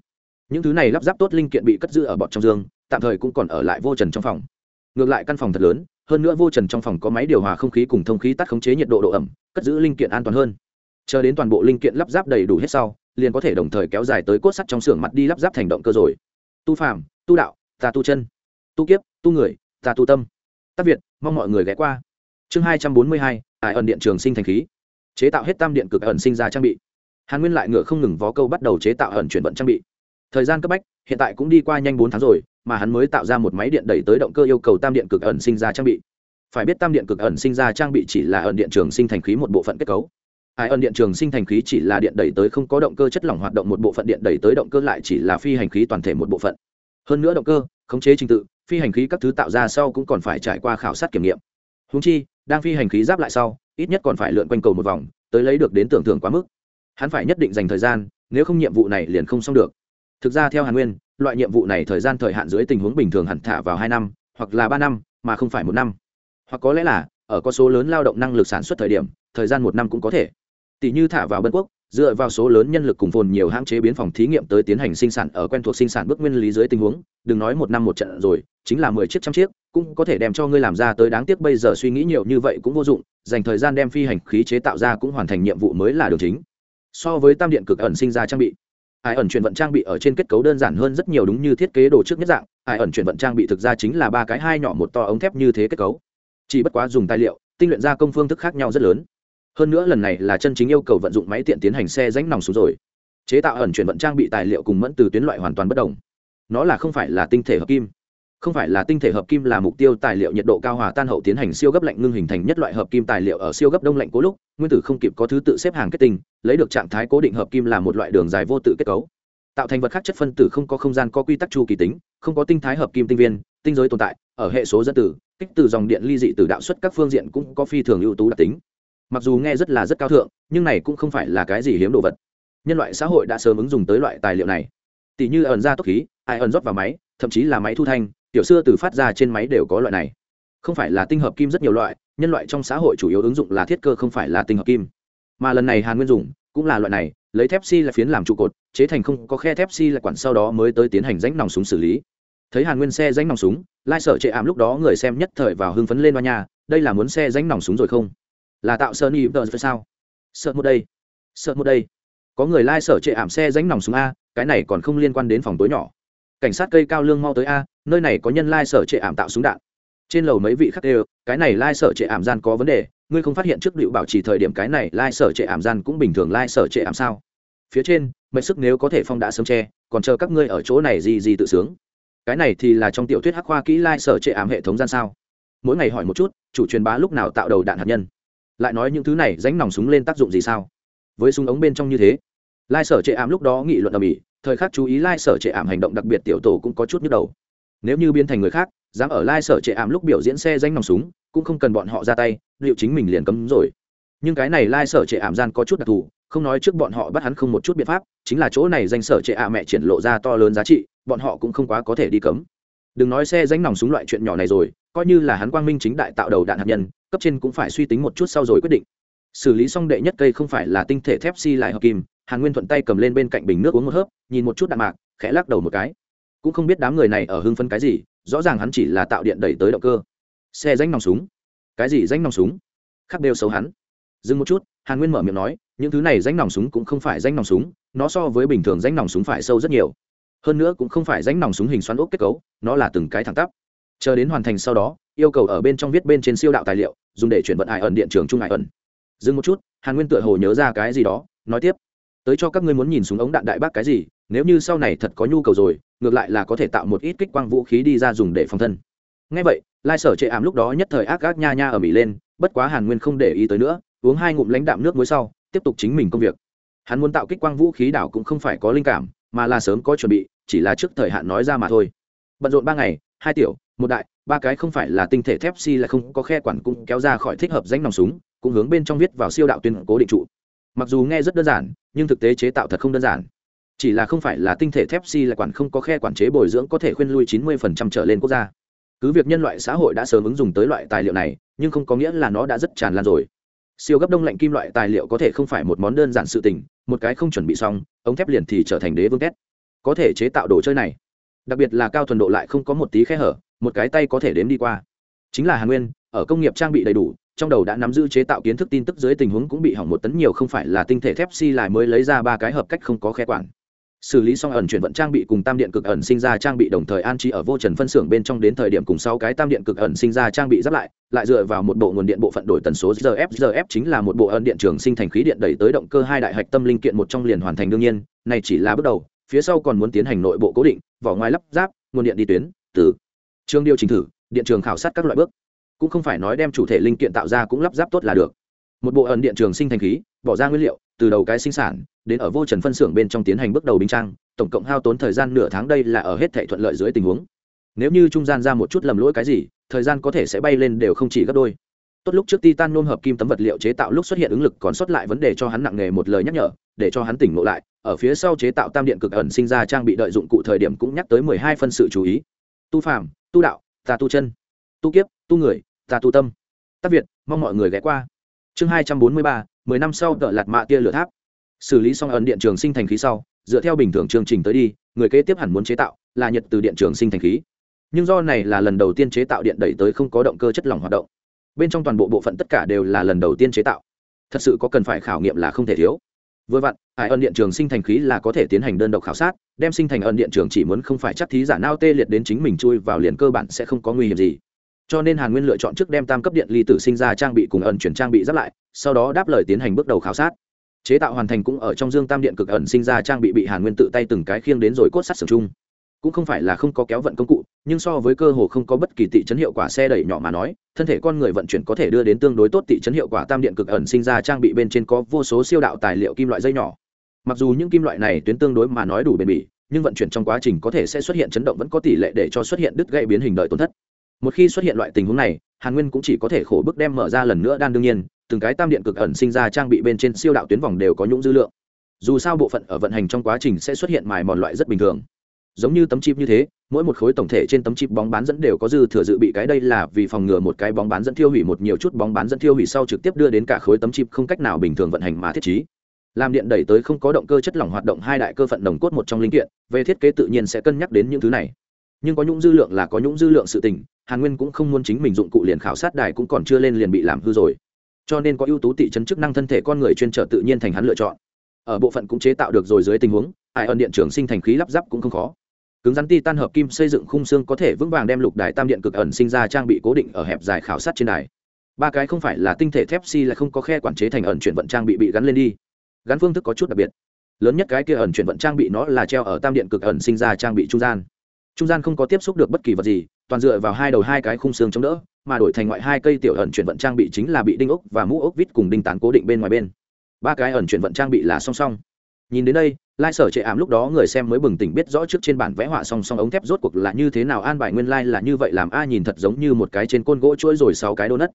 Speaker 1: Những thứ này lắp ráp tốt linh kiện bị cất giữ ở bọn trong dương, tạm thời cũng còn ở lại vô trần trong phòng. Ngược lại căn phòng thật lớn, hơn nữa vô trần trong phòng có máy điều hòa không khí cùng thông khí tắt khống chế nhiệt độ độ ẩm, cất giữ linh kiện an toàn hơn. Chờ đến toàn bộ linh kiện lắp ráp đầy đủ hết sau liền có thể đồng thời kéo dài tới cốt sắt trong xưởng mặt đi lắp ráp thành động cơ rồi. Tu phàm, tu đạo, ta tu chân, tu kiếp, tu người, ta tu tâm. Tác việt, mong mọi người ghé qua. Chương hai trăm bốn mươi hai ải ẩn điện trường sinh thành khí. Chế tạo hết tam điện cực ẩn sinh ra trang bị. Hàn nguyên lại ngựa không ngừng vó câu bắt đầu chế tạo ẩn chuyển vận trang bị. Thời gian cấp bách, hiện tại cũng đi qua nhanh bốn tháng rồi, mà hắn mới tạo ra một máy điện đẩy tới động cơ yêu cầu tam điện cực ẩn sinh ra trang bị. Phải biết tam điện cực ẩn sinh ra trang bị chỉ là ẩn điện trường sinh thành khí một bộ phận kết cấu ai ẩn điện trường sinh thành khí chỉ là điện đẩy tới không có động cơ chất lỏng hoạt động, một bộ phận điện đẩy tới động cơ lại chỉ là phi hành khí toàn thể một bộ phận. Hơn nữa động cơ, khống chế trình tự, phi hành khí các thứ tạo ra sau cũng còn phải trải qua khảo sát kiểm nghiệm. Húng chi, đang phi hành khí giáp lại sau, ít nhất còn phải lượn quanh cầu một vòng, tới lấy được đến tưởng thưởng quá mức. Hắn phải nhất định dành thời gian, nếu không nhiệm vụ này liền không xong được. Thực ra theo hàn nguyên, loại nhiệm vụ này thời gian thời hạn dưới tình huống bình thường hẳn thả vào hai năm, hoặc là ba năm, mà không phải một năm. Hoặc có lẽ là, ở có số lớn lao động năng lực sản xuất thời điểm, thời gian một năm cũng có thể tỷ như thả vào bân quốc, dựa vào số lớn nhân lực cùng phồn nhiều hãng chế biến phòng thí nghiệm tới tiến hành sinh sản ở quen thuộc sinh sản bước nguyên lý dưới tình huống, đừng nói một năm một trận rồi, chính là mười chiếc trăm chiếc, cũng có thể đem cho ngươi làm ra tới đáng tiếc bây giờ suy nghĩ nhiều như vậy cũng vô dụng, dành thời gian đem phi hành khí chế tạo ra cũng hoàn thành nhiệm vụ mới là đường chính. So với tam điện cực ẩn sinh ra trang bị, ải ẩn chuyển vận trang bị ở trên kết cấu đơn giản hơn rất nhiều đúng như thiết kế đồ trước nhất dạng, ải ẩn chuyển vận trang bị thực ra chính là ba cái hai nhỏ một to ống thép như thế kết cấu. Chỉ bất quá dùng tài liệu, tinh luyện ra công phương thức khác nhau rất lớn hơn nữa lần này là chân chính yêu cầu vận dụng máy tiện tiến hành xe ránh nòng xuống rồi. Chế tạo ẩn chuyển vận trang bị tài liệu cùng mẫn từ tuyến loại hoàn toàn bất đồng. Nó là không phải là tinh thể hợp kim. Không phải là tinh thể hợp kim là mục tiêu tài liệu nhiệt độ cao hòa tan hậu tiến hành siêu gấp lạnh ngưng hình thành nhất loại hợp kim tài liệu ở siêu gấp đông lạnh cố lúc, nguyên tử không kịp có thứ tự xếp hàng kết tinh, lấy được trạng thái cố định hợp kim là một loại đường dài vô tự kết cấu. Tạo thành vật khác chất phân tử không có không gian có quy tắc chu kỳ tính, không có tinh thái hợp kim tinh viên, tinh giới tồn tại, ở hệ số dẫn tử, kích từ dòng điện ly dị từ đạo xuất các phương diện cũng có phi thường ưu tú đặc tính mặc dù nghe rất là rất cao thượng, nhưng này cũng không phải là cái gì hiếm đồ vật. Nhân loại xã hội đã sớm ứng dụng tới loại tài liệu này. Tỷ như ẩn ra tốc khí, ai ẩn rót vào máy, thậm chí là máy thu thanh, tiểu xưa từ phát ra trên máy đều có loại này. Không phải là tinh hợp kim rất nhiều loại, nhân loại trong xã hội chủ yếu ứng dụng là thiết cơ không phải là tinh hợp kim. Mà lần này hàn nguyên dùng cũng là loại này, lấy thép xi là phiến làm trụ cột, chế thành không có khe thép xi là quản sau đó mới tới tiến hành rãnh nòng súng xử lý. Thấy hàn nguyên xe rãnh nòng súng, lai sở chệ ảm lúc đó người xem nhất thời vào hưng phấn lên ba nhà đây là muốn xe rãnh nòng súng rồi không? Là tạo sơn y tờ sao? Sợ một đây, sợ một đây. Có người lai sở trệ ảm xe rãnh nòng súng a, cái này còn không liên quan đến phòng tối nhỏ. Cảnh sát cây cao lương mau tới a, nơi này có nhân lai sở trệ ảm tạo súng đạn. Trên lầu mấy vị khác đều, cái này lai sở trệ ảm gian có vấn đề, ngươi không phát hiện trước điệu bảo trì thời điểm cái này lai sở trệ ảm gian cũng bình thường lai sở trệ ảm sao? Phía trên mệnh sức nếu có thể phong đã sớm che, còn chờ các ngươi ở chỗ này gì gì tự sướng. Cái này thì là trong tiểu thuyết hắc khoa kỹ lai sở trệ ảm hệ thống gian sao? Mỗi ngày hỏi một chút, chủ truyền bá lúc nào tạo đầu đạn hạt nhân? Lại nói những thứ này dánh nòng súng lên tác dụng gì sao? Với súng ống bên trong như thế, lai sở trệ ảm lúc đó nghị luận ở mỹ, thời khắc chú ý lai sở trệ ảm hành động đặc biệt tiểu tổ cũng có chút nhức đầu. Nếu như biến thành người khác, dám ở lai sở trệ ảm lúc biểu diễn xe danh nòng súng, cũng không cần bọn họ ra tay, liệu chính mình liền cấm rồi. Nhưng cái này lai sở trệ ảm gian có chút đặc thù, không nói trước bọn họ bắt hắn không một chút biện pháp, chính là chỗ này danh sở trệ ảm mẹ triển lộ ra to lớn giá trị, bọn họ cũng không quá có thể đi cấm đừng nói xe danh nòng súng loại chuyện nhỏ này rồi, coi như là hắn quang minh chính đại tạo đầu đạn hạt nhân, cấp trên cũng phải suy tính một chút sau rồi quyết định. Xử lý xong đệ nhất cây không phải là tinh thể thép xi si lại hợp kim, hàn nguyên thuận tay cầm lên bên cạnh bình nước uống một hớp, nhìn một chút đạn mạc, khẽ lắc đầu một cái. Cũng không biết đám người này ở hưng phân cái gì, rõ ràng hắn chỉ là tạo điện đẩy tới động cơ. Xe danh nòng súng? Cái gì danh nòng súng? Khác đều xấu hắn. Dừng một chút, hàn nguyên mở miệng nói, những thứ này danh nòng súng cũng không phải danh nòng súng, nó so với bình thường danh nòng súng phải sâu rất nhiều. Hơn nữa cũng không phải rãnh nòng súng hình xoắn ốc kết cấu nó là từng cái thẳng tắp. Chờ đến hoàn thành sau đó, yêu cầu ở bên trong viết bên trên siêu đạo tài liệu, dùng để chuyển vận ải ẩn điện trường trung ải ẩn. Dừng một chút, hàn nguyên tựa hồ nhớ ra cái gì đó, nói tiếp. Tới cho các ngươi muốn nhìn súng ống đạn đại bác cái gì, nếu như sau này thật có nhu cầu rồi, ngược lại là có thể tạo một ít kích quang vũ khí đi ra dùng để phòng thân. Ngay vậy, lai sở chệ ảm lúc đó nhất thời ác ác nha nha ở mỹ lên, bất quá hàn nguyên không để ý tới nữa, uống hai ngụm lãnh đạm nước muối sau, tiếp tục chính mình công việc. Hắn muốn tạo kích quang vũ khí đảo cũng không phải có linh cảm, mà là sớm có chuẩn bị, chỉ là trước thời hạn nói ra mà thôi bận rộn ba ngày, hai tiểu, một đại, ba cái không phải là tinh thể thép xi si là không có khe quản cũng kéo ra khỏi thích hợp danh nòng súng, cũng hướng bên trong viết vào siêu đạo tuyên cố định trụ. Mặc dù nghe rất đơn giản, nhưng thực tế chế tạo thật không đơn giản. Chỉ là không phải là tinh thể thép xi si là quản không có khe quản chế bồi dưỡng có thể khuyên lui chín mươi phần trăm trở lên quốc gia. Cứ việc nhân loại xã hội đã sớm ứng dụng tới loại tài liệu này, nhưng không có nghĩa là nó đã rất tràn lan rồi. Siêu gấp đông lạnh kim loại tài liệu có thể không phải một món đơn giản sự tình, một cái không chuẩn bị xong, ống thép liền thì trở thành đế vương tét. Có thể chế tạo đồ chơi này đặc biệt là cao thuần độ lại không có một tí khe hở, một cái tay có thể đếm đi qua. Chính là hàn nguyên, ở công nghiệp trang bị đầy đủ, trong đầu đã nắm giữ chế tạo kiến thức tin tức dưới tình huống cũng bị hỏng một tấn nhiều không phải là tinh thể thép xi si lại mới lấy ra ba cái hợp cách không có khe quản. Xử lý xong ẩn chuyển vận trang bị cùng tam điện cực ẩn sinh ra trang bị đồng thời an trí ở vô trần phân xưởng bên trong đến thời điểm cùng sau cái tam điện cực ẩn sinh ra trang bị giáp lại lại dựa vào một bộ nguồn điện bộ phận đổi tần số rf rf chính là một bộ ẩn điện trường sinh thành khí điện đẩy tới động cơ hai đại hạch tâm linh kiện một trong liền hoàn thành đương nhiên, này chỉ là bước đầu, phía sau còn muốn tiến hành nội bộ cố định vỏ ngoài lắp ráp, nguồn điện đi tuyến, từ trường điều chỉnh thử, điện trường khảo sát các loại bước. Cũng không phải nói đem chủ thể linh kiện tạo ra cũng lắp ráp tốt là được. Một bộ ẩn điện trường sinh thành khí, bỏ ra nguyên liệu, từ đầu cái sinh sản, đến ở vô trần phân xưởng bên trong tiến hành bước đầu bình trang, tổng cộng hao tốn thời gian nửa tháng đây là ở hết thể thuận lợi dưới tình huống. Nếu như trung gian ra một chút lầm lỗi cái gì, thời gian có thể sẽ bay lên đều không chỉ gấp đôi. Tốt lúc trước titan nôm hợp kim tấm vật liệu chế tạo lúc xuất hiện ứng lực còn xuất lại vấn đề cho hắn nặng nề một lời nhắc nhở để cho hắn tỉnh ngộ lại, ở phía sau chế tạo tam điện cực ẩn sinh ra trang bị đợi dụng cụ thời điểm cũng nhắc tới mười hai phân sự chú ý. Tu phàm, tu đạo, ta tu chân. Tu kiếp, tu người, ta tu tâm. Tác việt, mong mọi người ghé qua. Chương hai trăm bốn mươi ba, mười năm sau tợ lạt mạ tia lửa tháp. Xử lý xong ẩn điện trường sinh thành khí sau, dựa theo bình thường chương trình tới đi, người kế tiếp hẳn muốn chế tạo là nhiệt từ điện trường sinh thành khí. Nhưng do này là lần đầu tiên chế tạo điện đẩy tới không có động cơ chất lỏng hoạt động. Bên trong toàn bộ bộ phận tất cả đều là lần đầu tiên chế tạo. Thật sự có cần phải khảo nghiệm là không thể thiếu vừa vặn, hải ân điện trường sinh thành khí là có thể tiến hành đơn độc khảo sát, đem sinh thành ân điện trường chỉ muốn không phải chắc thí giả nao tê liệt đến chính mình chui vào liền cơ bản sẽ không có nguy hiểm gì. Cho nên hàn nguyên lựa chọn trước đem tam cấp điện ly tử sinh ra trang bị cùng ẩn chuyển trang bị giáp lại, sau đó đáp lời tiến hành bước đầu khảo sát. Chế tạo hoàn thành cũng ở trong dương tam điện cực ẩn sinh ra trang bị bị hàn nguyên tự tay từng cái khiêng đến rồi cốt sắt sừng chung cũng không phải là không có kéo vận công cụ nhưng so với cơ hồ không có bất kỳ tị chấn hiệu quả xe đẩy nhỏ mà nói, thân thể con người vận chuyển có thể đưa đến tương đối tốt tị chấn hiệu quả tam điện cực ẩn sinh ra trang bị bên trên có vô số siêu đạo tài liệu kim loại dây nhỏ. Mặc dù những kim loại này tuyến tương đối mà nói đủ bền bỉ, nhưng vận chuyển trong quá trình có thể sẽ xuất hiện chấn động vẫn có tỷ lệ để cho xuất hiện đứt gãy biến hình đợi tổn thất. Một khi xuất hiện loại tình huống này, hàn nguyên cũng chỉ có thể khổ bức đem mở ra lần nữa đan đương nhiên, từng cái tam điện cực ẩn sinh ra trang bị bên trên siêu đạo tuyến vòng đều có nhũng dư lượng. Dù sao bộ phận ở vận hành trong quá trình sẽ xuất hiện mài mòn loại rất bình thường giống như tấm chip như thế, mỗi một khối tổng thể trên tấm chip bóng bán dẫn đều có dư thừa dự bị, cái đây là vì phòng ngừa một cái bóng bán dẫn tiêu hủy một nhiều chút bóng bán dẫn tiêu hủy sau trực tiếp đưa đến cả khối tấm chip không cách nào bình thường vận hành mà thiết trí. Làm điện đẩy tới không có động cơ chất lỏng hoạt động hai đại cơ phận đồng cốt một trong linh kiện, về thiết kế tự nhiên sẽ cân nhắc đến những thứ này. Nhưng có nhũng dư lượng là có nhũng dư lượng sự tình, hàn nguyên cũng không muốn chính mình dụng cụ liền khảo sát đài cũng còn chưa lên liền bị làm hư rồi. Cho nên có ưu tú thị trấn chức năng thân thể con người chuyên trở tự nhiên thành hắn lựa chọn. Ở bộ phận cũng chế tạo được rồi dưới tình huống, ai ẩn điện trường sinh thành khí lắp ráp cũng không khó cứng rắn ti tan hợp kim xây dựng khung xương có thể vững vàng đem lục đài tam điện cực ẩn sinh ra trang bị cố định ở hẹp dài khảo sát trên đài. Ba cái không phải là tinh thể thép xi si là không có khe quản chế thành ẩn chuyển vận trang bị bị gắn lên đi. Gắn phương thức có chút đặc biệt. Lớn nhất cái kia ẩn chuyển vận trang bị nó là treo ở tam điện cực ẩn sinh ra trang bị trung gian. Trung gian không có tiếp xúc được bất kỳ vật gì, toàn dựa vào hai đầu hai cái khung xương chống đỡ, mà đổi thành ngoại hai cây tiểu ẩn chuyển vận trang bị chính là bị đinh ốc và mũ ốc vít cùng đinh tán cố định bên ngoài bên. Ba cái ẩn chuyển vận trang bị là song song nhìn đến đây, lai sở trệ ảm lúc đó người xem mới bừng tỉnh biết rõ trước trên bản vẽ họa song song ống thép rốt cuộc là như thế nào, an bài nguyên lai là như vậy, làm a nhìn thật giống như một cái trên côn gỗ chuỗi rồi sáu cái đô nất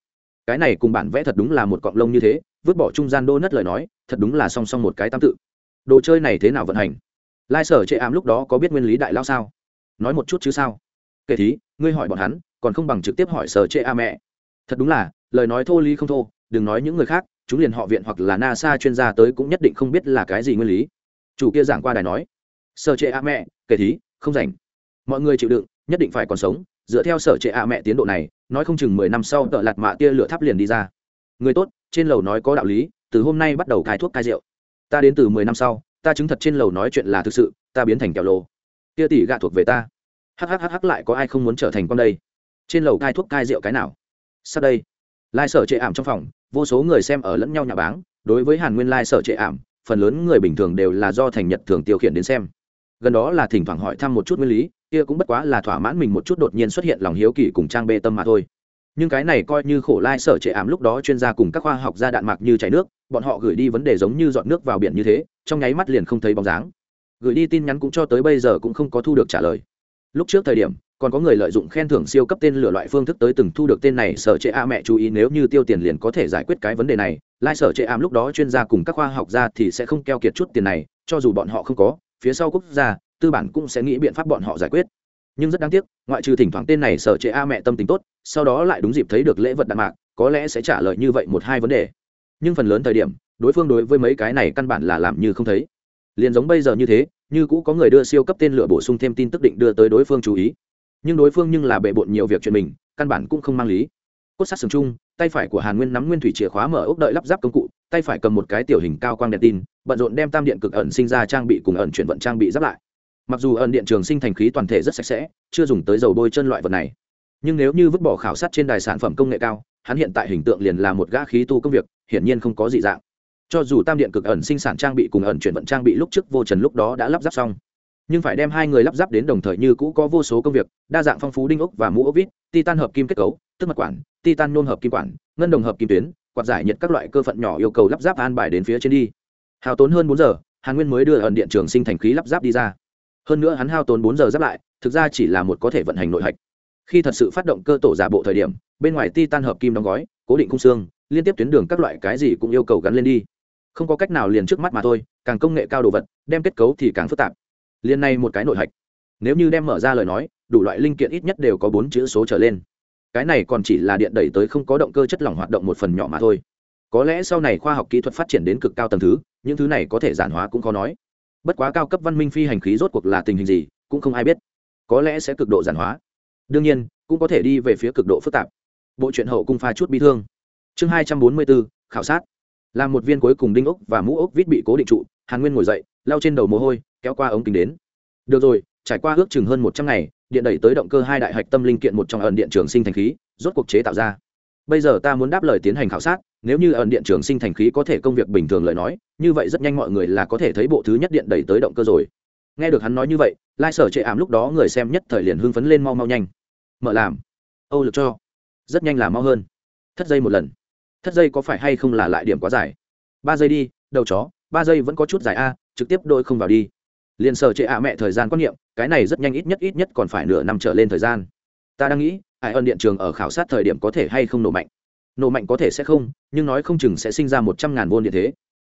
Speaker 1: cái này cùng bản vẽ thật đúng là một cọng lông như thế, vứt bỏ trung gian đô nất lời nói, thật đúng là song song một cái tam tự. Đồ chơi này thế nào vận hành? Lai sở trệ ảm lúc đó có biết nguyên lý đại lao sao? Nói một chút chứ sao? Kể thí, ngươi hỏi bọn hắn, còn không bằng trực tiếp hỏi sở trệ a mẹ. Thật đúng là, lời nói thô ly không thô, đừng nói những người khác chúng liền họ viện hoặc là nasa chuyên gia tới cũng nhất định không biết là cái gì nguyên lý. Chủ kia giảng qua đài nói, sở trệ a mẹ, kể thí, không rảnh. Mọi người chịu đựng, nhất định phải còn sống. Dựa theo sở trệ a mẹ tiến độ này, nói không chừng mười năm sau tợ lạt mạ tia lửa tháp liền đi ra. Người tốt, trên lầu nói có đạo lý, từ hôm nay bắt đầu cai thuốc cai rượu. Ta đến từ mười năm sau, ta chứng thật trên lầu nói chuyện là thực sự, ta biến thành kẹo lô kia tỷ gạ thuộc về ta. Hhhh lại có ai không muốn trở thành con đây? Trên lầu cai thuốc cai rượu cái nào? Sau đây lai sở trệ ảm trong phòng, vô số người xem ở lẫn nhau nhà báng. Đối với hàn nguyên lai sở trệ ảm, phần lớn người bình thường đều là do thành nhật thường tiêu khiển đến xem. Gần đó là thỉnh thoảng hỏi thăm một chút nguyên lý, kia cũng bất quá là thỏa mãn mình một chút đột nhiên xuất hiện lòng hiếu kỳ cùng trang bê tâm mà thôi. Nhưng cái này coi như khổ lai sở trệ ảm lúc đó chuyên gia cùng các khoa học gia đạn mạc như chảy nước, bọn họ gửi đi vấn đề giống như dọn nước vào biển như thế, trong nháy mắt liền không thấy bóng dáng. Gửi đi tin nhắn cũng cho tới bây giờ cũng không có thu được trả lời. Lúc trước thời điểm còn có người lợi dụng khen thưởng siêu cấp tên lửa loại phương thức tới từng thu được tên này, sở chế a mẹ chú ý nếu như tiêu tiền liền có thể giải quyết cái vấn đề này. Lai sở chế ám lúc đó chuyên gia cùng các khoa học gia thì sẽ không keo kiệt chút tiền này, cho dù bọn họ không có, phía sau quốc gia, tư bản cũng sẽ nghĩ biện pháp bọn họ giải quyết. Nhưng rất đáng tiếc, ngoại trừ thỉnh thoảng tên này sở chế a mẹ tâm tính tốt, sau đó lại đúng dịp thấy được lễ vật đạn mạc, có lẽ sẽ trả lời như vậy một hai vấn đề. Nhưng phần lớn thời điểm, đối phương đối với mấy cái này căn bản là làm như không thấy. Liền giống bây giờ như thế, như cũ có người đưa siêu cấp tên lửa bổ sung thêm tin tức định đưa tới đối phương chú ý nhưng đối phương nhưng là bệ bộn nhiều việc chuyện mình, căn bản cũng không mang lý. Cốt sát sừng chung tay phải của hàn nguyên nắm nguyên thủy chìa khóa mở ốc đợi lắp ráp công cụ, tay phải cầm một cái tiểu hình cao quang đèn tin, bận rộn đem tam điện cực ẩn sinh ra trang bị cùng ẩn chuyển vận trang bị giáp lại. Mặc dù ẩn điện trường sinh thành khí toàn thể rất sạch sẽ, chưa dùng tới dầu bôi chân loại vật này. Nhưng nếu như vứt bỏ khảo sát trên đài sản phẩm công nghệ cao, hắn hiện tại hình tượng liền là một gã khí tu công việc, hiển nhiên không có dị dạng. Cho dù tam điện cực ẩn sinh sản trang bị cùng ẩn chuyển vận trang bị lúc trước vô trần lúc đó đã lắp ráp xong nhưng phải đem hai người lắp ráp đến đồng thời như cũ có vô số công việc, đa dạng phong phú đinh ốc và mũ ốc vít, titan hợp kim kết cấu, tức mật quản, titan nôn hợp kim quản, ngân đồng hợp kim tuyến, quạt giải nhiệt các loại cơ phận nhỏ yêu cầu lắp ráp an bài đến phía trên đi. Hao tốn hơn bốn giờ, hàn nguyên mới đưa ẩn điện trường sinh thành khí lắp ráp đi ra. Hơn nữa hắn hao tốn bốn giờ giáp lại, thực ra chỉ là một có thể vận hành nội hạch. Khi thật sự phát động cơ tổ giả bộ thời điểm, bên ngoài titan hợp kim đóng gói, cố định khung xương, liên tiếp tuyến đường các loại cái gì cũng yêu cầu gắn lên đi. Không có cách nào liền trước mắt mà thôi, càng công nghệ cao đồ vật, đem kết cấu thì càng phức tạp liên này một cái nội hạch. Nếu như đem mở ra lời nói, đủ loại linh kiện ít nhất đều có bốn chữ số trở lên. Cái này còn chỉ là điện đẩy tới không có động cơ chất lỏng hoạt động một phần nhỏ mà thôi. Có lẽ sau này khoa học kỹ thuật phát triển đến cực cao tầng thứ, những thứ này có thể giản hóa cũng khó nói. Bất quá cao cấp văn minh phi hành khí rốt cuộc là tình hình gì, cũng không ai biết. Có lẽ sẽ cực độ giản hóa. Đương nhiên, cũng có thể đi về phía cực độ phức tạp. Bộ truyện hậu cung pha chút bi thương. Chương hai trăm bốn mươi bốn, khảo sát. Làm một viên cuối cùng đinh ốc và mũ ốc vít bị cố định trụ, hàn nguyên ngồi dậy lao trên đầu mồ hôi, kéo qua ống kính đến. Được rồi, trải qua ước chừng hơn một trăm ngày, điện đẩy tới động cơ hai đại hạch tâm linh kiện một trong ẩn điện trường sinh thành khí, rốt cuộc chế tạo ra. Bây giờ ta muốn đáp lời tiến hành khảo sát, nếu như ẩn điện trường sinh thành khí có thể công việc bình thường lời nói, như vậy rất nhanh mọi người là có thể thấy bộ thứ nhất điện đẩy tới động cơ rồi. Nghe được hắn nói như vậy, lai sở chệ ảm lúc đó người xem nhất thời liền hưng phấn lên mau mau nhanh. Mở làm. Âu lực cho. Rất nhanh là mau hơn. Thất giây một lần. Thất giây có phải hay không là lại điểm quá dài? Ba giây đi, đầu chó ba giây vẫn có chút dài a, trực tiếp đôi không vào đi. Liền sở trệ ạ mẹ thời gian quan niệm, cái này rất nhanh ít nhất ít nhất còn phải nửa năm trở lên thời gian. Ta đang nghĩ, ai ân điện trường ở khảo sát thời điểm có thể hay không nổ mạnh. Nổ mạnh có thể sẽ không, nhưng nói không chừng sẽ sinh ra một trăm ngàn vôn điện thế.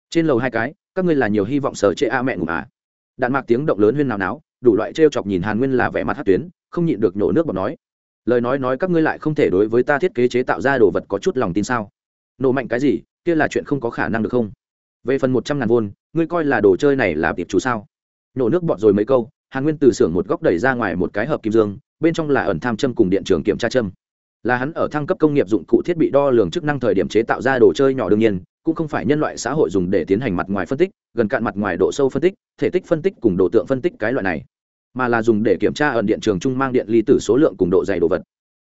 Speaker 1: Trên lầu hai cái, các ngươi là nhiều hy vọng sở trệ a mẹ ngủ à. Đạn mạc tiếng động lớn huyên nào náo, đủ loại t chọc nhìn hàn nguyên là vẻ mặt hát tuyến, không nhịn được nhổ nước bọt nói. Lời nói nói các ngươi lại không thể đối với ta thiết kế chế tạo ra đồ vật có chút lòng tin sao? Nổ mạnh cái gì, kia là chuyện không có khả năng được không? Về phần một trăm ngàn vôn ngươi coi là đồ chơi này là tiệp chủ sao? Nổ nước bọt rồi mấy câu, hàn nguyên từ xưởng một góc đẩy ra ngoài một cái hộp kim dương, bên trong là ẩn tham châm cùng điện trường kiểm tra châm. Là hắn ở thăng cấp công nghiệp dụng cụ thiết bị đo lường chức năng thời điểm chế tạo ra đồ chơi nhỏ đương nhiên, cũng không phải nhân loại xã hội dùng để tiến hành mặt ngoài phân tích, gần cạn mặt ngoài độ sâu phân tích, thể tích phân tích cùng độ tượng phân tích cái loại này. Mà là dùng để kiểm tra ẩn điện trường trung mang điện ly tử số lượng cùng độ dày đồ vật.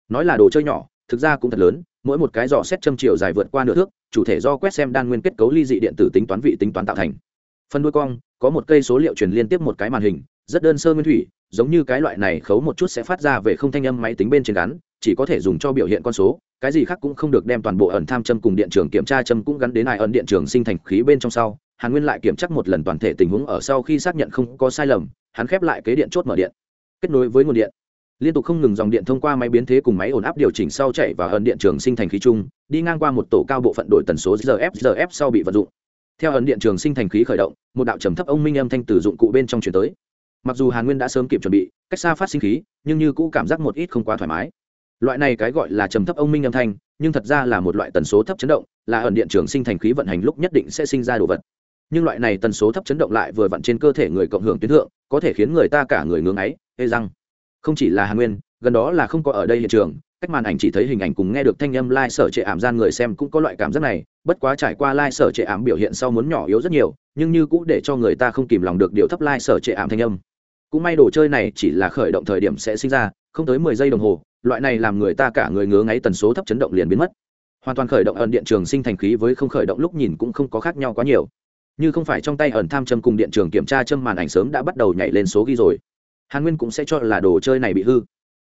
Speaker 1: Nói là đồ chơi nhỏ, thực ra cũng thật lớn mỗi một cái dò xét châm chiều dài vượt qua nửa thước, chủ thể do quét xem đan nguyên kết cấu ly dị điện tử tính toán vị tính toán tạo thành. Phần đuôi cong, có một cây số liệu truyền liên tiếp một cái màn hình, rất đơn sơ nguyên thủy, giống như cái loại này khấu một chút sẽ phát ra về không thanh âm máy tính bên trên gắn, chỉ có thể dùng cho biểu hiện con số, cái gì khác cũng không được đem toàn bộ ẩn tham châm cùng điện trường kiểm tra châm cũng gắn đến ai ẩn điện trường sinh thành khí bên trong sau. Hàn nguyên lại kiểm tra một lần toàn thể tình huống ở sau khi xác nhận không có sai lầm, hắn khép lại kế điện chốt mở điện. Kết nối với nguồn điện liên tục không ngừng dòng điện thông qua máy biến thế cùng máy ổn áp điều chỉnh sau chạy và ẩn điện trường sinh thành khí chung, đi ngang qua một tổ cao bộ phận đổi tần số rf rf sau bị vận dụng. Theo ẩn điện trường sinh thành khí khởi động, một đạo trầm thấp ông minh âm thanh từ dụng cụ bên trong chuyển tới. Mặc dù hàn nguyên đã sớm kịp chuẩn bị, cách xa phát sinh khí, nhưng như cũ cảm giác một ít không quá thoải mái. Loại này cái gọi là trầm thấp ông minh âm thanh, nhưng thật ra là một loại tần số thấp chấn động, là ẩn điện trường sinh thành khí vận hành lúc nhất định sẽ sinh ra đồ vật. Nhưng loại này tần số thấp chấn động lại vừa vặn trên cơ thể người cộng hưởng tuyến thượng, có thể khiến người ta cả người ngưỡng ấy ê răng không chỉ là hàn nguyên, gần đó là không có ở đây hiện trường, cách màn ảnh chỉ thấy hình ảnh cùng nghe được thanh âm lai、like、sở trệ ảm gian người xem cũng có loại cảm giác này, bất quá trải qua lai、like、sở trệ ảm biểu hiện sau muốn nhỏ yếu rất nhiều, nhưng như cũng để cho người ta không kìm lòng được điều thấp lai、like、sở trệ ảm thanh âm. Cũng may đồ chơi này chỉ là khởi động thời điểm sẽ sinh ra, không tới mười giây đồng hồ, loại này làm người ta cả người ngứa ngáy tần số thấp chấn động liền biến mất. Hoàn toàn khởi động ẩn điện trường sinh thành khí với không khởi động lúc nhìn cũng không có khác nhau quá nhiều. Như không phải trong tay ẩn tham châm cùng điện trường kiểm tra châm màn ảnh sớm đã bắt đầu nhảy lên số ghi rồi hàn nguyên cũng sẽ cho là đồ chơi này bị hư.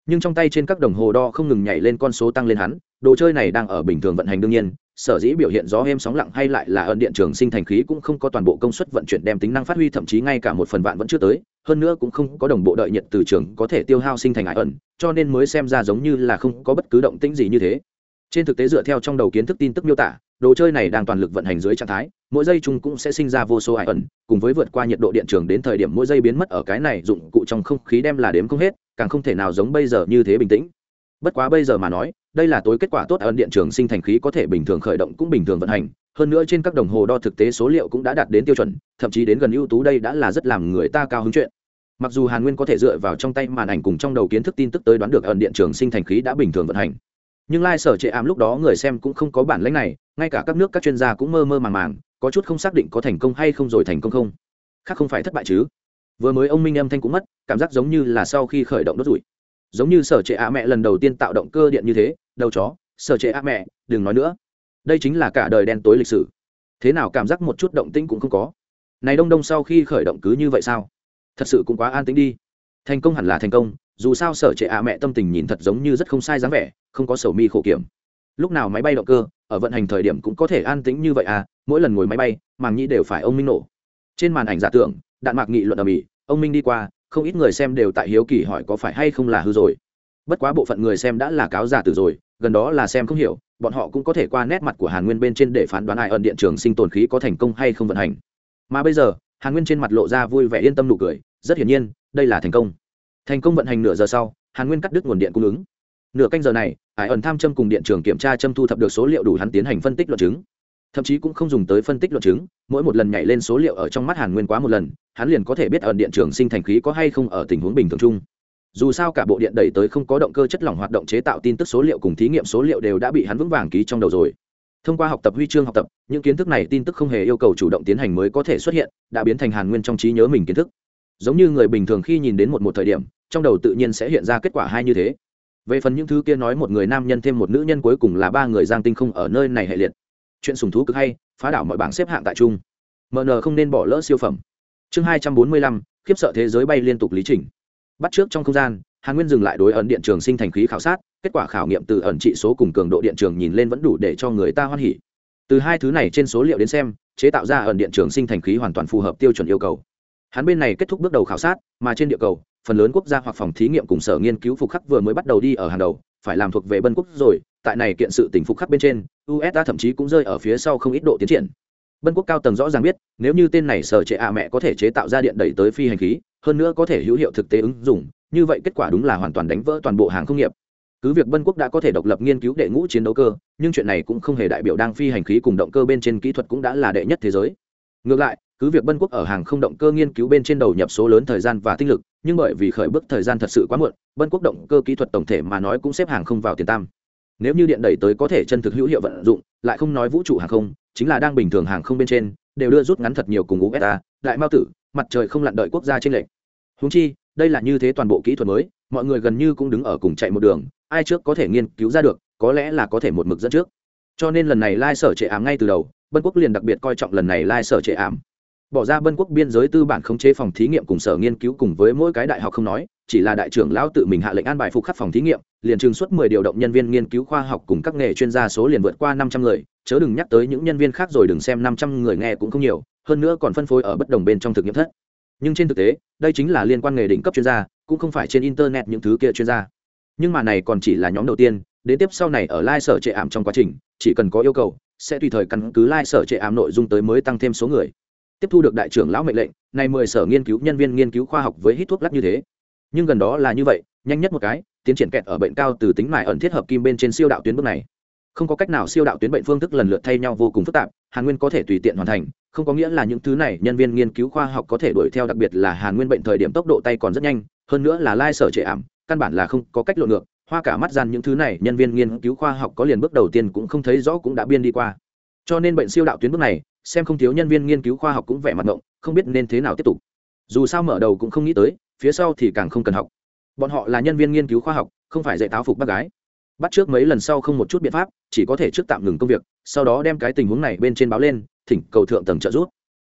Speaker 1: Nhưng trong tay trên các đồng hồ đo không ngừng nhảy lên con số tăng lên hắn, đồ chơi này đang ở bình thường vận hành đương nhiên, sở dĩ biểu hiện gió êm sóng lặng hay lại là ẩn điện trường sinh thành khí cũng không có toàn bộ công suất vận chuyển đem tính năng phát huy, thậm chí ngay cả một phần vạn vẫn chưa tới, hơn nữa cũng không có đồng bộ đợi nhiệt từ trường có thể tiêu hao sinh thành ải ẩn, cho nên mới xem ra giống như là không có bất cứ động tĩnh gì như thế trên thực tế dựa theo trong đầu kiến thức tin tức miêu tả, đồ chơi này đang toàn lực vận hành dưới trạng thái, mỗi giây chung cũng sẽ sinh ra vô số ải ẩn, cùng với vượt qua nhiệt độ điện trường đến thời điểm mỗi giây biến mất ở cái này dụng cụ trong không khí đem là đếm không hết, càng không thể nào giống bây giờ như thế bình tĩnh. Bất quá bây giờ mà nói, đây là tối kết quả tốt ẩn điện trường sinh thành khí có thể bình thường khởi động cũng bình thường vận hành, hơn nữa trên các đồng hồ đo thực tế số liệu cũng đã đạt đến tiêu chuẩn, thậm chí đến gần ưu tú đây đã là rất làm người ta cao hứng chuyện. Mặc dù hàn nguyên có thể dựa vào trong tay màn ảnh cùng trong đầu kiến thức tin tức tới đoán được ẩn điện trường sinh thành khí đã bình thường vận hành nhưng lai sở trệ ảm lúc đó người xem cũng không có bản lãnh này, ngay cả các nước các chuyên gia cũng mơ mơ màng màng, có chút không xác định có thành công hay không rồi thành công không. Khác không phải thất bại chứ. Vừa mới ông minh âm thanh cũng mất, cảm giác giống như là sau khi khởi động đốt rủi. Giống như sở trệ ạ mẹ lần đầu tiên tạo động cơ điện như thế, đầu chó, sở trệ ạ mẹ, đừng nói nữa. Đây chính là cả đời đen tối lịch sử. Thế nào cảm giác một chút động tĩnh cũng không có. Này đông đông sau khi khởi động cứ như vậy sao? Thật sự cũng quá an tĩnh đi. Thành công hẳn là thành công dù sao sở trệ ạ mẹ tâm tình nhìn thật giống như rất không sai dáng vẻ, không có sầu mi khổ kiểm. Lúc nào máy bay động cơ, ở vận hành thời điểm cũng có thể an tĩnh như vậy à mỗi lần ngồi máy bay, màng nhĩ đều phải ông minh nổ. Trên màn ảnh giả tưởng, đạn mạc nghị luận ở mỹ ông minh đi qua, không ít người xem đều tại hiếu kỳ hỏi có phải hay không là hư rồi. Bất quá bộ phận người xem đã là cáo giả từ rồi, gần đó là xem không hiểu, bọn họ cũng có thể qua nét mặt của hàn nguyên bên trên để phán đoán ai ẩn điện trường sinh tồn khí có thành công hay không vận hành. Mà bây giờ, hàn nguyên trên mặt lộ ra vui vẻ yên tâm nụ cười, rất hiển nhiên, đây là thành công thành công vận hành nửa giờ sau, hàn nguyên cắt đứt nguồn điện cung ứng. Nửa canh giờ này, hải ẩn tham châm cùng điện trường kiểm tra châm thu thập được số liệu đủ hắn tiến hành phân tích luận chứng. Thậm chí cũng không dùng tới phân tích luận chứng, mỗi một lần nhảy lên số liệu ở trong mắt hàn nguyên quá một lần, hắn liền có thể biết ẩn điện trường sinh thành khí có hay không ở tình huống bình thường chung. Dù sao cả bộ điện đẩy tới không có động cơ chất lỏng hoạt động chế tạo tin tức số liệu cùng thí nghiệm số liệu đều đã bị hắn vững vàng ký trong đầu rồi. Thông qua học tập huy chương học tập, những kiến thức này tin tức không hề yêu cầu chủ động tiến hành mới có thể xuất hiện, đã biến thành hàn nguyên trong trí nhớ mình kiến thức giống như người bình thường khi nhìn đến một một thời điểm, trong đầu tự nhiên sẽ hiện ra kết quả hai như thế. Về phần những thứ kia nói một người nam nhân thêm một nữ nhân cuối cùng là ba người giang tinh không ở nơi này hệ liệt. Chuyện sùng thú cực hay, phá đảo mọi bảng xếp hạng tại trung mn không nên bỏ lỡ siêu phẩm. Chương hai trăm bốn mươi lăm, khiếp sợ thế giới bay liên tục lý trình. Bắt trước trong không gian, hàn nguyên dừng lại đối ẩn điện trường sinh thành khí khảo sát, kết quả khảo nghiệm từ ẩn trị số cùng cường độ điện trường nhìn lên vẫn đủ để cho người ta hoan hỉ. Từ hai thứ này trên số liệu đến xem, chế tạo ra ẩn điện trường sinh thành khí hoàn toàn phù hợp tiêu chuẩn yêu cầu hắn bên này kết thúc bước đầu khảo sát, mà trên địa cầu, phần lớn quốc gia hoặc phòng thí nghiệm cùng sở nghiên cứu phục khắc vừa mới bắt đầu đi ở hàng đầu, phải làm thuộc về bân quốc rồi, tại này kiện sự tỉnh phục khắc bên trên usa thậm chí cũng rơi ở phía sau không ít độ tiến triển. Bân quốc cao tầng rõ ràng biết, nếu như tên này sở trệ ạ mẹ có thể chế tạo ra điện đẩy tới phi hành khí, hơn nữa có thể hữu hiệu thực tế ứng dụng, như vậy kết quả đúng là hoàn toàn đánh vỡ toàn bộ hàng công nghiệp. Cứ việc bân quốc đã có thể độc lập nghiên cứu đệ ngũ chiến đấu cơ, nhưng chuyện này cũng không hề đại biểu đang phi hành khí cùng động cơ bên trên kỹ thuật cũng đã là đệ nhất thế giới ngược lại, cứ việc bân quốc ở hàng không động cơ nghiên cứu bên trên đầu nhập số lớn thời gian và tinh lực, nhưng bởi vì khởi bước thời gian thật sự quá muộn, bân quốc động cơ kỹ thuật tổng thể mà nói cũng xếp hàng không vào tiền tam. Nếu như điện đẩy tới có thể chân thực hữu hiệu vận dụng, lại không nói vũ trụ hàng không, chính là đang bình thường hàng không bên trên, đều đưa rút ngắn thật nhiều cùng usa đại mao tử, mặt trời không lặn đợi quốc gia trên lệnh húng chi, đây là như thế toàn bộ kỹ thuật mới, mọi người gần như cũng đứng ở cùng chạy một đường, ai trước có thể nghiên cứu ra được, có lẽ là có thể một mực dẫn trước. Cho nên lần này lai sở trệ ảm ngay từ đầu bân quốc liền đặc biệt coi trọng lần này lai sở trệ ảm. Bỏ ra bân quốc biên giới tư bản khống chế phòng thí nghiệm cùng sở nghiên cứu cùng với mỗi cái đại học không nói, chỉ là đại trưởng lão tự mình hạ lệnh an bài phục khắc phòng thí nghiệm, liền trừng suốt mười điều động nhân viên nghiên cứu khoa học cùng các nghề chuyên gia số liền vượt qua năm trăm người, chớ đừng nhắc tới những nhân viên khác rồi đừng xem năm trăm người nghe cũng không nhiều, hơn nữa còn phân phối ở bất đồng bên trong thực nghiệm thất. Nhưng trên thực tế, đây chính là liên quan nghề đỉnh cấp chuyên gia, cũng không phải trên internet những thứ kia chuyên gia. Nhưng mà này còn chỉ là nhóm đầu tiên, đến tiếp sau này ở lai sở trệ ảm trong quá trình, chỉ cần có yêu cầu sẽ tùy thời căn cứ lai sở trệ ảm nội dung tới mới tăng thêm số người. Tiếp thu được đại trưởng lão mệnh lệnh này mười sở nghiên cứu nhân viên nghiên cứu khoa học với hít thuốc lắc như thế. Nhưng gần đó là như vậy, nhanh nhất một cái, tiến triển kẹt ở bệnh cao từ tính mại ẩn thiết hợp kim bên trên siêu đạo tuyến bước này. Không có cách nào siêu đạo tuyến bệnh phương thức lần lượt thay nhau vô cùng phức tạp, hàn nguyên có thể tùy tiện hoàn thành, không có nghĩa là những thứ này nhân viên nghiên cứu khoa học có thể đuổi theo, đặc biệt là hàn nguyên bệnh thời điểm tốc độ tay còn rất nhanh, hơn nữa là lai sở trệ ảm, căn bản là không có cách lộn ngược hoa cả mắt gian những thứ này, nhân viên nghiên cứu khoa học có liền bước đầu tiên cũng không thấy rõ cũng đã biên đi qua. Cho nên bệnh siêu đạo tuyến bước này, xem không thiếu nhân viên nghiên cứu khoa học cũng vẻ mặt ngộng, không biết nên thế nào tiếp tục. Dù sao mở đầu cũng không nghĩ tới, phía sau thì càng không cần học. Bọn họ là nhân viên nghiên cứu khoa học, không phải dạy táo phục bác gái. Bắt trước mấy lần sau không một chút biện pháp, chỉ có thể trước tạm ngừng công việc, sau đó đem cái tình huống này bên trên báo lên, thỉnh cầu thượng tầng trợ giúp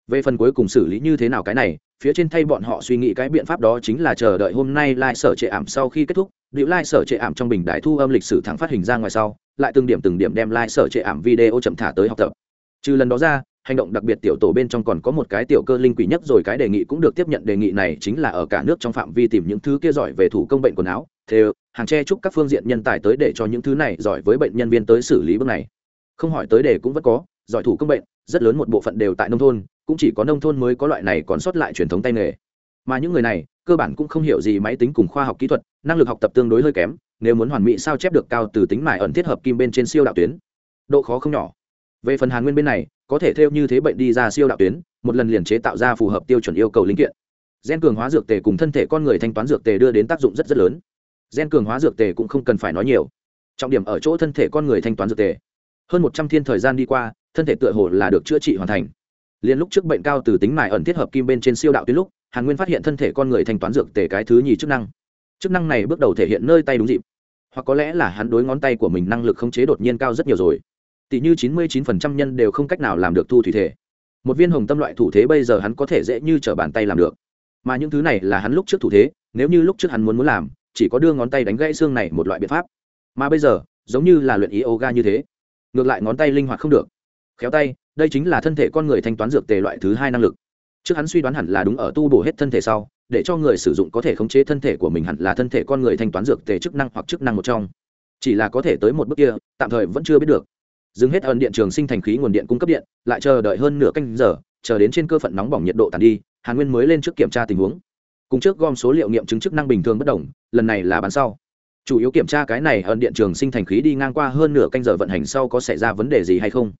Speaker 1: về phần cuối cùng xử lý như thế nào cái này, phía trên thay bọn họ suy nghĩ cái biện pháp đó chính là chờ đợi hôm nay lai、like、sở trệ ảm sau khi kết thúc liệu lai、like、sở trệ ảm trong bình đại thu âm lịch sử thẳng phát hình ra ngoài sau, lại từng điểm từng điểm đem lai、like、sở trệ ảm video chậm thả tới học tập. Trừ lần đó ra, hành động đặc biệt tiểu tổ bên trong còn có một cái tiểu cơ linh quỷ nhất rồi cái đề nghị cũng được tiếp nhận đề nghị này chính là ở cả nước trong phạm vi tìm những thứ kia giỏi về thủ công bệnh quần áo thế hàng tre chúc các phương diện nhân tài tới để cho những thứ này giỏi với bệnh nhân viên tới xử lý bước này. Không hỏi tới đề cũng vẫn có, giỏi thủ công bệnh, rất lớn một bộ phận đều tại nông thôn cũng chỉ có nông thôn mới có loại này còn sót lại truyền thống tay nghề. Mà những người này, cơ bản cũng không hiểu gì máy tính cùng khoa học kỹ thuật, năng lực học tập tương đối hơi kém, nếu muốn hoàn mỹ sao chép được cao từ tính mài ẩn thiết hợp kim bên trên siêu đạo tuyến. Độ khó không nhỏ. Về phần hàn nguyên bên này, có thể theo như thế bệnh đi ra siêu đạo tuyến, một lần liền chế tạo ra phù hợp tiêu chuẩn yêu cầu linh kiện. Gen cường hóa dược tề cùng thân thể con người thanh toán dược tề đưa đến tác dụng rất rất lớn. Gen cường hóa dược tề cũng không cần phải nói nhiều. Trọng điểm ở chỗ thân thể con người thanh toán dược tề. Hơn một trăm thiên thời gian đi qua, thân thể tựa hồ là được chữa trị hoàn thành liên lúc trước bệnh cao từ tính mài ẩn thiết hợp kim bên trên siêu đạo tuyến lúc, hàn nguyên phát hiện thân thể con người thanh toán dược tề cái thứ nhì chức năng. Chức năng này bước đầu thể hiện nơi tay đúng dịp. Hoặc có lẽ là hắn đối ngón tay của mình năng lực khống chế đột nhiên cao rất nhiều rồi. Tỷ như chín mươi 99% nhân đều không cách nào làm được thu thủy thể. Một viên hồng tâm loại thủ thế bây giờ hắn có thể dễ như t bàn tay làm được. Mà những thứ này là hắn lúc trước thủ thế, nếu như lúc trước hắn muốn muốn làm, chỉ có đưa ngón tay đánh gãy xương này một loại biện pháp. Mà bây giờ, giống như là luyện yoga như thế. Ngược lại ngón tay linh hoạt không được. Khéo tay đây chính là thân thể con người thanh toán dược tề loại thứ hai năng lực. Trước hắn suy đoán hẳn là đúng ở tu bổ hết thân thể sau, để cho người sử dụng có thể khống chế thân thể của mình hẳn là thân thể con người thanh toán dược tề chức năng hoặc chức năng một trong. Chỉ là có thể tới một bước kia, tạm thời vẫn chưa biết được. Dừng hết ẩn điện trường sinh thành khí nguồn điện cung cấp điện, lại chờ đợi hơn nửa canh giờ, chờ đến trên cơ phận nóng bỏng nhiệt độ tàn đi, hàn nguyên mới lên trước kiểm tra tình huống. Cùng trước gom số liệu nghiệm chứng chức năng bình thường bất đồng, lần này là bán sau. Chủ yếu kiểm tra cái này ẩn điện trường sinh thành khí đi ngang qua hơn nửa canh giờ vận hành sau có xảy ra vấn đề gì hay không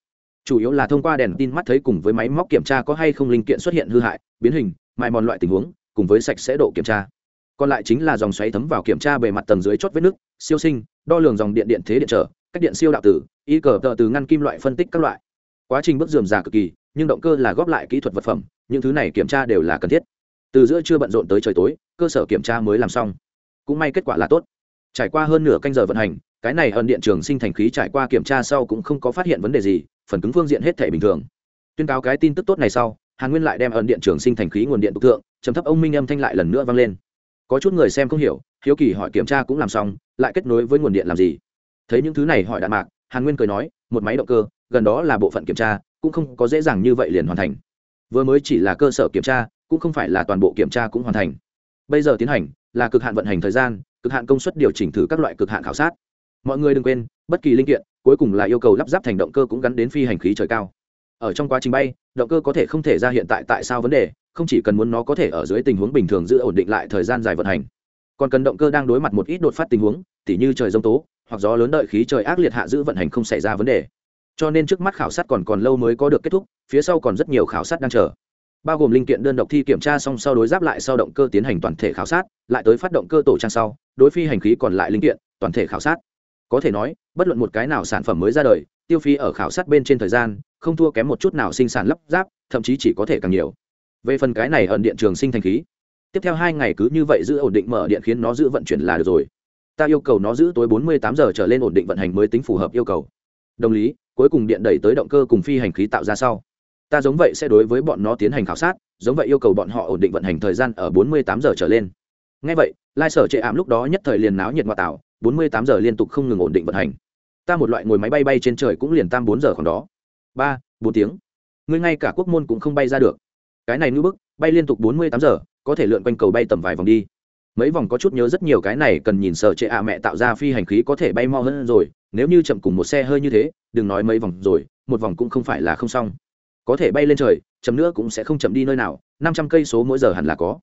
Speaker 1: chủ yếu là thông qua đèn tin mắt thấy cùng với máy móc kiểm tra có hay không linh kiện xuất hiện hư hại, biến hình, mài mòn loại tình huống, cùng với sạch sẽ độ kiểm tra. Còn lại chính là dòng xoáy thấm vào kiểm tra bề mặt tầng dưới chốt vết nước siêu sinh, đo lường dòng điện điện thế điện trở, cách điện siêu đạo tử, y cờ tờ từ ngăn kim loại phân tích các loại. Quá trình bước dườm già cực kỳ, nhưng động cơ là góp lại kỹ thuật vật phẩm, những thứ này kiểm tra đều là cần thiết. Từ giữa chưa bận rộn tới trời tối, cơ sở kiểm tra mới làm xong. Cũng may kết quả là tốt. Trải qua hơn nửa canh giờ vận hành, cái này ẩn điện trường sinh thành khí trải qua kiểm tra sau cũng không có phát hiện vấn đề gì phần cứng phương diện hết thể bình thường. Tuyên cáo cái tin tức tốt này sau, hàn nguyên lại đem ẩn điện trường sinh thành khí nguồn điện tục thượng chấm thấp ông minh âm thanh lại lần nữa vang lên. Có chút người xem không hiểu, hiếu kỳ hỏi kiểm tra cũng làm xong, lại kết nối với nguồn điện làm gì. Thấy những thứ này hỏi đạn mạc, hàn nguyên cười nói, một máy động cơ, gần đó là bộ phận kiểm tra, cũng không có dễ dàng như vậy liền hoàn thành. Vừa mới chỉ là cơ sở kiểm tra, cũng không phải là toàn bộ kiểm tra cũng hoàn thành. Bây giờ tiến hành là cực hạn vận hành thời gian, cực hạn công suất điều chỉnh thử các loại cực hạn khảo sát. Mọi người đừng quên, bất kỳ linh kiện cuối cùng là yêu cầu lắp ráp thành động cơ cũng gắn đến phi hành khí trời cao. Ở trong quá trình bay, động cơ có thể không thể ra hiện tại tại sao vấn đề, không chỉ cần muốn nó có thể ở dưới tình huống bình thường giữ ổn định lại thời gian dài vận hành. Còn cần động cơ đang đối mặt một ít đột phát tình huống, tỉ như trời giông tố, hoặc gió lớn đợi khí trời ác liệt hạ giữ vận hành không xảy ra vấn đề. Cho nên trước mắt khảo sát còn còn lâu mới có được kết thúc, phía sau còn rất nhiều khảo sát đang chờ. Bao gồm linh kiện đơn độc thi kiểm tra xong sau đối giáp lại sau động cơ tiến hành toàn thể khảo sát, lại tới phát động cơ tổ trang sau, đối phi hành khí còn lại linh kiện, toàn thể khảo sát có thể nói, bất luận một cái nào sản phẩm mới ra đời, tiêu phí ở khảo sát bên trên thời gian, không thua kém một chút nào sinh sản lắp ráp, thậm chí chỉ có thể càng nhiều. Về phần cái này ẩn điện trường sinh thành khí, tiếp theo hai ngày cứ như vậy giữ ổn định mở điện khiến nó giữ vận chuyển là được rồi. Ta yêu cầu nó giữ tối 48 giờ trở lên ổn định vận hành mới tính phù hợp yêu cầu. Đồng lý, cuối cùng điện đẩy tới động cơ cùng phi hành khí tạo ra sau. Ta giống vậy sẽ đối với bọn nó tiến hành khảo sát, giống vậy yêu cầu bọn họ ổn định vận hành thời gian ở 48 giờ trở lên. Ngay vậy, lai sở trệ ảm lúc đó nhất thời liền náo nhiệt ngoại tạo 48 giờ liên tục không ngừng ổn định vận hành. Ta một loại ngồi máy bay bay trên trời cũng liền tam bốn giờ khoảng đó. Ba, bốn tiếng. Ngươi ngay cả quốc môn cũng không bay ra được. Cái này ngưỡng bức, bay liên tục 48 giờ, có thể lượn quanh cầu bay tầm vài vòng đi. Mấy vòng có chút nhớ rất nhiều cái này cần nhìn sở trệ ạ mẹ tạo ra phi hành khí có thể bay mau hơn rồi. Nếu như chậm cùng một xe hơi như thế, đừng nói mấy vòng rồi, một vòng cũng không phải là không xong. Có thể bay lên trời, chậm nữa cũng sẽ không chậm đi nơi nào, năm trăm cây số mỗi giờ hẳn là có.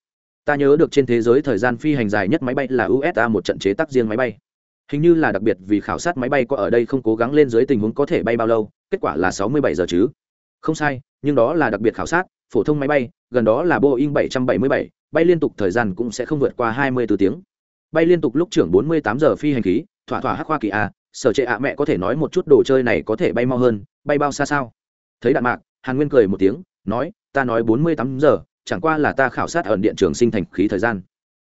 Speaker 1: Ta nhớ được trên thế giới thời gian phi hành dài nhất máy bay là usa một trận chế tác riêng máy bay hình như là đặc biệt vì khảo sát máy bay có ở đây không cố gắng lên dưới tình huống có thể bay bao lâu, kết quả là sáu mươi bảy giờ chứ. Không sai, nhưng đó là đặc biệt khảo sát, phổ thông máy bay, gần đó là boeing bảy trăm bảy mươi bảy, bay liên tục thời gian cũng sẽ không vượt qua hai mươi từ tiếng. Bay liên tục lúc trưởng bốn mươi tám giờ phi hành khí, thỏa thỏa hắc hoa kỳ a, sở trệ ạ mẹ có thể nói một chút đồ chơi này có thể bay mau hơn, bay bao xa sao? Thấy đạn mạc, hàn nguyên cười một tiếng, nói, ta nói bốn mươi tám giờ, chẳng qua là ta khảo sát ẩn điện trường sinh thành khí thời gian.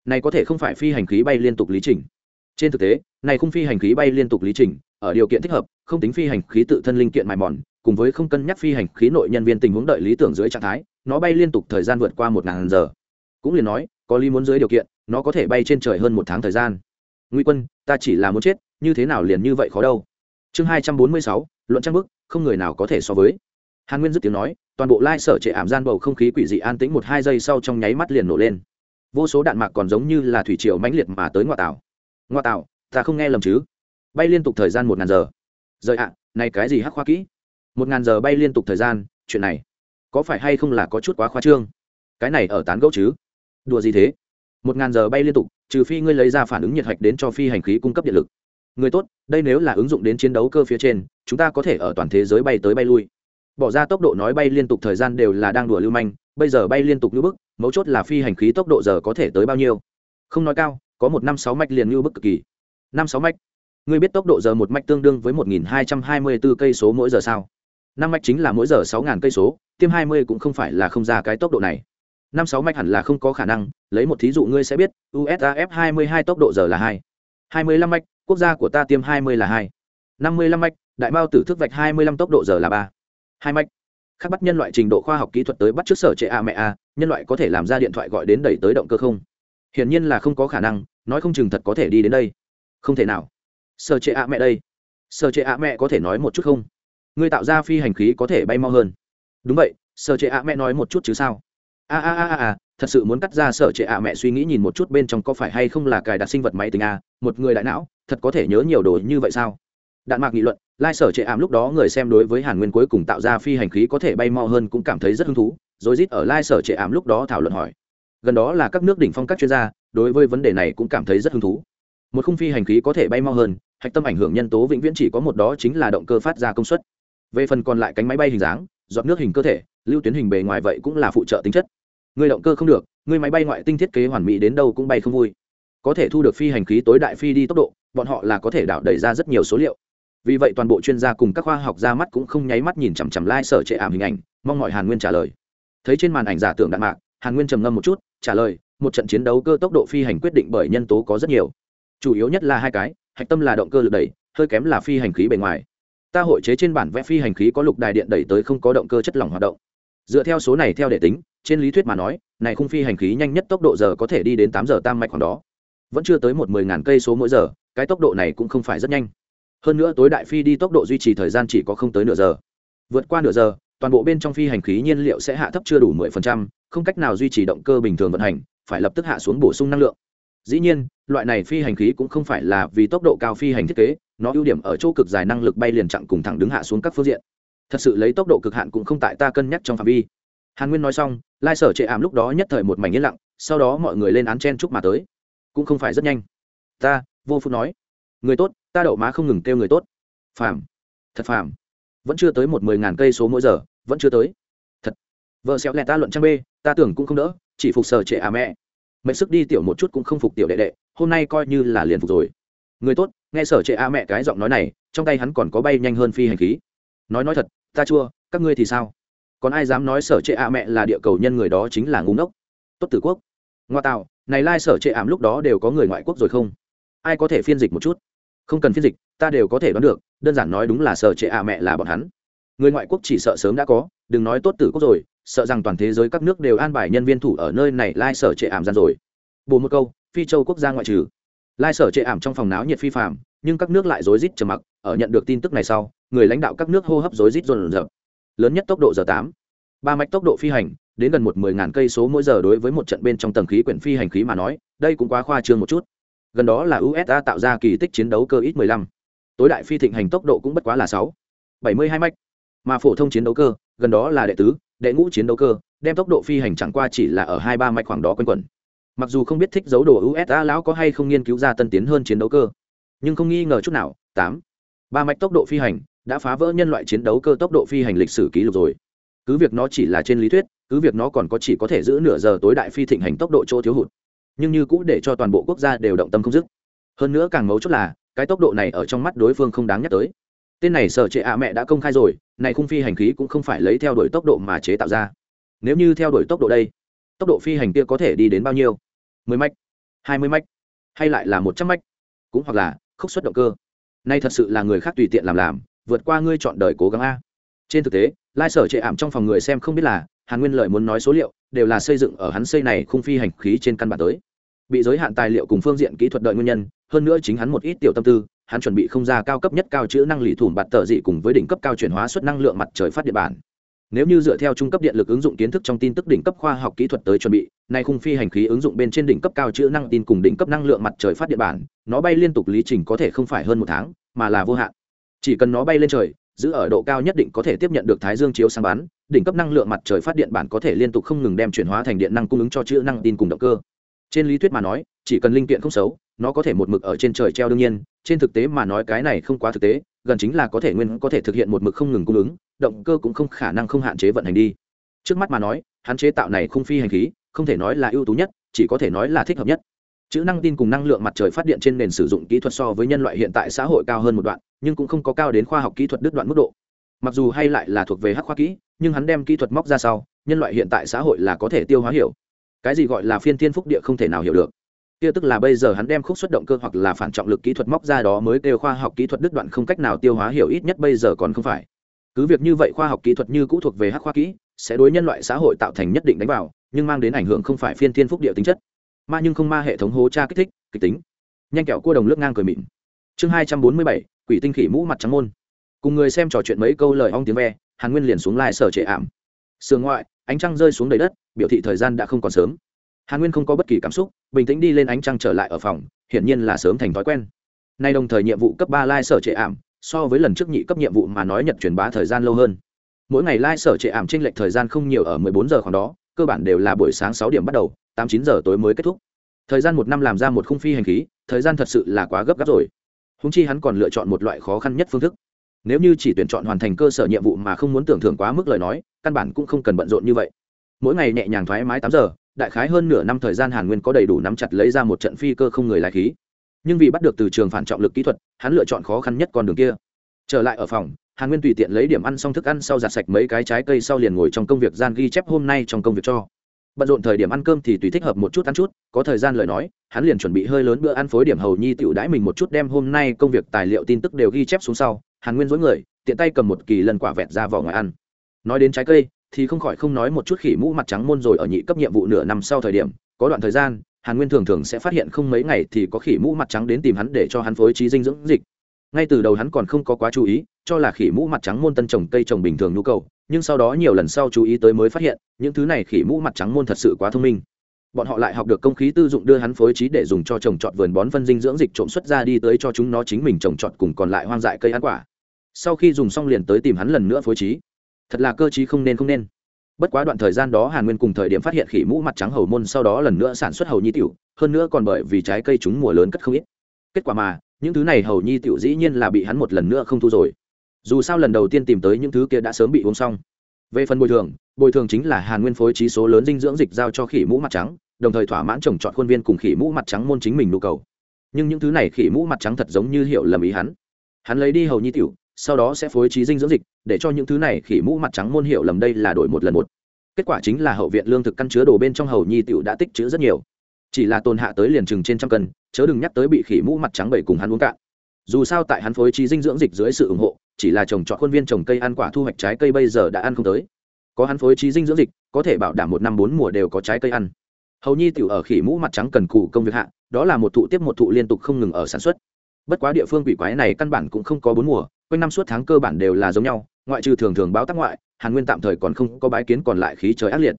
Speaker 1: Này có thể không phải phi hành khí bay liên tục lý trình trên thực tế, này không phi hành khí bay liên tục lý trình, ở điều kiện thích hợp, không tính phi hành khí tự thân linh kiện mài mòn, cùng với không cân nhắc phi hành khí nội nhân viên tình huống đợi lý tưởng dưới trạng thái, nó bay liên tục thời gian vượt qua một ngàn giờ. Cũng liền nói, có lý muốn dưới điều kiện, nó có thể bay trên trời hơn một tháng thời gian. Nguy quân, ta chỉ là muốn chết, như thế nào liền như vậy khó đâu. Chương hai trăm bốn mươi sáu, luận trang bức, không người nào có thể so với. Hàn nguyên dứt tiếng nói, toàn bộ lai sở trệ ảm gian bầu không khí quỷ dị an tĩnh một hai giây sau trong nháy mắt liền nổ lên. Vô số đạn mạc còn giống như là thủy triều mãnh liệt mà tới ngoại tảo ngoa tạo, ta không nghe lầm chứ? Bay liên tục thời gian một ngàn giờ. Rời ạ, này cái gì hắc khoa kỹ? Một ngàn giờ bay liên tục thời gian, chuyện này, có phải hay không là có chút quá khoa trương? Cái này ở tán gẫu chứ? Đùa gì thế? Một ngàn giờ bay liên tục, trừ phi ngươi lấy ra phản ứng nhiệt hạch đến cho phi hành khí cung cấp điện lực. Người tốt, đây nếu là ứng dụng đến chiến đấu cơ phía trên, chúng ta có thể ở toàn thế giới bay tới bay lui. Bỏ ra tốc độ nói bay liên tục thời gian đều là đang đùa lưu manh, bây giờ bay liên tục như bức, mấu chốt là phi hành khí tốc độ giờ có thể tới bao nhiêu. Không nói cao có một năm sáu mạch liền như bức cực kỳ. Năm sáu mạch? Ngươi biết tốc độ giờ một mạch tương đương với một nghìn hai trăm hai mươi bốn cây số mỗi giờ sao? Năm mạch chính là mỗi giờ sáu ngàn cây số, tiêm hai mươi cũng không phải là không ra cái tốc độ này. Năm sáu mạch hẳn là không có khả năng, lấy một thí dụ ngươi sẽ biết usaf hai mươi hai tốc độ giờ là hai. Hai mươi lăm mạch, quốc gia của ta tiêm hai mươi là hai. Năm mươi lăm mạch, đại mao tử thức vạch hai mươi lăm tốc độ giờ là ba. Hai mạch. Khác bắt nhân loại trình độ khoa học kỹ thuật tới bắt trước sở trệ a mẹ a nhân loại có thể làm ra điện thoại gọi đến đẩy tới động cơ không? Hiển nhiên là không có khả năng, nói không chừng thật có thể đi đến đây. Không thể nào. Sở trệ ạ mẹ đây. Sở trệ ạ mẹ có thể nói một chút không? Ngươi tạo ra phi hành khí có thể bay mau hơn. Đúng vậy, sở trệ ạ mẹ nói một chút chứ sao? A a a a thật sự muốn cắt ra sở trệ ạ mẹ suy nghĩ nhìn một chút bên trong có phải hay không là cài đặt sinh vật máy tính a một người đại não, thật có thể nhớ nhiều đồ như vậy sao? Đạn mạc nghị luận, lai sở trệ ảm lúc đó người xem đối với hàn nguyên cuối cùng tạo ra phi hành khí có thể bay mau hơn cũng cảm thấy rất hứng thú, rồi rít ở lai sở trệ ảm lúc đó thảo luận hỏi gần đó là các nước đỉnh phong các chuyên gia, đối với vấn đề này cũng cảm thấy rất hứng thú. Một khung phi hành khí có thể bay mau hơn, hạch tâm ảnh hưởng nhân tố vĩnh viễn chỉ có một đó chính là động cơ phát ra công suất. Về phần còn lại cánh máy bay hình dáng dọn nước hình cơ thể, lưu tuyến hình bề ngoài vậy cũng là phụ trợ tính chất. Người động cơ không được, người máy bay ngoại tinh thiết kế hoàn mỹ đến đâu cũng bay không vui. Có thể thu được phi hành khí tối đại phi đi tốc độ, bọn họ là có thể đảo đẩy ra rất nhiều số liệu. Vì vậy toàn bộ chuyên gia cùng các khoa học ra mắt cũng không nháy mắt nhìn chằm chằm lai、like、sở trệ ảm hình ảnh, mong mọi hàn nguyên trả lời. Thấy trên màn ảnh giả tưởng đạn mạc hàn nguyên trầm ngâm một chút, trả lời, một trận chiến đấu cơ tốc độ phi hành quyết định bởi nhân tố có rất nhiều. Chủ yếu nhất là hai cái, hạch tâm là động cơ lực đẩy, hơi kém là phi hành khí bề ngoài. Ta hội chế trên bản vẽ phi hành khí có lục đài điện đẩy tới không có động cơ chất lỏng hoạt động. Dựa theo số này theo để tính, trên lý thuyết mà nói, này khung phi hành khí nhanh nhất tốc độ giờ có thể đi đến tám giờ tam mạch khoảng đó. Vẫn chưa tới một mười ngàn cây số mỗi giờ, cái tốc độ này cũng không phải rất nhanh. Hơn nữa tối đại phi đi tốc độ duy trì thời gian chỉ có không tới nửa giờ. Vượt qua nửa giờ toàn bộ bên trong phi hành khí nhiên liệu sẽ hạ thấp chưa đủ 10%, không cách nào duy trì động cơ bình thường vận hành phải lập tức hạ xuống bổ sung năng lượng. Dĩ nhiên loại này phi hành khí cũng không phải là vì tốc độ cao phi hành thiết kế nó ưu điểm ở chỗ cực dài năng lực bay liền chặng cùng thẳng đứng hạ xuống các phương diện. Thật sự lấy tốc độ cực hạn cũng không tại ta cân nhắc trong phạm vi. Hàn nguyên nói xong lai sở trệ ảm lúc đó nhất thời một mảnh yên lặng sau đó mọi người lên án chen chúc mà tới. Cũng không phải rất nhanh. Ta vô phúc nói. Người tốt ta đậu má không ngừng kêu người tốt. Phàm thật phàm. Vẫn chưa tới một mười ngàn cây số mỗi giờ vẫn chưa tới. Thật. Vợ xéo lẹ ta luận trang b ta tưởng cũng không đỡ, chỉ phục sở trệ à mẹ. Mệnh sức đi tiểu một chút cũng không phục tiểu đệ đệ, hôm nay coi như là liền phục rồi. Người tốt, nghe sở trệ a à mẹ cái giọng nói này, trong tay hắn còn có bay nhanh hơn phi hành khí. Nói nói thật, ta chua, các ngươi thì sao? Còn ai dám nói sở trệ a à mẹ là địa cầu nhân người đó chính là ngu ngốc? Tốt tử quốc. Ngoa tạo này lai sở trệ ảm lúc đó đều có người ngoại quốc rồi không? Ai có thể phiên dịch một chút? Không cần phiên dịch, ta đều có thể đoán được, đơn giản nói đúng là sở trệ ạ mẹ là bọn hắn người ngoại quốc chỉ sợ sớm đã có, đừng nói tốt tử quốc rồi, sợ rằng toàn thế giới các nước đều an bài nhân viên thủ ở nơi này lai sở trệ ảm gian rồi. Bù một câu, phi châu quốc gia ngoại trừ. Lai sở trệ ảm trong phòng náo nhiệt phi phạm nhưng các nước lại rối rít trầm mặc, ở nhận được tin tức này sau, người lãnh đạo các nước hô hấp rối rít rồn rập lớn nhất tốc độ giờ tám. Ba mạch tốc độ phi hành, đến gần một mười ngàn cây số mỗi giờ đối với một trận bên trong tầng khí quyển phi hành khí mà nói, đây cũng quá khoa trương một chút. Gần đó là usa tạo ra kỳ tích chiến đấu cơ ít 15. tối đại phi thịnh hành tốc độ cũng bất quá là 6. 72 mạch mà phổ thông chiến đấu cơ, gần đó là đệ tứ, đệ ngũ chiến đấu cơ, đem tốc độ phi hành chẳng qua chỉ là ở hai ba mạch khoảng đó quanh quẩn. Mặc dù không biết thích dấu đồ usa lão có hay không nghiên cứu ra tân tiến hơn chiến đấu cơ, nhưng không nghi ngờ chút nào, tám, ba mạch tốc độ phi hành đã phá vỡ nhân loại chiến đấu cơ tốc độ phi hành lịch sử kỷ lục rồi. Cứ việc nó chỉ là trên lý thuyết, cứ việc nó còn có chỉ có thể giữ nửa giờ tối đại phi thịnh hành tốc độ chỗ thiếu hụt, nhưng như cũ để cho toàn bộ quốc gia đều động tâm không dứt. Hơn nữa càng mấu chốt là, cái tốc độ này ở trong mắt đối phương không đáng nhắc tới tên này sở trệ ạ mẹ đã công khai rồi, này khung phi hành khí cũng không phải lấy theo đuổi tốc độ mà chế tạo ra. Nếu như theo đuổi tốc độ đây, tốc độ phi hành kia có thể đi đến bao nhiêu? Mười mạch hai mươi mách, hay lại là một trăm mách? Cũng hoặc là khúc xuất động cơ. Nay thật sự là người khác tùy tiện làm làm, vượt qua ngươi chọn đời cố gắng a. Trên thực tế, lai sở trệ ảm trong phòng người xem không biết là hàn nguyên lợi muốn nói số liệu, đều là xây dựng ở hắn xây này khung phi hành khí trên căn bản tới. Bị giới hạn tài liệu cùng phương diện kỹ thuật đợi nguyên nhân, hơn nữa chính hắn một ít tiểu tâm tư hắn chuẩn bị không ra cao cấp nhất cao chữ năng lì thủng bạt tờ dị cùng với đỉnh cấp cao chuyển hóa suất năng lượng mặt trời phát điện bản. Nếu như dựa theo trung cấp điện lực ứng dụng kiến thức trong tin tức đỉnh cấp khoa học kỹ thuật tới chuẩn bị, nay khung phi hành khí ứng dụng bên trên đỉnh cấp cao chữ năng tin cùng đỉnh cấp năng lượng mặt trời phát điện bản, nó bay liên tục lý trình có thể không phải hơn một tháng, mà là vô hạn. Chỉ cần nó bay lên trời, giữ ở độ cao nhất định có thể tiếp nhận được thái dương chiếu sáng bắn, đỉnh cấp năng lượng mặt trời phát điện bản có thể liên tục không ngừng đem chuyển hóa thành điện năng cung ứng cho chữ năng tin cùng động cơ. Trên lý thuyết mà nói, chỉ cần linh kiện không xấu nó có thể một mực ở trên trời treo đương nhiên, trên thực tế mà nói cái này không quá thực tế, gần chính là có thể nguyên có thể thực hiện một mực không ngừng cung ứng, động cơ cũng không khả năng không hạn chế vận hành đi. Trước mắt mà nói hạn chế tạo này không phi hành khí, không thể nói là ưu tú nhất, chỉ có thể nói là thích hợp nhất. Chữ năng tin cùng năng lượng mặt trời phát điện trên nền sử dụng kỹ thuật so với nhân loại hiện tại xã hội cao hơn một đoạn, nhưng cũng không có cao đến khoa học kỹ thuật đứt đoạn mức độ. Mặc dù hay lại là thuộc về hắc khoa kỹ, nhưng hắn đem kỹ thuật móc ra sau, nhân loại hiện tại xã hội là có thể tiêu hóa hiểu. Cái gì gọi là phiên thiên phúc địa không thể nào hiểu được kia tức là bây giờ hắn đem khúc xuất động cơ hoặc là phản trọng lực kỹ thuật móc ra đó mới kêu khoa học kỹ thuật đứt đoạn không cách nào tiêu hóa hiểu ít nhất bây giờ còn không phải. Cứ việc như vậy khoa học kỹ thuật như cũ thuộc về hắc khoa kỹ, sẽ đối nhân loại xã hội tạo thành nhất định đánh vào, nhưng mang đến ảnh hưởng không phải phiên thiên phúc địa tính chất ma nhưng không ma hệ thống hố tra kích thích, kịch tính. Nhanh kẹo cua đồng lướt ngang cười mịn. Chương hai trăm bốn mươi bảy, quỷ tinh khỉ mũ mặt trắng môn. Cùng người xem trò chuyện mấy câu lời ong tiếng ve, hàn nguyên liền xuống lại sở trệ ảm. Sườn ngoại, ánh trăng rơi xuống đầy đất, biểu thị thời gian đã không còn sớm hàn nguyên không có bất kỳ cảm xúc, bình tĩnh đi lên ánh trăng trở lại ở phòng, hiển nhiên là sớm thành thói quen. Nay đồng thời nhiệm vụ cấp ba lai sở trệ ảm, so với lần trước nhị cấp nhiệm vụ mà nói nhật truyền bá thời gian lâu hơn. Mỗi ngày lai sở trệ ảm tranh lệch thời gian không nhiều ở mười bốn giờ khoảng đó, cơ bản đều là buổi sáng sáu điểm bắt đầu, tám chín giờ tối mới kết thúc. Thời gian một năm làm ra một khung phi hành khí, thời gian thật sự là quá gấp gáp rồi. Húng chi hắn còn lựa chọn một loại khó khăn nhất phương thức. Nếu như chỉ tuyển chọn hoàn thành cơ sở nhiệm vụ mà không muốn tưởng thưởng quá mức lời nói, căn bản cũng không cần bận rộn như vậy. Mỗi ngày nhẹ nhàng thoải mái tám giờ đại khái hơn nửa năm thời gian hàn nguyên có đầy đủ nắm chặt lấy ra một trận phi cơ không người lái khí. Nhưng vì bắt được từ trường phản trọng lực kỹ thuật, hắn lựa chọn khó khăn nhất con đường kia. Trở lại ở phòng, hàn nguyên tùy tiện lấy điểm ăn xong thức ăn sau giặt sạch mấy cái trái cây sau liền ngồi trong công việc gian ghi chép hôm nay trong công việc cho. Bận rộn thời điểm ăn cơm thì tùy thích hợp một chút ăn chút, có thời gian lời nói, hắn liền chuẩn bị hơi lớn bữa ăn phối điểm hầu nhi tựu đãi mình một chút đem hôm nay công việc tài liệu tin tức đều ghi chép xuống sau, hàn nguyên dối người, tiện tay cầm một kỳ lần quả vẹt ra vỏ ngoài ăn. Nói đến trái cây thì không khỏi không nói một chút khỉ mũ mặt trắng môn rồi ở nhị cấp nhiệm vụ nửa năm sau thời điểm, có đoạn thời gian, hàn nguyên thường thường sẽ phát hiện không mấy ngày thì có khỉ mũ mặt trắng đến tìm hắn để cho hắn phối trí dinh dưỡng dịch. Ngay từ đầu hắn còn không có quá chú ý, cho là khỉ mũ mặt trắng môn tân trồng cây trồng bình thường nhu cầu, nhưng sau đó nhiều lần sau chú ý tới mới phát hiện, những thứ này khỉ mũ mặt trắng môn thật sự quá thông minh. Bọn họ lại học được công khí tư dụng đưa hắn phối trí để dùng cho trồng trọt vườn bón phân dinh dưỡng dịch trộm xuất ra đi tới cho chúng nó chính mình trồng trọt cùng còn lại hoang dại cây ăn quả. Sau khi dùng xong liền tới tìm hắn lần nữa phối trí thật là cơ chí không nên không nên. Bất quá đoạn thời gian đó hàn nguyên cùng thời điểm phát hiện khỉ mũ mặt trắng hầu môn sau đó lần nữa sản xuất hầu nhi tiểu, hơn nữa còn bởi vì trái cây chúng mùa lớn cất không ít. Kết quả mà, những thứ này hầu nhi tiểu dĩ nhiên là bị hắn một lần nữa không thu rồi. Dù sao lần đầu tiên tìm tới những thứ kia đã sớm bị uống xong. Về phần bồi thường bồi thường chính là hàn nguyên phối trí số lớn dinh dưỡng dịch giao cho khỉ mũ mặt trắng, đồng thời thỏa mãn trồng trọt khuôn viên cùng khỉ mũ mặt trắng môn chính mình nhu cầu. Nhưng những thứ này khỉ mũ mặt trắng thật giống như hiệu lầm ý hắn. Hắn lấy đi hầu nhi tiểu sau đó sẽ phối trí dinh dưỡng dịch, để cho những thứ này khỉ mũ mặt trắng môn hiệu lầm đây là đổi một lần một. Kết quả chính là hậu viện lương thực căn chứa đồ bên trong hầu nhi tiểu đã tích chữ rất nhiều. Chỉ là tồn hạ tới liền chừng trên trăm cân, chớ đừng nhắc tới bị khỉ mũ mặt trắng bầy cùng hắn uống cạn. Dù sao tại hắn phối trí dinh dưỡng dịch dưới sự ủng hộ, chỉ là trồng trọt khuôn viên trồng cây ăn quả thu hoạch trái cây bây giờ đã ăn không tới. Có hắn phối trí dinh dưỡng dịch, có thể bảo đảm một năm bốn mùa đều có trái cây ăn. Hầu nhi tiểu ở khỉ mũ mặt trắng cần cù công việc hạ, đó là một thụ tiếp một thụ liên tục không ngừng ở sản xuất. Bất quá địa phương quỷ quái này căn bản cũng không có bốn mùa quanh năm suốt tháng cơ bản đều là giống nhau, ngoại trừ thường thường báo tác ngoại, hàn nguyên tạm thời còn không có bái kiến còn lại khí trời ác liệt.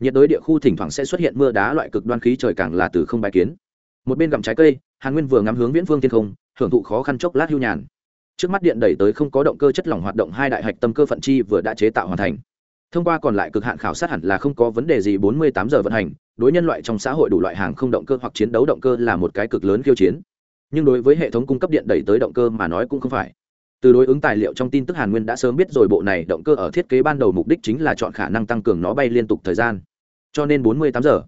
Speaker 1: Nhiệt đới địa khu thỉnh thoảng sẽ xuất hiện mưa đá loại cực đoan khí trời càng là từ không bái kiến. Một bên gặm trái cây, hàn nguyên vừa ngắm hướng viễn phương thiên không, hưởng thụ khó khăn chốc lát hưu nhàn. Trước mắt điện đẩy tới không có động cơ chất lỏng hoạt động hai đại hạch tâm cơ phận chi vừa đã chế tạo hoàn thành. Thông qua còn lại cực hạn khảo sát hẳn là không có vấn đề gì 48 giờ vận hành, đối nhân loại trong xã hội đủ loại hàng không động cơ hoặc chiến đấu động cơ là một cái cực lớn khiêu chiến. Nhưng đối với hệ thống cung cấp điện đẩy tới động cơ mà nói cũng không phải từ đối ứng tài liệu trong tin tức hàn nguyên đã sớm biết rồi, bộ này động cơ ở thiết kế ban đầu mục đích chính là chọn khả năng tăng cường nó bay liên tục thời gian. Cho nên 48 giờ.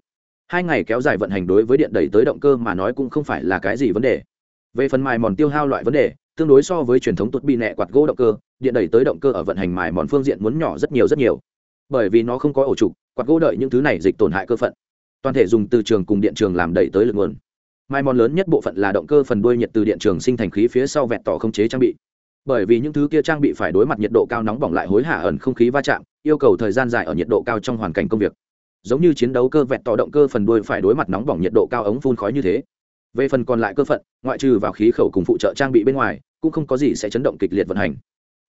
Speaker 1: Hai ngày kéo dài vận hành đối với điện đẩy tới động cơ mà nói cũng không phải là cái gì vấn đề. Về phần mài mòn tiêu hao loại vấn đề, tương đối so với truyền thống tuột bị nẹ quạt gỗ động cơ, điện đẩy tới động cơ ở vận hành mài mòn phương diện muốn nhỏ rất nhiều rất nhiều. Bởi vì nó không có ổ trục, quạt gỗ đợi những thứ này dịch tổn hại cơ phận. Toàn thể dùng từ trường cùng điện trường làm đẩy tới lực nguồn. Mai mòn lớn nhất bộ phận là động cơ phần đuôi nhiệt từ điện trường sinh thành khí phía sau vẹt tỏ không chế trang bị bởi vì những thứ kia trang bị phải đối mặt nhiệt độ cao nóng bỏng lại hối hả ẩn không khí va chạm, yêu cầu thời gian dài ở nhiệt độ cao trong hoàn cảnh công việc. Giống như chiến đấu cơ vẹt tỏ động cơ phần đuôi phải đối mặt nóng bỏng nhiệt độ cao ống phun khói như thế. Về phần còn lại cơ phận, ngoại trừ vào khí khẩu cùng phụ trợ trang bị bên ngoài, cũng không có gì sẽ chấn động kịch liệt vận hành.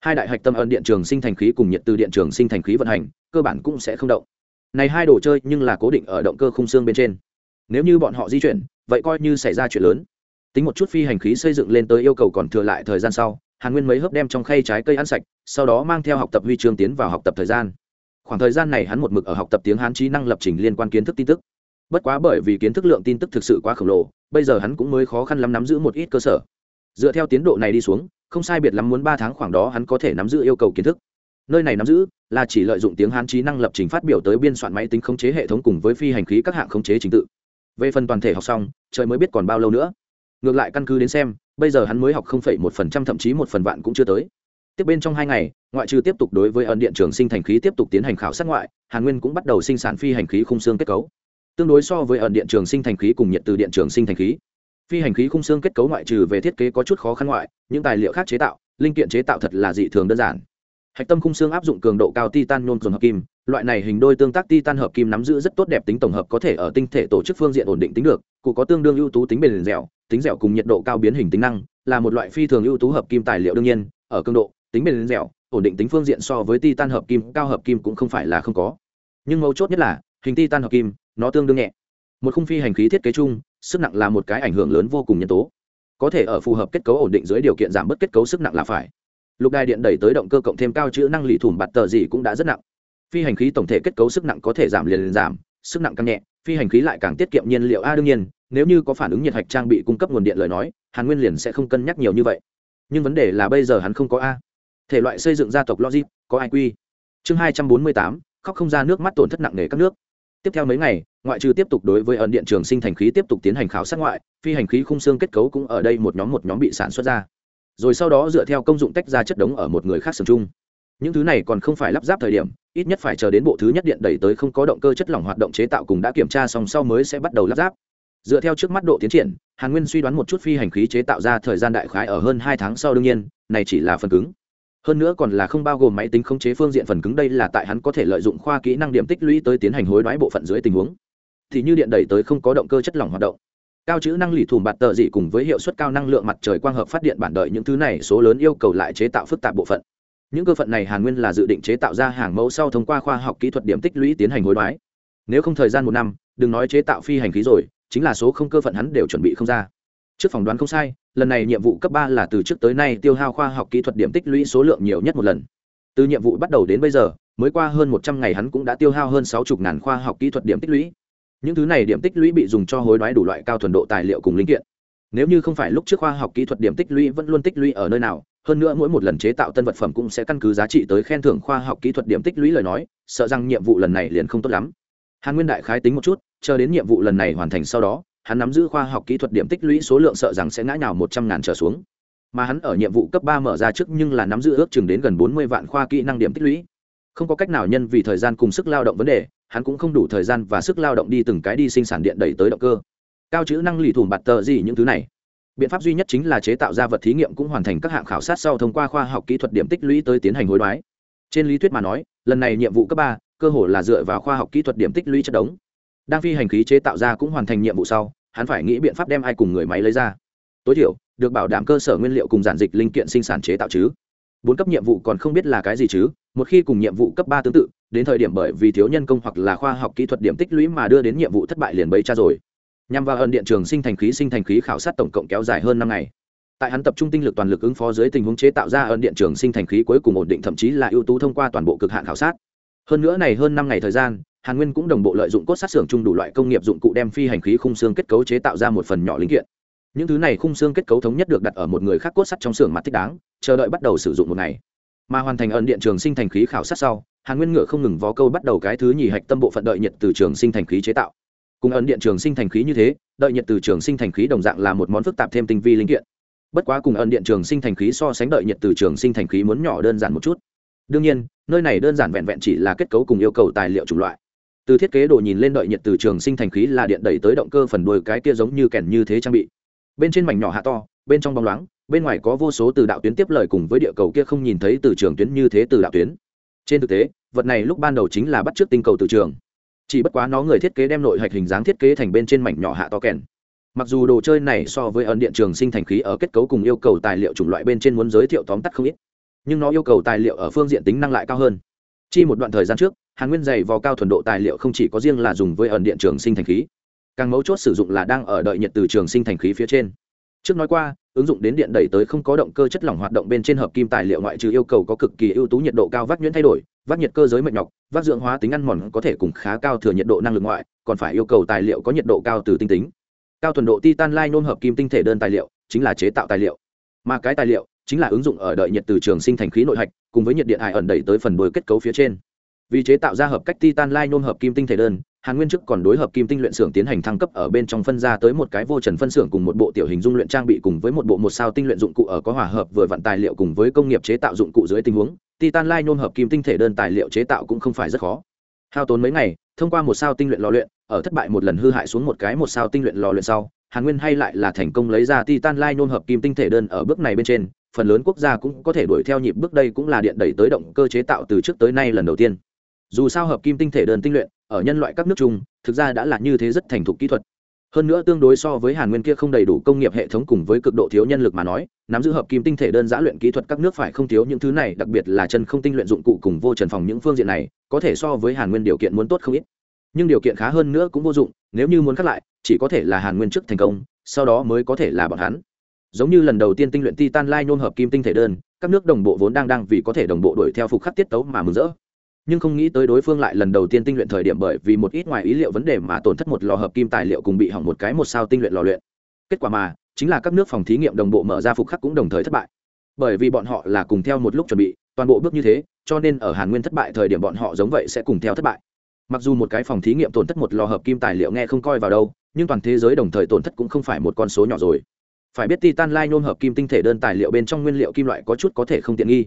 Speaker 1: Hai đại hạch tâm ẩn điện trường sinh thành khí cùng nhiệt từ điện trường sinh thành khí vận hành, cơ bản cũng sẽ không động. Này hai đồ chơi nhưng là cố định ở động cơ khung xương bên trên. Nếu như bọn họ di chuyển, vậy coi như xảy ra chuyện lớn. Tính một chút phi hành khí xây dựng lên tới yêu cầu còn thừa lại thời gian sau hàn nguyên mấy hớp đem trong khay trái cây ăn sạch, sau đó mang theo học tập huy chương tiến vào học tập thời gian. Khoảng thời gian này hắn một mực ở học tập tiếng hán trí năng lập trình liên quan kiến thức tin tức. Bất quá bởi vì kiến thức lượng tin tức thực sự quá khổng lồ, bây giờ hắn cũng mới khó khăn lắm nắm giữ một ít cơ sở. Dựa theo tiến độ này đi xuống, không sai biệt lắm muốn ba tháng khoảng đó hắn có thể nắm giữ yêu cầu kiến thức. Nơi này nắm giữ là chỉ lợi dụng tiếng hán trí năng lập trình phát biểu tới biên soạn máy tính khống chế hệ thống cùng với phi hành khí các hạng khống chế trình tự. Về phần toàn thể học xong, trời mới biết còn bao lâu nữa ngược lại căn cứ đến xem, bây giờ hắn mới học không phẩy một phần trăm, thậm chí một phần vạn cũng chưa tới. Tiếp bên trong hai ngày, ngoại trừ tiếp tục đối với ẩn điện trường sinh thành khí tiếp tục tiến hành khảo sát ngoại, hàn nguyên cũng bắt đầu sinh sản phi hành khí khung xương kết cấu. Tương đối so với ẩn điện trường sinh thành khí cùng nhiệt từ điện trường sinh thành khí. Phi hành khí khung xương kết cấu ngoại trừ về thiết kế có chút khó khăn ngoại, những tài liệu khác chế tạo, linh kiện chế tạo thật là dị thường đơn giản hạch tâm khung xương áp dụng cường độ cao titan nhôm dồn hợp kim. Loại này hình đôi tương tác titan hợp kim nắm giữ rất tốt đẹp tính tổng hợp có thể ở tinh thể tổ chức phương diện ổn định tính được, cụ có tương đương ưu tú tính bền dẻo, tính dẻo cùng nhiệt độ cao biến hình tính năng, là một loại phi thường ưu tú hợp kim tài liệu đương nhiên, ở cường độ, tính bền dẻo, ổn định tính phương diện so với titan hợp kim, cao hợp kim cũng không phải là không có. Nhưng mấu chốt nhất là, hình titan hợp kim, nó tương đương nhẹ. Một khung phi hành khí thiết kế chung, sức nặng là một cái ảnh hưởng lớn vô cùng nhân tố. Có thể ở phù hợp kết cấu ổn định dưới điều kiện giảm bớt kết cấu sức nặng là phải lục đài điện đẩy tới động cơ cộng thêm cao chữ năng lì thủm bạt tờ gì cũng đã rất nặng. Phi hành khí tổng thể kết cấu sức nặng có thể giảm liền liền giảm, sức nặng càng nhẹ, phi hành khí lại càng tiết kiệm nhiên liệu. A, đương nhiên, nếu như có phản ứng nhiệt hạch trang bị cung cấp nguồn điện lời nói, hàn nguyên liền sẽ không cân nhắc nhiều như vậy. Nhưng vấn đề là bây giờ hắn không có a. Thể loại xây dựng gia tộc logic, có ai quy? Chương hai trăm bốn mươi tám, khóc không ra nước mắt tổn thất nặng nề các nước. Tiếp theo mấy ngày, ngoại trừ tiếp tục đối với ẩn điện trường sinh thành khí tiếp tục tiến hành khảo sát ngoại, phi hành khí khung xương kết cấu cũng ở đây một nhóm một nhóm bị sản xuất ra rồi sau đó dựa theo công dụng tách ra chất đống ở một người khác sử chung. Những thứ này còn không phải lắp ráp thời điểm, ít nhất phải chờ đến bộ thứ nhất điện đẩy tới không có động cơ chất lỏng hoạt động chế tạo cùng đã kiểm tra xong sau mới sẽ bắt đầu lắp ráp. Dựa theo trước mắt độ tiến triển, hàn nguyên suy đoán một chút phi hành khí chế tạo ra thời gian đại khái ở hơn hai tháng sau đương nhiên, này chỉ là phần cứng. Hơn nữa còn là không bao gồm máy tính khống chế phương diện phần cứng đây là tại hắn có thể lợi dụng khoa kỹ năng điểm tích lũy tới tiến hành hối đoái bộ phận dưới tình huống. Thì như điện đẩy tới không có động cơ chất lỏng hoạt động cao chữ năng lì thùm bạt tờ dị cùng với hiệu suất cao năng lượng mặt trời quang hợp phát điện bản đợi những thứ này, số lớn yêu cầu lại chế tạo phức tạp bộ phận. Những cơ phận này hàn nguyên là dự định chế tạo ra hàng mẫu sau thông qua khoa học kỹ thuật điểm tích lũy tiến hành hối đoái. Nếu không thời gian một năm, đừng nói chế tạo phi hành khí rồi, chính là số không cơ phận hắn đều chuẩn bị không ra. Trước phỏng đoán không sai, lần này nhiệm vụ cấp ba là từ trước tới nay tiêu hao khoa học kỹ thuật điểm tích lũy số lượng nhiều nhất một lần. Từ nhiệm vụ bắt đầu đến bây giờ, mới qua hơn một trăm ngày hắn cũng đã tiêu hao hơn sáu chục ngàn khoa học kỹ thuật điểm tích lũy những thứ này điểm tích lũy bị dùng cho hối đoái đủ loại cao thuần độ tài liệu cùng linh kiện. Nếu như không phải lúc trước khoa học kỹ thuật điểm tích lũy vẫn luôn tích lũy ở nơi nào, hơn nữa mỗi một lần chế tạo tân vật phẩm cũng sẽ căn cứ giá trị tới khen thưởng khoa học kỹ thuật điểm tích lũy lời nói, sợ rằng nhiệm vụ lần này liền không tốt lắm. Hàn nguyên đại khái tính một chút, chờ đến nhiệm vụ lần này hoàn thành sau đó, hắn nắm giữ khoa học kỹ thuật điểm tích lũy số lượng sợ rằng sẽ ngã nhào một trăm ngàn trở xuống. Mà hắn ở nhiệm vụ cấp ba mở ra trước nhưng là nắm giữ ước chừng đến gần bốn mươi vạn khoa kỹ năng điểm tích lũy. Không có cách nào nhân vì thời gian cùng sức lao động vấn đề hắn cũng không đủ thời gian và sức lao động đi từng cái đi sinh sản điện đẩy tới động cơ. Cao chữ năng lì thùm bạt tờ gì những thứ này. Biện pháp duy nhất chính là chế tạo ra vật thí nghiệm cũng hoàn thành các hạng khảo sát sau thông qua khoa học kỹ thuật điểm tích lũy tới tiến hành hối đoái. Trên lý thuyết mà nói, lần này nhiệm vụ cấp ba, cơ hội là dựa vào khoa học kỹ thuật điểm tích lũy chất đống. Đang phi hành khí chế tạo ra cũng hoàn thành nhiệm vụ sau, hắn phải nghĩ biện pháp đem ai cùng người máy lấy ra. Tối thiểu, được bảo đảm cơ sở nguyên liệu cùng giản dịch linh kiện sinh sản chế tạo chứ. Bốn cấp nhiệm vụ còn không biết là cái gì chứ một khi cùng nhiệm vụ cấp ba tương tự, đến thời điểm bởi vì thiếu nhân công hoặc là khoa học kỹ thuật điểm tích lũy mà đưa đến nhiệm vụ thất bại liền bấy cha rồi. Nhằm vào ẩn điện trường sinh thành khí, sinh thành khí khảo sát tổng cộng kéo dài hơn năm ngày. Tại hắn tập trung tinh lực toàn lực ứng phó dưới tình huống chế tạo ra ẩn điện trường sinh thành khí cuối cùng ổn định thậm chí là ưu tú thông qua toàn bộ cực hạn khảo sát. Hơn nữa này hơn năm ngày thời gian, hàn nguyên cũng đồng bộ lợi dụng cốt sát xưởng chung đủ loại công nghiệp dụng cụ đem phi hành khí khung xương kết cấu chế tạo ra một phần nhỏ linh kiện. Những thứ này khung xương kết cấu thống nhất được đặt ở một người khác cốt sắt trong xưởng mặt thích đáng, chờ đợi bắt đầu sử dụng một ngày mà hoàn thành ẩn điện trường sinh thành khí khảo sát sau, hàn nguyên ngựa không ngừng vó câu bắt đầu cái thứ nhì hạch tâm bộ phận đợi nhiệt từ trường sinh thành khí chế tạo. Cùng ẩn điện trường sinh thành khí như thế, đợi nhiệt từ trường sinh thành khí đồng dạng là một món phức tạp thêm tinh vi linh kiện. Bất quá cùng ẩn điện trường sinh thành khí so sánh đợi nhiệt từ trường sinh thành khí muốn nhỏ đơn giản một chút. Đương nhiên, nơi này đơn giản vẹn vẹn chỉ là kết cấu cùng yêu cầu tài liệu chủng loại. Từ thiết kế đồ nhìn lên đợi nhiệt từ trường sinh thành khí là điện đẩy tới động cơ phần đuôi cái kia giống như kèn như thế trang bị. Bên trên mảnh nhỏ hạ to, bên trong bóng loáng bên ngoài có vô số từ đạo tuyến tiếp lời cùng với địa cầu kia không nhìn thấy từ trường tuyến như thế từ đạo tuyến. Trên thực tế, vật này lúc ban đầu chính là bắt trước tinh cầu từ trường. Chỉ bất quá nó người thiết kế đem nội hạch hình dáng thiết kế thành bên trên mảnh nhỏ hạ to kèn. Mặc dù đồ chơi này so với ấn điện trường sinh thành khí ở kết cấu cùng yêu cầu tài liệu chủng loại bên trên muốn giới thiệu tóm tắt không ít, nhưng nó yêu cầu tài liệu ở phương diện tính năng lại cao hơn. Chi một đoạn thời gian trước, hàn nguyên dày vào cao thuần độ tài liệu không chỉ có riêng là dùng với ẩn điện trường sinh thành khí, càng mấu chốt sử dụng là đang ở đợi nhiệt từ trường sinh thành khí phía trên. Trước nói qua ứng dụng đến điện đẩy tới không có động cơ chất lỏng hoạt động bên trên hợp kim tài liệu ngoại trừ yêu cầu có cực kỳ ưu tú nhiệt độ cao vắt nhuyễn thay đổi vắt nhiệt cơ giới mệt nhọc vắt dưỡng hóa tính ăn mòn có thể cùng khá cao thừa nhiệt độ năng lực ngoại, còn phải yêu cầu tài liệu có nhiệt độ cao từ tinh tính. Cao thuần độ titan lai nôm hợp kim tinh thể đơn tài liệu, chính là chế tạo tài liệu. Mà cái tài liệu chính là ứng dụng ở đợi nhiệt từ trường sinh thành khí nội hạch, cùng với nhiệt điện hải ẩn đẩy tới phần đuôi kết cấu phía trên. Vì chế tạo ra hợp cách titan lai nôm hợp kim tinh thể đơn hàn nguyên chức còn đối hợp kim tinh luyện xưởng tiến hành thăng cấp ở bên trong phân ra tới một cái vô trần phân xưởng cùng một bộ tiểu hình dung luyện trang bị cùng với một bộ một sao tinh luyện dụng cụ ở có hòa hợp vừa vặn tài liệu cùng với công nghiệp chế tạo dụng cụ dưới tình huống. Titan lai nôn hợp kim tinh thể đơn tài liệu chế tạo cũng không phải rất khó. Hao tốn mấy ngày, thông qua một sao tinh luyện lò luyện, ở thất bại một lần hư hại xuống một cái một sao tinh luyện lò luyện sau, hàn nguyên hay lại là thành công lấy ra titan lai nôn hợp kim tinh thể đơn ở bước này bên trên, phần lớn quốc gia cũng có thể đuổi theo nhịp bước đây cũng là điện đẩy tới động cơ chế tạo từ trước tới nay lần đầu tiên. Dù sao hợp kim tinh thể đơn tinh luyện ở nhân loại các nước chung, thực ra đã là như thế rất thành thục kỹ thuật. Hơn nữa tương đối so với hàn nguyên kia không đầy đủ công nghiệp hệ thống cùng với cực độ thiếu nhân lực mà nói, nắm giữ hợp kim tinh thể đơn giã luyện kỹ thuật các nước phải không thiếu những thứ này, đặc biệt là chân không tinh luyện dụng cụ cùng vô trần phòng những phương diện này, có thể so với hàn nguyên điều kiện muốn tốt không ít. Nhưng điều kiện khá hơn nữa cũng vô dụng, nếu như muốn khắc lại, chỉ có thể là hàn nguyên trước thành công, sau đó mới có thể là bọn hắn. Giống như lần đầu tiên tinh luyện titan lai nhôm hợp kim tinh thể đơn, các nước đồng bộ vốn đang đang vì có thể đồng bộ đuổi theo phục khắc tiết tấu mà mừng rỡ nhưng không nghĩ tới đối phương lại lần đầu tiên tinh luyện thời điểm bởi vì một ít ngoài ý liệu vấn đề mà tổn thất một lò hợp kim tài liệu cùng bị hỏng một cái một sao tinh luyện lò luyện. Kết quả mà, chính là các nước phòng thí nghiệm đồng bộ mở ra phục khắc cũng đồng thời thất bại. Bởi vì bọn họ là cùng theo một lúc chuẩn bị, toàn bộ bước như thế, cho nên ở hàn nguyên thất bại thời điểm bọn họ giống vậy sẽ cùng theo thất bại. Mặc dù một cái phòng thí nghiệm tổn thất một lò hợp kim tài liệu nghe không coi vào đâu, nhưng toàn thế giới đồng thời tổn thất cũng không phải một con số nhỏ rồi. Phải biết titan lai nôm hợp kim tinh thể đơn tài liệu bên trong nguyên liệu kim loại có chút có thể không tiện nghi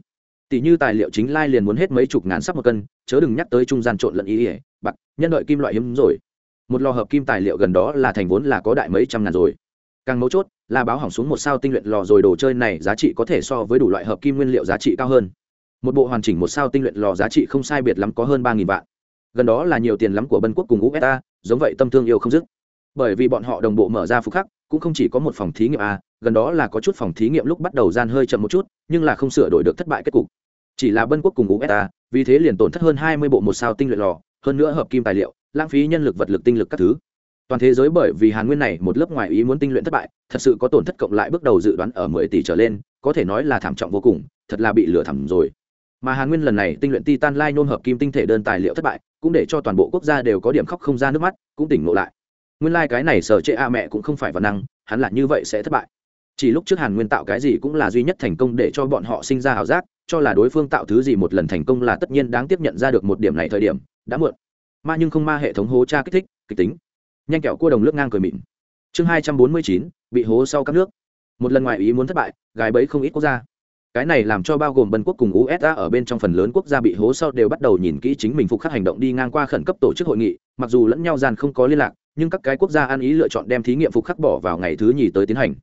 Speaker 1: tỷ như tài liệu chính lai liền muốn hết mấy chục ngàn sắp một cân, chớ đừng nhắc tới trung gian trộn lẫn ý ỉa bạc, nhân đợi kim loại hiếm rồi. Một lò hợp kim tài liệu gần đó là thành vốn là có đại mấy trăm ngàn rồi. Càng mấu chốt là báo hỏng xuống một sao tinh luyện lò rồi đồ chơi này giá trị có thể so với đủ loại hợp kim nguyên liệu giá trị cao hơn. Một bộ hoàn chỉnh một sao tinh luyện lò giá trị không sai biệt lắm có hơn ba nghìn vạn. Gần đó là nhiều tiền lắm của bân quốc cùng usa giống vậy tâm thương yêu không dứt. Bởi vì bọn họ đồng bộ mở ra phục khắc, cũng không chỉ có một phòng thí nghiệm a, gần đó là có chút phòng thí nghiệm lúc bắt đầu gian hơi chậm một chút, nhưng là không sửa đổi được thất bại kết cục chỉ là bân quốc cùng usa vì thế liền tổn thất hơn hai mươi bộ một sao tinh luyện lò, hơn nữa hợp kim tài liệu, lãng phí nhân lực vật lực tinh lực các thứ. Toàn thế giới bởi vì hàn nguyên này một lớp ngoài ý muốn tinh luyện thất bại, thật sự có tổn thất cộng lại bước đầu dự đoán ở mười tỷ trở lên, có thể nói là thảm trọng vô cùng, thật là bị lừa thẳm rồi. Mà hàn nguyên lần này tinh luyện titan lai nôn hợp kim tinh thể đơn tài liệu thất bại, cũng để cho toàn bộ quốc gia đều có điểm khóc không ra nước mắt, cũng tỉnh ngộ lại. Nguyên lai、like、cái này sở trệ a mẹ cũng không phải văn năng, hắn là như vậy sẽ thất bại. Chỉ lúc trước hàn nguyên tạo cái gì cũng là duy nhất thành công để cho bọn họ sinh ra ảo giác cho là đối phương tạo thứ gì một lần thành công là tất nhiên đáng tiếp nhận ra được một điểm này thời điểm, đã muộn. Ma nhưng không ma hệ thống hố tra kích thích, kịch tính. Nhanh kẹo cua đồng nước ngang cười mịn. Chương hai trăm bốn mươi chín, bị hố sau các nước. Một lần ngoài ý muốn thất bại, gái bẫy không ít quốc gia. Cái này làm cho bao gồm bân quốc cùng usa ở bên trong phần lớn quốc gia bị hố sau đều bắt đầu nhìn kỹ chính mình phục khắc hành động đi ngang qua khẩn cấp tổ chức hội nghị, mặc dù lẫn nhau gian không có liên lạc, nhưng các cái quốc gia ăn ý lựa chọn đem thí nghiệm phục khắc bỏ vào ngày thứ nhì tới tiến hành.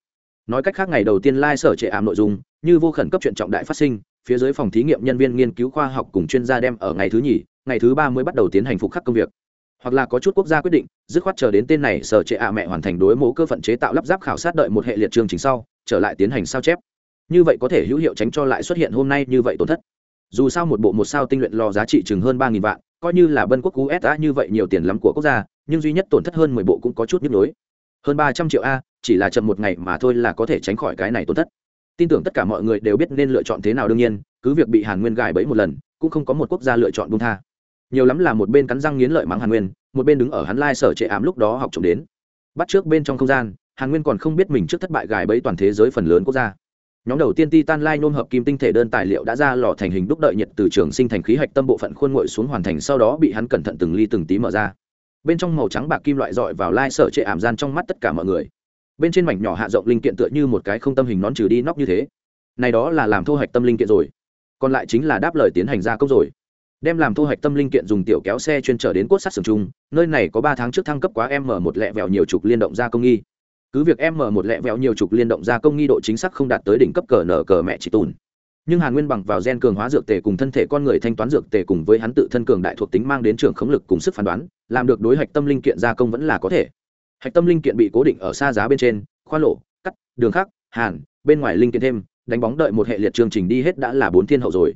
Speaker 1: Nói cách khác ngày đầu tiên lai、like、sở trệ ảm nội dung, như vô khẩn cấp chuyện trọng đại phát sinh phía dưới phòng thí nghiệm nhân viên nghiên cứu khoa học cùng chuyên gia đem ở ngày thứ nhì, ngày thứ ba mới bắt đầu tiến hành phục khắc công việc. Hoặc là có chút quốc gia quyết định, dứt khoát chờ đến tên này sở trệ ạ mẹ hoàn thành đối mẫu cơ phận chế tạo lắp ráp khảo sát đợi một hệ liệt chương trình sau, trở lại tiến hành sao chép. Như vậy có thể hữu hiệu tránh cho lại xuất hiện hôm nay như vậy tổn thất. Dù sao một bộ một sao tinh luyện lò giá trị chừng hơn ba nghìn vạn, coi như là bân quốc cứu s đã như vậy nhiều tiền lắm của quốc gia, nhưng duy nhất tổn thất hơn mười bộ cũng có chút nhức nhối. Hơn ba trăm triệu a, chỉ là chậm một ngày mà thôi là có thể tránh khỏi cái này tổn thất tin tưởng tất cả mọi người đều biết nên lựa chọn thế nào đương nhiên, cứ việc bị hàn nguyên gài bẫy một lần, cũng không có một quốc gia lựa chọn buông tha. Nhiều lắm là một bên cắn răng nghiến lợi mắng hàn nguyên, một bên đứng ở hắn lai sở trệ ám lúc đó học trộm đến. Bắt trước bên trong không gian, hàn nguyên còn không biết mình trước thất bại gài bẫy toàn thế giới phần lớn quốc gia. Nhóm đầu tiên titan lai nôm hợp kim tinh thể đơn tài liệu đã ra lò thành hình đúc đợi nhiệt từ trường sinh thành khí hạch tâm bộ phận khuôn ngội xuống hoàn thành, sau đó bị hắn cẩn thận từng ly từng tí mở ra. Bên trong màu trắng bạc kim loại dọi vào lai sở trệ ảm gian trong mắt tất cả mọi người bên trên mảnh nhỏ hạ rộng linh kiện tựa như một cái không tâm hình nón trừ đi nóc như thế. Này đó là làm thu hoạch tâm linh kiện rồi. Còn lại chính là đáp lời tiến hành gia công rồi. Đem làm thu hoạch tâm linh kiện dùng tiểu kéo xe chuyên trở đến cốt sắt sừng trung, nơi này có ba tháng trước thăng cấp quá m một lẹ vẹo nhiều trục liên động gia công nghi. Cứ việc m một lẹ vẹo nhiều trục liên động gia công nghi độ chính xác không đạt tới đỉnh cấp cờ nở cờ mẹ chỉ tùn. Nhưng hàn nguyên bằng vào gen cường hóa dược tề cùng thân thể con người thanh toán dược tề cùng với hắn tự thân cường đại thuộc tính mang đến trường khống lực cùng sức phán đoán, làm được đối hạch tâm linh kiện gia công vẫn là có thể hạch tâm linh kiện bị cố định ở xa giá bên trên, khoa lộ, cắt, đường khác, hàn, bên ngoài linh kiện thêm, đánh bóng đợi một hệ liệt chương trình đi hết đã là bốn thiên hậu rồi.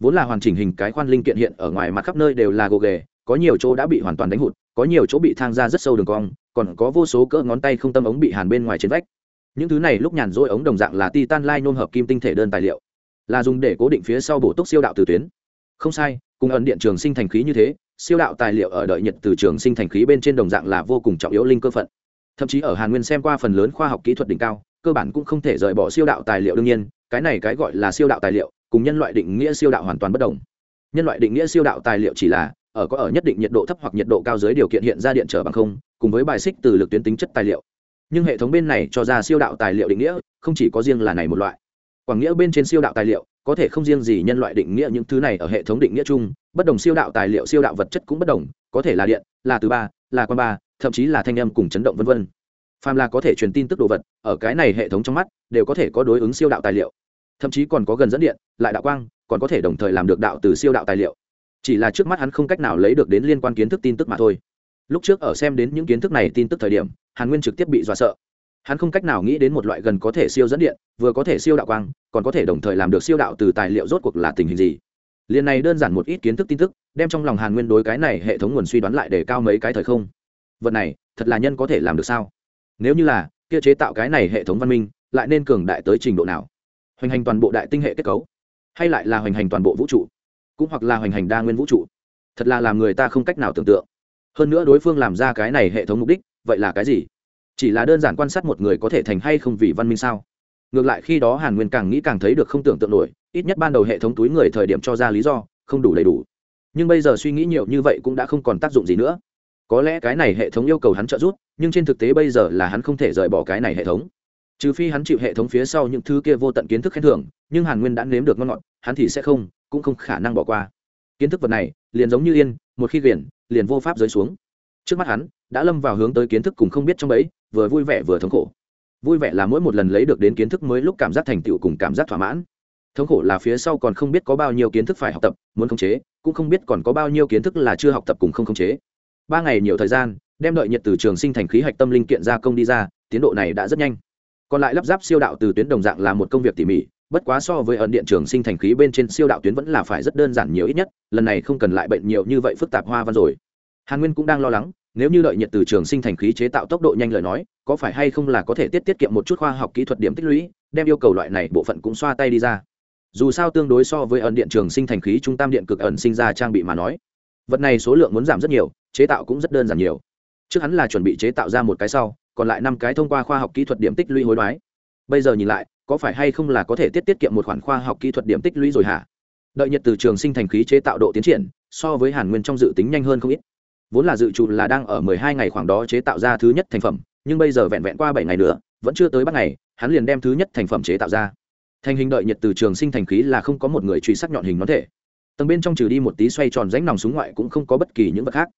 Speaker 1: Vốn là hoàn chỉnh hình cái khoan linh kiện hiện ở ngoài mặt khắp nơi đều là gồ ghề, có nhiều chỗ đã bị hoàn toàn đánh hụt, có nhiều chỗ bị thang ra rất sâu đường cong, còn có vô số cỡ ngón tay không tâm ống bị hàn bên ngoài trên vách. Những thứ này lúc nhàn rỗi ống đồng dạng là titan lai nôm hợp kim tinh thể đơn tài liệu, là dùng để cố định phía sau bổ túc siêu đạo từ tuyến. Không sai, cùng ẩn điện trường sinh thành khí như thế siêu đạo tài liệu ở đợi nhật từ trường sinh thành khí bên trên đồng dạng là vô cùng trọng yếu linh cơ phận. Thậm chí ở hàn nguyên xem qua phần lớn khoa học kỹ thuật đỉnh cao, cơ bản cũng không thể rời bỏ siêu đạo tài liệu đương nhiên, cái này cái gọi là siêu đạo tài liệu, cùng nhân loại định nghĩa siêu đạo hoàn toàn bất đồng. Nhân loại định nghĩa siêu đạo tài liệu chỉ là, ở có ở nhất định nhiệt độ thấp hoặc nhiệt độ cao dưới điều kiện hiện ra điện trở bằng không, cùng với bài xích từ lực tuyến tính chất tài liệu. Nhưng hệ thống bên này cho ra siêu đạo tài liệu định nghĩa, không chỉ có riêng là này một loại. Quảng nghĩa bên trên siêu đạo tài liệu có thể không riêng gì nhân loại định nghĩa những thứ này ở hệ thống định nghĩa chung, bất đồng siêu đạo tài liệu, siêu đạo vật chất cũng bất đồng, có thể là điện, là từ ba, là quan ba, thậm chí là thanh âm cùng chấn động vân vân. Phàm là có thể truyền tin tức đồ vật, ở cái này hệ thống trong mắt, đều có thể có đối ứng siêu đạo tài liệu. Thậm chí còn có gần dẫn điện, lại đạo quang, còn có thể đồng thời làm được đạo từ siêu đạo tài liệu. Chỉ là trước mắt hắn không cách nào lấy được đến liên quan kiến thức tin tức mà thôi. Lúc trước ở xem đến những kiến thức này tin tức thời điểm, hàn nguyên trực tiếp bị dọa sợ hắn không cách nào nghĩ đến một loại gần có thể siêu dẫn điện, vừa có thể siêu đạo quang, còn có thể đồng thời làm được siêu đạo từ tài liệu rốt cuộc là tình hình gì. Liền này đơn giản một ít kiến thức tin tức, đem trong lòng hàn nguyên đối cái này hệ thống nguồn suy đoán lại để cao mấy cái thời không. Vật này, thật là nhân có thể làm được sao? Nếu như là, kia chế tạo cái này hệ thống văn minh, lại nên cường đại tới trình độ nào? Hoành hành toàn bộ đại tinh hệ kết cấu, hay lại là hoành hành toàn bộ vũ trụ, cũng hoặc là hoành hành đa nguyên vũ trụ, thật là làm người ta không cách nào tưởng tượng. Hơn nữa đối phương làm ra cái này hệ thống mục đích, vậy là cái gì? Chỉ là đơn giản quan sát một người có thể thành hay không vì văn minh sao? Ngược lại khi đó hàn nguyên càng nghĩ càng thấy được không tưởng tượng nổi, ít nhất ban đầu hệ thống túi người thời điểm cho ra lý do, không đủ đầy đủ. Nhưng bây giờ suy nghĩ nhiều như vậy cũng đã không còn tác dụng gì nữa. Có lẽ cái này hệ thống yêu cầu hắn trợ giúp, nhưng trên thực tế bây giờ là hắn không thể rời bỏ cái này hệ thống. Trừ phi hắn chịu hệ thống phía sau những thứ kia vô tận kiến thức khen thưởng, nhưng hàn nguyên đã nếm được ngon ngọt, hắn thì sẽ không, cũng không khả năng bỏ qua. Kiến thức vật này, liền giống như yên, một khi quyển, liền vô pháp rơi xuống trước mắt hắn, đã lâm vào hướng tới kiến thức cùng không biết trong ấy vừa vui vẻ vừa thống khổ. Vui vẻ là mỗi một lần lấy được đến kiến thức mới lúc cảm giác thành tựu cùng cảm giác thỏa mãn. Thống khổ là phía sau còn không biết có bao nhiêu kiến thức phải học tập, muốn khống chế, cũng không biết còn có bao nhiêu kiến thức là chưa học tập cùng không khống chế. Ba ngày nhiều thời gian, đem đợi nhiệt từ trường sinh thành khí hạch tâm linh kiện gia công đi ra, tiến độ này đã rất nhanh. Còn lại lắp ráp siêu đạo từ tuyến đồng dạng là một công việc tỉ mỉ, bất quá so với ẩn điện trường sinh thành khí bên trên siêu đạo tuyến vẫn là phải rất đơn giản nhiều ít nhất, lần này không cần lại bệnh nhiều như vậy phức tạp hoa văn rồi hàn nguyên cũng đang lo lắng, nếu như đợi nhiệt từ trường sinh thành khí chế tạo tốc độ nhanh lời nói, có phải hay không là có thể tiết tiết kiệm một chút khoa học kỹ thuật điểm tích lũy, đem yêu cầu loại này bộ phận cũng xoa tay đi ra. Dù sao tương đối so với ẩn điện trường sinh thành khí trung tam điện cực ẩn sinh ra trang bị mà nói, vật này số lượng muốn giảm rất nhiều, chế tạo cũng rất đơn giản nhiều. Trước hắn là chuẩn bị chế tạo ra một cái sau, còn lại năm cái thông qua khoa học kỹ thuật điểm tích lũy hối đoái. Bây giờ nhìn lại, có phải hay không là có thể tiết tiết kiệm một khoản khoa học kỹ thuật điểm tích lũy rồi hả? Đợi nhiệt từ trường sinh thành khí chế tạo độ tiến triển, so với hàn nguyên trong dự tính nhanh hơn không ít vốn là dự trù là đang ở mười hai ngày khoảng đó chế tạo ra thứ nhất thành phẩm, nhưng bây giờ vẹn vẹn qua bảy ngày nữa, vẫn chưa tới bắt ngày, hắn liền đem thứ nhất thành phẩm chế tạo ra. Thành hình đợi nhiệt từ trường sinh thành khí là không có một người truy sắc nhọn hình nó thể. Tầng bên trong trừ đi một tí xoay tròn ránh nòng súng ngoại cũng không có bất kỳ những vật khác.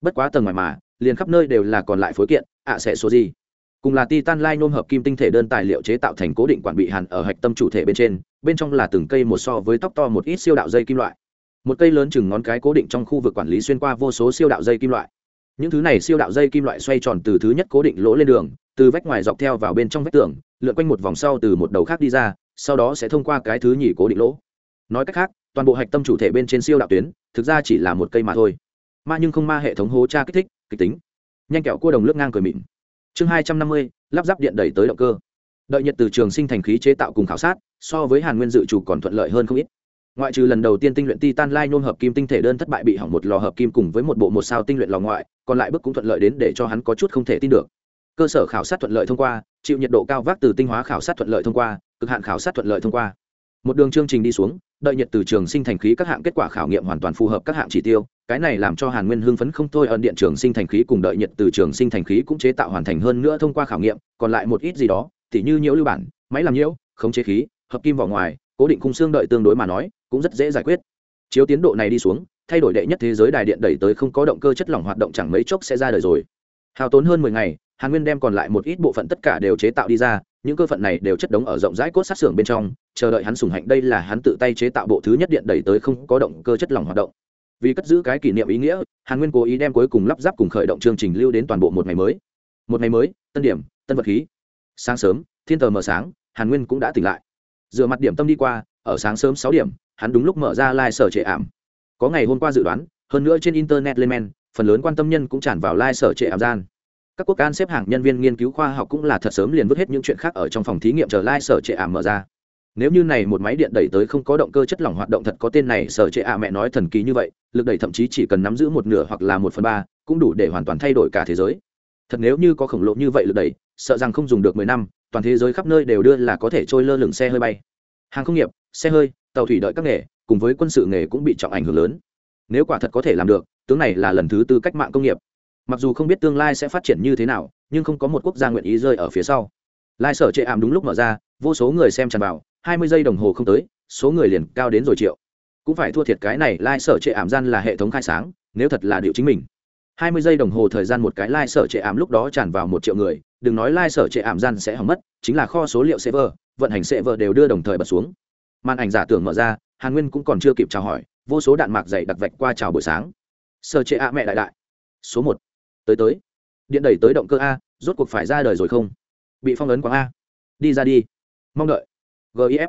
Speaker 1: Bất quá tầng ngoài mà, liền khắp nơi đều là còn lại phối kiện, ạ sẽ số gì. Cùng là titan lai nôm hợp kim tinh thể đơn tài liệu chế tạo thành cố định quản bị hàn ở hạch tâm chủ thể bên trên, bên trong là từng cây một so với tóc to một ít siêu đạo dây kim loại một cây lớn chừng ngón cái cố định trong khu vực quản lý xuyên qua vô số siêu đạo dây kim loại. Những thứ này siêu đạo dây kim loại xoay tròn từ thứ nhất cố định lỗ lên đường, từ vách ngoài dọc theo vào bên trong vách tường, lượn quanh một vòng sau từ một đầu khác đi ra, sau đó sẽ thông qua cái thứ nhì cố định lỗ. Nói cách khác, toàn bộ hạch tâm chủ thể bên trên siêu đạo tuyến, thực ra chỉ là một cây mà thôi. Ma nhưng không ma hệ thống hố tra kích thích, kịch tính. Nhanh kẹo cua đồng lướt ngang cười mịn. Chương hai trăm năm mươi, lắp ráp điện đẩy tới động cơ. Đợi nhiệt từ trường sinh thành khí chế tạo cùng khảo sát, so với hàn nguyên dự chủ còn thuận lợi hơn không ít ngoại trừ lần đầu tiên tinh luyện titan lai nôn hợp kim tinh thể đơn thất bại bị hỏng một lò hợp kim cùng với một bộ một sao tinh luyện lò ngoại, còn lại bước cũng thuận lợi đến để cho hắn có chút không thể tin được. Cơ sở khảo sát thuận lợi thông qua, chịu nhiệt độ cao vác từ tinh hóa khảo sát thuận lợi thông qua, cực hạn khảo sát thuận lợi thông qua. Một đường chương trình đi xuống, đợi nhiệt từ trường sinh thành khí các hạng kết quả khảo nghiệm hoàn toàn phù hợp các hạng chỉ tiêu, cái này làm cho hàn nguyên hưng phấn không thôi ẩn điện trường sinh thành khí cùng đợi nhiệt từ trường sinh thành khí cũng chế tạo hoàn thành hơn nữa thông qua khảo nghiệm, còn lại một ít gì đó, tỉ như nhiễu lưu bản, máy làm nhiễu, khống chế khí, hợp kim vào ngoài cố định khung xương đợi tương đối mà nói, cũng rất dễ giải quyết. Chiếu tiến độ này đi xuống, thay đổi đệ nhất thế giới đài điện đẩy tới không có động cơ chất lỏng hoạt động chẳng mấy chốc sẽ ra đời rồi. Hao tốn hơn mười ngày, hàn nguyên đem còn lại một ít bộ phận tất cả đều chế tạo đi ra, những cơ phận này đều chất đống ở rộng rãi cốt sát xưởng bên trong, chờ đợi hắn sùng hạnh đây là hắn tự tay chế tạo bộ thứ nhất điện đẩy tới không có động cơ chất lỏng hoạt động. Vì cất giữ cái kỷ niệm ý nghĩa, hàn nguyên cố ý đem cuối cùng lắp ráp cùng khởi động chương trình lưu đến toàn bộ một ngày mới. Một ngày mới, tân điểm, tân vật khí. Sáng sớm, thiên tờ mờ sáng, hàn nguyên cũng đã tỉnh lại dựa mặt điểm tâm đi qua, ở sáng sớm sáu điểm, hắn đúng lúc mở ra lai、like、sở trệ ảm. Có ngày hôm qua dự đoán, hơn nữa trên internet lên men, phần lớn quan tâm nhân cũng tràn vào lai、like、sở trệ ảm gian. Các quốc can xếp hàng nhân viên nghiên cứu khoa học cũng là thật sớm liền vứt hết những chuyện khác ở trong phòng thí nghiệm chờ lai、like、sở trệ ảm mở ra. Nếu như này một máy điện đẩy tới không có động cơ chất lỏng hoạt động thật có tên này, sở trệ ạ mẹ nói thần kỳ như vậy, lực đẩy thậm chí chỉ cần nắm giữ một nửa hoặc là một phần ba, cũng đủ để hoàn toàn thay đổi cả thế giới. Thật nếu như có khổng lồ như vậy lực đẩy, sợ rằng không dùng được mười năm toàn thế giới khắp nơi đều đưa là có thể trôi lơ lửng xe hơi bay. Hàng công nghiệp, xe hơi, tàu thủy đợi các nghề, cùng với quân sự nghề cũng bị trọng ảnh hưởng lớn. Nếu quả thật có thể làm được, tướng này là lần thứ tư cách mạng công nghiệp. Mặc dù không biết tương lai sẽ phát triển như thế nào, nhưng không có một quốc gia nguyện ý rơi ở phía sau. Lai sở chệ ảm đúng lúc mở ra, vô số người xem tràn vào, hai mươi giây đồng hồ không tới, số người liền cao đến rồi triệu. Cũng phải thua thiệt cái này, lai sở chệ ảm gian là hệ thống khai sáng, nếu thật là điệu chính mình hai mươi giây đồng hồ thời gian một cái lai sở trệ ảm lúc đó tràn vào một triệu người, đừng nói lai sở trệ ảm gian sẽ hỏng mất, chính là kho số liệu server, vận hành server đều đưa đồng thời bật xuống. Màn ảnh giả tưởng mở ra, hàn nguyên cũng còn chưa kịp chào hỏi, vô số đạn mạc dày đặc vạch qua chào buổi sáng. Sở trệ ạ mẹ đại đại. Số một. Tới tới. Điện đẩy tới động cơ a, rốt cuộc phải ra đời rồi không? Bị phong ấn quá a. Đi ra đi. Mong đợi. Gif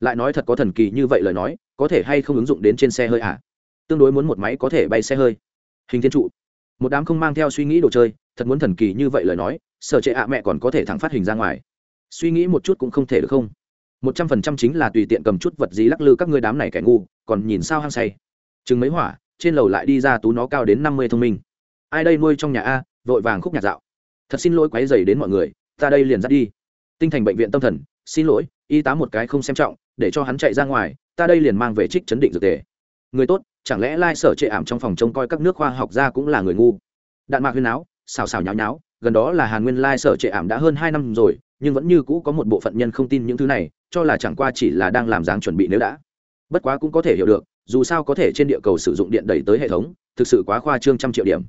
Speaker 1: lại nói thật có thần kỳ như vậy lời nói, có thể hay không ứng dụng đến trên xe hơi à tương đối muốn một máy có thể bay xe hơi. Hình thiên trụ một đám không mang theo suy nghĩ đồ chơi, thật muốn thần kỳ như vậy lời nói sở trệ ạ mẹ còn có thể thẳng phát hình ra ngoài. Suy nghĩ một chút cũng không thể được không? Một trăm phần trăm chính là tùy tiện cầm chút vật gì lắc lư các ngươi đám này kẻ ngu, còn nhìn sao hăng say. Chừng mấy hỏa, trên lầu lại đi ra tú nó cao đến năm mươi thông minh. Ai đây nuôi trong nhà a, vội vàng khúc nhạc dạo. Thật xin lỗi quáy dày đến mọi người, ta đây liền dắt đi. Tinh thành bệnh viện tâm thần, xin lỗi, y tá một cái không xem trọng, để cho hắn chạy ra ngoài, ta đây liền mang về trích chấn định dược tề. Người tốt chẳng lẽ lai sở trệ ảm trong phòng trông coi các nước khoa học gia cũng là người ngu? Đạn mạc huyên áo, xào xào nháo nháo, gần đó là hàn nguyên lai sở trệ ảm đã hơn hai năm rồi, nhưng vẫn như cũ có một bộ phận nhân không tin những thứ này, cho là chẳng qua chỉ là đang làm dáng chuẩn bị nếu đã. Bất quá cũng có thể hiểu được, dù sao có thể trên địa cầu sử dụng điện đẩy tới hệ thống, thực sự quá khoa trương trăm triệu điểm.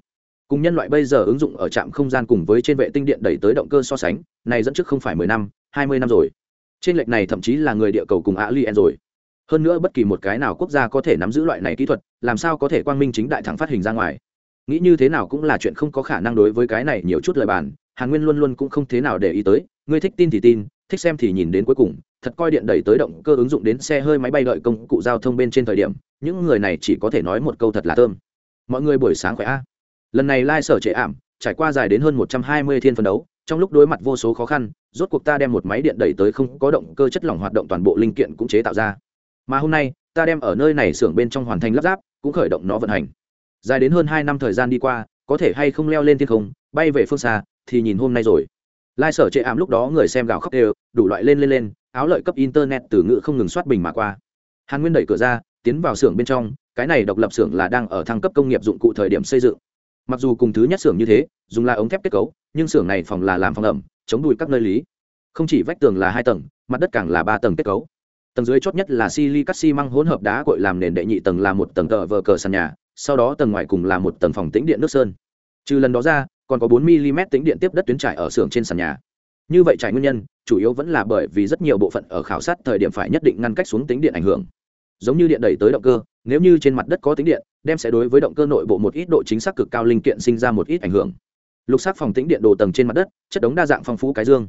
Speaker 1: Cùng nhân loại bây giờ ứng dụng ở trạm không gian cùng với trên vệ tinh điện đẩy tới động cơ so sánh, này dẫn trước không phải mười năm, hai mươi năm rồi. Trên lệch này thậm chí là người địa cầu cùng alien rồi hơn nữa bất kỳ một cái nào quốc gia có thể nắm giữ loại này kỹ thuật, làm sao có thể quang minh chính đại thẳng phát hình ra ngoài? Nghĩ như thế nào cũng là chuyện không có khả năng đối với cái này nhiều chút lời bàn, hàn nguyên luôn luôn cũng không thế nào để ý tới, ngươi thích tin thì tin, thích xem thì nhìn đến cuối cùng, thật coi điện đẩy tới động cơ ứng dụng đến xe hơi máy bay đợi công cụ giao thông bên trên thời điểm, những người này chỉ có thể nói một câu thật là thơm. Mọi người buổi sáng khỏe a. Lần này lai、like、sở trệ ảm, trải qua dài đến hơn một trăm hai mươi thiên phân đấu, trong lúc đối mặt vô số khó khăn, rốt cuộc ta đem một máy điện đẩy tới không có động cơ chất lỏng hoạt động toàn bộ linh kiện cũng chế tạo ra mà hôm nay, ta đem ở nơi này xưởng bên trong hoàn thành lắp ráp, cũng khởi động nó vận hành. Dài đến hơn hai năm thời gian đi qua, có thể hay không leo lên thiên không, bay về phương xa, thì nhìn hôm nay rồi. Lai sở chệ ảm lúc đó người xem gào khóc đều, đủ loại lên lên lên, áo lợi cấp internet từ ngữ không ngừng soát bình mà qua. Hàn nguyên đẩy cửa ra, tiến vào xưởng bên trong, cái này độc lập xưởng là đang ở thăng cấp công nghiệp dụng cụ thời điểm xây dựng. Mặc dù cùng thứ nhất xưởng như thế, dùng là ống thép kết cấu, nhưng xưởng này phòng là làm phòng ẩm, chống đùi các nơi lý. Không chỉ vách tường là hai tầng, mặt đất càng là ba tầng kết cấu tầng dưới chót nhất là silicat xi măng hỗn hợp đá cội làm nền đệ nhị tầng là một tầng tờ vờ cờ sàn nhà, sau đó tầng ngoài cùng là một tầng phòng tĩnh điện nước sơn. Trừ lần đó ra, còn có 4 mm tĩnh điện tiếp đất tuyến trải ở xưởng trên sàn nhà. Như vậy trải nguyên nhân, chủ yếu vẫn là bởi vì rất nhiều bộ phận ở khảo sát thời điểm phải nhất định ngăn cách xuống tính điện ảnh hưởng. Giống như điện đẩy tới động cơ, nếu như trên mặt đất có tính điện, đem sẽ đối với động cơ nội bộ một ít độ chính xác cực cao linh kiện sinh ra một ít ảnh hưởng. Lục sắc phòng tĩnh điện đồ tầng trên mặt đất, chất đống đa dạng phong phú cái dương.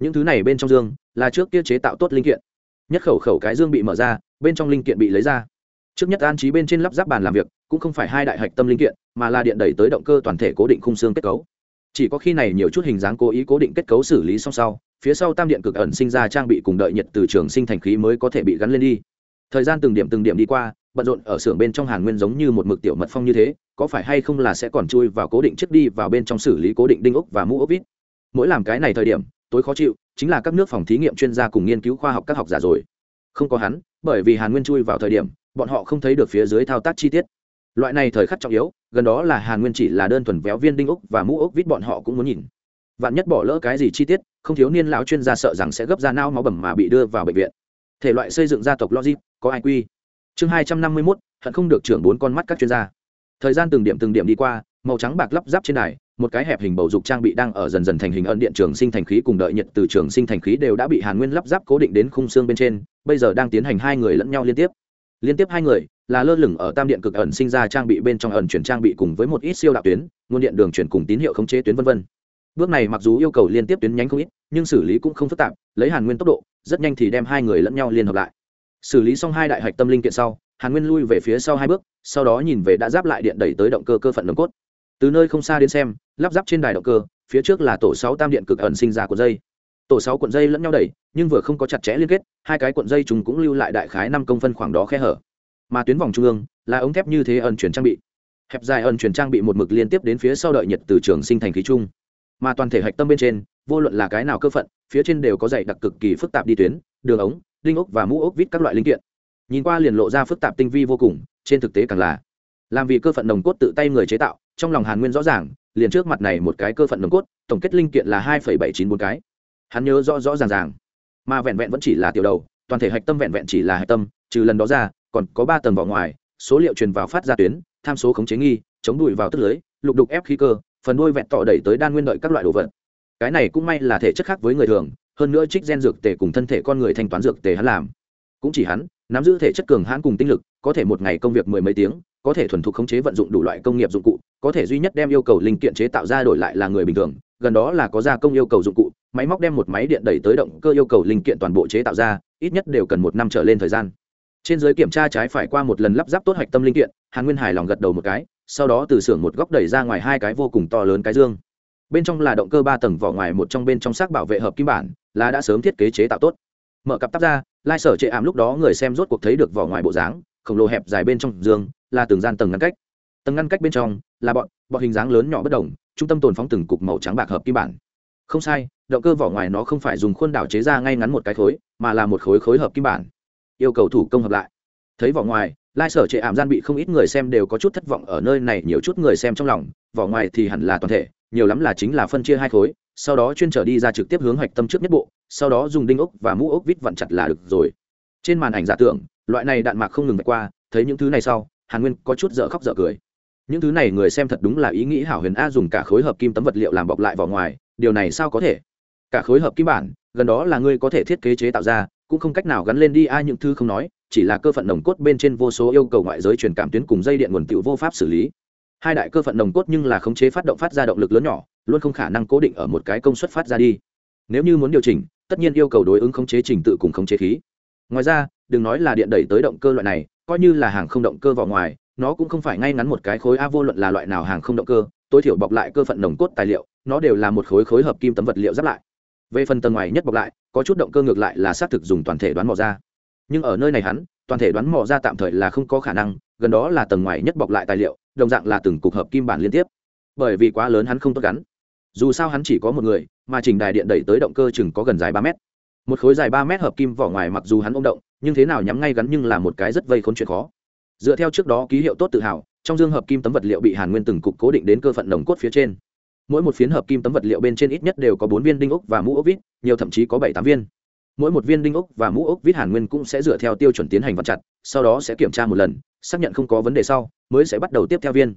Speaker 1: Những thứ này bên trong dương là trước kia chế tạo tốt linh kiện nhất khẩu khẩu cái dương bị mở ra, bên trong linh kiện bị lấy ra. Trước nhất an trí bên trên lắp ráp bàn làm việc, cũng không phải hai đại hạch tâm linh kiện, mà là điện đẩy tới động cơ toàn thể cố định khung xương kết cấu. Chỉ có khi này nhiều chút hình dáng cố ý cố định kết cấu xử lý song sau, phía sau tam điện cực ẩn sinh ra trang bị cùng đợi nhiệt từ trường sinh thành khí mới có thể bị gắn lên đi. Thời gian từng điểm từng điểm đi qua, bận rộn ở xưởng bên trong hàn nguyên giống như một mực tiểu mật phong như thế, có phải hay không là sẽ còn chui vào cố định trước đi vào bên trong xử lý cố định đinh ốc và mũ ốc vít. Mỗi làm cái này thời điểm, tối khó chịu chính là các nước phòng thí nghiệm chuyên gia cùng nghiên cứu khoa học các học giả rồi. Không có hắn, bởi vì hàn nguyên chui vào thời điểm, bọn họ không thấy được phía dưới thao tác chi tiết. Loại này thời khắc trọng yếu, gần đó là hàn nguyên chỉ là đơn thuần véo viên đinh ốc và mũ ốc vít bọn họ cũng muốn nhìn. Vạn nhất bỏ lỡ cái gì chi tiết, không thiếu niên lão chuyên gia sợ rằng sẽ gấp ra nao máu bầm mà bị đưa vào bệnh viện. Thể loại xây dựng gia tộc logic, có ai quy? Chương hai trăm năm mươi mốt, hận không được trưởng bốn con mắt các chuyên gia. Thời gian từng điểm từng điểm đi qua màu trắng bạc lắp ráp trên đài, một cái hẹp hình bầu dục trang bị đang ở dần dần thành hình ẩn điện trường sinh thành khí cùng đợi nhiệt từ trường sinh thành khí đều đã bị hàn nguyên lắp ráp cố định đến khung xương bên trên, bây giờ đang tiến hành hai người lẫn nhau liên tiếp. Liên tiếp hai người là lơ lửng ở tam điện cực ẩn sinh ra trang bị bên trong ẩn chuyển trang bị cùng với một ít siêu đạo tuyến, nguồn điện đường chuyển cùng tín hiệu khống chế tuyến vân vân. Bước này mặc dù yêu cầu liên tiếp tuyến nhánh không ít, nhưng xử lý cũng không phức tạp, lấy hàn nguyên tốc độ, rất nhanh thì đem hai người lẫn nhau liên hợp lại. Xử lý xong hai đại hạch tâm linh kiện sau, hàn nguyên lui về phía sau hai bước, sau đó nhìn về đã giáp lại điện đẩy tới động cơ cơ phận nồng cốt từ nơi không xa đến xem, lắp ráp trên đài động cơ, phía trước là tổ sáu tam điện cực ẩn sinh ra của dây. Tổ sáu cuộn dây lẫn nhau đẩy, nhưng vừa không có chặt chẽ liên kết, hai cái cuộn dây chúng cũng lưu lại đại khái năm công phân khoảng đó khe hở. Mà tuyến vòng trung ương, là ống thép như thế ẩn chuyển trang bị. Hẹp dài ẩn chuyển trang bị một mực liên tiếp đến phía sau đợi nhiệt từ trường sinh thành khí trung. Mà toàn thể hạch tâm bên trên, vô luận là cái nào cơ phận, phía trên đều có dày đặc cực kỳ phức tạp đi tuyến, đường ống, đinh ốc và mũ ốc vít các loại linh kiện. Nhìn qua liền lộ ra phức tạp tinh vi vô cùng, trên thực tế càng là làm vì cơ phận nồng cốt tự tay người chế tạo, trong lòng hàn nguyên rõ ràng, liền trước mặt này một cái cơ phận nồng cốt, tổng kết linh kiện là hai bảy chín bốn cái. Hắn nhớ rõ rõ ràng ràng. Mà vẹn vẹn vẫn chỉ là tiểu đầu, toàn thể hạch tâm vẹn vẹn chỉ là hạch tâm, trừ lần đó ra, còn có ba tầng vỏ ngoài, số liệu truyền vào phát ra tuyến, tham số khống chế nghi, chống đùi vào tức lưới, lục đục ép khí cơ, phần đuôi vẹn tỏ đẩy tới đan nguyên đợi các loại đồ vật. Cái này cũng may là thể chất khác với người thường, hơn nữa trích gen dược tề cùng thân thể con người thanh toán dược tề hắn làm. Cũng chỉ hắn, nắm giữ thể chất cường hãn cùng tinh lực, có thể một ngày công việc mười mấy tiếng có thể thuần thục khống chế vận dụng đủ loại công nghiệp dụng cụ, có thể duy nhất đem yêu cầu linh kiện chế tạo ra đổi lại là người bình thường, gần đó là có gia công yêu cầu dụng cụ, máy móc đem một máy điện đẩy tới động cơ yêu cầu linh kiện toàn bộ chế tạo ra, ít nhất đều cần một năm trở lên thời gian. Trên giới kiểm tra trái phải qua một lần lắp ráp tốt hoạch tâm linh kiện, hàn nguyên hài lòng gật đầu một cái, sau đó từ xưởng một góc đẩy ra ngoài hai cái vô cùng to lớn cái dương. Bên trong là động cơ ba tầng vỏ ngoài, một trong bên trong xác bảo vệ hợp kim bản, là đã sớm thiết kế chế tạo tốt. Mở cặp tắp ra, lai sở chệ ảm lúc đó người xem rốt cuộc thấy được vỏ ngoài bộ dáng, khổng lồ hẹp dài bên trong giường là từng gian tầng ngăn cách. Tầng ngăn cách bên trong là bọn bọn hình dáng lớn nhỏ bất đồng, trung tâm tồn phóng từng cục màu trắng bạc hợp kim bản. Không sai, động cơ vỏ ngoài nó không phải dùng khuôn đảo chế ra ngay ngắn một cái khối, mà là một khối khối hợp kim bản. Yêu cầu thủ công hợp lại. Thấy vỏ ngoài, lai sở trệ ảm gian bị không ít người xem đều có chút thất vọng ở nơi này, nhiều chút người xem trong lòng, vỏ ngoài thì hẳn là toàn thể, nhiều lắm là chính là phân chia hai khối, sau đó chuyên trở đi ra trực tiếp hướng hoạch tâm trước nhất bộ, sau đó dùng đinh ốc và mũ ốc vít vặn chặt là được rồi. Trên màn ảnh giả tưởng, loại này đạn mạc không ngừng vạch qua, thấy những thứ này sau hàn nguyên có chút dở khóc dở cười. Những thứ này người xem thật đúng là ý nghĩ hảo huyền a dùng cả khối hợp kim tấm vật liệu làm bọc lại vỏ ngoài, điều này sao có thể? Cả khối hợp kim bản, gần đó là ngươi có thể thiết kế chế tạo ra, cũng không cách nào gắn lên đi ai những thứ không nói, chỉ là cơ phận nồng cốt bên trên vô số yêu cầu ngoại giới truyền cảm tuyến cùng dây điện nguồn tựu vô pháp xử lý. Hai đại cơ phận nồng cốt nhưng là khống chế phát động phát ra động lực lớn nhỏ, luôn không khả năng cố định ở một cái công suất phát ra đi. Nếu như muốn điều chỉnh, tất nhiên yêu cầu đối ứng khống chế trình tự cùng khống chế khí. Ngoài ra, đừng nói là điện đẩy tới động cơ loại này coi như là hàng không động cơ vào ngoài, nó cũng không phải ngay ngắn một cái khối a vô luận là loại nào hàng không động cơ, tối thiểu bọc lại cơ phận nồng cốt tài liệu, nó đều là một khối khối hợp kim tấm vật liệu giáp lại. Về phần tầng ngoài nhất bọc lại, có chút động cơ ngược lại là xác thực dùng toàn thể đoán mò ra. Nhưng ở nơi này hắn, toàn thể đoán mò ra tạm thời là không có khả năng, gần đó là tầng ngoài nhất bọc lại tài liệu, đồng dạng là từng cục hợp kim bản liên tiếp. Bởi vì quá lớn hắn không tốt gắn. Dù sao hắn chỉ có một người, mà trình đài điện đẩy tới động cơ chừng có gần dài ba mét. Một khối dài ba mét hợp kim vỏ ngoài mặc dù hắn ôm động nhưng thế nào nhắm ngay gắn nhưng là một cái rất vây khốn chuyện khó. Dựa theo trước đó ký hiệu tốt tự hào, trong dương hợp kim tấm vật liệu bị hàn nguyên từng cục cố định đến cơ phận nồng cốt phía trên. Mỗi một phiến hợp kim tấm vật liệu bên trên ít nhất đều có bốn viên đinh ốc và mũ ốc vít, nhiều thậm chí có bảy tám viên. Mỗi một viên đinh ốc và mũ ốc vít hàn nguyên cũng sẽ dựa theo tiêu chuẩn tiến hành vật chặt, sau đó sẽ kiểm tra một lần, xác nhận không có vấn đề sau, mới sẽ bắt đầu tiếp theo viên.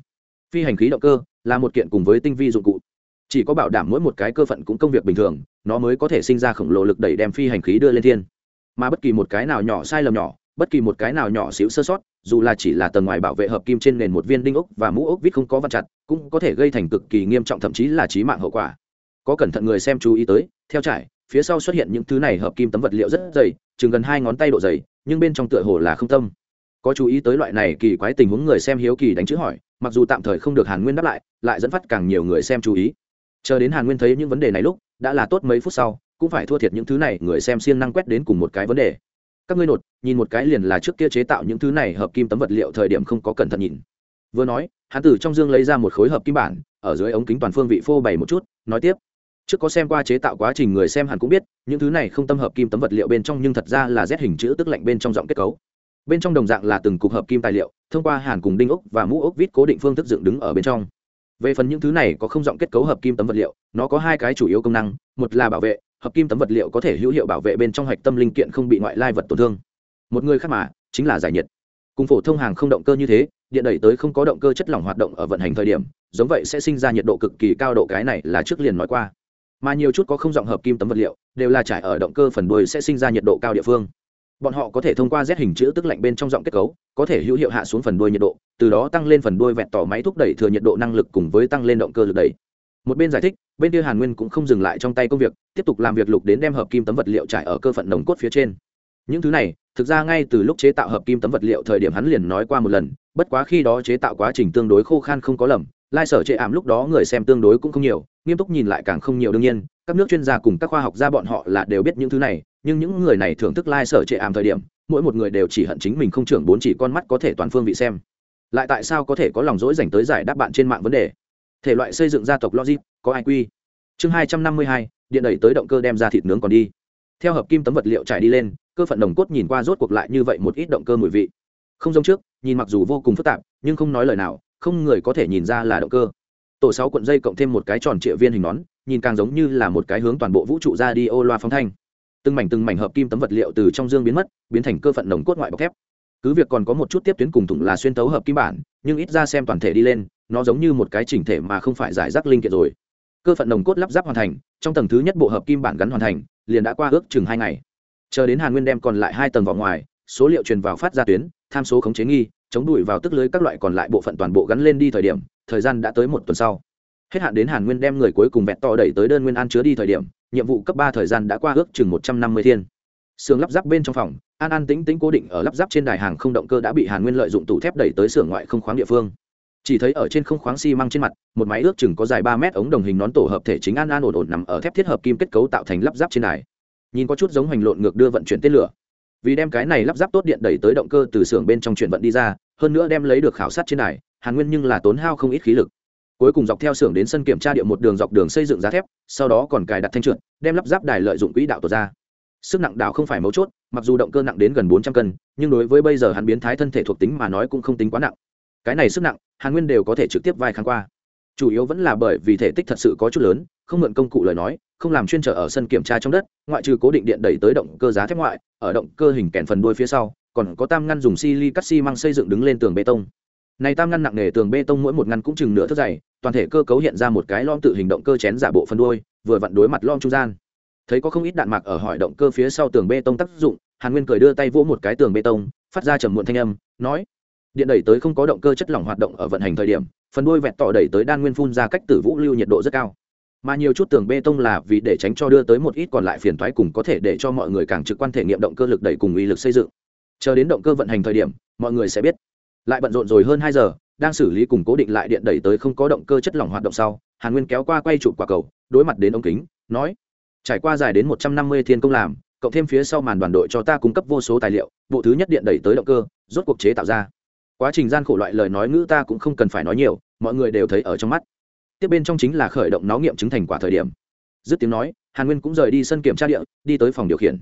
Speaker 1: Phi hành khí động cơ là một kiện cùng với tinh vi dụng cụ. Chỉ có bảo đảm mỗi một cái cơ phận cũng công việc bình thường, nó mới có thể sinh ra khổng lồ lực đẩy đem phi hành khí đưa lên thiên mà bất kỳ một cái nào nhỏ sai lầm nhỏ, bất kỳ một cái nào nhỏ xíu sơ sót, dù là chỉ là tầng ngoài bảo vệ hợp kim trên nền một viên đinh ốc và mũ ốc vít không có vặt chặt, cũng có thể gây thành cực kỳ nghiêm trọng thậm chí là trí mạng hậu quả. Có cẩn thận người xem chú ý tới, theo trải, phía sau xuất hiện những thứ này hợp kim tấm vật liệu rất dày, chừng gần hai ngón tay độ dày, nhưng bên trong tựa hồ là không tâm. Có chú ý tới loại này kỳ quái tình huống người xem hiếu kỳ đánh chữ hỏi, mặc dù tạm thời không được hàn nguyên đáp lại lại dẫn phát càng nhiều người xem chú ý. Chờ đến hàn nguyên thấy những vấn đề này lúc, đã là tốt mấy phút sau cũng phải thua thiệt những thứ này, người xem siêng năng quét đến cùng một cái vấn đề. Các ngươi nột, nhìn một cái liền là trước kia chế tạo những thứ này hợp kim tấm vật liệu thời điểm không có cẩn thận nhìn. Vừa nói, hắn từ trong dương lấy ra một khối hợp kim bản, ở dưới ống kính toàn phương vị phô bày một chút, nói tiếp. Trước có xem qua chế tạo quá trình người xem hẳn cũng biết, những thứ này không tâm hợp kim tấm vật liệu bên trong nhưng thật ra là rét hình chữ tức lạnh bên trong giọng kết cấu. Bên trong đồng dạng là từng cục hợp kim tài liệu, thông qua hàn cùng đinh ốc và mũ ốc vít cố định phương thức dựng đứng ở bên trong. Về phần những thứ này có không giọng kết cấu hợp kim tấm vật liệu, nó có hai cái chủ yếu công năng, một là bảo vệ hợp kim tấm vật liệu có thể hữu hiệu bảo vệ bên trong hạch tâm linh kiện không bị ngoại lai vật tổn thương. Một người khác mà, chính là giải nhiệt. Cùng phổ thông hàng không động cơ như thế, điện đẩy tới không có động cơ chất lỏng hoạt động ở vận hành thời điểm, giống vậy sẽ sinh ra nhiệt độ cực kỳ cao độ, cái này là trước liền nói qua. Mà nhiều chút có không giọng hợp kim tấm vật liệu, đều là trải ở động cơ phần đuôi sẽ sinh ra nhiệt độ cao địa phương. Bọn họ có thể thông qua rét hình chữ tức lạnh bên trong giọng kết cấu, có thể hữu hiệu hạ xuống phần đuôi nhiệt độ, từ đó tăng lên phần đuôi vẹn tỏ máy thúc đẩy thừa nhiệt độ năng lực cùng với tăng lên động cơ lực đẩy. Một bên giải thích bên kia hàn nguyên cũng không dừng lại trong tay công việc tiếp tục làm việc lục đến đem hợp kim tấm vật liệu trải ở cơ phận nồng cốt phía trên những thứ này thực ra ngay từ lúc chế tạo hợp kim tấm vật liệu thời điểm hắn liền nói qua một lần bất quá khi đó chế tạo quá trình tương đối khô khan không có lầm lai sở chệ ảm lúc đó người xem tương đối cũng không nhiều nghiêm túc nhìn lại càng không nhiều đương nhiên các nước chuyên gia cùng các khoa học gia bọn họ là đều biết những thứ này nhưng những người này thưởng thức lai sở chệ ảm thời điểm mỗi một người đều chỉ hận chính mình không trưởng bốn chỉ con mắt có thể toàn phương vị xem lại tại sao có thể có lòng dỗi dành tới giải đáp bạn trên mạng vấn đề thể loại xây dựng gia tộc logic, có ai quy? Chương hai trăm năm mươi hai, điện đẩy tới động cơ đem ra thịt nướng còn đi. Theo hợp kim tấm vật liệu trải đi lên, cơ phận đồng cốt nhìn qua rốt cuộc lại như vậy một ít động cơ mùi vị. Không giống trước, nhìn mặc dù vô cùng phức tạp, nhưng không nói lời nào, không người có thể nhìn ra là động cơ. Tổ sáu cuộn dây cộng thêm một cái tròn trịa viên hình nón, nhìn càng giống như là một cái hướng toàn bộ vũ trụ ra đi ô loa phóng thanh. Từng mảnh từng mảnh hợp kim tấm vật liệu từ trong dương biến mất, biến thành cơ phận nồng cốt ngoại bọc thép cứ việc còn có một chút tiếp tuyến cùng thủng là xuyên tấu hợp kim bản, nhưng ít ra xem toàn thể đi lên, nó giống như một cái chỉnh thể mà không phải giải rác linh kiện rồi. Cơ phận nồng cốt lắp ráp hoàn thành, trong tầng thứ nhất bộ hợp kim bản gắn hoàn thành, liền đã qua ước chừng hai ngày. Chờ đến hàn nguyên đem còn lại hai tầng vào ngoài, số liệu truyền vào phát ra tuyến, tham số khống chế nghi, chống đuổi vào tức lưới các loại còn lại bộ phận toàn bộ gắn lên đi thời điểm, thời gian đã tới một tuần sau. Hết hạn đến hàn nguyên đem người cuối cùng vẹn to đẩy tới đơn nguyên an chứa đi thời điểm, nhiệm vụ cấp ba thời gian đã qua ước chừng một trăm năm mươi thiên xưởng lắp ráp bên trong phòng, an an tĩnh tĩnh cố định ở lắp ráp trên đài hàng không động cơ đã bị hàn nguyên lợi dụng tủ thép đẩy tới xưởng ngoại không khoáng địa phương. Chỉ thấy ở trên không khoáng xi măng trên mặt, một máy ước chừng có dài ba mét ống đồng hình nón tổ hợp thể chính an an ổn ổn nằm ở thép thiết hợp kim kết cấu tạo thành lắp ráp trên đài. Nhìn có chút giống hoành lộn ngược đưa vận chuyển tên lửa. Vì đem cái này lắp ráp tốt điện đẩy tới động cơ từ xưởng bên trong chuyển vận đi ra, hơn nữa đem lấy được khảo sát trên đài, hàn nguyên nhưng là tốn hao không ít khí lực. Cuối cùng dọc theo xưởng đến sân kiểm tra địa một đường dọc đường xây dựng giá thép, sau đó còn cài đặt thanh trượt, đem lắp ráp đài lợi dụng quỹ đạo tuột ra sức nặng đảo không phải mấu chốt, mặc dù động cơ nặng đến gần bốn trăm cân, nhưng đối với bây giờ hắn biến thái thân thể thuộc tính mà nói cũng không tính quá nặng. Cái này sức nặng, hàn nguyên đều có thể trực tiếp vai kháng qua. Chủ yếu vẫn là bởi vì thể tích thật sự có chút lớn, không mượn công cụ lời nói, không làm chuyên trở ở sân kiểm tra trong đất, ngoại trừ cố định điện đẩy tới động cơ giá thép ngoại, ở động cơ hình kèn phần đuôi phía sau, còn có tam ngăn dùng xi cắt xi măng xây dựng đứng lên tường bê tông. Này tam ngăn nặng nề tường bê tông mỗi một ngăn cũng chừng nửa thước dày, toàn thể cơ cấu hiện ra một cái lom tự hình động cơ chén giả bộ phần đuôi, vừa vặn đối mặt lom trung gian thấy có không ít đạn mạc ở hỏi động cơ phía sau tường bê tông tác dụng, hàn nguyên cười đưa tay vỗ một cái tường bê tông, phát ra trầm muộn thanh âm, nói, điện đẩy tới không có động cơ chất lỏng hoạt động ở vận hành thời điểm, phần đuôi vẹn tỏ đẩy tới đan nguyên phun ra cách tử vũ lưu nhiệt độ rất cao. Mà nhiều chút tường bê tông là vì để tránh cho đưa tới một ít còn lại phiền thoái cùng có thể để cho mọi người càng trực quan thể nghiệm động cơ lực đẩy cùng uy lực xây dựng. Chờ đến động cơ vận hành thời điểm, mọi người sẽ biết. Lại bận rộn rồi hơn hai giờ, đang xử lý cùng cố định lại điện đẩy tới không có động cơ chất lỏng hoạt động sau, hàn nguyên kéo qua quay chụp quả cầu, đối mặt đến ống kính, nói trải qua dài đến một trăm năm mươi thiên công làm, cộng thêm phía sau màn đoàn đội cho ta cung cấp vô số tài liệu, bộ thứ nhất điện đẩy tới động cơ, rốt cuộc chế tạo ra. Quá trình gian khổ loại lời nói ngữ ta cũng không cần phải nói nhiều, mọi người đều thấy ở trong mắt. Tiếp bên trong chính là khởi động nó nghiệm chứng thành quả thời điểm. Dứt tiếng nói, hàn nguyên cũng rời đi sân kiểm tra địa, đi tới phòng điều khiển.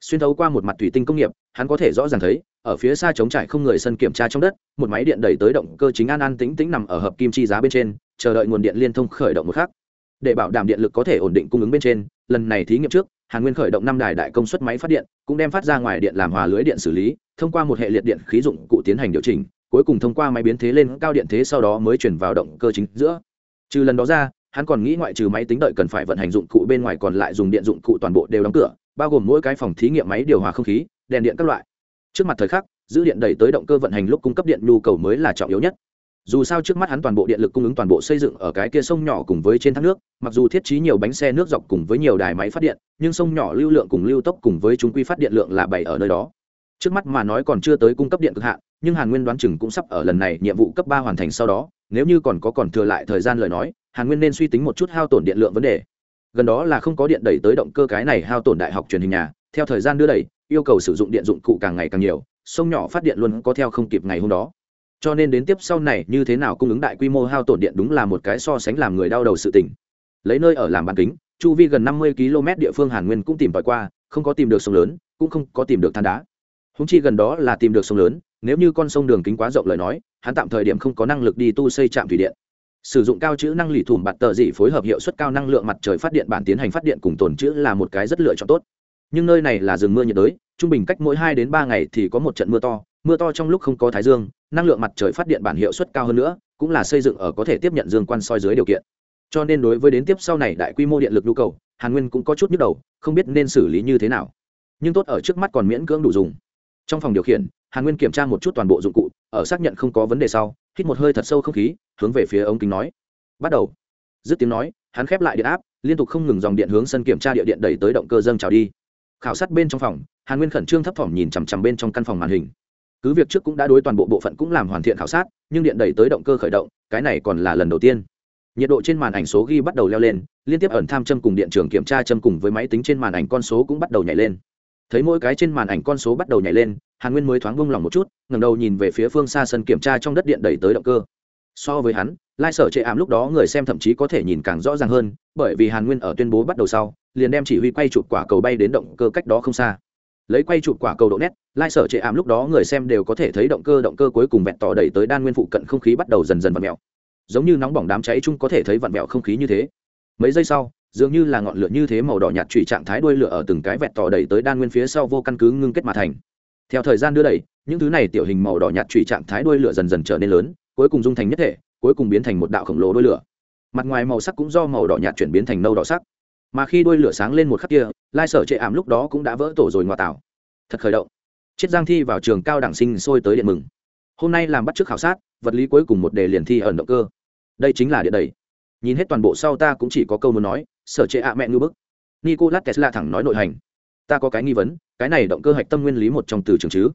Speaker 1: Xuyên thấu qua một mặt thủy tinh công nghiệp, hắn có thể rõ ràng thấy, ở phía xa trống trải không người sân kiểm tra trong đất, một máy điện đẩy tới động cơ chính an an tĩnh tĩnh nằm ở hợp kim chi giá bên trên, chờ đợi nguồn điện liên thông khởi động một khác để bảo đảm điện lực có thể ổn định cung ứng bên trên, lần này thí nghiệm trước, hàn nguyên khởi động năm đài đại công suất máy phát điện, cũng đem phát ra ngoài điện làm hòa lưới điện xử lý, thông qua một hệ liệt điện khí dụng cụ tiến hành điều chỉnh, cuối cùng thông qua máy biến thế lên cao điện thế sau đó mới chuyển vào động cơ chính giữa. Trừ lần đó ra, hắn còn nghĩ ngoại trừ máy tính đợi cần phải vận hành dụng cụ bên ngoài còn lại dùng điện dụng cụ toàn bộ đều đóng cửa, bao gồm mỗi cái phòng thí nghiệm máy điều hòa không khí, đèn điện các loại. Trước mặt thời khắc, giữ điện đẩy tới động cơ vận hành lúc cung cấp điện nhu cầu mới là trọng yếu nhất dù sao trước mắt hắn toàn bộ điện lực cung ứng toàn bộ xây dựng ở cái kia sông nhỏ cùng với trên thác nước, mặc dù thiết trí nhiều bánh xe nước dọc cùng với nhiều đài máy phát điện, nhưng sông nhỏ lưu lượng cùng lưu tốc cùng với chúng quy phát điện lượng là bảy ở nơi đó. Trước mắt mà nói còn chưa tới cung cấp điện cực hạn, nhưng hàn nguyên đoán chừng cũng sắp ở lần này nhiệm vụ cấp ba hoàn thành sau đó, nếu như còn có còn thừa lại thời gian lời nói, hàn nguyên nên suy tính một chút hao tổn điện lượng vấn đề. Gần đó là không có điện đẩy tới động cơ cái này hao tổn đại học truyền hình nhà, theo thời gian đưa đẩy, yêu cầu sử dụng điện dụng cụ càng ngày càng nhiều, sông nhỏ phát điện luôn có theo không kịp ngày hôm đó cho nên đến tiếp sau này như thế nào cung ứng đại quy mô hao tổn điện đúng là một cái so sánh làm người đau đầu sự tình. Lấy nơi ở làm bán kính, chu vi gần năm mươi km địa phương hàn nguyên cũng tìm tòi qua, không có tìm được sông lớn, cũng không có tìm được than đá. Húng chi gần đó là tìm được sông lớn, nếu như con sông đường kính quá rộng lời nói, hắn tạm thời điểm không có năng lực đi tu xây trạm thủy điện. Sử dụng cao chữ năng lì thủm bạt tờ dị phối hợp hiệu suất cao năng lượng mặt trời phát điện bản tiến hành phát điện cùng tồn chữ là một cái rất lựa chọn tốt. Nhưng nơi này là rừng mưa nhiệt đới, trung bình cách mỗi hai đến ba ngày thì có một trận mưa to mưa to trong lúc không có thái dương năng lượng mặt trời phát điện bản hiệu suất cao hơn nữa, cũng là xây dựng ở có thể tiếp nhận dương quan soi dưới điều kiện. Cho nên đối với đến tiếp sau này đại quy mô điện lực nhu cầu, hàn nguyên cũng có chút nhức đầu, không biết nên xử lý như thế nào. Nhưng tốt ở trước mắt còn miễn cưỡng đủ dùng. Trong phòng điều khiển, hàn nguyên kiểm tra một chút toàn bộ dụng cụ, ở xác nhận không có vấn đề sau, hít một hơi thật sâu không khí, hướng về phía ống kính nói. Bắt đầu. Dứt tiếng nói, hắn khép lại điện áp, liên tục không ngừng dòng điện hướng sân kiểm tra địa điện đẩy tới động cơ dâng trào đi. Khảo sát bên trong phòng, hàn nguyên khẩn trương thấp thỏm nhìn chằm chằm bên trong căn phòng màn hình cứ việc trước cũng đã đối toàn bộ bộ phận cũng làm hoàn thiện khảo sát, nhưng điện đẩy tới động cơ khởi động, cái này còn là lần đầu tiên. Nhiệt độ trên màn ảnh số ghi bắt đầu leo lên, liên tiếp ẩn tham châm cùng điện trường kiểm tra châm cùng với máy tính trên màn ảnh con số cũng bắt đầu nhảy lên. Thấy mỗi cái trên màn ảnh con số bắt đầu nhảy lên, hàn nguyên mới thoáng vung lòng một chút ngầm đầu nhìn về phía phương xa sân kiểm tra trong đất điện đẩy tới động cơ. So với hắn, lai sở chệ ảm lúc đó người xem thậm chí có thể nhìn càng rõ ràng hơn, bởi vì hàn nguyên ở tuyên bố bắt đầu sau, liền đem chỉ huy quay chụp quả cầu bay đến động cơ cách đó không xa lấy quay chụp quả cầu độ nét lai sở chệ ảm lúc đó người xem đều có thể thấy động cơ động cơ cuối cùng vẹn tỏ đẩy tới đan nguyên phụ cận không khí bắt đầu dần dần vặn mẹo giống như nóng bỏng đám cháy chung có thể thấy vặn mẹo không khí như thế. Mấy giây sau, dường như là ngọn lửa như thế màu đỏ nhạt trụy trạng thái đuôi lửa ở từng cái vẹn tỏ đẩy tới đan nguyên phía sau vô căn cứ ngưng kết mà thành. Theo thời gian đưa đẩy, những thứ này tiểu hình màu đỏ nhạt trụy trạng thái đuôi lửa dần dần trở nên lớn, cuối cùng dung thành nhất thể, cuối cùng biến thành một đạo khổng lồ đuôi lửa. Mặt ngoài màu sắc cũng do màu đỏ nhạt chuyển biến thành nâu đỏ sắc mà khi đuôi lửa sáng lên một khắc kia, lai sở chệ ảm lúc đó cũng đã vỡ tổ rồi ngoại tảo. Thật khởi động. Chiết giang thi vào trường cao đẳng sinh sôi tới điện mừng. Hôm nay làm bắt chước khảo sát, vật lý cuối cùng một đề liền thi ẩn động cơ. Đây chính là điện đầy. Nhìn hết toàn bộ sau ta cũng chỉ có câu muốn nói, sở chệ ạ mẹ ngư bức. Nicolas tesla thẳng nói nội hành. Ta có cái nghi vấn, cái này động cơ hạch tâm nguyên lý một trong từ trường chứ?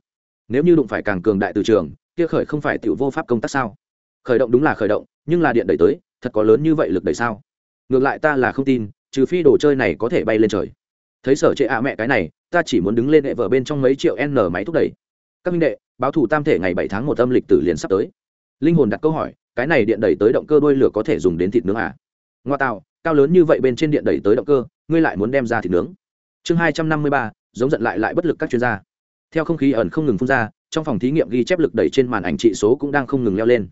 Speaker 1: Nếu như đụng phải càng cường đại từ trường, kia khởi không phải tiểu vô pháp công tác sao? Khởi động đúng là khởi động, nhưng là điện đẩy tới, thật có lớn như vậy lực đẩy sao? Ngược lại ta là không tin trừ phi đồ chơi này có thể bay lên trời. Thấy sở trệ ạ mẹ cái này, ta chỉ muốn đứng lên hệ vở bên trong mấy triệu n máy thúc đẩy. Các minh đệ, báo thủ tam thể ngày bảy tháng một âm lịch tử liền sắp tới. Linh hồn đặt câu hỏi, cái này điện đẩy tới động cơ đuôi lửa có thể dùng đến thịt nướng à? Ngoa tạo, cao lớn như vậy bên trên điện đẩy tới động cơ, ngươi lại muốn đem ra thịt nướng. Chương hai trăm năm mươi ba, giống giận lại lại bất lực các chuyên gia. Theo không khí ẩn không ngừng phun ra, trong phòng thí nghiệm ghi chép lực đẩy trên màn ảnh trị số cũng đang không ngừng leo lên.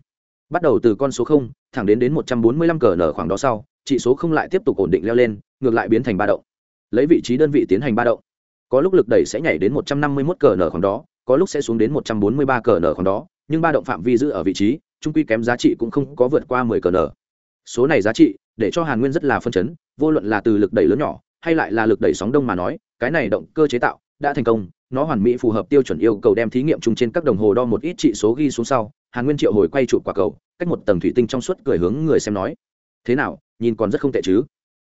Speaker 1: Bắt đầu từ con số không, thẳng đến đến một trăm bốn mươi lăm cờ nở khoảng đó sau chỉ số không lại tiếp tục ổn định leo lên, ngược lại biến thành ba động. Lấy vị trí đơn vị tiến hành ba động. Có lúc lực đẩy sẽ nhảy đến một trăm năm mươi mốt cờ nở khoảng đó, có lúc sẽ xuống đến một trăm bốn mươi ba cờ nở khoảng đó, nhưng ba động phạm vi giữ ở vị trí, trung quy kém giá trị cũng không có vượt qua mười cờ nở. Số này giá trị, để cho hàn nguyên rất là phân chấn, vô luận là từ lực đẩy lớn nhỏ, hay lại là lực đẩy sóng đông mà nói, cái này động cơ chế tạo đã thành công, nó hoàn mỹ phù hợp tiêu chuẩn yêu cầu đem thí nghiệm chung trên các đồng hồ đo một ít trị số ghi xuống sau, hàn nguyên triệu hồi quay trụ quả cầu, cách một tầng thủy tinh trong suốt cười hướng người xem nói thế nào nhìn còn rất không tệ chứ?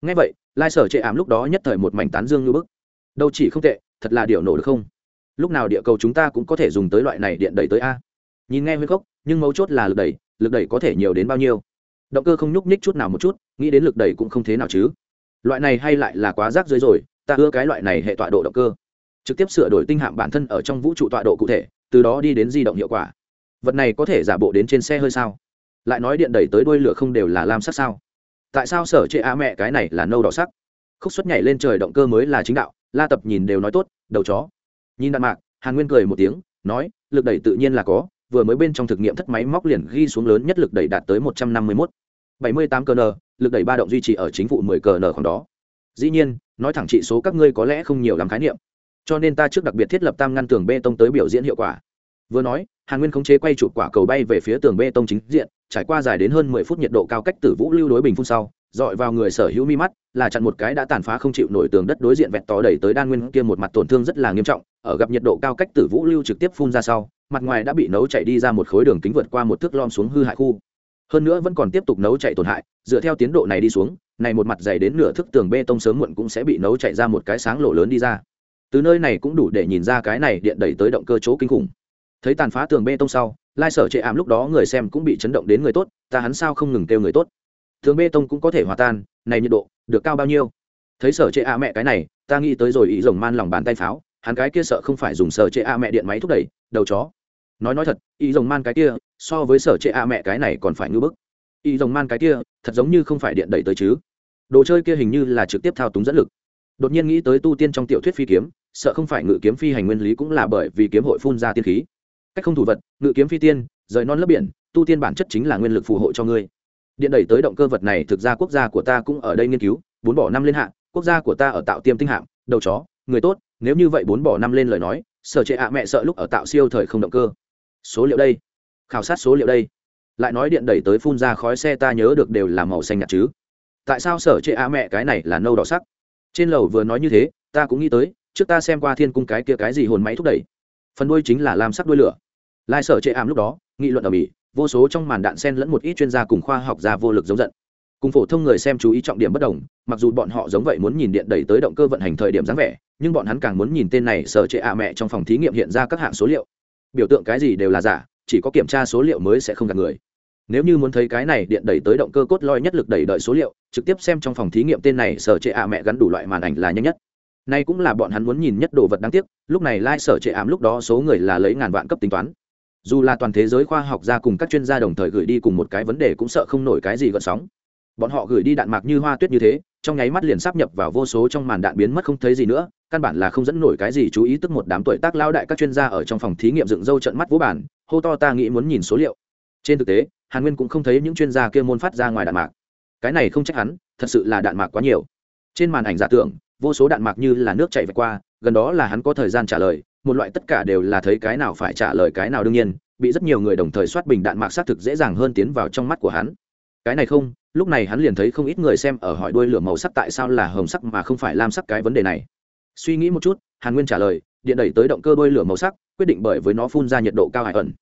Speaker 1: Ngay vậy lai sở chệ ảm lúc đó nhất thời một mảnh tán dương như bức. Đâu chỉ không tệ thật là điệu nổ được không? Lúc nào địa cầu chúng ta cũng có thể dùng tới loại này điện đẩy tới a? Nhìn nghe huyết gốc, nhưng mấu chốt là lực đẩy lực đẩy có thể nhiều đến bao nhiêu? Động cơ không nhúc nhích chút nào một chút nghĩ đến lực đẩy cũng không thế nào chứ. Loại này hay lại là quá rác dưới rồi ta ưa cái loại này hệ tọa độ động cơ. Trực tiếp sửa đổi tinh hạm bản thân ở trong vũ trụ tọa độ cụ thể từ đó đi đến di động hiệu quả. Vật này có thể giả bộ đến trên xe hơi sao? Lại nói điện đẩy tới đuôi lửa không đều là lam sắc sao? Tại sao sở chệ a mẹ cái này là nâu đỏ sắc? Khúc xuất nhảy lên trời động cơ mới là chính đạo, la tập nhìn đều nói tốt, đầu chó. Nhìn đạn mạc, hàn nguyên cười một tiếng, nói, lực đẩy tự nhiên là có, vừa mới bên trong thực nghiệm thất máy móc liền ghi xuống lớn nhất lực đẩy đạt tới một trăm năm mươi mốt. bảy mươi tám cn lực đẩy ba động duy trì ở chính phủ mười cn khoảng đó. Dĩ nhiên, nói thẳng trị số các ngươi có lẽ không nhiều lắm khái niệm. Cho nên ta trước đặc biệt thiết lập tam ngăn tường bê tông tới biểu diễn hiệu quả. Vừa nói, hàn nguyên khống chế quay chụp quả cầu bay về phía tường bê tông chính diện trải qua dài đến hơn mười phút nhiệt độ cao cách tử vũ lưu đối bình phun sau, dọi vào người sở hữu mi mắt, là chặn một cái đã tàn phá không chịu nổi tường đất đối diện vẹt to đẩy tới đan nguyên kia một mặt tổn thương rất là nghiêm trọng, ở gặp nhiệt độ cao cách tử vũ lưu trực tiếp phun ra sau, mặt ngoài đã bị nấu chạy đi ra một khối đường kính vượt qua một thước lom xuống hư hại khu. Hơn nữa vẫn còn tiếp tục nấu chạy tổn hại, dựa theo tiến độ này đi xuống, này một mặt dày đến nửa thước tường bê tông sớm muộn cũng sẽ bị nấu chạy ra một cái sáng lỗ lớn đi ra. Từ nơi này cũng đủ để nhìn ra cái này điện đẩy tới động cơ chỗ kinh khủng thấy tàn phá tường bê tông sau, lai sở chệ ảm lúc đó người xem cũng bị chấn động đến người tốt, ta hắn sao không ngừng kêu người tốt? Tường bê tông cũng có thể hòa tan, này nhiệt độ, được cao bao nhiêu? Thấy sở chệ a mẹ cái này, ta nghĩ tới rồi, ý rồng man lòng bàn tay pháo, hắn cái kia sợ không phải dùng sở chệ a mẹ điện máy thúc đẩy, đầu chó. Nói nói thật, ý rồng man cái kia, so với sở chệ a mẹ cái này còn phải ngưỡng bức. Ý rồng man cái kia, thật giống như không phải điện đẩy tới chứ. Đồ chơi kia hình như là trực tiếp thao túng dẫn lực. Đột nhiên nghĩ tới tu tiên trong tiểu thuyết phi kiếm, sợ không phải ngự kiếm phi hành nguyên lý cũng là bởi vì kiếm hội phun ra tiên khí cách không thủ vật, ngự kiếm phi tiên, rời non lớp biển, tu tiên bản chất chính là nguyên lực phù hộ cho ngươi. Điện đẩy tới động cơ vật này, thực ra quốc gia của ta cũng ở đây nghiên cứu, bốn bỏ năm lên hạng quốc gia của ta ở tạo tiêm tinh hạng đầu chó, người tốt, nếu như vậy bốn bỏ năm lên lời nói, sở trệ ạ mẹ sợ lúc ở tạo siêu thời không động cơ. Số liệu đây. Khảo sát số liệu đây. Lại nói điện đẩy tới phun ra khói xe ta nhớ được đều là màu xanh nhạt chứ. Tại sao sở trệ ạ mẹ cái này là nâu đỏ sắc? Trên lầu vừa nói như thế, ta cũng nghĩ tới, trước ta xem qua thiên cung cái kia cái gì hồn máy thúc đẩy. Phần đuôi chính là lam sắc đuôi lửa lai sở chệ ảm lúc đó, nghị luận ở mỹ, vô số trong màn đạn sen lẫn một ít chuyên gia cùng khoa học gia vô lực giống giận. Cùng phổ thông người xem chú ý trọng điểm bất đồng, mặc dù bọn họ giống vậy muốn nhìn điện đẩy tới động cơ vận hành thời điểm dáng vẻ, nhưng bọn hắn càng muốn nhìn tên này sở trệ ạ mẹ trong phòng thí nghiệm hiện ra các hạng số liệu. Biểu tượng cái gì đều là giả, chỉ có kiểm tra số liệu mới sẽ không gạt người. Nếu như muốn thấy cái này điện đẩy tới động cơ cốt lõi nhất lực đẩy đợi số liệu, trực tiếp xem trong phòng thí nghiệm tên này sở trệ ạ mẹ gắn đủ loại màn ảnh là nhanh nhất. Nay cũng là bọn hắn muốn nhìn nhất đồ vật đáng tiếc, lúc này lai、like、sở trệ ảm lúc đó số người là lấy ngàn vạn cấp tính toán dù là toàn thế giới khoa học gia cùng các chuyên gia đồng thời gửi đi cùng một cái vấn đề cũng sợ không nổi cái gì gợn sóng. Bọn họ gửi đi đạn mạc như hoa tuyết như thế, trong nháy mắt liền sắp nhập vào vô số trong màn đạn biến mất không thấy gì nữa, căn bản là không dẫn nổi cái gì chú ý tức một đám tuổi tác lao đại các chuyên gia ở trong phòng thí nghiệm dựng râu trận mắt vũ bản, hô to ta nghĩ muốn nhìn số liệu. Trên thực tế, hàn nguyên cũng không thấy những chuyên gia kia môn phát ra ngoài đạn mạc. Cái này không trách hắn, thật sự là đạn mạc quá nhiều. Trên màn ảnh giả tưởng, vô số đạn mạc như là nước chảy vạch qua, gần đó là hắn có thời gian trả lời một loại tất cả đều là thấy cái nào phải trả lời cái nào đương nhiên, bị rất nhiều người đồng thời soát bình đạn mạc xác thực dễ dàng hơn tiến vào trong mắt của hắn. Cái này không, lúc này hắn liền thấy không ít người xem ở hỏi đuôi lửa màu sắc tại sao là hồng sắc mà không phải lam sắc cái vấn đề này. Suy nghĩ một chút, hàn nguyên trả lời, điện đẩy tới động cơ đuôi lửa màu sắc, quyết định bởi với nó phun ra nhiệt độ cao hải ẩn.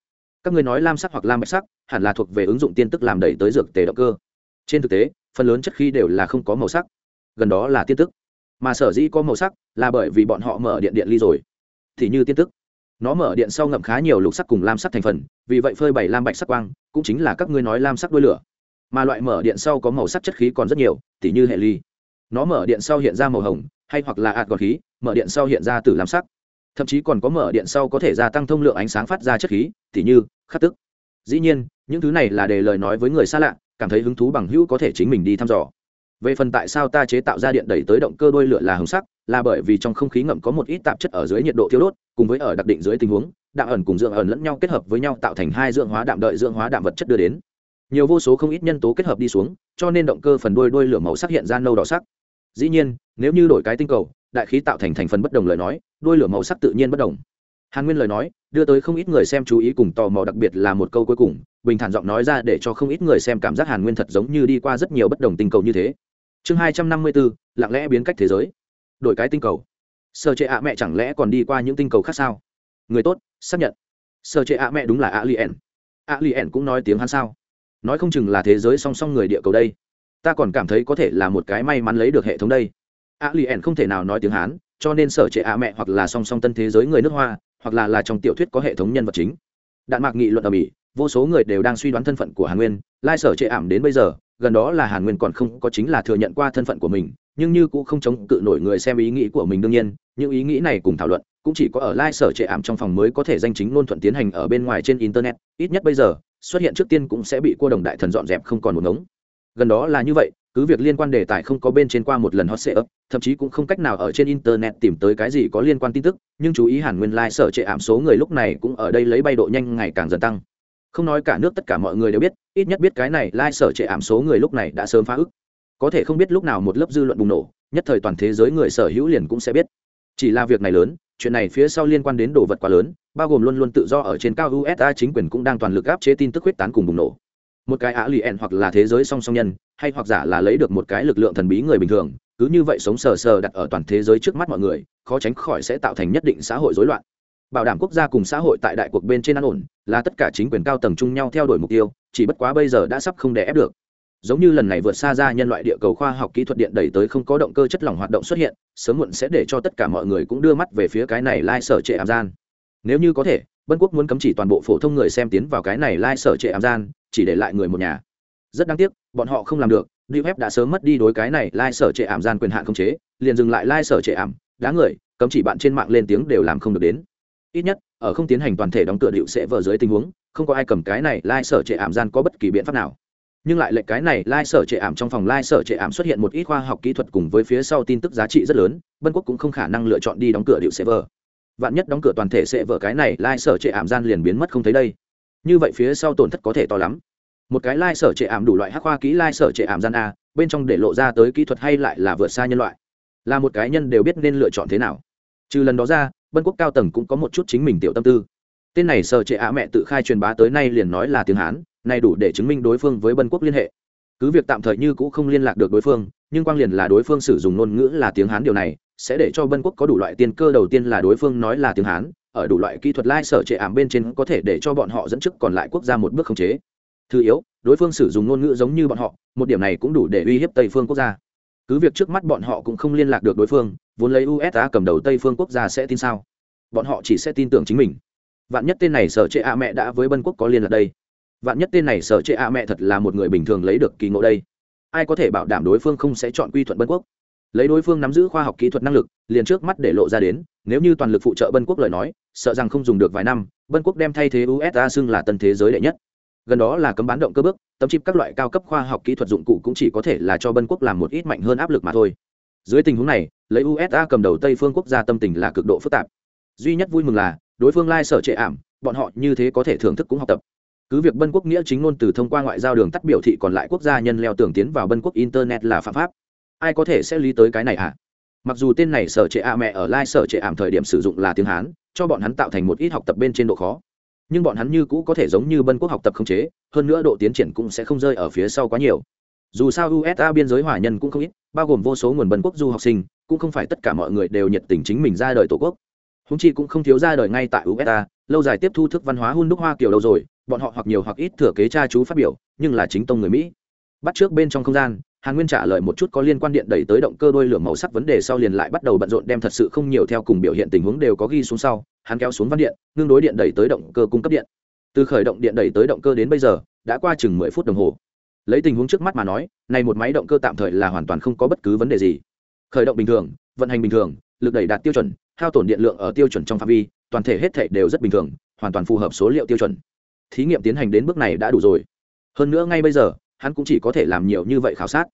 Speaker 1: Các người nói lam sắc hoặc lam bạch sắc, hẳn là thuộc về ứng dụng tiên tức làm đẩy tới dược tề động cơ. Trên thực tế, phần lớn chất khí đều là không có màu sắc. Gần đó là tiên tức. Mà sở dĩ có màu sắc là bởi vì bọn họ mở điện điện ly rồi thì như tiên tức. Nó mở điện sau ngậm khá nhiều lục sắc cùng lam sắc thành phần, vì vậy phơi bày lam bạch sắc quang, cũng chính là các ngươi nói lam sắc đuôi lửa. Mà loại mở điện sau có màu sắc chất khí còn rất nhiều, tỉ như hệ ly. Nó mở điện sau hiện ra màu hồng, hay hoặc là ạt gọt khí, mở điện sau hiện ra từ lam sắc. Thậm chí còn có mở điện sau có thể gia tăng thông lượng ánh sáng phát ra chất khí, tỉ như khắc tức. Dĩ nhiên, những thứ này là để lời nói với người xa lạ, cảm thấy hứng thú bằng hữu có thể chính mình đi thăm dò về phần tại sao ta chế tạo ra điện đẩy tới động cơ đôi lửa là hồng sắc, là bởi vì trong không khí ngậm có một ít tạp chất ở dưới nhiệt độ thiêu đốt, cùng với ở đặc định dưới tình huống đạm ẩn cùng dưỡng ẩn lẫn nhau kết hợp với nhau tạo thành hai dưỡng hóa đạm đợi dưỡng hóa đạm vật chất đưa đến. Nhiều vô số không ít nhân tố kết hợp đi xuống, cho nên động cơ phần đôi đôi lửa màu sắc hiện ra nâu đỏ sắc. Dĩ nhiên, nếu như đổi cái tinh cầu, đại khí tạo thành thành phần bất đồng lời nói đôi lửa màu sắc tự nhiên bất đồng. Hàn nguyên lời nói, đưa tới không ít người xem chú ý cùng tò mò đặc biệt là một câu cuối cùng, bình thản giọng nói ra để cho không ít người xem cảm giác hàn nguyên thật giống như đi qua rất nhiều bất đồng tinh cầu như thế chương hai trăm năm mươi bốn, lặng lẽ biến cách thế giới. Đổi cái tinh cầu. Sở trệ ạ mẹ chẳng lẽ còn đi qua những tinh cầu khác sao? Người tốt, xác nhận. Sở trệ ạ mẹ đúng là ạ lien ạ lien cũng nói tiếng hắn sao? Nói không chừng là thế giới song song người địa cầu đây. Ta còn cảm thấy có thể là một cái may mắn lấy được hệ thống đây. A ẻn không thể nào nói tiếng hán, cho nên sở trệ ạ mẹ hoặc là song song tân thế giới người nước hoa, hoặc là là trong tiểu thuyết có hệ thống nhân vật chính. Đạn mạc nghị luận ở mỹ, vô số người đều đang suy đoán thân phận của hàn nguyên, lai sở trệ ảm đến bây giờ gần đó là hàn nguyên còn không có chính là thừa nhận qua thân phận của mình, nhưng như cũng không chống cự nổi người xem ý nghĩ của mình đương nhiên, những ý nghĩ này cùng thảo luận, cũng chỉ có ở lai sở trệ ảm trong phòng mới có thể danh chính ngôn thuận tiến hành ở bên ngoài trên internet, ít nhất bây giờ, xuất hiện trước tiên cũng sẽ bị cô đồng đại thần dọn dẹp không còn một ngống. Gần đó là như vậy, cứ việc liên quan đề tài không có bên trên qua một lần hot sale thậm chí cũng không cách nào ở trên internet tìm tới cái gì có liên quan tin tức, nhưng chú ý Hàn nguyên lai、like、sở trệ ảm số người lúc này cũng ở đây lấy bay độ nhanh ngày càng dần tăng không nói cả nước tất cả mọi người đều biết, ít nhất biết cái này lai、like、sở trệ ảm số người lúc này đã sớm phá ức. Có thể không biết lúc nào một lớp dư luận bùng nổ, nhất thời toàn thế giới người sở hữu liền cũng sẽ biết. Chỉ là việc này lớn, chuyện này phía sau liên quan đến đồ vật quá lớn, bao gồm luôn luôn tự do ở trên cao usa chính quyền cũng đang toàn lực áp chế tin tức huyết tán cùng bùng nổ. Một cái á lì hoặc là thế giới song song nhân, hay hoặc giả là lấy được một cái lực lượng thần bí người bình thường, cứ như vậy sống sờ sờ đặt ở toàn thế giới trước mắt mọi người, khó tránh khỏi sẽ tạo thành nhất định xã hội rối loạn bảo đảm quốc gia cùng xã hội tại đại cuộc bên trên an ổn là tất cả chính quyền cao tầng chung nhau theo đuổi mục tiêu chỉ bất quá bây giờ đã sắp không đè ép được. Giống như lần này vượt xa ra nhân loại địa cầu khoa học kỹ thuật điện đẩy tới không có động cơ chất lỏng hoạt động xuất hiện sớm muộn sẽ để cho tất cả mọi người cũng đưa mắt về phía cái này lai sở trệ ảm gian. Nếu như có thể bân quốc muốn cấm chỉ toàn bộ phổ thông người xem tiến vào cái này lai sở trệ ảm gian chỉ để lại người một nhà. Rất đáng tiếc bọn họ không làm được Lưu ép đã sớm mất đi đối cái này lai sở trệ ảm gian quyền hạn không chế, liền dừng lại lai sở trệ ảm, đá người, cấm chỉ bạn trên mạng lên tiếng đều làm không được đến. Ít nhất, ở không tiến hành toàn thể đóng cửa điệu sẽ vờ dưới tình huống, không có ai cầm cái này lai sở trệ ảm gian có bất kỳ biện pháp nào. Nhưng lại lệnh cái này lai sở trệ ảm trong phòng lai sở trệ ảm xuất hiện một ít khoa học kỹ thuật cùng với phía sau tin tức giá trị rất lớn, Bân Quốc cũng không khả năng lựa chọn đi đóng cửa điệu sẽ vờ Vạn nhất đóng cửa toàn thể sẽ vờ cái này lai sở trệ ảm gian liền biến mất không thấy đây. Như vậy phía sau tổn thất có thể to lắm một cái lai sở trệ ảm đủ loại hắc khoa kỹ lai sở trệ ảm gian a bên trong để lộ ra tới kỹ thuật hay lại là vượt xa nhân loại là một cái nhân đều biết nên lựa chọn thế nào trừ lần đó ra bân quốc cao tầng cũng có một chút chính mình tiểu tâm tư. Tên này sở trệ ạ mẹ tự khai truyền bá tới nay liền nói là tiếng hán, này đủ để chứng minh đối phương với bân quốc liên hệ. Cứ việc tạm thời như cũng không liên lạc được đối phương, nhưng quang liền là đối phương sử dụng ngôn ngữ là tiếng hán điều này, sẽ để cho bân quốc có đủ loại tiên cơ đầu tiên là đối phương nói là tiếng hán, ở đủ loại kỹ thuật lai sở trệ ảm bên trên có thể để cho bọn họ dẫn trước còn lại quốc gia một bước khống chế. Thứ yếu, đối phương sử dụng ngôn ngữ giống như bọn họ, một điểm này cũng đủ để uy hiếp tây phương quốc gia. Cứ việc trước mắt bọn họ cũng không liên lạc được đối phương vốn lấy usa cầm đầu tây phương quốc gia sẽ tin sao? Bọn họ chỉ sẽ tin tưởng chính mình. Vạn nhất tên này sở trệ a mẹ đã với bân quốc có liên lạc đây. Vạn nhất tên này sở trệ a mẹ thật là một người bình thường lấy được kỳ ngộ đây. Ai có thể bảo đảm đối phương không sẽ chọn quy thuận bân quốc? Lấy đối phương nắm giữ khoa học kỹ thuật năng lực, liền trước mắt để lộ ra đến, nếu như toàn lực phụ trợ bân quốc lời nói, sợ rằng không dùng được vài năm, bân quốc đem thay thế usa xưng là tân thế giới đệ nhất. Gần đó là cấm bán động cơ bước, tấm chip các loại cao cấp khoa học kỹ thuật dụng cụ cũng chỉ có thể là cho bân quốc làm một ít mạnh hơn áp lực mà thôi dưới tình huống này, lấy usa cầm đầu tây phương quốc gia tâm tình là cực độ phức tạp. Duy nhất vui mừng là, đối phương lai sở trệ ảm, bọn họ như thế có thể thưởng thức cũng học tập. Cứ việc bân quốc nghĩa chính ngôn từ thông qua ngoại giao đường tắt biểu thị còn lại quốc gia nhân leo tưởng tiến vào bân quốc internet là phạm pháp. Ai có thể sẽ lý tới cái này ạ à? mặc dù tên này sở trệ ạ mẹ ở lai sở trệ ảm thời điểm sử dụng là tiếng hán, cho bọn hắn tạo thành một ít học tập bên trên độ khó. Nhưng bọn hắn như cũ có thể giống như bân quốc học tập không chế, hơn nữa độ tiến triển cũng sẽ không rơi ở phía sau quá nhiều dù sao usa biên giới hỏa nhân cũng không ít, bao gồm vô số nguồn bần quốc du học sinh, cũng không phải tất cả mọi người đều nhiệt tình chính mình ra đời tổ quốc. Húng chi cũng không thiếu ra đời ngay tại usa lâu dài tiếp thu thức văn hóa hun đúc hoa kiểu đâu rồi, bọn họ hoặc nhiều hoặc ít thừa kế cha chú phát biểu, nhưng là chính tông người mỹ. Bắt trước bên trong không gian, hàn nguyên trả lời một chút có liên quan điện đẩy tới động cơ đôi lửa màu sắc vấn đề sau liền lại bắt đầu bận rộn đem thật sự không nhiều theo cùng biểu hiện tình huống đều có ghi xuống sau, hắn kéo xuống văn điện, ngưng đối điện đẩy tới động cơ cung cấp điện. Từ khởi động điện đẩy tới động cơ đến bây giờ, đã qua chừng mười phút đồng hồ lấy tình huống trước mắt mà nói, này một máy động cơ tạm thời là hoàn toàn không có bất cứ vấn đề gì. Khởi động bình thường, vận hành bình thường, lực đẩy đạt tiêu chuẩn, hao tổn điện lượng ở tiêu chuẩn trong phạm vi, toàn thể hết thể đều rất bình thường, hoàn toàn phù hợp số liệu tiêu chuẩn. Thí nghiệm tiến hành đến bước này đã đủ rồi. Hơn nữa ngay bây giờ, hắn cũng chỉ có thể làm nhiều như vậy khảo sát.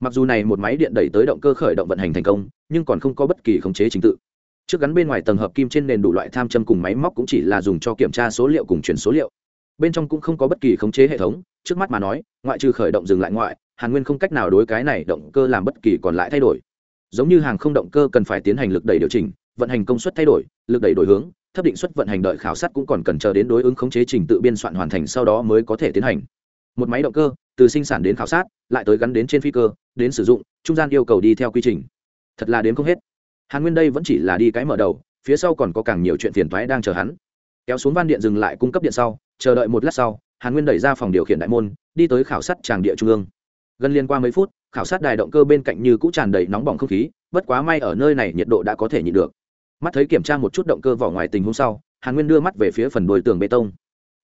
Speaker 1: Mặc dù này một máy điện đẩy tới động cơ khởi động vận hành thành công, nhưng còn không có bất kỳ khống chế trình tự. Trước gắn bên ngoài tầng hợp kim trên nền đủ loại tham châm cùng máy móc cũng chỉ là dùng cho kiểm tra số liệu cùng chuyển số liệu. Bên trong cũng không có bất kỳ khống chế hệ thống trước mắt mà nói, ngoại trừ khởi động dừng lại ngoại, hàn nguyên không cách nào đối cái này động cơ làm bất kỳ còn lại thay đổi. Giống như hàng không động cơ cần phải tiến hành lực đẩy điều chỉnh, vận hành công suất thay đổi, lực đẩy đổi hướng, thấp định suất vận hành đợi khảo sát cũng còn cần chờ đến đối ứng khống chế trình tự biên soạn hoàn thành sau đó mới có thể tiến hành. Một máy động cơ, từ sinh sản đến khảo sát, lại tới gắn đến trên phi cơ, đến sử dụng, trung gian yêu cầu đi theo quy trình. Thật là đến không hết. Hàn nguyên đây vẫn chỉ là đi cái mở đầu, phía sau còn có càng nhiều chuyện phiền toái đang chờ hắn. Kéo xuống van điện dừng lại cung cấp điện sau, chờ đợi một lát sau hàn nguyên đẩy ra phòng điều khiển đại môn, đi tới khảo sát tràng địa trung ương. Gần liên qua mấy phút, khảo sát đài động cơ bên cạnh như cũ tràn đầy nóng bỏng không khí, bất quá may ở nơi này nhiệt độ đã có thể nhịn được. Mắt thấy kiểm tra một chút động cơ vỏ ngoài tình huống sau, hàn nguyên đưa mắt về phía phần đồi tường bê tông.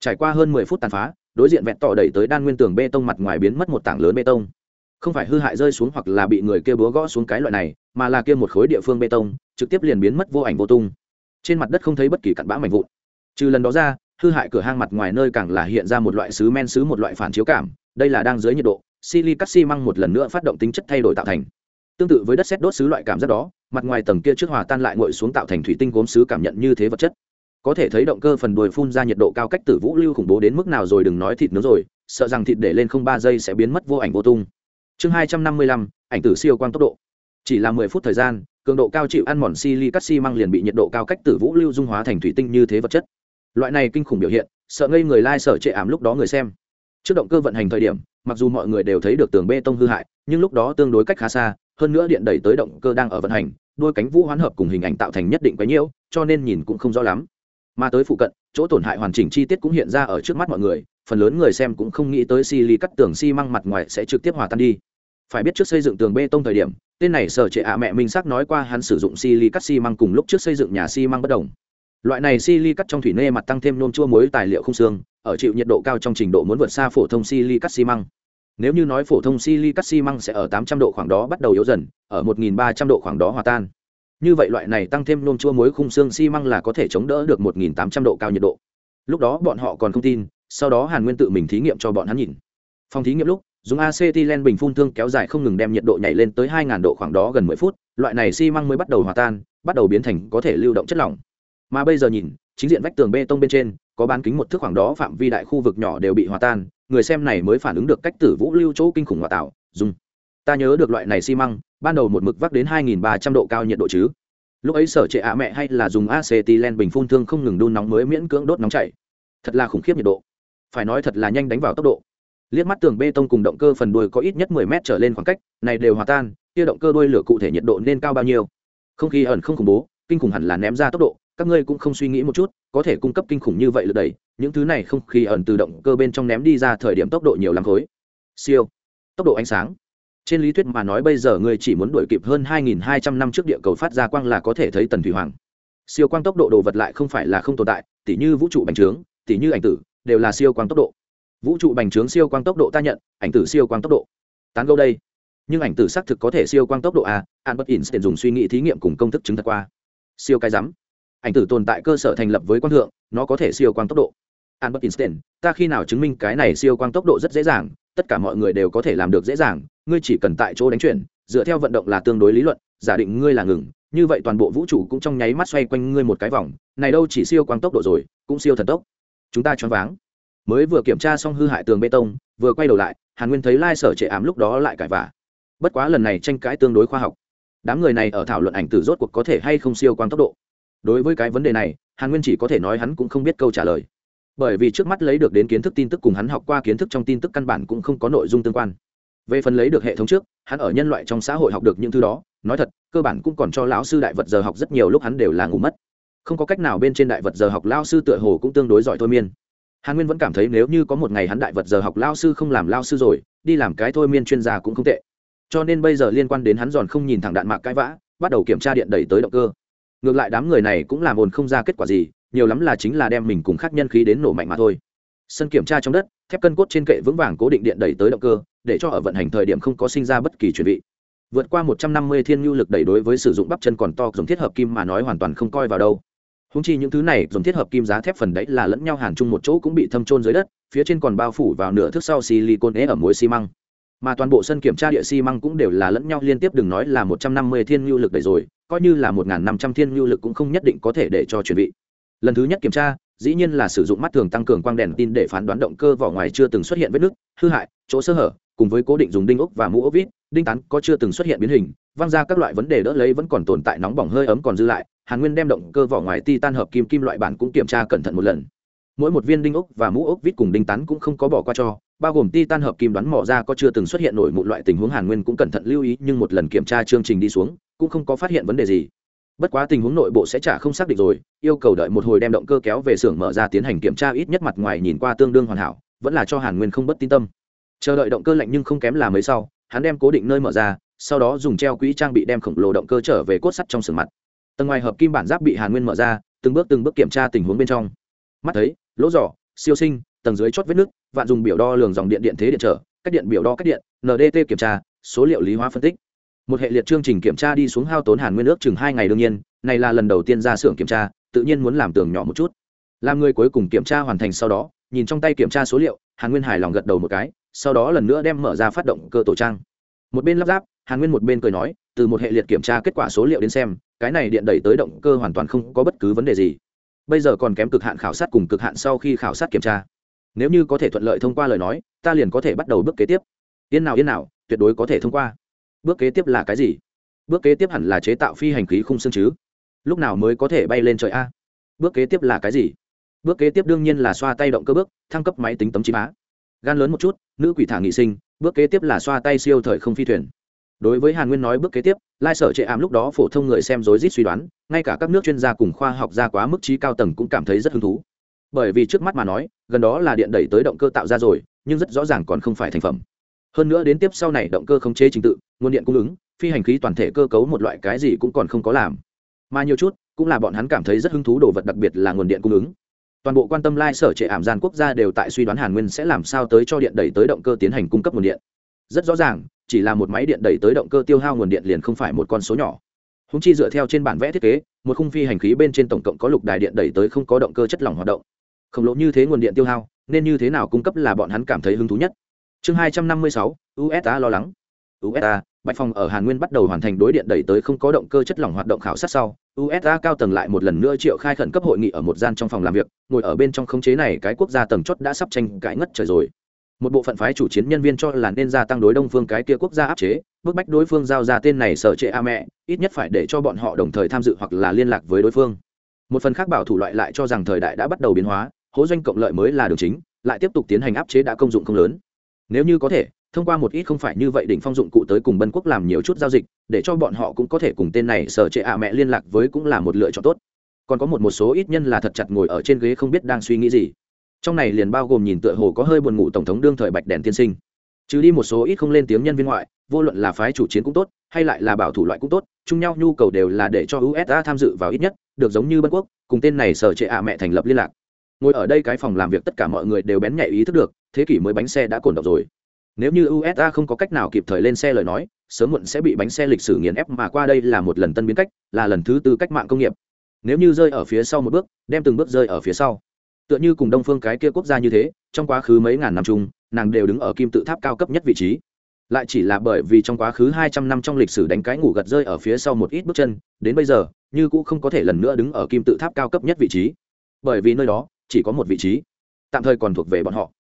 Speaker 1: Trải qua hơn mười phút tàn phá, đối diện vẹn tỏ đẩy tới đan nguyên tường bê tông mặt ngoài biến mất một tảng lớn bê tông. Không phải hư hại rơi xuống hoặc là bị người kia búa gõ xuống cái loại này, mà là kia một khối địa phương bê tông, trực tiếp liền biến mất vô ảnh vô tung. Trên mặt đất không thấy bất kỳ cặn bã mảnh vụn. Trừ lần đó ra hư hại cửa hang mặt ngoài nơi càng là hiện ra một loại sứ men sứ một loại phản chiếu cảm, đây là đang dưới nhiệt độ silicat xi măng một lần nữa phát động tính chất thay đổi tạo thành. Tương tự với đất sét đốt sứ loại cảm giác đó, mặt ngoài tầng kia trước hòa tan lại ngội xuống tạo thành thủy tinh gốm sứ cảm nhận như thế vật chất. Có thể thấy động cơ phần đuôi phun ra nhiệt độ cao cách tử vũ lưu khủng bố đến mức nào rồi đừng nói thịt nướng rồi, sợ rằng thịt để lên không ba giây sẽ biến mất vô ảnh vô tung. Chương hai trăm năm mươi lăm, ảnh tử siêu quang tốc độ. Chỉ là mười phút thời gian, cường độ cao chịu ăn mòn silicat xi măng liền bị nhiệt độ cao cách tử vũ lưu dung hóa thành thủy tinh như thế vật chất loại này kinh khủng biểu hiện, sợ ngây người lai、like、sở trệ ảm lúc đó người xem. Trước động cơ vận hành thời điểm, mặc dù mọi người đều thấy được tường bê tông hư hại, nhưng lúc đó tương đối cách khá xa, hơn nữa điện đẩy tới động cơ đang ở vận hành, đôi cánh vũ hoán hợp cùng hình ảnh tạo thành nhất định quấy nhiễu, cho nên nhìn cũng không rõ lắm. Mà tới phụ cận, chỗ tổn hại hoàn chỉnh chi tiết cũng hiện ra ở trước mắt mọi người, phần lớn người xem cũng không nghĩ tới xi ly cắt tường xi măng mặt ngoài sẽ trực tiếp hòa tan đi. Phải biết trước xây dựng tường bê tông thời điểm, tên này sở trệ ạ mẹ minh xác nói qua hắn sử dụng xi ly cắt xi măng cùng lúc trước xây dựng nhà xi măng bất đồng loại này si ly cắt trong thủy nê mặt tăng thêm nôm chua muối tài liệu không xương, ở chịu nhiệt độ cao trong trình độ muốn vượt xa phổ thông si ly cắt xi măng. Nếu như nói phổ thông si ly cắt xi măng sẽ ở 800 độ khoảng đó bắt đầu yếu dần, ở 1.300 độ khoảng đó hòa tan. Như vậy loại này tăng thêm nôm chua muối khung xương xi măng là có thể chống đỡ được 1.800 độ cao nhiệt độ. Lúc đó bọn họ còn không tin, sau đó hàn nguyên tự mình thí nghiệm cho bọn hắn nhìn. Phòng thí nghiệm lúc, dùng acetylen bình phun thương kéo dài không ngừng đem nhiệt độ nhảy lên tới 2.000 độ khoảng đó gần 10 phút, loại này xi măng mới bắt đầu hòa tan, bắt đầu biến thành có thể lưu động chất lỏng mà bây giờ nhìn, chính diện vách tường bê tông bên trên, có bán kính một thước khoảng đó phạm vi đại khu vực nhỏ đều bị hòa tan, người xem này mới phản ứng được cách tử vũ lưu chỗ kinh khủng hòa tạo, dùng. Ta nhớ được loại này xi măng, ban đầu một mực vác đến 2.300 độ cao nhiệt độ chứ. Lúc ấy sở trệ ạ mẹ hay là dùng acetylen bình phun thương không ngừng đun nóng mới miễn cưỡng đốt nóng chảy. Thật là khủng khiếp nhiệt độ. Phải nói thật là nhanh đánh vào tốc độ. Liếc mắt tường bê tông cùng động cơ phần đuôi có ít nhất mười mét trở lên khoảng cách, này đều hòa tan, kia động cơ đuôi lửa cụ thể nhiệt độ nên cao bao nhiêu? Không khí ẩn không khủng bố kinh khủng hẳn là ném ra tốc độ, các ngươi cũng không suy nghĩ một chút, có thể cung cấp kinh khủng như vậy lượt đẩy, những thứ này không khí ẩn từ động cơ bên trong ném đi ra thời điểm tốc độ nhiều lắm khối siêu. Tốc độ ánh sáng. Trên lý thuyết mà nói bây giờ ngươi chỉ muốn đuổi kịp hơn 2.200 năm trước địa cầu phát ra quang là có thể thấy tần thủy hoàng. Siêu quang tốc độ đồ vật lại không phải là không tồn tại, tỉ như vũ trụ bành trướng, tỉ như ảnh tử, đều là siêu quang tốc độ. Vũ trụ bành trướng siêu quang tốc độ ta nhận, ảnh tử siêu quang tốc độ. Tán gâu đây. Nhưng ảnh tử xác thực có thể siêu quang tốc độ a albert einstein dùng suy nghĩ thí nghiệm cùng công thức chứng thật qua siêu cái rắm. Ảnh tử tồn tại cơ sở thành lập với quang thượng, nó có thể siêu quang tốc độ. Albert einstein, ta khi nào chứng minh cái này siêu quang tốc độ rất dễ dàng, tất cả mọi người đều có thể làm được dễ dàng, ngươi chỉ cần tại chỗ đánh chuyển, dựa theo vận động là tương đối lý luận, giả định ngươi là ngừng, như vậy toàn bộ vũ trụ cũng trong nháy mắt xoay quanh ngươi một cái vòng, này đâu chỉ siêu quang tốc độ rồi, cũng siêu thần tốc. Chúng ta choáng váng. Mới vừa kiểm tra xong hư hại tường bê tông, vừa quay đầu lại, hàn nguyên thấy lai sở trệ ám lúc đó lại cãi vả bất quá lần này tranh cãi tương đối khoa học đám người này ở thảo luận ảnh tử rốt cuộc có thể hay không siêu quang tốc độ. Đối với cái vấn đề này, hàn nguyên chỉ có thể nói hắn cũng không biết câu trả lời. Bởi vì trước mắt lấy được đến kiến thức tin tức cùng hắn học qua kiến thức trong tin tức căn bản cũng không có nội dung tương quan. Về phần lấy được hệ thống trước, hắn ở nhân loại trong xã hội học được những thứ đó, nói thật, cơ bản cũng còn cho lão sư đại vật giờ học rất nhiều lúc hắn đều là ngủ mất. Không có cách nào bên trên đại vật giờ học lao sư tựa hồ cũng tương đối giỏi thôi miên. Hàn nguyên vẫn cảm thấy nếu như có một ngày hắn đại vật giờ học lao sư không làm lao sư rồi, đi làm cái thôi miên chuyên gia cũng không tệ cho nên bây giờ liên quan đến hắn giòn không nhìn thẳng đạn mạc cãi vã, bắt đầu kiểm tra điện đẩy tới động cơ. Ngược lại đám người này cũng làm ồn không ra kết quả gì, nhiều lắm là chính là đem mình cùng khác nhân khí đến nổ mạnh mà thôi. Sân kiểm tra trong đất, thép cân cốt trên kệ vững vàng cố định điện đẩy tới động cơ, để cho ở vận hành thời điểm không có sinh ra bất kỳ chuẩn bị vượt qua một trăm năm mươi thiên nhu lực đẩy đối với sử dụng bắp chân còn to, dùng thiết hợp kim mà nói hoàn toàn không coi vào đâu. Húng chi những thứ này, dùng thiết hợp kim giá thép phần đấy là lẫn nhau hàn chung một chỗ cũng bị thâm trôn dưới đất, phía trên còn bao phủ vào nửa thước sau silicon ế ở muối xi măng mà toàn bộ sân kiểm tra địa xi măng cũng đều là lẫn nhau liên tiếp, đừng nói là một trăm năm mươi thiên nhu lực đầy rồi, coi như là một năm trăm thiên nhu lực cũng không nhất định có thể để cho chuẩn bị lần thứ nhất kiểm tra, dĩ nhiên là sử dụng mắt thường tăng cường quang đèn tin để phán đoán động cơ vỏ ngoài chưa từng xuất hiện vết nứt, hư hại, chỗ sơ hở, cùng với cố định dùng đinh ốc và mũ ốc vít, đinh tán có chưa từng xuất hiện biến hình, văng ra các loại vấn đề đỡ lấy vẫn còn tồn tại nóng bỏng hơi ấm còn dư lại. Hàn nguyên đem động cơ vỏ ngoài ti tan hợp kim kim loại bản cũng kiểm tra cẩn thận một lần. Mỗi một viên đinh ốc và mũ ốc vít cùng đinh tán cũng không có bỏ qua cho bao gồm titan hợp kim đoán mỏ ra có chưa từng xuất hiện nổi một loại tình huống hàn nguyên cũng cẩn thận lưu ý, nhưng một lần kiểm tra chương trình đi xuống, cũng không có phát hiện vấn đề gì. Bất quá tình huống nội bộ sẽ trả không xác định rồi, yêu cầu đợi một hồi đem động cơ kéo về xưởng mở ra tiến hành kiểm tra ít nhất mặt ngoài nhìn qua tương đương hoàn hảo, vẫn là cho hàn nguyên không bất tin tâm. Chờ đợi động cơ lạnh nhưng không kém là mấy sau, hắn đem cố định nơi mở ra, sau đó dùng treo quỹ trang bị đem khổng lồ động cơ trở về cốt sắt trong sườn mặt. Tầng ngoài hợp kim bản giáp bị hàn nguyên mở ra, từng bước từng bước kiểm tra tình huống bên trong. Mắt thấy, lỗ giỏ, siêu sinh tầng dưới chót vết nước, vạn dùng biểu đo lường dòng điện điện thế điện trở, cách điện biểu đo cách điện ndt kiểm tra, số liệu lý hóa phân tích. Một hệ liệt chương trình kiểm tra đi xuống hao tốn hàn nguyên nước chừng hai ngày đương nhiên, này là lần đầu tiên ra xưởng kiểm tra, tự nhiên muốn làm tường nhỏ một chút. Làm người cuối cùng kiểm tra hoàn thành sau đó, nhìn trong tay kiểm tra số liệu, hàn nguyên hài lòng gật đầu một cái, sau đó lần nữa đem mở ra phát động cơ tổ trang. Một bên lắp ráp, hàn nguyên một bên cười nói, từ một hệ liệt kiểm tra kết quả số liệu đến xem, cái này điện đẩy tới động cơ hoàn toàn không có bất cứ vấn đề gì. Bây giờ còn kém cực hạn khảo sát cùng cực hạn sau khi khảo sát kiểm tra nếu như có thể thuận lợi thông qua lời nói, ta liền có thể bắt đầu bước kế tiếp. Yên nào yên nào, tuyệt đối có thể thông qua. Bước kế tiếp là cái gì? Bước kế tiếp hẳn là chế tạo phi hành khí khung xương chứ. Lúc nào mới có thể bay lên trời a? Bước kế tiếp là cái gì? Bước kế tiếp đương nhiên là xoa tay động cơ bước, thăng cấp máy tính tấm chí má gan lớn một chút, nữ quỷ thả nghị sinh, bước kế tiếp là xoa tay siêu thời không phi thuyền. Đối với hàn nguyên nói bước kế tiếp, lai sở chệ ám lúc đó phổ thông người xem rối rít suy đoán, ngay cả các nước chuyên gia cùng khoa học gia quá mức trí cao tầng cũng cảm thấy rất hứng thú bởi vì trước mắt mà nói, gần đó là điện đẩy tới động cơ tạo ra rồi, nhưng rất rõ ràng còn không phải thành phẩm. Hơn nữa đến tiếp sau này động cơ khống chế trình tự, nguồn điện cung ứng, phi hành khí toàn thể cơ cấu một loại cái gì cũng còn không có làm. Mà nhiều chút, cũng là bọn hắn cảm thấy rất hứng thú đồ vật đặc biệt là nguồn điện cung ứng. Toàn bộ quan tâm lai sở trệ ảm gian quốc gia đều tại suy đoán hàn nguyên sẽ làm sao tới cho điện đẩy tới động cơ tiến hành cung cấp nguồn điện. Rất rõ ràng, chỉ là một máy điện đẩy tới động cơ tiêu hao nguồn điện liền không phải một con số nhỏ. Húng chi dựa theo trên bản vẽ thiết kế, một khung phi hành khí bên trên tổng cộng có lục đài điện đẩy tới không có động cơ chất lỏng hoạt động khổng lồ như thế nguồn điện tiêu hao, nên như thế nào cung cấp là bọn hắn cảm thấy hứng thú nhất. Chương hai trăm năm mươi sáu usa lo lắng. Usa bạch phòng ở hàn nguyên bắt đầu hoàn thành đối điện đẩy tới không có động cơ chất lỏng hoạt động khảo sát sau usa cao tầng lại một lần nữa triệu khai khẩn cấp hội nghị ở một gian trong phòng làm việc, ngồi ở bên trong khống chế này cái quốc gia tầng chót đã sắp tranh cãi ngất trời rồi. Một bộ phận phái chủ chiến nhân viên cho là nên gia tăng đối đông phương cái kia quốc gia áp chế, bức bách đối phương giao ra tên này sở trệ a mẹ, ít nhất phải để cho bọn họ đồng thời tham dự hoặc là liên lạc với đối phương. Một phần khác bảo thủ loại lại cho rằng thời đại đã bắt đầu biến hóa hố doanh cộng lợi mới là đường chính, lại tiếp tục tiến hành áp chế đã công dụng không lớn. Nếu như có thể, thông qua một ít không phải như vậy đỉnh phong dụng cụ tới cùng bân quốc làm nhiều chút giao dịch, để cho bọn họ cũng có thể cùng tên này sở trệ a mẹ liên lạc với cũng là một lựa chọn tốt. Còn có một một số ít nhân là thật chặt ngồi ở trên ghế không biết đang suy nghĩ gì. Trong này liền bao gồm nhìn tựa hồ có hơi buồn ngủ tổng thống đương thời bạch đèn tiên sinh. Trừ đi một số ít không lên tiếng nhân viên ngoại, vô luận là phái chủ chiến cũng tốt, hay lại là bảo thủ loại cũng tốt, chung nhau nhu cầu đều là để cho usa tham dự vào ít nhất, được giống như bân quốc, cùng tên này sở trệ ạ mẹ thành lập liên lạc ngồi ở đây cái phòng làm việc tất cả mọi người đều bén nhạy ý thức được, thế kỷ mới bánh xe đã cồn độc rồi. Nếu như usa không có cách nào kịp thời lên xe lời nói, sớm muộn sẽ bị bánh xe lịch sử nghiền ép mà qua đây là một lần tân biến cách, là lần thứ tư cách mạng công nghiệp. Nếu như rơi ở phía sau một bước, đem từng bước rơi ở phía sau. Tựa như cùng đông phương cái kia quốc gia như thế, trong quá khứ mấy ngàn năm chung, nàng đều đứng ở kim tự tháp cao cấp nhất vị trí. Lại chỉ là bởi vì trong quá khứ hai trăm năm trong lịch sử đánh cái ngủ gật rơi ở phía sau một ít bước chân, đến bây giờ, như cũng không có thể lần nữa đứng ở kim tự tháp cao cấp nhất vị trí. Bởi vì nơi đó chỉ có một vị trí. Tạm thời còn thuộc về bọn họ.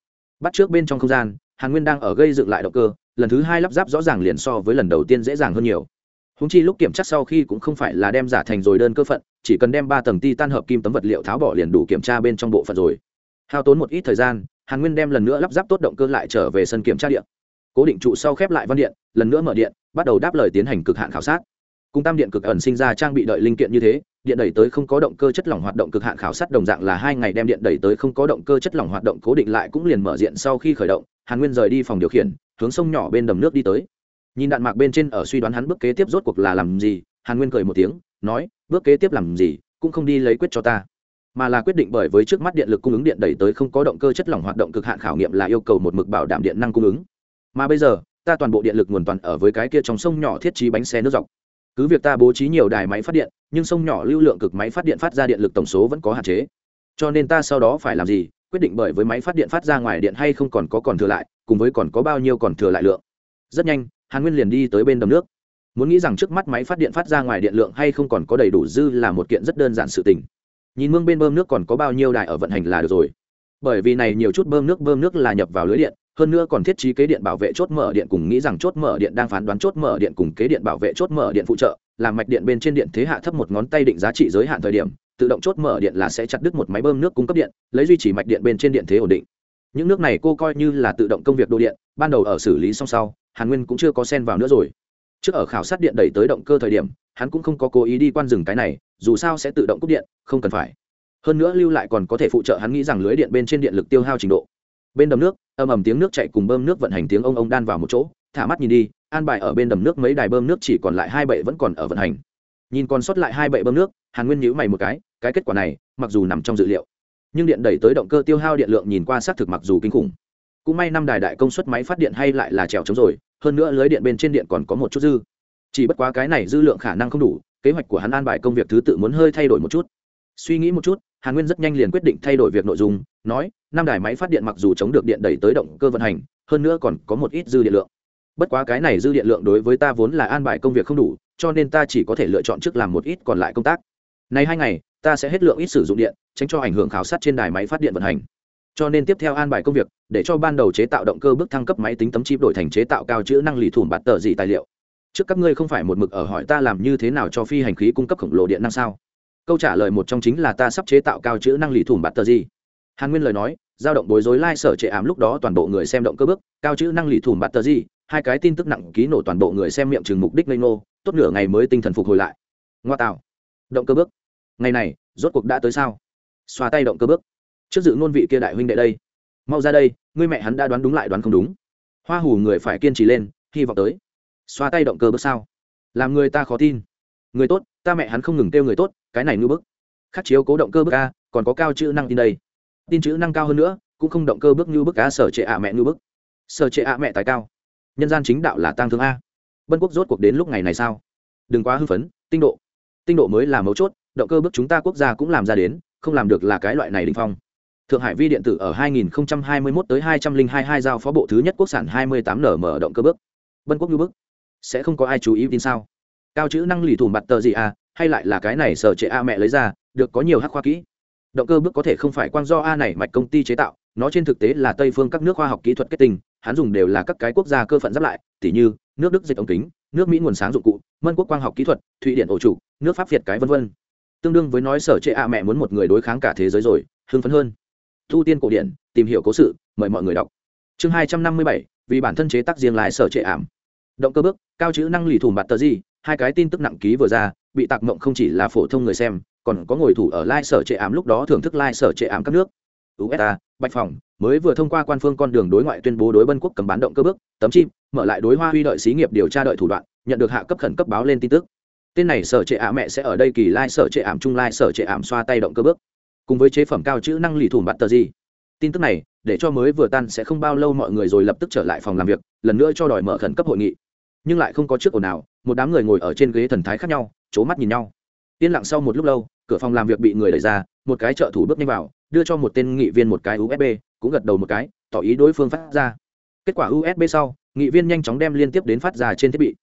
Speaker 1: Bắt trước bên trong không gian, hàn nguyên đang ở gây dựng lại động cơ, lần thứ hai lắp ráp rõ ràng liền so với lần đầu tiên dễ dàng hơn nhiều. Húng chi lúc kiểm tra sau khi cũng không phải là đem giả thành rồi đơn cơ phận, chỉ cần đem ba tầng ti tan hợp kim tấm vật liệu tháo bỏ liền đủ kiểm tra bên trong bộ phận rồi. Hao tốn một ít thời gian, hàn nguyên đem lần nữa lắp ráp tốt động cơ lại trở về sân kiểm tra điện. Cố định trụ sau khép lại văn điện, lần nữa mở điện, bắt đầu đáp lời tiến hành cực hạn khảo sát cùng tam điện cực ẩn sinh ra trang bị đợi linh kiện như thế, điện đẩy tới không có động cơ chất lỏng hoạt động cực hạn khảo sát đồng dạng là hai ngày đem điện đẩy tới không có động cơ chất lỏng hoạt động cố định lại cũng liền mở diện sau khi khởi động, hàn nguyên rời đi phòng điều khiển, hướng sông nhỏ bên đầm nước đi tới. Nhìn đạn mạc bên trên ở suy đoán hắn bước kế tiếp rốt cuộc là làm gì, hàn nguyên cười một tiếng, nói, bước kế tiếp làm gì, cũng không đi lấy quyết cho ta. Mà là quyết định bởi với trước mắt điện lực cung ứng điện đẩy tới không có động cơ chất lỏng hoạt động cực hạn khảo nghiệm là yêu cầu một mực bảo đảm điện năng cung ứng. Mà bây giờ, ta toàn bộ điện lực nguồn toàn ở với cái kia trong sông nhỏ thiết trí bánh xe nước dọc cứ việc ta bố trí nhiều đài máy phát điện, nhưng sông nhỏ lưu lượng cực máy phát điện phát ra điện lực tổng số vẫn có hạn chế. Cho nên ta sau đó phải làm gì? Quyết định bởi với máy phát điện phát ra ngoài điện hay không còn có còn thừa lại, cùng với còn có bao nhiêu còn thừa lại lượng. Rất nhanh, hàn nguyên liền đi tới bên đầm nước. Muốn nghĩ rằng trước mắt máy phát điện phát ra ngoài điện lượng hay không còn có đầy đủ dư là một kiện rất đơn giản sự tình. Nhìn mương bên bơm nước còn có bao nhiêu đài ở vận hành là được rồi. Bởi vì này nhiều chút bơm nước bơm nước là nhập vào lưới điện hơn nữa còn thiết trí kế điện bảo vệ chốt mở điện cùng nghĩ rằng chốt mở điện đang phán đoán chốt mở điện cùng kế điện bảo vệ chốt mở điện phụ trợ, làm mạch điện bên trên điện thế hạ thấp một ngón tay định giá trị giới hạn thời điểm, tự động chốt mở điện là sẽ chặt đứt một máy bơm nước cung cấp điện, lấy duy trì mạch điện bên trên điện thế ổn định. Những nước này cô coi như là tự động công việc đồ điện, ban đầu ở xử lý xong sau, hàn nguyên cũng chưa có sen vào nữa rồi. Trước ở khảo sát điện đẩy tới động cơ thời điểm, hắn cũng không có cố ý đi quan rừng cái này, dù sao sẽ tự động cúp điện, không cần phải. Hơn nữa lưu lại còn có thể phụ trợ hắn nghĩ rằng lưới điện bên trên điện lực tiêu hao trình độ bên đầm nước âm ầm tiếng nước chạy cùng bơm nước vận hành tiếng ông ông đan vào một chỗ. Thả mắt nhìn đi, an bài ở bên đầm nước mấy đài bơm nước chỉ còn lại hai bệ vẫn còn ở vận hành. Nhìn còn sót lại hai bệ bơm nước, hàn nguyên nhíu mày một cái cái kết quả này, mặc dù nằm trong dự liệu, nhưng điện đẩy tới động cơ tiêu hao điện lượng nhìn qua xác thực mặc dù kinh khủng. Cũng may năm đài đại công suất máy phát điện hay lại là trèo trống rồi, hơn nữa lưới điện bên trên điện còn có một chút dư. Chỉ bất quá cái này dư lượng khả năng không đủ, kế hoạch của hắn an bài công việc thứ tự muốn hơi thay đổi một chút. Suy nghĩ một chút hàn nguyên rất nhanh liền quyết định thay đổi việc nội dung, nói năm đài máy phát điện mặc dù chống được điện đẩy tới động cơ vận hành, hơn nữa còn có một ít dư điện lượng. Bất quá cái này dư điện lượng đối với ta vốn là an bài công việc không đủ, cho nên ta chỉ có thể lựa chọn trước làm một ít còn lại công tác. Này hai ngày, ta sẽ hết lượng ít sử dụng điện, tránh cho ảnh hưởng khảo sát trên đài máy phát điện vận hành. Cho nên tiếp theo an bài công việc, để cho ban đầu chế tạo động cơ bước thăng cấp máy tính tấm chip đổi thành chế tạo cao chữ năng lì thủm bạt tờ dị tài liệu. Trước các ngươi không phải một mực ở hỏi ta làm như thế nào cho phi hành khí cung cấp khổng lồ điện năng sao? Câu trả lời một trong chính là ta sắp chế tạo cao chữ năng lì thủng bạt tờ gì. Hàn nguyên lời nói, dao động bối rối lai、like、sở trệ ám lúc đó toàn bộ người xem động cơ bước, cao chữ năng lì thủng bạt tờ gì, hai cái tin tức nặng ký nổ toàn bộ người xem miệng chừng mục đích lây nô tốt nửa ngày mới tinh thần phục hồi lại. Ngoa tạo. Động cơ bước. Ngày này, rốt cuộc đã tới sao? Xoa tay động cơ bước. Trước dự ngôn vị kia đại huynh đệ đây. Mau ra đây, ngươi mẹ hắn đã đoán đúng lại đoán không đúng. Hoa hủ người phải kiên trì lên, hy vọng tới. Xoa tay động cơ bước sao? Làm người ta khó tin. Người tốt ta mẹ hắn không ngừng kêu người tốt, cái này ngư bức. Khắc chiếu cố động cơ bước a, còn có cao chữ năng tin đây. Tin chữ năng cao hơn nữa, cũng không động cơ bước như bức cá sở trệ ạ mẹ như bức. Sở trệ ạ mẹ tài cao. Nhân gian chính đạo là tăng thương a. Bân quốc rốt cuộc đến lúc ngày này sao? Đừng quá hư phấn, tinh độ. Tinh độ mới là mấu chốt, động cơ bước chúng ta quốc gia cũng làm ra đến, không làm được là cái loại này đình phong. Thượng hải vi điện tử ở 2021 tới 2022 giao phó bộ thứ nhất quốc sản 28 nm động cơ bước bân quốc như bức. Sẽ không có ai chú ý tin sao? Cao chữ năng lì thùm bạt tờ gì à hay lại là cái này sở trệ a mẹ lấy ra, được có nhiều hắc khoa kỹ. Động cơ bước có thể không phải quan do a này mạch công ty chế tạo, nó trên thực tế là tây phương các nước khoa học kỹ thuật kết tinh, hắn dùng đều là các cái quốc gia cơ phận giáp lại, tỉ như, nước đức dịch ống kính, nước mỹ nguồn sáng dụng cụ, mân quốc quang học kỹ thuật, thụy điện ổ chủ nước pháp việt cái v v tương đương với nói sở trệ a mẹ muốn một người đối kháng cả thế giới rồi, hưng phấn hơn. Thu tiên cổ điển, tìm hiểu cố sự, mời mọi người đọc. Chương hai trăm năm mươi bảy, vì bản thân chế tác riêng lái sở trệ ảm. Động cơ bước, cao chữ năng lì thùm bạt tờ gì hai cái tin tức nặng ký vừa ra, bị tạc mộng không chỉ là phổ thông người xem, còn có ngồi thủ ở lai sở trệ ảm lúc đó thưởng thức lai sở trệ ảm các nước. Usa bạch phòng, mới vừa thông qua quan phương con đường đối ngoại tuyên bố đối bân quốc cầm bán động cơ bước, tấm chim, mở lại đối hoa huy đợi xí nghiệp điều tra đợi thủ đoạn, nhận được hạ cấp khẩn cấp báo lên tin tức. Tên này sở trệ ảm mẹ sẽ ở đây kỳ lai sở trệ ảm trung lai sở trệ ảm xoa tay động cơ bước. Cùng với chế phẩm cao chữ năng lì thủng bạt tờ gì. Tin tức này, để cho mới vừa tan sẽ không bao lâu mọi người rồi lập tức trở lại phòng làm việc, lần nữa cho đòi mở khẩn cấp hội nghị nhưng lại không có trước ồn nào một đám người ngồi ở trên ghế thần thái khác nhau c h ố mắt nhìn nhau. Yên lặng sau một lúc lâu, cửa phòng làm việc bị người đẩy ra, một cái trợ thủ bước nhanh vào, đưa cho một tên nghị viên một cái usb cũng gật đầu một cái, tỏ ý đối phương phát ra. Kết quả usb sau, nghị viên nhanh chóng đem liên tiếp đến phát ra trên thiết bị.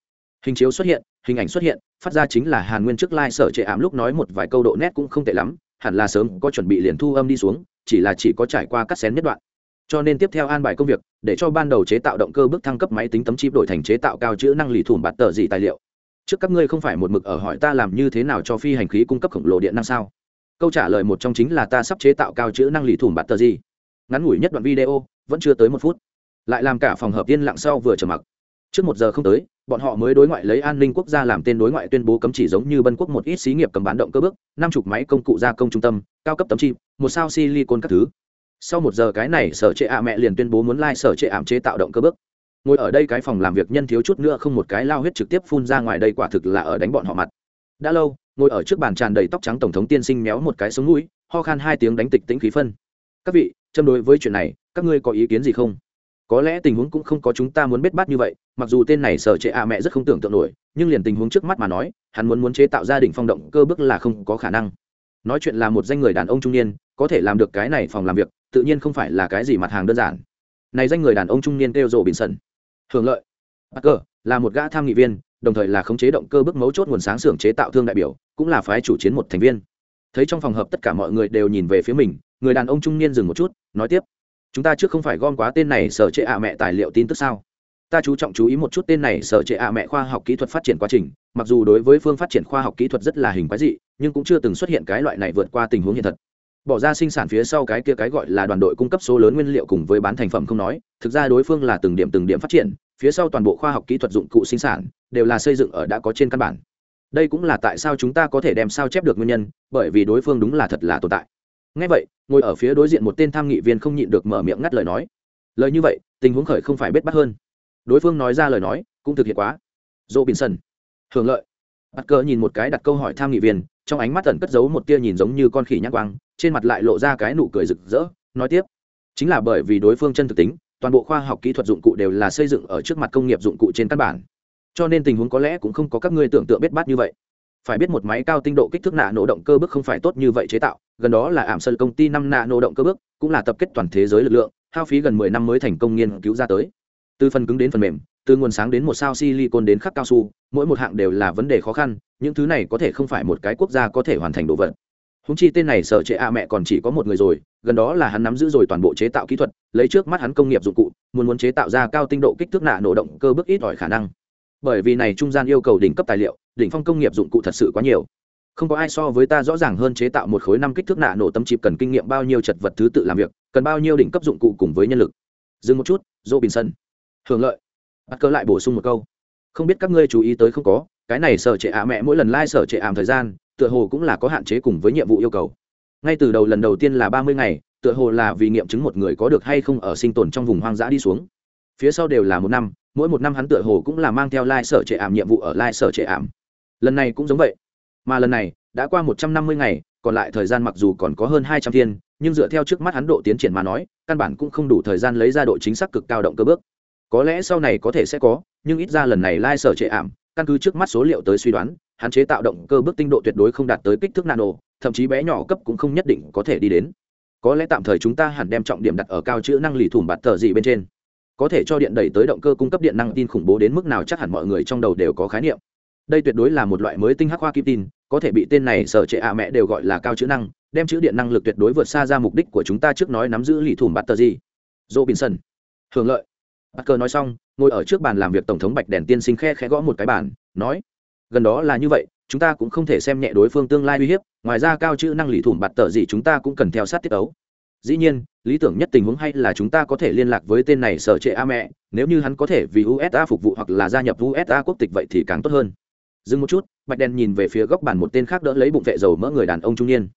Speaker 1: Hình chiếu xuất hiện, hình ảnh xuất hiện, phát ra chính là hàn nguyên trước lai、like、sở trệ ám lúc nói một vài câu độ nét cũng không tệ lắm, hẳn là sớm có chuẩn bị liền thu âm đi xuống, chỉ là chỉ có trải qua cắt xén nhất đoạn cho nên tiếp theo an bài công việc, để cho ban đầu chế tạo động cơ bước thăng cấp máy tính tấm chip đổi thành chế tạo cao chữ năng lì thủng bạt tờ gì tài liệu. Trước các ngươi không phải một mực ở hỏi ta làm như thế nào cho phi hành khí cung cấp khổng lồ điện năng sao? Câu trả lời một trong chính là ta sắp chế tạo cao chữ năng lì thủng bạt tờ gì. Ngắn ngủi nhất đoạn video, vẫn chưa tới một phút. Lại làm cả phòng hợp yên lặng sau vừa trở mặc. Trước một giờ không tới, bọn họ mới đối ngoại lấy an ninh quốc gia làm tên đối ngoại tuyên bố cấm chỉ giống như bân quốc một ít xí nghiệp cầm bán động cơ bước, năm chục máy công cụ gia công trung tâm, cao cấp tấm chip, một sao silicon các thứ sau một giờ cái này sở trệ ạ mẹ liền tuyên bố muốn lai、like、sở trệ ảm chế tạo động cơ bước. Ngồi ở đây cái phòng làm việc nhân thiếu chút nữa không một cái lao huyết trực tiếp phun ra ngoài đây quả thực là ở đánh bọn họ mặt. Đã lâu, ngồi ở trước bàn tràn đầy tóc trắng tổng thống tiên sinh méo một cái sống mũi, ho khan hai tiếng đánh tịch tĩnh khí phân. Các vị, châm đối với chuyện này, các ngươi có ý kiến gì không? Có lẽ tình huống cũng không có chúng ta muốn biết bát như vậy, mặc dù tên này sở trệ a mẹ rất không tưởng tượng nổi, nhưng liền tình huống trước mắt mà nói, hắn muốn muốn chế tạo gia đình phong động cơ bức là không có khả năng. Nói chuyện là một danh người đàn ông trung niên, có thể làm được cái này phòng làm việc tự nhiên không phải là cái gì mặt hàng đơn giản. Này danh người đàn ông trung niên kêu rộ bình sần hưởng lợi. Bắc cơ là một gã tham nghị viên, đồng thời là khống chế động cơ bước mấu chốt nguồn sáng xưởng chế tạo thương đại biểu, cũng là phái chủ chiến một thành viên. Thấy trong phòng hợp tất cả mọi người đều nhìn về phía mình, người đàn ông trung niên dừng một chút, nói tiếp. Chúng ta trước không phải gom quá tên này sở chế ạ mẹ tài liệu tin tức sao? Ta chú trọng chú ý một chút tên này sở chế ạ mẹ khoa học kỹ thuật phát triển quá trình, mặc dù đối với phương phát triển khoa học kỹ thuật rất là hình quái dị, nhưng cũng chưa từng xuất hiện cái loại này vượt qua tình huống hiện thật bỏ ra sinh sản phía sau cái kia cái gọi là đoàn đội cung cấp số lớn nguyên liệu cùng với bán thành phẩm không nói, thực ra đối phương là từng điểm từng điểm phát triển, phía sau toàn bộ khoa học kỹ thuật dụng cụ sinh sản đều là xây dựng ở đã có trên căn bản. Đây cũng là tại sao chúng ta có thể đem sao chép được nguyên nhân, bởi vì đối phương đúng là thật là tồn tại. Ngay vậy, ngồi ở phía đối diện một tên tham nghị viên không nhịn được mở miệng ngắt lời nói. Lời như vậy, tình huống khởi không phải bết bắt hơn. Đối phương nói ra lời nói, cũng thực hiện quá. Dỗ bình sân hưởng lợi. Bắt cờ nhìn một cái đặt câu hỏi tham nghị viên trong ánh mắt tần cất giấu một tia nhìn giống như con khỉ nhắc quang, trên mặt lại lộ ra cái nụ cười rực rỡ, nói tiếp. Chính là bởi vì đối phương chân thực tính, toàn bộ khoa học kỹ thuật dụng cụ đều là xây dựng ở trước mặt công nghiệp dụng cụ trên căn bản. Cho nên tình huống có lẽ cũng không có các ngươi tưởng tượng biết bát như vậy. Phải biết một máy cao tinh độ kích thước nạ nổ động cơ bước không phải tốt như vậy chế tạo, gần đó là ảm sân công ty năm nạ nổ động cơ bước, cũng là tập kết toàn thế giới lực lượng, hao phí gần mười năm mới thành công nghiên cứu ra tới. Từ phần cứng đến phần mềm từ nguồn sáng đến một sao silicon đến khắc cao su, mỗi một hạng đều là vấn đề khó khăn, những thứ này có thể không phải một cái quốc gia có thể hoàn thành đồ vật. Húng chi tên này sợ trệ a à mẹ còn chỉ có một người rồi, gần đó là hắn nắm giữ rồi toàn bộ chế tạo kỹ thuật, lấy trước mắt hắn công nghiệp dụng cụ, muốn muốn chế tạo ra cao tinh độ kích thước nạ nổ động cơ bước ít ỏi khả năng. Bởi vì này trung gian yêu cầu đỉnh cấp tài liệu, đỉnh phong công nghiệp dụng cụ thật sự quá nhiều. Không có ai so với ta rõ ràng hơn chế tạo một khối năm kích thước nạ nổ tâm chip cần kinh nghiệm bao nhiêu chật vật thứ tự làm việc, cần bao nhiêu đỉnh cấp dụng cụ cùng với nhân lực. Dừng một chút, robinson. Hưởng lợi bắt cơ lại bổ sung một câu. Không biết các ngươi chú ý tới không có, cái này sở trệ ả mẹ mỗi lần lai、like、sở trệ ảm thời gian, tựa hồ cũng là có hạn chế cùng với nhiệm vụ yêu cầu. Ngay từ đầu lần đầu tiên là ba mươi ngày, tựa hồ là vì nghiệm chứng một người có được hay không ở sinh tồn trong vùng hoang dã đi xuống. Phía sau đều là một năm, mỗi một năm hắn tựa hồ cũng là mang theo lai、like、sở trệ ảm nhiệm vụ ở lai、like、sở trệ ảm. Lần này cũng giống vậy. Mà lần này, đã qua một trăm năm mươi ngày, còn lại thời gian mặc dù còn có hơn hai trăm thiên, nhưng dựa theo trước mắt hắn độ tiến triển mà nói, căn bản cũng không đủ thời gian lấy ra độ chính xác cực cao động cơ bước có lẽ sau này có thể sẽ có, nhưng ít ra lần này lai sở trệ ảm, căn cứ trước mắt số liệu tới suy đoán, hạn chế tạo động cơ bước tinh độ tuyệt đối không đạt tới kích thước nano, thậm chí bé nhỏ cấp cũng không nhất định có thể đi đến. Có lẽ tạm thời chúng ta hẳn đem trọng điểm đặt ở cao chữ năng lì thủng bạt tờ gì bên trên. Có thể cho điện đẩy tới động cơ cung cấp điện năng tin khủng bố đến mức nào chắc hẳn mọi người trong đầu đều có khái niệm. Đây tuyệt đối là một loại mới tinh hắc hoa kim tin, có thể bị tên này sở trệ ạ mẹ đều gọi là cao chữ năng, đem chữ điện năng lực tuyệt đối vượt xa ra mục đích của chúng ta trước nói nắm giữ lì thủng bạt tờ gì. Robinson. Bình hưởng lợi bắt cờ nói xong, ngồi ở trước bàn làm việc tổng thống bạch đèn tiên sinh khe khẽ gõ một cái bàn, nói, gần đó là như vậy, chúng ta cũng không thể xem nhẹ đối phương tương lai uy hiếp, ngoài ra cao chữ năng lì thủng bạt tờ gì chúng ta cũng cần theo sát tiết ấu. Dĩ nhiên, lý tưởng nhất tình huống hay là chúng ta có thể liên lạc với tên này sở trệ a mẹ, nếu như hắn có thể vì usa phục vụ hoặc là gia nhập usa quốc tịch vậy thì càng tốt hơn. Dừng một chút, bạch đèn nhìn về phía góc bàn một tên khác đỡ lấy bụng vệ dầu mỡ người đàn ông trung niên.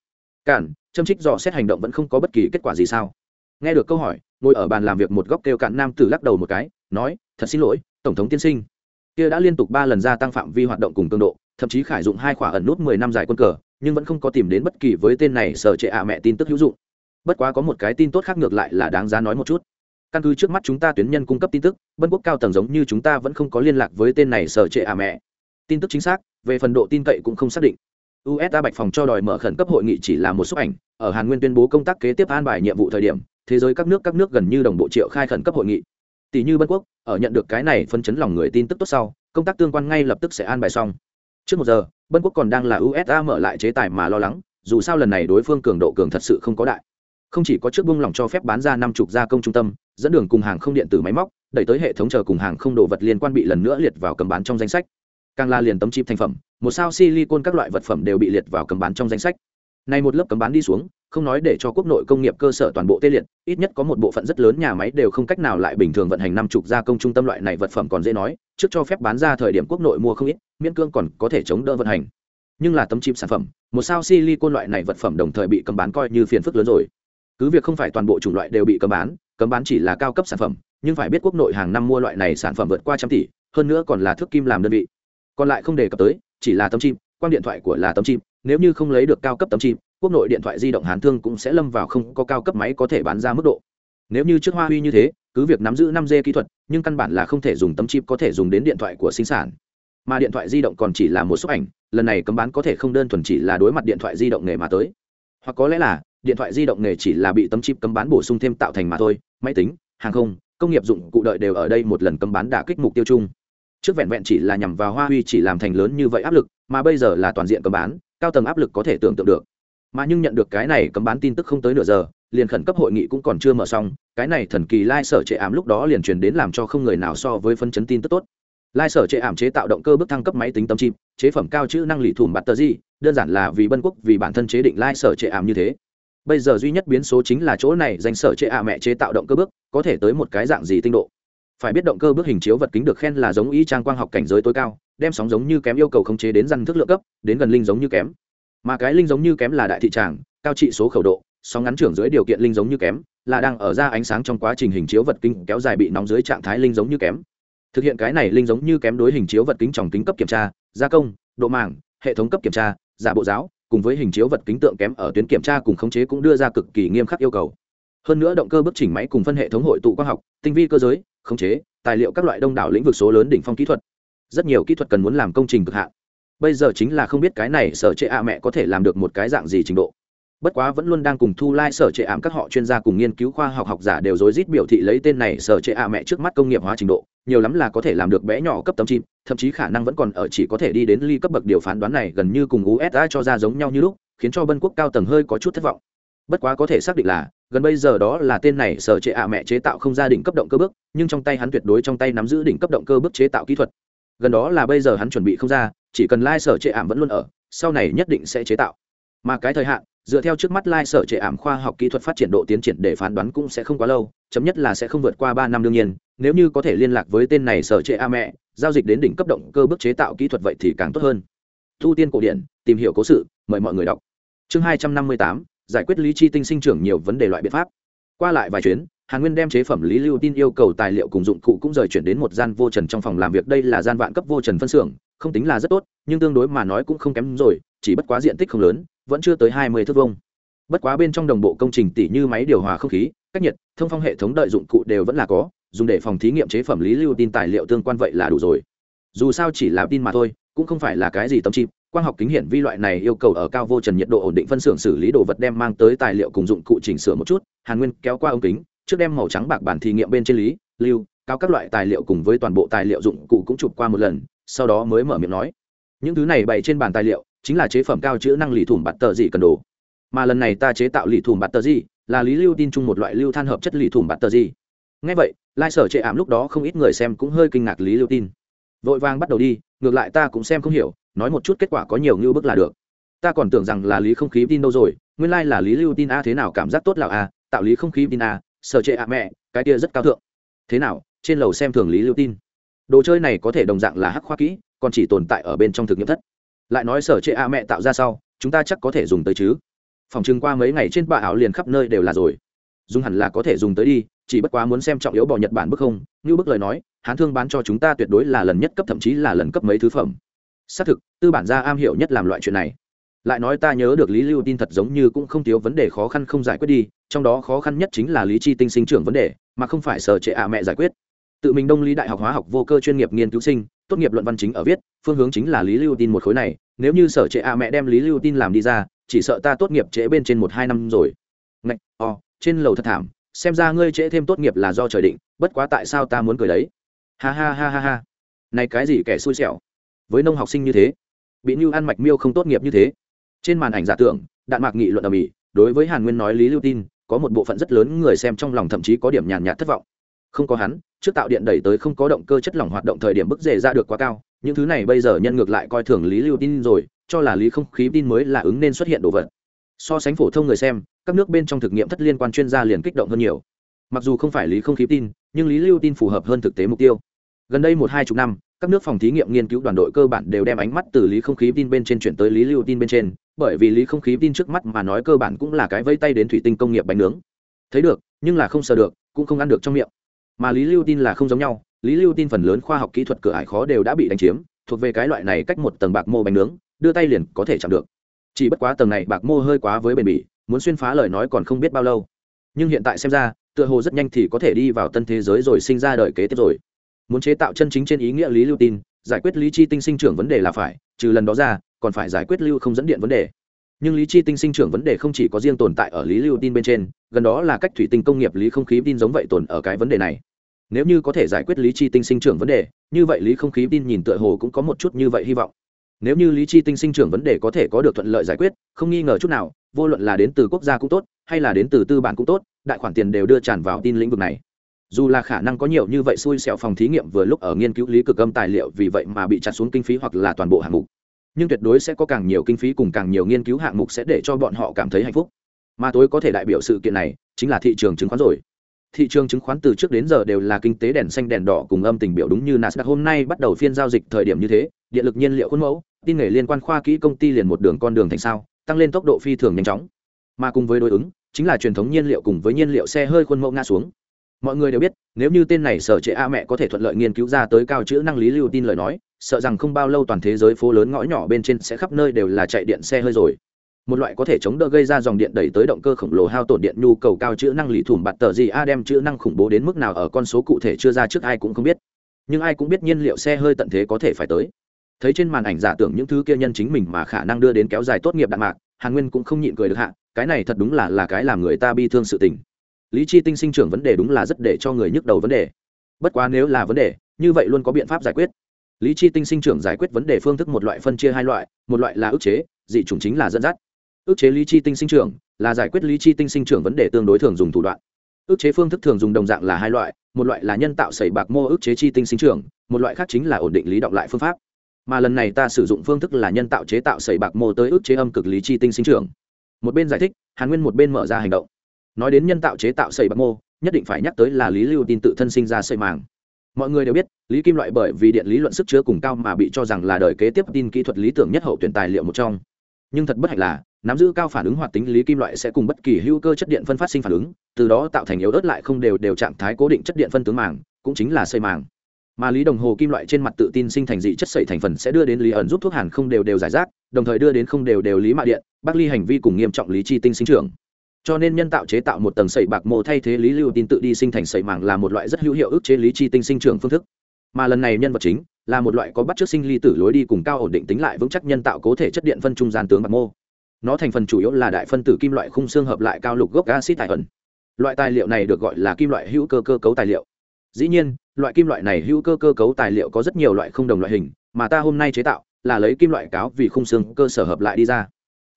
Speaker 1: Cản, châm trích dò xét hành động vẫn không có bất kỳ kết quả gì sao? Nghe được câu hỏi ngồi ở bàn làm việc một góc kêu cạn nam tử lắc đầu một cái, nói, thật xin lỗi, tổng thống tiên sinh. Kia đã liên tục ba lần gia tăng phạm vi hoạt động cùng cường độ, thậm chí khải dụng hai khỏa ẩn nút mười năm dài quân cờ, nhưng vẫn không có tìm đến bất kỳ với tên này sở trệ ạ mẹ tin tức hữu dụng. Bất quá có một cái tin tốt khác ngược lại là đáng giá nói một chút. Căn cứ trước mắt chúng ta tuyến nhân cung cấp tin tức bân quốc cao tầng giống như chúng ta vẫn không có liên lạc với tên này sở trệ ạ mẹ. Tin tức chính xác, về phần độ tin cậy cũng không xác định. Usa bạch phòng cho đòi mở khẩn cấp hội nghị chỉ là một xúc ảnh, ở hàn nguyên tuyên bố công tác kế tiếp an bài nhiệm vụ thời điểm thế giới các nước các nước gần như đồng bộ triệu khai khẩn cấp hội nghị. Tỷ như bân quốc, ở nhận được cái này phân chấn lòng người tin tức tốt sau, công tác tương quan ngay lập tức sẽ an bài xong. Trước một giờ, bân quốc còn đang là usa mở lại chế tài mà lo lắng, dù sao lần này đối phương cường độ cường thật sự không có đại. Không chỉ có trước bung lỏng cho phép bán ra năm chục gia công trung tâm, dẫn đường cùng hàng không điện tử máy móc, đẩy tới hệ thống chờ cùng hàng không đồ vật liên quan bị lần nữa liệt vào cầm bán trong danh sách. Càng là liền tấm chip thành phẩm, một sao silicon các loại vật phẩm đều bị liệt vào cầm bán trong danh sách. Nay một lớp cấm bán đi xuống, không nói để cho quốc nội công nghiệp cơ sở toàn bộ tê liệt, ít nhất có một bộ phận rất lớn nhà máy đều không cách nào lại bình thường vận hành năm chục gia công trung tâm loại này vật phẩm còn dễ nói, trước cho phép bán ra thời điểm quốc nội mua không ít, miễn cương còn có thể chống đỡ vận hành. Nhưng là tấm chip sản phẩm, một sao silicon loại này vật phẩm đồng thời bị cấm bán coi như phiền phức lớn rồi. Cứ việc không phải toàn bộ chủng loại đều bị cấm bán cấm bán chỉ là cao cấp sản phẩm, nhưng phải biết quốc nội hàng năm mua loại này sản phẩm vượt qua trăm tỷ, hơn nữa còn là thước kim làm đơn vị. Còn lại không đề cập tới, chỉ là tấm chim quan điện thoại của là tấm chim nếu như không lấy được cao cấp tấm chip quốc nội điện thoại di động hán thương cũng sẽ lâm vào không có cao cấp máy có thể bán ra mức độ. Nếu như trước hoa huy như thế, cứ việc nắm giữ năm g kỹ thuật, nhưng căn bản là không thể dùng tấm chip có thể dùng đến điện thoại của sinh sản. Mà điện thoại di động còn chỉ là một số ảnh, lần này cấm bán có thể không đơn thuần chỉ là đối mặt điện thoại di động nghề mà tới. Hoặc có lẽ là, điện thoại di động nghề chỉ là bị tấm chip cấm bán bổ sung thêm tạo thành mà thôi, máy tính, hàng không, công nghiệp dụng cụ đợi đều ở đây một lần cấm bán đả kích mục tiêu chung. Trước vẹn vẹn chỉ là nhằm vào hoa huy chỉ làm thành lớn như vậy áp lực, mà bây giờ là toàn diện cấm bán cao tầng áp lực có thể tưởng tượng được. Mà nhưng nhận được cái này cấm bán tin tức không tới nửa giờ, liền khẩn cấp hội nghị cũng còn chưa mở xong, cái này thần kỳ lai sở trệ ảm lúc đó liền truyền đến làm cho không người nào so với phân chấn tin tức tốt. Lai sở trệ ảm chế tạo động cơ bức thăng cấp máy tính tâm chip, chế phẩm cao chữ năng lì thủm bạt tờ gì, đơn giản là vì bân quốc, vì bản thân chế định lai sở trệ ảm như thế. Bây giờ duy nhất biến số chính là chỗ này danh sở chế ạ mẹ chế tạo động cơ bước, có thể tới một cái dạng gì tinh độ phải biết động cơ bước hình chiếu vật kính được khen là giống y trang quang học cảnh giới tối cao, đem sóng giống như kém yêu cầu khống chế đến răn thức lượng cấp, đến gần linh giống như kém. Mà cái linh giống như kém là đại thị tràng, cao trị số khẩu độ, sóng ngắn trưởng dưới điều kiện linh giống như kém, là đang ở ra ánh sáng trong quá trình hình chiếu vật kính kéo dài bị nóng dưới trạng thái linh giống như kém. Thực hiện cái này linh giống như kém đối hình chiếu vật kính tròng kính cấp kiểm tra, gia công, độ màng, hệ thống cấp kiểm tra, giả bộ giáo, cùng với hình chiếu vật kính tượng kém ở tuyến kiểm tra cùng khống chế cũng đưa ra cực kỳ nghiêm khắc yêu cầu. Hơn nữa động cơ bước chỉnh máy cùng phân hệ thống hội tụ quang học, tinh vi cơ giới khống chế, tài liệu các loại đông đảo lĩnh vực số lớn đỉnh phong kỹ thuật. Rất nhiều kỹ thuật cần muốn làm công trình cực hạn. Bây giờ chính là không biết cái này sở trệ ạ mẹ có thể làm được một cái dạng gì trình độ. Bất quá vẫn luôn đang cùng thu lai sở trệ ảm các họ chuyên gia cùng nghiên cứu khoa học học giả đều rối rít biểu thị lấy tên này sở trệ ạ mẹ trước mắt công nghiệp hóa trình độ, nhiều lắm là có thể làm được bé nhỏ cấp tấm chim thậm chí khả năng vẫn còn ở chỉ có thể đi đến ly cấp bậc điều phán đoán này gần như cùng usa cho ra giống nhau như lúc, khiến cho bân quốc cao tầng hơi có chút thất vọng. Bất quá có thể xác định là gần bây giờ đó là tên này sở trệ ạ mẹ chế tạo không gia đình cấp động cơ bước, nhưng trong tay hắn tuyệt đối trong tay nắm giữ đỉnh cấp động cơ bước chế tạo kỹ thuật. Gần đó là bây giờ hắn chuẩn bị không ra, chỉ cần lai sở trệ ảm vẫn luôn ở, sau này nhất định sẽ chế tạo. Mà cái thời hạn, dựa theo trước mắt lai sở trệ ảm khoa học kỹ thuật phát triển độ tiến triển để phán đoán cũng sẽ không quá lâu, chấm nhất là sẽ không vượt qua ba năm đương nhiên, nếu như có thể liên lạc với tên này sở trệ a mẹ, giao dịch đến đỉnh cấp động cơ bước chế tạo kỹ thuật vậy thì càng tốt hơn. Thu tiên cổ điển, tìm hiểu cố sự, mời mọi người đọc. Chương hai trăm năm mươi tám giải quyết lý chi tinh sinh trưởng nhiều vấn đề loại biện pháp. Qua lại vài chuyến, hàn nguyên đem chế phẩm lý lưu tin yêu cầu tài liệu cùng dụng cụ cũng rời chuyển đến một gian vô trần trong phòng làm việc. Đây là gian vạn cấp vô trần phân xưởng, không tính là rất tốt, nhưng tương đối mà nói cũng không kém rồi, chỉ bất quá diện tích không lớn, vẫn chưa tới hai mươi thước vuông. bất quá bên trong đồng bộ công trình tỷ như máy điều hòa không khí, cách nhiệt, thông phong hệ thống đợi dụng cụ đều vẫn là có, dùng để phòng thí nghiệm chế phẩm lý lưu tin tài liệu tương quan vậy là đủ rồi. Dù sao chỉ là tin mà thôi, cũng không phải là cái gì tâm chim quang học kính hiển vi loại này yêu cầu ở cao vô trần nhiệt độ ổn định phân xưởng xử lý đồ vật đem mang tới tài liệu cùng dụng cụ chỉnh sửa một chút, hàn nguyên kéo qua ống kính, trước đem màu trắng bạc bản thí nghiệm bên trên lý, lưu cao các loại tài liệu cùng với toàn bộ tài liệu dụng cụ cũng chụp qua một lần, sau đó mới mở miệng nói. Những thứ này bày trên bàn tài liệu, chính là chế phẩm cao chữ năng lì thủng bạt tờ gì cần đồ. Mà lần này ta chế tạo lì thủng bạt tờ gì, là lý lưu tin chung một loại lưu than hợp chất lì thủng bạt tờ gì. Ngay vậy, lai sở chệ ảm lúc đó không ít người xem cũng hơi kinh ngạc lý lưu tin. Vội vàng bắt đầu đi, ngược lại ta cũng xem không hiểu nói một chút kết quả có nhiều như bức là được. Ta còn tưởng rằng là lý không khí tin đâu rồi, nguyên lai là lý lưu tin a thế nào cảm giác tốt là a, tạo lý không khí tin a, sở trệ a mẹ, cái kia rất cao thượng. Thế nào, trên lầu xem thường lý lưu tin. Đồ chơi này có thể đồng dạng là hắc khoa kỹ, còn chỉ tồn tại ở bên trong thực nghiệm thất. Lại nói sở trệ a mẹ tạo ra sau, chúng ta chắc có thể dùng tới chứ. Phòng chừng qua mấy ngày trên bạ ảo liền khắp nơi đều là rồi. Dùng hẳn là có thể dùng tới đi, chỉ bất quá muốn xem trọng yếu bỏ nhật bản bức không, như bức lời nói, hán thương bán cho chúng ta tuyệt đối là lần nhất cấp, thậm chí là lần cấp mấy thứ phẩm xác thực tư bản gia am hiểu nhất làm loại chuyện này. Lại nói ta nhớ được lý lưu tin thật giống như cũng không thiếu vấn đề khó khăn không giải quyết đi trong đó khó khăn nhất chính là lý chi tinh sinh trưởng vấn đề mà không phải sở trệ ạ mẹ giải quyết. Tự mình đông lý đại học hóa học vô cơ chuyên nghiệp nghiên cứu sinh tốt nghiệp luận văn chính ở viết phương hướng chính là lý lưu tin một khối này nếu như sở trệ ạ mẹ đem lý lưu tin làm đi ra chỉ sợ ta tốt nghiệp trễ bên trên một hai năm rồi. Ngạch oh, trên lầu thật thảm xem ra ngươi trễ thêm tốt nghiệp là do trời định bất quá tại sao ta muốn cười đấy? Ha ha ha ha ha. Này cái gì kẻ xui xẻo? Với nông học sinh như thế. Bị như ăn mạch miêu không tốt nghiệp như thế. Trên màn ảnh giả tưởng, đạn mạc nghị luận ở mỹ đối với hàn nguyên nói lý lưu tin, có một bộ phận rất lớn người xem trong lòng thậm chí có điểm nhàn nhạt thất vọng. Không có hắn, trước tạo điện đẩy tới không có động cơ chất lỏng hoạt động thời điểm bức rể ra được quá cao, những thứ này bây giờ nhân ngược lại coi thường lý lưu tin rồi, cho là lý không khí tin mới là ứng nên xuất hiện đồ vật. So sánh phổ thông người xem, các nước bên trong thực nghiệm thất liên quan chuyên gia liền kích động hơn nhiều. Mặc dù không phải lý không khí tin, nhưng lý lưu tin phù hợp hơn thực tế mục tiêu. Gần đây một hai chục năm các nước phòng thí nghiệm nghiên cứu đoàn đội cơ bản đều đem ánh mắt từ lý không khí tin bên trên chuyển tới lý lưu tin bên trên, bởi vì lý không khí tin trước mắt mà nói cơ bản cũng là cái vây tay đến thủy tinh công nghiệp bánh nướng. Thấy được, nhưng là không sờ được, cũng không ăn được trong miệng. Mà lý lưu tin là không giống nhau, lý lưu tin phần lớn khoa học kỹ thuật cửa ải khó đều đã bị đánh chiếm, thuộc về cái loại này cách một tầng bạc mô bánh nướng, đưa tay liền có thể chạm được. Chỉ bất quá tầng này bạc mô hơi quá với bền bỉ, muốn xuyên phá lời nói còn không biết bao lâu. Nhưng hiện tại xem ra, tựa hồ rất nhanh thì có thể đi vào tân thế giới rồi sinh ra đời kế tiếp rồi muốn chế tạo chân chính trên ý nghĩa lý lưu tin, giải quyết lý chi tinh sinh trưởng vấn đề là phải, trừ lần đó ra, còn phải giải quyết lưu không dẫn điện vấn đề. Nhưng lý chi tinh sinh trưởng vấn đề không chỉ có riêng tồn tại ở lý lưu tin bên trên, gần đó là cách thủy tinh công nghiệp lý không khí tin giống vậy tồn ở cái vấn đề này. Nếu như có thể giải quyết lý chi tinh sinh trưởng vấn đề, như vậy lý không khí tin nhìn tựa hồ cũng có một chút như vậy hy vọng. Nếu như lý chi tinh sinh trưởng vấn đề có thể có được thuận lợi giải quyết, không nghi ngờ chút nào, vô luận là đến từ quốc gia cũng tốt, hay là đến từ tư bản cũng tốt, đại khoản tiền đều đưa tràn vào tin lĩnh vực này dù là khả năng có nhiều như vậy xui xẻo phòng thí nghiệm vừa lúc ở nghiên cứu lý cực âm tài liệu vì vậy mà bị chặt xuống kinh phí hoặc là toàn bộ hạng mục. Nhưng tuyệt đối sẽ có càng nhiều kinh phí cùng càng nhiều nghiên cứu hạng mục sẽ để cho bọn họ cảm thấy hạnh phúc. Mà tối có thể đại biểu sự kiện này chính là thị trường chứng khoán rồi. Thị trường chứng khoán từ trước đến giờ đều là kinh tế đèn xanh đèn đỏ cùng âm tình biểu đúng như nasdaq. Hôm nay bắt đầu phiên giao dịch thời điểm như thế, điện lực nhiên liệu khuôn mẫu, tin nghề liên quan khoa kỹ công ty liền một đường con đường thành sao, tăng lên tốc độ phi thường nhanh chóng. Mà cùng với đối ứng, chính là truyền thống nhiên liệu cùng với nhiên liệu xe hơi khuôn mẫu ngã xuống mọi người đều biết, nếu như tên này sở trệ a mẹ có thể thuận lợi nghiên cứu ra tới cao chữ năng lý lưu tin lời nói, sợ rằng không bao lâu toàn thế giới phố lớn ngõ nhỏ bên trên sẽ khắp nơi đều là chạy điện xe hơi rồi. Một loại có thể chống đỡ gây ra dòng điện đẩy tới động cơ khổng lồ hao tổn điện nhu cầu cao chữ năng lý thủng bạt tờ gì a đem chữ năng khủng bố đến mức nào ở con số cụ thể chưa ra trước ai cũng không biết. Nhưng ai cũng biết nhiên liệu xe hơi tận thế có thể phải tới. Thấy trên màn ảnh giả tưởng những thứ kia nhân chính mình mà khả năng đưa đến kéo dài tốt nghiệp đạn mạc, hàn nguyên cũng không nhịn cười được hạ, cái này thật đúng là là cái làm người ta bi thương sự tình lý chi tinh sinh trưởng vấn đề đúng là rất để cho người nhức đầu vấn đề. Bất quá nếu là vấn đề, như vậy luôn có biện pháp giải quyết. Lý chi tinh sinh trưởng giải quyết vấn đề phương thức một loại phân chia hai loại, một loại là ức chế, dị chủng chính là dẫn dắt. Ức chế lý chi tinh sinh trưởng là giải quyết lý chi tinh sinh trưởng vấn đề tương đối thường dùng thủ đoạn. Ức chế phương thức thường dùng đồng dạng là hai loại, một loại là nhân tạo sẩy bạc mô ức chế chi tinh sinh trưởng, một loại khác chính là ổn định lý động lại phương pháp. Mà lần này ta sử dụng phương thức là nhân tạo chế tạo sẩy bạc mô tới ức chế âm cực lý chi tinh sinh trưởng. Một bên giải thích, hàn nguyên một bên mở ra hành động nói đến nhân tạo chế tạo xây bạc mô, nhất định phải nhắc tới là lý lưu tin tự thân sinh ra sợi màng. Mọi người đều biết, lý kim loại bởi vì điện lý luận sức chứa cùng cao mà bị cho rằng là đời kế tiếp tin kỹ thuật lý tưởng nhất hậu tuyển tài liệu một trong. Nhưng thật bất hạnh là, nắm giữ cao phản ứng hoạt tính, lý kim loại sẽ cùng bất kỳ hữu cơ chất điện phân phát sinh phản ứng, từ đó tạo thành yếu ớt lại không đều đều trạng thái cố định chất điện phân tướng màng, cũng chính là xây màng. Mà lý đồng hồ kim loại trên mặt tự tin sinh thành dị chất sẩy thành phần sẽ đưa đến lý ẩn giúp thuốc hàn không đều đều giải rác, đồng thời đưa đến không đều đều lý mạ điện bác ly hành vi cùng nghiêm trọng lý chi tinh sinh trưởng cho nên nhân tạo chế tạo một tầng sẩy bạc mô thay thế lý lưu tin tự đi sinh thành sẩy màng là một loại rất hữu hiệu ức chế lý chi tinh sinh trưởng phương thức. Mà lần này nhân vật chính là một loại có bắt chước sinh ly tử lối đi cùng cao ổn định tính lại vững chắc nhân tạo cố thể chất điện phân trung gian tướng bạc mô. Nó thành phần chủ yếu là đại phân tử kim loại khung xương hợp lại cao lục gốc acid tài ẩn. Loại tài liệu này được gọi là kim loại hữu cơ cơ cấu tài liệu. Dĩ nhiên, loại kim loại này hữu cơ cơ cấu tài liệu có rất nhiều loại không đồng loại hình, mà ta hôm nay chế tạo là lấy kim loại cáo vì khung xương cơ sở hợp lại đi ra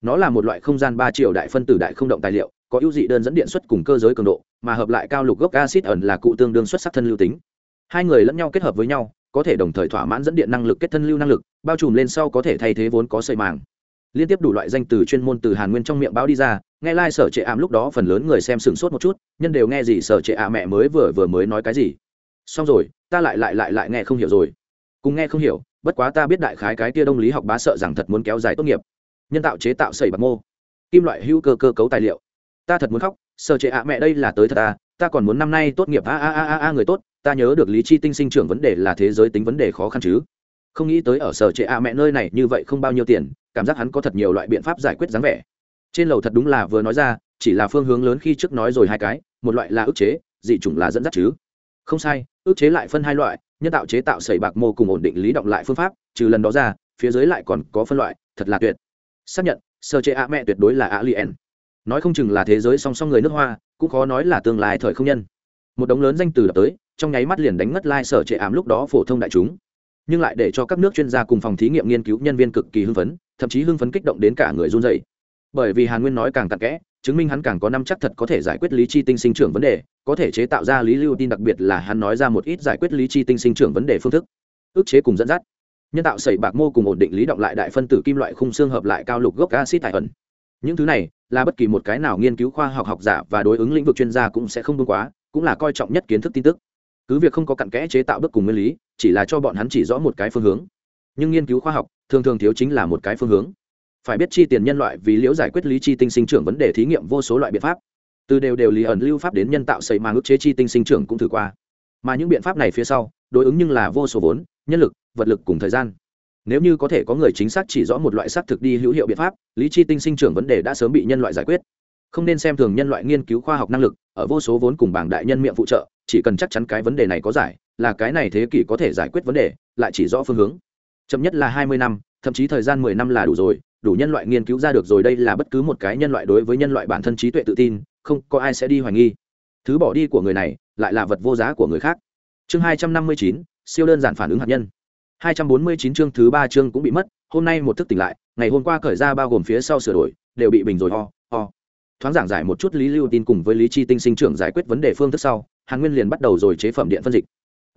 Speaker 1: nó là một loại không gian ba triệu đại phân tử đại không động tài liệu, có ưu dị đơn dẫn điện xuất cùng cơ giới cường độ, mà hợp lại cao lục gốc acid ẩn là cụ tương đương xuất sắc thân lưu tính. Hai người lẫn nhau kết hợp với nhau, có thể đồng thời thỏa mãn dẫn điện năng lực kết thân lưu năng lực, bao trùm lên sau có thể thay thế vốn có sợi màng. Liên tiếp đủ loại danh từ chuyên môn từ hàn nguyên trong miệng báo đi ra, nghe lai、like、sở trệ ảm lúc đó phần lớn người xem sửng sốt một chút, nhân đều nghe gì sở trệ ả mẹ mới vừa vừa mới nói cái gì. Xong rồi, ta lại lại lại lại nghe không hiểu rồi. Cùng nghe không hiểu, bất quá ta biết đại khái cái tia đông lý học bá sợ rằng thật muốn kéo dài tốt nghiệp nhân tạo chế tạo sẩy bạc mô. Kim loại hữu cơ cơ cấu tài liệu. Ta thật muốn khóc sở trệ ả mẹ đây là tới thật ta ta còn muốn năm nay tốt nghiệp, a a a a a, người tốt, ta nhớ được lý chi tinh sinh trưởng vấn đề là thế giới tính vấn đề khó khăn chứ. Không nghĩ tới ở sở trệ a mẹ nơi này như vậy không bao nhiêu tiền, cảm giác hắn có thật nhiều loại biện pháp giải quyết dáng vẻ. Trên lầu thật đúng là vừa nói ra, chỉ là phương hướng lớn khi trước nói rồi hai cái, một loại là ức chế, dị chủng là dẫn dắt chứ. Không sai, ức chế lại phân hai loại, nhân tạo chế tạo sẩy bạc mô cùng ổn định lý động lại phương pháp, trừ lần đó ra, phía dưới lại còn có phân loại, thật là tuyệt xác nhận, sơ chế a mẹ tuyệt đối là alien nói không chừng là thế giới song song người nước hoa, cũng khó nói là tương lai thời không nhân. Một đống lớn danh từ đập tới, trong nháy mắt liền đánh ngất lai、like、sở sở trệ ám lúc đó phổ thông đại chúng. Nhưng lại để cho các nước chuyên gia cùng phòng thí nghiệm nghiên cứu nhân viên cực kỳ hưng phấn, thậm chí hưng phấn kích động đến cả người run dày bởi vì hàn nguyên nói càng tặc kẽ, chứng minh hắn càng có năm chắc thật có thể giải quyết lý chi tinh sinh trưởng vấn đề, có thể chế tạo ra lý lưu tin đặc biệt là hắn nói ra một ít giải quyết lý chi tinh sinh trưởng vấn đề phương thức. Ước chế cùng dẫn dắt nhân tạo sẩy bạc mô cùng ổn định lý động lại đại phân tử kim loại khung xương hợp lại cao lục gốc acid tại ẩn. Những thứ này là bất kỳ một cái nào nghiên cứu khoa học học giả và đối ứng lĩnh vực chuyên gia cũng sẽ không buông quá, cũng là coi trọng nhất kiến thức tin tức. Cứ việc không có cặn kẽ chế tạo bước cùng nguyên lý, chỉ là cho bọn hắn chỉ rõ một cái phương hướng. Nhưng nghiên cứu khoa học thường thường thiếu chính là một cái phương hướng. Phải biết chi tiền nhân loại vì liễu giải quyết lý chi tinh sinh trưởng vấn đề thí nghiệm vô số loại biện pháp. Từ đều đều lý ẩn lưu pháp đến nhân tạo xây mang ức chế chi tinh sinh trưởng cũng thử qua. Mà những biện pháp này phía sau, đối ứng nhưng là vô số vốn, nhân lực vật lực cùng thời gian. Nếu như có thể có người chính xác chỉ rõ một loại xác thực đi hữu hiệu biện pháp, lý chi tinh sinh trưởng vấn đề đã sớm bị nhân loại giải quyết. Không nên xem thường nhân loại nghiên cứu khoa học năng lực, ở vô số vốn cùng bảng đại nhân miệng phụ trợ, chỉ cần chắc chắn cái vấn đề này có giải, là cái này thế kỷ có thể giải quyết vấn đề, lại chỉ rõ phương hướng. Chậm nhất là hai mươi năm, thậm chí thời gian mười năm là đủ rồi, đủ nhân loại nghiên cứu ra được rồi đây là bất cứ một cái nhân loại đối với nhân loại bản thân trí tuệ tự tin, không có ai sẽ đi hoài nghi. Thứ bỏ đi của người này, lại là vật vô giá của người khác. Chương hai trăm năm mươi chín, siêu đơn giản phản ứng hạt nhân hai trăm bốn mươi chín chương thứ ba chương cũng bị mất, hôm nay một thức tỉnh lại, ngày hôm qua khởi ra bao gồm phía sau sửa đổi, đều bị bình rồi, ho ho. Thoáng giảng giải một chút lý lưu tin cùng với lý chi tinh sinh trưởng giải quyết vấn đề phương thức sau, hàn nguyên liền bắt đầu rồi chế phẩm điện phân dịch.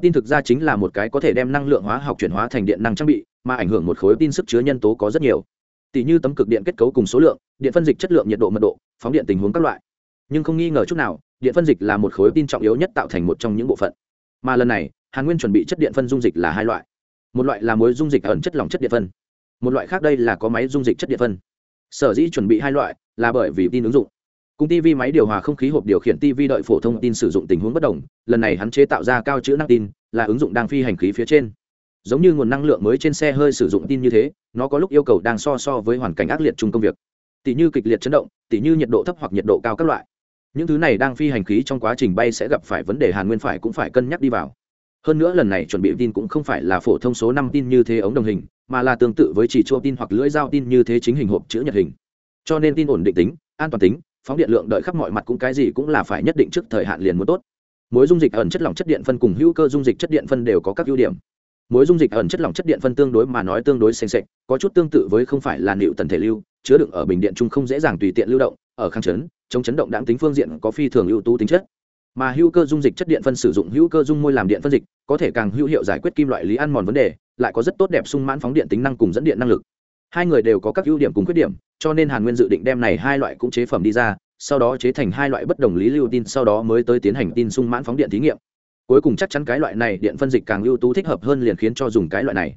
Speaker 1: Tin thực ra chính là một cái có thể đem năng lượng hóa học chuyển hóa thành điện năng trang bị, mà ảnh hưởng một khối tin sức chứa nhân tố có rất nhiều. Tỷ như tấm cực điện kết cấu cùng số lượng, điện phân dịch chất lượng, nhiệt độ, mật độ, phóng điện tình huống các loại. Nhưng không nghi ngờ chút nào, điện phân dịch là một khối tin trọng yếu nhất tạo thành một trong những bộ phận. Mà lần này, hàn nguyên chuẩn bị chất điện phân dung dịch là hai loại một loại là muối dung dịch ẩn chất lỏng chất điện phân, một loại khác đây là có máy dung dịch chất điện phân. Sở dĩ chuẩn bị hai loại là bởi vì tin ứng dụng. Cùng tv máy điều hòa không khí hộp điều khiển tv đợi phổ thông tin sử dụng tình huống bất đồng, lần này hắn chế tạo ra cao chữ năng tin, là ứng dụng đang phi hành khí phía trên. Giống như nguồn năng lượng mới trên xe hơi sử dụng tin như thế, nó có lúc yêu cầu đang so so với hoàn cảnh ác liệt chung công việc. Tỷ như kịch liệt chấn động, tỷ như nhiệt độ thấp hoặc nhiệt độ cao các loại. Những thứ này đang phi hành khí trong quá trình bay sẽ gặp phải vấn đề hàn nguyên phải cũng phải cân nhắc đi vào hơn nữa lần này chuẩn bị tin cũng không phải là phổ thông số năm tin như thế ống đồng hình, mà là tương tự với chỉ chua tin hoặc lưỡi dao tin như thế chính hình hộp chữ nhật hình. Cho nên tin ổn định tính, an toàn tính, phóng điện lượng đợi khắp mọi mặt cũng cái gì cũng là phải nhất định trước thời hạn liền muốn tốt. Mối dung dịch ẩn chất lỏng chất điện phân cùng hữu cơ dung dịch chất điện phân đều có các ưu điểm. Mối dung dịch ẩn chất lỏng chất điện phân tương đối mà nói tương đối xanh sạch có chút tương tự với không phải là liệu tần thể lưu, chứa đựng ở bình điện chung không dễ dàng tùy tiện lưu động, ở kháng chấn, chống chấn động đáng tính phương diện có phi thường ưu tú tính chất mà hữu cơ dung dịch chất điện phân sử dụng hữu cơ dung môi làm điện phân dịch, có thể càng hữu hiệu giải quyết kim loại lý ăn mòn vấn đề, lại có rất tốt đẹp sung mãn phóng điện tính năng cùng dẫn điện năng lực. Hai người đều có các ưu điểm cùng khuyết điểm, cho nên hàn nguyên dự định đem này hai loại cũng chế phẩm đi ra, sau đó chế thành hai loại bất đồng lý lưu tin, sau đó mới tới tiến hành tin sung mãn phóng điện thí nghiệm. Cuối cùng chắc chắn cái loại này điện phân dịch càng ưu tú thích hợp hơn liền khiến cho dùng cái loại này.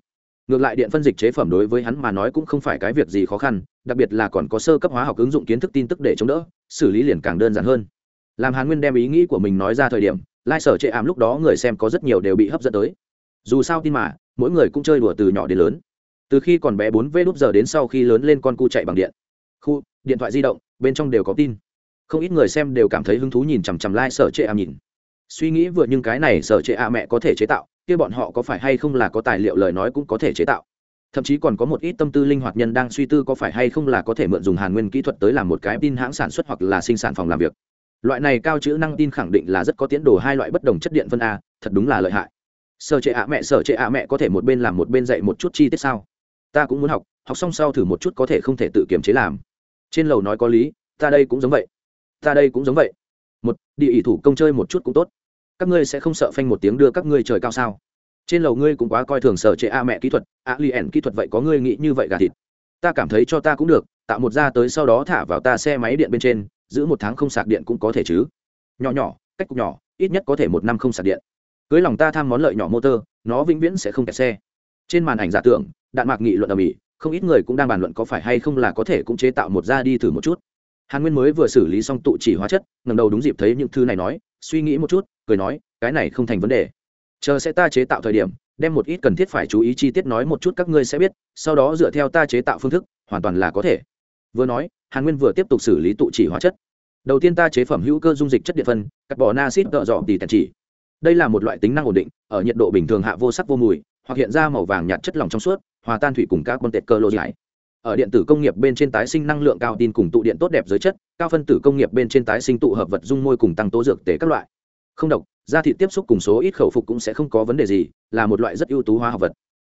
Speaker 1: Ngược lại điện phân dịch chế phẩm đối với hắn mà nói cũng không phải cái việc gì khó khăn, đặc biệt là còn có sơ cấp hóa học ứng dụng kiến thức tin tức để chống đỡ, xử lý liền càng đơn giản hơn làm hàn nguyên đem ý nghĩ của mình nói ra thời điểm, lai sở chệ ảm lúc đó người xem có rất nhiều đều bị hấp dẫn tới. Dù sao tin mà, mỗi người cũng chơi đùa từ nhỏ đến lớn. Từ khi còn bé bốn v đúp giờ đến sau khi lớn lên con cu chạy bằng điện. Khu, điện thoại di động, bên trong đều có tin. Không ít người xem đều cảm thấy hứng thú nhìn chằm chằm lai、like、sở trệ a nhìn. Suy nghĩ vừa nhưng cái này sở trệ a mẹ có thể chế tạo, kia bọn họ có phải hay không là có tài liệu lời nói cũng có thể chế tạo. Thậm chí còn có một ít tâm tư linh hoạt nhân đang suy tư có phải hay không là có thể mượn dùng hàn nguyên kỹ thuật tới làm một cái tin hãng sản xuất hoặc là sinh sản phòng làm việc loại này cao chữ năng tin khẳng định là rất có tiến đồ hai loại bất đồng chất điện phân a, thật đúng là lợi hại. Sở trệ ạ mẹ, sở trệ ạ mẹ có thể một bên làm một bên dạy một chút chi tiết sao? Ta cũng muốn học học xong sau thử một chút có thể không thể tự kiềm chế làm. Trên lầu nói có lý, ta đây cũng giống vậy. Ta đây cũng giống vậy. Một địa ỷ thủ công chơi một chút cũng tốt. Các ngươi sẽ không sợ phanh một tiếng đưa các ngươi trời cao sao? Trên lầu ngươi cũng quá coi thường sở chế a mẹ kỹ thuật a li ẻn kỹ thuật vậy có ngươi nghĩ như vậy gà thịt. Ta cảm thấy cho ta cũng được, tạo một ra tới sau đó thả vào ta xe máy điện bên trên giữ một tháng không sạc điện cũng có thể chứ. Nhỏ nhỏ, cách cục nhỏ, ít nhất có thể một năm không sạc điện. Cưới lòng ta tham món lợi nhỏ motor nó vĩnh viễn sẽ không kẹt xe. Trên màn ảnh giả tưởng, đạn mạc nghị luận ở mỹ, không ít người cũng đang bàn luận có phải hay không là có thể cũng chế tạo một ra đi thử một chút. Hàn nguyên mới vừa xử lý xong tụ chỉ hóa chất ngầm đầu đúng dịp thấy những thứ này nói, suy nghĩ một chút, cười nói, cái này không thành vấn đề. Chờ sẽ ta chế tạo thời điểm, đem một ít cần thiết phải chú ý chi tiết nói một chút các ngươi sẽ biết, sau đó dựa theo ta chế tạo phương thức, hoàn toàn là có thể vừa nói, hàn nguyên vừa tiếp tục xử lý tụ chỉ hóa chất. Đầu tiên ta chế phẩm hữu cơ dung dịch chất điện phân, cắt bỏ na xít tợ dọ tỉ tèn chỉ. Đây là một loại tính năng ổn định, ở nhiệt độ bình thường hạ vô sắc vô mùi, hoặc hiện ra màu vàng nhạt chất lỏng trong suốt, hòa tan thủy cùng các con tệt cơ lô giải. Ở điện tử công nghiệp bên trên tái sinh năng lượng cao tin cùng tụ điện tốt đẹp giới chất, cao phân tử công nghiệp bên trên tái sinh tụ hợp vật dung môi cùng tăng tố dược tế các loại. Không độc, da thị tiếp xúc cùng số ít khẩu phục cũng sẽ không có vấn đề gì, là một loại rất ưu tú hóa học vật.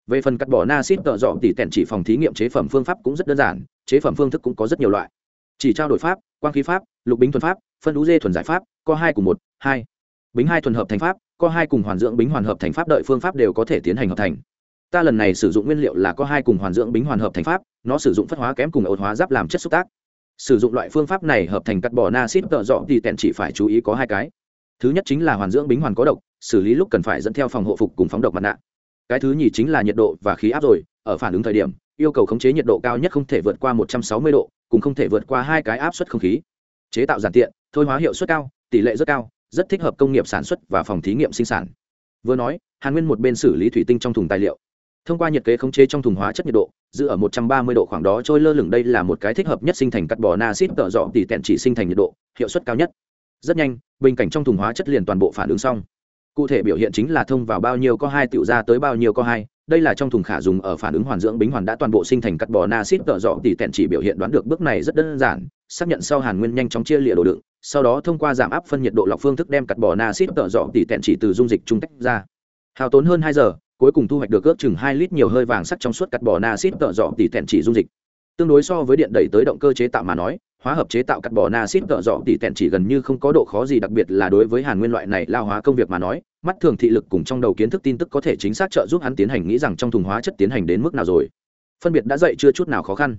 Speaker 1: Về phần cắt bỏ na xít tợ dọ tỉ tèn chỉ phòng thí nghiệm chế phẩm phương pháp cũng rất đơn giản chế phẩm phương thức cũng có rất nhiều loại. Chỉ trao đổi pháp, quang khí pháp, lục bính thuần pháp, phân đũ dê thuần giải pháp co hai cùng một, hai. Bính hai thuần hợp thành pháp co hai cùng hoàn dưỡng bính hoàn hợp thành pháp đợi phương pháp đều có thể tiến hành hợp thành. Ta lần này sử dụng nguyên liệu là có hai cùng hoàn dưỡng bính hoàn hợp thành pháp, nó sử dụng phất hóa kém cùng ột hóa giáp làm chất xúc tác. Sử dụng loại phương pháp này hợp thành cắt bỏ na xít tợ dọ thì tẹn chỉ phải chú ý có hai cái. Thứ nhất chính là hoàn dưỡng bính hoàn có độc, xử lý lúc cần phải dẫn theo phòng hộ phục cùng phóng độc mặt nạ. Cái thứ nhì chính là nhiệt độ và khí áp rồi, ở phản ứng thời điểm yêu cầu khống chế nhiệt độ cao nhất không thể vượt qua một trăm sáu mươi độ cũng không thể vượt qua hai cái áp suất không khí. Chế tạo giản tiện, thôi hóa hiệu suất cao, tỷ lệ rất cao, rất thích hợp công nghiệp sản xuất và phòng thí nghiệm sinh sản. Vừa nói, hàn nguyên một bên xử lý thủy tinh trong thùng tài liệu. Thông qua nhiệt kế khống chế trong thùng hóa chất nhiệt độ, giữ ở một trăm ba mươi độ khoảng đó trôi lơ lửng đây là một cái thích hợp nhất sinh thành cắt bò naxit tự tợ dọ tỉ tẹn chỉ sinh thành nhiệt độ, hiệu suất cao nhất. Rất nhanh, bình cảnh trong thùng hóa chất liền toàn bộ phản ứng xong. Cụ thể biểu hiện chính là thông vào bao nhiêu có hai, tiểu ra tới bao nhiêu có hai đây là trong thùng khả dùng ở phản ứng hoàn dưỡng bính hoàn đã toàn bộ sinh thành cắt bò na xít tợ dọ tỉ tẹn chỉ biểu hiện đoán được bước này rất đơn giản, xác nhận sau hàn nguyên nhanh chóng chia lịa đồ đựng, sau đó thông qua giảm áp phân nhiệt độ lọc phương thức đem cắt bò na xít tợ dọ tỉ tẹn chỉ từ dung dịch trung tách ra. Hào tốn hơn hai giờ, cuối cùng thu hoạch được ước chừng hai lít nhiều hơi vàng sắt trong suốt cắt bò na xít tợ dọ tỉ tẹn chỉ dung dịch. Tương đối so với điện đẩy tới động cơ chế tạo mà nói, hóa hợp chế tạo cắt bò na xít tợ dọ tỉ tẹn chỉ gần như không có độ khó gì, đặc biệt là đối với hàn nguyên loại này lao hóa công việc mà nói mắt thường thị lực cùng trong đầu kiến thức tin tức có thể chính xác trợ giúp hắn tiến hành nghĩ rằng trong thùng hóa chất tiến hành đến mức nào rồi. Phân biệt đã dậy chưa chút nào khó khăn.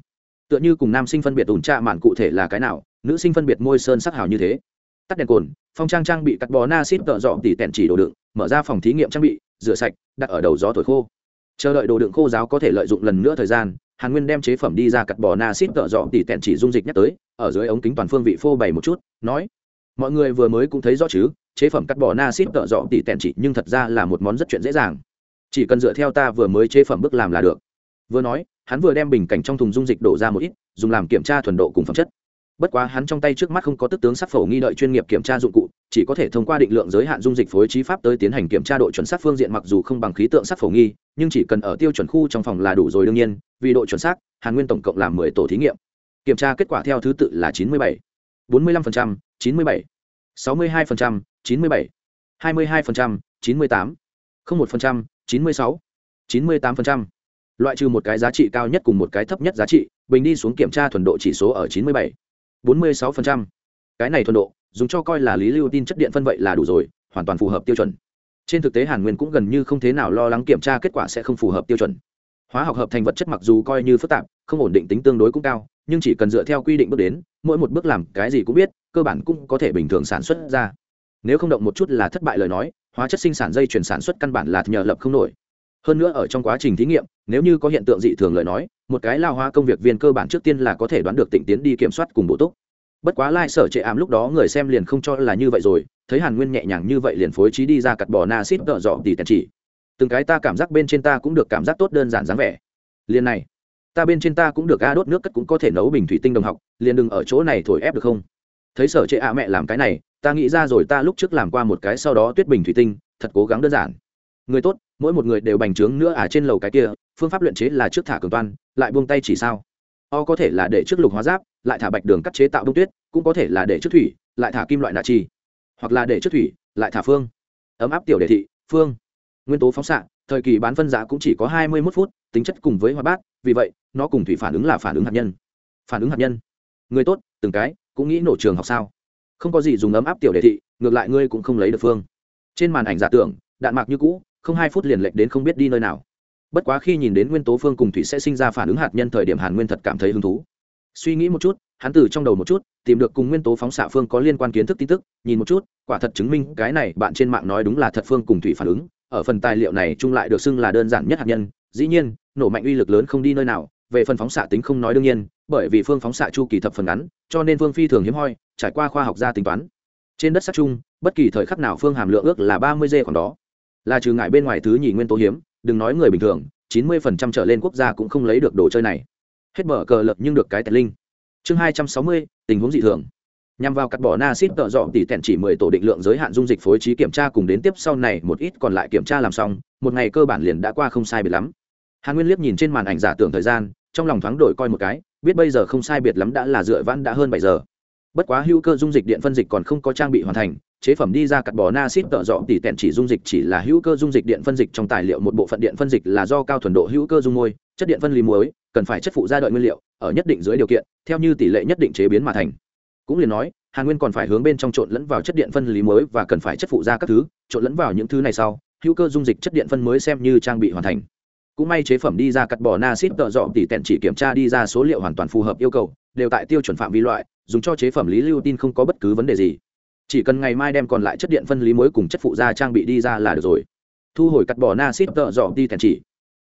Speaker 1: Tựa như cùng nam sinh phân biệt ủn trạ mạn cụ thể là cái nào, nữ sinh phân biệt môi sơn sắc hào như thế. Tắt đèn cồn, phong trang trang bị cắt bò na xít tợ dọ tỉ tẹn chỉ đồ đựng, mở ra phòng thí nghiệm trang bị, rửa sạch, đặt ở đầu gió thổi khô. Chờ đợi đồ đựng khô giáo có thể lợi dụng lần nữa thời gian, hàn nguyên đem chế phẩm đi ra cắt bò na xít tợ dọ tỉ tẹn chỉ dung dịch nhắc tới, ở dưới ống kính toàn phương vị phô bày một chút, nói, mọi người vừa mới cũng thấy rõ chứ chế phẩm cắt bỏ na xít tợ dọ tỉ tẹn chỉ nhưng thật ra là một món rất chuyện dễ dàng. Chỉ cần dựa theo ta vừa mới chế phẩm bước làm là được. Vừa nói hắn vừa đem bình cảnh trong thùng dung dịch đổ ra một ít dùng làm kiểm tra thuần độ cùng phẩm chất. Bất quá hắn trong tay trước mắt không có tức tướng sắc phổ nghi đợi chuyên nghiệp kiểm tra dụng cụ chỉ có thể thông qua định lượng giới hạn dung dịch phối trí pháp tới tiến hành kiểm tra độ chuẩn xác phương diện mặc dù không bằng khí tượng sắc phổ nghi nhưng chỉ cần ở tiêu chuẩn khu trong phòng là đủ rồi đương nhiên vì độ chuẩn xác hàn nguyên tổng cộng làm mười tổ thí nghiệm. Kiểm tra kết quả theo thứ tự là chín mươi bảy bốn mươi lăm phần trăm, chín mươi bảy sáu mươi hai phần trăm chín mươi bảy, hai mươi hai chín mươi tám một chín mươi sáu, chín mươi tám loại trừ một cái giá trị cao nhất cùng một cái thấp nhất giá trị, bình đi xuống kiểm tra thuần độ chỉ số ở chín mươi bảy, bốn mươi sáu cái này thuần độ, dùng cho coi là lý lưu tin chất điện phân vậy là đủ rồi, hoàn toàn phù hợp tiêu chuẩn. Trên thực tế hàn nguyên cũng gần như không thế nào lo lắng kiểm tra kết quả sẽ không phù hợp tiêu chuẩn. Hóa học hợp thành vật chất mặc dù coi như phức tạp, không ổn định tính tương đối cũng cao, nhưng chỉ cần dựa theo quy định bước đến, mỗi một bước làm cái gì cũng biết, cơ bản cũng có thể bình thường sản xuất ra nếu không động một chút là thất bại lời nói, hóa chất sinh sản dây chuyển sản xuất căn bản là nhờ lập không nổi. Hơn nữa ở trong quá trình thí nghiệm, nếu như có hiện tượng dị thường lời nói, một cái lao hóa công việc viên cơ bản trước tiên là có thể đoán được tịnh tiến đi kiểm soát cùng bổ túc. Bất quá lai sở trệ ảm lúc đó người xem liền không cho là như vậy rồi, thấy hàn nguyên nhẹ nhàng như vậy liền phối trí đi ra cặt bò na xít đỡ dọ tỉ tèn chỉ. Từng cái ta cảm giác bên trên ta cũng được cảm giác tốt đơn giản dáng vẻ. Liền này, ta bên trên ta cũng được a đốt nước cất cũng có thể nấu bình thủy tinh đồng học, liền đừng ở chỗ này thổi ép được không? Thấy sở trệ ạ mẹ làm cái này ta nghĩ ra rồi, ta lúc trước làm qua một cái, sau đó tuyết bình thủy tinh, thật cố gắng đơn giản. Người tốt, mỗi một người đều bành trướng nữa à trên lầu cái kia, phương pháp luyện chế là trước thả cường toan, lại buông tay chỉ sao. O có thể là để trước lục hóa giáp, lại thả bạch đường cắt chế tạo đông tuyết, cũng có thể là để trước thủy, lại thả kim loại nạ chi hoặc là để trước thủy, lại thả phương. Ấm áp tiểu đề thị, phương. Nguyên tố phóng xạ, thời kỳ bán phân giá cũng chỉ có hai mươi 21 phút, tính chất cùng với hóa bát, vì vậy, nó cùng thủy phản ứng là phản ứng hạt nhân. Phản ứng hạt nhân. Người tốt, từng cái, cũng nghĩ nổ trường học sao? Không có gì dùng ấm áp tiểu đề thị, ngược lại ngươi cũng không lấy được phương. Trên màn ảnh giả tưởng, đạn mạc như cũ, không hai phút liền lệch đến không biết đi nơi nào. Bất quá khi nhìn đến nguyên tố phương cùng thủy sẽ sinh ra phản ứng hạt nhân thời điểm hàn nguyên thật cảm thấy hứng thú. Suy nghĩ một chút, hắn từ trong đầu một chút, tìm được cùng nguyên tố phóng xạ phương có liên quan kiến thức tin tức, nhìn một chút, quả thật chứng minh cái này bạn trên mạng nói đúng là thật phương cùng thủy phản ứng, ở phần tài liệu này chung lại được xưng là đơn giản nhất hạt nhân, dĩ nhiên, nổ mạnh uy lực lớn không đi nơi nào về phần phóng xạ tính không nói đương nhiên, bởi vì phương phóng xạ chu kỳ thập phần ngắn, cho nên phương phi thường hiếm hoi, trải qua khoa học gia tính toán. Trên đất sắc chung, bất kỳ thời khắc nào phương hàm lượng ước là ba mươi g khoảng đó. Là trừ ngại bên ngoài thứ nhì nguyên tố hiếm, đừng nói người bình thường, chín mươi phần trăm trở lên quốc gia cũng không lấy được đồ chơi này. Hết mở cờ lập nhưng được cái tẹt linh. Chương hai trăm sáu mươi, tình huống dị thường. Nhằm vào cắt bỏ na xít tợ dọn tỷ tẹn chỉ mười tổ định lượng giới hạn dung dịch phối trí kiểm tra cùng đến tiếp sau này, một ít còn lại kiểm tra làm xong, một ngày cơ bản liền đã qua không sai biệt lắm hàn nguyên liếc nhìn trên màn ảnh giả tưởng thời gian, trong lòng thoáng đổi coi một cái, biết bây giờ không sai biệt lắm đã là dựa vãn đã hơn bảy giờ. Bất quá hữu cơ dung dịch điện phân dịch còn không có trang bị hoàn thành, chế phẩm đi ra cặt bỏ na xít tợ dọ tỷ tẹn chỉ dung dịch chỉ là hữu cơ dung dịch điện phân dịch trong tài liệu một bộ phận điện phân dịch là do cao thuần độ hữu cơ dung môi, chất điện phân lý muối, cần phải chất phụ ra đợi nguyên liệu, ở nhất định dưới điều kiện, theo như tỷ lệ nhất định chế biến mà thành. Cũng liền nói hàn nguyên còn phải hướng bên trong trộn lẫn vào chất điện phân lý mới và cần phải chất phụ ra các thứ, trộn lẫn vào những thứ này sau, hữu cơ dung dịch chất điện phân mới xem như trang bị hoàn thành cũng may chế phẩm đi ra cắt bỏ na xít tợ dọn tỉ tẹn chỉ kiểm tra đi ra số liệu hoàn toàn phù hợp yêu cầu, đều tại tiêu chuẩn phạm vi loại, dùng cho chế phẩm lý lưu tin không có bất cứ vấn đề gì. Chỉ cần ngày mai đem còn lại chất điện phân lý mới cùng chất phụ gia trang bị đi ra là được rồi. Thu hồi cắt bỏ na xít tợ dọn tỉ tẹn chỉ.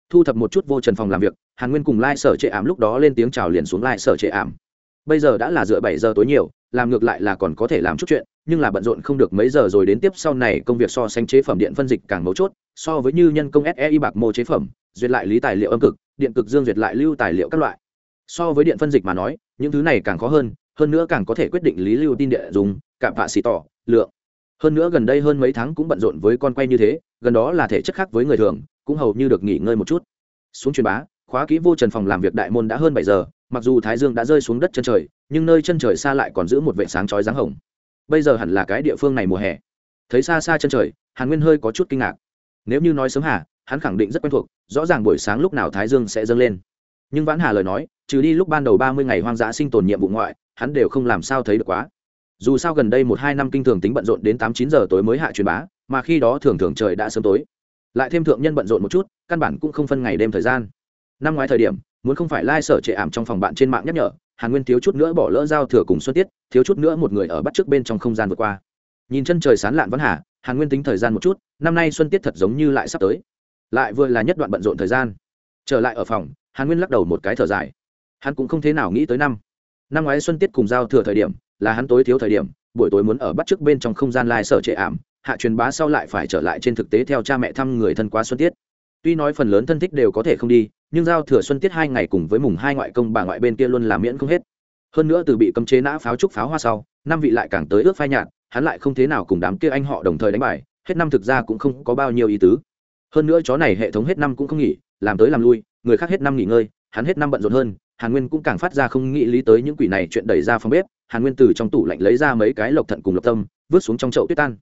Speaker 1: Thu thập một chút vô trần phòng làm việc, hàn nguyên cùng lai、like、sở trệ ảm lúc đó lên tiếng chào liền xuống lai、like、sở trệ ảm. Bây giờ đã là dựa bảy giờ tối nhiều làm ngược lại là còn có thể làm chút chuyện, nhưng là bận rộn không được mấy giờ rồi đến tiếp sau này công việc so sánh chế phẩm điện phân dịch càng mấu chốt, so với như nhân công sei bạc mô chế phẩm, duyệt lại lý tài liệu âm cực, điện cực dương duyệt lại lưu tài liệu các loại. So với điện phân dịch mà nói, những thứ này càng khó hơn hơn nữa càng có thể quyết định lý lưu tin địa dùng, cạm vạ xì tỏ, lượng. Hơn nữa gần đây hơn mấy tháng cũng bận rộn với con quay như thế, gần đó là thể chất khác với người thường, cũng hầu như được nghỉ ngơi một chút. Xuống truyền bá khóa kỹ vô trần phòng làm việc đại môn đã hơn bảy giờ, mặc dù thái dương đã rơi xuống đất chân trời, nhưng nơi chân trời xa lại còn giữ một vệ sáng chói dáng hồng. Bây giờ hẳn là cái địa phương này mùa hè. Thấy xa xa chân trời, hàn nguyên hơi có chút kinh ngạc. Nếu như nói sớm hà, hắn khẳng định rất quen thuộc, rõ ràng buổi sáng lúc nào thái dương sẽ dâng lên. Nhưng vãn hà lời nói, trừ đi lúc ban đầu ba mươi ngày hoang dã sinh tồn nhiệm vụ ngoại, hắn đều không làm sao thấy được quá. Dù sao gần đây một hai năm kinh thường tính bận rộn đến tám chín giờ tối mới hạ truyền bá, mà khi đó thường thường trời đã sớm tối. Lại thêm thượng nhân bận rộn một chút, căn bản cũng không phân ngày đêm thời gian năm ngoái thời điểm, muốn không phải lai、like、sở trệ ảm trong phòng bạn trên mạng nhắc nhở, hàn nguyên thiếu chút nữa bỏ lỡ giao thừa cùng xuân tiết, thiếu chút nữa một người ở bắt trước bên trong không gian vượt qua. Nhìn chân trời sán lạn vẫn hà, hàn nguyên tính thời gian một chút, năm nay xuân tiết thật giống như lại sắp tới. Lại vừa là nhất đoạn bận rộn thời gian. Trở lại ở phòng, hàn nguyên lắc đầu một cái thở dài. Hắn cũng không thế nào nghĩ tới năm. Năm ngoái xuân tiết cùng giao thừa thời điểm, là hắn tối thiếu thời điểm, buổi tối muốn ở bắt trước bên trong không gian lai、like、sở trệ ảm, hạ truyền bá sau lại phải trở lại trên thực tế theo cha mẹ thăm người thân quá xuân tiết tuy nói phần lớn thân thích đều có thể không đi, nhưng giao thừa xuân tiết hai ngày cùng với mùng hai ngoại công bà ngoại bên kia luôn làm miễn không hết. Hơn nữa từ bị cấm chế nã pháo trúc pháo hoa sau, năm vị lại càng tới ước phai nhạt, hắn lại không thế nào cùng đám kia anh họ đồng thời đánh bài, hết năm thực ra cũng không có bao nhiêu ý tứ. Hơn nữa chó này hệ thống hết năm cũng không nghỉ, làm tới làm lui, người khác hết năm nghỉ ngơi, hắn hết năm bận rộn hơn, hàn nguyên cũng càng phát ra không nghĩ lý tới những quỷ này chuyện đẩy ra phòng bếp, hàn nguyên từ trong tủ lạnh lấy ra mấy cái lộc thận cùng lộc tâm, vứt xuống trong chậu tuyết tan.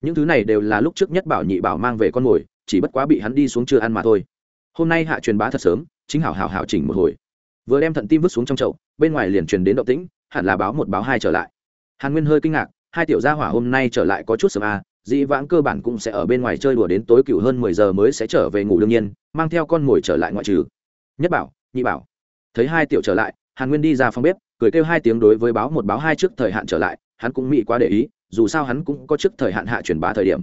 Speaker 1: Những thứ này đều là lúc trước nhất bảo nhị bảo mang về con mồi chỉ bất quá bị hắn đi xuống chưa ăn mà thôi. Hôm nay hạ truyền bá thật sớm, chính hảo hảo hảo chỉnh một hồi. Vừa đem thận tim vứt xuống trong chậu, bên ngoài liền truyền đến động tĩnh, hẳn là báo một báo hai trở lại. Hàn nguyên hơi kinh ngạc, hai tiểu gia hỏa hôm nay trở lại có chút sớm à dĩ vãng cơ bản cũng sẽ ở bên ngoài chơi đùa đến tối cựu hơn mười giờ mới sẽ trở về ngủ đương nhiên, mang theo con ngồi trở lại ngoại trừ. Nhất bảo, nhị bảo. Thấy hai tiểu trở lại, hàn nguyên đi ra phòng bếp, cười kêu hai tiếng đối với báo một báo hai trước thời hạn trở lại, hắn cũng mị quá để ý, dù sao hắn cũng có trước thời hạn hạ truyền bá thời điểm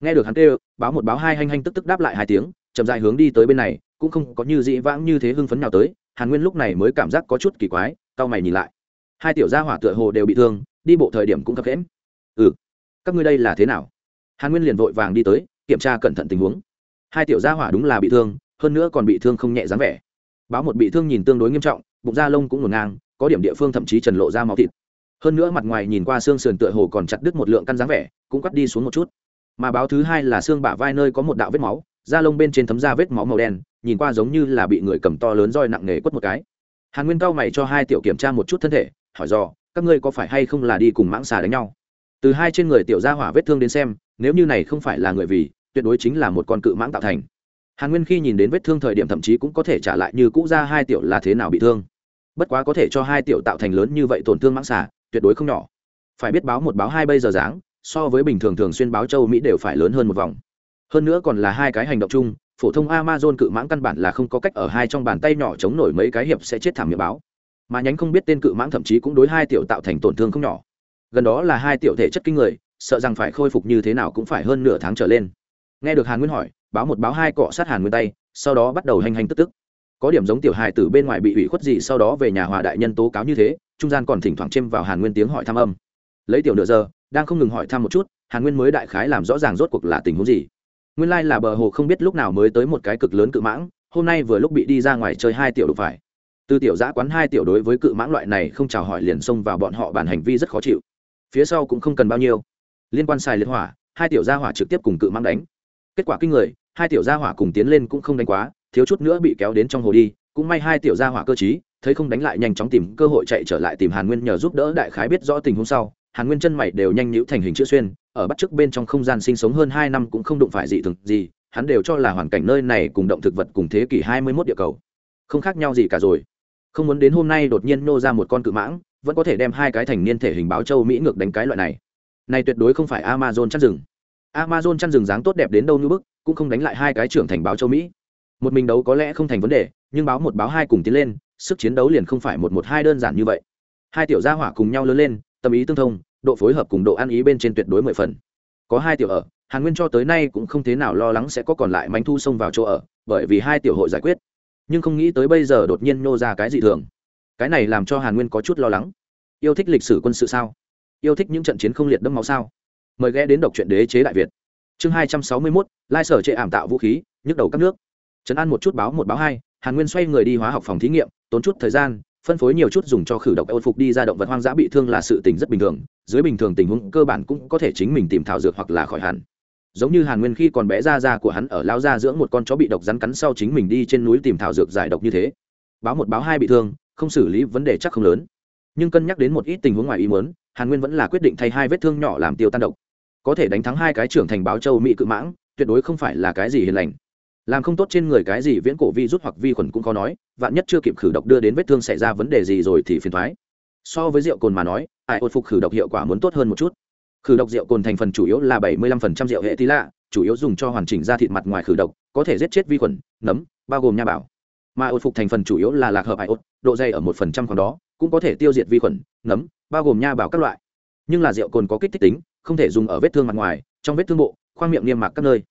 Speaker 1: nghe được hắn kêu, báo một báo hai hành hành tức tức đáp lại hai tiếng, chậm dài hướng đi tới bên này, cũng không có như dĩ vãng như thế hưng phấn nào tới, hàn nguyên lúc này mới cảm giác có chút kỳ quái tao mày nhìn lại. Hai tiểu gia hỏa tựa hồ đều bị thương, đi bộ thời điểm cũng thấp khẽm ừ các ngươi đây là thế nào? Hàn nguyên liền vội vàng đi tới, kiểm tra cẩn thận tình huống. Hai tiểu gia hỏa đúng là bị thương, hơn nữa còn bị thương không nhẹ dáng vẻ. Báo một bị thương nhìn tương đối nghiêm trọng, bụng da lông cũng ngổn ngang, có điểm địa phương thậm chí trần lộ ra máu thịt. Hơn nữa mặt ngoài nhìn qua xương sườn tựa hồ còn chặt đứt một lượng căn dáng vẻ, cũng cắt đi xuống một chút mà báo thứ hai là xương bả vai nơi có một đạo vết máu, da lông bên trên thấm da vết máu màu đen, nhìn qua giống như là bị người cầm to lớn roi nặng nề quất một cái. Hàn nguyên cao mày cho hai tiểu kiểm tra một chút thân thể, hỏi dò, các ngươi có phải hay không là đi cùng mãng xà đánh nhau? Từ hai trên người tiểu gia hỏa vết thương đến xem, nếu như này không phải là người vì, tuyệt đối chính là một con cự mãng tạo thành. Hàn nguyên khi nhìn đến vết thương thời điểm thậm chí cũng có thể trả lại như cũ ra hai tiểu là thế nào bị thương. Bất quá có thể cho hai tiểu tạo thành lớn như vậy tổn thương mãng xà, tuyệt đối không nhỏ. Phải biết báo một báo hai bây giờ dáng so với bình thường thường xuyên báo châu mỹ đều phải lớn hơn một vòng. Hơn nữa còn là hai cái hành động chung, phổ thông amazon cự mãng căn bản là không có cách ở hai trong bàn tay nhỏ chống nổi mấy cái hiệp sẽ chết thảm miệng báo. Mà nhánh không biết tên cự mãng thậm chí cũng đối hai tiểu tạo thành tổn thương không nhỏ. Gần đó là hai tiểu thể chất kinh người, sợ rằng phải khôi phục như thế nào cũng phải hơn nửa tháng trở lên. Nghe được hàn nguyên hỏi, báo một báo hai cọ sát hàn nguyên tay, sau đó bắt đầu hành hành tức tức. Có điểm giống tiểu hài từ bên ngoài bị ủy khuất gì sau đó về nhà hòa đại nhân tố cáo như thế, trung gian còn thỉnh thoảng chêm vào hàn nguyên tiếng hỏi thăm âm. Lấy tiểu nửa giờ đang không ngừng hỏi thăm một chút, hàn nguyên mới đại khái làm rõ ràng rốt cuộc là tình huống gì. Nguyên lai là bờ hồ không biết lúc nào mới tới một cái cực lớn cự mãng, hôm nay vừa lúc bị đi ra ngoài chơi hai tiểu đục phải. Từ tiểu giã quán hai tiểu đối với cự mãng loại này không chào hỏi liền xông vào bọn họ bản hành vi rất khó chịu. Phía sau cũng không cần bao nhiêu. Liên quan xài liệt hỏa, hai tiểu gia hỏa trực tiếp cùng cự mãng đánh. Kết quả kinh người, hai tiểu gia hỏa cùng tiến lên cũng không đánh quá, thiếu chút nữa bị kéo đến trong hồ đi, cũng may hai tiểu gia hỏa cơ chí thấy không đánh lại nhanh chóng tìm cơ hội chạy trở lại tìm hàn nguyên nhờ giúp đỡ đại khái biết rõ tình huống sau hàn nguyên chân mày đều nhanh nhũ thành hình chữ xuyên, ở bắt chước bên trong không gian sinh sống hơn hai năm cũng không đụng phải dị thường gì, hắn đều cho là hoàn cảnh nơi này cùng động thực vật cùng thế kỷ hai mươi 21 địa cầu. Không khác nhau gì cả rồi. Không muốn đến hôm nay đột nhiên nô ra một con cự mãng, vẫn có thể đem hai cái thành niên thể hình báo châu mỹ ngược đánh cái loại này. Này tuyệt đối không phải amazon chăn rừng. Amazon chăn rừng dáng tốt đẹp đến đâu như bức, cũng không đánh lại hai cái trưởng thành báo châu mỹ. Một mình đấu có lẽ không thành vấn đề, nhưng báo một báo hai cùng tiến lên, sức chiến đấu liền không phải một một hai đơn giản như vậy. Hai tiểu gia hỏa cùng nhau lớn lên tâm ý tương thông, độ phối hợp cùng độ ăn ý bên trên tuyệt đối mười phần. Có hai tiểu ở, hàn nguyên cho tới nay cũng không thế nào lo lắng sẽ có còn lại manh thu xông vào chỗ ở, bởi vì hai tiểu hội giải quyết. Nhưng không nghĩ tới bây giờ đột nhiên nô ra cái gì thường. Cái này làm cho hàn nguyên có chút lo lắng. Yêu thích lịch sử quân sự sao? Yêu thích những trận chiến không liệt đẫm máu sao? Mời ghé đến đọc truyện đế chế đại việt. Chương hai trăm sáu mươi mốt, lai sở chệ ảm tạo vũ khí, nhức đầu các nước. Trấn an một chút báo một báo hai, hàn nguyên xoay người đi hóa học phòng thí nghiệm, tốn chút thời gian phân phối nhiều chút dùng cho khử độc ôn phục đi ra động vật hoang dã bị thương là sự tình rất bình thường. Dưới bình thường tình huống, cơ bản cũng có thể chính mình tìm thảo dược hoặc là khỏi hẳn. Giống như hàn nguyên khi còn bé ra ra của hắn ở lao ra dưỡng một con chó bị độc rắn cắn sau chính mình đi trên núi tìm thảo dược giải độc như thế. Báo một báo hai bị thương, không xử lý vấn đề chắc không lớn. Nhưng cân nhắc đến một ít tình huống ngoài ý muốn, hàn nguyên vẫn là quyết định thay hai vết thương nhỏ làm tiêu tan độc. Có thể đánh thắng hai cái trưởng thành báo châu mỹ cự mãng, tuyệt đối không phải là cái gì hiền lành làm không tốt trên người cái gì viễn cổ vi rút hoặc vi khuẩn cũng khó nói, vạn nhất chưa kịp khử độc đưa đến vết thương xảy ra vấn đề gì rồi thì phiền thoái. So với rượu cồn mà nói, ai ôi phục khử độc hiệu quả muốn tốt hơn một chút. Khử độc rượu cồn thành phần chủ yếu là 75% rượu hệ tí lạ chủ yếu dùng cho hoàn chỉnh da thịt mặt ngoài khử độc, có thể giết chết vi khuẩn, nấm, bao gồm nha bảo. Mà ôi phục thành phần chủ yếu là lạc hợp iốt, độ dày ở một phần trăm còn đó, cũng có thể tiêu diệt vi khuẩn, nấm, bao gồm nha bảo các loại. Nhưng là rượu cồn có kích thích tính, không thể dùng ở vết thương mặt ngoài, trong vết thương bộ, khoang miệng niêm mạc các nơi.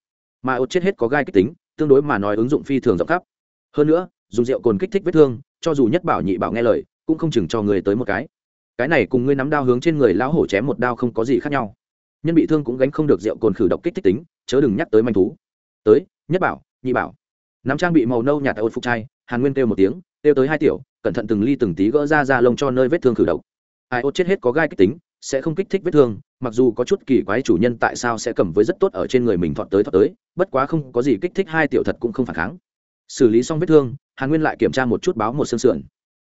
Speaker 1: Mà ốt chết hết có gai kích tính tương đối mà nói ứng dụng phi thường rộng khắp. Hơn nữa, dùng rượu cồn kích thích vết thương, cho dù nhất bảo nhị bảo nghe lời, cũng không chừng cho người tới một cái. Cái này cùng ngươi nắm đao hướng trên người lão hổ chém một đao không có gì khác nhau. Nhân bị thương cũng gánh không được rượu cồn khử độc kích thích tính, chớ đừng nhắc tới manh thú. Tới, nhất bảo, nhị bảo. Nắm trang bị màu nâu nhà tại ôn phục trai, hàn nguyên kêu một tiếng, kêu tới hai tiểu, cẩn thận từng ly từng tí gỡ ra ra lông cho nơi vết thương khử độc. Ai ốt chết hết có gai kích tính sẽ không kích thích vết thương, mặc dù có chút kỳ quái chủ nhân tại sao sẽ cầm với rất tốt ở trên người mình thọt tới thọt tới, bất quá không có gì kích thích hai tiểu thật cũng không phản kháng. Xử lý xong vết thương, hàn nguyên lại kiểm tra một chút báo một xương sườn.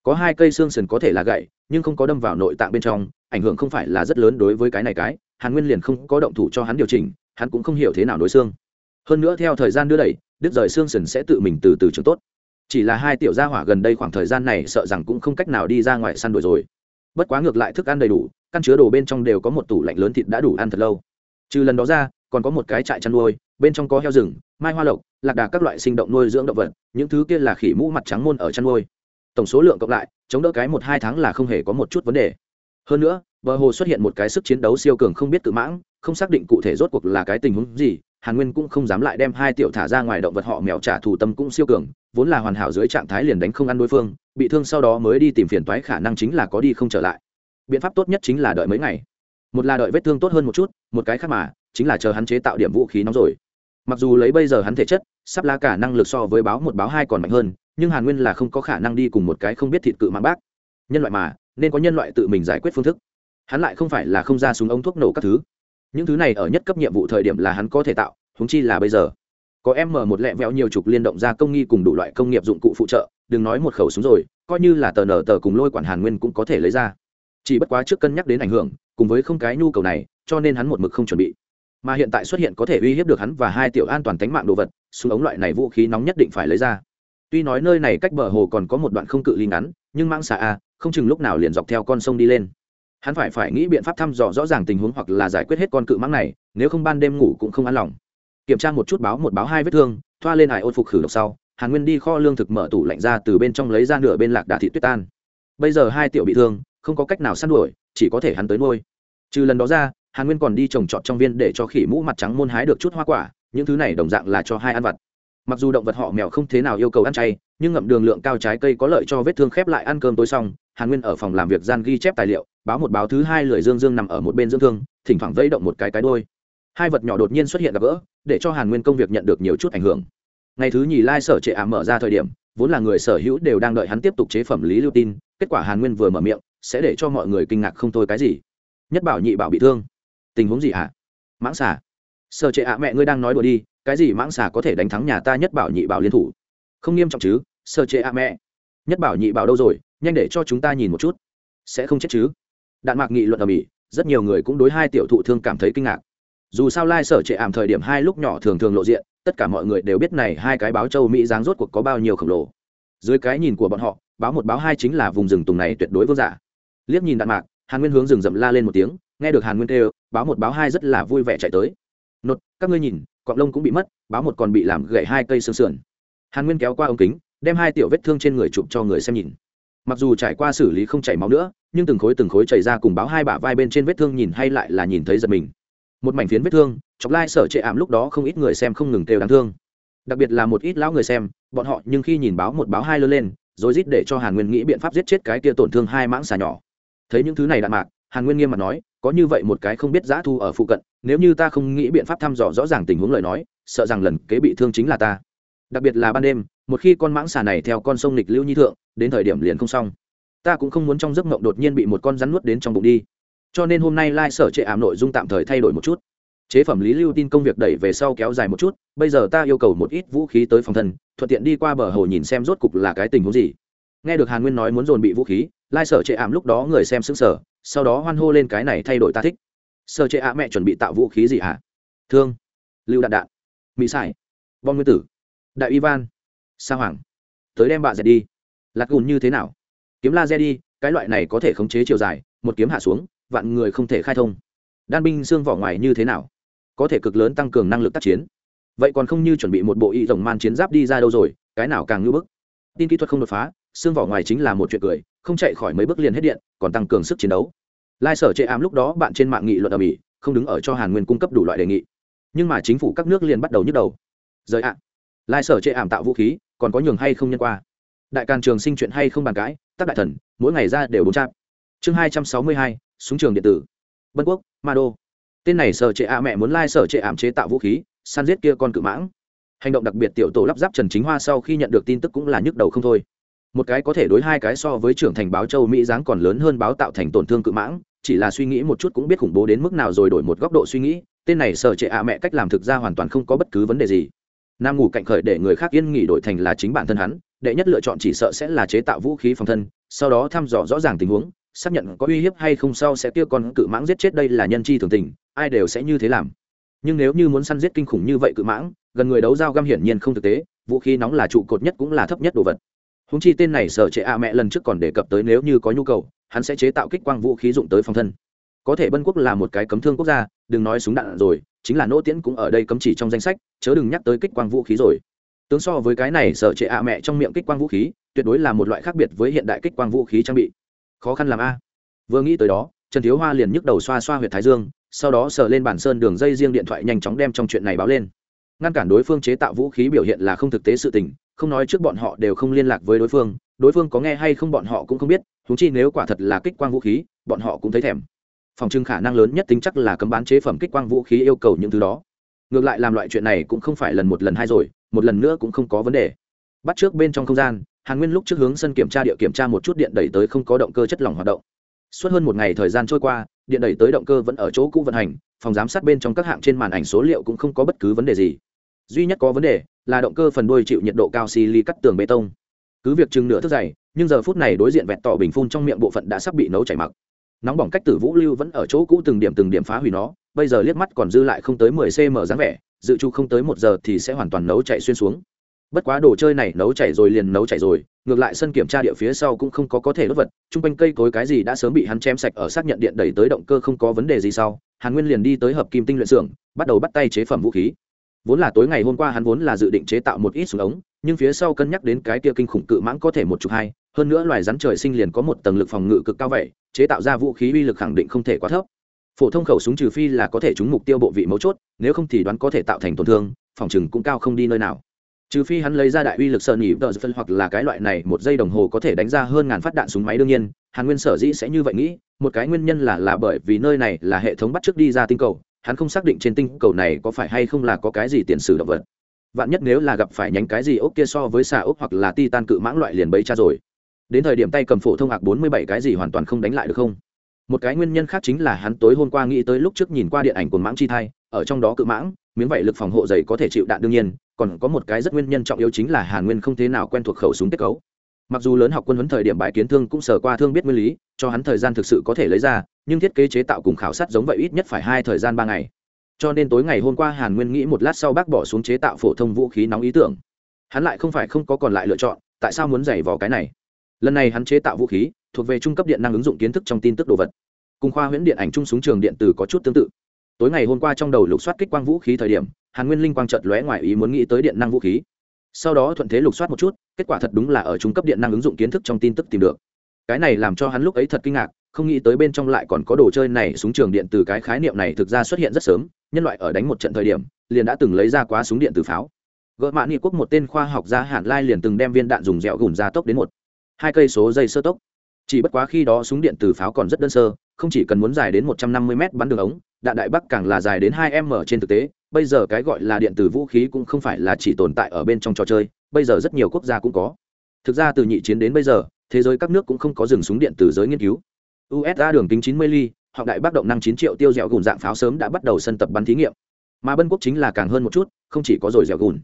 Speaker 1: Có hai cây xương sườn có thể là gậy, nhưng không có đâm vào nội tạng bên trong, ảnh hưởng không phải là rất lớn đối với cái này cái, hàn nguyên liền không có động thủ cho hắn điều chỉnh, hắn cũng không hiểu thế nào đối xương. Hơn nữa theo thời gian đưa đẩy, đứt rời xương sườn sẽ tự mình từ từ trường tốt. Chỉ là hai tiểu gia hỏa gần đây khoảng thời gian này sợ rằng cũng không cách nào đi ra ngoài săn đuổi rồi. Bất quá ngược lại thức ăn đầy đủ căn chứa đồ bên trong đều có một tủ lạnh lớn thịt đã đủ ăn thật lâu. Trừ lần đó ra, còn có một cái trại chăn nuôi, bên trong có heo rừng, mai hoa lộc, lạc đà các loại sinh động nuôi dưỡng động vật, những thứ kia là khỉ mũ mặt trắng môn ở chăn nuôi. Tổng số lượng cộng lại, chống đỡ cái một hai tháng là không hề có một chút vấn đề. Hơn nữa, bờ hồ xuất hiện một cái sức chiến đấu siêu cường không biết tự mãng, không xác định cụ thể rốt cuộc là cái tình huống gì, hàn nguyên cũng không dám lại đem hai tiểu thả ra ngoài động vật họ mèo trả thù tâm cũng siêu cường, vốn là hoàn hảo dưới trạng thái liền đánh không ăn đối phương, bị thương sau đó mới đi tìm phiền toái khả năng chính là có đi không trở lại biện pháp tốt nhất chính là đợi mấy ngày. Một là đợi vết thương tốt hơn một chút, một cái khác mà, chính là chờ hắn chế tạo điểm vũ khí nóng rồi. Mặc dù lấy bây giờ hắn thể chất, sắp lá cả năng lực so với báo một báo hai còn mạnh hơn, nhưng hàn nguyên là không có khả năng đi cùng một cái không biết thịt cự mạng bác. Nhân loại mà, nên có nhân loại tự mình giải quyết phương thức. Hắn lại không phải là không ra súng ống thuốc nổ các thứ. Những thứ này ở nhất cấp nhiệm vụ thời điểm là hắn có thể tạo húng chi là bây giờ. Có em mở một lẹ vẹo nhiều chục liên động ra công nghi cùng đủ loại công nghiệp dụng cụ phụ trợ, đừng nói một khẩu súng rồi, coi như là tờ nở tờ cùng lôi quản hàn nguyên cũng có thể lấy ra chỉ bất quá trước cân nhắc đến ảnh hưởng, cùng với không cái nhu cầu này, cho nên hắn một mực không chuẩn bị. Mà hiện tại xuất hiện có thể uy hiếp được hắn và hai tiểu an toàn tính mạng đồ vật, súng ống loại này vũ khí nóng nhất định phải lấy ra. Tuy nói nơi này cách bờ hồ còn có một đoạn không cự ly ngắn, nhưng mang xà a, không chừng lúc nào liền dọc theo con sông đi lên. Hắn phải phải nghĩ biện pháp thăm dò rõ ràng tình huống hoặc là giải quyết hết con cự mãng này, nếu không ban đêm ngủ cũng không an lòng. Kiểm tra một chút báo một báo hai vết thương, thoa lên hải ôn phục khử độc sau, hàn nguyên đi kho lương thực mở tủ lạnh ra từ bên trong lấy ra nửa bên lạc đà thị tuyết tan. Bây giờ hai tiểu bị thương không có cách nào săn đuổi, chỉ có thể hắn tới nuôi. Trừ lần đó ra, hàn nguyên còn đi trồng trọt trong viên để cho khỉ mũ mặt trắng môn hái được chút hoa quả, những thứ này đồng dạng là cho hai ăn vặt. Mặc dù động vật họ mèo không thế nào yêu cầu ăn chay, nhưng ngậm đường lượng cao trái cây có lợi cho vết thương khép lại ăn cơm tối xong, hàn nguyên ở phòng làm việc gian ghi chép tài liệu, báo một báo thứ hai lười dương dương nằm ở một bên dưỡng thương, thỉnh thoảng vẫy động một cái cái đôi hai vật nhỏ đột nhiên xuất hiện gặp gỡ, để cho hàn nguyên công việc nhận được nhiều chút ảnh hưởng. Ngày thứ nhì lai sở trệ ảm mở ra thời điểm, vốn là người sở hữu đều đang đợi hắn tiếp tục chế phẩm lý lưu tin, kết quả hàn nguyên vừa mở miệng sẽ để cho mọi người kinh ngạc không thôi cái gì. Nhất bảo nhị bảo bị thương. Tình huống gì hả mãng xà. Sở trệ ạ, mẹ ngươi đang nói đùa đi, cái gì mãng xà có thể đánh thắng nhà ta nhất bảo nhị bảo liên thủ? Không nghiêm trọng chứ, sở trệ ạ, mẹ. Nhất bảo nhị bảo đâu rồi, nhanh để cho chúng ta nhìn một chút. Sẽ không chết chứ. Đạn mạc nghị luận ở mỹ rất nhiều người cũng đối hai tiểu thụ thương cảm thấy kinh ngạc. Dù sao lai sở trệ ảm thời điểm hai lúc nhỏ thường thường lộ diện, tất cả mọi người đều biết này hai cái báo châu mỹ dáng rốt cuộc có bao nhiêu khổng lồ. Dưới cái nhìn của bọn họ, báo một báo hai chính là vùng rừng tùng này tuyệt đối vương giả liếc nhìn đạn mạc, hàn nguyên hướng rừng rậm la lên một tiếng, nghe được hàn nguyên kêu, báo một báo hai rất là vui vẻ chạy tới. Nốt các ngươi nhìn, cọng lông cũng bị mất, báo một còn bị làm gãy hai cây xương sườn. Hàn nguyên kéo qua ống kính, đem hai tiểu vết thương trên người chụp cho người xem nhìn. Mặc dù trải qua xử lý không chảy máu nữa, nhưng từng khối từng khối chảy ra cùng báo hai bả vai bên trên vết thương nhìn hay lại là nhìn thấy giật mình. Một mảnh phiến vết thương, chọc lai sở trệ ảm lúc đó không ít người xem không ngừng kêu đáng thương. Đặc biệt là một ít lão người xem, bọn họ nhưng khi nhìn báo một báo hai lớn lên, rồi rít để cho hàn nguyên nghĩ biện pháp giết chết cái kia tổn thương hai mãng xà nhỏ thấy những thứ này đạn mạc, hàn nguyên nghiêm mặt nói, có như vậy một cái không biết giã thu ở phụ cận, nếu như ta không nghĩ biện pháp thăm dò rõ ràng tình huống lời nói, sợ rằng lần kế bị thương chính là ta. Đặc biệt là ban đêm, một khi con mãng xà này theo con sông lịch lưu nhi thượng, đến thời điểm liền không xong. Ta cũng không muốn trong giấc mộng đột nhiên bị một con rắn nuốt đến trong bụng đi. Cho nên hôm nay lai、like、sở trệ ảm nội dung tạm thời thay đổi một chút. Chế phẩm lý lưu tin công việc đẩy về sau kéo dài một chút, bây giờ ta yêu cầu một ít vũ khí tới phòng thân, thuận tiện đi qua bờ hồ nhìn xem rốt cục là cái tình huống gì nghe được hàn nguyên nói muốn dồn bị vũ khí, lai、like、sở trệ ảm lúc đó người xem xứng sở sau đó hoan hô lên cái này thay đổi ta thích. Sở trệ ạ mẹ chuẩn bị tạo vũ khí gì hả? Thương. Lưu đạn đạn. Mỹ sải. Bom nguyên tử. Đại ivan. Sa hoàng. Tới đem bạ dẹt đi. Lạc gùn như thế nào? Kiếm laser đi, cái loại này có thể khống chế chiều dài, một kiếm hạ xuống, vạn người không thể khai thông. Đan binh xương vỏ ngoài như thế nào? Có thể cực lớn tăng cường năng lực tác chiến. Vậy còn không như chuẩn bị một bộ y rồng man chiến giáp đi ra đâu rồi, cái nào càng ngưỡng bức? Tin kỹ thuật không đột phá xương vỏ ngoài chính là một chuyện cười, không chạy khỏi mấy bước liền hết điện, còn tăng cường sức chiến đấu. Lai sở chệ ám lúc đó bạn trên mạng nghị luận ở mỹ không đứng ở cho hàn nguyên cung cấp đủ loại đề nghị. Nhưng mà chính phủ các nước liền bắt đầu nhức đầu. Giới ạ. Lai sở chệ ảm tạo vũ khí, còn có nhường hay không nhân qua. Đại càn trường sinh chuyện hay không bàn cãi tác đại thần, mỗi ngày ra đều bốn trăm chương hai trăm sáu mươi hai, súng trường điện tử. Bân quốc, ma đô. Tên này sở trệ ạ mẹ muốn lai sở trệ ảm chế tạo vũ khí, săn giết kia con cự mãng. Hành động đặc biệt tiểu tổ lắp ráp trần chính hoa sau khi nhận được tin tức cũng là nhức đầu không thôi một cái có thể đối hai cái so với trưởng thành báo châu mỹ dáng còn lớn hơn báo tạo thành tổn thương cự mãng, chỉ là suy nghĩ một chút cũng biết khủng bố đến mức nào rồi đổi một góc độ suy nghĩ, tên này sở trệ ạ mẹ cách làm thực ra hoàn toàn không có bất cứ vấn đề gì. Nam ngủ cạnh khởi để người khác yên nghỉ đổi thành là chính bản thân hắn, đệ nhất lựa chọn chỉ sợ sẽ là chế tạo vũ khí phòng thân, sau đó thăm dò rõ ràng tình huống, xác nhận có uy hiếp hay không sau sẽ tiêu con cự mãng giết chết đây là nhân chi thường tình, ai đều sẽ như thế làm. Nhưng nếu như muốn săn giết kinh khủng như vậy cự mãng, gần người đấu dao găm hiển nhiên không thực tế, vũ khí nóng là trụ cột nhất cũng là thấp nhất đồ vật húng chi tên này sở trệ ạ mẹ lần trước còn đề cập tới nếu như có nhu cầu, hắn sẽ chế tạo kích quang vũ khí dụng tới phòng thân. Có thể bân quốc là một cái cấm thương quốc gia, đừng nói súng đạn rồi, chính là nỗ tiễn cũng ở đây cấm chỉ trong danh sách, chớ đừng nhắc tới kích quang vũ khí rồi. Tướng so với cái này sở trệ ạ mẹ trong miệng kích quang vũ khí, tuyệt đối là một loại khác biệt với hiện đại kích quang vũ khí trang bị. Khó khăn làm a. Vừa nghĩ tới đó, trần thiếu hoa liền nhức đầu xoa xoa huyệt thái dương, sau đó sờ lên bản sơn đường dây riêng điện thoại nhanh chóng đem trong chuyện này báo lên. Ngăn cản đối phương chế tạo vũ khí biểu hiện là không thực tế sự tình không nói trước bọn họ đều không liên lạc với đối phương đối phương có nghe hay không bọn họ cũng không biết húng chi nếu quả thật là kích quang vũ khí, bọn họ cũng thấy thèm. Phòng trưng khả năng lớn nhất tính chắc là cấm bán chế phẩm kích quang vũ khí yêu cầu những thứ đó. Ngược lại làm loại chuyện này cũng không phải lần một lần hai rồi, một lần nữa cũng không có vấn đề. Bắt trước bên trong không gian, hàn nguyên lúc trước hướng sân kiểm tra địa kiểm tra một chút điện đẩy tới không có động cơ chất lỏng hoạt động. Suốt hơn một ngày thời gian trôi qua, điện đẩy tới động cơ vẫn ở chỗ cũ vận hành, phòng giám sát bên trong các hạng trên màn ảnh số liệu cũng không có bất cứ vấn đề gì duy nhất có vấn đề là động cơ phần đuôi chịu nhiệt độ cao xi ly cắt tường bê tông. Cứ việc chừng nửa thức dày, nhưng giờ phút này đối diện vẹn tỏ bình phun trong miệng bộ phận đã sắp bị nấu chảy mặc. Nóng bỏng cách tử vũ lưu vẫn ở chỗ cũ từng điểm từng điểm phá hủy nó, bây giờ liếc mắt còn dư lại không tới mười cm dáng vẻ, dự trù không tới một giờ thì sẽ hoàn toàn nấu chảy xuyên xuống. Bất quá đồ chơi này nấu chảy rồi liền nấu chảy rồi, ngược lại sân kiểm tra địa phía sau cũng không có có thể đốt vật, chung quanh cây cối cái gì đã sớm bị hắn chém sạch ở xác nhận điện đẩy tới động cơ không có vấn đề gì sau, hàn nguyên liền đi tới hợp kim tinh luyện xưởng, bắt đầu bắt tay chế phẩm vũ khí vốn là tối ngày hôm qua hắn vốn là dự định chế tạo một ít súng ống, nhưng phía sau cân nhắc đến cái kia kinh khủng cự mãng có thể một chục hai, hơn nữa loài rắn trời sinh liền có một tầng lực phòng ngự cực cao vậy, chế tạo ra vũ khí uy lực khẳng định không thể quá thấp. Phổ thông khẩu súng trừ phi là có thể trúng mục tiêu bộ vị mấu chốt, nếu không thì đoán có thể tạo thành tổn thương, phòng chừng cũng cao không đi nơi nào. Trừ phi hắn lấy ra đại uy lực sợ nỉ vợ phân hoặc là cái loại này, một giây đồng hồ có thể đánh ra hơn ngàn phát đạn súng máy đương nhiên, hàn nguyên sở dĩ sẽ như vậy nghĩ, một cái nguyên nhân là là bởi vì nơi này là hệ thống bắt trước đi ra tinh cầu hắn không xác định trên tinh cầu này có phải hay không là có cái gì tiền sử động vật. Vạn nhất nếu là gặp phải nhánh cái gì ốc kia so với xà ốc hoặc là ti tan cự mãng loại liền bấy cha rồi. Đến thời điểm tay cầm phổ thông hạc bốn mươi bảy cái gì hoàn toàn không đánh lại được không? Một cái nguyên nhân khác chính là hắn tối hôm qua nghĩ tới lúc trước nhìn qua điện ảnh của mãng chi thai, ở trong đó cự mãng, miếng vảy lực phòng hộ dày có thể chịu đạn đương nhiên, còn có một cái rất nguyên nhân trọng yếu chính là hàn nguyên không thế nào quen thuộc khẩu súng kết cấu mặc dù lớn học quân huấn thời điểm bài kiến thương cũng sở qua thương biết nguyên lý, cho hắn thời gian thực sự có thể lấy ra, nhưng thiết kế chế tạo cùng khảo sát giống vậy ít nhất phải hai thời gian ba ngày. Cho nên tối ngày hôm qua hàn nguyên nghĩ một lát sau bác bỏ xuống chế tạo phổ thông vũ khí nóng ý tưởng. Hắn lại không phải không có còn lại lựa chọn, tại sao muốn giày vào cái này? Lần này hắn chế tạo vũ khí, thuộc về trung cấp điện năng ứng dụng kiến thức trong tin tức đồ vật. Cùng khoa huyễn điện ảnh trung súng trường điện tử có chút tương tự. Tối ngày hôm qua trong đầu lục soát kích quang vũ khí thời điểm, hàn nguyên linh quang trợt lóe ngoài ý muốn nghĩ tới điện năng vũ khí sau đó thuận thế lục soát một chút, kết quả thật đúng là ở trung cấp điện năng ứng dụng kiến thức trong tin tức tìm được. Cái này làm cho hắn lúc ấy thật kinh ngạc, không nghĩ tới bên trong lại còn có đồ chơi này súng trường điện từ cái khái niệm này thực ra xuất hiện rất sớm, nhân loại ở đánh một trận thời điểm, liền đã từng lấy ra quá súng điện từ pháo. Gợi mã nghị quốc một tên khoa học gia hạn lai liền từng đem viên đạn dùng dẻo gùn ra tốc đến một, hai cây số dây sơ tốc. Chỉ bất quá khi đó súng điện từ pháo còn rất đơn sơ, không chỉ cần muốn dài đến một trăm năm mươi m bắn đường ống đạn đại bắc càng là dài đến hai m trên thực tế, bây giờ cái gọi là điện tử vũ khí cũng không phải là chỉ tồn tại ở bên trong trò chơi, bây giờ rất nhiều quốc gia cũng có. Thực ra từ nhị chiến đến bây giờ, thế giới các nước cũng không có dừng súng điện tử giới nghiên cứu. Usa đường kính 90 ly hoặc đại bắc động năng 9 triệu tiêu dẻo gùn dạng pháo sớm đã bắt đầu sân tập bắn thí nghiệm. Mà bân quốc chính là càng hơn một chút, không chỉ có rồi dẻo gùn,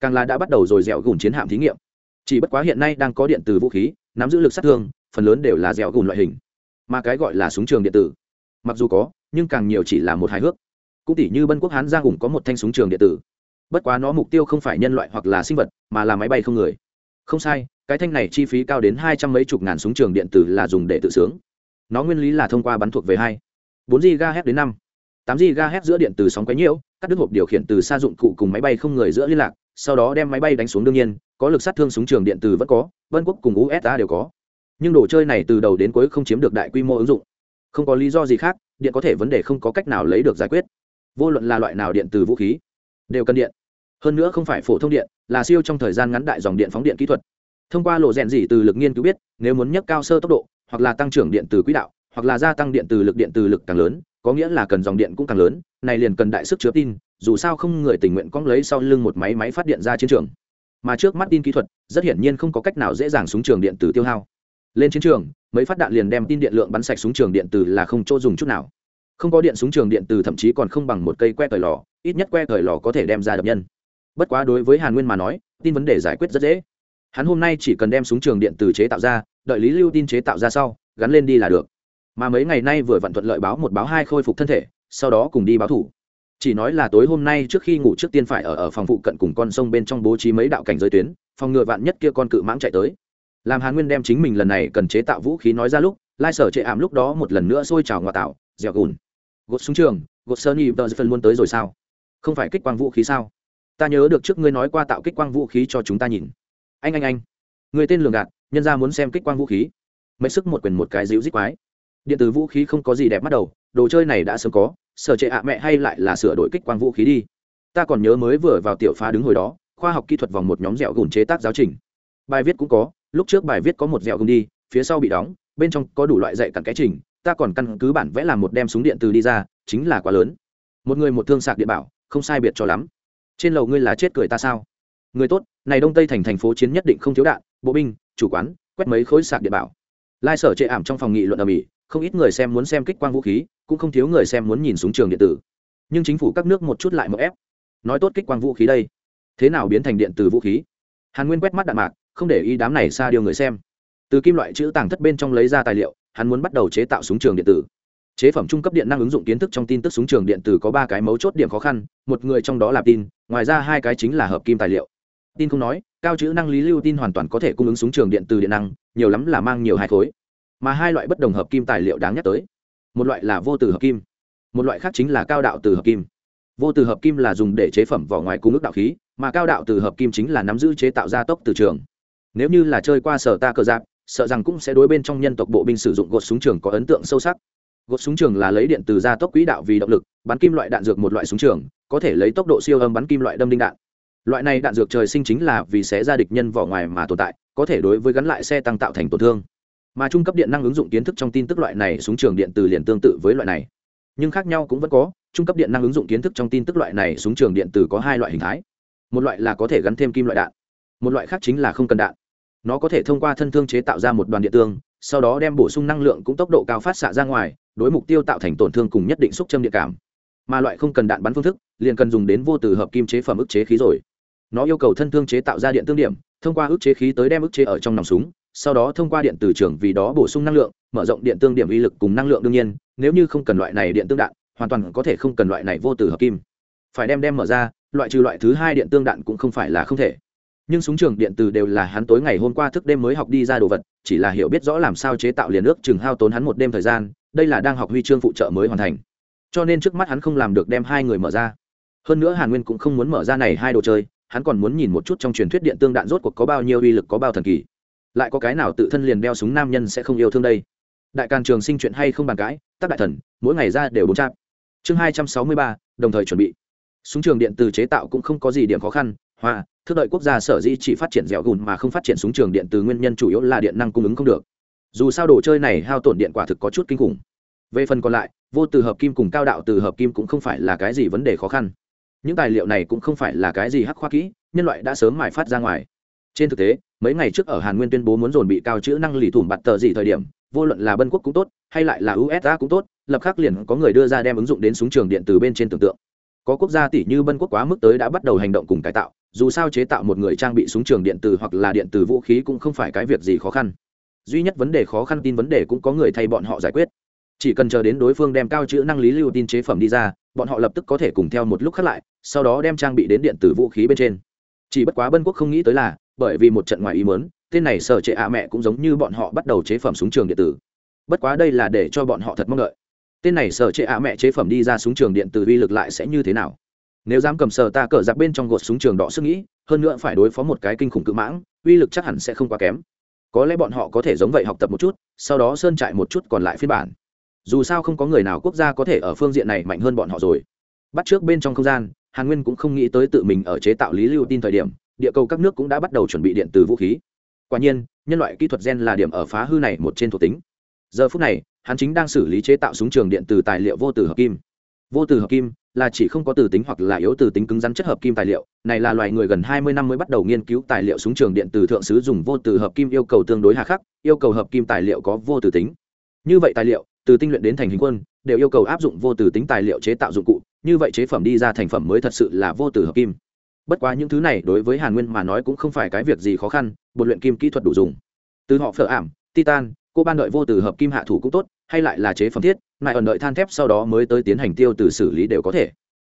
Speaker 1: càng là đã bắt đầu rồi dẻo gùn chiến hạm thí nghiệm. Chỉ bất quá hiện nay đang có điện tử vũ khí, nắm giữ lực sát thương, phần lớn đều là dẻo gùn loại hình. Mà cái gọi là súng trường điện tử, mặc dù có nhưng càng nhiều chỉ là một hài hước. Cũng tỷ như bân quốc hán giang hùng có một thanh súng trường điện tử. Bất quá nó mục tiêu không phải nhân loại hoặc là sinh vật, mà là máy bay không người. Không sai, cái thanh này chi phí cao đến hai trăm mấy chục ngàn súng trường điện tử là dùng để tự sướng. Nó nguyên lý là thông qua bắn thuộc về hai, bốn GHz đến năm, tám GHz giữa điện từ sóng quấy nhiễu, cắt đứt hộp điều khiển từ xa dụng cụ cùng máy bay không người giữa liên lạc, sau đó đem máy bay đánh xuống đương nhiên, có lực sát thương súng trường điện từ vẫn có vân quốc cùng usa đều có. Nhưng đồ chơi này từ đầu đến cuối không chiếm được đại quy mô ứng dụng. Không có lý do gì khác điện có thể vấn đề không có cách nào lấy được giải quyết. Vô luận là loại nào điện từ vũ khí, đều cần điện. Hơn nữa không phải phổ thông điện, là siêu trong thời gian ngắn đại dòng điện phóng điện kỹ thuật. Thông qua lộ rèn gì từ lực nghiên cứu biết, nếu muốn nhấc cao sơ tốc độ, hoặc là tăng trưởng điện từ quỹ đạo, hoặc là gia tăng điện từ lực, điện từ lực càng lớn, có nghĩa là cần dòng điện cũng càng lớn, này liền cần đại sức chứa tin, dù sao không người tình nguyện cóng lấy sau lưng một máy máy phát điện ra chiến trường. Mà trước mắt tin kỹ thuật, rất hiển nhiên không có cách nào dễ dàng xuống trường điện từ tiêu hao lên chiến trường, mấy phát đạn liền đem tin điện lượng bắn sạch súng trường điện từ là không chỗ dùng chút nào. Không có điện súng trường điện từ thậm chí còn không bằng một cây que cởi lò, ít nhất que cởi lò có thể đem ra đập nhân. Bất quá đối với hàn nguyên mà nói, tin vấn đề giải quyết rất dễ. Hắn hôm nay chỉ cần đem súng trường điện từ chế tạo ra, đợi lý lưu tin chế tạo ra sau, gắn lên đi là được. Mà mấy ngày nay vừa vặn thuận lợi báo một báo hai khôi phục thân thể, sau đó cùng đi báo thủ. Chỉ nói là tối hôm nay trước khi ngủ trước tiên phải ở ở phòng phụ cận cùng con sông bên trong bố trí mấy đạo cảnh giới tuyến, phòng ngừa vạn nhất kia con cự mãng chạy tới làm hàn nguyên đem chính mình lần này cần chế tạo vũ khí nói ra lúc, lai sở chệ ảm lúc đó một lần nữa sôi trào ngoại tạo, dẻo gùn. Gột xuống trường, gột sơn y, tờ phân luôn tới rồi sao? Không phải kích quang vũ khí sao? Ta nhớ được trước ngươi nói qua tạo kích quang vũ khí cho chúng ta nhìn. Anh anh anh. Người tên lường gạt, nhân ra muốn xem kích quang vũ khí. Mấy sức một quyền một cái dịu dít quái. Điện tử vũ khí không có gì đẹp mắt đầu đồ chơi này đã sớm có, sở trệ ạ mẹ hay lại là sửa đổi kích quang vũ khí đi. Ta còn nhớ mới vừa vào tiểu phá đứng hồi đó, khoa học kỹ thuật vòng một nhóm dẻo gùn chế tác giáo trình. Bài viết cũng có lúc trước bài viết có một dẻo gừng đi, phía sau bị đóng, bên trong có đủ loại dạy cặn cái trình, ta còn căn cứ bản vẽ làm một đem súng điện từ đi ra, chính là quá lớn. Một người một thương sạc điện bảo, không sai biệt cho lắm. Trên lầu ngươi là chết cười ta sao? Người tốt, này đông tây thành thành phố chiến nhất định không thiếu đạn, bộ binh, chủ quán, quét mấy khối sạc điện bảo. Lai sở chệ ảm trong phòng nghị luận ở mỹ không ít người xem muốn xem kích quang vũ khí, cũng không thiếu người xem muốn nhìn súng trường điện tử. Nhưng chính phủ các nước một chút lại một ép. Nói tốt kích quang vũ khí đây. Thế nào biến thành điện tử vũ khí? Hàn nguyên quét mắt đạn mạc không để ý đám này xa điều người xem. Từ kim loại chữ tàng thất bên trong lấy ra tài liệu, hắn muốn bắt đầu chế tạo súng trường điện tử. Chế phẩm trung cấp điện năng ứng dụng kiến thức trong tin tức súng trường điện tử có ba cái mấu chốt điểm khó khăn, một người trong đó là tin, ngoài ra hai cái chính là hợp kim tài liệu. Tin không nói, cao chữ năng lý lưu tin hoàn toàn có thể cung ứng súng trường điện từ điện năng, nhiều lắm là mang nhiều hai khối. Mà hai loại bất đồng hợp kim tài liệu đáng nhắc tới. Một loại là vô từ hợp kim, một loại khác chính là cao đạo từ hợp kim. Vô từ hợp kim là dùng để chế phẩm vỏ ngoài cung ức đạo khí, mà cao đạo từ hợp kim chính là nắm giữ chế tạo gia tốc từ trường nếu như là chơi qua sở ta cờ giáp, sợ rằng cũng sẽ đối bên trong nhân tộc bộ binh sử dụng gột súng trường có ấn tượng sâu sắc. Gột súng trường là lấy điện từ gia tốc quỹ đạo vì động lực, bắn kim loại đạn dược một loại súng trường, có thể lấy tốc độ siêu âm bắn kim loại đâm đinh đạn. Loại này đạn dược trời sinh chính là vì sẽ ra địch nhân vỏ ngoài mà tồn tại, có thể đối với gắn lại xe tăng tạo thành tổn thương. Mà trung cấp điện năng ứng dụng kiến thức trong tin tức loại này súng trường điện từ liền tương tự với loại này. Nhưng khác nhau cũng vẫn có, trung cấp điện năng ứng dụng kiến thức trong tin tức loại này súng trường điện từ có hai loại hình thái. Một loại là có thể gắn thêm kim loại đạn, một loại khác chính là không cần đạn nó có thể thông qua thân thương chế tạo ra một đoàn điện tương, sau đó đem bổ sung năng lượng cũng tốc độ cao phát xạ ra ngoài, đối mục tiêu tạo thành tổn thương cùng nhất định xúc châm địa cảm. Mà loại không cần đạn bắn phương thức, liền cần dùng đến vô từ hợp kim chế phẩm ức chế khí rồi. Nó yêu cầu thân thương chế tạo ra điện tương điểm, thông qua ức chế khí tới đem ức chế ở trong nòng súng, sau đó thông qua điện từ trường vì đó bổ sung năng lượng, mở rộng điện tương điểm uy lực cùng năng lượng đương nhiên, nếu như không cần loại này điện tương đạn, hoàn toàn có thể không cần loại này vô từ hợp kim. Phải đem đem mở ra, loại trừ loại thứ hai điện tương đạn cũng không phải là không thể nhưng súng trường điện từ đều là hắn tối ngày hôm qua thức đêm mới học đi ra đồ vật, chỉ là hiểu biết rõ làm sao chế tạo liền ước chừng hao tốn hắn một đêm thời gian, đây là đang học huy chương phụ trợ mới hoàn thành. Cho nên trước mắt hắn không làm được đem hai người mở ra. Hơn nữa hàn nguyên cũng không muốn mở ra này hai đồ chơi, hắn còn muốn nhìn một chút trong truyền thuyết điện tương đạn rốt cuộc có bao nhiêu uy lực, có bao thần kỳ. Lại có cái nào tự thân liền đeo súng nam nhân sẽ không yêu thương đây? Đại càn trường sinh chuyện hay không bàn cãi tác đại thần, mỗi ngày ra đều bốn trăm chương hai trăm sáu mươi ba, đồng thời chuẩn bị. Súng trường điện từ chế tạo cũng không có gì điểm khó khăn hoa thức đợi quốc gia sở dĩ chỉ phát triển dẻo gùn mà không phát triển súng trường điện từ nguyên nhân chủ yếu là điện năng cung ứng không được. Dù sao đồ chơi này hao tổn điện quả thực có chút kinh khủng. Về phần còn lại, vô từ hợp kim cùng cao đạo từ hợp kim cũng không phải là cái gì vấn đề khó khăn. Những tài liệu này cũng không phải là cái gì hắc khoa kỹ, nhân loại đã sớm mài phát ra ngoài. Trên thực tế, mấy ngày trước ở hàn nguyên tuyên bố muốn dồn bị cao chữ năng lì thủng bặt tờ gì thời điểm, vô luận là bân quốc cũng tốt, hay lại là usa cũng tốt, lập khắc liền có người đưa ra đem ứng dụng đến súng trường điện từ bên trên tưởng tượng có quốc gia tỷ như bân quốc quá mức tới đã bắt đầu hành động cùng cải tạo, dù sao chế tạo một người trang bị súng trường điện tử hoặc là điện tử vũ khí cũng không phải cái việc gì khó khăn. Duy nhất vấn đề khó khăn tin vấn đề cũng có người thay bọn họ giải quyết. Chỉ cần chờ đến đối phương đem cao chữ năng lý lưu tin chế phẩm đi ra, bọn họ lập tức có thể cùng theo một lúc khác lại, sau đó đem trang bị đến điện tử vũ khí bên trên. Chỉ bất quá bân quốc không nghĩ tới là, bởi vì một trận ngoài ý mớn tên này sở trệ ạ mẹ cũng giống như bọn họ bắt đầu chế phẩm súng trường điện tử. Bất quá đây là để cho bọn họ thật mong đợi tên này sở chế ạ mẹ chế phẩm đi ra súng trường điện từ uy lực lại sẽ như thế nào? Nếu dám cầm sở ta cờ giặc bên trong gột súng trường đỏ sức nghĩ, hơn nữa phải đối phó một cái kinh khủng cự mãng, uy lực chắc hẳn sẽ không quá kém. Có lẽ bọn họ có thể giống vậy học tập một chút, sau đó sơn trại một chút còn lại phiên bản. Dù sao không có người nào quốc gia có thể ở phương diện này mạnh hơn bọn họ rồi. Bắt trước bên trong không gian, hàn nguyên cũng không nghĩ tới tự mình ở chế tạo lý lưu tin thời điểm, địa cầu các nước cũng đã bắt đầu chuẩn bị điện từ vũ khí. Quả nhiên, nhân loại kỹ thuật gen là điểm ở phá hư này một trên thuộc tính giờ phút này, hắn chính đang xử lý chế tạo súng trường điện từ tài liệu vô từ hợp kim. Vô từ hợp kim là chỉ không có từ tính hoặc là yếu từ tính cứng rắn chất hợp kim tài liệu. Này là loài người gần hai mươi năm mới bắt đầu nghiên cứu tài liệu súng trường điện từ thượng sứ dùng vô từ hợp kim yêu cầu tương đối hà khắc, yêu cầu hợp kim tài liệu có vô từ tính. Như vậy tài liệu, từ tinh luyện đến thành hình quân, đều yêu cầu áp dụng vô từ tính tài liệu chế tạo dụng cụ. Như vậy chế phẩm đi ra thành phẩm mới thật sự là vô từ hợp kim. Bất quá những thứ này đối với hàn nguyên mà nói cũng không phải cái việc gì khó khăn, bột luyện kim kỹ thuật đủ dùng. Từ họ phở ảm, titan cô ban đợi vô từ hợp kim hạ thủ cũng tốt, hay lại là chế phẩm thiết lại ẩn đợi than thép sau đó mới tới tiến hành tiêu từ xử lý đều có thể.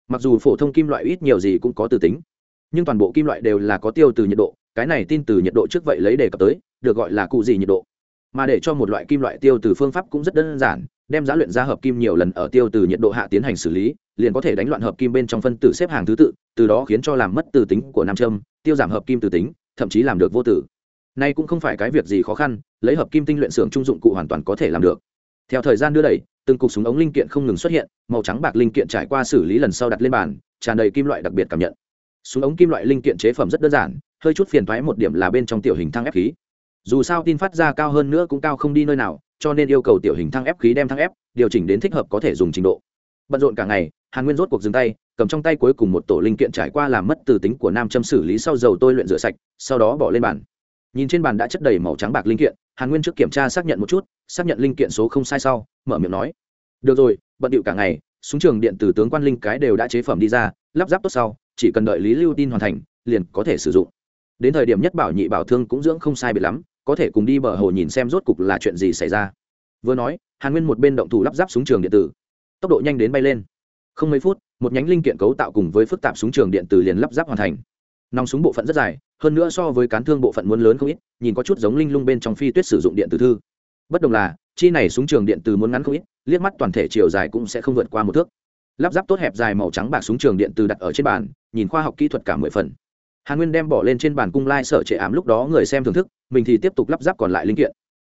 Speaker 1: Mặc dù phổ thông kim loại ít nhiều gì cũng có từ tính, nhưng toàn bộ kim loại đều là có tiêu từ nhiệt độ, cái này tin từ nhiệt độ trước vậy lấy đề cập tới, được gọi là cụ gì nhiệt độ. Mà để cho một loại kim loại tiêu từ phương pháp cũng rất đơn giản, đem giá luyện ra hợp kim nhiều lần ở tiêu từ nhiệt độ hạ tiến hành xử lý, liền có thể đánh loạn hợp kim bên trong phân tử xếp hàng thứ tự, từ đó khiến cho làm mất từ tính của nam châm, tiêu giảm hợp kim từ tính, thậm chí làm được vô tử nay cũng không phải cái việc gì khó khăn, lấy hợp kim tinh luyện xưởng trung dụng cụ hoàn toàn có thể làm được. Theo thời gian đưa đẩy, từng cục súng ống linh kiện không ngừng xuất hiện, màu trắng bạc linh kiện trải qua xử lý lần sau đặt lên bàn, tràn đầy kim loại đặc biệt cảm nhận. Súng ống kim loại linh kiện chế phẩm rất đơn giản, hơi chút phiền thoái một điểm là bên trong tiểu hình thăng ép khí. Dù sao tin phát ra cao hơn nữa cũng cao không đi nơi nào, cho nên yêu cầu tiểu hình thăng ép khí đem thăng ép, điều chỉnh đến thích hợp có thể dùng trình độ. Bận rộn cả ngày, hàn nguyên rốt cuộc dừng tay, cầm trong tay cuối cùng một tổ linh kiện trải qua làm mất từ tính của nam châm xử lý sau dầu tôi luyện rửa sạch, sau đó bỏ lên bàn nhìn trên bàn đã chất đầy màu trắng bạc linh kiện, hàn nguyên trước kiểm tra xác nhận một chút, xác nhận linh kiện số không sai sau, mở miệng nói. Được rồi, bận điệu cả ngày, súng trường điện từ tướng quan linh cái đều đã chế phẩm đi ra, lắp ráp tốt sau, chỉ cần đợi lý lưu tin hoàn thành, liền có thể sử dụng. Đến thời điểm nhất bảo nhị bảo thương cũng dưỡng không sai biệt lắm, có thể cùng đi bờ hồ nhìn xem rốt cục là chuyện gì xảy ra. Vừa nói, hàn nguyên một bên động thủ lắp ráp súng trường điện tử. Tốc độ nhanh đến bay lên. Không mấy phút, một nhánh linh kiện cấu tạo cùng với phức tạp súng trường điện tử liền lắp ráp hoàn thành nòng súng bộ phận rất dài, hơn nữa so với cán thương bộ phận muốn lớn không ít, nhìn có chút giống linh lung bên trong phi tuyết sử dụng điện tử thư. Bất đồng là, chi này súng trường điện từ muốn ngắn không ít, liếc mắt toàn thể chiều dài cũng sẽ không vượt qua một thước. Lắp ráp tốt hẹp dài màu trắng bạc súng trường điện từ đặt ở trên bàn, nhìn khoa học kỹ thuật cả mười phần. Hàn nguyên đem bỏ lên trên bàn cung lai sợ trệ ảm lúc đó người xem thưởng thức, mình thì tiếp tục lắp ráp còn lại linh kiện.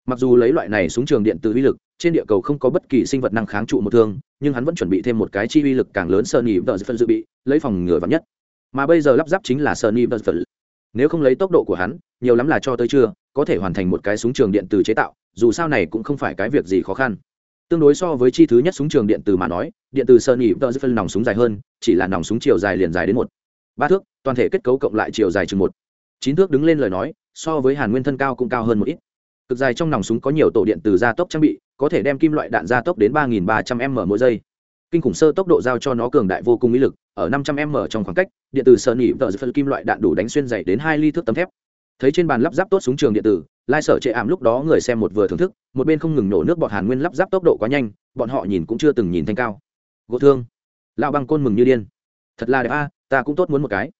Speaker 1: Mặc dù lấy loại này súng trường điện từ uy lực, trên địa cầu không có bất kỳ sinh vật năng kháng trụ một thương, nhưng hắn vẫn chuẩn bị thêm một cái chi uy lực càng lớn sơn nhị vợ phân dự bị, lấy phòng ngừa vắn nhất mà bây giờ lắp ráp chính là sơn nhị nếu không lấy tốc độ của hắn, nhiều lắm là cho tới trưa, có thể hoàn thành một cái súng trường điện từ chế tạo, dù sao này cũng không phải cái việc gì khó khăn. Tương đối so với chi thứ nhất súng trường điện từ mà nói, điện từ sơn nhị nòng súng dài hơn, chỉ là nòng súng chiều dài liền dài đến một. Ba thước, toàn thể kết cấu cộng lại chiều dài chừng một. Chín thước đứng lên lời nói, so với hàn nguyên thân cao cũng cao hơn một ít. Cực dài trong nòng súng có nhiều tổ điện từ gia tốc trang bị, có thể đem kim loại đạn gia tốc đến ba nghìn ba trăm m mỗi giây kinh khủng sơ tốc độ giao cho nó cường đại vô cùng ý lực, ở năm trăm m trong khoảng cách, điện tử sợ nỉ tờ phân kim loại đạn đủ đánh xuyên dày đến hai ly thước tấm thép. Thấy trên bàn lắp ráp tốt súng trường điện tử, lai sở chệ ảm lúc đó người xem một vừa thưởng thức, một bên không ngừng nổ nước bọt hàn nguyên lắp ráp tốc độ quá nhanh, bọn họ nhìn cũng chưa từng nhìn thanh cao. Gỗ thương. Lão băng côn mừng như điên. Thật là đẹp a, ta cũng tốt muốn một cái.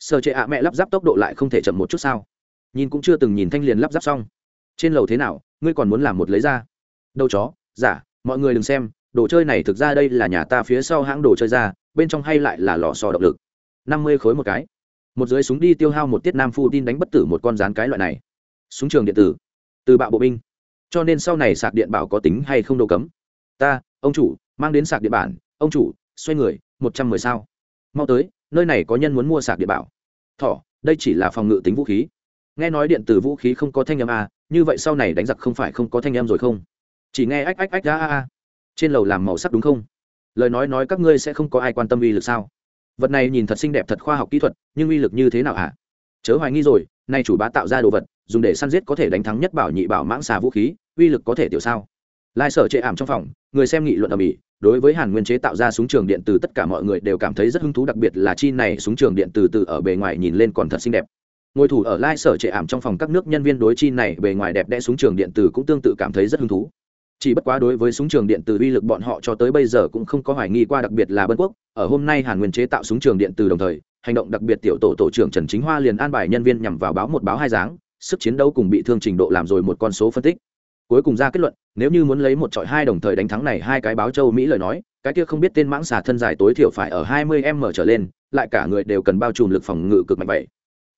Speaker 1: Sở chệ ạ mẹ lắp ráp tốc độ lại không thể chậm một chút sao? Nhìn cũng chưa từng nhìn thanh liền lắp ráp xong. Trên lầu thế nào, ngươi còn muốn làm một lấy ra? Đâu chó, giả, mọi người đừng xem đồ chơi này thực ra đây là nhà ta phía sau hãng đồ chơi ra bên trong hay lại là lò sò động lực. Năm mươi khối một cái. Một dưới súng đi tiêu hao một tiết nam phu tin đánh bất tử một con rán cái loại này. Súng trường điện tử. Từ bạo bộ binh. Cho nên sau này sạc điện bảo có tính hay không đồ cấm. Ta ông chủ mang đến sạc điện bản. Ông chủ xoay người một trăm mười sao. Mau tới nơi này có nhân muốn mua sạc điện bảo. Thỏ đây chỉ là phòng ngự tính vũ khí. Nghe nói điện tử vũ khí không có thanh âm à, như vậy sau này đánh giặc không phải không có thanh âm rồi không? Chỉ nghe ách ách ách a a a trên lầu làm màu sắc đúng không? Lời nói nói các ngươi sẽ không có ai quan tâm uy lực sao? Vật này nhìn thật xinh đẹp thật khoa học kỹ thuật, nhưng uy lực như thế nào hả? Chớ hoài nghi rồi, nay chủ bá tạo ra đồ vật, dùng để săn giết có thể đánh thắng nhất bảo nhị bảo mãng xà vũ khí, uy lực có thể tiểu sao? Lai sở chệ ảm trong phòng, người xem nghị luận ở mỹ đối với hàn nguyên chế tạo ra súng trường điện từ tất cả mọi người đều cảm thấy rất hứng thú, đặc biệt là chi này súng trường điện từ từ ở bề ngoài nhìn lên còn thật xinh đẹp. Ngồi thủ ở lai sở trệ ảm trong phòng các nước nhân viên đối chi này bề ngoài đẹp đẽ súng trường điện tử cũng tương tự cảm thấy rất hứng thú chỉ bất quá đối với súng trường điện tử uy lực bọn họ cho tới bây giờ cũng không có hoài nghi qua đặc biệt là bân quốc. Ở hôm nay hàn nguyên chế tạo súng trường điện tử đồng thời, hành động đặc biệt tiểu tổ tổ trưởng trần chính hoa liền an bài nhân viên nhằm vào báo một báo hai dáng, sức chiến đấu cùng bị thương trình độ làm rồi một con số phân tích. Cuối cùng ra kết luận, nếu như muốn lấy một trọi hai đồng thời đánh thắng này hai cái báo châu mỹ lời nói, cái kia không biết tên mãng xà thân dài tối thiểu phải ở 20 m trở lên, lại cả người đều cần bao trùm lực phòng ngự cực mạnh vậy.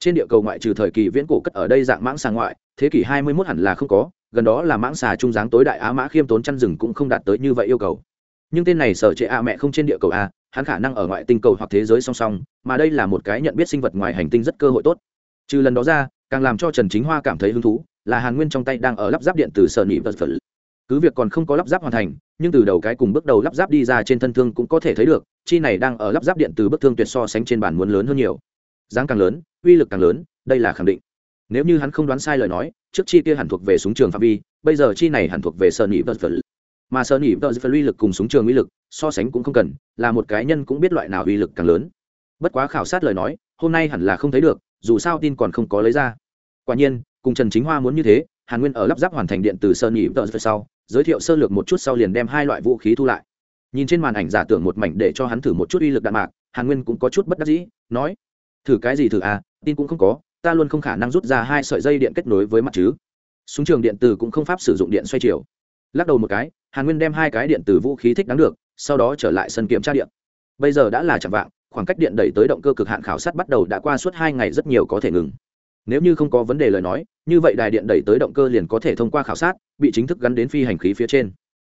Speaker 1: Trên địa cầu ngoại trừ thời kỳ viễn cổ cất ở đây dạng mãng xà ngoại, thế kỷ 21 hẳn là không có gần đó là mãng xà trung dáng tối đại á mã khiêm tốn chăn rừng cũng không đạt tới như vậy yêu cầu. Nhưng tên này sở trệ a mẹ không trên địa cầu a, hắn khả năng ở ngoại tinh cầu hoặc thế giới song song, mà đây là một cái nhận biết sinh vật ngoài hành tinh rất cơ hội tốt. Trừ lần đó ra, càng làm cho trần chính hoa cảm thấy hứng thú, là hàn nguyên trong tay đang ở lắp ráp điện từ sở nhị vật phật cứ việc còn không có lắp ráp hoàn thành, nhưng từ đầu cái cùng bước đầu lắp ráp đi ra trên thân thương cũng có thể thấy được, chi này đang ở lắp ráp điện từ bức thương tuyệt so sánh trên bản muốn lớn hơn nhiều. Dáng càng lớn, uy lực càng lớn, đây là khẳng định nếu như hắn không đoán sai lời nói, trước chi kia hẳn thuộc về súng trường phạm vi, bây giờ chi này hẳn thuộc về sơn nhị vật mà sơn nhị vật uy lực cùng súng trường uy lực, so sánh cũng không cần, là một cái nhân cũng biết loại nào uy lực càng lớn. Bất quá khảo sát lời nói, hôm nay hẳn là không thấy được, dù sao tin còn không có lấy ra. Quả nhiên, cùng trần chính hoa muốn như thế, hàn nguyên ở lắp ráp hoàn thành điện từ sơn nhị vật sau, giới thiệu sơ lược một chút sau liền đem hai loại vũ khí thu lại. Nhìn trên màn ảnh giả tưởng một mảnh để cho hắn thử một chút uy lực đạn mạc, hàn nguyên cũng có chút bất đắc dĩ, nói, thử cái gì thử à tin cũng không có ta luôn không khả năng rút ra hai sợi dây điện kết nối với mặt chứ. Súng trường điện từ cũng không pháp sử dụng điện xoay chiều. Lắc đầu một cái hàn nguyên đem hai cái điện tử vũ khí thích đáng được sau đó trở lại sân kiểm tra điện. Bây giờ đã là chạm vạng khoảng cách điện đẩy tới động cơ cực hạn khảo sát bắt đầu đã qua suốt hai ngày rất nhiều có thể ngừng. Nếu như không có vấn đề lời nói như vậy đài điện đẩy tới động cơ liền có thể thông qua khảo sát bị chính thức gắn đến phi hành khí phía trên.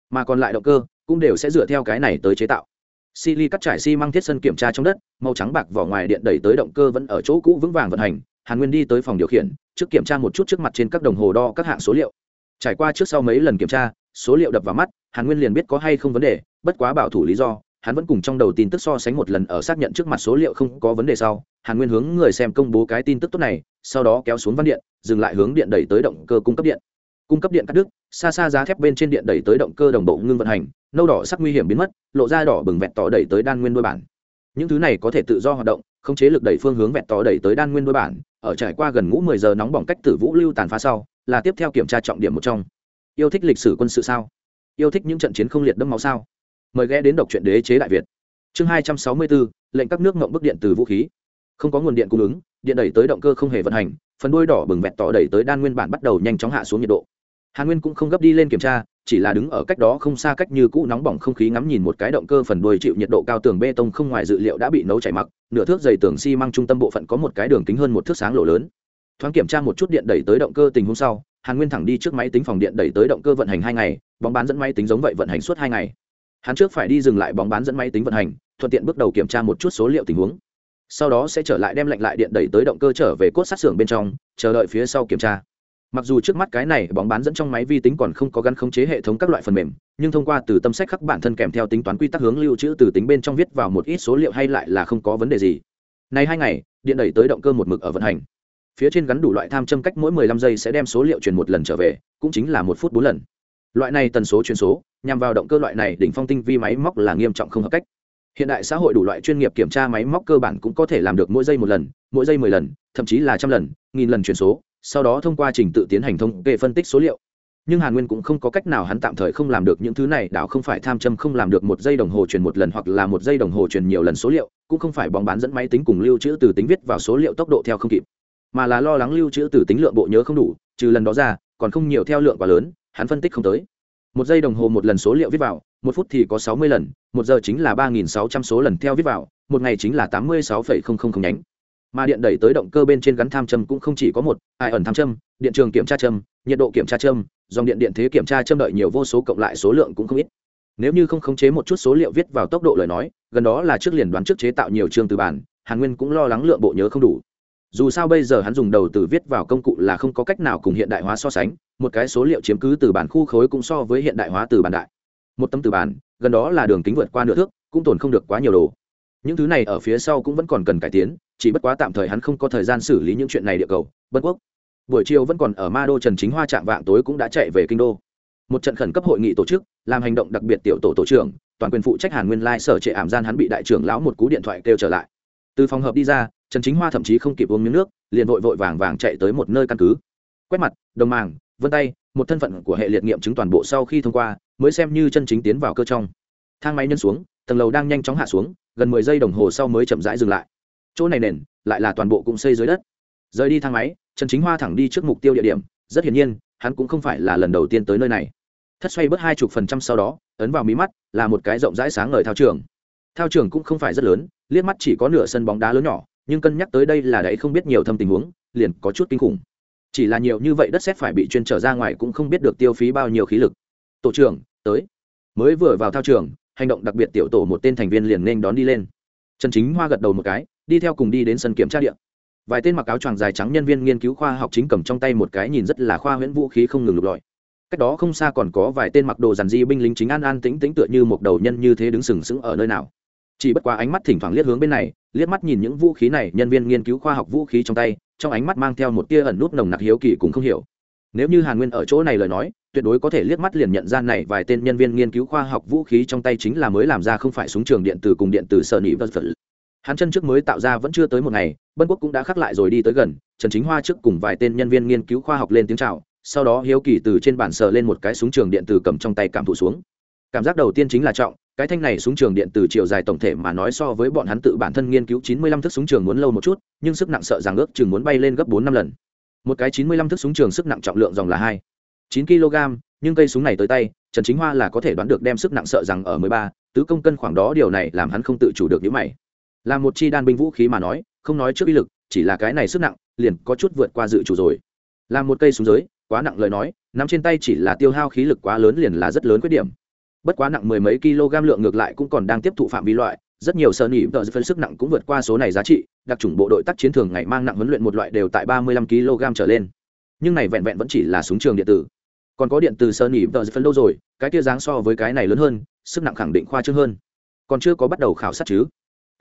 Speaker 1: Mà còn lại động cơ cũng đều sẽ dựa theo cái này tới chế tạo. Sili cắt trải xi măng thiết sân kiểm tra trong đất, màu trắng bạc vỏ ngoài điện đẩy tới động cơ vẫn ở chỗ cũ vững vàng vận hành. Hàn Nguyên đi tới phòng điều khiển, trước kiểm tra một chút trước mặt trên các đồng hồ đo các hạng số liệu. Trải qua trước sau mấy lần kiểm tra, số liệu đập vào mắt, Hàn Nguyên liền biết có hay không vấn đề, bất quá bảo thủ lý do, hắn vẫn cùng trong đầu tin tức so sánh một lần ở xác nhận trước mặt số liệu không có vấn đề sau, Hàn Nguyên hướng người xem công bố cái tin tức tốt này, sau đó kéo xuống văn điện, dừng lại hướng điện đẩy tới động cơ cung cấp điện. Cung cấp điện cắt đứt, xa xa giá thép bên trên điện đẩy tới động cơ đồng bộ ngưng vận hành, nâu đỏ sắc nguy hiểm biến mất lộ ra đỏ bừng vẹn tỏ đẩy tới đan nguyên đôi bản những thứ này có thể tự do hoạt động không chế lực đẩy phương hướng vẹn to đẩy tới đan nguyên đôi bản, ở trải qua gần ngũ mười giờ nóng bỏng cách tử vũ lưu tàn phá sau, là tiếp theo kiểm tra trọng điểm một trong. Yêu thích lịch sử quân sự sao? Yêu thích những trận chiến không liệt đẫm máu sao? Mời ghé đến đọc truyện đế chế đại việt. Chương hai trăm sáu mươi bốn, lệnh các nước ngộng bức điện từ vũ khí. Không có nguồn điện cung ứng, điện đẩy tới động cơ không hề vận hành, phần đuôi đỏ bừng vẹt tỏ đẩy tới đan nguyên bản bắt đầu nhanh chóng hạ xuống nhiệt độ. Hàn nguyên cũng không gấp đi lên kiểm tra chỉ là đứng ở cách đó không xa cách như cũ nóng bỏng không khí ngắm nhìn một cái động cơ phần đuôi chịu nhiệt độ cao tường bê tông không ngoài dự liệu đã bị nấu chảy mặc, nửa thước dày tường xi măng trung tâm bộ phận có một cái đường kính hơn một thước sáng lộ lớn. Thoáng kiểm tra một chút điện đẩy tới động cơ tình huống sau, hàn nguyên thẳng đi trước máy tính phòng điện đẩy tới động cơ vận hành hai ngày, bóng bán dẫn máy tính giống vậy vận hành suốt hai ngày. Hắn trước phải đi dừng lại bóng bán dẫn máy tính vận hành, thuận tiện bước đầu kiểm tra một chút số liệu tình huống. Sau đó sẽ trở lại đem lạnh lại điện đẩy tới động cơ trở về cốt sát xưởng bên trong, chờ đợi phía sau kiểm tra mặc dù trước mắt cái này bóng bán dẫn trong máy vi tính còn không có gắn khống chế hệ thống các loại phần mềm, nhưng thông qua từ tâm sách khắc bản thân kèm theo tính toán quy tắc hướng lưu trữ từ tính bên trong viết vào một ít số liệu hay lại là không có vấn đề gì. Nay hai ngày, điện đẩy tới động cơ một mực ở vận hành. Phía trên gắn đủ loại tham châm cách mỗi 15 giây sẽ đem số liệu truyền một lần trở về, cũng chính là một phút bốn lần. Loại này tần số truyền số, nhằm vào động cơ loại này đỉnh phong tinh vi máy móc là nghiêm trọng không hợp cách. Hiện đại xã hội đủ loại chuyên nghiệp kiểm tra máy móc cơ bản cũng có thể làm được mỗi giây một lần, mỗi giây mười lần, thậm chí là trăm lần, nghìn lần truyền số sau đó thông qua trình tự tiến hành thống kê phân tích số liệu. Nhưng hàn nguyên cũng không có cách nào hắn tạm thời không làm được những thứ này, đảo không phải tham châm không làm được một giây đồng hồ truyền một lần hoặc là một giây đồng hồ truyền nhiều lần số liệu, cũng không phải bóng bán dẫn máy tính cùng lưu trữ từ tính viết vào số liệu tốc độ theo không kịp, mà là lo lắng lưu trữ từ tính lượng bộ nhớ không đủ, trừ lần đó ra, còn không nhiều theo lượng quá lớn, hắn phân tích không tới. Một giây đồng hồ một lần số liệu viết vào, một phút thì có sáu mươi lần, một giờ chính là ba nghìn sáu trăm số lần theo viết vào, một ngày chính là tám mươi sáu phẩy không không không nhánh mà điện đẩy tới động cơ bên trên gắn tham châm cũng không chỉ có một ai ẩn tham châm, điện trường kiểm tra châm, nhiệt độ kiểm tra châm, dòng điện điện thế kiểm tra châm đợi nhiều vô số cộng lại số lượng cũng không ít. Nếu như không khống chế một chút số liệu viết vào tốc độ lời nói, gần đó là trước liền đoán trước chế tạo nhiều trường từ bản, hàn nguyên cũng lo lắng lượng bộ nhớ không đủ. Dù sao bây giờ hắn dùng đầu từ viết vào công cụ là không có cách nào cùng hiện đại hóa so sánh, một cái số liệu chiếm cứ từ bản khu khối cũng so với hiện đại hóa từ bản đại. Một tấm từ bản, gần đó là đường kính vượt qua nửa thước, cũng tồn không được quá nhiều đồ. Những thứ này ở phía sau cũng vẫn còn cần cải tiến chỉ bất quá tạm thời hắn không có thời gian xử lý những chuyện này địa cầu bất quốc. Buổi chiều vẫn còn ở ma đô trần chính hoa trạng vạng tối cũng đã chạy về kinh đô. Một trận khẩn cấp hội nghị tổ chức, làm hành động đặc biệt tiểu tổ tổ trưởng, toàn quyền phụ trách hàn nguyên lai sở trệ ảm gian hắn bị đại trưởng lão một cú điện thoại kêu trở lại. Từ phòng hợp đi ra, trần chính hoa thậm chí không kịp uống miếng nước, liền vội vội vàng vàng chạy tới một nơi căn cứ. Quét mặt, đồng màng, vân tay, một thân phận của hệ liệt nghiệm chứng toàn bộ sau khi thông qua, mới xem như chân chính tiến vào cơ trong. Thang máy nhân xuống, tầng lầu đang nhanh chóng hạ xuống, gần mười giây đồng hồ sau mới chậm rãi dừng lại chỗ này nền, lại là toàn bộ cũng xây dưới đất. Rời đi thang máy, trần chính hoa thẳng đi trước mục tiêu địa điểm. Rất hiển nhiên, hắn cũng không phải là lần đầu tiên tới nơi này. Thất xoay bớt hai chục phần trăm sau đó, ấn vào mí mắt, là một cái rộng rãi sáng ngời thao trường. Thao trường cũng không phải rất lớn, liếc mắt chỉ có nửa sân bóng đá lớn nhỏ, nhưng cân nhắc tới đây là đấy không biết nhiều thâm tình huống, liền có chút kinh khủng. Chỉ là nhiều như vậy đất xét phải bị chuyên trở ra ngoài cũng không biết được tiêu phí bao nhiêu khí lực. Tổ trưởng, tới. Mới vừa vào thao trường, hành động đặc biệt tiểu tổ một tên thành viên liền nên đón đi lên. Trần chính hoa gật đầu một cái đi theo cùng đi đến sân kiểm tra điện vài tên mặc áo choàng dài trắng nhân viên nghiên cứu khoa học chính cầm trong tay một cái nhìn rất là khoa huyễn vũ khí không ngừng lục lọi. Cách đó không xa còn có vài tên mặc đồ dàn di binh lính chính an an tĩnh tĩnh tựa như một đầu nhân như thế đứng sừng sững ở nơi nào. Chỉ bất quá ánh mắt thỉnh thoảng liếc hướng bên này, liếc mắt nhìn những vũ khí này, nhân viên nghiên cứu khoa học vũ khí trong tay, trong ánh mắt mang theo một tia ẩn nút nồng nặc hiếu kỳ cũng không hiểu. Nếu như hàn nguyên ở chỗ này lời nói, tuyệt đối có thể liếc mắt liền nhận ra này vài tên nhân viên nghiên cứu khoa học vũ khí trong tay chính là mới làm ra không phải súng trường điện tử cùng điện tử sợ nỉ vật vật hắn chân trước mới tạo ra vẫn chưa tới một ngày bân quốc cũng đã khắc lại rồi đi tới gần trần chính hoa trước cùng vài tên nhân viên nghiên cứu khoa học lên tiếng chào sau đó hiếu kỳ từ trên bản sờ lên một cái súng trường điện tử cầm trong tay cảm thụ xuống cảm giác đầu tiên chính là trọng cái thanh này súng trường điện từ chiều dài tổng thể mà nói so với bọn hắn tự bản thân nghiên cứu 95 thước súng trường muốn lâu một chút, nhưng sức nặng sợ rằng ước chừng muốn bay lên gấp 4 năm lần. Một cái 95 thước súng trường sức nặng trọng lượng dòng là 2 9 kg, nhưng cây súng này tới tay, Trần Chính Hoa là có thể đoán được đem sức nặng sợ rằng ở 13, tứ công cân khoảng đó điều này làm hắn không tự chủ được những mày. Là một chi đan binh vũ khí mà nói, không nói trước uy lực, chỉ là cái này sức nặng, liền có chút vượt qua dự chủ rồi. là một cây súng giới, quá nặng lời nói, nắm trên tay chỉ là tiêu hao khí lực quá lớn liền là rất lớn khuyết điểm. Bất quá nặng mười mấy kg lượng ngược lại cũng còn đang tiếp thụ phạm vi loại rất nhiều sơ nỉ tờ phân sức nặng cũng vượt qua số này giá trị đặc trùng bộ đội tác chiến thường ngày mang nặng huấn luyện một loại đều tại ba mươi lăm kg trở lên. Nhưng này vẹn vẹn vẫn chỉ là súng trường điện tử. Còn có điện từ sơ nỉ tờ phân đâu rồi cái tia dáng so với cái này lớn hơn sức nặng khẳng định khoa trương hơn. Còn chưa có bắt đầu khảo sát chứ?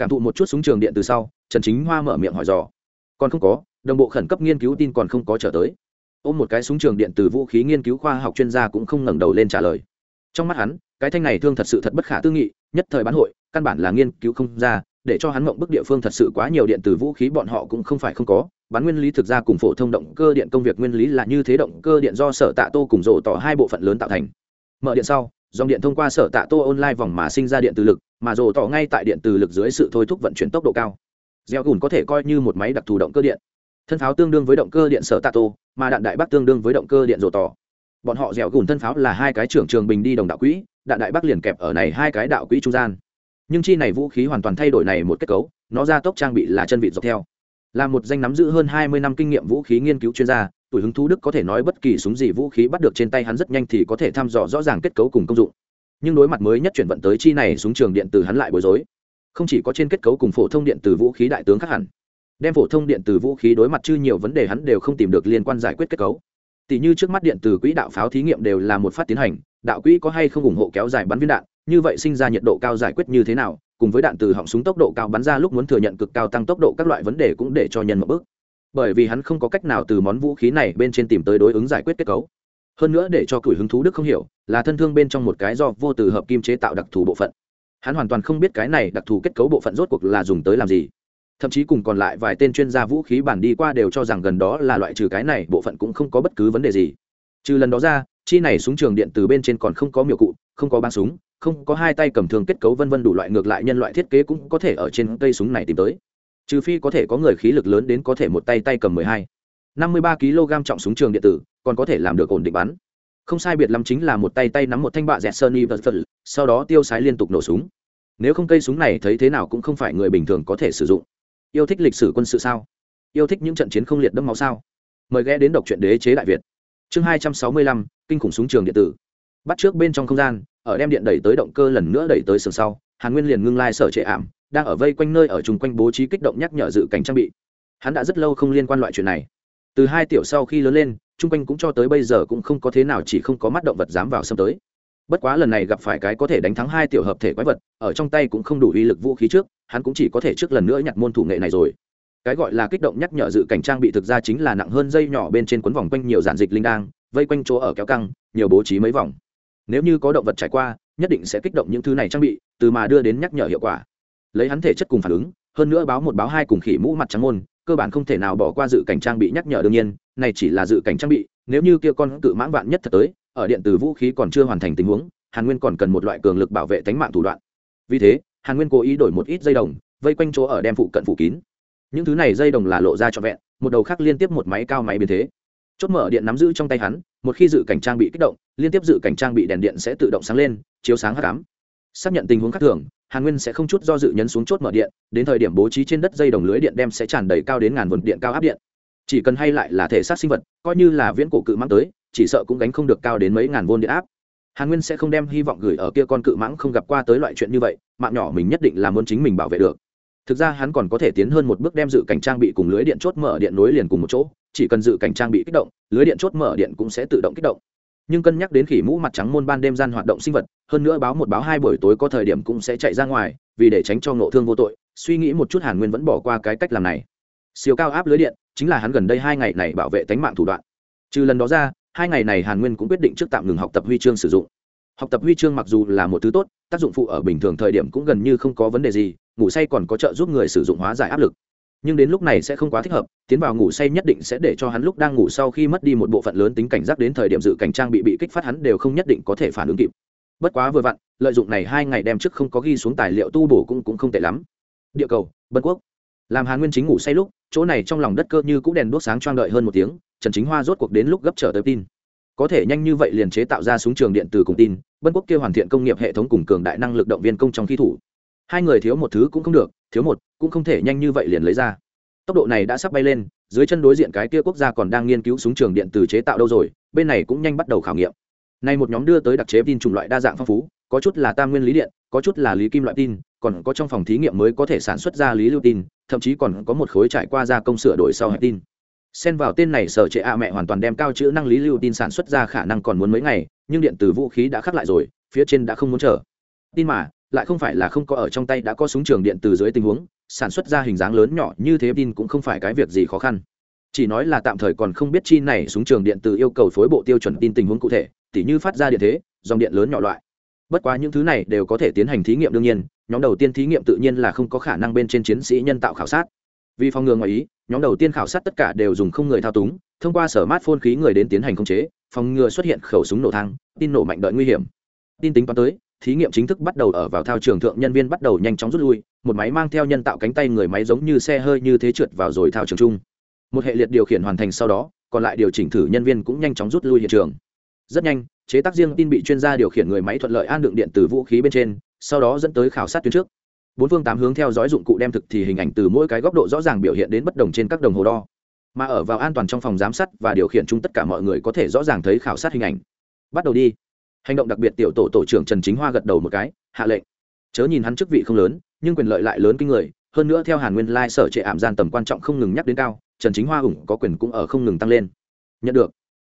Speaker 1: Cảm thụ một chút súng trường điện từ sau, trần chính hoa mở miệng hỏi dò. Còn không có, đồng bộ khẩn cấp nghiên cứu tin còn không có trở tới. Ôm một cái súng trường điện từ vũ khí nghiên cứu khoa học chuyên gia cũng không ngẩng đầu lên trả lời. Trong mắt hắn, cái thanh này thương thật sự thật bất khả tư nghị, nhất thời bán hội, căn bản là nghiên cứu không ra, để cho hắn mộng bức địa phương thật sự quá nhiều điện từ vũ khí bọn họ cũng không phải không có. Bán nguyên lý thực ra cùng phổ thông động cơ điện công việc nguyên lý là như thế, động cơ điện do sở tạ tô cùng rộ tỏ hai bộ phận lớn tạo thành. Mở điện sau dòng điện thông qua sở tạ tô online vòng mà sinh ra điện từ lực, mà rồ tỏ ngay tại điện từ lực dưới sự thôi thúc vận chuyển tốc độ cao. Gieo gùn có thể coi như một máy đặc thù động cơ điện. Thân pháo tương đương với động cơ điện sở tạ tô, mà đạn đại bắc tương đương với động cơ điện rổ tỏ. Bọn họ dẻo gùn thân pháo là hai cái trưởng trường bình đi đồng đạo quỹ, đạn đại bắc liền kẹp ở này hai cái đạo quỹ trung gian. Nhưng chi này vũ khí hoàn toàn thay đổi này một kết cấu, nó ra tốc trang bị là chân vịt dọc theo. Là một danh nắm giữ hơn hai mươi năm kinh nghiệm vũ khí nghiên cứu chuyên gia tuổi hứng thú đức có thể nói bất kỳ súng gì vũ khí bắt được trên tay hắn rất nhanh thì có thể thăm dò rõ ràng kết cấu cùng công dụng. Nhưng đối mặt mới nhất chuyển vận tới chi này, súng trường điện từ hắn lại bối rối. Không chỉ có trên kết cấu cùng phổ thông điện từ vũ khí đại tướng khác hẳn, đem phổ thông điện từ vũ khí đối mặt chư nhiều vấn đề hắn đều không tìm được liên quan giải quyết kết cấu. Tỷ như trước mắt điện từ quỹ đạo pháo thí nghiệm đều là một phát tiến hành, đạo quỹ có hay không ủng hộ kéo dài bắn viên đạn, như vậy sinh ra nhiệt độ cao giải quyết như thế nào, cùng với đạn từ họng súng tốc độ cao bắn ra lúc muốn thừa nhận cực cao tăng tốc độ các loại vấn đề cũng để cho nhân một bước bởi vì hắn không có cách nào từ món vũ khí này bên trên tìm tới đối ứng giải quyết kết cấu. Hơn nữa để cho cửi hứng thú đức không hiểu, là thân thương bên trong một cái do vô từ hợp kim chế tạo đặc thù bộ phận. Hắn hoàn toàn không biết cái này đặc thù kết cấu bộ phận rốt cuộc là dùng tới làm gì. Thậm chí cùng còn lại vài tên chuyên gia vũ khí bản đi qua đều cho rằng gần đó là loại trừ cái này bộ phận cũng không có bất cứ vấn đề gì. Trừ lần đó ra, chi này súng trường điện từ bên trên còn không có miệu cụ, không có băng súng, không có hai tay cầm thường kết cấu vân vân đủ loại, ngược lại nhân loại thiết kế cũng có thể ở trên cây súng này tìm tới trừ phi có thể có người khí lực lớn đến có thể một tay tay cầm mười hai. Năm mươi ba kg trọng súng trường điện tử, còn có thể làm được ổn định bắn. Không sai biệt lắm chính là một tay tay nắm một thanh bạ dẹt sơn vật phật sau đó tiêu sái liên tục nổ súng. Nếu không cây súng này thấy thế nào cũng không phải người bình thường có thể sử dụng. Yêu thích lịch sử quân sự sao? Yêu thích những trận chiến không liệt đẫm máu sao? Mời ghé đến đọc truyện đế chế đại việt. Chương hai trăm sáu mươi lăm, kinh khủng súng trường điện tử. Bắt trước bên trong không gian, ở đem điện đẩy tới động cơ lần nữa đẩy tới sườn sau, hàn nguyên liền ngưng lai sở trệ ảm đang ở vây quanh nơi ở chung quanh bố trí kích động nhắc nhở dự cảnh trang bị. Hắn đã rất lâu không liên quan loại chuyện này. Từ hai tiểu sau khi lớn lên, chung quanh cũng cho tới bây giờ cũng không có thế nào chỉ không có mắt động vật dám vào xâm tới. Bất quá lần này gặp phải cái có thể đánh thắng hai tiểu hợp thể quái vật, ở trong tay cũng không đủ uy lực vũ khí trước, hắn cũng chỉ có thể trước lần nữa nhặt môn thủ nghệ này rồi. Cái gọi là kích động nhắc nhở dự cảnh trang bị thực ra chính là nặng hơn dây nhỏ bên trên cuốn vòng quanh nhiều giản dịch linh đang vây quanh chỗ ở kéo căng, nhiều bố trí mấy vòng. Nếu như có động vật trải qua, nhất định sẽ kích động những thứ này trang bị, từ mà đưa đến nhắc nhở hiệu quả lấy hắn thể chất cùng phản ứng, hơn nữa báo một báo hai cùng khỉ mũ mặt trắng môn, cơ bản không thể nào bỏ qua dự cảnh trang bị nhắc nhở đương nhiên, này chỉ là dự cảnh trang bị, nếu như kia con cự mãng vạn nhất thật tới, ở điện tử vũ khí còn chưa hoàn thành tình huống, hàn nguyên còn cần một loại cường lực bảo vệ tính mạng thủ đoạn. Vì thế, hàn nguyên cố ý đổi một ít dây đồng, vây quanh chỗ ở đem phụ cận phủ kín. Những thứ này dây đồng là lộ ra cho vẹn, một đầu khác liên tiếp một máy cao máy biến thế. Chốt mở điện nắm giữ trong tay hắn, một khi dự cảnh trang bị kích động, liên tiếp dự cảnh trang bị đèn điện sẽ tự động sáng lên, chiếu sáng hắc ám. Xác nhận tình huống khác thường hàn nguyên sẽ không chút do dự nhấn xuống chốt mở điện, đến thời điểm bố trí trên đất dây đồng lưới điện đem sẽ tràn đầy cao đến ngàn vồn điện cao áp điện. Chỉ cần hay lại là thể xác sinh vật, coi như là viễn cổ cự mãng tới, chỉ sợ cũng gánh không được cao đến mấy ngàn vôn điện áp. Hàn nguyên sẽ không đem hy vọng gửi ở kia con cự mãng không gặp qua tới loại chuyện như vậy, mạng nhỏ mình nhất định là muốn chính mình bảo vệ được. Thực ra hắn còn có thể tiến hơn một bước đem dự cảnh trang bị cùng lưới điện chốt mở điện nối liền cùng một chỗ, chỉ cần dự cảnh trang bị kích động, lưới điện chốt mở điện cũng sẽ tự động kích động nhưng cân nhắc đến khỉ mũ mặt trắng môn ban đêm gian hoạt động sinh vật, hơn nữa báo một báo hai buổi tối có thời điểm cũng sẽ chạy ra ngoài, vì để tránh cho ngộ thương vô tội, suy nghĩ một chút hàn nguyên vẫn bỏ qua cái cách làm này. Siêu cao áp lưới điện, chính là hắn gần đây hai ngày này bảo vệ tánh mạng thủ đoạn. Trừ lần đó ra, hai ngày này hàn nguyên cũng quyết định trước tạm ngừng học tập huy chương sử dụng. Học tập huy chương mặc dù là một thứ tốt, tác dụng phụ ở bình thường thời điểm cũng gần như không có vấn đề gì, ngủ say còn có trợ giúp người sử dụng hóa giải áp lực nhưng đến lúc này sẽ không quá thích hợp, tiến vào ngủ say nhất định sẽ để cho hắn lúc đang ngủ sau khi mất đi một bộ phận lớn tính cảnh giác đến thời điểm dự cảnh trang bị bị kích phát hắn đều không nhất định có thể phản ứng kịp. Bất quá vừa vặn, lợi dụng này hai ngày đem trước không có ghi xuống tài liệu tu bổ cũng cũng không tệ lắm. Địa cầu bân quốc. Làm hàn nguyên chính ngủ say lúc, chỗ này trong lòng đất cơ như cũng đèn đuốc sáng choang đợi hơn một tiếng, trần chính hoa rốt cuộc đến lúc gấp trở tới tin. Có thể nhanh như vậy liền chế tạo ra súng trường điện từ cùng tin bân quốc kia hoàn thiện công nghiệp hệ thống cùng cường đại năng lực động viên công trong khi thủ. Hai người thiếu một thứ cũng không được thiếu một, cũng không thể nhanh như vậy liền lấy ra. Tốc độ này đã sắp bay lên, dưới chân đối diện cái kia quốc gia còn đang nghiên cứu súng trường điện từ chế tạo đâu rồi, bên này cũng nhanh bắt đầu khảo nghiệm. Nay một nhóm đưa tới đặc chế tin chủng loại đa dạng phong phú, có chút là tam nguyên lý điện, có chút là lý kim loại tin, còn có trong phòng thí nghiệm mới có thể sản xuất ra lý lưu tin, thậm chí còn có một khối trải qua gia công sửa đổi sau hẹp tin. Xen vào tên này sở trệ a mẹ hoàn toàn đem cao chữ năng lý lưu tin sản xuất ra khả năng còn muốn mấy ngày, nhưng điện tử vũ khí đã khắc lại rồi, phía trên đã không muốn chờ. Tin mà lại không phải là không có ở trong tay đã có súng trường điện từ dưới tình huống, sản xuất ra hình dáng lớn nhỏ như thế tin cũng không phải cái việc gì khó khăn. Chỉ nói là tạm thời còn không biết chi này súng trường điện từ yêu cầu phối bộ tiêu chuẩn tin tình huống cụ thể, tỉ như phát ra điện thế, dòng điện lớn nhỏ loại. Bất quá những thứ này đều có thể tiến hành thí nghiệm đương nhiên, nhóm đầu tiên thí nghiệm tự nhiên là không có khả năng bên trên chiến sĩ nhân tạo khảo sát. Vì phòng ngừa ngoài ý, nhóm đầu tiên khảo sát tất cả đều dùng không người thao túng, thông qua sở mát phôn khí người đến tiến hành khống chế, phòng ngừa xuất hiện khẩu súng nổ thang, tin nổ mạnh đợi nguy hiểm. Tin tính toán tới thí nghiệm chính thức bắt đầu ở vào thao trường thượng nhân viên bắt đầu nhanh chóng rút lui, một máy mang theo nhân tạo cánh tay người máy giống như xe hơi như thế trượt vào rồi thao trường chung. Một hệ liệt điều khiển hoàn thành sau đó, còn lại điều chỉnh thử nhân viên cũng nhanh chóng rút lui hiện trường. Rất nhanh, chế tác riêng tin bị chuyên gia điều khiển người máy thuận lợi an đựng điện từ vũ khí bên trên, sau đó dẫn tới khảo sát tuyến trước. Bốn phương tám hướng theo dõi dụng cụ đem thực thì hình ảnh từ mỗi cái góc độ rõ ràng biểu hiện đến bất đồng trên các đồng hồ đo. Mà ở vào an toàn trong phòng giám sát và điều khiển chung tất cả mọi người có thể rõ ràng thấy khảo sát hình ảnh. Bắt đầu đi hành động đặc biệt tiểu tổ tổ trưởng trần chính hoa gật đầu một cái, hạ lệnh. Chớ nhìn hắn chức vị không lớn, nhưng quyền lợi lại lớn kinh người, hơn nữa theo hàn nguyên lai sở trệ ảm gian tầm quan trọng không ngừng nhắc đến cao, trần chính hoa ủng có quyền cũng ở không ngừng tăng lên. Nhận được.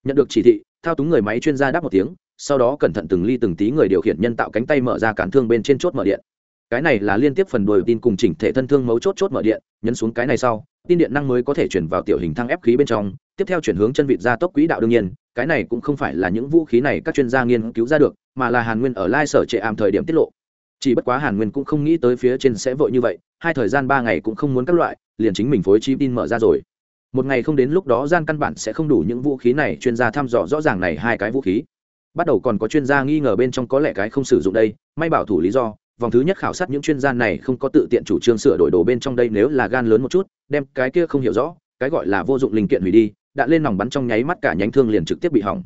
Speaker 1: Nhận được chỉ thị, thao túng người máy chuyên gia đáp một tiếng, sau đó cẩn thận từng ly từng tí người điều khiển nhân tạo cánh tay mở ra cản thương bên trên chốt mở điện. Cái này là liên tiếp phần đuôi tin cùng chỉnh thể thân thương mấu chốt chốt mở điện, nhấn xuống cái này sau, tin điện năng mới có thể chuyển vào tiểu hình thăng ép khí bên trong, tiếp theo chuyển hướng chân vịt ra tốc quỹ đạo đương nhiên cái này cũng không phải là những vũ khí này các chuyên gia nghiên cứu ra được, mà là hàn nguyên ở lai sở trệ ảm thời điểm tiết lộ. Chỉ bất quá hàn nguyên cũng không nghĩ tới phía trên sẽ vội như vậy, hai thời gian ba ngày cũng không muốn các loại, liền chính mình phối chi tin mở ra rồi. Một ngày không đến lúc đó gian căn bản sẽ không đủ những vũ khí này, chuyên gia thăm dò rõ ràng này hai cái vũ khí. Bắt đầu còn có chuyên gia nghi ngờ bên trong có lẽ cái không sử dụng đây, may bảo thủ lý do, vòng thứ nhất khảo sát những chuyên gia này không có tự tiện chủ trương sửa đổi đồ bên trong đây nếu là gan lớn một chút, đem cái kia không hiểu rõ, cái gọi là vô dụng linh kiện hủy đi đạn lên nòng bắn trong nháy mắt cả nhánh thương liền trực tiếp bị hỏng.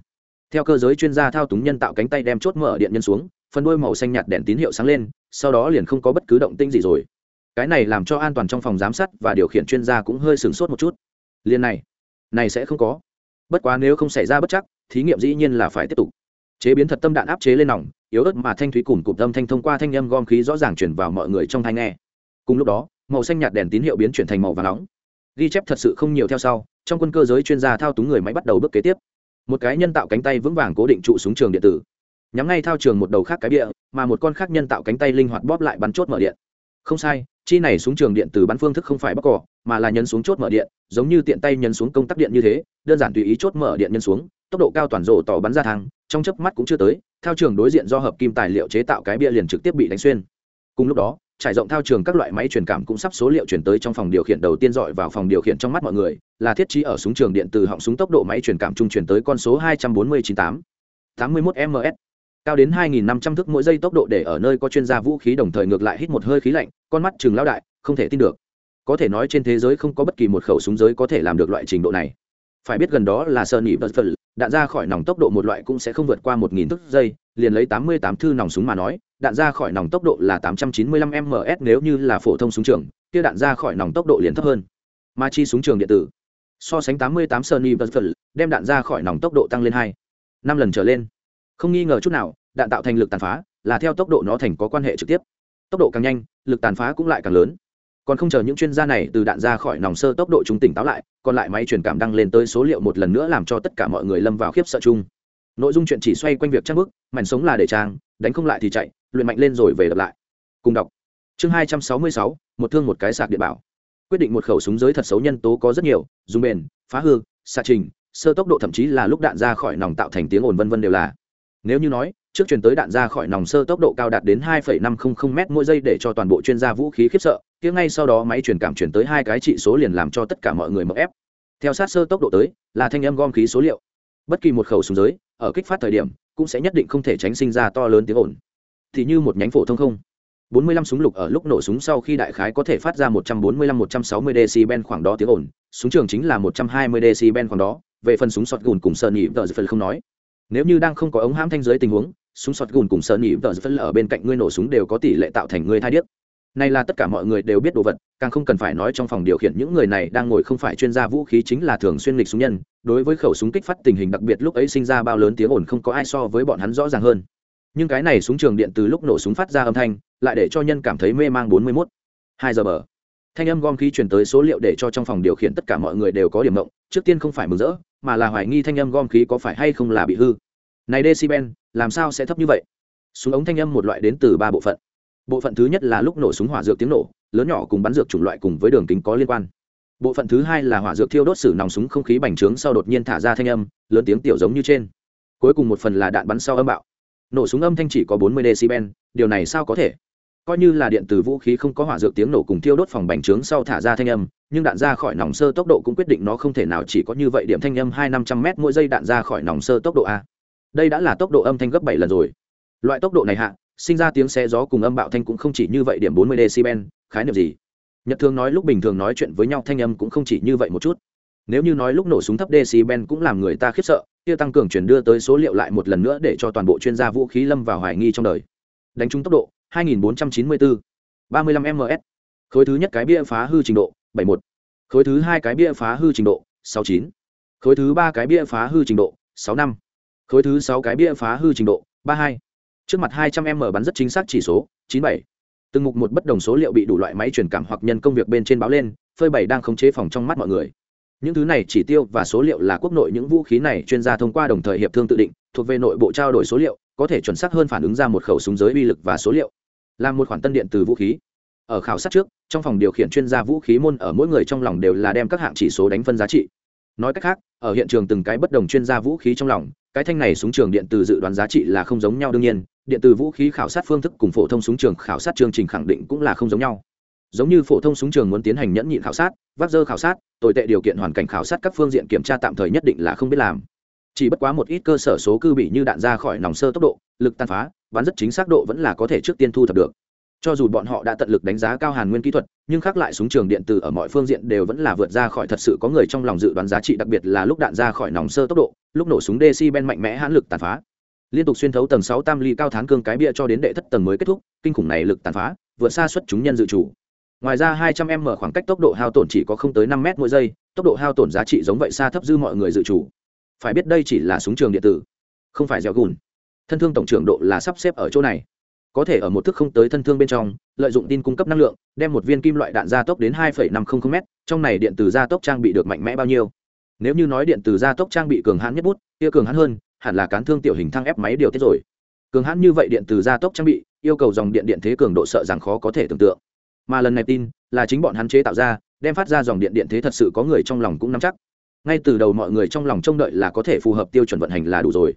Speaker 1: Theo cơ giới chuyên gia thao túng nhân tạo cánh tay đem chốt mở điện nhân xuống, phần đuôi màu xanh nhạt đèn tín hiệu sáng lên, sau đó liền không có bất cứ động tĩnh gì rồi. Cái này làm cho an toàn trong phòng giám sát và điều khiển chuyên gia cũng hơi sửng sốt một chút. Liền này này sẽ không có. Bất quá nếu không xảy ra bất chắc, thí nghiệm dĩ nhiên là phải tiếp tục. Chế biến thật tâm đạn áp chế lên nòng, yếu ớt mà thanh thúy cùng cụm tâm thanh thông qua thanh âm gom khí rõ ràng chuyển vào mọi người trong thai nghe. Cùng lúc đó, màu xanh nhạt đèn tín hiệu biến chuyển thành màu và nóng. Ghi chép thật sự không nhiều theo sau trong quân cơ giới chuyên gia thao túng người máy bắt đầu bước kế tiếp. Một cái nhân tạo cánh tay vững vàng cố định trụ súng trường điện tử. Nhắm ngay thao trường một đầu khác cái bịa, mà một con khác nhân tạo cánh tay linh hoạt bóp lại bắn chốt mở điện. Không sai, chi này súng trường điện từ bắn phương thức không phải bóc cỏ mà là nhấn xuống chốt mở điện, giống như tiện tay nhấn xuống công tắc điện như thế, đơn giản tùy ý chốt mở điện nhấn xuống, tốc độ cao toàn rổ tỏ bắn ra thang, trong chớp mắt cũng chưa tới, thao trường đối diện do hợp kim tài liệu chế tạo cái bia liền trực tiếp bị đánh xuyên. Cùng lúc đó trải rộng thao trường các loại máy truyền cảm cũng sắp số liệu chuyển tới trong phòng điều khiển đầu tiên dọi vào phòng điều khiển trong mắt mọi người, là thiết trí ở súng trường điện từ họng súng tốc độ máy truyền cảm trung chuyển tới con số 249.8 81 ms cao đến 2.500 thước mỗi giây tốc độ để ở nơi có chuyên gia vũ khí đồng thời ngược lại hít một hơi khí lạnh, con mắt trường lao đại, không thể tin được. Có thể nói trên thế giới không có bất kỳ một khẩu súng giới có thể làm được loại trình độ này. Phải biết gần đó là sơn nhị đạn ra khỏi nòng tốc độ một loại cũng sẽ không vượt qua một nghìn thước giây liền lấy tám mươi tám thư nòng súng mà nói, đạn ra khỏi nòng tốc độ là tám trăm chín mươi lăm ms nếu như là phổ thông súng trường, kia đạn ra khỏi nòng tốc độ liền thấp hơn. Mà chi súng trường điện tử, so sánh tám mươi tám Sony vật đem đạn ra khỏi nòng tốc độ tăng lên hai, năm lần trở lên. Không nghi ngờ chút nào, đạn tạo thành lực tàn phá là theo tốc độ nó thành có quan hệ trực tiếp. Tốc độ càng nhanh, lực tàn phá cũng lại càng lớn. Còn không chờ những chuyên gia này từ đạn ra khỏi nòng sơ tốc độ chúng tỉnh táo lại, còn lại máy truyền cảm đăng lên tới số liệu một lần nữa làm cho tất cả mọi người lâm vào khiếp sợ chung nội dung chuyện chỉ xoay quanh việc trang bức mảnh sống là để trang đánh không lại thì chạy luyện mạnh lên rồi về đập lại cùng đọc chương hai trăm sáu mươi sáu một thương một cái sạc điện bảo quyết định một khẩu súng giới thật xấu nhân tố có rất nhiều dùng bền phá hư xạ trình sơ tốc độ thậm chí là lúc đạn ra khỏi nòng tạo thành tiếng ồn vân vân đều là nếu như nói trước truyền tới đạn ra khỏi nòng sơ tốc độ cao đạt đến 2,500 m mỗi giây để cho toàn bộ chuyên gia vũ khí khiếp sợ, kia ngay sau đó máy truyền cảm truyền tới hai cái trị số liền làm cho tất cả mọi người mở ép. Theo sát sơ tốc độ tới, là thanh âm gom khí số liệu. Bất kỳ một khẩu súng giới, ở kích phát thời điểm, cũng sẽ nhất định không thể tránh sinh ra to lớn tiếng ồn. Thì như một nhánh phổ thông không. 45 súng lục ở lúc nổ súng sau khi đại khái có thể phát ra 145-160 decibel khoảng đó tiếng ồn, súng trường chính là 120 decibel khoảng đó, về phần súng sọt gùn cùng sơn nhị tờ phần không nói. Nếu như đang không có ống hãm thanh giới tình huống, súng sọt gùn cùng sơn nhị tờ phân ở bên cạnh ngươi nổ súng đều có tỷ lệ tạo thành ngươi thai điếc này là tất cả mọi người đều biết đồ vật, càng không cần phải nói trong phòng điều khiển những người này đang ngồi không phải chuyên gia vũ khí chính là thường xuyên lịch súng nhân, đối với khẩu súng kích phát tình hình đặc biệt lúc ấy sinh ra bao lớn tiếng ồn không có ai so với bọn hắn rõ ràng hơn. Nhưng cái này súng trường điện từ lúc nổ súng phát ra âm thanh, lại để cho nhân cảm thấy mê mang bốn mươi 41. hai giờ bờ. Thanh âm gom khí truyền tới số liệu để cho trong phòng điều khiển tất cả mọi người đều có điểm mộng trước tiên không phải mừng rỡ, mà là hoài nghi thanh âm gom khí có phải hay không là bị hư. Này decibel, làm sao sẽ thấp như vậy? Súng ống thanh âm một loại đến từ ba bộ phận bộ phận thứ nhất là lúc nổ súng hỏa dược tiếng nổ, lớn nhỏ cùng bắn dược chủng loại cùng với đường kính có liên quan. Bộ phận thứ hai là hỏa dược thiêu đốt sử nòng súng không khí bành trướng sau đột nhiên thả ra thanh âm, lớn tiếng tiểu giống như trên. Cuối cùng một phần là đạn bắn sau âm bạo. Nổ súng âm thanh chỉ có 40 decibel, điều này sao có thể? Coi như là điện từ vũ khí không có hỏa dược tiếng nổ cùng thiêu đốt phòng bành trướng sau thả ra thanh âm, nhưng đạn ra khỏi nòng sơ tốc độ cũng quyết định nó không thể nào chỉ có như vậy điểm thanh âm hai năm trăm m mỗi giây đạn ra khỏi nòng sơ tốc độ a. Đây đã là tốc độ âm thanh gấp bảy lần rồi. Loại tốc độ này hạ sinh ra tiếng xe gió cùng âm bạo thanh cũng không chỉ như vậy điểm bốn mươi decibel, khái niệm gì? Nhật thường nói lúc bình thường nói chuyện với nhau thanh âm cũng không chỉ như vậy một chút. Nếu như nói lúc nổ súng thấp decibel cũng làm người ta khiếp sợ, kia tăng cường chuyển đưa tới số liệu lại một lần nữa để cho toàn bộ chuyên gia vũ khí lâm vào hoài nghi trong đời. Đánh trúng tốc độ 2494 35 ms khối thứ nhất cái bia phá hư trình độ 71 khối thứ hai cái bia phá hư trình độ 69 khối thứ ba cái bia phá hư trình độ 65 khối thứ sáu cái bia phá hư trình độ 32 trước mặt 200 m bắn rất chính xác chỉ số 97 từng mục một bất đồng số liệu bị đủ loại máy truyền cảm hoặc nhân công việc bên trên báo lên, phơi bày đang khống chế phòng trong mắt mọi người. Những thứ này chỉ tiêu và số liệu là quốc nội những vũ khí này chuyên gia thông qua đồng thời hiệp thương tự định, thuộc về nội bộ trao đổi số liệu, có thể chuẩn xác hơn phản ứng ra một khẩu súng giới uy lực và số liệu. Là một khoản tân điện từ vũ khí. Ở khảo sát trước, trong phòng điều khiển chuyên gia vũ khí môn ở mỗi người trong lòng đều là đem các hạng chỉ số đánh phân giá trị. Nói cách khác, ở hiện trường từng cái bất đồng chuyên gia vũ khí trong lòng cái thanh này súng trường điện từ dự đoán giá trị là không giống nhau đương nhiên, điện từ vũ khí khảo sát phương thức cùng phổ thông súng trường khảo sát chương trình khẳng định cũng là không giống nhau. Giống như phổ thông súng trường muốn tiến hành nhẫn nhịn khảo sát, vác dơ khảo sát, tồi tệ điều kiện hoàn cảnh khảo sát các phương diện kiểm tra tạm thời nhất định là không biết làm. Chỉ bất quá một ít cơ sở số cư bị như đạn ra khỏi nòng sơ tốc độ, lực tàn phá, bắn rất chính xác độ vẫn là có thể trước tiên thu thập được cho dù bọn họ đã tận lực đánh giá cao hàn nguyên kỹ thuật, nhưng khác lại súng trường điện tử ở mọi phương diện đều vẫn là vượt ra khỏi thật sự có người trong lòng dự đoán giá trị, đặc biệt là lúc đạn ra khỏi nòng sơ tốc độ, lúc nổ súng ben mạnh mẽ hãn lực tàn phá. Liên tục xuyên thấu tầng sáu tam ly cao thán cương cái bia cho đến đệ thất tầng mới kết thúc, kinh khủng này lực tàn phá, vượt xa suất chúng nhân dự chủ ngoài ra 200 m khoảng cách tốc độ hao tổn chỉ có không tới 5 m mỗi giây, tốc độ hao tổn giá trị giống vậy xa thấp dư mọi người dự chủ phải biết đây chỉ là súng trường điện tử, không phải gieo gùn. Thân thương tổng trưởng độ là sắp xếp ở chỗ này có thể ở một thức không tới thân thương bên trong lợi dụng tin cung cấp năng lượng đem một viên kim loại đạn gia tốc đến 2,500 m trong này điện từ gia tốc trang bị được mạnh mẽ bao nhiêu? Nếu như nói điện từ gia tốc trang bị cường hãn nhất bút kia cường hãn hơn hẳn là cán thương tiểu hình thăng ép máy điều tiết rồi. Cường hãn như vậy điện từ gia tốc trang bị yêu cầu dòng điện điện thế cường độ sợ rằng khó có thể tưởng tượng. Mà lần này tin là chính bọn hắn chế tạo ra đem phát ra dòng điện điện thế thật sự có người trong lòng cũng nắm chắc. Ngay từ đầu mọi người trong lòng trông đợi là có thể phù hợp tiêu chuẩn vận hành là đủ rồi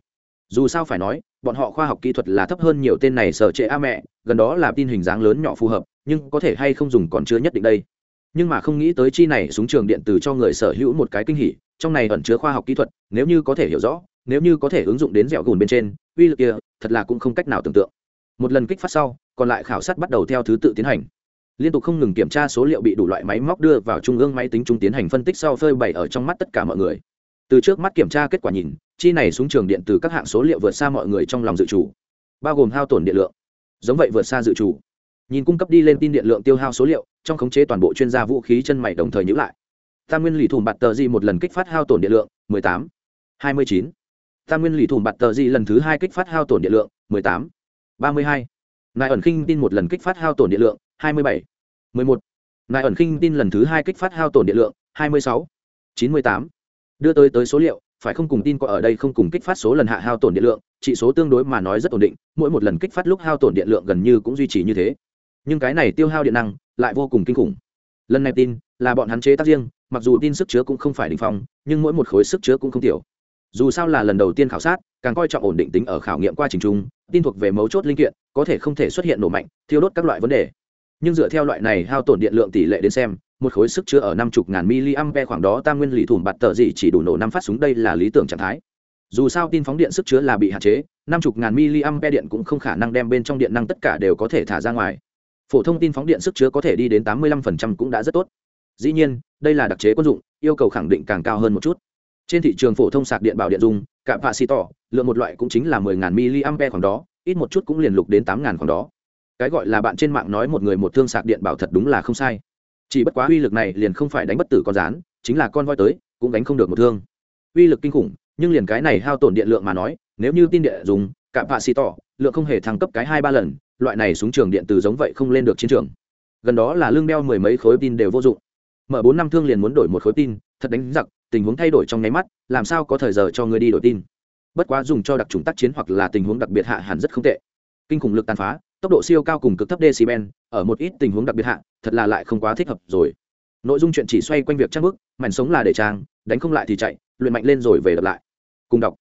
Speaker 1: dù sao phải nói, bọn họ khoa học kỹ thuật là thấp hơn nhiều tên này sở trệ a mẹ, gần đó là tin hình dáng lớn nhỏ phù hợp, nhưng có thể hay không dùng còn chưa nhất định đây. Nhưng mà không nghĩ tới chi này súng trường điện tử cho người sở hữu một cái kinh hỉ, trong này ẩn chứa khoa học kỹ thuật, nếu như có thể hiểu rõ, nếu như có thể ứng dụng đến dẻo gùn bên trên, uy lực kia, thật là cũng không cách nào tưởng tượng. Một lần kích phát sau, còn lại khảo sát bắt đầu theo thứ tự tiến hành. Liên tục không ngừng kiểm tra số liệu bị đủ loại máy móc đưa vào trung ương máy tính trung tiến hành phân tích sau phơi bày ở trong mắt tất cả mọi người. Từ trước mắt kiểm tra kết quả nhìn chi này xuống trường điện từ các hạng số liệu vượt xa mọi người trong lòng dự chủ bao gồm hao tổn điện lượng giống vậy vượt xa dự chủ nhìn cung cấp đi lên tin điện lượng tiêu hao số liệu, trong khống chế toàn bộ chuyên gia vũ khí chân mày đồng thời nhữ lại tam nguyên lì thùm bạt tờ di một lần kích phát hao tổn điện lượng 18. 29. tam nguyên lì thùm bạt tờ di lần thứ hai kích phát hao tổn điện lượng 18. 32. nài ẩn khinh tin một lần kích phát hao tổn điện lượng 27. 11. nài ẩn khinh tin lần thứ hai kích phát hao tổn điện lượng 26. 98. đưa tới tới số liệu phải không cùng tin có ở đây không cùng kích phát số lần hạ hao tổn điện lượng trị số tương đối mà nói rất ổn định, mỗi một lần kích phát lúc hao tổn điện lượng gần như cũng duy trì như thế. Nhưng cái này tiêu hao điện năng lại vô cùng kinh khủng. Lần này tin là bọn hắn chế tác riêng, mặc dù tin sức chứa cũng không phải đ ỉ n h phong, nhưng mỗi một khối sức chứa cũng không tiểu. Dù sao là lần đầu tiên khảo sát, càng coi trọng ổn định tính ở khảo nghiệm qua trình trung tin thuộc về mấu chốt linh kiện, có thể không thể xuất hiện nổ mạnh, thiêu đốt các loại vấn đề. Nhưng dựa theo loại này hao tổn điện lượng tỷ lệ đến xem một khối sức chứa ở năm chục ngàn miliampe khoảng đó tam nguyên lì thủng bạt tờ gì chỉ đủ nổ năm phát súng, đây là lý tưởng trạng thái. Dù sao tin phóng điện sức chứa là bị hạn chế, năm chục ngàn miliampe điện cũng không khả năng đem bên trong điện năng tất cả đều có thể thả ra ngoài. Phổ thông tin phóng điện sức chứa có thể đi đến tám mươi 85% cũng đã rất tốt. Dĩ nhiên, đây là đặc chế quân dụng, yêu cầu khẳng định càng cao hơn một chút. Trên thị trường phổ thông sạc điện bảo điện dùng cạm phạ xì tỏ lượng một loại cũng chính là mười ngàn miliampe khoảng đó, ít một chút cũng liền lục đến tám ngàn khoảng đó. Cái gọi là bạn trên mạng nói một người một thương sạc điện bảo thật đúng là không sai chỉ bất quá uy lực này liền không phải đánh bất tử con rán, chính là con voi tới, cũng đánh không được một thương. Uy lực kinh khủng, nhưng liền cái này hao tổn điện lượng mà nói, nếu như tin điện dùng cạm vạ xì tỏ, lượng không hề thăng cấp cái hai ba lần, loại này súng trường điện từ giống vậy không lên được chiến trường. Gần đó là lương đeo mười mấy khối tin đều vô dụng. Mở bốn năm thương liền muốn đổi một khối tin, thật đánh giặc, tình huống thay đổi trong nháy mắt, làm sao có thời giờ cho người đi đổi tin. Bất quá dùng cho đặc trùng tác chiến hoặc là tình huống đặc biệt hạ hẳn rất không tệ. Kinh khủng lực tàn phá, tốc độ siêu cao cùng cực thấp decibel, ở một ít tình huống đặc biệt hạ thật là lại không quá thích hợp rồi. Nội dung chuyện chỉ xoay quanh việc trang bức, mảnh sống là để trang, đánh không lại thì chạy, luyện mạnh lên rồi về đập lại. Cùng đọc.